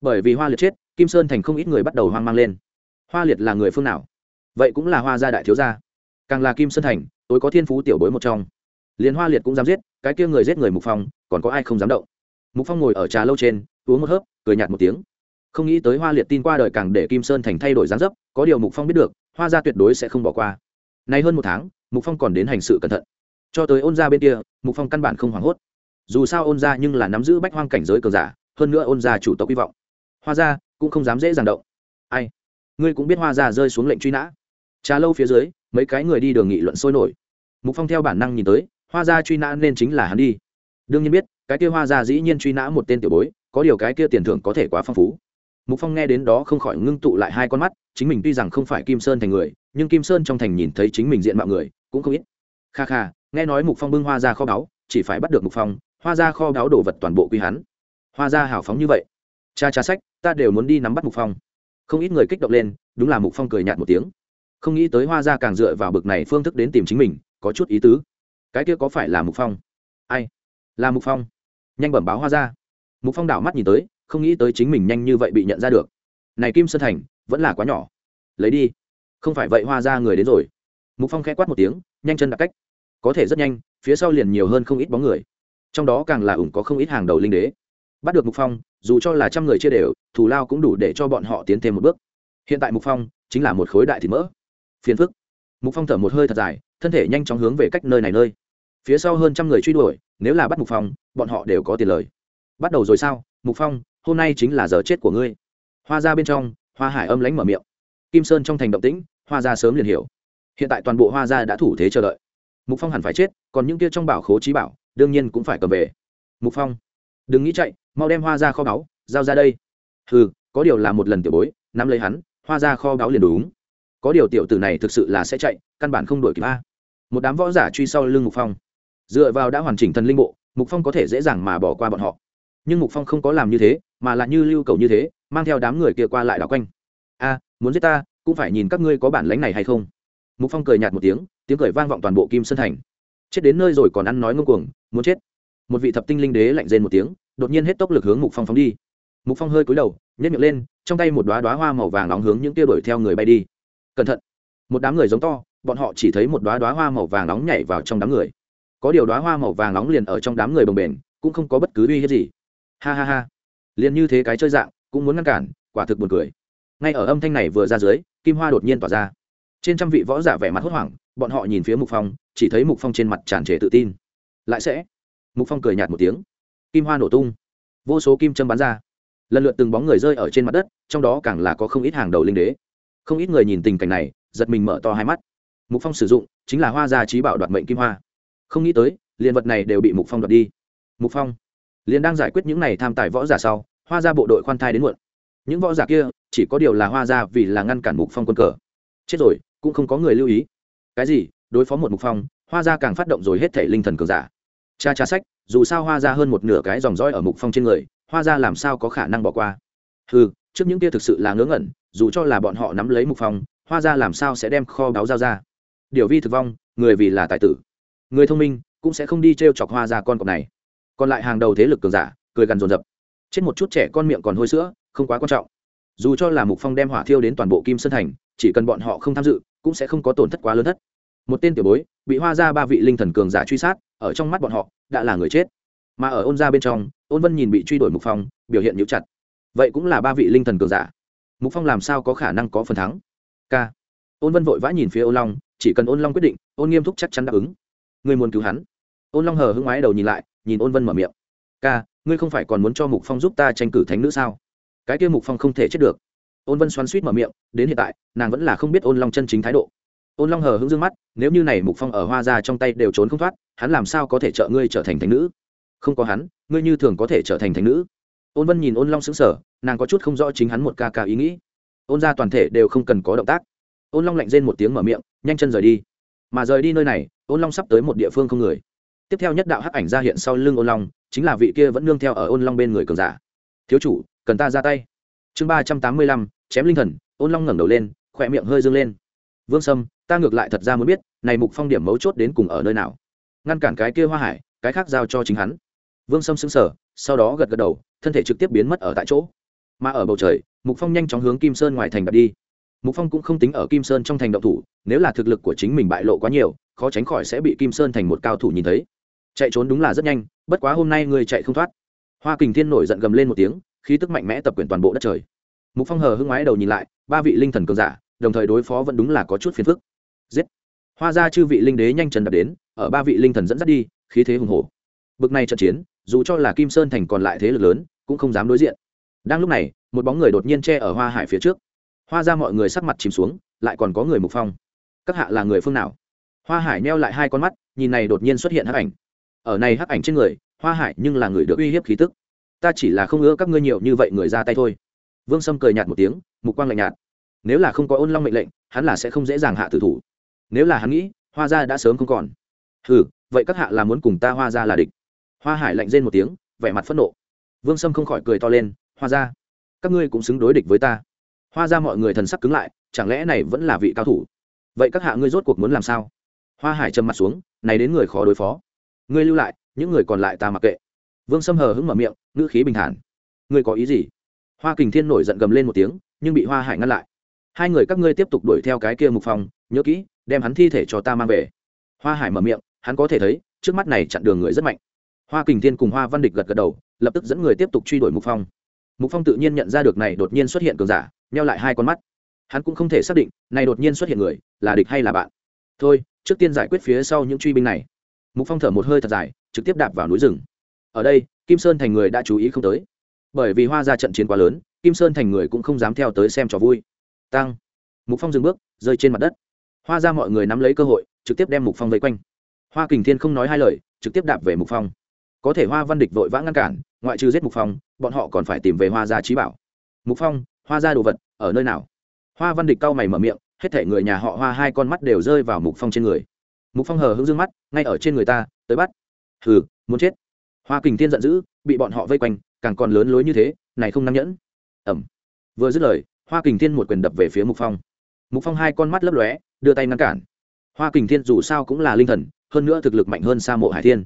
Bởi vì hoa liệt chết, kim sơn thành không ít người bắt đầu hoang mang lên. Hoa liệt là người phương nào? Vậy cũng là hoa gia đại thiếu gia. Càng là kim sơn thành tôi có thiên phú tiểu bối một trong. Liền hoa liệt cũng dám giết, cái kia người giết người mục phong, còn có ai không dám động? Mục phong ngồi ở trà lâu trên, uống một hớp, cười nhạt một tiếng. Không nghĩ tới hoa liệt tin qua đời càng để kim sơn thành thay đổi dáng dấp, có điều mục phong biết được, hoa gia tuyệt đối sẽ không bỏ qua. Nay hơn một tháng, mục phong còn đến hành sự cẩn thận. Cho tới ôn gia bên kia, mục phong căn bản không hoảng hốt dù sao ôn gia nhưng là nắm giữ bách hoang cảnh giới cường giả, hơn nữa ôn gia chủ tộc hy vọng. Hoa gia cũng không dám dễ dàng động. Ai? Ngươi cũng biết hoa gia rơi xuống lệnh truy nã. Trà lâu phía dưới, mấy cái người đi đường nghị luận sôi nổi. Mục phong theo bản năng nhìn tới, hoa gia truy nã nên chính là hắn đi. Đương nhiên biết, cái kia hoa gia dĩ nhiên truy nã một tên tiểu bối, có điều cái kia tiền thưởng có thể quá phong phú. Mục phong nghe đến đó không khỏi ngưng tụ lại hai con mắt, chính mình tuy rằng không phải kim sơn thành người, nhưng kim sơn trong thành nhìn thấy chính mình diện mạo người, cũng không ít. Kha kha, nghe nói mục phong bưng hoa ra kho báu, chỉ phải bắt được mục phong hoa ra kho đáo đồ vật toàn bộ quy hắn. Hoa ra hào phóng như vậy. Cha cha sách, ta đều muốn đi nắm bắt mục phong. Không ít người kích động lên, đúng là mục phong cười nhạt một tiếng. Không nghĩ tới hoa ra càng dựa vào bực này phương thức đến tìm chính mình, có chút ý tứ. Cái kia có phải là mục phong? Ai? Là mục phong. Nhanh bẩm báo hoa ra. Mục phong đảo mắt nhìn tới, không nghĩ tới chính mình nhanh như vậy bị nhận ra được. Này kim sơn thành, vẫn là quá nhỏ. Lấy đi. Không phải vậy hoa ra người đến rồi. Mục phong khẽ quát một tiếng, nhanh chân đặt cách. Có thể rất nhanh, phía sau liền nhiều hơn không ít bóng người trong đó càng là ủng có không ít hàng đầu linh đế. Bắt được mục phong, dù cho là trăm người chia đều, thù lao cũng đủ để cho bọn họ tiến thêm một bước. Hiện tại mục phong chính là một khối đại thịt mỡ. Phiền phức. Mục phong thở một hơi thật dài, thân thể nhanh chóng hướng về cách nơi này nơi. Phía sau hơn trăm người truy đuổi, nếu là bắt mục phong, bọn họ đều có tiền lời. Bắt đầu rồi sao? Mục phong, hôm nay chính là giờ chết của ngươi. Hoa ra bên trong, hoa hải âm lánh mở miệng. Kim sơn trong thành động tĩnh, hoa ra sớm liền hiểu. Hiện tại toàn bộ hoa gia đã thủ thế chờ đợi. Mục phong hẳn phải chết, còn những kia trong bảo khố trí bảo đương nhiên cũng phải cầm về. Mục phong, đừng nghĩ chạy, mau đem hoa ra kho báu, giao ra đây. Ừ có điều là một lần tiểu bối, nắm lấy hắn, hoa ra kho báu liền đúng. Có điều tiểu tử này thực sự là sẽ chạy, căn bản không đuổi kịp a. Một đám võ giả truy sau lưng mục phong. Dựa vào đã hoàn chỉnh thần linh bộ, mục phong có thể dễ dàng mà bỏ qua bọn họ. Nhưng mục phong không có làm như thế, mà là như lưu cầu như thế, mang theo đám người kia qua lại đảo quanh. A, muốn giết ta, cũng phải nhìn các ngươi có bản lánh này hay không. Mục phong cười nhạt một tiếng tiếng cười vang vọng toàn bộ kim sơn thành chết đến nơi rồi còn ăn nói ngông cuồng, muốn chết. Một vị thập tinh linh đế lạnh rên một tiếng, đột nhiên hết tốc lực hướng mục phong phóng đi. Mục phong hơi cúi đầu nhét miệng lên, trong tay một đoá đoá hoa màu vàng nóng hướng những tia đuổi theo người bay đi. Cẩn thận! Một đám người giống to, bọn họ chỉ thấy một đoá đoá hoa màu vàng nóng nhảy vào trong đám người. Có điều đoá hoa màu vàng nóng liền ở trong đám người bồng bềnh, cũng không có bất cứ uy hiếp gì. Ha ha ha! Liền như thế cái chơi dạng, cũng muốn ngăn cản, quả thực buồn cười. Ngay ở âm thanh này vừa ra dưới, kim hoa đột nhiên tỏa ra trên trăm vị võ giả vẻ mặt hốt hoảng, bọn họ nhìn phía mục phong, chỉ thấy mục phong trên mặt tràn trề tự tin. Lại sẽ. Mục phong cười nhạt một tiếng. Kim hoa nổ tung. Vô số kim châm bắn ra. Lần lượt từng bóng người rơi ở trên mặt đất, trong đó càng là có không ít hàng đầu linh đế. Không ít người nhìn tình cảnh này, giật mình mở to hai mắt. Mục phong sử dụng chính là hoa gia trí bảo đoạt mệnh kim hoa. Không nghĩ tới liền vật này đều bị mục phong đoạt đi. Mục phong liền đang giải quyết những này tham tài võ giả sau, hoa gia bộ đội khoan thai đến muộn. Những võ giả kia chỉ có điều là hoa gia vì là ngăn cản mục phong quân cờ. Chết rồi cũng không có người lưu ý. Cái gì? Đối phó một mục phong, hoa gia càng phát động rồi hết thể linh thần cường giả. Cha cha sách, dù sao hoa gia hơn một nửa cái dòng dõi ở mục phong trên người, hoa gia làm sao có khả năng bỏ qua? Ừ trước những kia thực sự là ngớ ngẩn, dù cho là bọn họ nắm lấy mục phong, hoa gia làm sao sẽ đem kho báo giao ra? Điều vi thực vong, người vì là tài tử. Người thông minh, cũng sẽ không đi t r e o chọc hoa gia con cọp này. Còn lại hàng đầu thế lực cường giả, cười gần dồn dập chết một chút trẻ con miệng còn hôi sữa, không quá quan trọng. Dù cho là mục phong đem hỏa thiêu đến toàn bộ kim sơn thành, chỉ cần bọn họ không tham dự cũng sẽ không có tổn thất quá lớn thất. Một tên tiểu bối, bị hoa ra ba vị linh thần cường giả truy sát, ở trong mắt bọn họ, đã là người chết. Mà ở ôn ra bên trong, ôn vân nhìn bị truy đuổi mục phong, biểu hiện nhũ chặt. Vậy cũng là ba vị linh thần cường giả. Mục phong làm sao có khả năng có phần thắng? K ôn vân vội vã nhìn phía ôn long, chỉ cần ôn long quyết định, ôn nghiêm túc chắc chắn đáp ứng. Người muốn cứu hắn? Ôn long hờ hưng mái đầu nhìn lại, nhìn ôn vân mở miệng. Ca, ngươi không phải còn muốn cho mục phong giúp ta tranh cử thánh nữ sao? Cái kia mục phong không thể chết được ôn vân xoắn suýt mở miệng, đến hiện tại, nàng vẫn là không biết ôn long chân chính thái độ. Ôn long hờ hững d ư ơ n g mắt, nếu như này mục phong ở hoa ra trong tay đều trốn không thoát, hắn làm sao có thể trợ ngươi trở thành thành nữ? Không có hắn, ngươi như thường có thể trở thành thành nữ. Ôn vân nhìn ôn long xứng sở nàng có chút không rõ chính hắn một ca ca ý nghĩ. Ôn ra toàn thể đều không cần có động tác. Ôn long lạnh rên một tiếng mở miệng, nhanh chân rời đi. Mà rời đi nơi này, ôn long sắp tới một địa phương không người. Tiếp theo nhất đạo hắc ảnh ra hiện sau lưng ôn long, chính là vị kia vẫn nương theo ở ôn long bên người cường giả. Thiếu chủ, cần ta ra tay chương ba trăm tám mươi lăm, chém linh thần, ôn long ngẩng đầu lên, khỏe miệng hơi dâng lên. Vương sâm, ta ngược lại thật ra muốn biết, này mục phong điểm mấu chốt đến cùng ở nơi nào? Ngăn cản cái kia hoa hải, cái khác giao cho chính hắn. Vương sâm xứng sở sau đó gật gật đầu, thân thể trực tiếp biến mất ở tại chỗ. Mà ở bầu trời, mục phong nhanh chóng hướng kim sơn ngoài thành đặt đi. Mục phong cũng không tính ở kim sơn trong thành động thủ, nếu là thực lực của chính mình bại lộ quá nhiều, khó tránh khỏi sẽ bị kim sơn thành một cao thủ nhìn thấy. Chạy trốn đúng là rất nhanh, bất quá hôm nay người chạy không thoát. Hoa kình thiên nổi giận gầm lên một tiếng khí tức mạnh mẽ tập quyền toàn bộ đất trời. Mục phong hờ hưng ngoái đầu nhìn lại, ba vị linh thần cường giả, đồng thời đối phó vẫn đúng là có chút phiền phức. Giết! Hoa ra chư vị linh đế nhanh chân đập đến, ở ba vị linh thần dẫn dắt đi, khí thế hùng hổ. Bực này trận chiến, dù cho là kim sơn thành còn lại thế lực lớn, cũng không dám đối diện. Đang lúc này, một bóng người đột nhiên che ở hoa hải phía trước. Hoa ra mọi người sắc mặt chìm xuống, lại còn có người mục phong. Các hạ là người phương nào? Hoa hải neo lại hai con mắt, nhìn này đột nhiên xuất hiện hắc ảnh. Ở này hắc ảnh trên người, hoa hải nhưng là người được uy hiếp khí tức ta chỉ là không ưa các ngươi nhiều như vậy người ra tay thôi. Vương sâm cười nhạt một tiếng, mục quang lạnh nhạt. Nếu là không có ôn long mệnh lệnh, hắn là sẽ không dễ dàng hạ tử thủ. Nếu là hắn nghĩ, hoa gia đã sớm không còn. Ừ vậy các hạ là muốn cùng ta hoa gia là địch. Hoa hải lạnh rên một tiếng, vẻ mặt phẫn nộ. Vương sâm không khỏi cười to lên, hoa gia, các ngươi cũng xứng đối địch với ta. Hoa gia mọi người thần sắc cứng lại, chẳng lẽ này vẫn là vị cao thủ? Vậy các hạ ngươi rốt cuộc muốn làm sao? Hoa hải trầm mặt xuống, này đến người khó đối phó. Ngươi lưu lại, những người còn lại ta mặc kệ vương sâm hờ hững mở miệng, ngữ khí bình thản. Ngươi có ý gì? Hoa kình thiên nổi giận gầm lên một tiếng, nhưng bị hoa hải ngăn lại. Hai người các ngươi tiếp tục đuổi theo cái kia mục phong nhớ kỹ, đem hắn thi thể cho ta mang về. Hoa hải mở miệng, hắn có thể thấy, trước mắt này chặn đường người rất mạnh. Hoa kình thiên cùng hoa văn địch gật gật đầu, lập tức dẫn người tiếp tục truy đuổi mục phong mục phong tự nhiên nhận ra được này đột nhiên xuất hiện cường giả neo lại hai con mắt. Hắn cũng không thể xác định, này đột nhiên xuất hiện người, là địch hay là bạn. Thôi, trước tiên giải quyết phía sau những truy binh này. Mục phong thở một hơi thật dài, trực tiếp đạp vào núi rừng ở đây, kim sơn thành người đã chú ý không tới. Bởi vì hoa ra trận chiến quá lớn, kim sơn thành người cũng không dám theo tới xem trò vui. Tăng. Mục phong dừng bước, rơi trên mặt đất. Hoa ra mọi người nắm lấy cơ hội, trực tiếp đem mục phong vây quanh. Hoa kình thiên không nói hai lời, trực tiếp đạp về mục phong. Có thể hoa văn địch vội vã ngăn cản, ngoại trừ giết mục phong, bọn họ còn phải tìm về hoa gia trí bảo. Mục phong, hoa gia đồ vật, ở nơi nào? Hoa văn địch cau mày mở miệng, hết thể người nhà họ hoa hai con mắt đều rơi vào mục phong trên người. Mục phong hờ hững dương mắt, ngay ở trên người ta, tới bắt. Hừ, muốn chết hoa kình thiên giận dữ, bị bọn họ vây quanh, càng còn lớn lối như thế, này không năng nhẫn. Ẩm vừa dứt lời, hoa kình thiên một quyền đập về phía mục phong. Mục phong hai con mắt lấp lóe, đưa tay ngăn cản. Hoa kình thiên dù sao cũng là linh thần, hơn nữa thực lực mạnh hơn sa mộ hải thiên.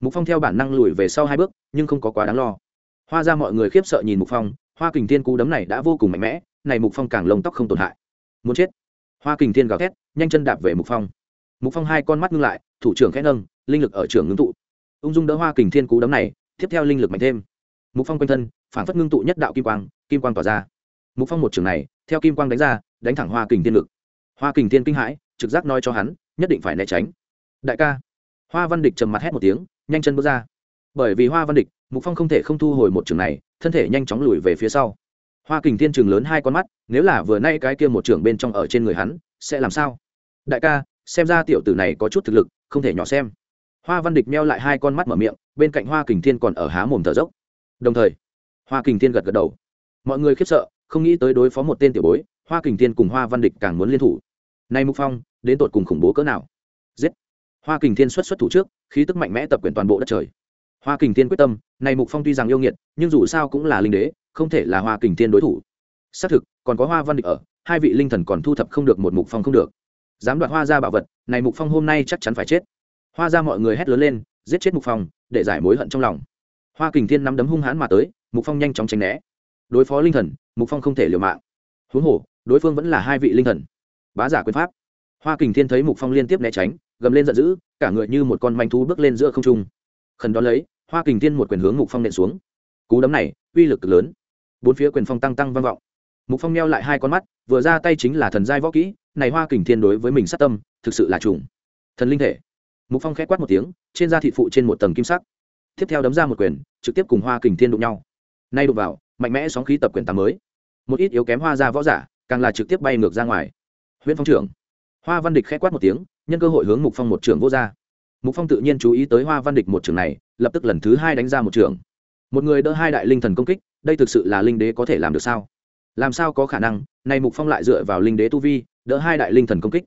Mục phong theo bản năng lùi về sau hai bước, nhưng không có quá đáng lo. Hoa ra mọi người khiếp sợ nhìn mục phong, hoa kình thiên cú đấm này đã vô cùng mạnh mẽ, này mục phong càng lông tóc không tổn hại. Muốn chết. Hoa kình thiên gào thét, nhanh chân đạp về mục phong. Mục phong hai con mắt ngưng lại, thủ trưởng khẽ nâng, linh lực ở trường ngưng tụ ung dung đỡ hoa kình thiên cú đấm này, tiếp theo linh lực mạnh thêm. Mục phong quanh thân, phản phất ngưng tụ nhất đạo kim quang kim quang tỏa ra. Mục phong một trường này, theo kim quang đánh ra, đánh thẳng hoa kình thiên lực. Hoa kình thiên kinh hãi, trực giác nói cho hắn, nhất định phải né tránh. Đại ca. Hoa văn địch trầm mặt hét một tiếng, nhanh chân bước ra. Bởi vì hoa văn địch, mục phong không thể không thu hồi một trường này, thân thể nhanh chóng lùi về phía sau. Hoa kình thiên trường lớn hai con mắt, nếu là vừa nay cái kia một trường bên trong ở trên người hắn, sẽ làm sao? Đại ca, xem ra tiểu tử này có chút thực lực, không thể nhỏ xem hoa văn địch meo lại hai con mắt mở miệng, bên cạnh hoa kình thiên còn ở há mồm thở dốc. Đồng thời, hoa kình thiên gật gật đầu. Mọi người khiếp sợ, không nghĩ tới đối phó một tên tiểu bối, hoa kình thiên cùng hoa văn địch càng muốn liên thủ. Nay mục phong, đến tột cùng khủng bố cỡ nào? Giết! Hoa kình thiên xuất xuất thủ trước, khí tức mạnh mẽ tập quyền toàn bộ đất trời. Hoa kình thiên quyết tâm này mục phong tuy rằng yêu nghiệt, nhưng dù sao cũng là linh đế, không thể là hoa kình thiên đối thủ. Xác thực, còn có hoa văn địch ở, hai vị linh thần còn thu thập không được một mục phong không được. Dám đoạt hoa ra bảo vật này mục phong hôm nay chắc chắn phải chết hoa ra mọi người hét lớn lên, giết chết mục phong, để giải mối hận trong lòng. Hoa kình thiên nắm đấm hung hãn mà tới, mục phong nhanh chóng tránh né. Đối phó linh thần, mục phong không thể liều mạng. Huống hồ, đối phương vẫn là hai vị linh thần. Bá giả quyền pháp. Hoa kình thiên thấy mục phong liên tiếp né tránh, gầm lên giận dữ, cả người như một con manh thú bước lên giữa không trung. Khẩn đón lấy, hoa kình thiên một quyền hướng mục phong nện xuống. Cú đấm này, uy lực cực lớn. Bốn phía quyền phong tăng tăng vang vọng. Mục phong neo lại hai con mắt, vừa ra tay chính là thần giai võ kỹ, này hoa kình thiên đối với mình sát tâm, thực sự là trùng. Thần linh thể mục phong khẽ quát một tiếng, trên da thịt phụ trên một tầng kim sắc. Tiếp theo đấm ra một quyền, trực tiếp cùng hoa kình thiên đụng nhau. Nay đụng vào, mạnh mẽ sóng khí tập quyền tám mới. Một ít yếu kém hoa ra võ giả, càng là trực tiếp bay ngược ra ngoài. Huyện phong trưởng. Hoa văn địch khẽ quát một tiếng, nhân cơ hội hướng mục phong một trưởng vô ra. Mục phong tự nhiên chú ý tới hoa văn địch một trưởng này, lập tức lần thứ hai đánh ra một trưởng. một người đỡ hai đại linh thần công kích, đây thực sự là linh đế có thể làm được sao? Làm sao có khả năng này mục phong lại dựa vào linh đế tu vi, đỡ hai đại linh thần công kích?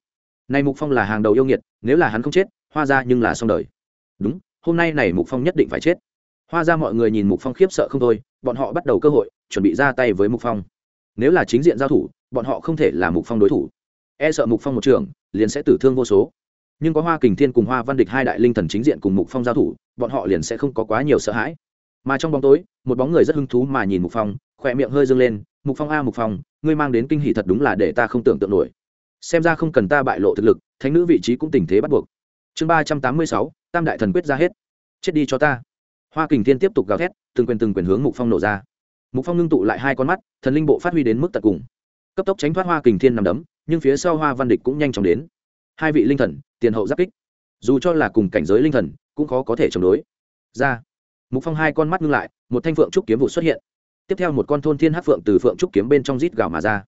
Này mục phong là hàng đầu yêu nghiệt, nếu là hắn không chết hoa ra nhưng là xong đời. Đúng, hôm nay này mục phong nhất định phải chết. Hoa ra mọi người nhìn mục phong khiếp sợ không thôi, bọn họ bắt đầu cơ hội, chuẩn bị ra tay với mục phong. Nếu là chính diện giao thủ, bọn họ không thể là mục phong đối thủ. E sợ mục phong một trường, liền sẽ tử thương vô số. Nhưng có hoa kình thiên cùng hoa văn địch hai đại linh thần chính diện cùng mục phong giao thủ, bọn họ liền sẽ không có quá nhiều sợ hãi. Mà trong bóng tối, một bóng người rất hứng thú mà nhìn mục phong, khỏe miệng hơi dâng lên, mục phong a, mục phong, ngươi mang đến kinh hỷ thật đúng là để ta không tưởng tượng nổi. Xem ra không cần ta bại lộ thực lực, thánh nữ vị trí cũng tình thế bắt buộc chương ba trăm tám mươi sáu, tam đại thần quyết ra hết. Chết đi cho ta. Hoa kình thiên tiếp tục gào thét, từng quyền từng quyền hướng mục phong nổ ra. Mục phong ngưng tụ lại hai con mắt, thần linh bộ phát huy đến mức tận cùng. Cấp tốc tránh thoát hoa kình thiên nằm đấm, nhưng phía sau hoa văn địch cũng nhanh chóng đến. Hai vị linh thần, tiền hậu giáp kích. Dù cho là cùng cảnh giới linh thần, cũng khó có thể chống đối. Ra. Mục phong hai con mắt ngưng lại, một thanh phượng trúc kiếm vụ xuất hiện. Tiếp theo một con thôn thiên hát phượng từ phượng trúc kiếm bên trong rít gào mà ra.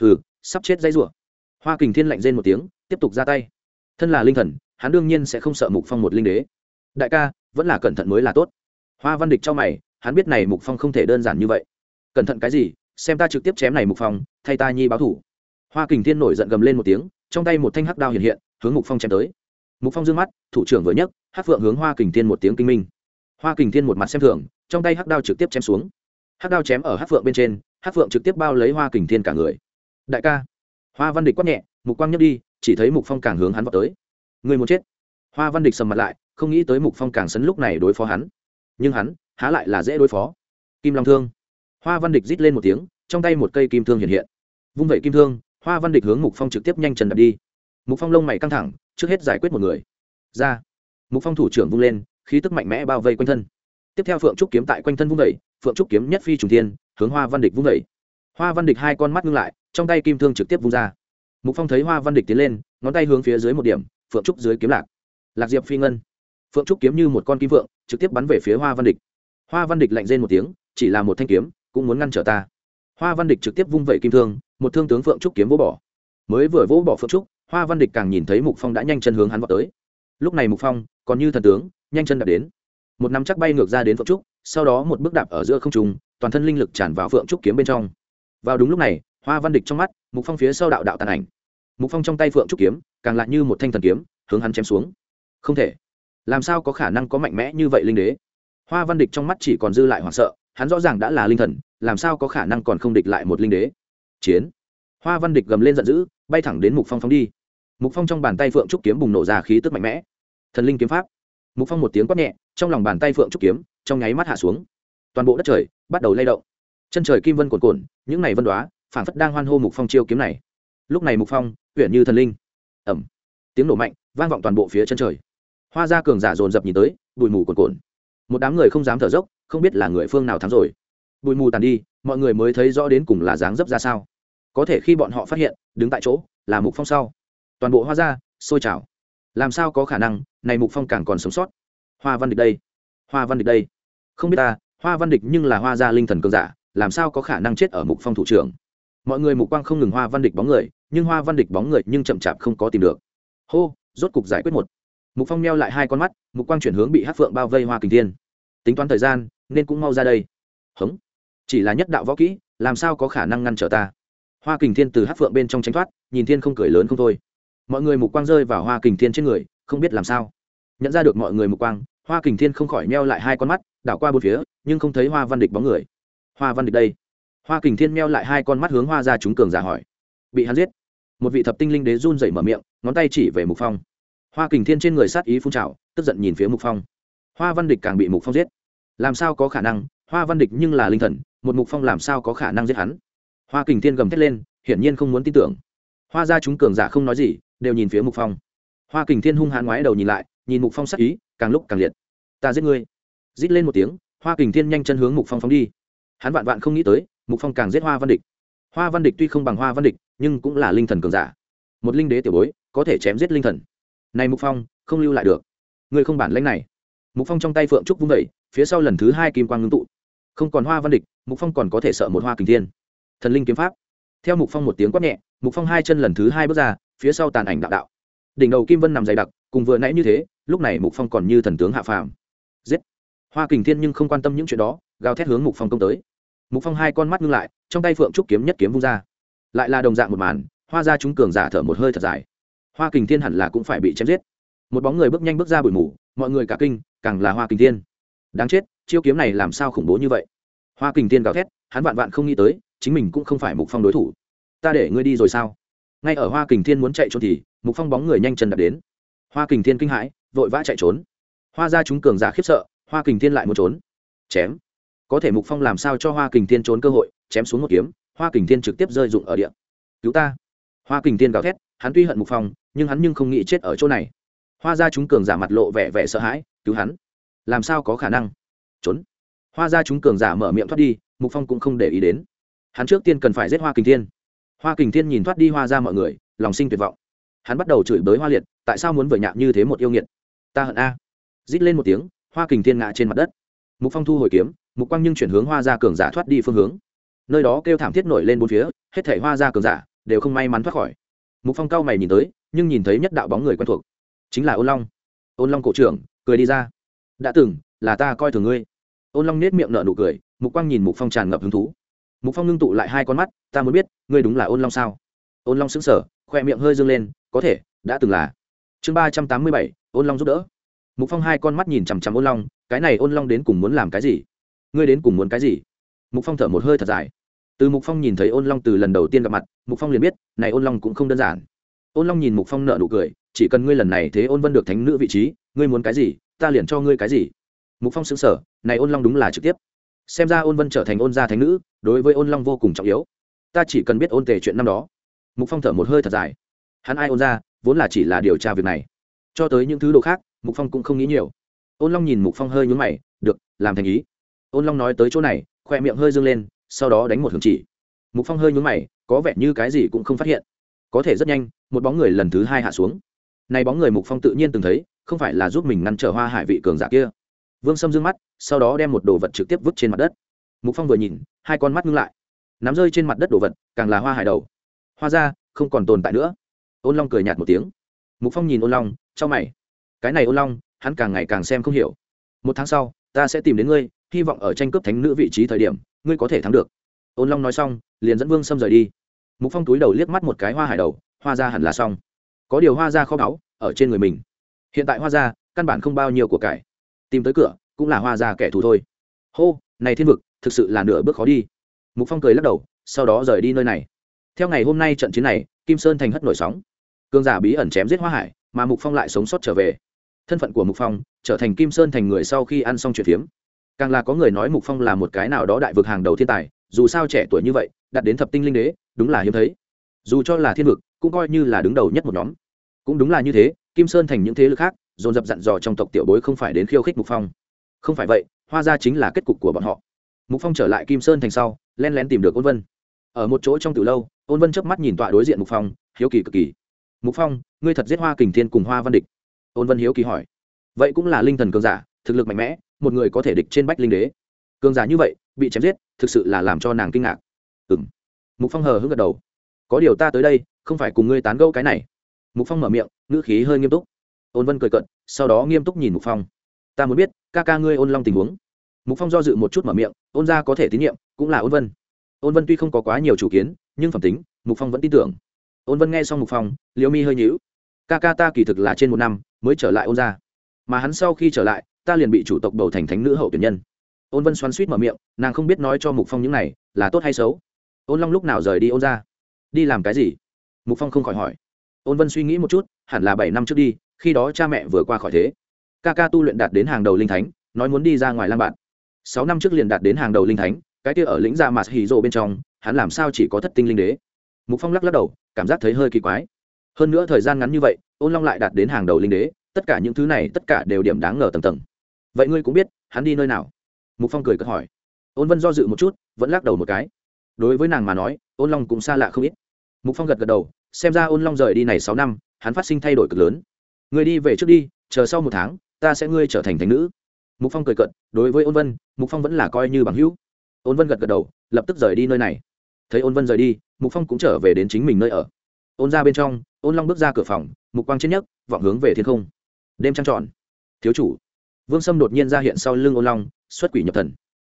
Hừ, sắp chết dây rủa. Hoa kình thiên lạnh rên một tiếng, tiếp tục ra tay. Thân là linh thần hắn đương nhiên sẽ không sợ mục phong một linh đế. Đại ca, vẫn là cẩn thận mới là tốt. Hoa văn địch cho mày, hắn biết này mục phong không thể đơn giản như vậy. Cẩn thận cái gì? Xem ta trực tiếp chém này mục phong, thay ta nhi báo thủ. Hoa kình thiên nổi giận gầm lên một tiếng, trong tay một thanh hắc đao hiện hiện, hướng mục phong chém tới. Mục phong d mắt, thủ trưởng vừa nhấc, hắc phượng hướng hoa kình thiên một tiếng kinh minh. Hoa kình thiên một mặt xem thường, trong tay hắc đao trực tiếp chém xuống. Hắc đao chém ở hắc phượng bên trên, hắc phượng trực tiếp bao lấy hoa kình thiên cả người. Đại ca. Hoa văn địch quát nhẹ, mục quang nhấp đi, chỉ thấy mục phong càng hướng hắn vào tới người muốn chết. Hoa văn địch sầm mặt lại, không nghĩ tới mục phong càng sấn lúc này đối phó hắn. Nhưng hắn, há lại là dễ đối phó. Kim long thương. Hoa văn địch rít lên một tiếng, trong tay một cây kim thương hiện hiện. Vung vẩy kim thương, hoa văn địch hướng mục phong trực tiếp nhanh chân đập đi. Mục phong lông mày căng thẳng, trước hết giải quyết một người. Ra. Mục phong thủ trưởng vung lên, khí tức mạnh mẽ bao vây quanh thân. Tiếp theo phượng trúc kiếm tại quanh thân vung vẩy, phượng trúc kiếm nhất phi trùng thiên, hướng hoa văn địch vung vẩy. Hoa văn địch hai con mắt ngưng lại, trong tay kim thương trực tiếp vung ra. Mục phong thấy hoa văn địch tiến lên, ngón tay hướng phía dưới một điểm phượng trúc dưới kiếm lạc. Lạc diệp phi ngân. Phượng trúc kiếm như một con kim phượng trực tiếp bắn về phía hoa văn địch. Hoa văn địch lạnh rên một tiếng, chỉ là một thanh kiếm, cũng muốn ngăn trở ta. Hoa văn địch trực tiếp vung vẩy kim thương, một thương tướng phượng trúc kiếm vỗ bỏ. Mới vừa vỗ bỏ phượng trúc, hoa văn địch càng nhìn thấy mục phong đã nhanh chân hướng hắn vào tới. Lúc này mục phong, còn như thần tướng, nhanh chân đạp đến. Một nắm chắc bay ngược ra đến phượng trúc, sau đó một bước đạp ở giữa không trung, toàn thân linh lực tràn vào phượng trúc kiếm bên trong. Vào đúng lúc này, hoa văn địch trong mắt, mục phong phía sau đạo đạo tàn ảnh mục phong trong tay phượng trúc kiếm, càng lại như một thanh thần kiếm, hướng hắn chém xuống. Không thể. Làm sao có khả năng có mạnh mẽ như vậy linh đế? Hoa văn địch trong mắt chỉ còn dư lại hoảng sợ, hắn rõ ràng đã là linh thần, làm sao có khả năng còn không địch lại một linh đế? Chiến. Hoa văn địch gầm lên giận dữ, bay thẳng đến mục phong phóng đi. Mục phong trong bàn tay phượng trúc kiếm bùng nổ ra khí tức mạnh mẽ. Thần linh kiếm pháp. Mục phong một tiếng quát nhẹ, trong lòng bàn tay phượng trúc kiếm, trong nháy mắt hạ xuống. Toàn bộ đất trời bắt đầu lay động. Chân trời kim vân cuồn cuộn, những này vân đoá phản phất đang hoan hô mục phong chiêu kiếm này. Lúc này mục phong huyện như thần linh. Ẩm tiếng nổ mạnh, vang vọng toàn bộ phía chân trời. Hoa gia cường giả dồn dập nhìn tới, bụi mù cuồn cuộn. Một đám người không dám thở dốc, không biết là người phương nào thắng rồi. Bụi mù tàn đi, mọi người mới thấy rõ đến cùng là dáng dấp ra sao. Có thể khi bọn họ phát hiện, đứng tại chỗ, là mục phong sau. Toàn bộ hoa gia, sôi trào. Làm sao có khả năng, này mục phong càng còn sống sót? Hoa văn địch đây. Hoa văn địch đây. Không biết ta, hoa văn địch nhưng là hoa gia linh thần cường giả, làm sao có khả năng chết ở mục phong thủ trưởng? Mọi người mục quang không ngừng hoa văn địch bóng người, nhưng hoa văn địch bóng người nhưng chậm chạp không có tìm được. Hô, rốt cục giải quyết một. Mục phong meo lại hai con mắt, mục quang chuyển hướng bị hát phượng bao vây hoa kình thiên. Tính toán thời gian, nên cũng mau ra đây. Hống. Chỉ là nhất đạo võ kỹ, làm sao có khả năng ngăn trở ta? Hoa kình thiên từ hát phượng bên trong tránh thoát, nhìn thiên không cười lớn không thôi. Mọi người mục quang rơi vào hoa kình thiên trên người, không biết làm sao. Nhận ra được mọi người mục quang, hoa kình thiên không khỏi meo lại hai con mắt, đảo qua bốn phía, nhưng không thấy hoa văn địch bóng người. Hoa văn địch đây hoa kình thiên meo lại hai con mắt hướng hoa ra chúng cường giả hỏi. Bị hắn giết, một vị thập tinh linh đế run dậy mở miệng, ngón tay chỉ về mục phong. Hoa kình thiên trên người sát ý phun trào, tức giận nhìn phía mục phong. Hoa văn địch càng bị mục phong giết. Làm sao có khả năng? Hoa văn địch nhưng là linh thần, một mục phong làm sao có khả năng giết hắn? Hoa kình thiên gầm thét lên, hiển nhiên không muốn tin tưởng. Hoa ra chúng cường giả không nói gì, đều nhìn phía mục phong. Hoa kình thiên hung hãn ngoái đầu nhìn lại, nhìn mục phong sắc ý, càng lúc càng liệt. Ta giết ngươi. Rít lên một tiếng, hoa kình thiên nhanh chân hướng mục phong phóng đi hắn vạn vạn không nghĩ tới, mục phong càng giết hoa văn địch. Hoa văn địch tuy không bằng hoa văn địch, nhưng cũng là linh thần cường giả. Một linh đế tiểu bối, có thể chém giết linh thần. Này mục phong, không lưu lại được. Người không bản lãnh này. Mục phong trong tay phượng trúc vung vẩy phía sau lần thứ hai kim quang ngưng tụ. Không còn hoa văn địch, mục phong còn có thể sợ một hoa kình thiên. Thần linh kiếm pháp. Theo mục phong một tiếng quát nhẹ, mục phong hai chân lần thứ hai bước ra, phía sau tàn ảnh đạo đạo. Đỉnh đầu kim vân nằm dày đặc, cùng vừa nãy như thế, lúc này mục phong còn như thần tướng hạ phàm. Giết! Hoa kình thiên nhưng không quan tâm những chuyện đó gào thét hướng mục phong công tới. Mục phong hai con mắt ngưng lại, trong tay phượng trúc kiếm nhất kiếm vung ra. Lại là đồng dạng một màn, hoa ra chúng cường giả thở một hơi thật dài. Hoa kình thiên hẳn là cũng phải bị chém giết. Một bóng người bước nhanh bước ra bụi mù, mọi người cả kinh, càng là hoa kình thiên. Đáng chết, chiêu kiếm này làm sao khủng bố như vậy? Hoa kình thiên gào thét, hắn vạn vạn không nghĩ tới, chính mình cũng không phải mục phong đối thủ. Ta để ngươi đi rồi sao? Ngay ở hoa kình thiên muốn chạy trốn thì, mục phong bóng người nhanh chân đạp đến. Hoa kình thiên kinh hãi, vội vã chạy trốn. Hoa ra chúng cường giả khiếp sợ, hoa kình thiên lại muốn trốn. Chém có thể mục phong làm sao cho hoa kình thiên trốn cơ hội, chém xuống một kiếm, hoa kình thiên trực tiếp rơi dụng ở địa. Cứu ta. Hoa kình thiên gào thét, hắn tuy hận mục phong, nhưng hắn nhưng không nghĩ chết ở chỗ này. Hoa ra chúng cường giả mặt lộ vẻ vẻ sợ hãi, cứu hắn. Làm sao có khả năng? Trốn. Hoa ra chúng cường giả mở miệng thoát đi, mục phong cũng không để ý đến. Hắn trước tiên cần phải giết hoa kình thiên. Hoa kình thiên nhìn thoát đi hoa ra mọi người, lòng sinh tuyệt vọng. Hắn bắt đầu chửi bới hoa liệt, tại sao muốn vừa nhạc như thế một yêu nghiệt? Ta hận a. Rít lên một tiếng, hoa kình thiên ngã trên mặt đất. Mục phong thu hồi kiếm mục quang nhưng chuyển hướng hoa Gia cường giả thoát đi phương hướng. Nơi đó kêu thảm thiết nổi lên bốn phía, hết thể hoa Gia cường giả đều không may mắn thoát khỏi. Mục phong cao mày nhìn tới, nhưng nhìn thấy nhất đạo bóng người quen thuộc, chính là ôn long. Ôn long cổ trưởng, cười đi ra. Đã từng, là ta coi thường ngươi. Ôn long nết miệng nở nụ cười, mục quang nhìn mục phong tràn ngập hứng thú. Mục phong ngưng tụ lại hai con mắt, ta muốn biết, ngươi đúng là ôn long sao? Ôn long sững sờ, khoe miệng hơi dương lên, có thể, đã từng là. Chương ba trăm tám mươi bảy, ôn long giúp đỡ. Mục phong hai con mắt nhìn chằm chằm ôn long, cái này ôn long đến cùng muốn làm cái gì? Ngươi đến cùng muốn cái gì? Mục phong thở một hơi thật dài. Từ mục phong nhìn thấy ôn long từ lần đầu tiên gặp mặt, mục phong liền biết, này ôn long cũng không đơn giản. Ôn long nhìn mục phong nợ nụ cười, chỉ cần ngươi lần này thế ôn vân được thánh nữ vị trí, ngươi muốn cái gì, ta liền cho ngươi cái gì. Mục phong xứng sở này ôn long đúng là trực tiếp. Xem ra ôn vân trở thành ôn gia thánh nữ, đối với ôn long vô cùng trọng yếu. Ta chỉ cần biết ôn tề chuyện năm đó. Mục phong thở một hơi thật dài. Hắn ai ôn ra vốn là chỉ là điều tra việc này. Cho tới những thứ đồ khác, mục phong cũng không nghĩ nhiều. Ôn long nhìn mục phong hơi nhún mày, được, làm thành ý ôn long nói tới chỗ này khoe miệng hơi dâng lên, sau đó đánh một hướng chỉ. Mục phong hơi nhún mày, có vẻ như cái gì cũng không phát hiện. Có thể rất nhanh, một bóng người lần thứ hai hạ xuống. Này bóng người mục phong tự nhiên từng thấy, không phải là giúp mình ngăn trở hoa hải vị cường giả kia. Vương sâm dương mắt, sau đó đem một đồ vật trực tiếp vứt trên mặt đất. Mục phong vừa nhìn, hai con mắt ngưng lại. Nắm rơi trên mặt đất đồ vật, càng là hoa hải đầu. Hoa ra, không còn tồn tại nữa. Ôn long cười nhạt một tiếng. Mục phong nhìn ôn long trong mày. Cái này ôn long, hắn càng ngày càng xem không hiểu. Một tháng sau, ta sẽ tìm đến ngươi hy vọng ở tranh cướp thánh nữ vị trí thời điểm, ngươi có thể thắng được. Ôn long nói xong, liền dẫn vương sâm rời đi. Mục phong túi đầu liếc mắt một cái hoa hải đầu, hoa ra hẳn là xong. Có điều hoa ra kho báu, ở trên người mình. Hiện tại hoa ra, căn bản không bao nhiêu của cải. Tìm tới cửa, cũng là hoa ra kẻ thù thôi. Hô, này thiên vực, thực sự là nửa bước khó đi. Mục phong cười lắc đầu, sau đó rời đi nơi này. Theo ngày hôm nay trận chiến này, kim sơn thành hất nổi sóng. Cương giả bí ẩn chém giết hoa hải, mà mục phong lại sống sót trở về. Thân phận của mục phong, trở thành kim sơn thành người sau khi ăn xong chuyện phiếm càng là có người nói mục phong là một cái nào đó đại vực hàng đầu thiên tài, dù sao trẻ tuổi như vậy đặt đến thập tinh linh đế, đúng là hiếm thấy. Dù cho là thiên vực, cũng coi như là đứng đầu nhất một nhóm. Cũng đúng là như thế, kim sơn thành những thế lực khác, dồn dập dặn dò trong tộc tiểu bối không phải đến khiêu khích mục phong. Không phải vậy hoa ra chính là kết cục của bọn họ. Mục phong trở lại kim sơn thành sau, len lén tìm được ôn vân. Ở một chỗ trong từ lâu, ôn vân chớp mắt nhìn tọa đối diện mục phong, hiếu kỳ cực kỳ. Mục phong, ngươi thật giết hoa kình thiên cùng hoa văn địch? Ôn vân hiếu kỳ hỏi. Vậy cũng là linh thần cường giả, thực lực mạnh mẽ một người có thể địch trên bách linh đế. Cường giả như vậy, bị chém giết, thực sự là làm cho nàng kinh ngạc. Ừng mục phong hờ hững gật đầu. Có điều ta tới đây, không phải cùng ngươi tán gẫu cái này. Mục phong mở miệng, ngữ khí hơi nghiêm túc. Ôn vân cười cận sau đó nghiêm túc nhìn mục phong. Ta muốn biết, ca ca ngươi ôn long tình huống. Mục phong do dự một chút mở miệng, ôn ra có thể tín nhiệm, cũng là ôn vân. Ôn vân tuy không có quá nhiều chủ kiến, nhưng phẩm tính, mục phong vẫn tin tưởng. Ôn vân nghe xong mục phong, liễu mi hơi nhíu. Ca ca ta kỳ thực là trên một năm mới trở lại ôn ra mà hắn sau khi trở lại ta liền bị chủ tộc bầu thành thánh nữ hậu tuyển nhân. Ôn vân xoắn suýt mở miệng, nàng không biết nói cho mục phong những này, là tốt hay xấu. Ôn long lúc nào rời đi ôn ra? Đi làm cái gì? Mục phong không khỏi hỏi. Ôn vân suy nghĩ một chút, hẳn là bảy năm trước đi, khi đó cha mẹ vừa qua khỏi thế. Ca ca tu luyện đạt đến hàng đầu linh thánh, nói muốn đi ra ngoài lang bạn. Sáu năm trước liền đạt đến hàng đầu linh thánh, cái kia ở lĩnh gia mạt hì rộ bên trong, hắn làm sao chỉ có thất tinh linh đế? Mục phong lắc lắc đầu, cảm giác thấy hơi kỳ quái. Hơn nữa thời gian ngắn như vậy, ôn long lại đạt đến hàng đầu linh đế, tất cả những thứ này, tất cả đều điểm đáng ngờ tầng tầng vậy ngươi cũng biết, hắn đi nơi nào? Mục phong cười cất hỏi. Ôn vân do dự một chút, vẫn lắc đầu một cái. Đối với nàng mà nói, ôn long cũng xa lạ không ít. Mục phong gật gật đầu, xem ra ôn long rời đi này sáu năm, hắn phát sinh thay đổi cực lớn. Người đi về trước đi, chờ sau một tháng, ta sẽ ngươi trở thành thành nữ. Mục phong cười cận đối với ôn vân, mục phong vẫn là coi như bằng hữu. Ôn vân gật gật đầu, lập tức rời đi nơi này. Thấy ôn vân rời đi, mục phong cũng trở về đến chính mình nơi ở. Ôn ra bên trong, ôn long bước ra cửa phòng, mục quang chết nhất vọng hướng về thiên không. Đêm trăng tròn. Thiếu chủ vương sâm đột nhiên ra hiện sau lưng ôn long, xuất quỷ nhập thần.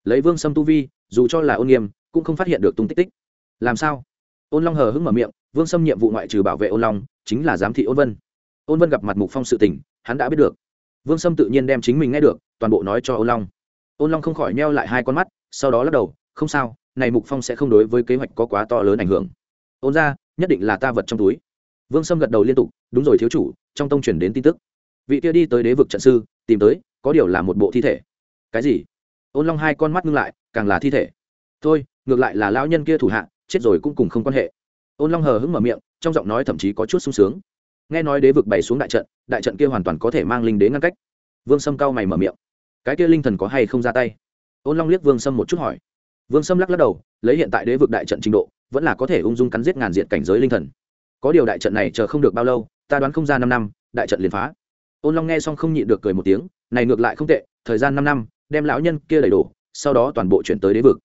Lấy vương sâm tu vi, dù cho là ôn nghiêm, cũng không phát hiện được tung tích tích. Làm sao? Ôn long hờ hững mở miệng, vương sâm nhiệm vụ ngoại trừ bảo vệ ôn long, chính là giám thị ôn vân. Ôn vân gặp mặt mục phong sự tình, hắn đã biết được. Vương sâm tự nhiên đem chính mình nghe được, toàn bộ nói cho ôn long. Ôn long không khỏi neo lại hai con mắt, sau đó lắc đầu, không sao, này mục phong sẽ không đối với kế hoạch có quá to lớn ảnh hưởng. Ôn ra, nhất định là ta vật trong túi. Vương sâm gật đầu liên tục, đúng rồi thiếu chủ, trong tông chuyển đến tin tức. Vị kia đi tới đế vực trận sư, tìm tới có điều là một bộ thi thể. Cái gì? Ôn long hai con mắt ngưng lại, càng là thi thể. Thôi, ngược lại là lão nhân kia thủ hạ, chết rồi cũng cùng không quan hệ. Ôn long hờ hững mở miệng, trong giọng nói thậm chí có chút sung sướng. Nghe nói đế vực bày xuống đại trận đại trận kia hoàn toàn có thể mang linh đế ngăn cách. Vương sâm cao mày mở miệng. Cái kia linh thần có hay không ra tay? Ôn long liếc vương sâm một chút hỏi. Vương sâm lắc lắc đầu, lấy hiện tại đế vực đại trận trình độ, vẫn là có thể ung dung cắn giết ngàn diện cảnh giới linh thần. Có điều đại trận này chờ không được bao lâu, ta đoán không ra năm năm, đại trận liền phá. Ôn long nghe xong không nhịn được cười một tiếng này ngược lại không tệ, thời gian năm năm, đem lão nhân kia đầy đủ sau đó toàn bộ chuyển tới đế vực.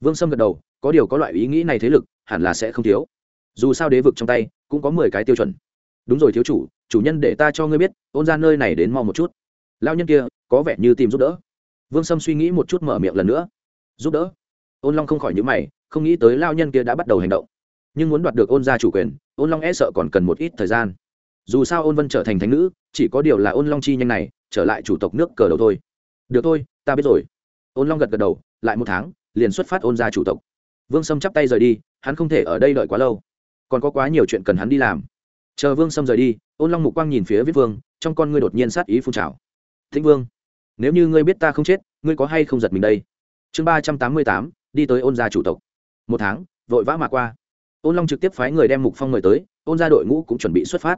Vương sâm gật đầu, có điều có loại ý nghĩ này thế lực, hẳn là sẽ không thiếu. Dù sao đế vực trong tay, cũng có mười cái tiêu chuẩn. Đúng rồi thiếu chủ chủ nhân để ta cho ngươi biết, ôn ra nơi này đến mau một chút. Lao nhân kia, có vẻ như tìm giúp đỡ. Vương sâm suy nghĩ một chút mở miệng lần nữa. Giúp đỡ? Ôn long không khỏi nhữ mày, không nghĩ tới lao nhân kia đã bắt đầu hành động. Nhưng muốn đoạt được ôn gia chủ quyền, ôn long e sợ còn cần một ít thời gian. Dù sao ôn vân trở thành thánh nữ, chỉ có điều là ôn long chi nhanh này trở lại chủ tộc nước cờ đầu thôi. Được thôi, ta biết rồi. Ôn long gật gật đầu, lại một tháng, liền xuất phát ôn gia chủ tộc. Vương sâm chắp tay rời đi, hắn không thể ở đây đợi quá lâu. Còn có quá nhiều chuyện cần hắn đi làm. Chờ vương sâm rời đi, ôn long mục quang nhìn phía viết vương, trong con ngươi đột nhiên sát ý phun trào. Thịnh vương, nếu như ngươi biết ta không chết, ngươi có hay không giật mình đây? Chương ba trăm tám mươi tám, đi tới ôn gia chủ tộc. Một tháng, vội vã mà qua. Ôn long trực tiếp phái người đem mục phong mời tới, ôn gia đội ngũ cũng chuẩn bị xuất phát.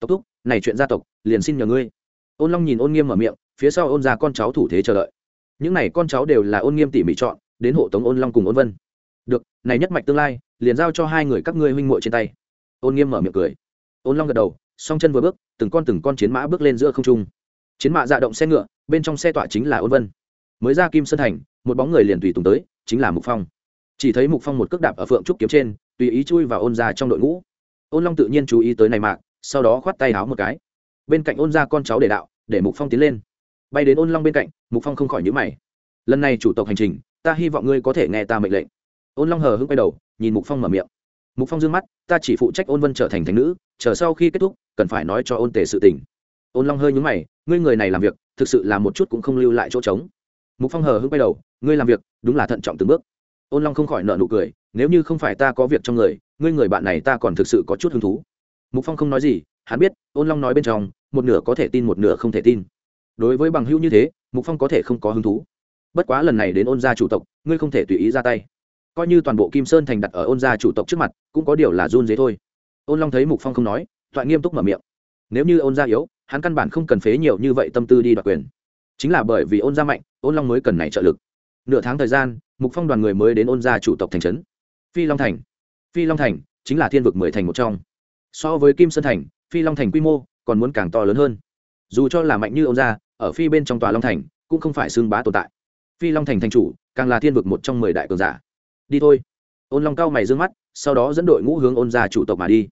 Tộc thúc, này chuyện gia tộc, liền xin nhờ ngươi ôn long nhìn ôn nghiêm mở miệng, phía sau ôn gia con cháu thủ thế chờ đợi. Những này con cháu đều là ôn nghiêm tỉ mỉ chọn, đến hộ tống ôn long cùng ôn vân. Được, này nhất mạch tương lai, liền giao cho hai người các ngươi huynh muội trên tay. Ôn nghiêm mở miệng cười. Ôn long gật đầu, song chân vừa bước, từng con từng con chiến mã bước lên giữa không trung. Chiến mã dạ động xe ngựa, bên trong xe tọa chính là ôn vân. Mới ra kim sơn thành, một bóng người liền tùy tùng tới, chính là mục phong. Chỉ thấy mục phong một cước đạp ở phượng trúc kiếm trên, tùy ý chui vào ôn ra trong đội ngũ. Ôn long tự nhiên chú ý tới này mạc, sau đó khoát tay háo một cái bên cạnh ôn ra con cháu để đạo, để mục phong tiến lên. Bay đến ôn long bên cạnh, mục phong không khỏi nhữ mày. Lần này chủ tộc hành trình, ta hy vọng ngươi có thể nghe ta mệnh lệnh. Ôn long hờ hững quay đầu, nhìn mục phong mở miệng. Mục phong d ư ơ n g mắt, ta chỉ phụ trách ôn vân trở thành thành nữ, chờ sau khi kết thúc, cần phải nói cho ôn tề sự tình. Ôn long hơi nhúng mày, ngươi người này làm việc, thực sự là một chút cũng không lưu lại chỗ trống. Mục phong hờ hững quay đầu, ngươi làm việc, đúng là thận trọng từng bước. Ôn long không khỏi nợ nụ cười, nếu như không phải ta có việc trong người, ngươi người bạn này ta còn thực sự có chút hứng thú. Mục phong không nói gì hắn biết, ôn long nói bên trong, một nửa có thể tin, một nửa không thể tin. Đối với bằng hữu như thế, mục phong có thể không có hứng thú. Bất quá lần này đến ôn gia chủ tộc, ngươi không thể tùy ý ra tay. Coi như toàn bộ kim sơn thành đặt ở ôn gia chủ tộc trước mặt, cũng có điều là run dế thôi. Ôn long thấy mục phong không nói, thoại nghiêm túc mở miệng. Nếu như ôn gia yếu, hắn căn bản không cần phế nhiều như vậy tâm tư đi đoạt quyền. Chính là bởi vì ôn gia mạnh, ôn long mới cần này trợ lực. Nửa tháng thời gian, mục phong đoàn người mới đến ôn gia chủ tộc thành trấn. Phi long thành. Phi long thành chính là thiên vực mười thành một trong. So với kim sơn thành phi long thành quy mô còn muốn càng to lớn hơn dù cho là mạnh như ông gia ở phi bên trong tòa long thành cũng không phải xương bá tồn tại phi long thành thành chủ càng là thiên vực một trong mười đại cường giả đi thôi ôn long cao mày d ư ơ n g mắt sau đó dẫn đội ngũ hướng ôn gia chủ tộc mà đi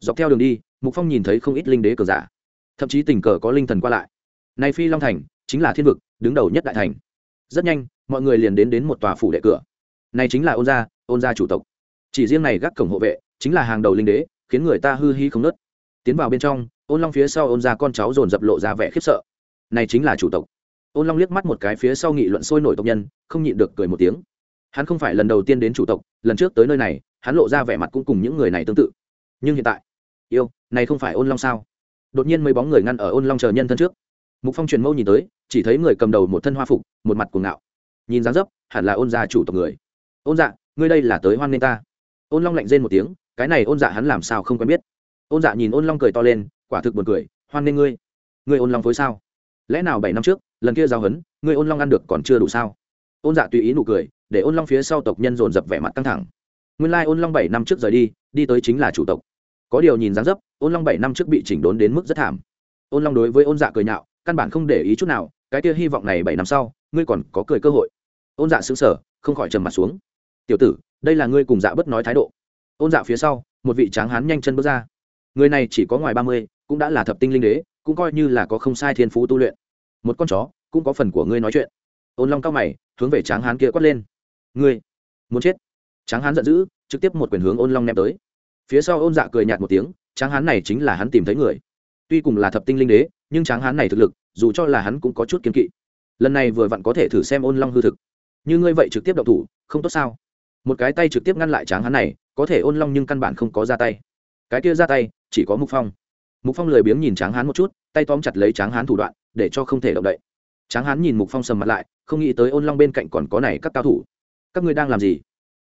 dọc theo đường đi mục phong nhìn thấy không ít linh đế cường giả thậm chí tình cờ có linh thần qua lại nay phi long thành chính là thiên vực đứng đầu nhất đại thành rất nhanh mọi người liền đến đến một tòa phủ đệ cửa này chính là ôn gia ôn gia chủ tộc chỉ riêng này gác cổng hộ vệ chính là hàng đầu linh đế khiến người ta hư hi không nớt tiến vào bên trong, ôn long phía sau ôn gia con cháu dồn dập lộ ra vẻ khiếp sợ. Này chính là chủ tộc. Ôn long liếc mắt một cái phía sau nghị luận sôi nổi tộc nhân, không nhịn được cười một tiếng. Hắn không phải lần đầu tiên đến chủ tộc, lần trước tới nơi này, hắn lộ ra vẻ mặt cũng cùng những người này tương tự. Nhưng hiện tại, yêu, này không phải ôn long sao? Đột nhiên mấy bóng người ngăn ở ôn long chờ nhân thân trước. Mục phong truyền mâu nhìn tới, chỉ thấy người cầm đầu một thân hoa phục, một mặt cuồng ngạo. Nhìn dáng dấp, hẳn là ôn gia chủ tộc người. Ôn dạ ngươi đây là tới hoan nghênh ta. Ôn long lạnh rên một tiếng, cái này ôn dạ hắn làm sao không quen biết? Ôn dạ nhìn ôn long cười to lên, quả thực buồn cười, hoan nghênh ngươi. Ngươi ôn long phối sao? Lẽ nào bảy năm trước, lần kia giao hấn, ngươi ôn long ăn được còn chưa đủ sao? Ôn dạ tùy ý nụ cười, để ôn long phía sau tộc nhân dồn dập vẻ mặt căng thẳng. Nguyên lai ôn long bảy năm trước rời đi đi tới chính là chủ tộc. Có điều nhìn dáng dấp, ôn long bảy năm trước bị chỉnh đốn đến mức rất thảm. Ôn long đối với ôn dạ cười nhạo, căn bản không để ý chút nào, cái kia hy vọng này bảy năm sau, ngươi còn có cười cơ hội. Ôn dạ xứng sở không khỏi trầm mặt xuống. Tiểu tử, đây là ngươi cùng dạ bất nói thái độ. Ôn dạ phía sau, một vị tráng hán nhanh chân bước ra người này chỉ có ngoài ba mươi, cũng đã là thập tinh linh đế, cũng coi như là có không sai thiên phú tu luyện. Một con chó, cũng có phần của ngươi nói chuyện. Ôn long cao mày, hướng về tráng hán kia quát lên. Ngươi, muốn chết? Tráng hán giận dữ, trực tiếp một quyền hướng ôn long ném tới. Phía sau ôn dạ cười nhạt một tiếng, tráng hán này chính là hắn tìm thấy người. Tuy cùng là thập tinh linh đế, nhưng tráng hán này thực lực, dù cho là hắn cũng có chút kiên kỵ. Lần này vừa vặn có thể thử xem ôn long hư thực. Như ngươi vậy trực tiếp đậu thủ, không tốt sao? Một cái tay trực tiếp ngăn lại tráng hán này, có thể ôn long nhưng căn bản không có ra tay. Cái kia ra tay chỉ có mục phong mục phong lười biếng nhìn tráng hán một chút tay tóm chặt lấy tráng hán thủ đoạn để cho không thể động đậy tráng hán nhìn mục phong sầm mặt lại không nghĩ tới ôn long bên cạnh còn có này các cao thủ các ngươi đang làm gì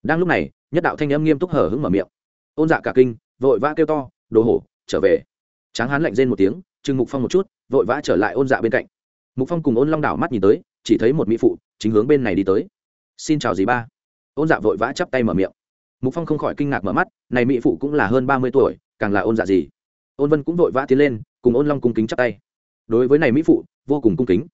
đang lúc này nhất đạo thanh âm nghiêm túc hở hứng mở miệng ôn dạ cả kinh vội vã kêu to đồ hổ trở về tráng hán lạnh rên một tiếng chừng mục phong một chút vội vã trở lại ôn dạ bên cạnh mục phong cùng ôn long đảo mắt nhìn tới chỉ thấy một mỹ phụ chính hướng bên này đi tới xin chào dì ba ôn dạ vội vã chắp tay mở miệng mục phong không khỏi kinh ngạc mở mắt này mỹ phụ cũng là hơn ba mươi tuổi càng là ôn dạ gì. Ôn vân cũng vội vã tiến lên, cùng ôn long cung kính chắp tay. Đối với này mỹ phụ, vô cùng cung kính.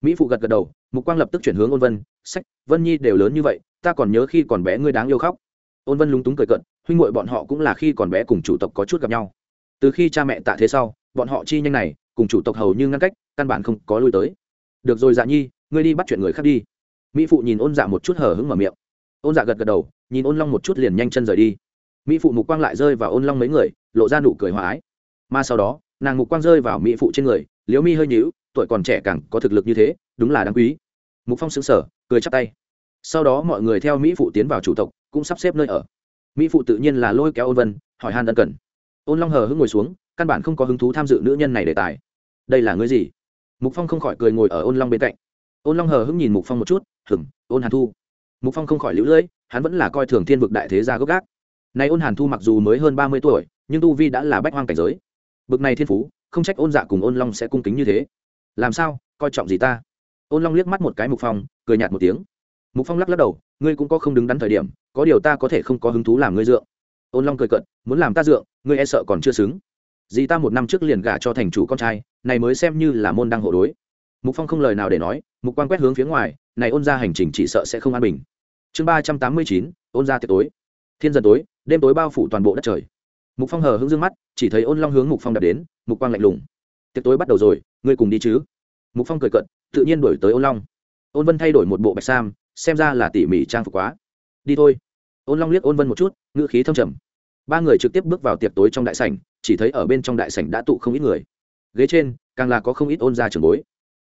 Mỹ phụ gật gật đầu, mục quang lập tức chuyển hướng ôn vân, sách, vân nhi đều lớn như vậy, ta còn nhớ khi còn bé ngươi đáng yêu khóc. Ôn vân lúng túng cười cận huynh ngội bọn họ cũng là khi còn bé cùng chủ tộc có chút gặp nhau. Từ khi cha mẹ tạ thế sau, bọn họ chi nhanh này, cùng chủ tộc hầu như ngăn cách, căn bản không có lui tới. Được rồi dạ nhi, ngươi đi bắt chuyện người khác đi. Mỹ phụ nhìn ôn dạ một chút hở hứng mở miệng. Ôn dạ gật gật đầu, nhìn ôn long một chút liền nhanh chân rời đi. Mỹ phụ mục quang lại rơi vào ôn long mấy người lộ ra nụ cười hòa ái. Mà sau đó, nàng mục quang rơi vào mỹ phụ trên người, liễu mi hơi nhíu, tuổi còn trẻ càng có thực lực như thế, đúng là đáng quý. Mục phong xứng sở cười chắp tay. Sau đó mọi người theo mỹ phụ tiến vào chủ tộc, cũng sắp xếp nơi ở. Mỹ phụ tự nhiên là lôi kéo ôn vân, hỏi han ân cần. Ôn long hờ hững ngồi xuống, căn bản không có hứng thú tham dự nữ nhân này đề tài. Đây là người gì? Mục phong không khỏi cười ngồi ở ôn long bên cạnh. Ôn long hờ hững nhìn mục phong một chút hừng ôn hàn thu. Mục phong không khỏi lũ lưỡi, hắn vẫn là coi thường thiên vực đại thế gia gốc gác này ôn hàn thu mặc dù mới hơn ba mươi tuổi nhưng tu vi đã là bách hoang cảnh giới. Bực này thiên phú không trách ôn dạ cùng ôn long sẽ cung kính như thế. Làm sao coi trọng gì ta? Ôn long liếc mắt một cái mục phong cười nhạt một tiếng. Mục phong lắc lắc đầu ngươi cũng có không đứng đắn thời điểm có điều ta có thể không có hứng thú làm ngươi dựa. ôn long cười cợt, muốn làm ta dựa, ngươi e sợ còn chưa xứng. Dì ta một năm trước liền gả cho thành chủ con trai này mới xem như là môn đăng hộ đối. Mục phong không lời nào để nói mục quan quét hướng phía ngoài này ôn gia hành trình chỉ sợ sẽ không an bình. Chương ba trăm tám mươi chín ôn gia tiệc tối. Thiên dần tối đêm tối bao phủ toàn bộ đất trời. Mục phong hờ hững dương mắt, chỉ thấy ôn long hướng mục phong đập đến, mục quang lạnh lùng. Tiệc tối bắt đầu rồi, ngươi cùng đi chứ? Mục phong cười cận tự nhiên đổi tới ôn long. Ôn vân thay đổi một bộ bạch sam, xem ra là tỉ mỉ trang phục quá. Đi thôi. Ôn long liếc ôn vân một chút, ngữ khí thâm trầm. Ba người trực tiếp bước vào tiệc tối trong đại sảnh, chỉ thấy ở bên trong đại sảnh đã tụ không ít người. Ghế trên, càng là có không ít ôn gia trường bối.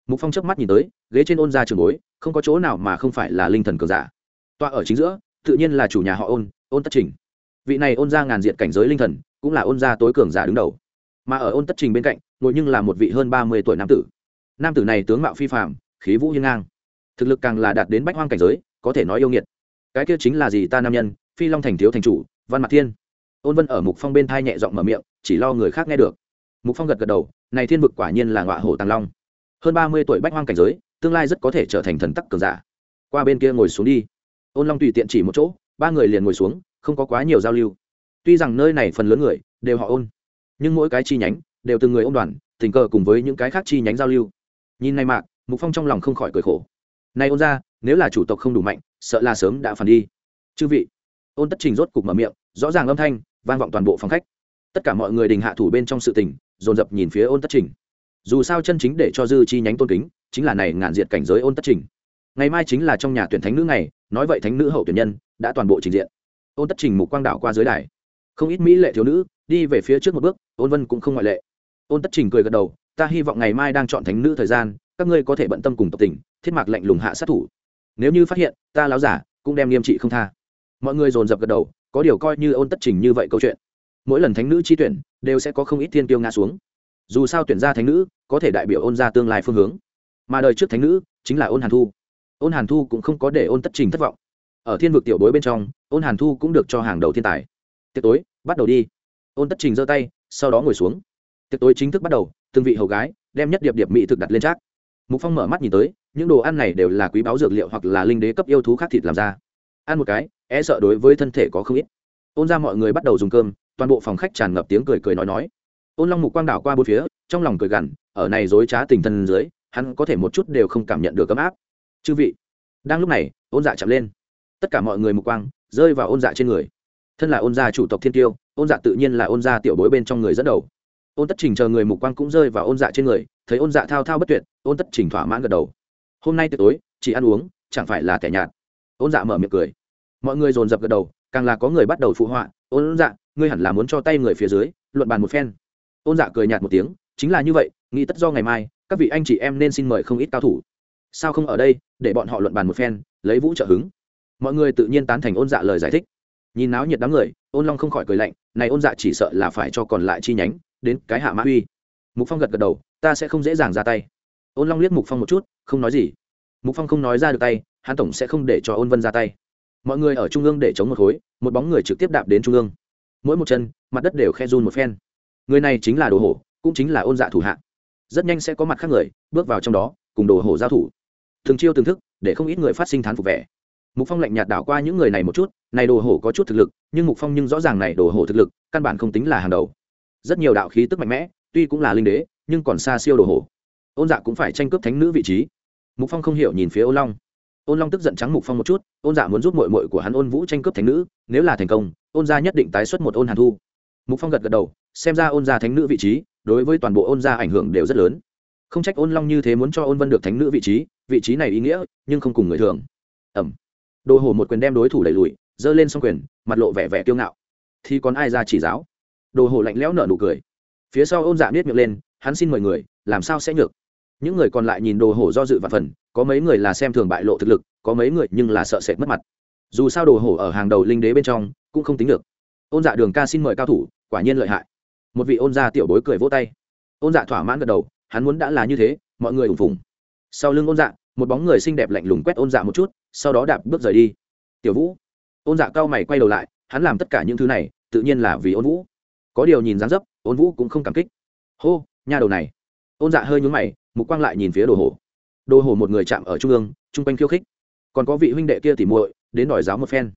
Mục phong chớp mắt nhìn tới, ghế trên ôn gia trường bối, không có chỗ nào mà không phải là linh thần cường giả. Tọa ở chính giữa, tự nhiên là chủ nhà họ ôn ôn tất trình vị này ôn gia ngàn diện cảnh giới linh thần, cũng là ôn gia tối cường giả đứng đầu. Mà ở ôn tất trình bên cạnh, ngồi nhưng là một vị hơn ba mươi tuổi nam tử. Nam tử này tướng mạo phi phạm khí vũ hiên ngang. Thực lực càng là đạt đến bách hoang cảnh giới, có thể nói yêu nghiệt. Cái kia chính là gì ta nam nhân, phi long thành thiếu thành chủ, văn mặt thiên. Ôn vân ở mục phong bên thai nhẹ giọng mở miệng, chỉ lo người khác nghe được. Mục phong gật gật đầu, này thiên vực quả nhiên là ngọa hổ tàng long. Hơn ba mươi tuổi bách hoang cảnh giới, tương lai rất có thể trở thành thần tắc cường giả. Qua bên kia ngồi xuống đi. Ôn long tùy tiện chỉ một chỗ, ba người liền ngồi xuống không có quá nhiều giao lưu. Tuy rằng nơi này phần lớn người đều họ ôn, nhưng mỗi cái chi nhánh đều từng người ôn đoàn, tình cờ cùng với những cái khác chi nhánh giao lưu. Nhìn này mạc mục phong trong lòng không khỏi cười khổ. Nay ôn ra, nếu là chủ tộc không đủ mạnh, sợ là sớm đã phản đi. Chư vị, ôn tất trình rốt cục mở miệng, rõ ràng âm thanh, vang vọng toàn bộ phòng khách. Tất cả mọi người đình hạ thủ bên trong sự tình, dồn dập nhìn phía ôn tất trình. Dù sao chân chính để cho dư chi nhánh tôn kính, chính là này ngàn diệt cảnh giới ôn tất trình. Ngày mai chính là trong nhà tuyển thánh nữ này nói vậy thánh nữ hậu tuyển nhân đã toàn bộ trình diện ôn tất trình mục quang đạo qua dưới đài. Không ít mỹ lệ thiếu nữ đi về phía trước một bước, ôn vân cũng không ngoại lệ. Ôn tất trình cười gật đầu, ta hy vọng ngày mai đang chọn thánh nữ thời gian, các ngươi có thể bận tâm cùng tộc tình, thiết mạc lạnh lùng hạ sát thủ. Nếu như phát hiện, ta láo giả cũng đem nghiêm trị không tha. Mọi người dồn dập gật đầu, có điều coi như ôn tất trình như vậy câu chuyện, mỗi lần thánh nữ chi tuyển đều sẽ có không ít thiên tiêu ngã xuống. Dù sao tuyển ra thánh nữ có thể đại biểu ôn ra tương lai phương hướng, mà đời trước thánh nữ chính là ôn hàn thu. Ôn hàn thu cũng không có để ôn tất trình thất vọng ở thiên vực tiểu bối bên trong, ôn hàn thu cũng được cho hàng đầu thiên tài. Tiệc tối, bắt đầu đi. Ôn tất trình giơ tay, sau đó ngồi xuống. Tiệc tối chính thức bắt đầu, từng vị hầu gái, đem nhất điệp điệp mỹ thực đặt lên trác. Mục phong mở mắt nhìn tới, những đồ ăn này đều là quý báu dược liệu hoặc là linh đế cấp yêu thú khác thịt làm ra. Ăn một cái e sợ đối với thân thể có không ít. Ôn ra mọi người bắt đầu dùng cơm, toàn bộ phòng khách tràn ngập tiếng cười cười nói nói. Ôn long mục quang đảo qua bốn phía, trong lòng cười gằn, ở này dối trá tình thân dưới, hắn có thể một chút đều không cảm nhận được ấm áp. Chư vị. Đang lúc này, ôn dạ chậm lên tất cả mọi người mục quang, rơi vào ôn dạ trên người. Thân là ôn gia chủ tộc thiên tiêu ôn dạ tự nhiên là ôn gia tiểu bối bên trong người dẫn đầu. Ôn tất trình chờ người mục quang cũng rơi vào ôn dạ trên người, thấy ôn dạ thao thao bất tuyệt, ôn tất trình thỏa mãn gật đầu. Hôm nay tuyệt tối, chỉ ăn uống, chẳng phải là tẻ nhạt. Ôn dạ mở miệng cười. Mọi người dồn dập gật đầu, càng là có người bắt đầu phụ họa, ôn dạ ngươi hẳn là muốn cho tay người phía dưới, luận bàn một phen. Ôn dạ cười nhạt một tiếng, chính là như vậy, nghĩ tất do ngày mai, các vị anh chị em nên xin mời không ít cao thủ. Sao không ở đây, để bọn họ luận bàn một phen, lấy vũ trợ hứng mọi người tự nhiên tán thành ôn dạ lời giải thích. Nhìn náo nhiệt đám người, ôn long không khỏi cười lạnh, này ôn dạ chỉ sợ là phải cho còn lại chi nhánh, đến cái hạ mã uy. Mục phong gật gật đầu, ta sẽ không dễ dàng ra tay. Ôn long liếc mục phong một chút, không nói gì. Mục phong không nói ra được tay, hắn tổng sẽ không để cho ôn vân ra tay. Mọi người ở trung ương để chống một khối, một bóng người trực tiếp đạp đến trung ương. Mỗi một chân, mặt đất đều khe run một phen. Người này chính là đồ hổ, cũng chính là ôn dạ thủ hạ. Rất nhanh sẽ có mặt khác người bước vào trong đó, cùng đồ hổ giao thủ. Thường chiêu từng thức, để không ít người phát sinh thán phục vẻ mục phong lạnh nhạt đảo qua những người này một chút, này đồ hổ có chút thực lực, nhưng mục phong nhưng rõ ràng này đồ hổ thực lực, căn bản không tính là hàng đầu. Rất nhiều đạo khí tức mạnh mẽ, tuy cũng là linh đế, nhưng còn xa siêu đồ hổ. Ôn dạ cũng phải tranh cướp thánh nữ vị trí. Mục phong không hiểu nhìn phía ôn long. Ôn long tức giận trắng mục phong một chút, ôn dạ muốn giúp mội mội của hắn ôn vũ tranh cướp thánh nữ, nếu là thành công, ôn gia nhất định tái xuất một ôn hàn thu. Mục phong gật gật đầu, xem ra ôn gia thánh nữ vị trí, đối với toàn bộ ôn gia ảnh hưởng đều rất lớn. Không trách ôn long như thế muốn cho ôn vân được thánh nữ vị trí vị trí này ý nghĩa, nhưng không cùng người thường. Ẩm đồ hổ một quyền đem đối thủ đẩy lùi, giơ lên xong quyền, mặt lộ vẻ vẻ kiêu ngạo. Thì còn ai ra chỉ giáo? Đồ hổ lạnh lẽo nở nụ cười. Phía sau ôn dạ biết miệng lên, hắn xin mời người, làm sao sẽ nhược? Những người còn lại nhìn đồ hổ do dự và phần, có mấy người là xem thường bại lộ thực lực, có mấy người nhưng là sợ sệt mất mặt. Dù sao đồ hổ ở hàng đầu linh đế bên trong, cũng không tính được. Ôn dạ đường ca xin mời cao thủ, quả nhiên lợi hại. Một vị ôn gia tiểu bối cười vỗ tay. Ôn dạ thỏa mãn gật đầu, hắn muốn đã là như thế, mọi người ủng phùng sau lưng ôn dạ một bóng người xinh đẹp lạnh lùng quét ôn dạ một chút, sau đó đạp bước rời đi. Tiểu vũ. Ôn dạ cao mày quay đầu lại, hắn làm tất cả những thứ này, tự nhiên là vì ôn vũ. Có điều nhìn dáng dấp, ôn vũ cũng không cảm kích. Hô, nha đầu này. Ôn dạ hơi nhún mày, mục quang lại nhìn phía đồ hổ. Đồ hổ một người chạm ở trung ương, chung quanh khiêu khích. Còn có vị huynh đệ kia tỉ muội, đến đòi giáo một phen.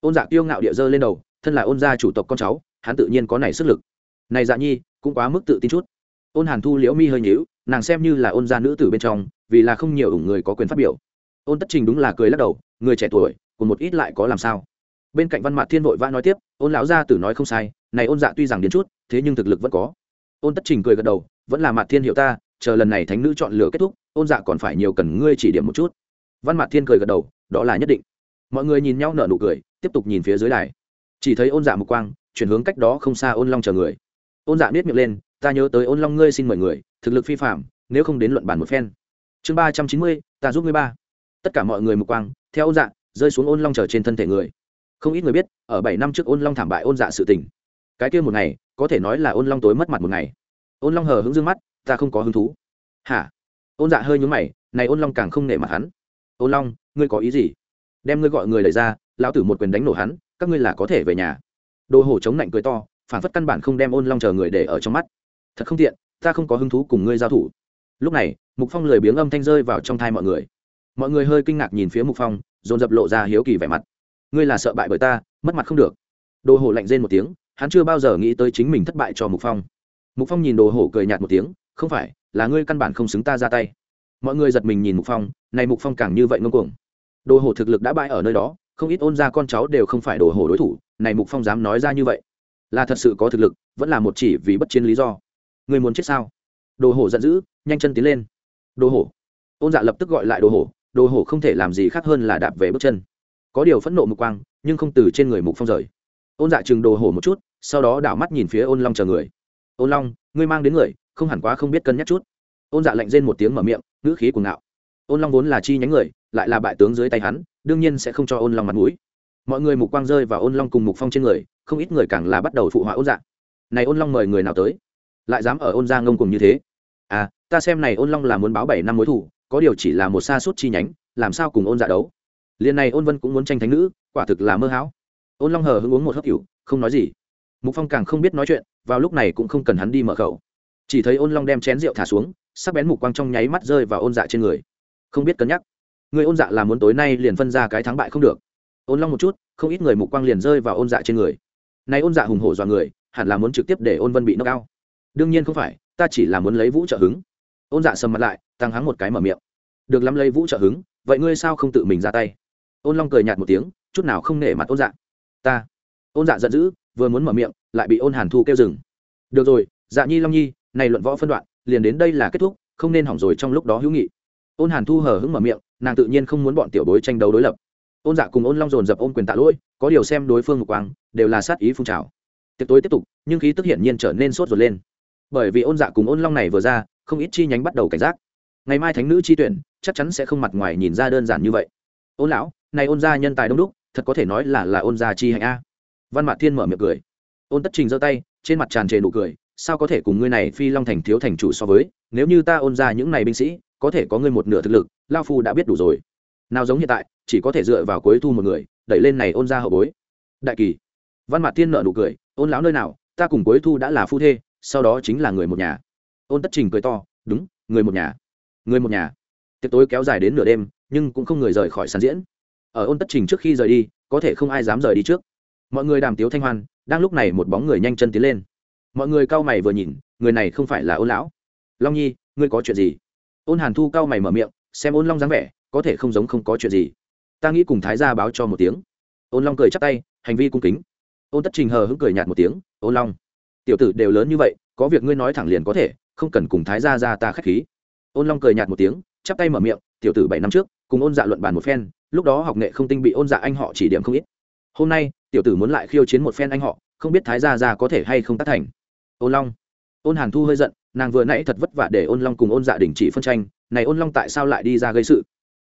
Ôn dạ kiêu ngạo địa dơ lên đầu, thân là ôn gia chủ tộc con cháu, hắn tự nhiên có này sức lực. Này dạ nhi, cũng quá mức tự tin chút. Ôn hàn thu liễu mi hơi nhíu nàng xem như là ôn gia nữ tử bên trong, vì là không nhiều ủng người có quyền phát biểu. Ôn tất trình đúng là cười lắc đầu, người trẻ tuổi, cùng một ít lại có làm sao? Bên cạnh văn mạc thiên vội vã nói tiếp, ôn lão gia tử nói không sai, này ôn dạ tuy rằng đến chút, thế nhưng thực lực vẫn có. Ôn tất trình cười gật đầu, vẫn là mạc thiên hiệu ta, chờ lần này thánh nữ chọn lựa kết thúc, ôn dạ còn phải nhiều cần ngươi chỉ điểm một chút. Văn mạc thiên cười gật đầu, đó là nhất định. Mọi người nhìn nhau nở nụ cười, tiếp tục nhìn phía dưới đài. Chỉ thấy ôn dạ một quang, chuyển hướng cách đó không xa ôn long chờ người. Ôn dạ biết miệng lên ta nhớ tới ôn long ngươi xin mời người, thực lực phi phạm nếu không đến luận bản một phen. Chương ba trăm chín mươi, ta giúp ngươi ba. Tất cả mọi người mục quang, theo ôn dạ rơi xuống ôn long chờ trên thân thể người. Không ít người biết, ở bảy năm trước ôn long thảm bại ôn dạ sự tình. Cái kia một ngày, có thể nói là ôn long tối mất mặt một ngày. Ôn long hờ hững dương mắt, ta không có hứng thú. Hả? Ôn dạ hơi nhúm mày, này ôn long càng không nể mặt hắn. Ôn long, ngươi có ý gì? Đem ngươi gọi người đẩy ra, lão tử một quyền đánh nổ hắn, các ngươi là có thể về nhà. Đồ hổ chống lạnh cười to, phản phất căn bản không đem ôn long chờ người để ở trong mắt thật không tiện, ta không có hứng thú cùng ngươi giao thủ. Lúc này, mục phong lười biếng âm thanh rơi vào trong thai mọi người. Mọi người hơi kinh ngạc nhìn phía mục phong, dồn dập lộ ra hiếu kỳ vẻ mặt. Ngươi là sợ bại bởi ta, mất mặt không được. Đồ hổ lạnh rên một tiếng, hắn chưa bao giờ nghĩ tới chính mình thất bại cho mục phong. Mục phong nhìn đồ hổ cười nhạt một tiếng, không phải, là ngươi căn bản không xứng ta ra tay. Mọi người giật mình nhìn mục phong, này mục phong càng như vậy ngông cuồng. Đồ hổ thực lực đã bại ở nơi đó, không ít ôn ra con cháu đều không phải đồ hổ đối thủ, này mục phong dám nói ra như vậy. Là thật sự có thực lực, vẫn là một chỉ vì bất chiến lý do người muốn chết sao? Đồ hổ giận dữ, nhanh chân tiến lên. Đồ hổ. Ôn dạ lập tức gọi lại đồ hổ đồ hổ không thể làm gì khác hơn là đạp về bước chân. Có điều phẫn nộ mục quang, nhưng không từ trên người mục phong rời. Ôn dạ chừng đồ hổ một chút, sau đó đảo mắt nhìn phía ôn long chờ người. Ôn long, ngươi mang đến người, không hẳn quá không biết cân nhắc chút. Ôn dạ lạnh rên một tiếng mở miệng, ngữ khí cuồng ngạo. Ôn long vốn là chi nhánh người, lại là bại tướng dưới tay hắn, đương nhiên sẽ không cho ôn long mặt mũi. Mọi người mục quang rơi và ôn long cùng mục phong trên người, không ít người càng là bắt đầu phụ họa ôn dạ. Này ôn long mời người nào tới? Lại dám ở ôn gia ngông cùng như thế. À ta xem này ôn long là muốn báo bảy năm mối thủ, có điều chỉ là một xa suốt chi nhánh, làm sao cùng ôn dạ đấu? Liền này ôn vân cũng muốn tranh thánh nữ, quả thực là mơ hão. Ôn long hờ hưng uống một hớp cửu không nói gì. Mục phong càng không biết nói chuyện, vào lúc này cũng không cần hắn đi mở khẩu. Chỉ thấy ôn long đem chén rượu thả xuống, sắc bén mục quang trong nháy mắt rơi vào ôn dạ trên người. Không biết cân nhắc, người ôn dạ là muốn tối nay liền phân ra cái thắng bại không được. Ôn long một chút, không ít người mục quang liền rơi vào ôn dạ trên người. Nay ôn dạ hùng hổ dọa người, hẳn là muốn trực tiếp để ôn vân bị nâng cao đương nhiên không phải, ta chỉ là muốn lấy vũ trợ hứng. Ôn dạ sầm mặt lại, tăng hắng một cái mở miệng. Được lắm lấy vũ trợ hứng, vậy ngươi sao không tự mình ra tay? Ôn long cười nhạt một tiếng, chút nào không nể mặt ôn dạ. Ta. Ôn dạ giận dữ, vừa muốn mở miệng, lại bị ôn hàn thu kêu dừng. Được rồi dạ nhi long nhi, này luận võ phân đoạn, liền đến đây là kết thúc, không nên hỏng rồi trong lúc đó hữu nghị. Ôn hàn thu hờ hững mở miệng, nàng tự nhiên không muốn bọn tiểu bối tranh đấu đối lập. Ôn dạ cùng ôn long dồn dập ôn quyền tạ lỗi, có điều xem đối phương một quang, đều là sát ý phun trào. Tiệc tối tiếp tục, nhưng khí tức hiển nhiên trở nên sốt ruột lên bởi vì ôn dạ cùng ôn long này vừa ra, không ít chi nhánh bắt đầu cảnh giác. Ngày mai thánh nữ chi tuyển, chắc chắn sẽ không mặt ngoài nhìn ra đơn giản như vậy. Ôn lão, này ôn gia nhân tài đông đúc, thật có thể nói là là ôn gia chi hạnh a. Văn mạc thiên mở miệng cười. Ôn tất trình giơ tay, trên mặt tràn trề nụ cười, sao có thể cùng ngươi này phi long thành thiếu thành chủ so với, nếu như ta ôn ra những này binh sĩ, có thể có ngươi một nửa thực lực lao phu đã biết đủ rồi. Nào giống hiện tại, chỉ có thể dựa vào cuối thu một người, đẩy lên này ôn ra hậu bối. Đại kỳ. Văn mạc thiên nợ nụ cười, ôn lão nơi nào, ta cùng cuối thu đã là phu thê sau đó chính là người một nhà. Ôn tất trình cười to, đúng, người một nhà, người một nhà. Tiệc tối kéo dài đến nửa đêm, nhưng cũng không người rời khỏi sàn diễn. Ở ôn tất trình trước khi rời đi, có thể không ai dám rời đi trước. Mọi người đàm tiếu thanh hoan, đang lúc này một bóng người nhanh chân tiến lên. Mọi người cau mày vừa nhìn, người này không phải là ôn lão. Long nhi, ngươi có chuyện gì? Ôn hàn thu cau mày mở miệng, xem ôn long dáng vẻ, có thể không giống không có chuyện gì. Ta nghĩ cùng thái gia báo cho một tiếng. Ôn long cười chắp tay, hành vi cung kính. Ôn tất trình hờ hững cười nhạt một tiếng, ôn long tiểu tử đều lớn như vậy, có việc ngươi nói thẳng liền có thể, không cần cùng thái gia ra ta k h á c h khí. Ôn long cười nhạt một tiếng, chắp tay mở miệng, tiểu tử bảy năm trước, cùng ôn dạ luận bàn một phen, lúc đó học nghệ không tinh bị ôn dạ anh họ chỉ điểm không ít. Hôm nay, tiểu tử muốn lại khiêu chiến một phen anh họ, không biết thái gia gia có thể hay không tác thành. Ôn long. Ôn hàn thu hơi giận, nàng vừa nãy thật vất vả để ôn long cùng ôn dạ đình chỉ phân tranh, này ôn long tại sao lại đi ra gây sự?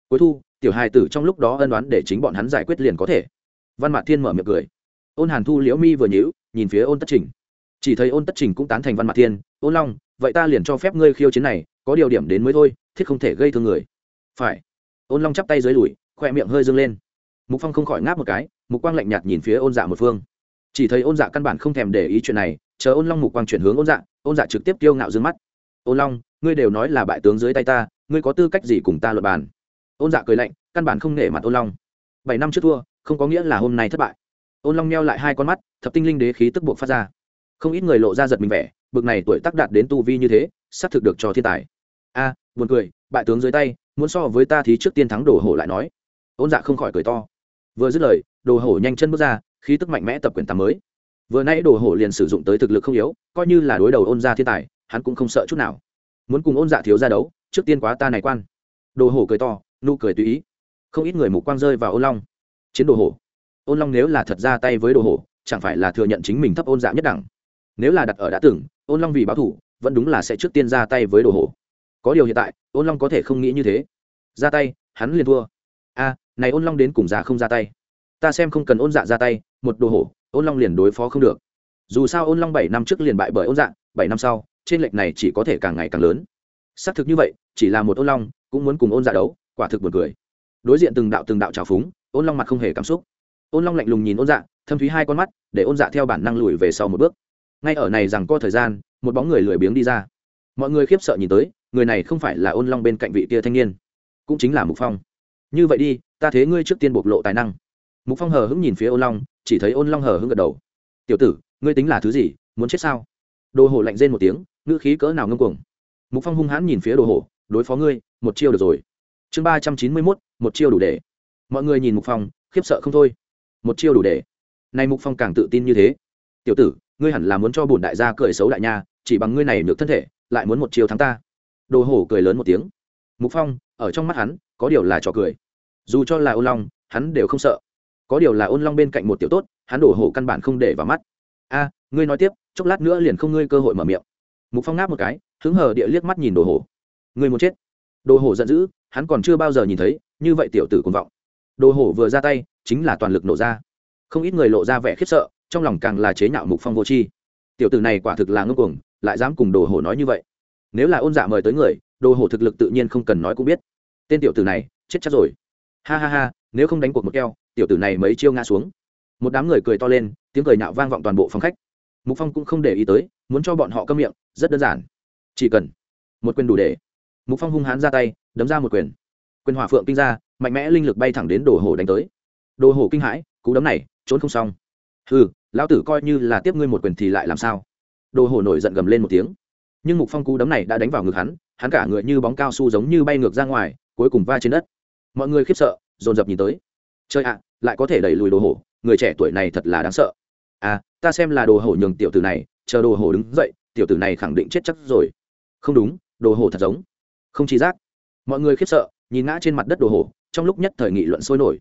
Cuối thu, tiểu hài tử trong lúc đó ân đoán để chính bọn hắn giải quyết liền có thể. Văn mạc thiên mở miệng cười. Ôn hàn thu liễu mi vừa nhíu, nhìn phía ôn tất trình chỉ thấy ôn tất trình cũng tán thành văn mạc thiên, ôn long, vậy ta liền cho phép ngươi khiêu chiến này, có điều điểm đến mới thôi, thiết không thể gây thương người. Phải. Ôn long chắp tay dưới đùi khoe miệng hơi dâng lên. Mục phong không khỏi ngáp một cái, mục quang lạnh nhạt nhìn phía ôn dạ một phương. Chỉ thấy ôn dạ căn bản không thèm để ý chuyện này, chờ ôn long mục quang chuyển hướng ôn dạ ôn dạ trực tiếp kiêu ngạo dương mắt. Ôn long, ngươi đều nói là bại tướng dưới tay ta, ngươi có tư cách gì cùng ta luận bàn? Ôn dạ cười lạnh, căn bản không nể mặt ôn long. Bảy năm trước thua, không có nghĩa là hôm nay thất bại. Ôn long meo lại hai con mắt, thập tinh linh đế khí tức buộc phát ra không ít người lộ ra giật mình vẻ, bực này tuổi tác đạt đến tu vi như thế, xác thực được cho thiên tài. A, buồn cười, bại tướng dưới tay, muốn so với ta thì trước tiên thắng đồ hổ lại nói. Ôn dạ không khỏi cười to. Vừa dứt lời, đồ hổ nhanh chân bước ra, khí tức mạnh mẽ tập quyền tám mới. Vừa nãy đồ hổ liền sử dụng tới thực lực không yếu, coi như là đối đầu ôn gia thiên tài, hắn cũng không sợ chút nào. Muốn cùng ôn dạ thiếu ra đấu, trước tiên quá ta này quan. Đồ hổ cười to, nụ cười tùy ý. Không ít người mục quang rơi vào ôn long. Chiến đồ hổ. Ôn long nếu là thật ra tay với đồ hổ, chẳng phải là thừa nhận chính mình thấp ôn dạ nhất đẳng nếu là đặt ở đã từng, ôn long vì báo thủ, vẫn đúng là sẽ trước tiên ra tay với đồ hổ. Có điều hiện tại, ôn long có thể không nghĩ như thế. Ra tay, hắn liền thua. A này ôn long đến cùng già không ra tay. Ta xem không cần ôn dạ ra tay, một đồ hổ, ôn long liền đối phó không được. Dù sao ôn long bảy năm trước liền bại bởi ôn dạ bảy năm sau, trên lệch này chỉ có thể càng ngày càng lớn. Xác thực như vậy, chỉ là một ôn long, cũng muốn cùng ôn dạ đấu, quả thực buồn cười. Đối diện từng đạo từng đạo trào phúng, ôn long mặt không hề cảm xúc. Ôn long lạnh lùng nhìn ôn dạ thâm thúy hai con mắt, để ôn dạ theo bản năng lùi về sau một bước ngay ở này rằng co thời gian, một bóng người lười biếng đi ra. Mọi người khiếp sợ nhìn tới, người này không phải là ôn long bên cạnh vị tia thanh niên, cũng chính là mục phong. Như vậy đi, ta thế ngươi trước tiên bộc lộ tài năng. Mục phong hờ hững nhìn phía ôn long, chỉ thấy ôn long hờ hững gật đầu. Tiểu tử, ngươi tính là thứ gì, muốn chết sao? Đồ hổ lạnh rên một tiếng, ngữ khí cỡ nào ngâm cuồng. Mục phong hung hãn nhìn phía đồ hổ, đối phó ngươi, một chiêu được rồi. Chương ba trăm chín mươi mốt, một chiêu đủ để. Mọi người nhìn mục phong, khiếp sợ không thôi. Một chiêu đủ để. Nay mục phong càng tự tin như thế. Tiểu tử ngươi hẳn là muốn cho bổn đại gia cười xấu đại nha, chỉ bằng ngươi này được thân thể, lại muốn một chiêu thắng ta. Đồ hổ cười lớn một tiếng. Mục phong, ở trong mắt hắn, có điều là trò cười. Dù cho là ôn long, hắn đều không sợ. Có điều là ôn long bên cạnh một tiểu tốt, hắn đổ hổ căn bản không để vào mắt. A, ngươi nói tiếp, chốc lát nữa liền không ngươi cơ hội mở miệng. Mục phong ngáp một cái, hứng hờ địa liếc mắt nhìn đồ hổ. Ngươi muốn chết. Đồ hổ giận dữ, hắn còn chưa bao giờ nhìn thấy, như vậy tiểu tử cuồng vọng. Đồ hổ vừa ra tay, chính là toàn lực nổ ra. Không ít người lộ ra vẻ khiếp sợ trong lòng càng là chế nhạo mục phong vô chi tiểu tử này quả thực là ngưng cuồng, lại dám cùng đồ hổ nói như vậy. Nếu là ôn dạ mời tới người, đồ hổ thực lực tự nhiên không cần nói cũng biết. Tên tiểu tử này, chết chắc rồi. Ha ha ha, nếu không đánh cuộc một keo, tiểu tử này mấy chiêu ngã xuống. Một đám người cười to lên, tiếng cười nhạo vang vọng toàn bộ phòng khách. Mục phong cũng không để ý tới, muốn cho bọn họ câm miệng, rất đơn giản. Chỉ cần một quyền đủ để. Mục phong hung hãn ra tay, đấm ra một quyền. Quyền hỏa phượng kinh ra, mạnh mẽ linh lực bay thẳng đến đồ hổ đánh tới. Đồ hổ kinh hãi, cú đấm này, trốn không xong ừ lão tử coi như là tiếp ngươi một quyền thì lại làm sao? Đồ hổ nổi giận gầm lên một tiếng. Nhưng mục phong cú đấm này đã đánh vào ngực hắn hắn cả người như bóng cao su giống như bay ngược ra ngoài, cuối cùng va trên đất. Mọi người khiếp sợ, dồn dập nhìn tới. Chơi ạ, lại có thể đẩy lùi đồ hổ, người trẻ tuổi này thật là đáng sợ. À ta xem là đồ hổ nhường tiểu tử này, chờ đồ hổ đứng dậy, tiểu tử này khẳng định chết chắc rồi. Không đúng, đồ hổ thật giống. Không chỉ giác. Mọi người khiếp sợ, nhìn ngã trên mặt đất đồ hổ, trong lúc nhất thời nghị luận sôi nổi.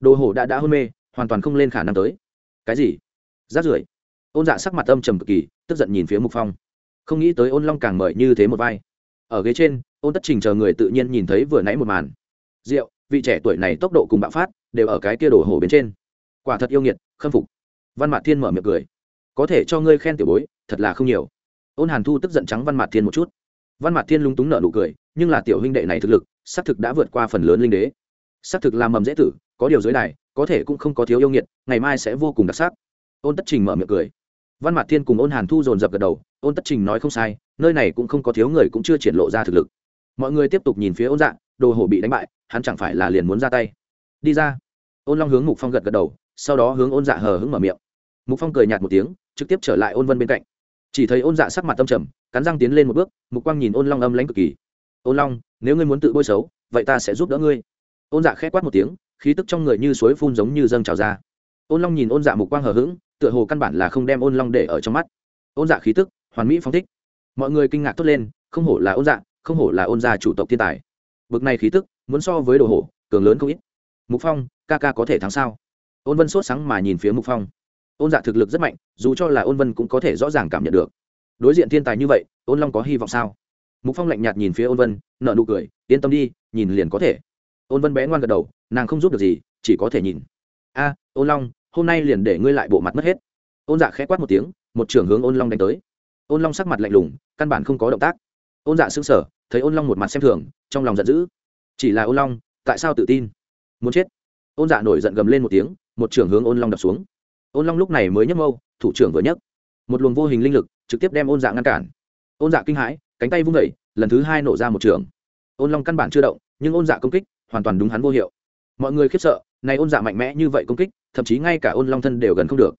Đồ hổ đã đã hôn mê, hoàn toàn không lên khả năng tới cái gì? Rát rưởi. Ôn dạ sắc mặt âm trầm cực kỳ, tức giận nhìn phía mục phong. Không nghĩ tới ôn long càng mời như thế một vai. Ở ghế trên, ôn tất trình chờ người tự nhiên nhìn thấy vừa nãy một màn. Rượu, vị trẻ tuổi này tốc độ cùng bạo phát, đều ở cái kia đổ hổ bên trên. Quả thật yêu nghiệt, khâm phục. Văn mạt thiên mở miệng cười. Có thể cho ngươi khen tiểu bối, thật là không nhiều. Ôn hàn thu tức giận trắng văn mạt thiên một chút. Văn mạt thiên lúng túng nợ nụ cười, nhưng là tiểu huynh đệ này thực lực, xác thực đã vượt qua phần lớn linh đế. Xác thực làm mầm dễ tử, có điều dưới này có thể cũng không có thiếu yêu nghiệt, ngày mai sẽ vô cùng đặc sắc. Ôn tất trình mở miệng cười. Văn mạt thiên cùng ôn hàn thu dồn dập gật đầu, ôn tất trình nói không sai, nơi này cũng không có thiếu người cũng chưa triển lộ ra thực lực. Mọi người tiếp tục nhìn phía ôn dạng đồ hổ bị đánh bại, hắn chẳng phải là liền muốn ra tay. Đi ra. Ôn long hướng mục phong gật gật đầu, sau đó hướng ôn dạ hờ hứng mở miệng. Mục phong cười nhạt một tiếng, trực tiếp trở lại ôn vân bên cạnh. Chỉ thấy ôn dạ sắc mặt tâm trầm, cắn răng tiến lên một bước, mục quang nhìn ôn long âm lãnh cực kỳ. Ôn long, nếu ngươi muốn tự bôi xấu, vậy ta sẽ giúp đỡ ngươi. Ôn dạ khẽ quát một tiếng khí tức trong người như suối phun giống như dâng trào ra. Ôn long nhìn ôn dạ mục quang hờ hững, tựa hồ căn bản là không đem ôn long để ở trong mắt. Ôn dạ khí tức, hoàn mỹ phong thích. Mọi người kinh ngạc thốt lên, không hổ là ôn dạ không hổ là ôn gia chủ tộc thiên tài. Bực này khí tức, muốn so với đồ hổ, cường lớn không ít. Mục phong, ca ca có thể thắng sao? Ôn vân sốt sáng mà nhìn phía mục phong. Ôn dạ thực lực rất mạnh, dù cho là ôn vân cũng có thể rõ ràng cảm nhận được. Đối diện thiên tài như vậy, ôn long có hy vọng sao? Mục phong lạnh nhạt nhìn phía ôn vân nợ nụ cười, yên tâm đi, nhìn liền có thể ôn vân bé ngoan gật đầu, nàng không giúp được gì, chỉ có thể nhìn. A, ôn long, hôm nay liền để ngươi lại bộ mặt mất hết. Ôn dạ khẽ quát một tiếng, một trưởng hướng ôn long đánh tới. Ôn long sắc mặt lạnh lùng, căn bản không có động tác. Ôn dạ xứng sở thấy ôn long một mặt xem thường, trong lòng giận dữ. Chỉ là ôn long, tại sao tự tin? Muốn chết? Ôn dạ nổi giận gầm lên một tiếng, một trưởng hướng ôn long đập xuống. Ôn long lúc này mới nhấc mâu, thủ trưởng vừa nhấc. Một luồng vô hình linh lực trực tiếp đem ôn dạ ngăn cản. Ôn dạ kinh hãi, cánh tay vung vẩy lần thứ hai nổ ra một trường. Ôn long căn bản chưa động, nhưng ôn dạ công kích hoàn toàn đúng hắn vô hiệu. Mọi người khiếp sợ, này ôn dạ mạnh mẽ như vậy công kích, thậm chí ngay cả ôn long thân đều gần không được.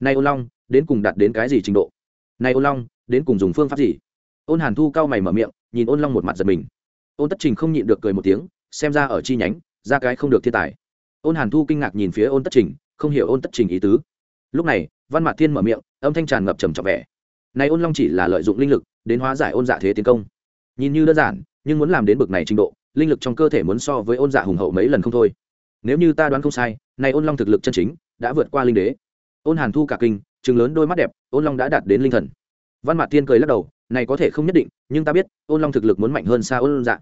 Này ôn long, đến cùng đạt đến cái gì trình độ? Này ôn long, đến cùng dùng phương pháp gì? Ôn hàn thu cao mày mở miệng, nhìn ôn long một mặt giật mình. Ôn tất trình không nhịn được cười một tiếng, xem ra ở chi nhánh, ra cái không được thiên tài. Ôn hàn thu kinh ngạc nhìn phía ôn tất trình, không hiểu ôn tất trình ý tứ. Lúc này, văn mạc thiên mở miệng, âm thanh tràn ngập trầm trọng vẻ. Này ôn long chỉ là lợi dụng linh lực, đến hóa giải ôn dạ thế tiến công. Nhìn như đơn giản, nhưng muốn làm đến bực này trình độ linh lực trong cơ thể muốn so với ôn dạ hùng hậu mấy lần không thôi. Nếu như ta đoán không sai, này ôn long thực lực chân chính đã vượt qua linh đế. Ôn hàn thu cả kinh chừng lớn đôi mắt đẹp, ôn long đã đạt đến linh thần. Văn mạc thiên cười lắc đầu, này có thể không nhất định, nhưng ta biết, ôn long thực lực muốn mạnh hơn xa ôn dạ.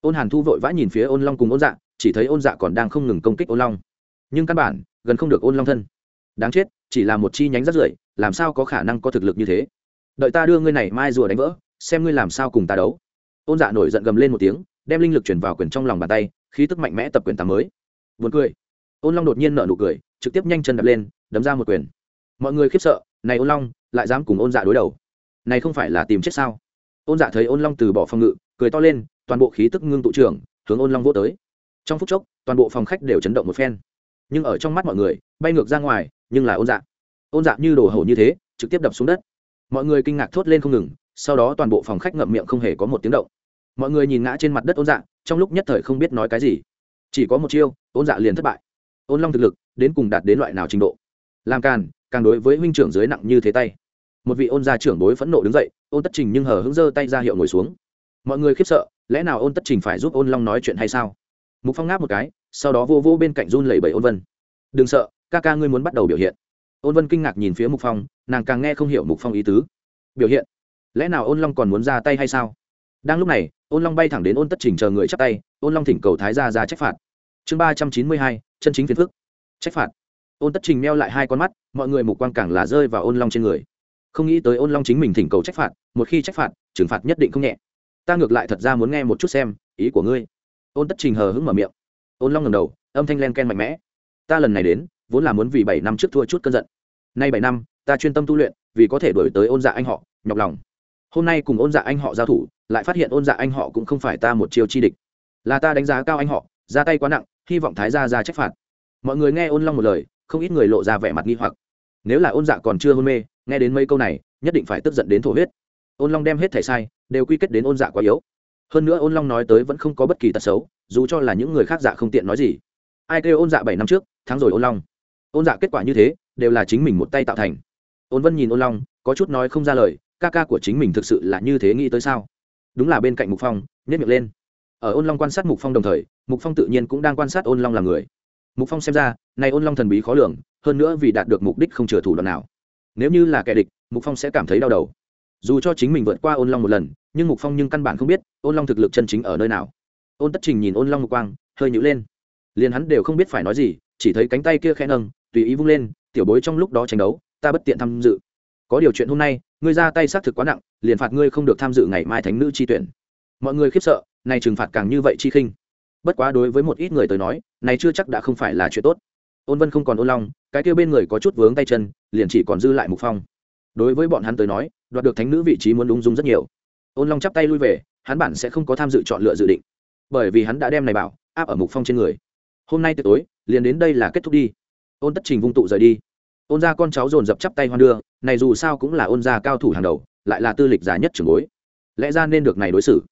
Ôn hàn thu vội vã nhìn phía ôn long cùng ôn dạ chỉ thấy ôn dạ còn đang không ngừng công kích ôn long. Nhưng căn bản, gần không được ôn long thân. Đáng chết, chỉ là một chi nhánh rất rưởi, làm sao có khả năng có thực lực như thế? Đợi ta đưa ngươi này mai rùa đánh vỡ, xem ngươi làm sao cùng ta đấu. Ôn dạ nổi giận gầm lên một tiếng đem linh lực chuyển vào quyền trong lòng bàn tay, khí tức mạnh mẽ tập quyền tám mới. Vượt cười. Ôn long đột nhiên nở nụ cười, trực tiếp nhanh chân đập lên, đấm ra một quyền. Mọi người khiếp sợ, này ôn long lại dám cùng ôn dạ đối đầu. Này không phải là tìm chết sao? Ôn dạ thấy ôn long từ bỏ phòng ngự, cười to lên, toàn bộ khí tức ngưng tụ trưởng, hướng ôn long vô tới. Trong phút chốc, toàn bộ phòng khách đều chấn động một phen. Nhưng ở trong mắt mọi người, bay ngược ra ngoài, nhưng là ôn dạ. Ôn dạ như đồ hầu như thế, trực tiếp đập xuống đất. Mọi người kinh ngạc thốt lên không ngừng, sau đó toàn bộ phòng khách ngậm miệng không hề có một tiếng động mọi người nhìn ngã trên mặt đất ôn dạ trong lúc nhất thời không biết nói cái gì. Chỉ có một chiêu, ôn dạ liền thất bại. Ôn long thực lực, đến cùng đạt đến loại nào trình độ? Làm càn, càng đối với huynh trưởng dưới nặng như thế tay. Một vị ôn gia trưởng đối phẫn nộ đứng dậy, ôn tất trình nhưng hờ hững giơ tay ra hiệu ngồi xuống. Mọi người khiếp sợ, lẽ nào ôn tất trình phải giúp ôn long nói chuyện hay sao? Mục phong ngáp một cái, sau đó vô vô bên cạnh run lẩy bẩy ôn vân. Đừng sợ, ca ca ngươi muốn bắt đầu biểu hiện. Ôn vân kinh ngạc nhìn phía mục phong, nàng càng nghe không hiểu mục phong ý tứ. Biểu hiện? Lẽ nào ôn long còn muốn ra tay hay sao? Đang lúc này ôn long bay thẳng đến ôn tất trình chờ người chắp tay, ôn long thỉnh cầu thái ra ra trách phạt. Chương ba trăm chín mươi hai, chân chính phiền phức. Trách phạt. Ôn tất trình meo lại hai con mắt, mọi người mục quang càng là rơi vào ôn long trên người. Không nghĩ tới ôn long chính mình thỉnh cầu trách phạt, một khi trách phạt, trừng phạt nhất định không nhẹ. Ta ngược lại thật ra muốn nghe một chút xem, ý của ngươi. Ôn tất trình hờ hững mở miệng. Ôn long ngầm đầu, âm thanh len ken mạnh mẽ. Ta lần này đến, vốn là muốn vì bảy năm trước thua chút cơn giận. Nay bảy năm, ta chuyên tâm tu luyện, vì có thể đổi tới ôn dạ anh họ, nhọc lòng. Hôm nay cùng ôn dạ anh họ giao thủ lại phát hiện ôn dạ anh họ cũng không phải ta một chiêu chi địch. Là ta đánh giá cao anh họ, ra tay quá nặng, hy vọng thái gia ra trách phạt. Mọi người nghe ôn long một lời, không ít người lộ ra vẻ mặt nghi hoặc. Nếu là ôn dạ còn chưa hôn mê, nghe đến mấy câu này, nhất định phải tức giận đến thổ huyết. Ôn long đem hết thẻ sai, đều quy kết đến ôn dạ quá yếu. Hơn nữa ôn long nói tới vẫn không có bất kỳ tật xấu, dù cho là những người khác dạ không tiện nói gì. Ai kêu ôn dạ bảy năm trước tháng rồi ôn long. Ôn dạ kết quả như thế, đều là chính mình một tay tạo thành. Ôn vân nhìn ôn long, có chút nói không ra lời, ca ca của chính mình thực sự là như thế nghĩ tới sao? Đúng là bên cạnh mục phong nhét miệng lên. Ở ôn long quan sát mục phong đồng thời, mục phong tự nhiên cũng đang quan sát ôn long là người. Mục phong xem ra, này ôn long thần bí khó lường, hơn nữa vì đạt được mục đích không chừa thủ đoạn nào. Nếu như là kẻ địch, mục phong sẽ cảm thấy đau đầu. Dù cho chính mình vượt qua ôn long một lần, nhưng mục phong nhưng căn bản không biết, ôn long thực lực chân chính ở nơi nào. Ôn tất trình nhìn ôn long mục quang, hơi nhữ lên. Liền hắn đều không biết phải nói gì, chỉ thấy cánh tay kia khẽ nâng, tùy ý vung lên, tiểu bối trong lúc đó tranh đấu, ta bất tiện tham dự có điều chuyện hôm nay, ngươi ra tay xác thực quá nặng, liền phạt ngươi không được tham dự ngày mai thánh nữ chi tuyển. Mọi người khiếp sợ này trừng phạt càng như vậy chi khinh. Bất quá đối với một ít người tới nói, này chưa chắc đã không phải là chuyện tốt. Ôn vân không còn ôn long cái kia bên người có chút vướng tay chân, liền chỉ còn dư lại mục phong. Đối với bọn hắn tới nói, đoạt được thánh nữ vị trí muốn đúng dung rất nhiều. Ôn long chắp tay lui về, hắn bản sẽ không có tham dự chọn lựa dự định. Bởi vì hắn đã đem này bảo, áp ở mục phong trên người. Hôm nay tối, liền đến đây là kết thúc đi. Ôn tất trình vung tụ rời đi ôn gia con cháu dồn dập chắp tay hoan đưa, này dù sao cũng là ôn gia cao thủ hàng đầu, lại là tư lịch giá nhất trưởng bối. Lẽ ra nên được này đối xử.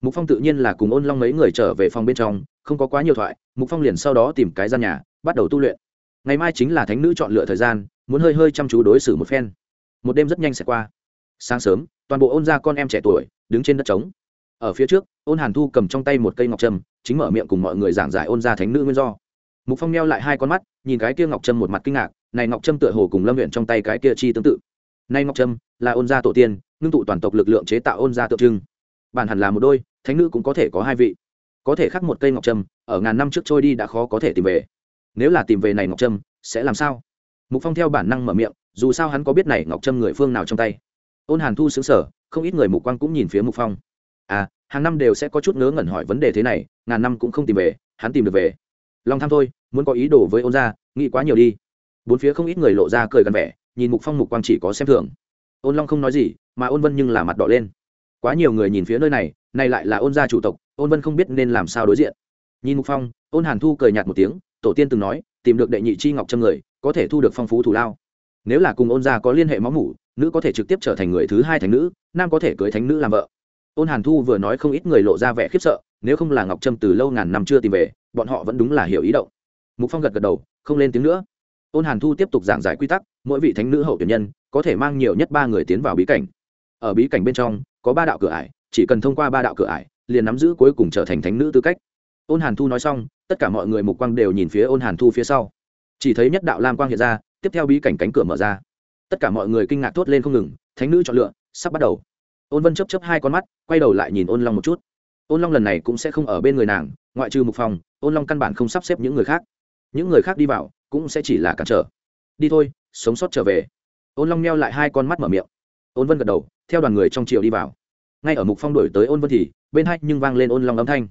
Mục phong tự nhiên là cùng ôn long mấy người trở về phòng bên trong, không có quá nhiều thoại, mục phong liền sau đó tìm cái gian nhà, bắt đầu tu luyện. Ngày mai chính là thánh nữ chọn lựa thời gian, muốn hơi hơi chăm chú đối xử một phen. Một đêm rất nhanh sẽ qua. Sáng sớm, toàn bộ ôn gia con em trẻ tuổi, đứng trên đất trống. Ở phía trước, ôn hàn thu cầm trong tay một cây ngọc trâm, chính mở miệng cùng mọi người giảng giải ôn gia thánh nữ nguyên do mục phong neo lại hai con mắt, nhìn cái kia ngọc trâm một mặt kinh ngạc, này ngọc trâm tựa hồ cùng lâm huyện trong tay cái kia chi tương tự. Nay ngọc trâm là ôn gia tổ tiên, ngưng tụ toàn tộc lực lượng chế tạo ôn gia tượng trưng. Bản hẳn là một đôi, thánh nữ cũng có thể có hai vị. Có thể khắc một cây ngọc trâm, ở ngàn năm trước trôi đi đã khó có thể tìm về. Nếu là tìm về này ngọc trâm, sẽ làm sao? Mục phong theo bản năng mở miệng, dù sao hắn có biết này ngọc trâm người phương nào trong tay. Ôn hàn thu xứng sở không ít người mục quang cũng nhìn phía mục phong. À hàng năm đều sẽ có chút ngớ ngẩn hỏi vấn đề thế này, ngàn năm cũng không tìm về, hắn tìm được về lòng tham thôi, muốn có ý đồ với ôn gia, nghĩ quá nhiều đi. Bốn phía không ít người lộ ra cười gần vẻ, nhìn mục phong mục quang chỉ có xem thường. Ôn long không nói gì, mà ôn vân nhưng là mặt đỏ lên. Quá nhiều người nhìn phía nơi này này lại là ôn gia chủ tộc, ôn vân không biết nên làm sao đối diện. Nhìn mục phong, ôn hàn thu cười nhạt một tiếng, tổ tiên từng nói, tìm được đệ nhị chi ngọc trâm người, có thể thu được phong phú thủ lao. Nếu là cùng ôn gia có liên hệ máu mủ, nữ có thể trực tiếp trở thành người thứ hai thành nữ, nam có thể cưới thánh nữ làm vợ. Ôn hàn thu vừa nói không ít người lộ ra vẻ khiếp sợ, nếu không là ngọc trâm từ lâu ngàn năm chưa tìm về bọn họ vẫn đúng là hiểu ý động. Mục phong gật gật đầu, không lên tiếng nữa. Ôn hàn thu tiếp tục giảng giải quy tắc, mỗi vị thánh nữ hậu tuyển nhân, có thể mang nhiều nhất ba người tiến vào bí cảnh. Ở bí cảnh bên trong, có ba đạo cửa ải, chỉ cần thông qua ba đạo cửa ải, liền nắm giữ cuối cùng trở thành thánh nữ tư cách. Ôn hàn thu nói xong, tất cả mọi người mục quang đều nhìn phía ôn hàn thu phía sau. Chỉ thấy nhất đạo lam quang hiện ra, tiếp theo bí cảnh cánh cửa mở ra. Tất cả mọi người kinh ngạc thốt lên không ngừng, thánh nữ chọn lựa, sắp bắt đầu. Ôn vân chấp chấp hai con mắt, quay đầu lại nhìn ôn long một chút ôn long lần này cũng sẽ không ở bên người nàng, ngoại trừ mục phòng ôn long căn bản không sắp xếp những người khác. Những người khác đi vào, cũng sẽ chỉ là cản trở. Đi thôi, sống sót trở về. Ôn long neo lại hai con mắt mở miệng. Ôn vân gật đầu, theo đoàn người trong triều đi vào. Ngay ở mục phong đổi tới ôn vân thì, bên hai nhưng vang lên ôn long âm thanh.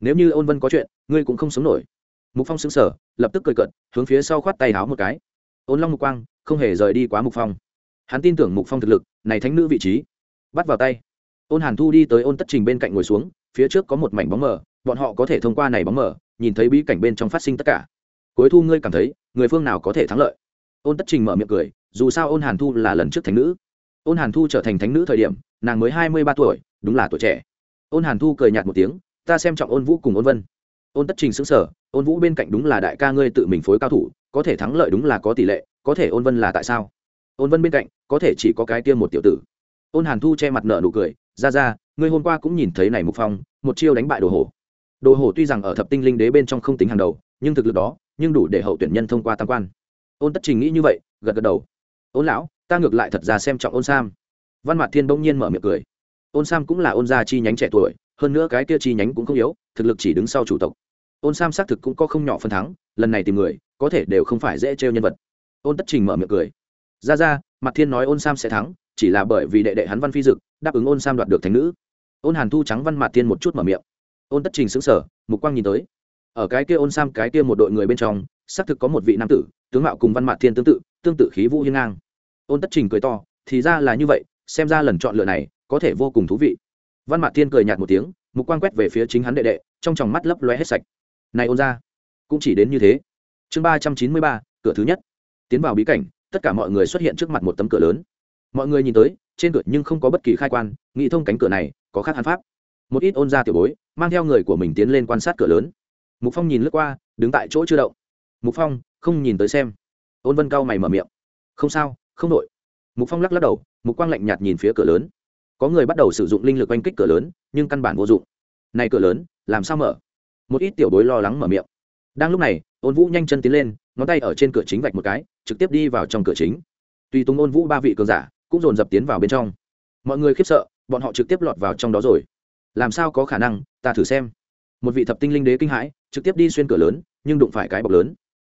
Nếu như ôn vân có chuyện, ngươi cũng không sống nổi. Mục phong xứng sở lập tức cười cận hướng phía sau khoát tay háo một cái. Ôn long mục quang, không hề rời đi quá mục phong. Hắn tin tưởng mục phong thực lực, này thánh nữ vị trí. Bắt vào tay. Ôn hàn thu đi tới ôn tất trình bên cạnh ngồi xuống phía trước có một mảnh bóng mờ, bọn họ có thể thông qua này bóng mờ, nhìn thấy bí cảnh bên trong phát sinh tất cả. Cuối thu ngươi cảm thấy, người phương nào có thể thắng lợi? Ôn tất trình mở miệng cười, dù sao ôn hàn thu là lần trước thánh nữ. Ôn hàn thu trở thành thánh nữ thời điểm, nàng mới hai mươi ba tuổi, đúng là tuổi trẻ. Ôn hàn thu cười nhạt một tiếng, ta xem trọng ôn vũ cùng ôn vân. Ôn tất trình xứng sở ôn vũ bên cạnh đúng là đại ca ngươi tự mình phối cao thủ, có thể thắng lợi đúng là có tỷ lệ, có thể ôn vân là tại sao? Ôn vân bên cạnh, có thể chỉ có cái tiêm một tiểu tử ôn hàn thu che mặt nợ nụ cười, ra ra, ngươi hôm qua cũng nhìn thấy này mục phong, một chiêu đánh bại đồ hổ. Đồ hổ tuy rằng ở thập tinh linh đế bên trong không tính hàng đầu, nhưng thực lực đó, nhưng đủ để hậu tuyển nhân thông qua tam quan. Ôn tất trình nghĩ như vậy, gật gật đầu. Ôn lão, ta ngược lại thật ra xem trọng ôn sam. Văn mặt thiên bỗng nhiên mở miệng cười. Ôn sam cũng là ôn gia chi nhánh trẻ tuổi, hơn nữa cái kia chi nhánh cũng không yếu, thực lực chỉ đứng sau chủ tộc. Ôn sam xác thực cũng có không nhỏ phần thắng, lần này tìm người, có thể đều không phải dễ trêu nhân vật. Ôn tất trình mở miệng cười. Ra ra mặt thiên nói ôn sam sẽ thắng chỉ là bởi vì đệ đệ hắn văn phi dực đáp ứng ôn sam đoạt được thành nữ. Ôn hàn thu trắng văn mạt thiên một chút mở miệng. Ôn tất trình xứng sở mục quang nhìn tới. Ở cái kia ôn sam, cái kia một đội người bên trong, xác thực có một vị nam tử, tướng mạo cùng văn mạt thiên tương tự tương tự khí vũ hiên ngang. Ôn tất trình cười to, thì ra là như vậy, xem ra lần chọn lựa này có thể vô cùng thú vị. Văn mạt thiên cười nhạt một tiếng, mục quang quét về phía chính hắn đệ đệ, trong tròng mắt lấp lóe hết sạch. Này ôn ra, cũng chỉ đến như thế. Chương ba trăm chín mươi ba, cửa thứ nhất. Tiến vào bí cảnh, tất cả mọi người xuất hiện trước mặt một tấm cửa lớn mọi người nhìn tới, trên cửa nhưng không có bất kỳ khai quan, nghĩ thông cánh cửa này, có khác hắn pháp. Một ít ôn ra tiểu bối, mang theo người của mình tiến lên quan sát cửa lớn. Mục phong nhìn lướt qua, đứng tại chỗ chưa động. Mục phong, không nhìn tới xem. Ôn vân cao mày mở miệng. Không sao, không đội mục phong lắc lắc đầu, mục quang lạnh nhạt nhìn phía cửa lớn. Có người bắt đầu sử dụng linh lực oanh kích cửa lớn, nhưng căn bản vô dụng. Này cửa lớn, làm sao mở? Một ít tiểu bối lo lắng mở miệng. Đang lúc này, ôn vũ nhanh chân tiến lên, ngón tay ở trên cửa chính vạch một cái, trực tiếp đi vào trong cửa chính. Tùy tùng ôn vũ ba vị cường giả cũng dồn dập tiến vào bên trong. Mọi người khiếp sợ, bọn họ trực tiếp lọt vào trong đó rồi. Làm sao có khả năng? Ta thử xem. Một vị thập tinh linh đế kinh hãi, trực tiếp đi xuyên cửa lớn, nhưng đụng phải cái bọc lớn.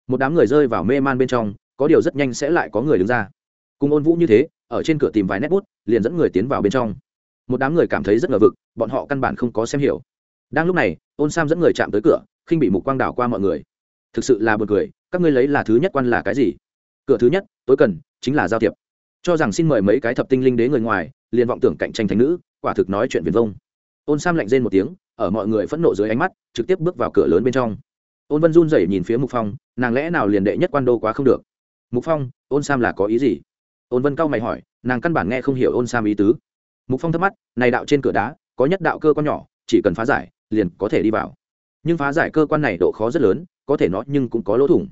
Một đám người rơi vào mê man bên trong, có điều rất nhanh sẽ lại có người đứng ra. Cùng ôn vũ như thế, ở trên cửa tìm vài nét bút, liền dẫn người tiến vào bên trong. Một đám người cảm thấy rất ngờ vực, bọn họ căn bản không có xem hiểu. Đang lúc này, ôn sam dẫn người chạm tới cửa, khinh bị mục quang đảo qua mọi người. Thực sự là b u ồ n cười, các ngươi lấy là thứ nhất quan là cái gì? Cửa thứ nhất, tối cần, chính là giao thiệp cho rằng xin mời mấy cái thập tinh linh đế người ngoài, liền vọng tưởng cạnh tranh thành nữ, quả thực nói chuyện viền vông. Ôn sam lạnh rên một tiếng, ở mọi người phẫn nộ dưới ánh mắt, trực tiếp bước vào cửa lớn bên trong. Ôn vân run rẩy nhìn phía mục phong, nàng lẽ nào liền đệ nhất quan đô quá không được? Mục phong, ôn sam là có ý gì? Ôn vân cao mày hỏi, nàng căn bản nghe không hiểu ôn sam ý tứ. Mục phong thắc mắt này đạo trên cửa đá, có nhất đạo cơ quan nhỏ, chỉ cần phá giải, liền có thể đi vào. Nhưng phá giải cơ quan này độ khó rất lớn, có thể nó nhưng cũng có lỗ thủng.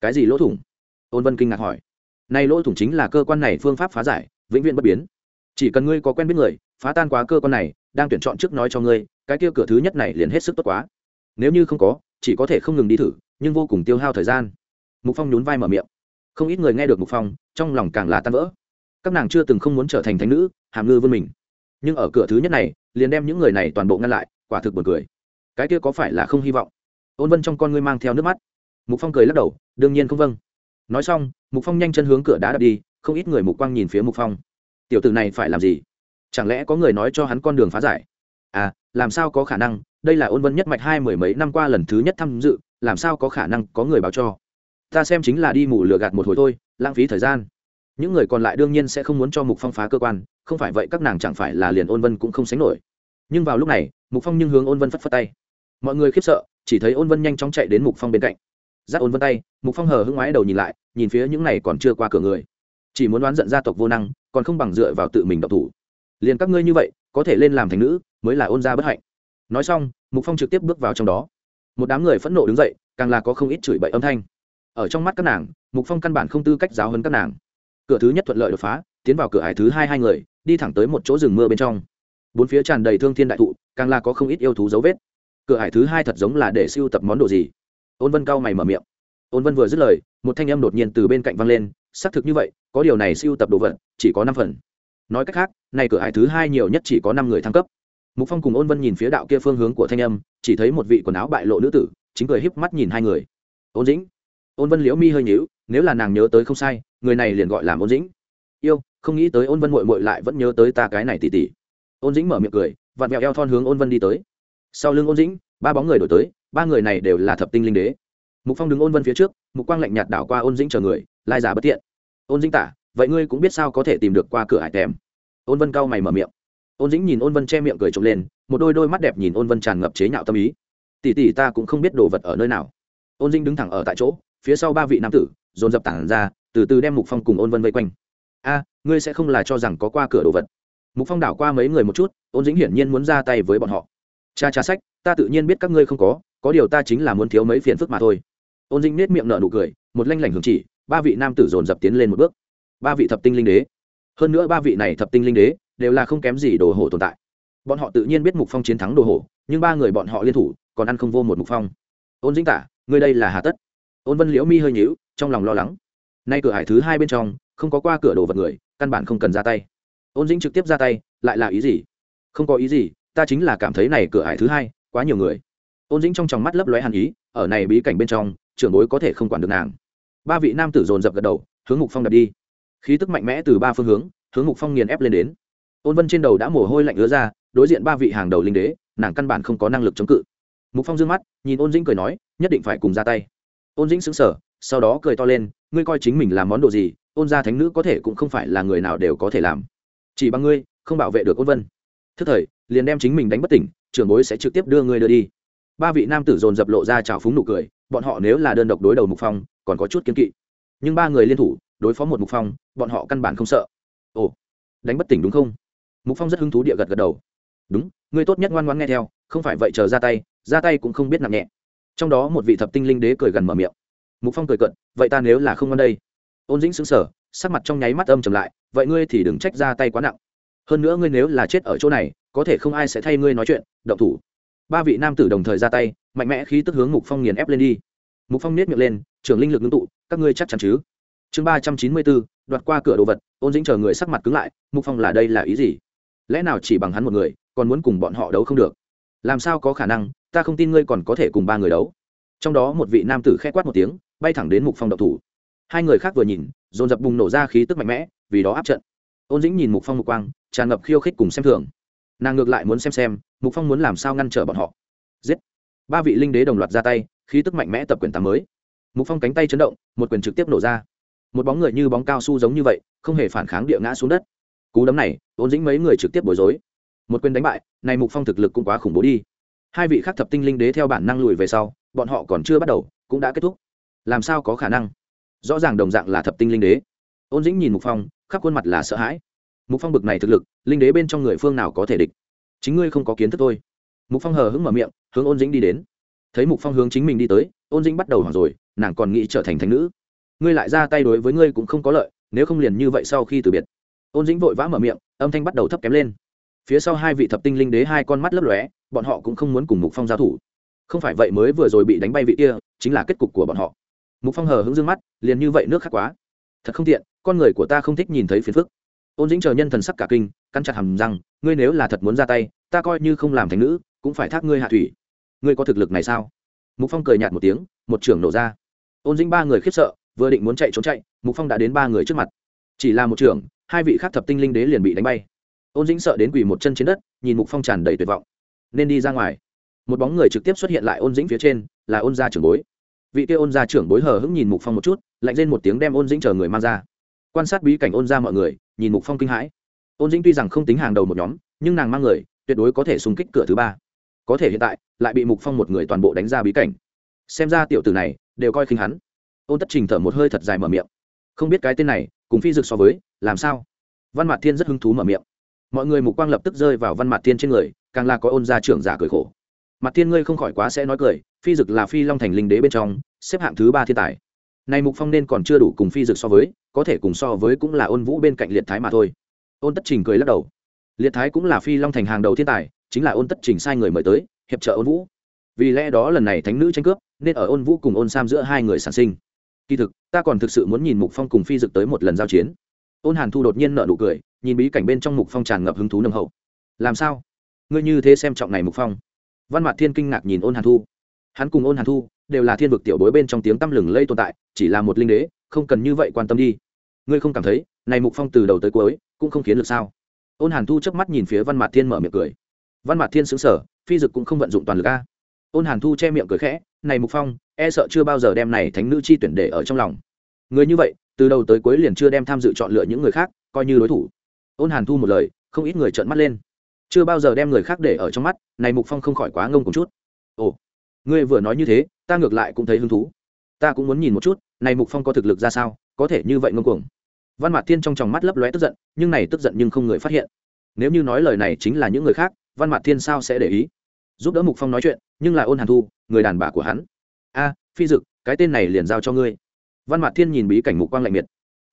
Cái gì lỗ thủng? Ôn vân kinh ngạc hỏi này lỗ thủng chính là cơ quan này phương pháp phá giải, vĩnh viễn bất biến. Chỉ cần ngươi có quen biết người, phá tan quá cơ quan này, đang tuyển chọn trước nói cho ngươi, cái kia cửa thứ nhất này liền hết sức tốt quá. Nếu như không có, chỉ có thể không ngừng đi thử, nhưng vô cùng tiêu hao thời gian. Mục phong nhún vai mở miệng. Không ít người nghe được mục phong, trong lòng càng là tan vỡ. Các nàng chưa từng không muốn trở thành thánh nữ, hàm ngư vươn mình. Nhưng ở cửa thứ nhất này, liền đem những người này toàn bộ ngăn lại, quả thực buồn cười. Cái kia có phải là không hy vọng? Ôn vân trong con ngươi mang theo nước mắt. Mục phong cười lắc đầu, đương nhiên không vâng nói xong, mục phong nhanh chân hướng cửa đá đập đi, không ít người mục quang nhìn phía mục phong. Tiểu tử này phải làm gì? Chẳng lẽ có người nói cho hắn con đường phá giải? À làm sao có khả năng? Đây là ôn vân nhất mạch hai mười mấy năm qua lần thứ nhất tham dự, làm sao có khả năng có người báo cho? Ta xem chính là đi mù lừa gạt một hồi thôi, lãng phí thời gian. Những người còn lại đương nhiên sẽ không muốn cho mục phong phá cơ quan, không phải vậy các nàng chẳng phải là liền ôn vân cũng không sánh nổi. Nhưng vào lúc này, mục phong nhưng hướng ôn vân phất phất tay. Mọi người khiếp sợ, chỉ thấy ôn vân nhanh chóng chạy đến mục phong bên cạnh giác ôn vân tay, mục phong hờ hưng ngoái đầu nhìn lại, nhìn phía những này còn chưa qua cửa người. Chỉ muốn đoán giận gia tộc vô năng, còn không bằng dựa vào tự mình độc thủ. Liền các ngươi như vậy, có thể lên làm thành nữ, mới là ôn gia bất hạnh. Nói xong, mục phong trực tiếp bước vào trong đó. Một đám người phẫn nộ đứng dậy, càng là có không ít chửi bậy âm thanh. Ở trong mắt các nàng, mục phong căn bản không tư cách giáo hơn các nàng. Cửa thứ nhất thuận lợi đột phá, tiến vào cửa hải thứ hai hai người, đi thẳng tới một chỗ rừng mưa bên trong. Bốn phía tràn đầy thương thiên đại thụ, càng là có không ít yêu thú dấu vết. Cửa hải thứ hai thật giống là để siêu tập món đồ gì ôn vân cao mày mở miệng. Ôn vân vừa dứt lời, một thanh âm đột nhiên từ bên cạnh vang lên, xác thực như vậy, có điều này siêu tập đồ vật, chỉ có năm phần. Nói cách khác, này cửa hải thứ hai nhiều nhất chỉ có năm người thăng cấp. Mục phong cùng ôn vân nhìn phía đạo kia phương hướng của thanh âm, chỉ thấy một vị quần áo bại lộ nữ tử, chính cười híp mắt nhìn hai người. Ôn dĩnh. Ôn vân liễu mi hơi nhíu, nếu là nàng nhớ tới không sai, người này liền gọi là ôn dĩnh. Yêu, không nghĩ tới ôn vân mội mội lại vẫn nhớ tới ta cái này tỉ tỉ. Ôn dĩnh mở miệng cười, vặn vẹo eo thon hướng ôn vân đi tới. Sau lưng ôn dĩnh, ba bóng người đổi tới ba người này đều là thập tinh linh đế. Mục phong đứng ôn vân phía trước, mục quang lạnh nhạt đảo qua ôn dĩnh chờ người, lai giả bất tiện ôn dĩnh tả, vậy ngươi cũng biết sao có thể tìm được qua cửa hải tèm? Ôn vân cau mày mở miệng. Ôn dĩnh nhìn ôn vân che miệng cười trộm lên, một đôi đôi mắt đẹp nhìn ôn vân tràn ngập chế nhạo tâm ý. Tỷ tỷ ta cũng không biết đồ vật ở nơi nào. Ôn dĩnh đứng thẳng ở tại chỗ, phía sau ba vị nam tử, dồn dập tản ra, từ từ đem mục phong cùng ôn vân vây quanh. A, ngươi sẽ không là cho rằng có qua cửa đồ vật. Mục phong đảo qua mấy người một chút, ôn dĩnh hiển nhiên muốn ra tay với bọn họ. Cha cha sách, ta tự nhiên biết các ngươi không có có điều ta chính là muốn thiếu mấy phiền phức mà thôi. Ôn dĩnh nết miệng nở nụ cười, một lanh lảnh hưởng chỉ, ba vị nam tử dồn dập tiến lên một bước. Ba vị thập tinh linh đế. Hơn nữa ba vị này thập tinh linh đế đều là không kém gì đồ hổ tồn tại. Bọn họ tự nhiên biết mục phong chiến thắng đồ hổ, nhưng ba người bọn họ liên thủ, còn ăn không vô một mục phong. Ôn dĩnh tả, ngươi đây là hà tất. Ôn vân liễu mi hơi nhíu, trong lòng lo lắng. Nay cửa hải thứ hai bên trong, không có qua cửa đồ vật người, căn bản không cần ra tay. Ôn dĩnh trực tiếp ra tay, lại là ý gì? Không có ý gì, ta chính là cảm thấy này cửa hải thứ hai quá nhiều người ôn dĩnh trong tròng mắt lấp lóe hàn ý, ở này bí cảnh bên trong, trưởng bối có thể không quản được nàng. Ba vị nam tử dồn dập gật đầu, hướng mục phong đặt đi. Khí tức mạnh mẽ từ ba phương hướng hướng mục phong nghiền ép lên đến. Ôn vân trên đầu đã mồ hôi lạnh ứa ra, đối diện ba vị hàng đầu linh đế, nàng căn bản không có năng lực chống cự. Mục phong d ư ơ n g mắt, nhìn ôn dĩnh cười nói, nhất định phải cùng ra tay. Ôn dĩnh xứng sở sau đó cười to lên, ngươi coi chính mình làm món đồ gì ôn gia thánh nữ có thể cũng không phải là người nào đều có thể làm. Chỉ bằng ngươi, không bảo vệ được ôn vân. Thức thời, liền đem chính mình đánh bất tỉnh, trưởng bối sẽ trực tiếp đưa ngươi đưa đi ba vị nam tử dồn dập lộ ra trào phúng nụ cười, bọn họ nếu là đơn độc đối đầu mục phong, còn có chút kiên kỵ. Nhưng ba người liên thủ, đối phó một mục phong, bọn họ căn bản không sợ. Ồ, đánh bất tỉnh đúng không? Mục phong rất hứng thú địa gật gật đầu. Đúng ngươi tốt nhất ngoan ngoan nghe theo, không phải vậy chờ ra tay ra tay cũng không biết nặng nhẹ. Trong đó một vị thập tinh linh đế cười gần mở miệng. Mục phong cười cận vậy ta nếu là không ngon đây? Ôn dĩnh xứng sở sắc mặt trong nháy mắt âm trầm lại, vậy ngươi thì đừng trách ra tay quá nặng. Hơn nữa ngươi nếu là chết ở chỗ này, có thể không ai sẽ thay ngươi nói chuyện, động thủ ba vị nam tử đồng thời ra tay, mạnh mẽ khí tức hướng mục phong nghiền ép lên đi. Mục phong nết miệng lên, trường linh lực ngưng tụ, các ngươi chắc chắn chứ? Chương ba trăm chín mươi bốn, đoạt qua cửa đồ vật, ôn dĩnh chờ người sắc mặt cứng lại, mục phong là đây là ý gì? Lẽ nào chỉ bằng hắn một người, còn muốn cùng bọn họ đấu không được? Làm sao có khả năng, ta không tin ngươi còn có thể cùng ba người đấu. Trong đó một vị nam tử k h ẽ quát một tiếng, bay thẳng đến mục phong độc thủ. Hai người khác vừa nhìn, dồn dập bùng nổ ra khí tức mạnh mẽ, vì đó áp trận. Ôn dĩnh nhìn mục phong mục quang, tràn ngập khiêu khích cùng xem thường. Nàng ngược lại muốn xem xem mục phong muốn làm sao ngăn trở bọn họ giết ba vị linh đế đồng loạt ra tay khí tức mạnh mẽ tập quyền tám mới mục phong cánh tay chấn động một quyền trực tiếp nổ ra một bóng người như bóng cao su giống như vậy không hề phản kháng địa ngã xuống đất cú đấm này ôn dĩnh mấy người trực tiếp bối rối một quyền đánh bại này mục phong thực lực cũng quá khủng bố đi hai vị khác thập tinh linh đế theo bản năng lùi về sau bọn họ còn chưa bắt đầu cũng đã kết thúc làm sao có khả năng rõ ràng đồng dạng là thập tinh linh đế ôn dĩnh nhìn mục phong khắp khuôn mặt là sợ hãi mục phong bực này thực lực linh đế bên trong người phương nào có thể địch chính ngươi không có kiến thức thôi mục phong hờ hững mở miệng, hướng ôn dĩnh đi đến. Thấy mục phong hướng chính mình đi tới, ôn dĩnh bắt đầu hoảng rồi, nàng còn nghĩ trở thành thánh nữ. Ngươi lại ra tay đối với ngươi cũng không có lợi, nếu không liền như vậy sau khi từ biệt. Ôn dĩnh vội vã mở miệng, âm thanh bắt đầu thấp kém lên. Phía sau hai vị thập tinh linh đế hai con mắt lấp lóe, bọn họ cũng không muốn cùng mục phong giao thủ. Không phải vậy mới vừa rồi bị đánh bay vị kia, chính là kết cục của bọn họ. Mục phong hờ hững dương mắt, liền như vậy nước khắc quá. Thật không tiện, con người của ta không thích nhìn thấy phiền phức ôn dĩnh chờ nhân thần sắc cả kinh căn chặt hầm rằng ngươi nếu là thật muốn ra tay, ta coi như không làm thành nữ, cũng phải thác ngươi hạ thủy. Ngươi có thực lực này sao? Mục phong cười nhạt một tiếng, một trưởng nổ ra. Ôn dĩnh ba người khiếp sợ, vừa định muốn chạy trốn chạy, mục phong đã đến ba người trước mặt. Chỉ là một trưởng, hai vị khác thập tinh linh đế liền bị đánh bay. Ôn dĩnh sợ đến quỳ một chân trên đất, nhìn mục phong tràn đầy tuyệt vọng. Nên đi ra ngoài. Một bóng người trực tiếp xuất hiện lại ôn dĩnh phía trên, là ôn gia trưởng bối. Vị kia ôn gia trưởng bối hờ hững nhìn mục phong một chút, lạnh lên một tiếng đem ôn dĩnh chờ người mang ra quan sát bí cảnh ôn ra mọi người, nhìn mục phong kinh hãi. Ôn dĩnh tuy rằng không tính hàng đầu một nhóm, nhưng nàng mang người, tuyệt đối có thể xung kích cửa thứ ba. Có thể hiện tại, lại bị mục phong một người toàn bộ đánh ra bí cảnh. Xem ra tiểu tử này, đều coi khinh hắn. Ôn tất trình thở một hơi thật dài mở miệng. Không biết cái tên này, cùng phi dực so với, làm sao? Văn mạt thiên rất hứng thú mở miệng. Mọi người mục quang lập tức rơi vào văn mạt thiên trên người, càng là có ôn gia trưởng giả cười khổ. Mặt thiên ngươi không khỏi quá sẽ nói cười, phi dực là phi long thành linh đế bên trong, xếp hạng thứ ba thiên tài này mục phong nên còn chưa đủ cùng phi dực so với, có thể cùng so với cũng là ôn vũ bên cạnh liệt thái mà thôi. Ôn tất trình cười lắc đầu. Liệt thái cũng là phi long thành hàng đầu thiên tài, chính là ôn tất trình sai người mời tới, hiệp trợ ôn vũ. Vì lẽ đó lần này thánh nữ tranh cướp, nên ở ôn vũ cùng ôn sam giữa hai người sản sinh. Kỳ thực, ta còn thực sự muốn nhìn mục phong cùng phi dực tới một lần giao chiến. Ôn hàn thu đột nhiên nợ nụ cười, nhìn bí cảnh bên trong mục phong tràn ngập hứng thú nồng hậu. Làm sao? Ngươi như thế xem trọng này mục phong. Văn mạc thiên kinh ngạc nhìn ôn hàn thu. Hắn cùng ôn hàn thu đều là thiên vực tiểu bối bên trong tiếng tăm lừng lây tồn tại, chỉ là một linh đế, không cần như vậy quan tâm đi. Ngươi không cảm thấy, này mục phong từ đầu tới cuối, cũng không khiến được sao? Ôn hàn thu chớp mắt nhìn phía văn mạt thiên mở miệng cười. Văn mạt thiên xứng sở phi dực cũng không vận dụng toàn lực a. Ôn hàn thu che miệng cười khẽ, này mục phong e sợ chưa bao giờ đem này thánh nữ chi tuyển để ở trong lòng. Người như vậy, từ đầu tới cuối liền chưa đem tham dự chọn lựa những người khác, coi như đối thủ. Ôn hàn thu một lời, không ít người trợn mắt lên. Chưa bao giờ đem người khác để ở trong mắt, này mục phong không khỏi quá ngông cùng chút. Ồ, ngươi vừa nói như thế ta ngược lại cũng thấy hứng thú. Ta cũng muốn nhìn một chút, này mục phong có thực lực ra sao, có thể như vậy ngông cuồng. Văn mạt thiên trong tròng mắt lấp lóe tức giận, nhưng này tức giận nhưng không người phát hiện. Nếu như nói lời này chính là những người khác, văn mạt thiên sao sẽ để ý? Giúp đỡ mục phong nói chuyện, nhưng là ôn hàn thu, người đàn bà của hắn. A, phi dực, cái tên này liền giao cho ngươi. Văn mạt thiên nhìn bí cảnh mục quang lạnh miệt.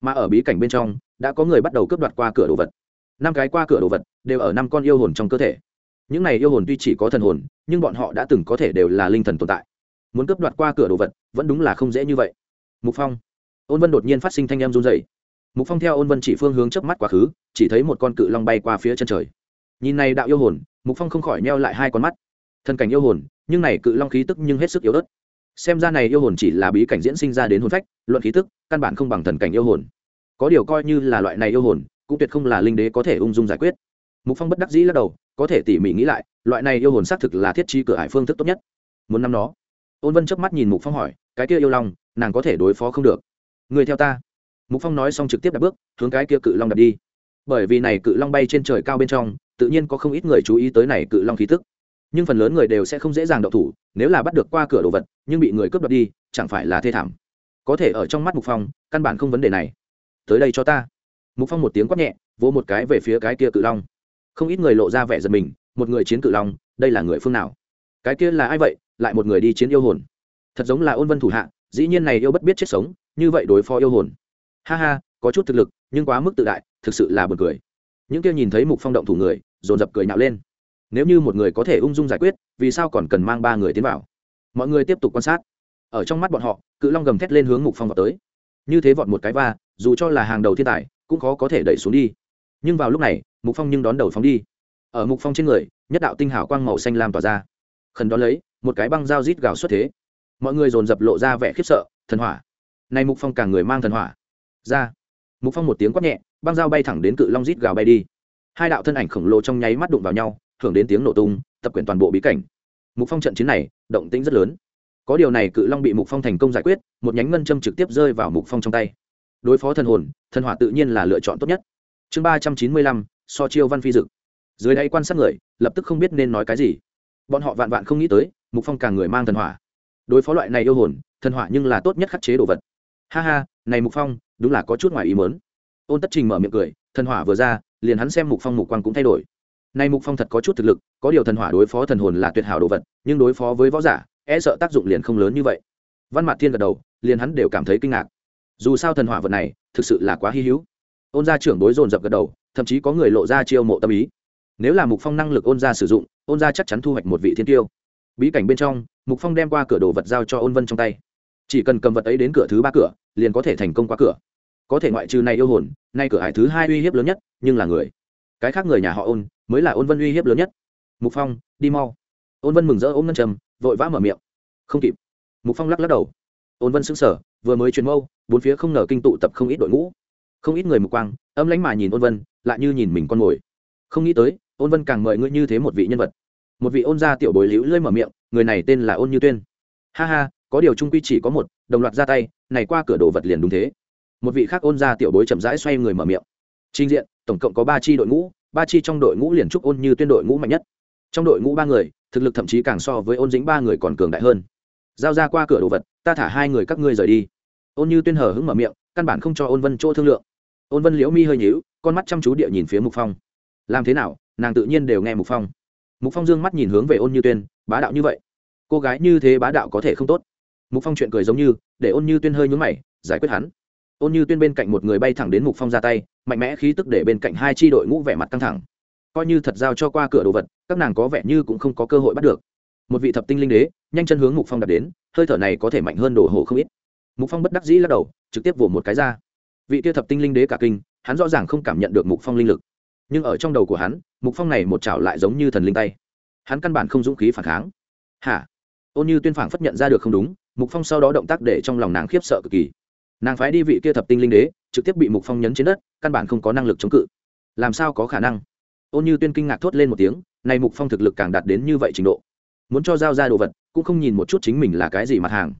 Mà ở bí cảnh bên trong, đã có người bắt đầu cướp đoạt qua cửa đồ vật. Năm cái qua cửa đồ vật đều ở năm con yêu hồn trong cơ thể. Những này yêu hồn tuy chỉ có thần hồn, nhưng bọn họ đã từng có thể đều là linh thần tồn tại muốn cướp đoạt qua cửa đồ vật, vẫn đúng là không dễ như vậy. Mục phong. Ôn vân đột nhiên phát sinh thanh em run dày mục phong theo ôn vân chỉ phương hướng trước mắt quá khứ, chỉ thấy một con cự long bay qua phía chân trời. Nhìn này đạo yêu hồn, mục phong không khỏi neo lại hai con mắt. Thân cảnh yêu hồn, nhưng này cự long khí tức nhưng hết sức yếu ớt. Xem ra này yêu hồn chỉ là bí cảnh diễn sinh ra đến hồn phách, luận khí tức, căn bản không bằng thần cảnh yêu hồn. Có điều coi như là loại này yêu hồn, cũng tuyệt không là linh đế có thể ung dung giải quyết. Mục phong bất đắc dĩ lắc đầu, có thể tỉ mỉ nghĩ lại, loại này yêu hồn xác thực là thiết trí cửa hải phương thức tốt nhất. Muốn năm nó ôn vân chớp mắt nhìn mục phong hỏi, cái kia yêu long, nàng có thể đối phó không được? Người theo ta. Mục phong nói xong trực tiếp đặt bước, hướng cái kia cự long đặt đi. Bởi vì này cự long bay trên trời cao bên trong, tự nhiên có không ít người chú ý tới này cự long khí tức. Nhưng phần lớn người đều sẽ không dễ dàng đậu thủ, nếu là bắt được qua cửa đồ vật, nhưng bị người cướp đoạt đi, chẳng phải là thê thảm. Có thể ở trong mắt mục phong, căn bản không vấn đề này. Tới đây cho ta. Mục phong một tiếng quát nhẹ, vỗ một cái về phía cái kia cự long. Không ít người lộ ra vẻ giật mình, một người chiến cự long, đây là người phương nào? Cái kia là ai vậy? Lại một người đi chiến yêu hồn. Thật giống là ôn vân thủ hạ, dĩ nhiên này yêu bất biết chết sống, như vậy đối phó yêu hồn. Ha ha, có chút thực lực, nhưng quá mức tự đại, thực sự là buồn cười. Những kia nhìn thấy mục phong động thủ người, dồn dập cười nhạo lên. Nếu như một người có thể ung dung giải quyết, vì sao còn cần mang ba người tiến vào? Mọi người tiếp tục quan sát. Ở trong mắt bọn họ, cự long gầm thét lên hướng mục phong vào tới. Như thế vọt một cái va, dù cho là hàng đầu thiên tài, cũng khó có thể đẩy xuống đi. Nhưng vào lúc này, mục phong nhưng đón đầu phóng đi. Ở mục phong trên người, nhất đạo tinh hảo quang màu xanh lam tỏa ra. Khẩn đón lấy một cái băng dao rít gào xuất thế. Mọi người dồn dập lộ ra vẻ khiếp sợ, thần hỏa. Này mục phong càng người mang thần hỏa. Ra. Mục phong một tiếng quát nhẹ, băng dao bay thẳng đến cự long rít gào bay đi. Hai đạo thân ảnh khổng lồ trong nháy mắt đụng vào nhau, hưởng đến tiếng nổ tung, tập quyển toàn bộ bí cảnh. Mục phong trận chiến này, động tĩnh rất lớn. Có điều này cự long bị mục phong thành công giải quyết, một nhánh ngân châm trực tiếp rơi vào mục phong trong tay. Đối phó thần hồn, thần hỏa tự nhiên là lựa chọn tốt nhất. Chương ba trăm chín mươi lăm, so chiêu văn phi dực dưới đây quan sát người, lập tức không biết nên nói cái gì. Bọn họ vạn vạn không nghĩ tới mục phong càng người mang thần hỏa. Đối phó loại này yêu hồn, thần hỏa nhưng là tốt nhất khắc chế đồ vật. Ha ha, này mục phong, đúng là có chút ngoài ý mớn ôn tất trình mở miệng cười, thần hỏa vừa ra, liền hắn xem mục phong mục quang cũng thay đổi. Nay mục phong thật có chút thực lực, có điều thần hỏa đối phó thần hồn là tuyệt hảo đồ vật, nhưng đối phó với võ giả e sợ tác dụng liền không lớn như vậy. Văn mặt thiên gật đầu, liền hắn đều cảm thấy kinh ngạc. Dù sao thần hỏa vật này, thực sự là quá hy hữu. Ôn gia trưởng đối dồn dập gật đầu, thậm chí có người lộ ra chiêu mộ tâm ý. Nếu là mục phong năng lực ôn gia sử dụng, ôn gia chắc chắn thu hoạch một vị thiên tiêu bí cảnh bên trong, mục phong đem qua cửa đồ vật giao cho ôn vân trong tay. Chỉ cần cầm vật ấy đến cửa thứ ba cửa, liền có thể thành công qua cửa. Có thể ngoại trừ này yêu hồn, nay cửa hải thứ hai uy hiếp lớn nhất, nhưng là người. Cái khác người nhà họ ôn, mới là ôn vân uy hiếp lớn nhất. Mục phong, đi mau. Ôn vân mừng rỡ ôm ngân trầm vội vã mở miệng. Không kịp. Mục phong lắc lắc đầu. Ôn vân sững sờ, vừa mới truyền mâu, bốn phía không ngờ kinh tụ tập không ít đội ngũ. Không ít người mục quang, âm lánh mà nhìn ôn vân, lại như nhìn mình con mồi. Không nghĩ tới, ôn vân càng mời ngươi như thế một vị nhân vật một vị ôn gia tiểu bối liễu lơi mở miệng, người này tên là ôn như tuyên. Ha ha, có điều trung quy chỉ có một, đồng loạt ra tay, này qua cửa đồ vật liền đúng thế. Một vị khác ôn gia tiểu bối chậm rãi xoay người mở miệng. Trình diện, tổng cộng có ba chi đội ngũ, ba chi trong đội ngũ liền trúc ôn như tuyên đội ngũ mạnh nhất. Trong đội ngũ ba người, thực lực thậm chí càng so với ôn dính ba người còn cường đại hơn. Giao ra qua cửa đồ vật, ta thả hai người các ngươi rời đi. Ôn như tuyên hờ hững mở miệng, căn bản không cho ôn vân chỗ thương lượng. Ôn vân liễu mi hơi nhíu, con mắt chăm chú địa nhìn phía mục phong. Làm thế nào, nàng tự nhiên đều nghe mục phong mục phong dương mắt nhìn hướng về ôn như tuyên, bá đạo như vậy, cô gái như thế bá đạo có thể không tốt. mục phong chuyện cười giống như, để ôn như tuyên hơi nhúng mày, giải quyết hắn. ôn như tuyên bên cạnh một người bay thẳng đến mục phong ra tay, mạnh mẽ khí tức để bên cạnh hai tri đội ngũ vẻ mặt căng thẳng. coi như thật giao cho qua cửa đồ vật, các nàng có vẻ như cũng không có cơ hội bắt được. một vị thập tinh linh đế, nhanh chân hướng mục phong đặt đến, hơi thở này có thể mạnh hơn đồ hồ không ít. mục phong bất đắc dĩ lắc đầu, trực tiếp vỗ một cái ra. vị kia thập tinh linh đế cả kinh, hắn rõ ràng không cảm nhận được mục phong linh lực nhưng ở trong đầu của hắn, mục phong này một chảo lại giống như thần linh tay. Hắn căn bản không dũng khí phản kháng. Hả? Ôn như tuyên phản phất nhận ra được không đúng, mục phong sau đó động tác để trong lòng nàng khiếp sợ cực kỳ. Nàng phái đi vị kia thập tinh linh đế, trực tiếp bị mục phong nhấn trên đất, căn bản không có năng lực chống cự. Làm sao có khả năng? Ôn như tuyên kinh ngạc thốt lên một tiếng, này mục phong thực lực càng đạt đến như vậy trình độ. Muốn cho giao ra đồ vật, cũng không nhìn một chút chính mình là cái gì mặt hàng.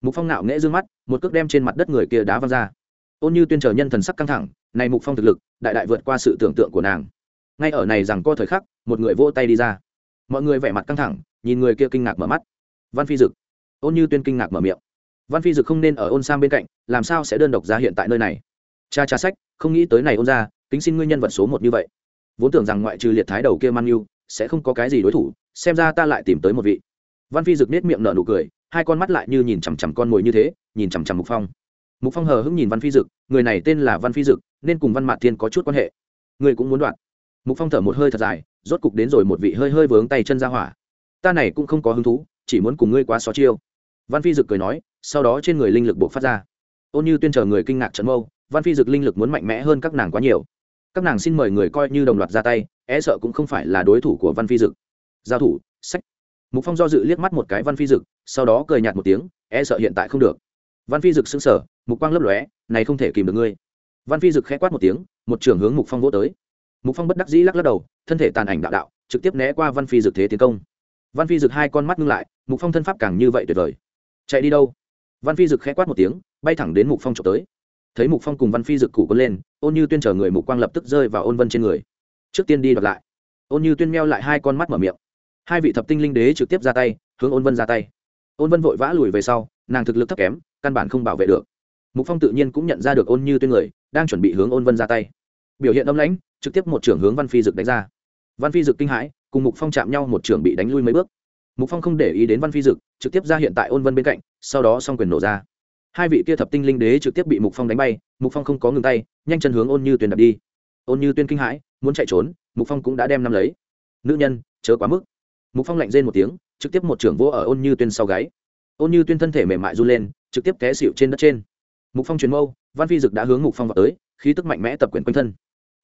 Mục phong nạo nghễ d mắt, một cước đem trên mặt đất người kia đá văng ra. Ôn như tuyên chờ nhân thần sắc căng thẳng này mục phong thực lực, đại đại vượt qua sự tưởng tượng của nàng. Ngay ở này rằng co thời khắc, một người vỗ tay đi ra. Mọi người vẻ mặt căng thẳng, nhìn người kia kinh ngạc mở mắt. Văn phi dực. Ôn như tuyên kinh ngạc mở miệng. Văn phi dực không nên ở ôn sang bên cạnh, làm sao sẽ đơn độc ra hiện tại nơi này? Cha cha sách, không nghĩ tới này ôn ra, kính xin ngươi nhân vật số một như vậy. Vốn tưởng rằng ngoại trừ liệt thái đầu kia man yêu sẽ không có cái gì đối thủ, xem ra ta lại tìm tới một vị. Văn phi dực nết miệng nở nụ cười, hai con mắt lại như nhìn chằm chằm con mồi như thế, nhìn chằm chằm mục phong. Mục phong hờ hững nhìn văn phi dực, người này tên là văn phi dực nên cùng văn mạ thiên có chút quan hệ. Người cũng muốn đoạn. Mục phong thở một hơi thật dài, rốt cục đến rồi một vị hơi hơi vướng tay chân ra hỏa. Ta này cũng không có hứng thú, chỉ muốn cùng ngươi quá xó chiêu. Văn phi dực cười nói, sau đó trên người linh lực buộc phát ra. Ôn như tuyên chờ người kinh ngạc trận mâu, văn phi dực linh lực muốn mạnh mẽ hơn các nàng quá nhiều. Các nàng xin mời người coi như đồng loạt ra tay e sợ cũng không phải là đối thủ của văn phi dực. Giao thủ, sách. Mục phong do dự liếc mắt một cái văn phi dực, sau đó cười nhạt một tiếng e sợ hiện tại không được. Văn phi dực xứng sở mục quang lấp lóe, này không thể kìm được ngươi văn phi dực khẽ quát một tiếng, một trưởng hướng mục phong vỗ tới. Mục phong bất đắc dĩ lắc lắc đầu, thân thể tàn ảnh đạo đạo, trực tiếp né qua văn phi dực thế tiến công. Văn phi dực hai con mắt ngưng lại, mục phong thân pháp càng như vậy tuyệt vời. Chạy đi đâu? Văn phi dực khẽ quát một tiếng, bay thẳng đến mục phong trộm tới. Thấy mục phong cùng văn phi dực cụ quân lên, ôn như tuyên chờ người mục quang lập tức rơi vào ôn vân trên người. Trước tiên đi đoạt lại. Ôn như tuyên meo lại hai con mắt mở miệng. Hai vị thập tinh linh đế trực tiếp ra tay, hướng ôn vân ra tay. Ôn vân vội vã lùi về sau, nàng thực lực thấp kém, căn bản không bảo vệ được mục phong tự nhiên cũng nhận ra được ôn như tuyên người đang chuẩn bị hướng ôn vân ra tay biểu hiện âm lãnh trực tiếp một trưởng hướng văn phi dực đánh ra văn phi dực kinh hãi cùng mục phong chạm nhau một trưởng bị đánh lui mấy bước mục phong không để ý đến văn phi dực trực tiếp ra hiện tại ôn vân bên cạnh sau đó xong quyền nổ ra hai vị kia thập tinh linh đế trực tiếp bị mục phong đánh bay mục phong không có ngừng tay nhanh chân hướng ôn như tuyên đập đi ôn như tuyên kinh hãi muốn chạy trốn mục phong cũng đã đem năm lấy nữ nhân chớ quá mức mục phong lạnh rên một tiếng trực tiếp một trưởng vô ở ôn như tuyên sau gáy ôn như tuyên thân thể mềm mại run lên trực tiếp té xịu trên đất trên mục phong truyền mâu, văn phi dực đã hướng mục phong vào tới, khí tức mạnh mẽ tập quyền quanh thân.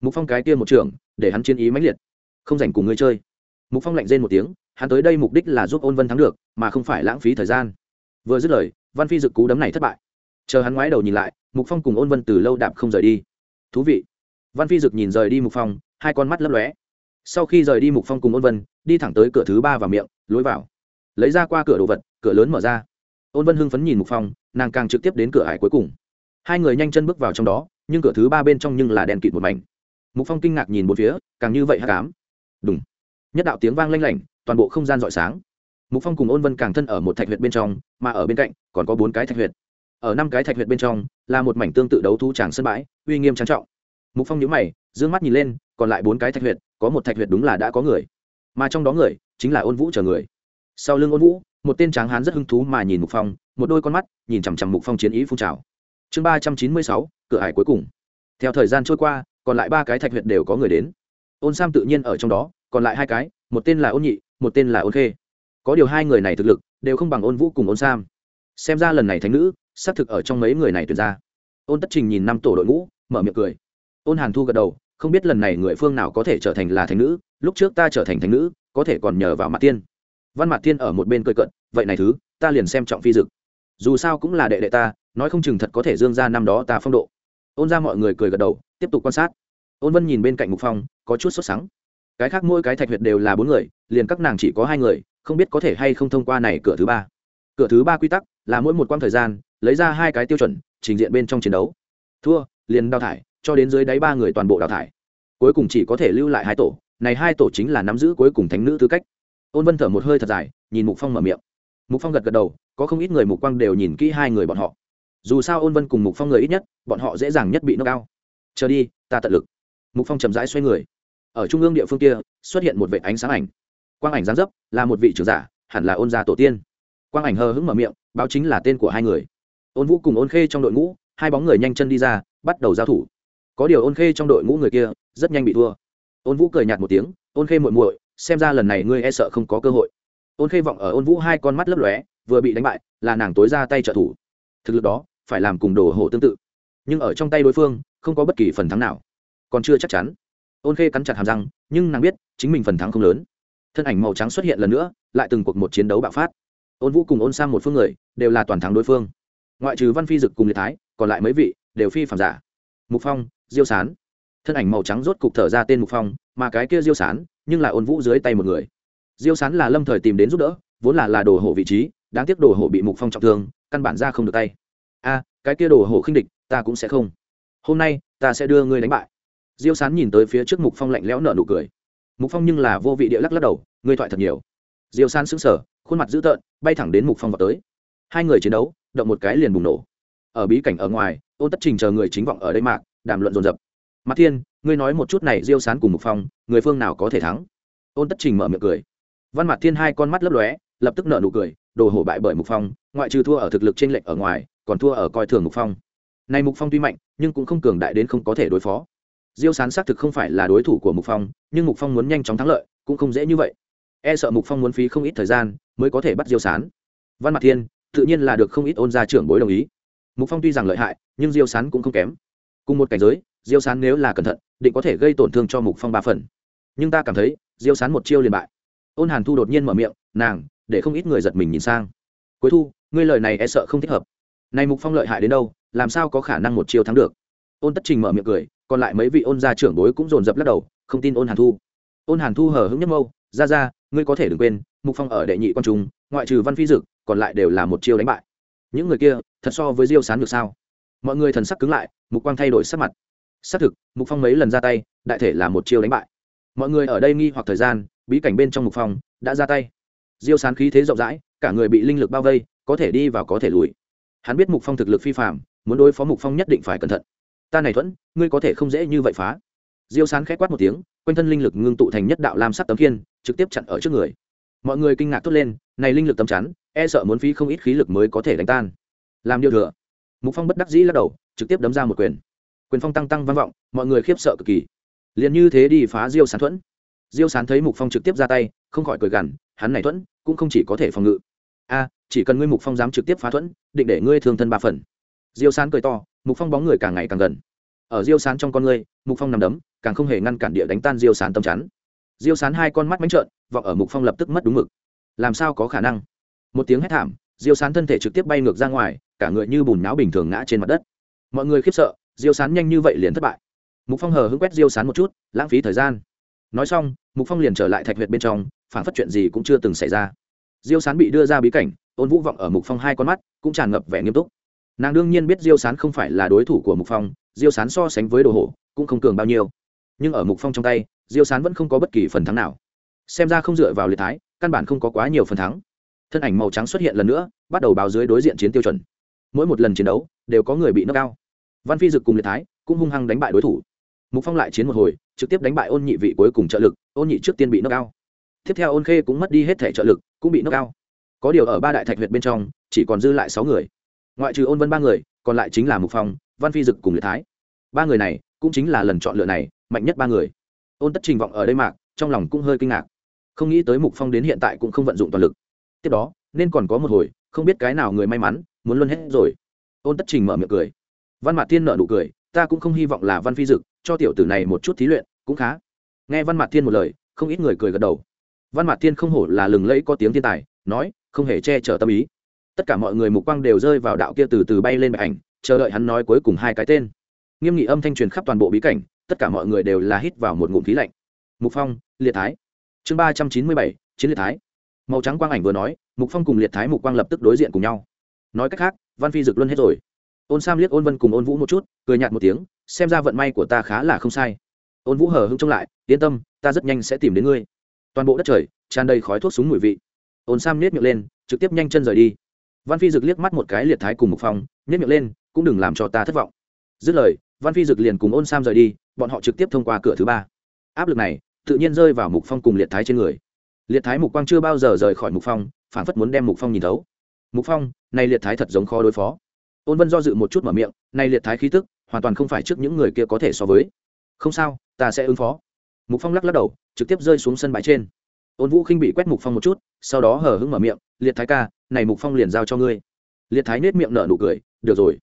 Mục phong cái kia một trưởng, để hắn chiến ý mãnh liệt. Không dành cùng ngươi chơi. Mục phong lạnh rên một tiếng, hắn tới đây mục đích là giúp ôn vân thắng được, mà không phải lãng phí thời gian. Vừa dứt lời, văn phi dực cú đấm này thất bại. Chờ hắn ngoái đầu nhìn lại, mục phong cùng ôn vân từ lâu đạp không rời đi. Thú vị. Văn phi dực nhìn rời đi mục phong, hai con mắt lấp lóe. Sau khi rời đi mục phong cùng ôn vân, đi thẳng tới cửa thứ ba vào miệng, lối vào. Lấy ra qua cửa đồ vật, cửa lớn mở ra ôn vân hưng phấn nhìn mục phong, nàng càng trực tiếp đến cửa hải cuối cùng. Hai người nhanh chân bước vào trong đó, nhưng cửa thứ ba bên trong nhưng là đèn kịt một mảnh. Mục phong kinh ngạc nhìn một phía, càng như vậy hát cám đúng nhất đạo tiếng vang lanh lảnh, toàn bộ không gian rọi sáng. Mục phong cùng ôn vân càng thân ở một thạch huyệt bên trong, mà ở bên cạnh, còn có bốn cái thạch huyệt. Ở năm cái thạch huyệt bên trong, là một mảnh tương tự đấu thu tràng sân bãi, uy nghiêm trang trọng. Mục phong nhíu mày d ư ơ n g mắt nhìn lên, còn lại bốn cái thạch huyệt, có một thạch huyệt đúng là đã có người. Mà trong đó người, chính là ôn vũ chờ người. Sau lưng ôn vũ một tên tráng hán rất hứng thú mà nhìn mục phong, một đôi con mắt nhìn chằm chằm mục phong chiến ý phun trào. Chương ba trăm chín mươi sáu, cửa hải cuối cùng. Theo thời gian trôi qua, còn lại ba cái thạch huyện đều có người đến. Ôn sam tự nhiên ở trong đó, còn lại hai cái, một tên là ôn nhị, một tên là ôn khê. Có điều hai người này thực lực đều không bằng ôn vũ cùng ôn sam. Xem ra lần này thánh nữ, xác thực ở trong mấy người này tuyệt ra. Ôn tất trình nhìn năm tổ đội ngũ, mở miệng cười. Ôn hàn thu gật đầu, không biết lần này người phương nào có thể trở thành là thánh nữ, lúc trước ta trở thành thánh nữ, có thể còn nhờ vào mặt tiên văn mặt tiên ở một bên cười cận vậy này thứ, ta liền xem trọng phi dực. Dù sao cũng là đệ đệ ta, nói không chừng thật có thể dương ra năm đó ta phong độ. Ôn ra mọi người cười gật đầu, tiếp tục quan sát. Ôn vân nhìn bên cạnh mục phong, có chút sốt sắng. Cái khác mỗi cái thạch huyệt đều là bốn người, liền các nàng chỉ có hai người, không biết có thể hay không thông qua này cửa thứ ba. Cửa thứ ba quy tắc là mỗi một quãng thời gian, lấy ra hai cái tiêu chuẩn, trình diện bên trong chiến đấu. Thua, liền đào thải, cho đến dưới đáy ba người toàn bộ đào thải. Cuối cùng chỉ có thể lưu lại hai tổ, này hai tổ chính là nắm giữ cuối cùng thánh nữ tư cách. Ôn vân thở một hơi thật dài, nhìn mục phong mở miệng mục phong gật gật đầu, có không ít người mục quang đều nhìn kỹ hai người bọn họ. Dù sao ôn vân cùng mục phong người ít nhất, bọn họ dễ dàng nhất bị nâng cao. Chờ đi, ta tận lực. Mục phong chậm rãi xoay người. Ở trung ương địa phương kia, xuất hiện một vệ ánh sáng ảnh. Quang ảnh giáng dấp, là một vị trưởng giả, hẳn là ôn gia tổ tiên. Quang ảnh hờ hững mở miệng, báo chính là tên của hai người. Ôn vũ cùng ôn khê trong đội ngũ, hai bóng người nhanh chân đi ra, bắt đầu giao thủ. Có điều ôn khê trong đội ngũ người kia, rất nhanh bị thua. Ôn vũ cười nhạt một tiếng, ôn khê muội muội, xem ra lần này ngươi e sợ không có cơ hội ôn khê vọng ở ôn vũ hai con mắt lấp lóe, vừa bị đánh bại, là nàng tối ra tay trợ thủ. Thực lực đó, phải làm cùng đồ hộ tương tự. Nhưng ở trong tay đối phương, không có bất kỳ phần thắng nào. Còn chưa chắc chắn. Ôn khê cắn chặt hàm răng, nhưng nàng biết, chính mình phần thắng không lớn. Thân ảnh màu trắng xuất hiện lần nữa, lại từng cuộc một chiến đấu bạo phát. Ôn vũ cùng ôn sang một phương người, đều là toàn thắng đối phương. Ngoại trừ văn phi dực cùng liệt thái, còn lại mấy vị, đều phi phạm giả. Mục phong, diêu sán. Thân ảnh màu trắng rốt cục thở ra tên mục phong, mà cái kia diêu sán, nhưng là ôn vũ dưới tay một người diêu sán là lâm thời tìm đến giúp đỡ, vốn là là đồ hộ vị trí, đáng tiếc đồ hộ bị mục phong trọng thương, căn bản ra không được tay. A, cái kia đồ hộ khinh địch, ta cũng sẽ không. Hôm nay, ta sẽ đưa ngươi đánh bại. Diêu sán nhìn tới phía trước mục phong lạnh lẽo nở nụ cười. Mục phong nhưng là vô vị địa lắc lắc đầu, ngươi thoại thật nhiều. Diêu sán sững sờ, khuôn mặt dữ tợn, bay thẳng đến mục phong vào tới. Hai người chiến đấu, động một cái liền bùng nổ. Ở bí cảnh ở ngoài ôn tất trình chờ người chính vọng ở đây mạc, đàm luận dồn dập. Mặt thiên, ngươi nói một chút này, diêu sán cùng mục phong, người phương nào có thể thắng? Ôn tất trình mở miệng cười văn mặt thiên hai con mắt lấp lóe, lập tức nở nụ cười, đồ hổ bại bởi mục phong, ngoại trừ thua ở thực lực trên lệnh ở ngoài, còn thua ở coi thường mục phong. Này mục phong tuy mạnh, nhưng cũng không cường đại đến không có thể đối phó. Diêu sán xác thực không phải là đối thủ của mục phong, nhưng mục phong muốn nhanh chóng thắng lợi, cũng không dễ như vậy. E sợ mục phong muốn phí không ít thời gian mới có thể bắt diêu sán. Văn mặt thiên, tự nhiên là được không ít ôn gia trưởng bối đồng ý. Mục phong tuy rằng lợi hại, nhưng diêu sán cũng không kém. Cùng một cảnh giới, diêu sán nếu là cẩn thận, định có thể gây tổn thương cho mục phong ba phần. Nhưng ta cảm thấy, diêu sán một chiêu liền bại ôn hàn thu đột nhiên mở miệng, nàng, để không ít người giật mình nhìn sang. Cuối thu, ngươi lời này e sợ không thích hợp. Này mục phong lợi hại đến đâu, làm sao có khả năng một chiêu thắng được? Ôn tất trình mở miệng cười, còn lại mấy vị ôn gia trưởng bối cũng dồn dập lắc đầu, không tin ôn hàn thu. Ôn hàn thu hờ hững nhất mâu ra ra, ngươi có thể đừng quên, mục phong ở đệ nhị quan trung, ngoại trừ văn phi dực, còn lại đều là một chiêu đánh bại. Những người kia, thật so với diêu sán được sao? Mọi người thần sắc cứng lại, mục quang thay đổi sắc mặt. Xác thực, mục phong mấy lần ra tay, đại thể là một chiêu đánh bại. Mọi người ở đây nghi hoặc thời gian bí cảnh bên trong mục phong đã ra tay. Diêu sán khí thế rộng rãi, cả người bị linh lực bao vây, có thể đi và có thể lùi. Hắn biết mục phong thực lực phi phạm muốn đối phó mục phong nhất định phải cẩn thận. Ta này thuẫn, ngươi có thể không dễ như vậy phá. Diêu sán k h é quát một tiếng, quanh thân linh lực ngưng tụ thành nhất đạo lam sắc tấm kiên trực tiếp chặn ở trước người. Mọi người kinh ngạc thốt lên, này linh lực tấm chắn e sợ muốn phí không ít khí lực mới có thể đánh tan. Làm điều thừa. Mục phong bất đắc dĩ lắc đầu, trực tiếp đấm ra một quyền. Quyền phong tăng tăng vang vọng, mọi người khiếp sợ cực kỳ. Liền như thế đi phá diêu sán thuẫn diêu sán thấy mục phong trực tiếp ra tay, không khỏi cười gằn, hắn này thuẫn, cũng không chỉ có thể phòng ngự. A, chỉ cần ngươi mục phong dám trực tiếp phá thuẫn, định để ngươi thương thân ba phần. Diêu sán cười to, mục phong bóng người càng ngày càng gần. Ở diêu sán trong con ngươi, mục phong nằm đấm, càng không hề ngăn cản địa đánh tan diêu sán tâm chắn. Diêu sán hai con mắt bánh trợn, vọng ở mục phong lập tức mất đúng mực. Làm sao có khả năng? Một tiếng hét thảm, diêu sán thân thể trực tiếp bay ngược ra ngoài, cả người như bùn náo bình thường ngã trên mặt đất. Mọi người khiếp sợ, diêu sán nhanh như vậy liền thất bại. Mục phong hờ hững quét diêu sán một chút, lãng phí thời gian nói xong, mục phong liền trở lại thạch huyệt bên trong phản phát chuyện gì cũng chưa từng xảy ra. Diêu sán bị đưa ra bí cảnh, ôn vũ vọng ở mục phong hai con mắt, cũng tràn ngập vẻ nghiêm túc. Nàng đương nhiên biết diêu sán không phải là đối thủ của mục phong, diêu sán so sánh với đồ hổ, cũng không cường bao nhiêu. Nhưng ở mục phong trong tay, diêu sán vẫn không có bất kỳ phần thắng nào. Xem ra không dựa vào liệt thái, căn bản không có quá nhiều phần thắng. Thân ảnh màu trắng xuất hiện lần nữa, bắt đầu báo dưới đối diện chiến tiêu chuẩn. Mỗi một lần chiến đấu, đều có người bị nâng cao văn phi dực cùng liệt thái, cũng hung hăng đánh bại đối thủ mục phong lại chiến một hồi trực tiếp đánh bại ôn nhị vị cuối cùng trợ lực ôn nhị trước tiên bị nước cao tiếp theo ôn khê cũng mất đi hết thể trợ lực cũng bị nước cao có điều ở ba đại thạch huyệt bên trong chỉ còn dư lại sáu người ngoại trừ ôn vân ba người còn lại chính là mục phong văn phi dực cùng liệt thái ba người này cũng chính là lần chọn lựa này mạnh nhất ba người ôn tất trình vọng ở đây mạc trong lòng cũng hơi kinh ngạc không nghĩ tới mục phong đến hiện tại cũng không vận dụng toàn lực tiếp đó nên còn có một hồi không biết cái nào người may mắn muốn luôn hết rồi ôn tất trình mở miệng cười văn mạt thiên nợ nụ cười ta cũng không hy vọng là văn phi dực cho tiểu tử này một chút thí luyện, cũng khá. Nghe văn mạt thiên một lời, không ít người cười gật đầu. Văn mạt thiên không hổ là lừng lẫy có tiếng thiên tài, nói, không hề che chở tâm ý. Tất cả mọi người mục quang đều rơi vào đạo kia từ từ bay lên bệ ảnh, chờ đợi hắn nói cuối cùng hai cái tên. Nghiêm nghị âm thanh truyền khắp toàn bộ bí cảnh, tất cả mọi người đều là hít vào một ngụm khí lạnh. Mục phong, liệt thái. Chương ba trăm chín mươi bảy, chiến liệt thái. Màu trắng quang ảnh vừa nói, mục phong cùng liệt thái mục quang lập tức đối diện cùng nhau. Nói cách khác, văn phi dực luân hết rồi ôn sam liếc ôn vân cùng ôn vũ một chút cười nhạt một tiếng xem ra vận may của ta khá là không sai. Ôn vũ hờ hưng trông lại yên tâm ta rất nhanh sẽ tìm đến ngươi. Toàn bộ đất trời tràn đầy khói thuốc súng mùi vị. Ôn sam nết miệng lên trực tiếp nhanh chân rời đi. Văn phi dực liếc mắt một cái liệt thái cùng một phòng, nết miệng lên cũng đừng làm cho ta thất vọng. Dứt lời văn phi dực liền cùng ôn sam rời đi bọn họ trực tiếp thông qua cửa thứ ba. Áp lực này tự nhiên rơi vào mục phong cùng liệt thái trên người. Liệt thái mục quang chưa bao giờ rời khỏi mục phong phản phất muốn đem mục phong nhìn thấu. Mục phong nay liệt thái thật giống khó đối phó ôn vân do dự một chút mở miệng này liệt thái khí tức, hoàn toàn không phải trước những người kia có thể so với. Không sao, ta sẽ ứng phó. Mục phong lắc lắc đầu, trực tiếp rơi xuống sân bãi trên. Ôn vũ khinh bị quét mục phong một chút, sau đó hờ hững mở miệng, liệt thái ca, này mục phong liền giao cho ngươi. Liệt thái nết miệng nở nụ cười, được rồi.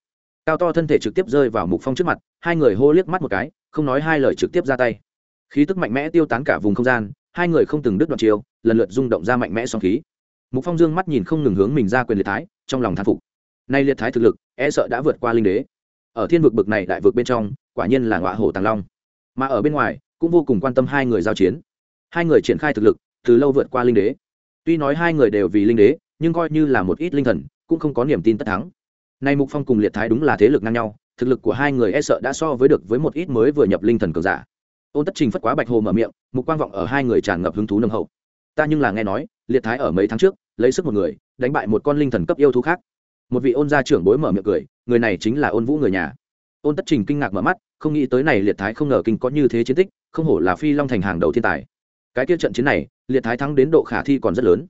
Cao to thân thể trực tiếp rơi vào mục phong trước mặt, hai người hô liếc mắt một cái, không nói hai lời trực tiếp ra tay. Khí tức mạnh mẽ tiêu tán cả vùng không gian, hai người không từng đứt đoạn chiều lần lượt rung động ra mạnh mẽ song khí. Mục phong dương mắt nhìn không ngừng hướng mình ra quyền liệt thái, trong lòng thán phục nay liệt thái thực lực e sợ đã vượt qua linh đế. Ở thiên vực bực này đại vực bên trong, quả nhiên là ngọa hổ tàng long. Mà ở bên ngoài, cũng vô cùng quan tâm hai người giao chiến. Hai người triển khai thực lực, từ lâu vượt qua linh đế. Tuy nói hai người đều vì linh đế, nhưng coi như là một ít linh thần, cũng không có niềm tin tất thắng. Nay mục phong cùng liệt thái đúng là thế lực ngang nhau, thực lực của hai người e sợ đã so với được với một ít mới vừa nhập linh thần cường giả. Ôn tất trình phất quá bạch hồ mở miệng, mục quang vọng ở hai người tràn ngập hứng thú nồng hậu. Ta nhưng là nghe nói, liệt thái ở mấy tháng trước, lấy sức một người, đánh bại một con linh thần cấp yêu thú khác một vị ôn gia trưởng bối mở miệng cười, người này chính là ôn vũ người nhà. Ôn tất trình kinh ngạc mở mắt, không nghĩ tới này liệt thái không ngờ kinh có như thế chiến tích, không hổ là phi long thành hàng đầu thiên tài. Cái kia trận chiến này, liệt thái thắng đến độ khả thi còn rất lớn.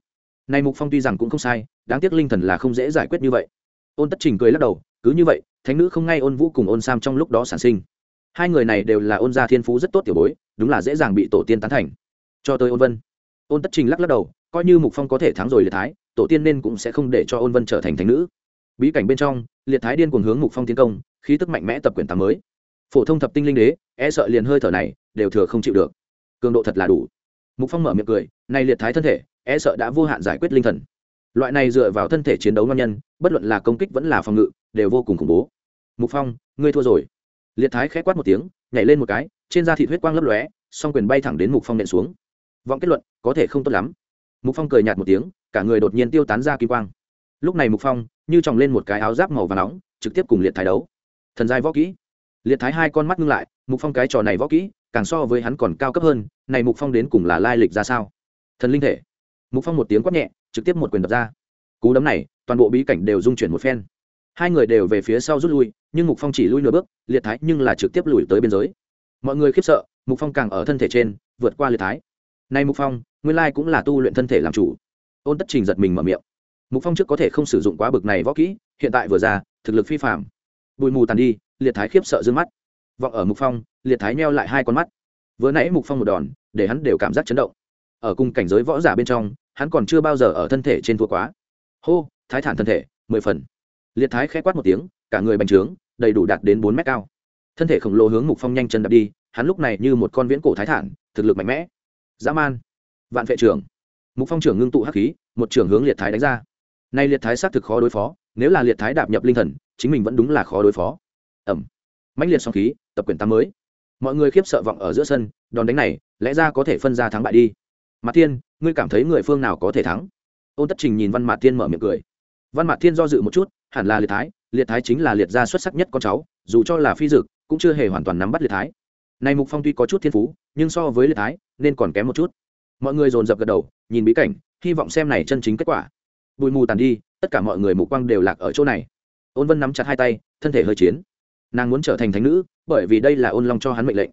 Nay mục phong tuy rằng cũng không sai, đáng tiếc linh thần là không dễ giải quyết như vậy. Ôn tất trình cười lắc đầu, cứ như vậy, thánh nữ không ngay ôn vũ cùng ôn sam trong lúc đó sản sinh. Hai người này đều là ôn gia thiên phú rất tốt tiểu bối, đúng là dễ dàng bị tổ tiên tán thành. Cho tới ôn vân. Ôn tất trình lắc lắc đầu, coi như mục phong có thể thắng rồi liệt thái, tổ tiên nên cũng sẽ không để cho ôn vân trở thành thánh nữ bí cảnh bên trong, liệt thái điên cuồng hướng mục phong tiến công, khí tức mạnh mẽ tập quyển tám mới. Phổ thông thập tinh linh đế e sợ liền hơi thở này, đều thừa không chịu được. Cường độ thật là đủ. Mục phong mở miệng cười, này liệt thái thân thể e sợ đã vô hạn giải quyết linh thần. Loại này dựa vào thân thể chiến đấu ngon nhân, bất luận là công kích vẫn là phòng ngự, đều vô cùng khủng bố. Mục phong, ngươi thua rồi. Liệt thái khẽ quát một tiếng, nhảy lên một cái, trên da thịt huyết quang lấp lóe, song quyền bay thẳng đến mục phong nện xuống. Vọng kết luận, có thể không tốt lắm. Mục phong cười nhạt một tiếng, cả người đột nhiên tiêu tán ra kỳ quang lúc này mục phong như tròng lên một cái áo giáp màu và nóng, trực tiếp cùng liệt thái đấu. Thần giai võ kỹ. Liệt thái hai con mắt ngưng lại, mục phong cái trò này võ kỹ, càng so với hắn còn cao cấp hơn, này mục phong đến cùng là lai lịch ra sao? Thần linh thể. Mục phong một tiếng quát nhẹ, trực tiếp một quyền đập ra. Cú đấm này, toàn bộ bí cảnh đều dung chuyển một phen. Hai người đều về phía sau rút lui, nhưng mục phong chỉ lui nửa bước, liệt thái nhưng là trực tiếp lùi tới biên giới. Mọi người khiếp sợ, mục phong càng ở thân thể trên, vượt qua liệt thái. Nay mục phong, nguyên lai cũng là tu luyện thân thể làm chủ. Ôn tất trình giật mình mở miệng mục phong trước có thể không sử dụng quá bực này võ kỹ, hiện tại vừa ra, thực lực phi phạm bụi mù tàn đi, liệt thái khiếp sợ d mắt. Vọng ở mục phong, liệt thái neo lại hai con mắt. Vừa nãy mục phong một đòn, để hắn đều cảm giác chấn động. Ở cùng cảnh giới võ giả bên trong, hắn còn chưa bao giờ ở thân thể trên thua quá. Hô, thái thản thân thể, mười phần. Liệt thái khẽ quát một tiếng, cả người bành trướng, đầy đủ đạt đến bốn mét cao. Thân thể khổng lồ hướng mục phong nhanh chân đập đi, hắn lúc này như một con viễn cổ thái thản, thực lực mạnh mẽ. Dã man. Vạn vệ trưởng. Mục phong trưởng ngưng tụ hắc khí, một trưởng hướng liệt thái đánh ra nay liệt thái xác thực khó đối phó, nếu là liệt thái đạp nhập linh thần, chính mình vẫn đúng là khó đối phó. Ẩm. Mãnh liệt song khí, tập quyền tám mới. Mọi người khiếp sợ vọng ở giữa sân, đòn đánh này, lẽ ra có thể phân ra thắng bại đi. Mặt thiên, ngươi cảm thấy người phương nào có thể thắng? Ôn tất trình nhìn văn mạt thiên mở miệng cười. Văn mạt thiên do dự một chút, hẳn là liệt thái liệt thái chính là liệt gia xuất sắc nhất con cháu, dù cho là phi dực cũng chưa hề hoàn toàn nắm bắt liệt thái. Này mục phong tuy có chút thiên phú, nhưng so với liệt thái, nên còn kém một chút. Mọi người dồn dập gật đầu, nhìn bí cảnh, hy vọng xem này chân chính kết quả bụi mù tàn đi, tất cả mọi người mục quang đều lạc ở chỗ này. Ôn vân nắm chặt hai tay, thân thể hơi chiến. Nàng muốn trở thành thánh nữ, bởi vì đây là ôn long cho hắn mệnh lệnh.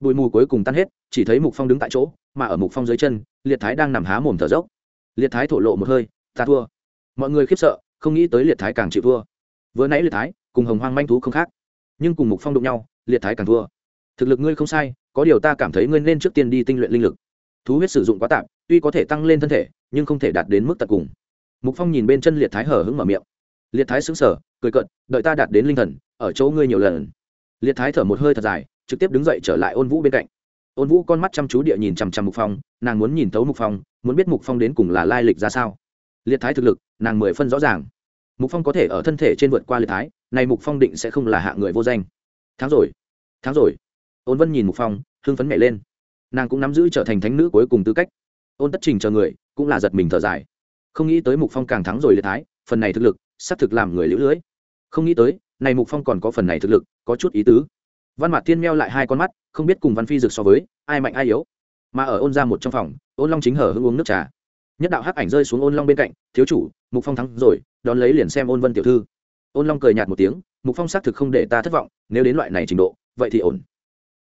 Bụi mù cuối cùng tan hết, chỉ thấy mục phong đứng tại chỗ, mà ở mục phong dưới chân, liệt thái đang nằm há mồm thở dốc. Liệt thái thổ lộ một hơi, ta thua. Mọi người khiếp sợ, không nghĩ tới liệt thái càng chịu thua. Vừa nãy liệt thái, cùng hồng hoang manh thú không khác. Nhưng cùng mục phong đụng nhau, liệt thái càng thua. Thực lực ngươi không sai, có điều ta cảm thấy ngươi nên trước tiên đi tinh luyện linh lực. Thú huyết sử dụng quá tạm, tuy có thể tăng lên thân thể, nhưng không thể đạt đến mức tận cùng mục phong nhìn bên chân liệt thái hở hứng mở miệng. Liệt thái xứng sở cười cận đợi ta đạt đến linh thần, ở chỗ ngươi nhiều lần. Liệt thái thở một hơi thật dài, trực tiếp đứng dậy trở lại ôn vũ bên cạnh. Ôn vũ con mắt chăm chú địa nhìn chằm chằm mục phong, nàng muốn nhìn thấu mục phong, muốn biết mục phong đến cùng là lai lịch ra sao. Liệt thái thực lực, nàng mười phân rõ ràng. Mục phong có thể ở thân thể trên vượt qua liệt thái, này mục phong định sẽ không là hạ người vô danh. Tháng rồi tháng rồi. Ôn vân nhìn mục phong, hưng phấn mẹ lên. Nàng cũng nắm giữ trở thành thánh nữ cuối cùng tư cách. Ôn tất trình chờ người, cũng là giật mình thở dài không nghĩ tới mục phong càng thắng rồi liệt thái, phần này thực lực, xác thực làm người lũ lưỡi không nghĩ tới, này mục phong còn có phần này thực lực, có chút ý tứ. Văn mạc thiên meo lại hai con mắt, không biết cùng văn phi dược so với, ai mạnh ai yếu. Mà ở ôn ra một trong phòng, ôn long chính hở hưng uống nước trà. Nhất đạo hắc ảnh rơi xuống ôn long bên cạnh, thiếu chủ, mục phong thắng rồi, đón lấy liền xem ôn vân tiểu thư. Ôn long cười nhạt một tiếng, mục phong xác thực không để ta thất vọng, nếu đến loại này trình độ, vậy thì ổn.